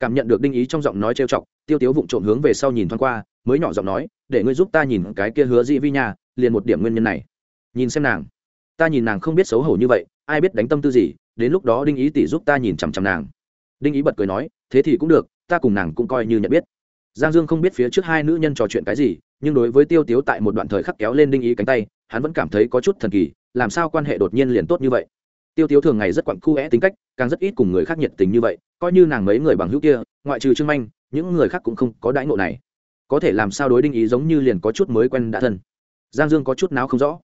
Cảm nhận được đinh ý trong giọng nói trêu chọc, tiêu tiếu vụng trộm hướng về sau nhìn thoáng qua, mới nhỏ giọng nói, để ngươi giúp ta nhìn cái kia hứa dĩ vi nhà liền một điểm nguyên nhân này. Nhìn xem nàng ta nhìn nàng không biết xấu hổ như vậy, ai biết đánh tâm tư gì, đến lúc đó đinh ý tỷ giúp ta nhìn chằm chằm nàng. Đinh ý bật cười nói, thế thì cũng được, ta cùng nàng cũng coi như nhận biết. Giang dương không biết phía trước hai nữ nhân trò chuyện cái gì, nhưng đối với tiêu tiếu tại một đoạn thời khắc kéo lên đinh ý cánh tay, hắn vẫn cảm thấy có chút thần kỳ, làm sao quan hệ đột nhiên liền tốt như vậy? Tiêu tiếu thường ngày rất quặn khu é tính cách, càng rất ít cùng người khác nhiệt tình như vậy, coi như nàng mấy người bằng hữu kia, ngoại trừ trương manh, những người khác cũng không có đãi ngộ này. Có thể làm sao đối đinh ý giống như liền có chút mới quen đã thân. Giang dương có chút nào không rõ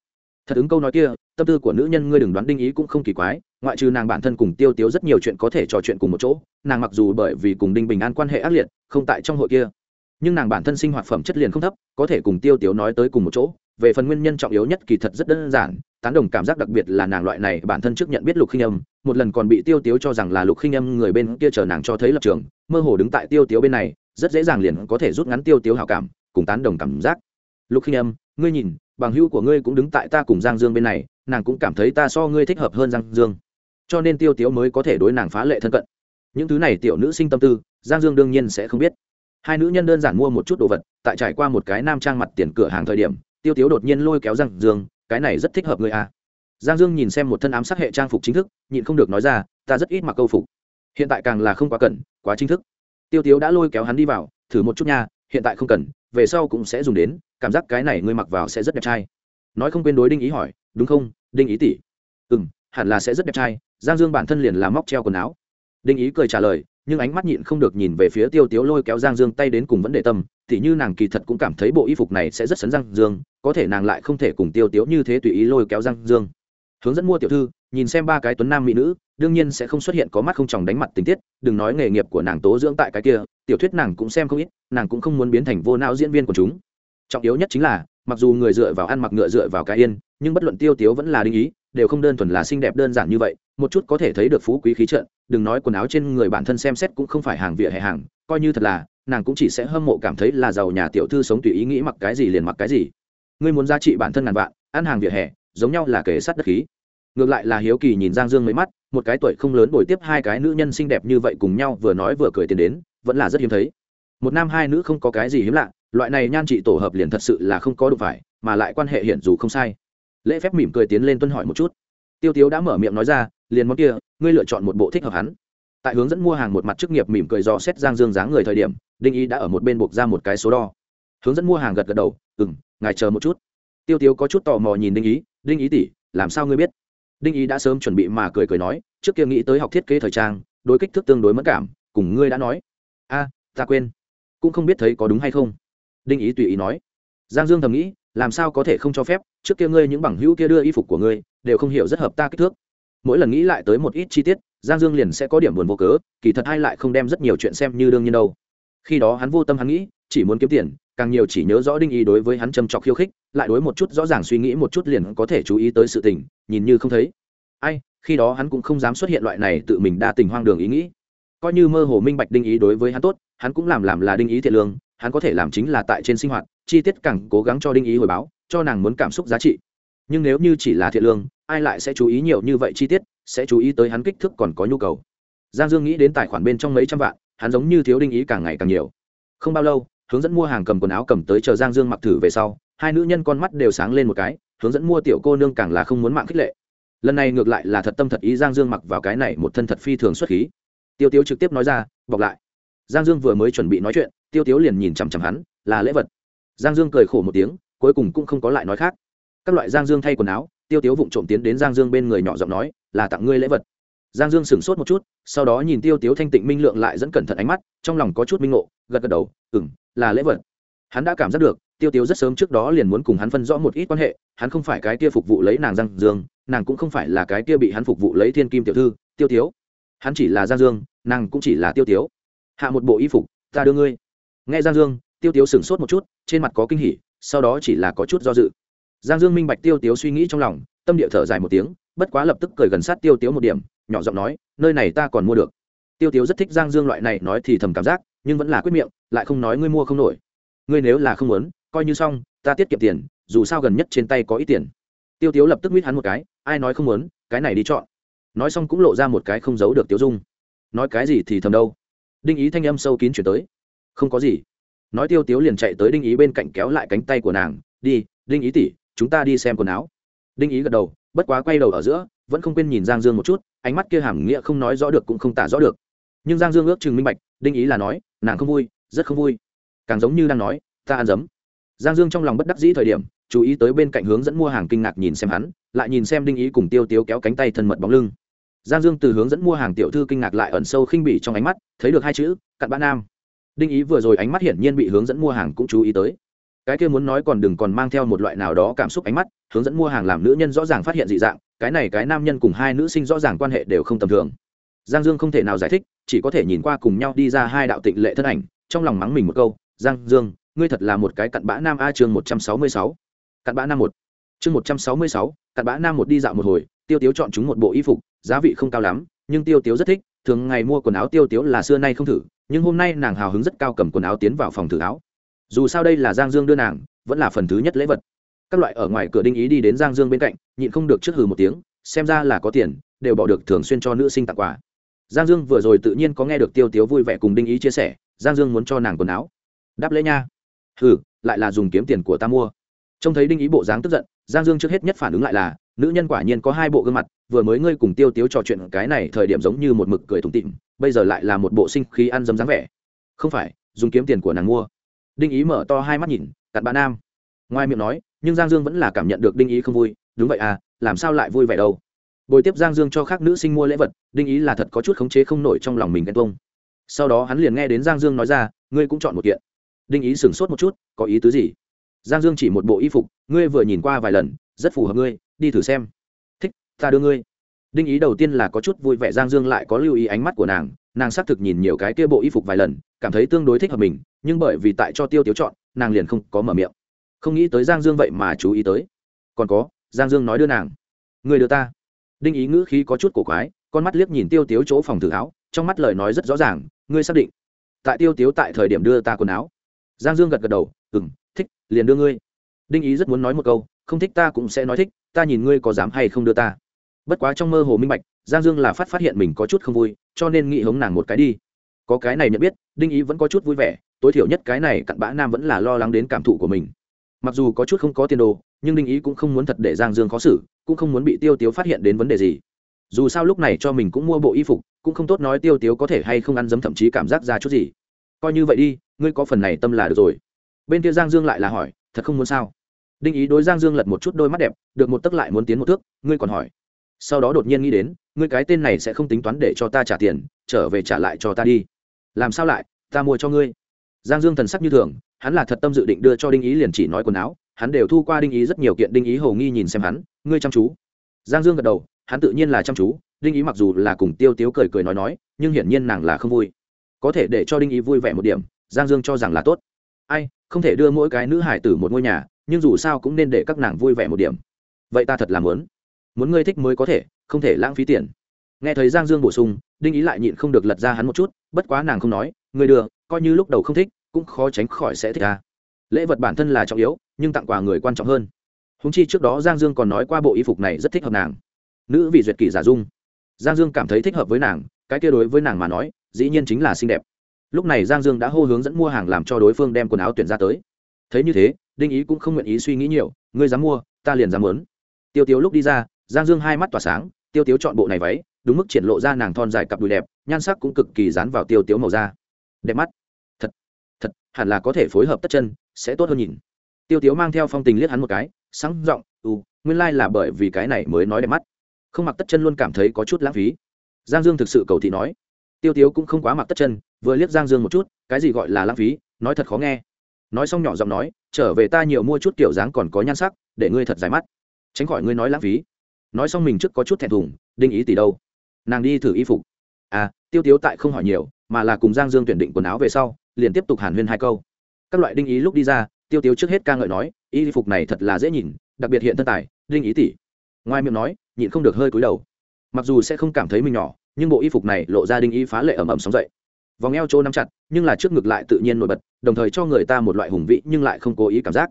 thật ứng câu nói kia, tâm tư của nữ nhân ngươi đừng đoán đinh ý cũng không kỳ quái, ngoại trừ nàng bản thân cùng tiêu tiếu rất nhiều chuyện có thể trò chuyện cùng một chỗ, nàng mặc dù bởi vì cùng đinh bình an quan hệ ác liệt, không tại trong hội kia, nhưng nàng bản thân sinh hoạt phẩm chất liền không thấp, có thể cùng tiêu tiếu nói tới cùng một chỗ, về phần nguyên nhân trọng yếu nhất kỳ thật rất đơn giản, tán đồng cảm giác đặc biệt là nàng loại này bản thân trước nhận biết lục khinh âm, một lần còn bị tiêu tiếu cho rằng là lục khinh âm người bên kia chờ nàng cho thấy lập trường, mơ hồ đứng tại tiêu tiếu bên này, rất dễ dàng liền có thể rút ngắn tiêu tiếu hảo cảm, cùng tán đồng cảm giác lục khinh âm, ngươi nhìn, bằng hữu của ngươi cũng đứng tại ta cùng giang dương bên này, nàng cũng cảm thấy ta so ngươi thích hợp hơn giang dương. Cho nên tiêu tiếu mới có thể đối nàng phá lệ thân cận. Những thứ này tiểu nữ sinh tâm tư, giang dương đương nhiên sẽ không biết. Hai nữ nhân đơn giản mua một chút đồ vật, tại trải qua một cái nam trang mặt tiền cửa hàng thời điểm, tiêu tiếu đột nhiên lôi kéo giang dương, cái này rất thích hợp người à? giang dương nhìn xem một thân ám sát hệ trang phục chính thức, nhịn không được nói ra, ta rất ít mặc câu phục. Hiện tại càng là không quá cần, quá chính thức. Tiêu tiếu đã lôi kéo hắn đi vào, thử một chút nha, hiện tại không cần, về sau cũng sẽ dùng đến cảm giác cái này ngươi mặc vào sẽ rất đẹp trai. Nói không quên đối đinh ý hỏi, đúng không, đinh ý tỷ? Ừ m hẳn là sẽ rất đẹp trai, giang dương bản thân liền làm móc treo quần áo. Đinh ý cười trả lời, nhưng ánh mắt nhịn không được nhìn về phía tiêu tiếu lôi kéo giang dương tay đến cùng vấn đề tâm thì như nàng kỳ thật cũng cảm thấy bộ y phục này sẽ rất sấn giang dương, có thể nàng lại không thể cùng tiêu tiếu như thế tùy ý lôi kéo giang dương. Hướng dẫn mua tiểu thư, nhìn xem ba cái tuấn nam mỹ nữ, đương nhiên sẽ không xuất hiện có mắt không chồng đánh mặt tình tiết, đừng nói nghề nghiệp của nàng tố dưỡng tại cái kia, tiểu thuyết nàng cũng xem không ít, nàng cũng không muốn biến thành vô não diễn viên của chúng trọng yếu nhất chính là, mặc dù người dựa vào ăn mặc ngựa dựa vào cái yên, nhưng bất luận tiêu tiếu vẫn là đinh ý, đều không đơn thuần là xinh đẹp đơn giản như vậy, một chút có thể thấy được phú quý khí trợn, đừng nói quần áo trên người bản thân xem xét cũng không phải hàng vỉa hè hàng, coi như thật là, nàng cũng chỉ sẽ hâm mộ cảm thấy là giàu nhà tiểu thư sống tùy ý nghĩ mặc cái gì liền mặc cái gì. Ngươi muốn giá trị bản thân ngàn vạn, ăn hàng vỉa hè, giống nhau là kể sát đất khí. Ngược lại là hiếu kỳ nhìn giang dương mấy mắt, một cái tuổi không lớn đổi tiếp hai cái nữ nhân xinh đẹp như vậy cùng nhau vừa nói vừa cười tiền đến, vẫn là rất hiếm thấy. Một nam hai nữ không có cái gì hiếm lạ loại này nhan trị tổ hợp liền thật sự là không có đụng phải, mà lại quan hệ hiện dù không sai. Lễ phép mỉm cười tiến lên tuân hỏi một chút. Tiêu tiếu đã mở miệng nói ra, liền món kia, ngươi lựa chọn một bộ thích hợp hắn. Tại hướng dẫn mua hàng một mặt chức nghiệp mỉm cười dò xét giang dương dáng người thời điểm, đinh ý đã ở một bên buộc ra một cái số đo. Hướng dẫn mua hàng gật gật đầu ừ m ngài chờ một chút. Tiêu tiếu có chút tò mò nhìn đinh ý đinh ý tỉ làm sao ngươi biết? Đinh ý đã sớm chuẩn bị mà cười cười nói, trước kia nghĩ tới học thiết kế thời trang, đối kích thước tương đối mất cảm, cùng ngươi đã nói. A, ta quên, cũng không biết thấy có đúng hay không đinh ý tùy ý nói. Giang dương thầm nghĩ, làm sao có thể không cho phép, trước kia ngươi những bằng hữu kia đưa y phục của ngươi, đều không hiểu rất hợp ta kích thước. Mỗi lần nghĩ lại tới một ít chi tiết, giang dương liền sẽ có điểm buồn vô cớ, kỳ thật hay lại không đem rất nhiều chuyện xem như đương nhiên đâu. Khi đó hắn vô tâm hắn nghĩ, chỉ muốn kiếm tiền, càng nhiều chỉ nhớ rõ đinh ý đối với hắn châm trọc khiêu khích, lại đối một chút rõ ràng suy nghĩ một chút liền có thể chú ý tới sự tình, nhìn như không thấy. Ai, khi đó hắn cũng không dám xuất hiện loại này tự mình đa tình hoang đường ý nghĩ. Coi như mơ hồ minh bạch đinh ý đối với hắn tốt, hắn cũng làm làm là đinh ý thiện lương hắn có thể làm chính là tại trên sinh hoạt, chi tiết càng cố gắng cho đinh ý hồi báo, cho nàng muốn cảm xúc giá trị. Nhưng nếu như chỉ là thiện lương, ai lại sẽ chú ý nhiều như vậy chi tiết, sẽ chú ý tới hắn kích thước còn có nhu cầu. Giang dương nghĩ đến tài khoản bên trong mấy trăm vạn, hắn giống như thiếu đinh ý càng ngày càng nhiều. Không bao lâu, hướng dẫn mua hàng cầm quần áo cầm tới chờ giang dương mặc thử về sau, hai nữ nhân con mắt đều sáng lên một cái, hướng dẫn mua tiểu cô nương càng là không muốn mạng khích lệ. Lần này ngược lại là thật tâm thật ý giang dương mặc vào cái này một thân thật phi thường xuất khí. Tiêu tiêu trực tiếp nói ra, bọc lại. Giang dương vừa mới chuẩn bị nói chuyện tiêu tiếu liền nhìn chằm chằm hắn, là lễ vật. Giang dương cười khổ một tiếng, cuối cùng cũng không có lại nói khác. Các loại giang dương thay quần áo, tiêu tiếu vụng trộm tiến đến giang dương bên người nhỏ giọng nói, là tặng ngươi lễ vật. Giang dương sửng sốt một chút, sau đó nhìn tiêu tiếu thanh tịnh minh lượng lại dẫn cẩn thận ánh mắt, trong lòng có chút minh ngộ, gật gật đầu ừ m là lễ vật. Hắn đã cảm giác được, tiêu tiếu rất sớm trước đó liền muốn cùng hắn phân rõ một ít quan hệ, hắn không phải cái kia phục vụ lấy nàng giang dương, nàng cũng không phải là cái kia bị hắn phục vụ lấy thiên kim tiểu thư, tiêu tiếu. Hắn chỉ là giang dương, nàng cũng chỉ là tiêu tiếu. Hạ một bộ y phục, ta đưa ngươi nghe giang dương, tiêu tiếu sửng sốt một chút, trên mặt có kinh hỉ, sau đó chỉ là có chút do dự. Giang dương minh bạch tiêu tiếu suy nghĩ trong lòng, tâm địa thở dài một tiếng, bất quá lập tức cười gần sát tiêu tiếu một điểm, nhỏ giọng nói, nơi này ta còn mua được. Tiêu tiếu rất thích giang dương loại này nói thì thầm cảm giác, nhưng vẫn là quyết miệng, lại không nói ngươi mua không nổi. Ngươi nếu là không muốn, coi như xong, ta tiết kiệm tiền, dù sao gần nhất trên tay có ít tiền. Tiêu tiếu lập tức mít hắn một cái, ai nói không muốn, cái này đi chọn. Nói xong cũng lộ ra một cái không giấu được tiêu dung. Nói cái gì thì thầm đâu? Đinh ý thanh âm sâu kín chuyển tới không có gì. Nói tiêu tiếu liền chạy tới đinh ý bên cạnh kéo lại cánh tay của nàng, đi, đinh ý tỉ chúng ta đi xem quần áo. Đinh ý gật đầu, bất quá quay đầu ở giữa, vẫn không quên nhìn giang dương một chút, ánh mắt kia hàm nghĩa không nói rõ được cũng không tả rõ được. Nhưng giang dương ước chừng minh bạch, đinh ý là nói, nàng không vui, rất không vui. Càng giống như đang nói, ta ăn dấm. Giang dương trong lòng bất đắc dĩ thời điểm, chú ý tới bên cạnh hướng dẫn mua hàng kinh ngạc nhìn xem hắn, lại nhìn xem đinh ý cùng tiêu tiếu kéo cánh tay thân mật bóng lưng. Giang dương từ hướng dẫn mua hàng tiểu thư kinh ngạc lại ẩn sâu khinh bỉ trong ánh mắt, thấy được hai chữ, cặn bã nam đinh ý vừa rồi ánh mắt hiển nhiên bị hướng dẫn mua hàng cũng chú ý tới. Cái kia muốn nói còn đừng còn mang theo một loại nào đó cảm xúc ánh mắt, hướng dẫn mua hàng làm nữ nhân rõ ràng phát hiện dị dạng, cái này cái nam nhân cùng hai nữ sinh rõ ràng quan hệ đều không tầm thường. Giang dương không thể nào giải thích, chỉ có thể nhìn qua cùng nhau đi ra hai đạo tịnh lệ thân ảnh, trong lòng mắng mình một câu, giang dương, ngươi thật là một cái cặn bã nam a chương một trăm sáu mươi sáu. Cặn bã nam một. Chương một trăm sáu mươi sáu, cặn bã nam một đi dạo một hồi, tiêu tiếu chọn chúng một bộ y phục, giá vị không cao lắm, nhưng tiêu tiếu rất thích thường ngày mua quần áo tiêu tiếu là xưa nay không thử, nhưng hôm nay nàng hào hứng rất cao cầm quần áo tiến vào phòng thử áo. Dù sao đây là giang dương đưa nàng, vẫn là phần thứ nhất lễ vật. Các loại ở ngoài cửa đinh ý đi đến giang dương bên cạnh, nhịn không được trước hừ một tiếng, xem ra là có tiền, đều bỏ được thường xuyên cho nữ sinh tặng quà. Giang dương vừa rồi tự nhiên có nghe được tiêu tiếu vui vẻ cùng đinh ý chia sẻ, giang dương muốn cho nàng quần áo. Đáp lễ nha. Hừ, lại là dùng kiếm tiền của ta mua. Trông thấy đinh ý bộ dáng tức giận, giang dương trước hết nhất phản ứng lại là nữ nhân quả nhiên có hai bộ gương mặt, vừa mới ngươi cùng tiêu tiếu trò chuyện cái này thời điểm giống như một mực cười thủng tịm bây giờ lại là một bộ sinh khí ăn dấm dáng vẻ. Không phải, dùng kiếm tiền của nàng mua. Đinh ý mở to hai mắt nhìn, cặn bạn nam. Ngoài miệng nói, nhưng giang dương vẫn là cảm nhận được đinh ý không vui. Đúng vậy à làm sao lại vui vẻ đâu? Bồi tiếp giang dương cho khác nữ sinh mua lễ vật, đinh ý là thật có chút khống chế không nổi trong lòng mình ghen tuông. Sau đó hắn liền nghe đến giang dương nói ra, ngươi cũng chọn một kiện. Đinh ý sửng sốt một chút, có ý tứ gì? Giang dương chỉ một bộ y phục, ngươi vừa nhìn qua vài lần, rất phù hợp ngươi đi thử xem. Thích, ta đưa ngươi. Đinh ý đầu tiên là có chút vui vẻ, giang dương lại có lưu ý ánh mắt của nàng. Nàng xác thực nhìn nhiều cái kia bộ y phục vài lần, cảm thấy tương đối thích hợp mình, nhưng bởi vì tại cho tiêu tiếu chọn, nàng liền không có mở miệng. Không nghĩ tới giang dương vậy mà chú ý tới. Còn có, giang dương nói đưa nàng. Người đưa ta. Đinh ý ngữ khí có chút cổ quái, con mắt liếc nhìn tiêu tiếu chỗ phòng thử áo, trong mắt lời nói rất rõ ràng, ngươi xác định. Tại tiêu tiếu tại thời điểm đưa ta quần áo. Giang dương gật gật đầu ừ m thích, liền đưa ngươi. Đinh ý rất muốn nói một câu không thích ta cũng sẽ nói thích, ta nhìn ngươi có dám hay không đưa ta. Bất quá trong mơ hồ minh bạch, giang dương là phát phát hiện mình có chút không vui, cho nên nghĩ hống nàng một cái đi. Có cái này nhận biết, đinh ý vẫn có chút vui vẻ, tối thiểu nhất cái này cặn bã nam vẫn là lo lắng đến cảm thụ của mình. Mặc dù có chút không có tiền đồ, nhưng đinh ý cũng không muốn thật để giang dương khó xử, cũng không muốn bị tiêu tiếu phát hiện đến vấn đề gì. Dù sao lúc này cho mình cũng mua bộ y phục, cũng không tốt nói tiêu tiếu có thể hay không ăn dấm thậm chí cảm giác ra chút gì. Coi như vậy đi, ngươi có phần này tâm là được rồi. Bên kia giang dương lại là hỏi, thật không muốn sao? Đinh ý đối giang dương lật một chút đôi mắt đẹp, được một tấc lại muốn tiến một thước, ngươi còn hỏi. Sau đó đột nhiên nghĩ đến, ngươi cái tên này sẽ không tính toán để cho ta trả tiền, trở về trả lại cho ta đi. Làm sao lại, ta mua cho ngươi. Giang dương thần sắc như thường, hắn là thật tâm dự định đưa cho đinh ý liền chỉ nói quần áo, hắn đều thu qua đinh ý rất nhiều kiện, đinh ý hầu nghi nhìn xem hắn, ngươi chăm chú. Giang dương gật đầu, hắn tự nhiên là chăm chú, đinh ý mặc dù là cùng tiêu tiếu cười cười nói nói, nhưng hiển nhiên nàng là không vui. Có thể để cho đinh ý vui vẻ một điểm, giang dương cho rằng là tốt. Ai, không thể đưa mỗi cái nữ hải tử một ngôi nhà nhưng dù sao cũng nên để các nàng vui vẻ một điểm. Vậy ta thật là muốn. Muốn ngươi thích mới có thể, không thể lãng phí tiền. Nghe thấy giang dương bổ sung, đinh ý lại nhịn không được lật ra hắn một chút, bất quá nàng không nói người đưa, coi như lúc đầu không thích, cũng khó tránh khỏi sẽ thích ta. Lễ vật bản thân là trọng yếu, nhưng tặng quà người quan trọng hơn. Húng chi trước đó giang dương còn nói qua bộ y phục này rất thích hợp nàng. Nữ vị duyệt kỷ giả dung. Giang dương cảm thấy thích hợp với nàng, cái kia đối với nàng mà nói, dĩ nhiên chính là xinh đẹp. Lúc này giang dương đã hô hướng dẫn mua hàng làm cho đối phương đem quần áo tuyển ra tới. Thấy như thế đinh ý cũng không nguyện ý suy nghĩ nhiều, ngươi dám mua, ta liền dám muốn. Tiêu tiếu lúc đi ra, giang dương hai mắt tỏa sáng, tiêu tiếu chọn bộ này váy, đúng mức triển lộ ra nàng thon dài cặp đùi đẹp, nhan sắc cũng cực kỳ dán vào tiêu tiếu màu da. Đẹp mắt, thật thật, hẳn là có thể phối hợp tất chân, sẽ tốt hơn nhìn. Tiêu tiếu mang theo phong tình liếc hắn một cái, sáng r ộ n g ừ nguyên lai、like、là bởi vì cái này mới nói đẹp mắt. Không mặc tất chân luôn cảm thấy có chút lãng phí. Giang dương thực sự cầu thị nói. Tiêu tiếu cũng không quá mặc tất chân, vừa liếc giang dương một chút, cái gì gọi là lãng phí, nói thật khó nghe nói xong nhỏ giọng nói, trở về ta nhiều mua chút kiểu dáng còn có nhan sắc, để ngươi thật dài mắt. Tránh khỏi ngươi nói lãng phí. Nói xong mình trước có chút thẹn thùng, đinh ý tỷ đâu? Nàng đi thử y phục. À tiêu tiếu tại không hỏi nhiều, mà là cùng giang dương tuyển định quần áo về sau, liền tiếp tục hàn huyên hai câu. Các loại đinh ý lúc đi ra, tiêu tiếu trước hết ca ngợi nói, y phục này thật là dễ nhìn, đặc biệt hiện thân tài, đinh ý tỷ. Ngoài miệng nói, nhịn không được hơi cúi đầu. Mặc dù sẽ không cảm thấy mình nhỏ, nhưng bộ y phục này lộ ra đinh ý phá lệ ẩm ẩm sóng dậy vòng eo trô nắm chặt, nhưng là trước ngực lại tự nhiên nổi bật, đồng thời cho người ta một loại hùng vị nhưng lại không cố ý cảm giác.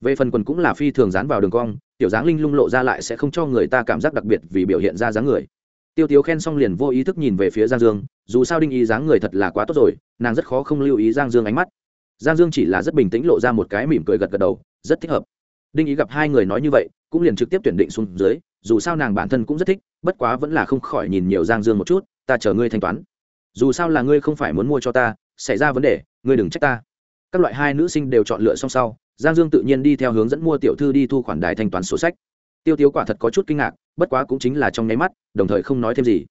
Về phần quần cũng là phi thường dán vào đường cong, tiểu dáng linh lung lộ ra lại sẽ không cho người ta cảm giác đặc biệt vì biểu hiện ra dáng người. Tiêu tiếu khen xong liền vô ý thức nhìn về phía giang dương, dù sao đinh ý dáng người thật là quá tốt rồi, nàng rất khó không lưu ý giang dương ánh mắt. Giang dương chỉ là rất bình tĩnh lộ ra một cái mỉm cười gật gật đầu, rất thích hợp. Đinh ý gặp hai người nói như vậy, cũng liền trực tiếp tuyển định xuống dưới, dù sao nàng bản thân cũng rất thích, bất quá vẫn là không khỏi nhìn nhiều giang dương một chút, ta chờ ngươi thanh toán dù sao là ngươi không phải muốn mua cho ta, xảy ra vấn đề, ngươi đừng trách ta. Các loại hai nữ sinh đều chọn lựa xong sau, giang dương tự nhiên đi theo hướng dẫn mua tiểu thư đi thu khoản đài thanh toán sổ sách. Tiêu tiếu quả thật có chút kinh ngạc, bất quá cũng chính là trong nháy mắt, đồng thời không nói thêm gì.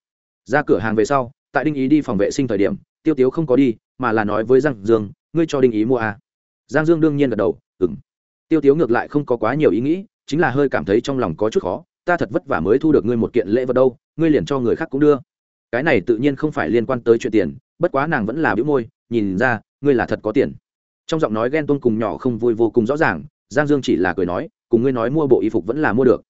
Ra cửa hàng về sau, tại đinh ý đi phòng vệ sinh thời điểm, tiêu tiếu không có đi, mà là nói với giang dương, ngươi cho đinh ý mua à. giang dương đương nhiên gật đầu ừng tiêu tiếu ngược lại không có quá nhiều ý nghĩ, chính là hơi cảm thấy trong lòng có chút khó, ta thật vất vả mới thu được ngươi một kiện lễ vật đâu, ngươi liền cho người khác cũng đưa cái này tự nhiên không phải liên quan tới chuyện tiền, bất quá nàng vẫn là bĩu môi, nhìn ra, ngươi là thật có tiền. Trong giọng nói ghen tuông cùng nhỏ không vui vô cùng rõ ràng, giang dương chỉ là cười nói, cùng ngươi nói mua bộ y phục vẫn là mua được.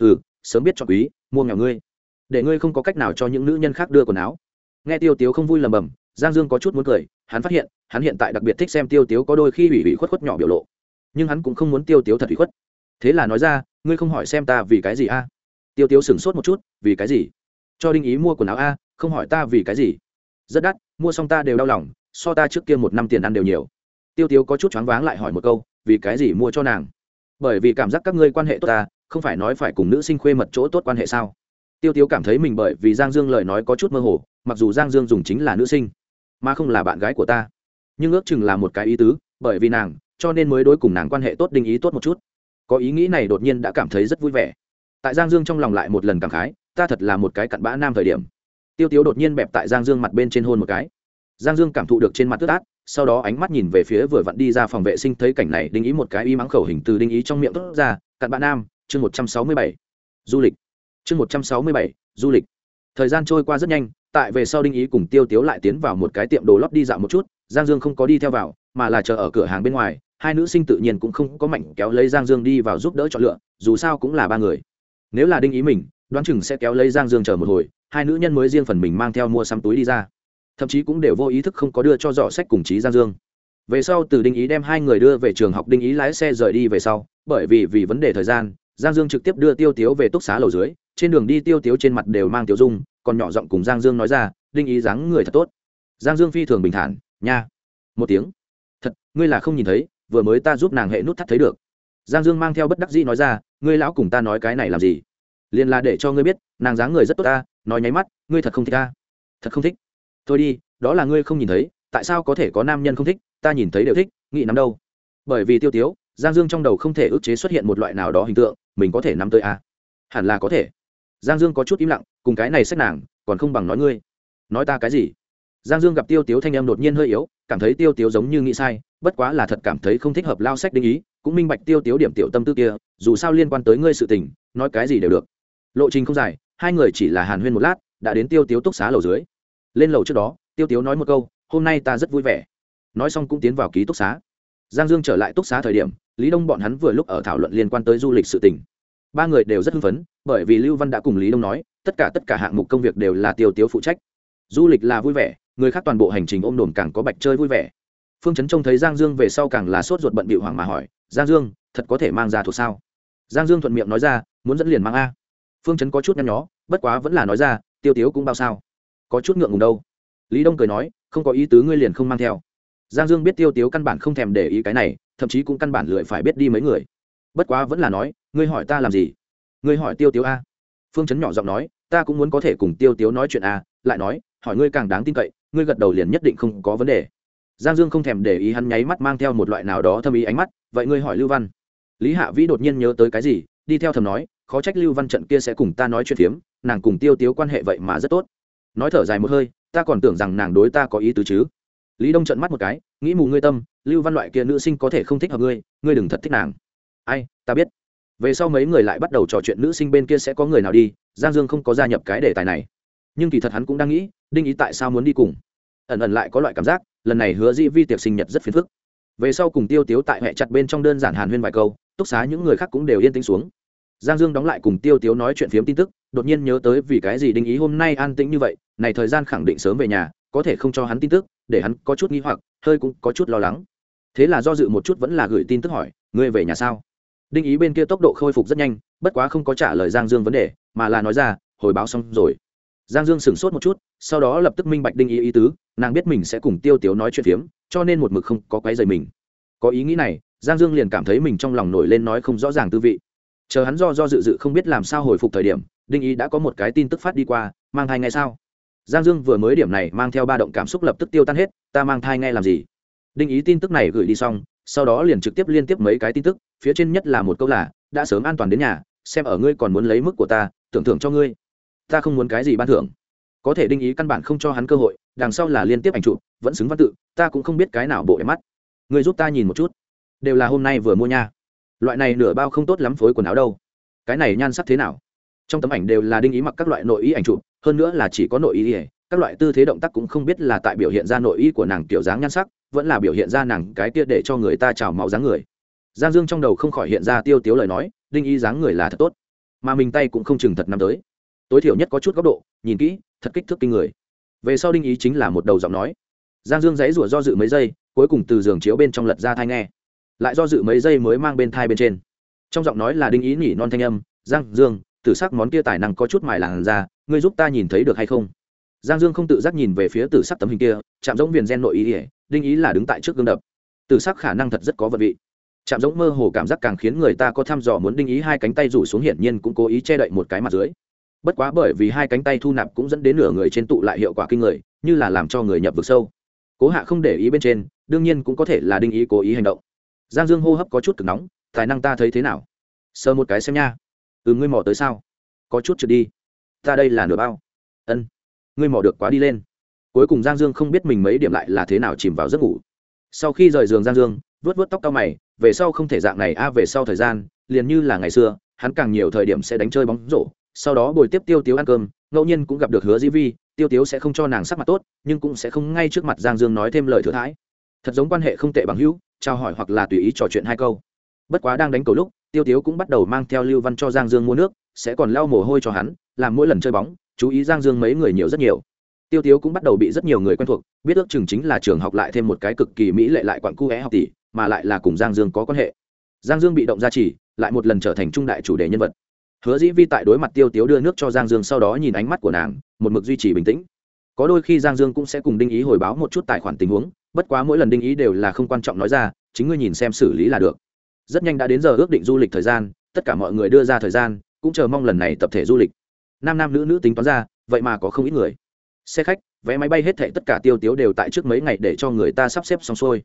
Ừ sớm biết cho quý, mua nghèo ngươi. Để ngươi không có cách nào cho những nữ nhân khác đưa quần áo. Nghe tiêu tiếu không vui lầm bầm, giang dương có chút muốn cười, hắn phát hiện, hắn hiện tại đặc biệt thích xem tiêu tiếu có đôi khi ủy ủy khuất khuất nhỏ biểu lộ. Nhưng hắn cũng không muốn tiêu tiếu thật ủy khuất. Thế là nói ra, ngươi không hỏi xem ta vì cái gì a? Tiêu tiếu sửng sốt một chút, vì cái gì? Cho đinh ý mua quần áo a, không hỏi ta vì cái gì. Rất đắt, mua xong ta đều đau lòng, so ta trước kia một năm tiền ăn đều nhiều. Tiêu tiếu có chút choáng váng lại hỏi một câu, vì cái gì mua cho nàng? Bởi vì cảm giác các ngươi quan hệ tốt ta, không phải nói phải cùng nữ sinh khuê mật chỗ tốt quan hệ sao? Tiêu tiếu cảm thấy mình bởi vì giang dương lời nói có chút mơ hồ, mặc dù giang dương dùng chính là nữ sinh, mà không là bạn gái của ta. Nhưng ước chừng là một cái ý tứ, bởi vì nàng, cho nên mới đối cùng nàng quan hệ tốt đinh ý tốt một chút. Có ý nghĩ này đột nhiên đã cảm thấy rất vui vẻ. Tại giang dương trong lòng lại một lần cảm khái ta thật là một cái cặn bã nam thời điểm. Tiêu tiếu đột nhiên bẹp tại giang dương mặt bên trên hôn một cái. Giang dương cảm thụ được trên mặt tức át sau đó ánh mắt nhìn về phía vừa vặn đi ra phòng vệ sinh, thấy cảnh này, đinh ý một cái y mắng khẩu hình từ đinh ý trong miệng tốt ra, cặn bã nam, chương một trăm sáu mươi bảy, du lịch. Chương một trăm sáu mươi bảy, du lịch. Thời gian trôi qua rất nhanh, tại về sau đinh ý cùng tiêu tiếu lại tiến vào một cái tiệm đồ lót đi dạo một chút, giang dương không có đi theo vào, mà là chờ ở cửa hàng bên ngoài, hai nữ sinh tự nhiên cũng không có mạnh kéo lấy giang dương đi vào giúp đỡ chọn lựa, dù sao cũng là ba người. Nếu là đinh ý mình đoán chừng sẽ kéo lấy giang dương chờ một hồi, hai nữ nhân mới riêng phần mình mang theo mua xăm túi đi ra. Thậm chí cũng đều vô ý thức không có đưa cho giỏ sách cùng chí giang dương. Về sau, từ đinh ý đem hai người đưa về trường học, đinh ý lái xe rời đi về sau, bởi vì vì vấn đề thời gian, giang dương trực tiếp đưa tiêu tiếu về túc xá lầu dưới, trên đường đi tiêu tiếu trên mặt đều mang tiêu dung, còn nhỏ giọng cùng giang dương nói ra, đinh ý dáng người thật tốt. Giang dương phi thường bình thản, nha. Một tiếng, thật, ngươi là không nhìn thấy, vừa mới ta giúp nàng hệ nút thắt thấy được. Giang dương mang theo bất đắc dĩ nói ra, ngươi lão cùng ta nói cái này làm gì? Liền là để cho ngươi biết, nàng dáng người rất tốt ta, nói nháy mắt, ngươi thật không thích ta. Thật không thích. Thôi đi, đó là ngươi không nhìn thấy, tại sao có thể có nam nhân không thích, ta nhìn thấy đều thích, nghĩ nắm đâu. Bởi vì tiêu tiếu, giang dương trong đầu không thể ức chế xuất hiện một loại nào đó hình tượng, mình có thể nắm tới a hẳn là có thể. Giang dương có chút im lặng, cùng cái này xét nàng, còn không bằng nói ngươi. Nói ta cái gì? Giang dương gặp tiêu tiếu thanh em đột nhiên hơi yếu, cảm thấy tiêu tiếu giống như nghĩ sai, bất quá là thật cảm thấy không thích hợp lao sách đinh ý, cũng minh bạch tiêu tiếu điểm tiểu tâm tư kia, dù sao liên quan tới ngươi sự tình, nói cái gì đều được lộ trình không dài, hai người chỉ là hàn huyên một lát, đã đến tiêu tiếu túc xá lầu dưới. Lên lầu trước đó, tiêu tiếu nói một câu, hôm nay ta rất vui vẻ. Nói xong cũng tiến vào ký túc xá. Giang dương trở lại túc xá thời điểm, lý đông bọn hắn vừa lúc ở thảo luận liên quan tới du lịch sự tỉnh ba người đều rất hưng phấn, bởi vì lưu văn đã cùng lý đông nói, tất cả tất cả hạng mục công việc đều là tiêu tiếu phụ trách. Du lịch là vui vẻ, người khác toàn bộ hành trình ôm đồn càng có bạch chơi vui vẻ. Phương chấn trông thấy giang dương về sau càng là sốt ruột bận bịu hoảng mà hỏi, giang dương, thật có thể mang ra thuộc sao? Giang dương thuận miệng nói ra, muốn dẫn liền mang a phương chấn có chút nhăn nhó, bất quá vẫn là nói ra, tiêu tiếu cũng bao sao? Có chút ngượng ngùng đâu. Lý đông cười nói, không có ý tứ ngươi liền không mang theo. Giang dương biết tiêu tiếu căn bản không thèm để ý cái này, thậm chí cũng căn bản lười phải biết đi mấy người. Bất quá vẫn là nói, ngươi hỏi ta làm gì? Ngươi hỏi tiêu tiếu a. Phương chấn nhỏ giọng nói, ta cũng muốn có thể cùng tiêu tiếu nói chuyện a, lại nói, hỏi ngươi càng đáng tin cậy, ngươi gật đầu liền nhất định không có vấn đề. Giang dương không thèm để ý hắn nháy mắt mang theo một loại nào đó thâm ý ánh mắt, vậy ngươi hỏi lưu văn. Lý hạ vĩ đột nhiên nhớ tới cái gì, đi theo thầm nói khó trách lưu văn trận kia sẽ cùng ta nói chuyện phiếm, nàng cùng tiêu tiếu quan hệ vậy mà rất tốt. Nói thở dài một hơi, ta còn tưởng rằng nàng đối ta có ý tứ chứ. Lý đông trận mắt một cái, nghĩ mù ngươi tâm, lưu văn loại kia nữ sinh có thể không thích hợp ngươi ngươi đừng thật thích nàng. Ai, ta biết. Về sau mấy người lại bắt đầu trò chuyện nữ sinh bên kia sẽ có người nào đi, giang dương không có gia nhập cái đề tài này. Nhưng kỳ thật hắn cũng đang nghĩ, đinh ý tại sao muốn đi cùng. Ẩn ẩn lại có loại cảm giác, lần này hứa dĩ vi tiệc sinh nhật rất phiền phức. Về sau cùng tiêu tiếu tại hệ chặt bên trong đơn giản hàn huyên vài câu, túc xá những người khác cũng đều yên tĩnh xuống giang dương đóng lại cùng tiêu tiếu nói chuyện phiếm tin tức, đột nhiên nhớ tới vì cái gì đinh ý hôm nay an tĩnh như vậy, này thời gian khẳng định sớm về nhà, có thể không cho hắn tin tức, để hắn có chút nghi hoặc, hơi cũng có chút lo lắng. Thế là do dự một chút vẫn là gửi tin tức hỏi, ngươi về nhà sao? Đinh ý bên kia tốc độ khôi phục rất nhanh, bất quá không có trả lời giang dương vấn đề, mà là nói ra, hồi báo xong rồi. Giang dương sửng sốt một chút, sau đó lập tức minh bạch đinh ý ý tứ, nàng biết mình sẽ cùng tiêu tiếu nói chuyện phiếm, cho nên một mực không có quái dày mình. Có ý nghĩ này, giang dương liền cảm thấy mình trong lòng nổi lên nói không rõ ràng tư vị chờ hắn do do dự dự không biết làm sao hồi phục thời điểm, đinh ý đã có một cái tin tức phát đi qua, mang thai ngay sao? Giang dương vừa mới điểm này mang theo ba động cảm xúc lập tức tiêu tan hết, ta mang thai ngay làm gì? Đinh ý tin tức này gửi đi xong, sau đó liền trực tiếp liên tiếp mấy cái tin tức, phía trên nhất là một câu là, đã sớm an toàn đến nhà, xem ở ngươi còn muốn lấy mức của ta, tưởng thưởng cho ngươi. Ta không muốn cái gì ban thưởng. Có thể đinh ý căn bản không cho hắn cơ hội, đằng sau là liên tiếp ảnh chụp, vẫn xứng văn tự, ta cũng không biết cái nào bộ em mắt. Ngươi giúp ta nhìn một chút. Đều là hôm nay vừa mua nha loại này nửa bao không tốt lắm phối quần áo đâu. Cái này nhan sắc thế nào? Trong tấm ảnh đều là đinh ý mặc các loại nội ý ảnh chụp, hơn nữa là chỉ có nội ý ỉa các loại tư thế động tác cũng không biết là tại biểu hiện ra nội ý của nàng kiểu dáng nhan sắc, vẫn là biểu hiện ra nàng cái kia để cho người ta trào máu dáng người. Giang dương trong đầu không khỏi hiện ra tiêu tiếu lời nói, đinh ý dáng người là thật tốt, mà mình tay cũng không chừng thật năm tới. Tối thiểu nhất có chút góc độ, nhìn kỹ, thật kích thước kinh người. Về sau đinh ý chính là một đầu giọng nói. Giang dương dãy rủa do dự mấy giây, cuối cùng từ giường chiếu bên trong lật ra thai nghe lại do dự mấy giây mới mang bên thai bên trên. Trong giọng nói là đinh ý nhỉ non thanh âm, giang dương, tử sắc món kia tài năng có chút mài làn ra ngươi giúp ta nhìn thấy được hay không? Giang dương không tự giác nhìn về phía tử sắc tấm hình kia, chạm giống viền gen nội ý ỉa đinh ý là đứng tại trước gương đập. Tử sắc khả năng thật rất có vật vị. Chạm giống mơ hồ cảm giác càng khiến người ta có thăm dò muốn đinh ý hai cánh tay rủ xuống hiển nhiên cũng cố ý che đậy một cái mặt dưới. Bất quá bởi vì hai cánh tay thu nạp cũng dẫn đến nửa người trên tụ lại hiệu quả kinh người, như là làm cho người nhập vực sâu. Cố hạ không để ý bên trên, đương nhiên cũng có thể là đinh ý cố ý hành động giang dương hô hấp có chút cực nóng, tài năng ta thấy thế nào? Sờ một cái xem nha. Ừ ngươi mò tới sao? Có chút trượt đi. Ta đây là nửa bao. Ân, ngươi mò được quá đi lên. Cuối cùng giang dương không biết mình mấy điểm lại là thế nào chìm vào giấc ngủ. Sau khi rời giường giang dương vớt vớt tóc cao mày, về sau không thể dạng này, a, về sau thời gian, liền như là ngày xưa, hắn càng nhiều thời điểm sẽ đánh chơi bóng rổ, sau đó bồi tiếp tiêu tiếu ăn cơm, ngẫu nhiên cũng gặp được hứa dĩ vi, tiêu tiếu sẽ không cho nàng sắc mặt tốt, nhưng cũng sẽ không ngay trước mặt giang dương nói thêm lời thừa thãi. Thật giống quan hệ không tệ bằng hữu trao hỏi hoặc là tùy ý trò chuyện hai câu. Bất quá đang đánh cầu lúc, tiêu tiếu cũng bắt đầu mang theo lưu văn cho giang dương mua nước, sẽ còn lau mồ hôi cho hắn, làm mỗi lần chơi bóng, chú ý giang dương mấy người nhiều rất nhiều. Tiêu tiếu cũng bắt đầu bị rất nhiều người quen thuộc, biết ước chừng chính là trường học lại thêm một cái cực kỳ mỹ lệ lại quặn cu é học tỷ, mà lại là cùng giang dương có quan hệ. Giang dương bị động gia trì lại một lần trở thành trung đại chủ đề nhân vật. Hứa dĩ vi tại đối mặt tiêu tiếu đưa nước cho giang dương sau đó nhìn ánh mắt của nàng, một mực duy trì bình tĩnh. Có đôi khi giang dương cũng sẽ cùng đinh ý hồi báo một chút tài khoản tình huống bất quá mỗi lần đinh ý đều là không quan trọng nói ra, chính ngươi nhìn xem xử lý là được. Rất nhanh đã đến giờ ước định du lịch thời gian, tất cả mọi người đưa ra thời gian, cũng chờ mong lần này tập thể du lịch. Nam nam nữ nữ tính toán ra, vậy mà có không ít người. Xe khách, vé máy bay hết thệ tất cả tiêu tiếu đều tại trước mấy ngày để cho người ta sắp xếp xong xuôi.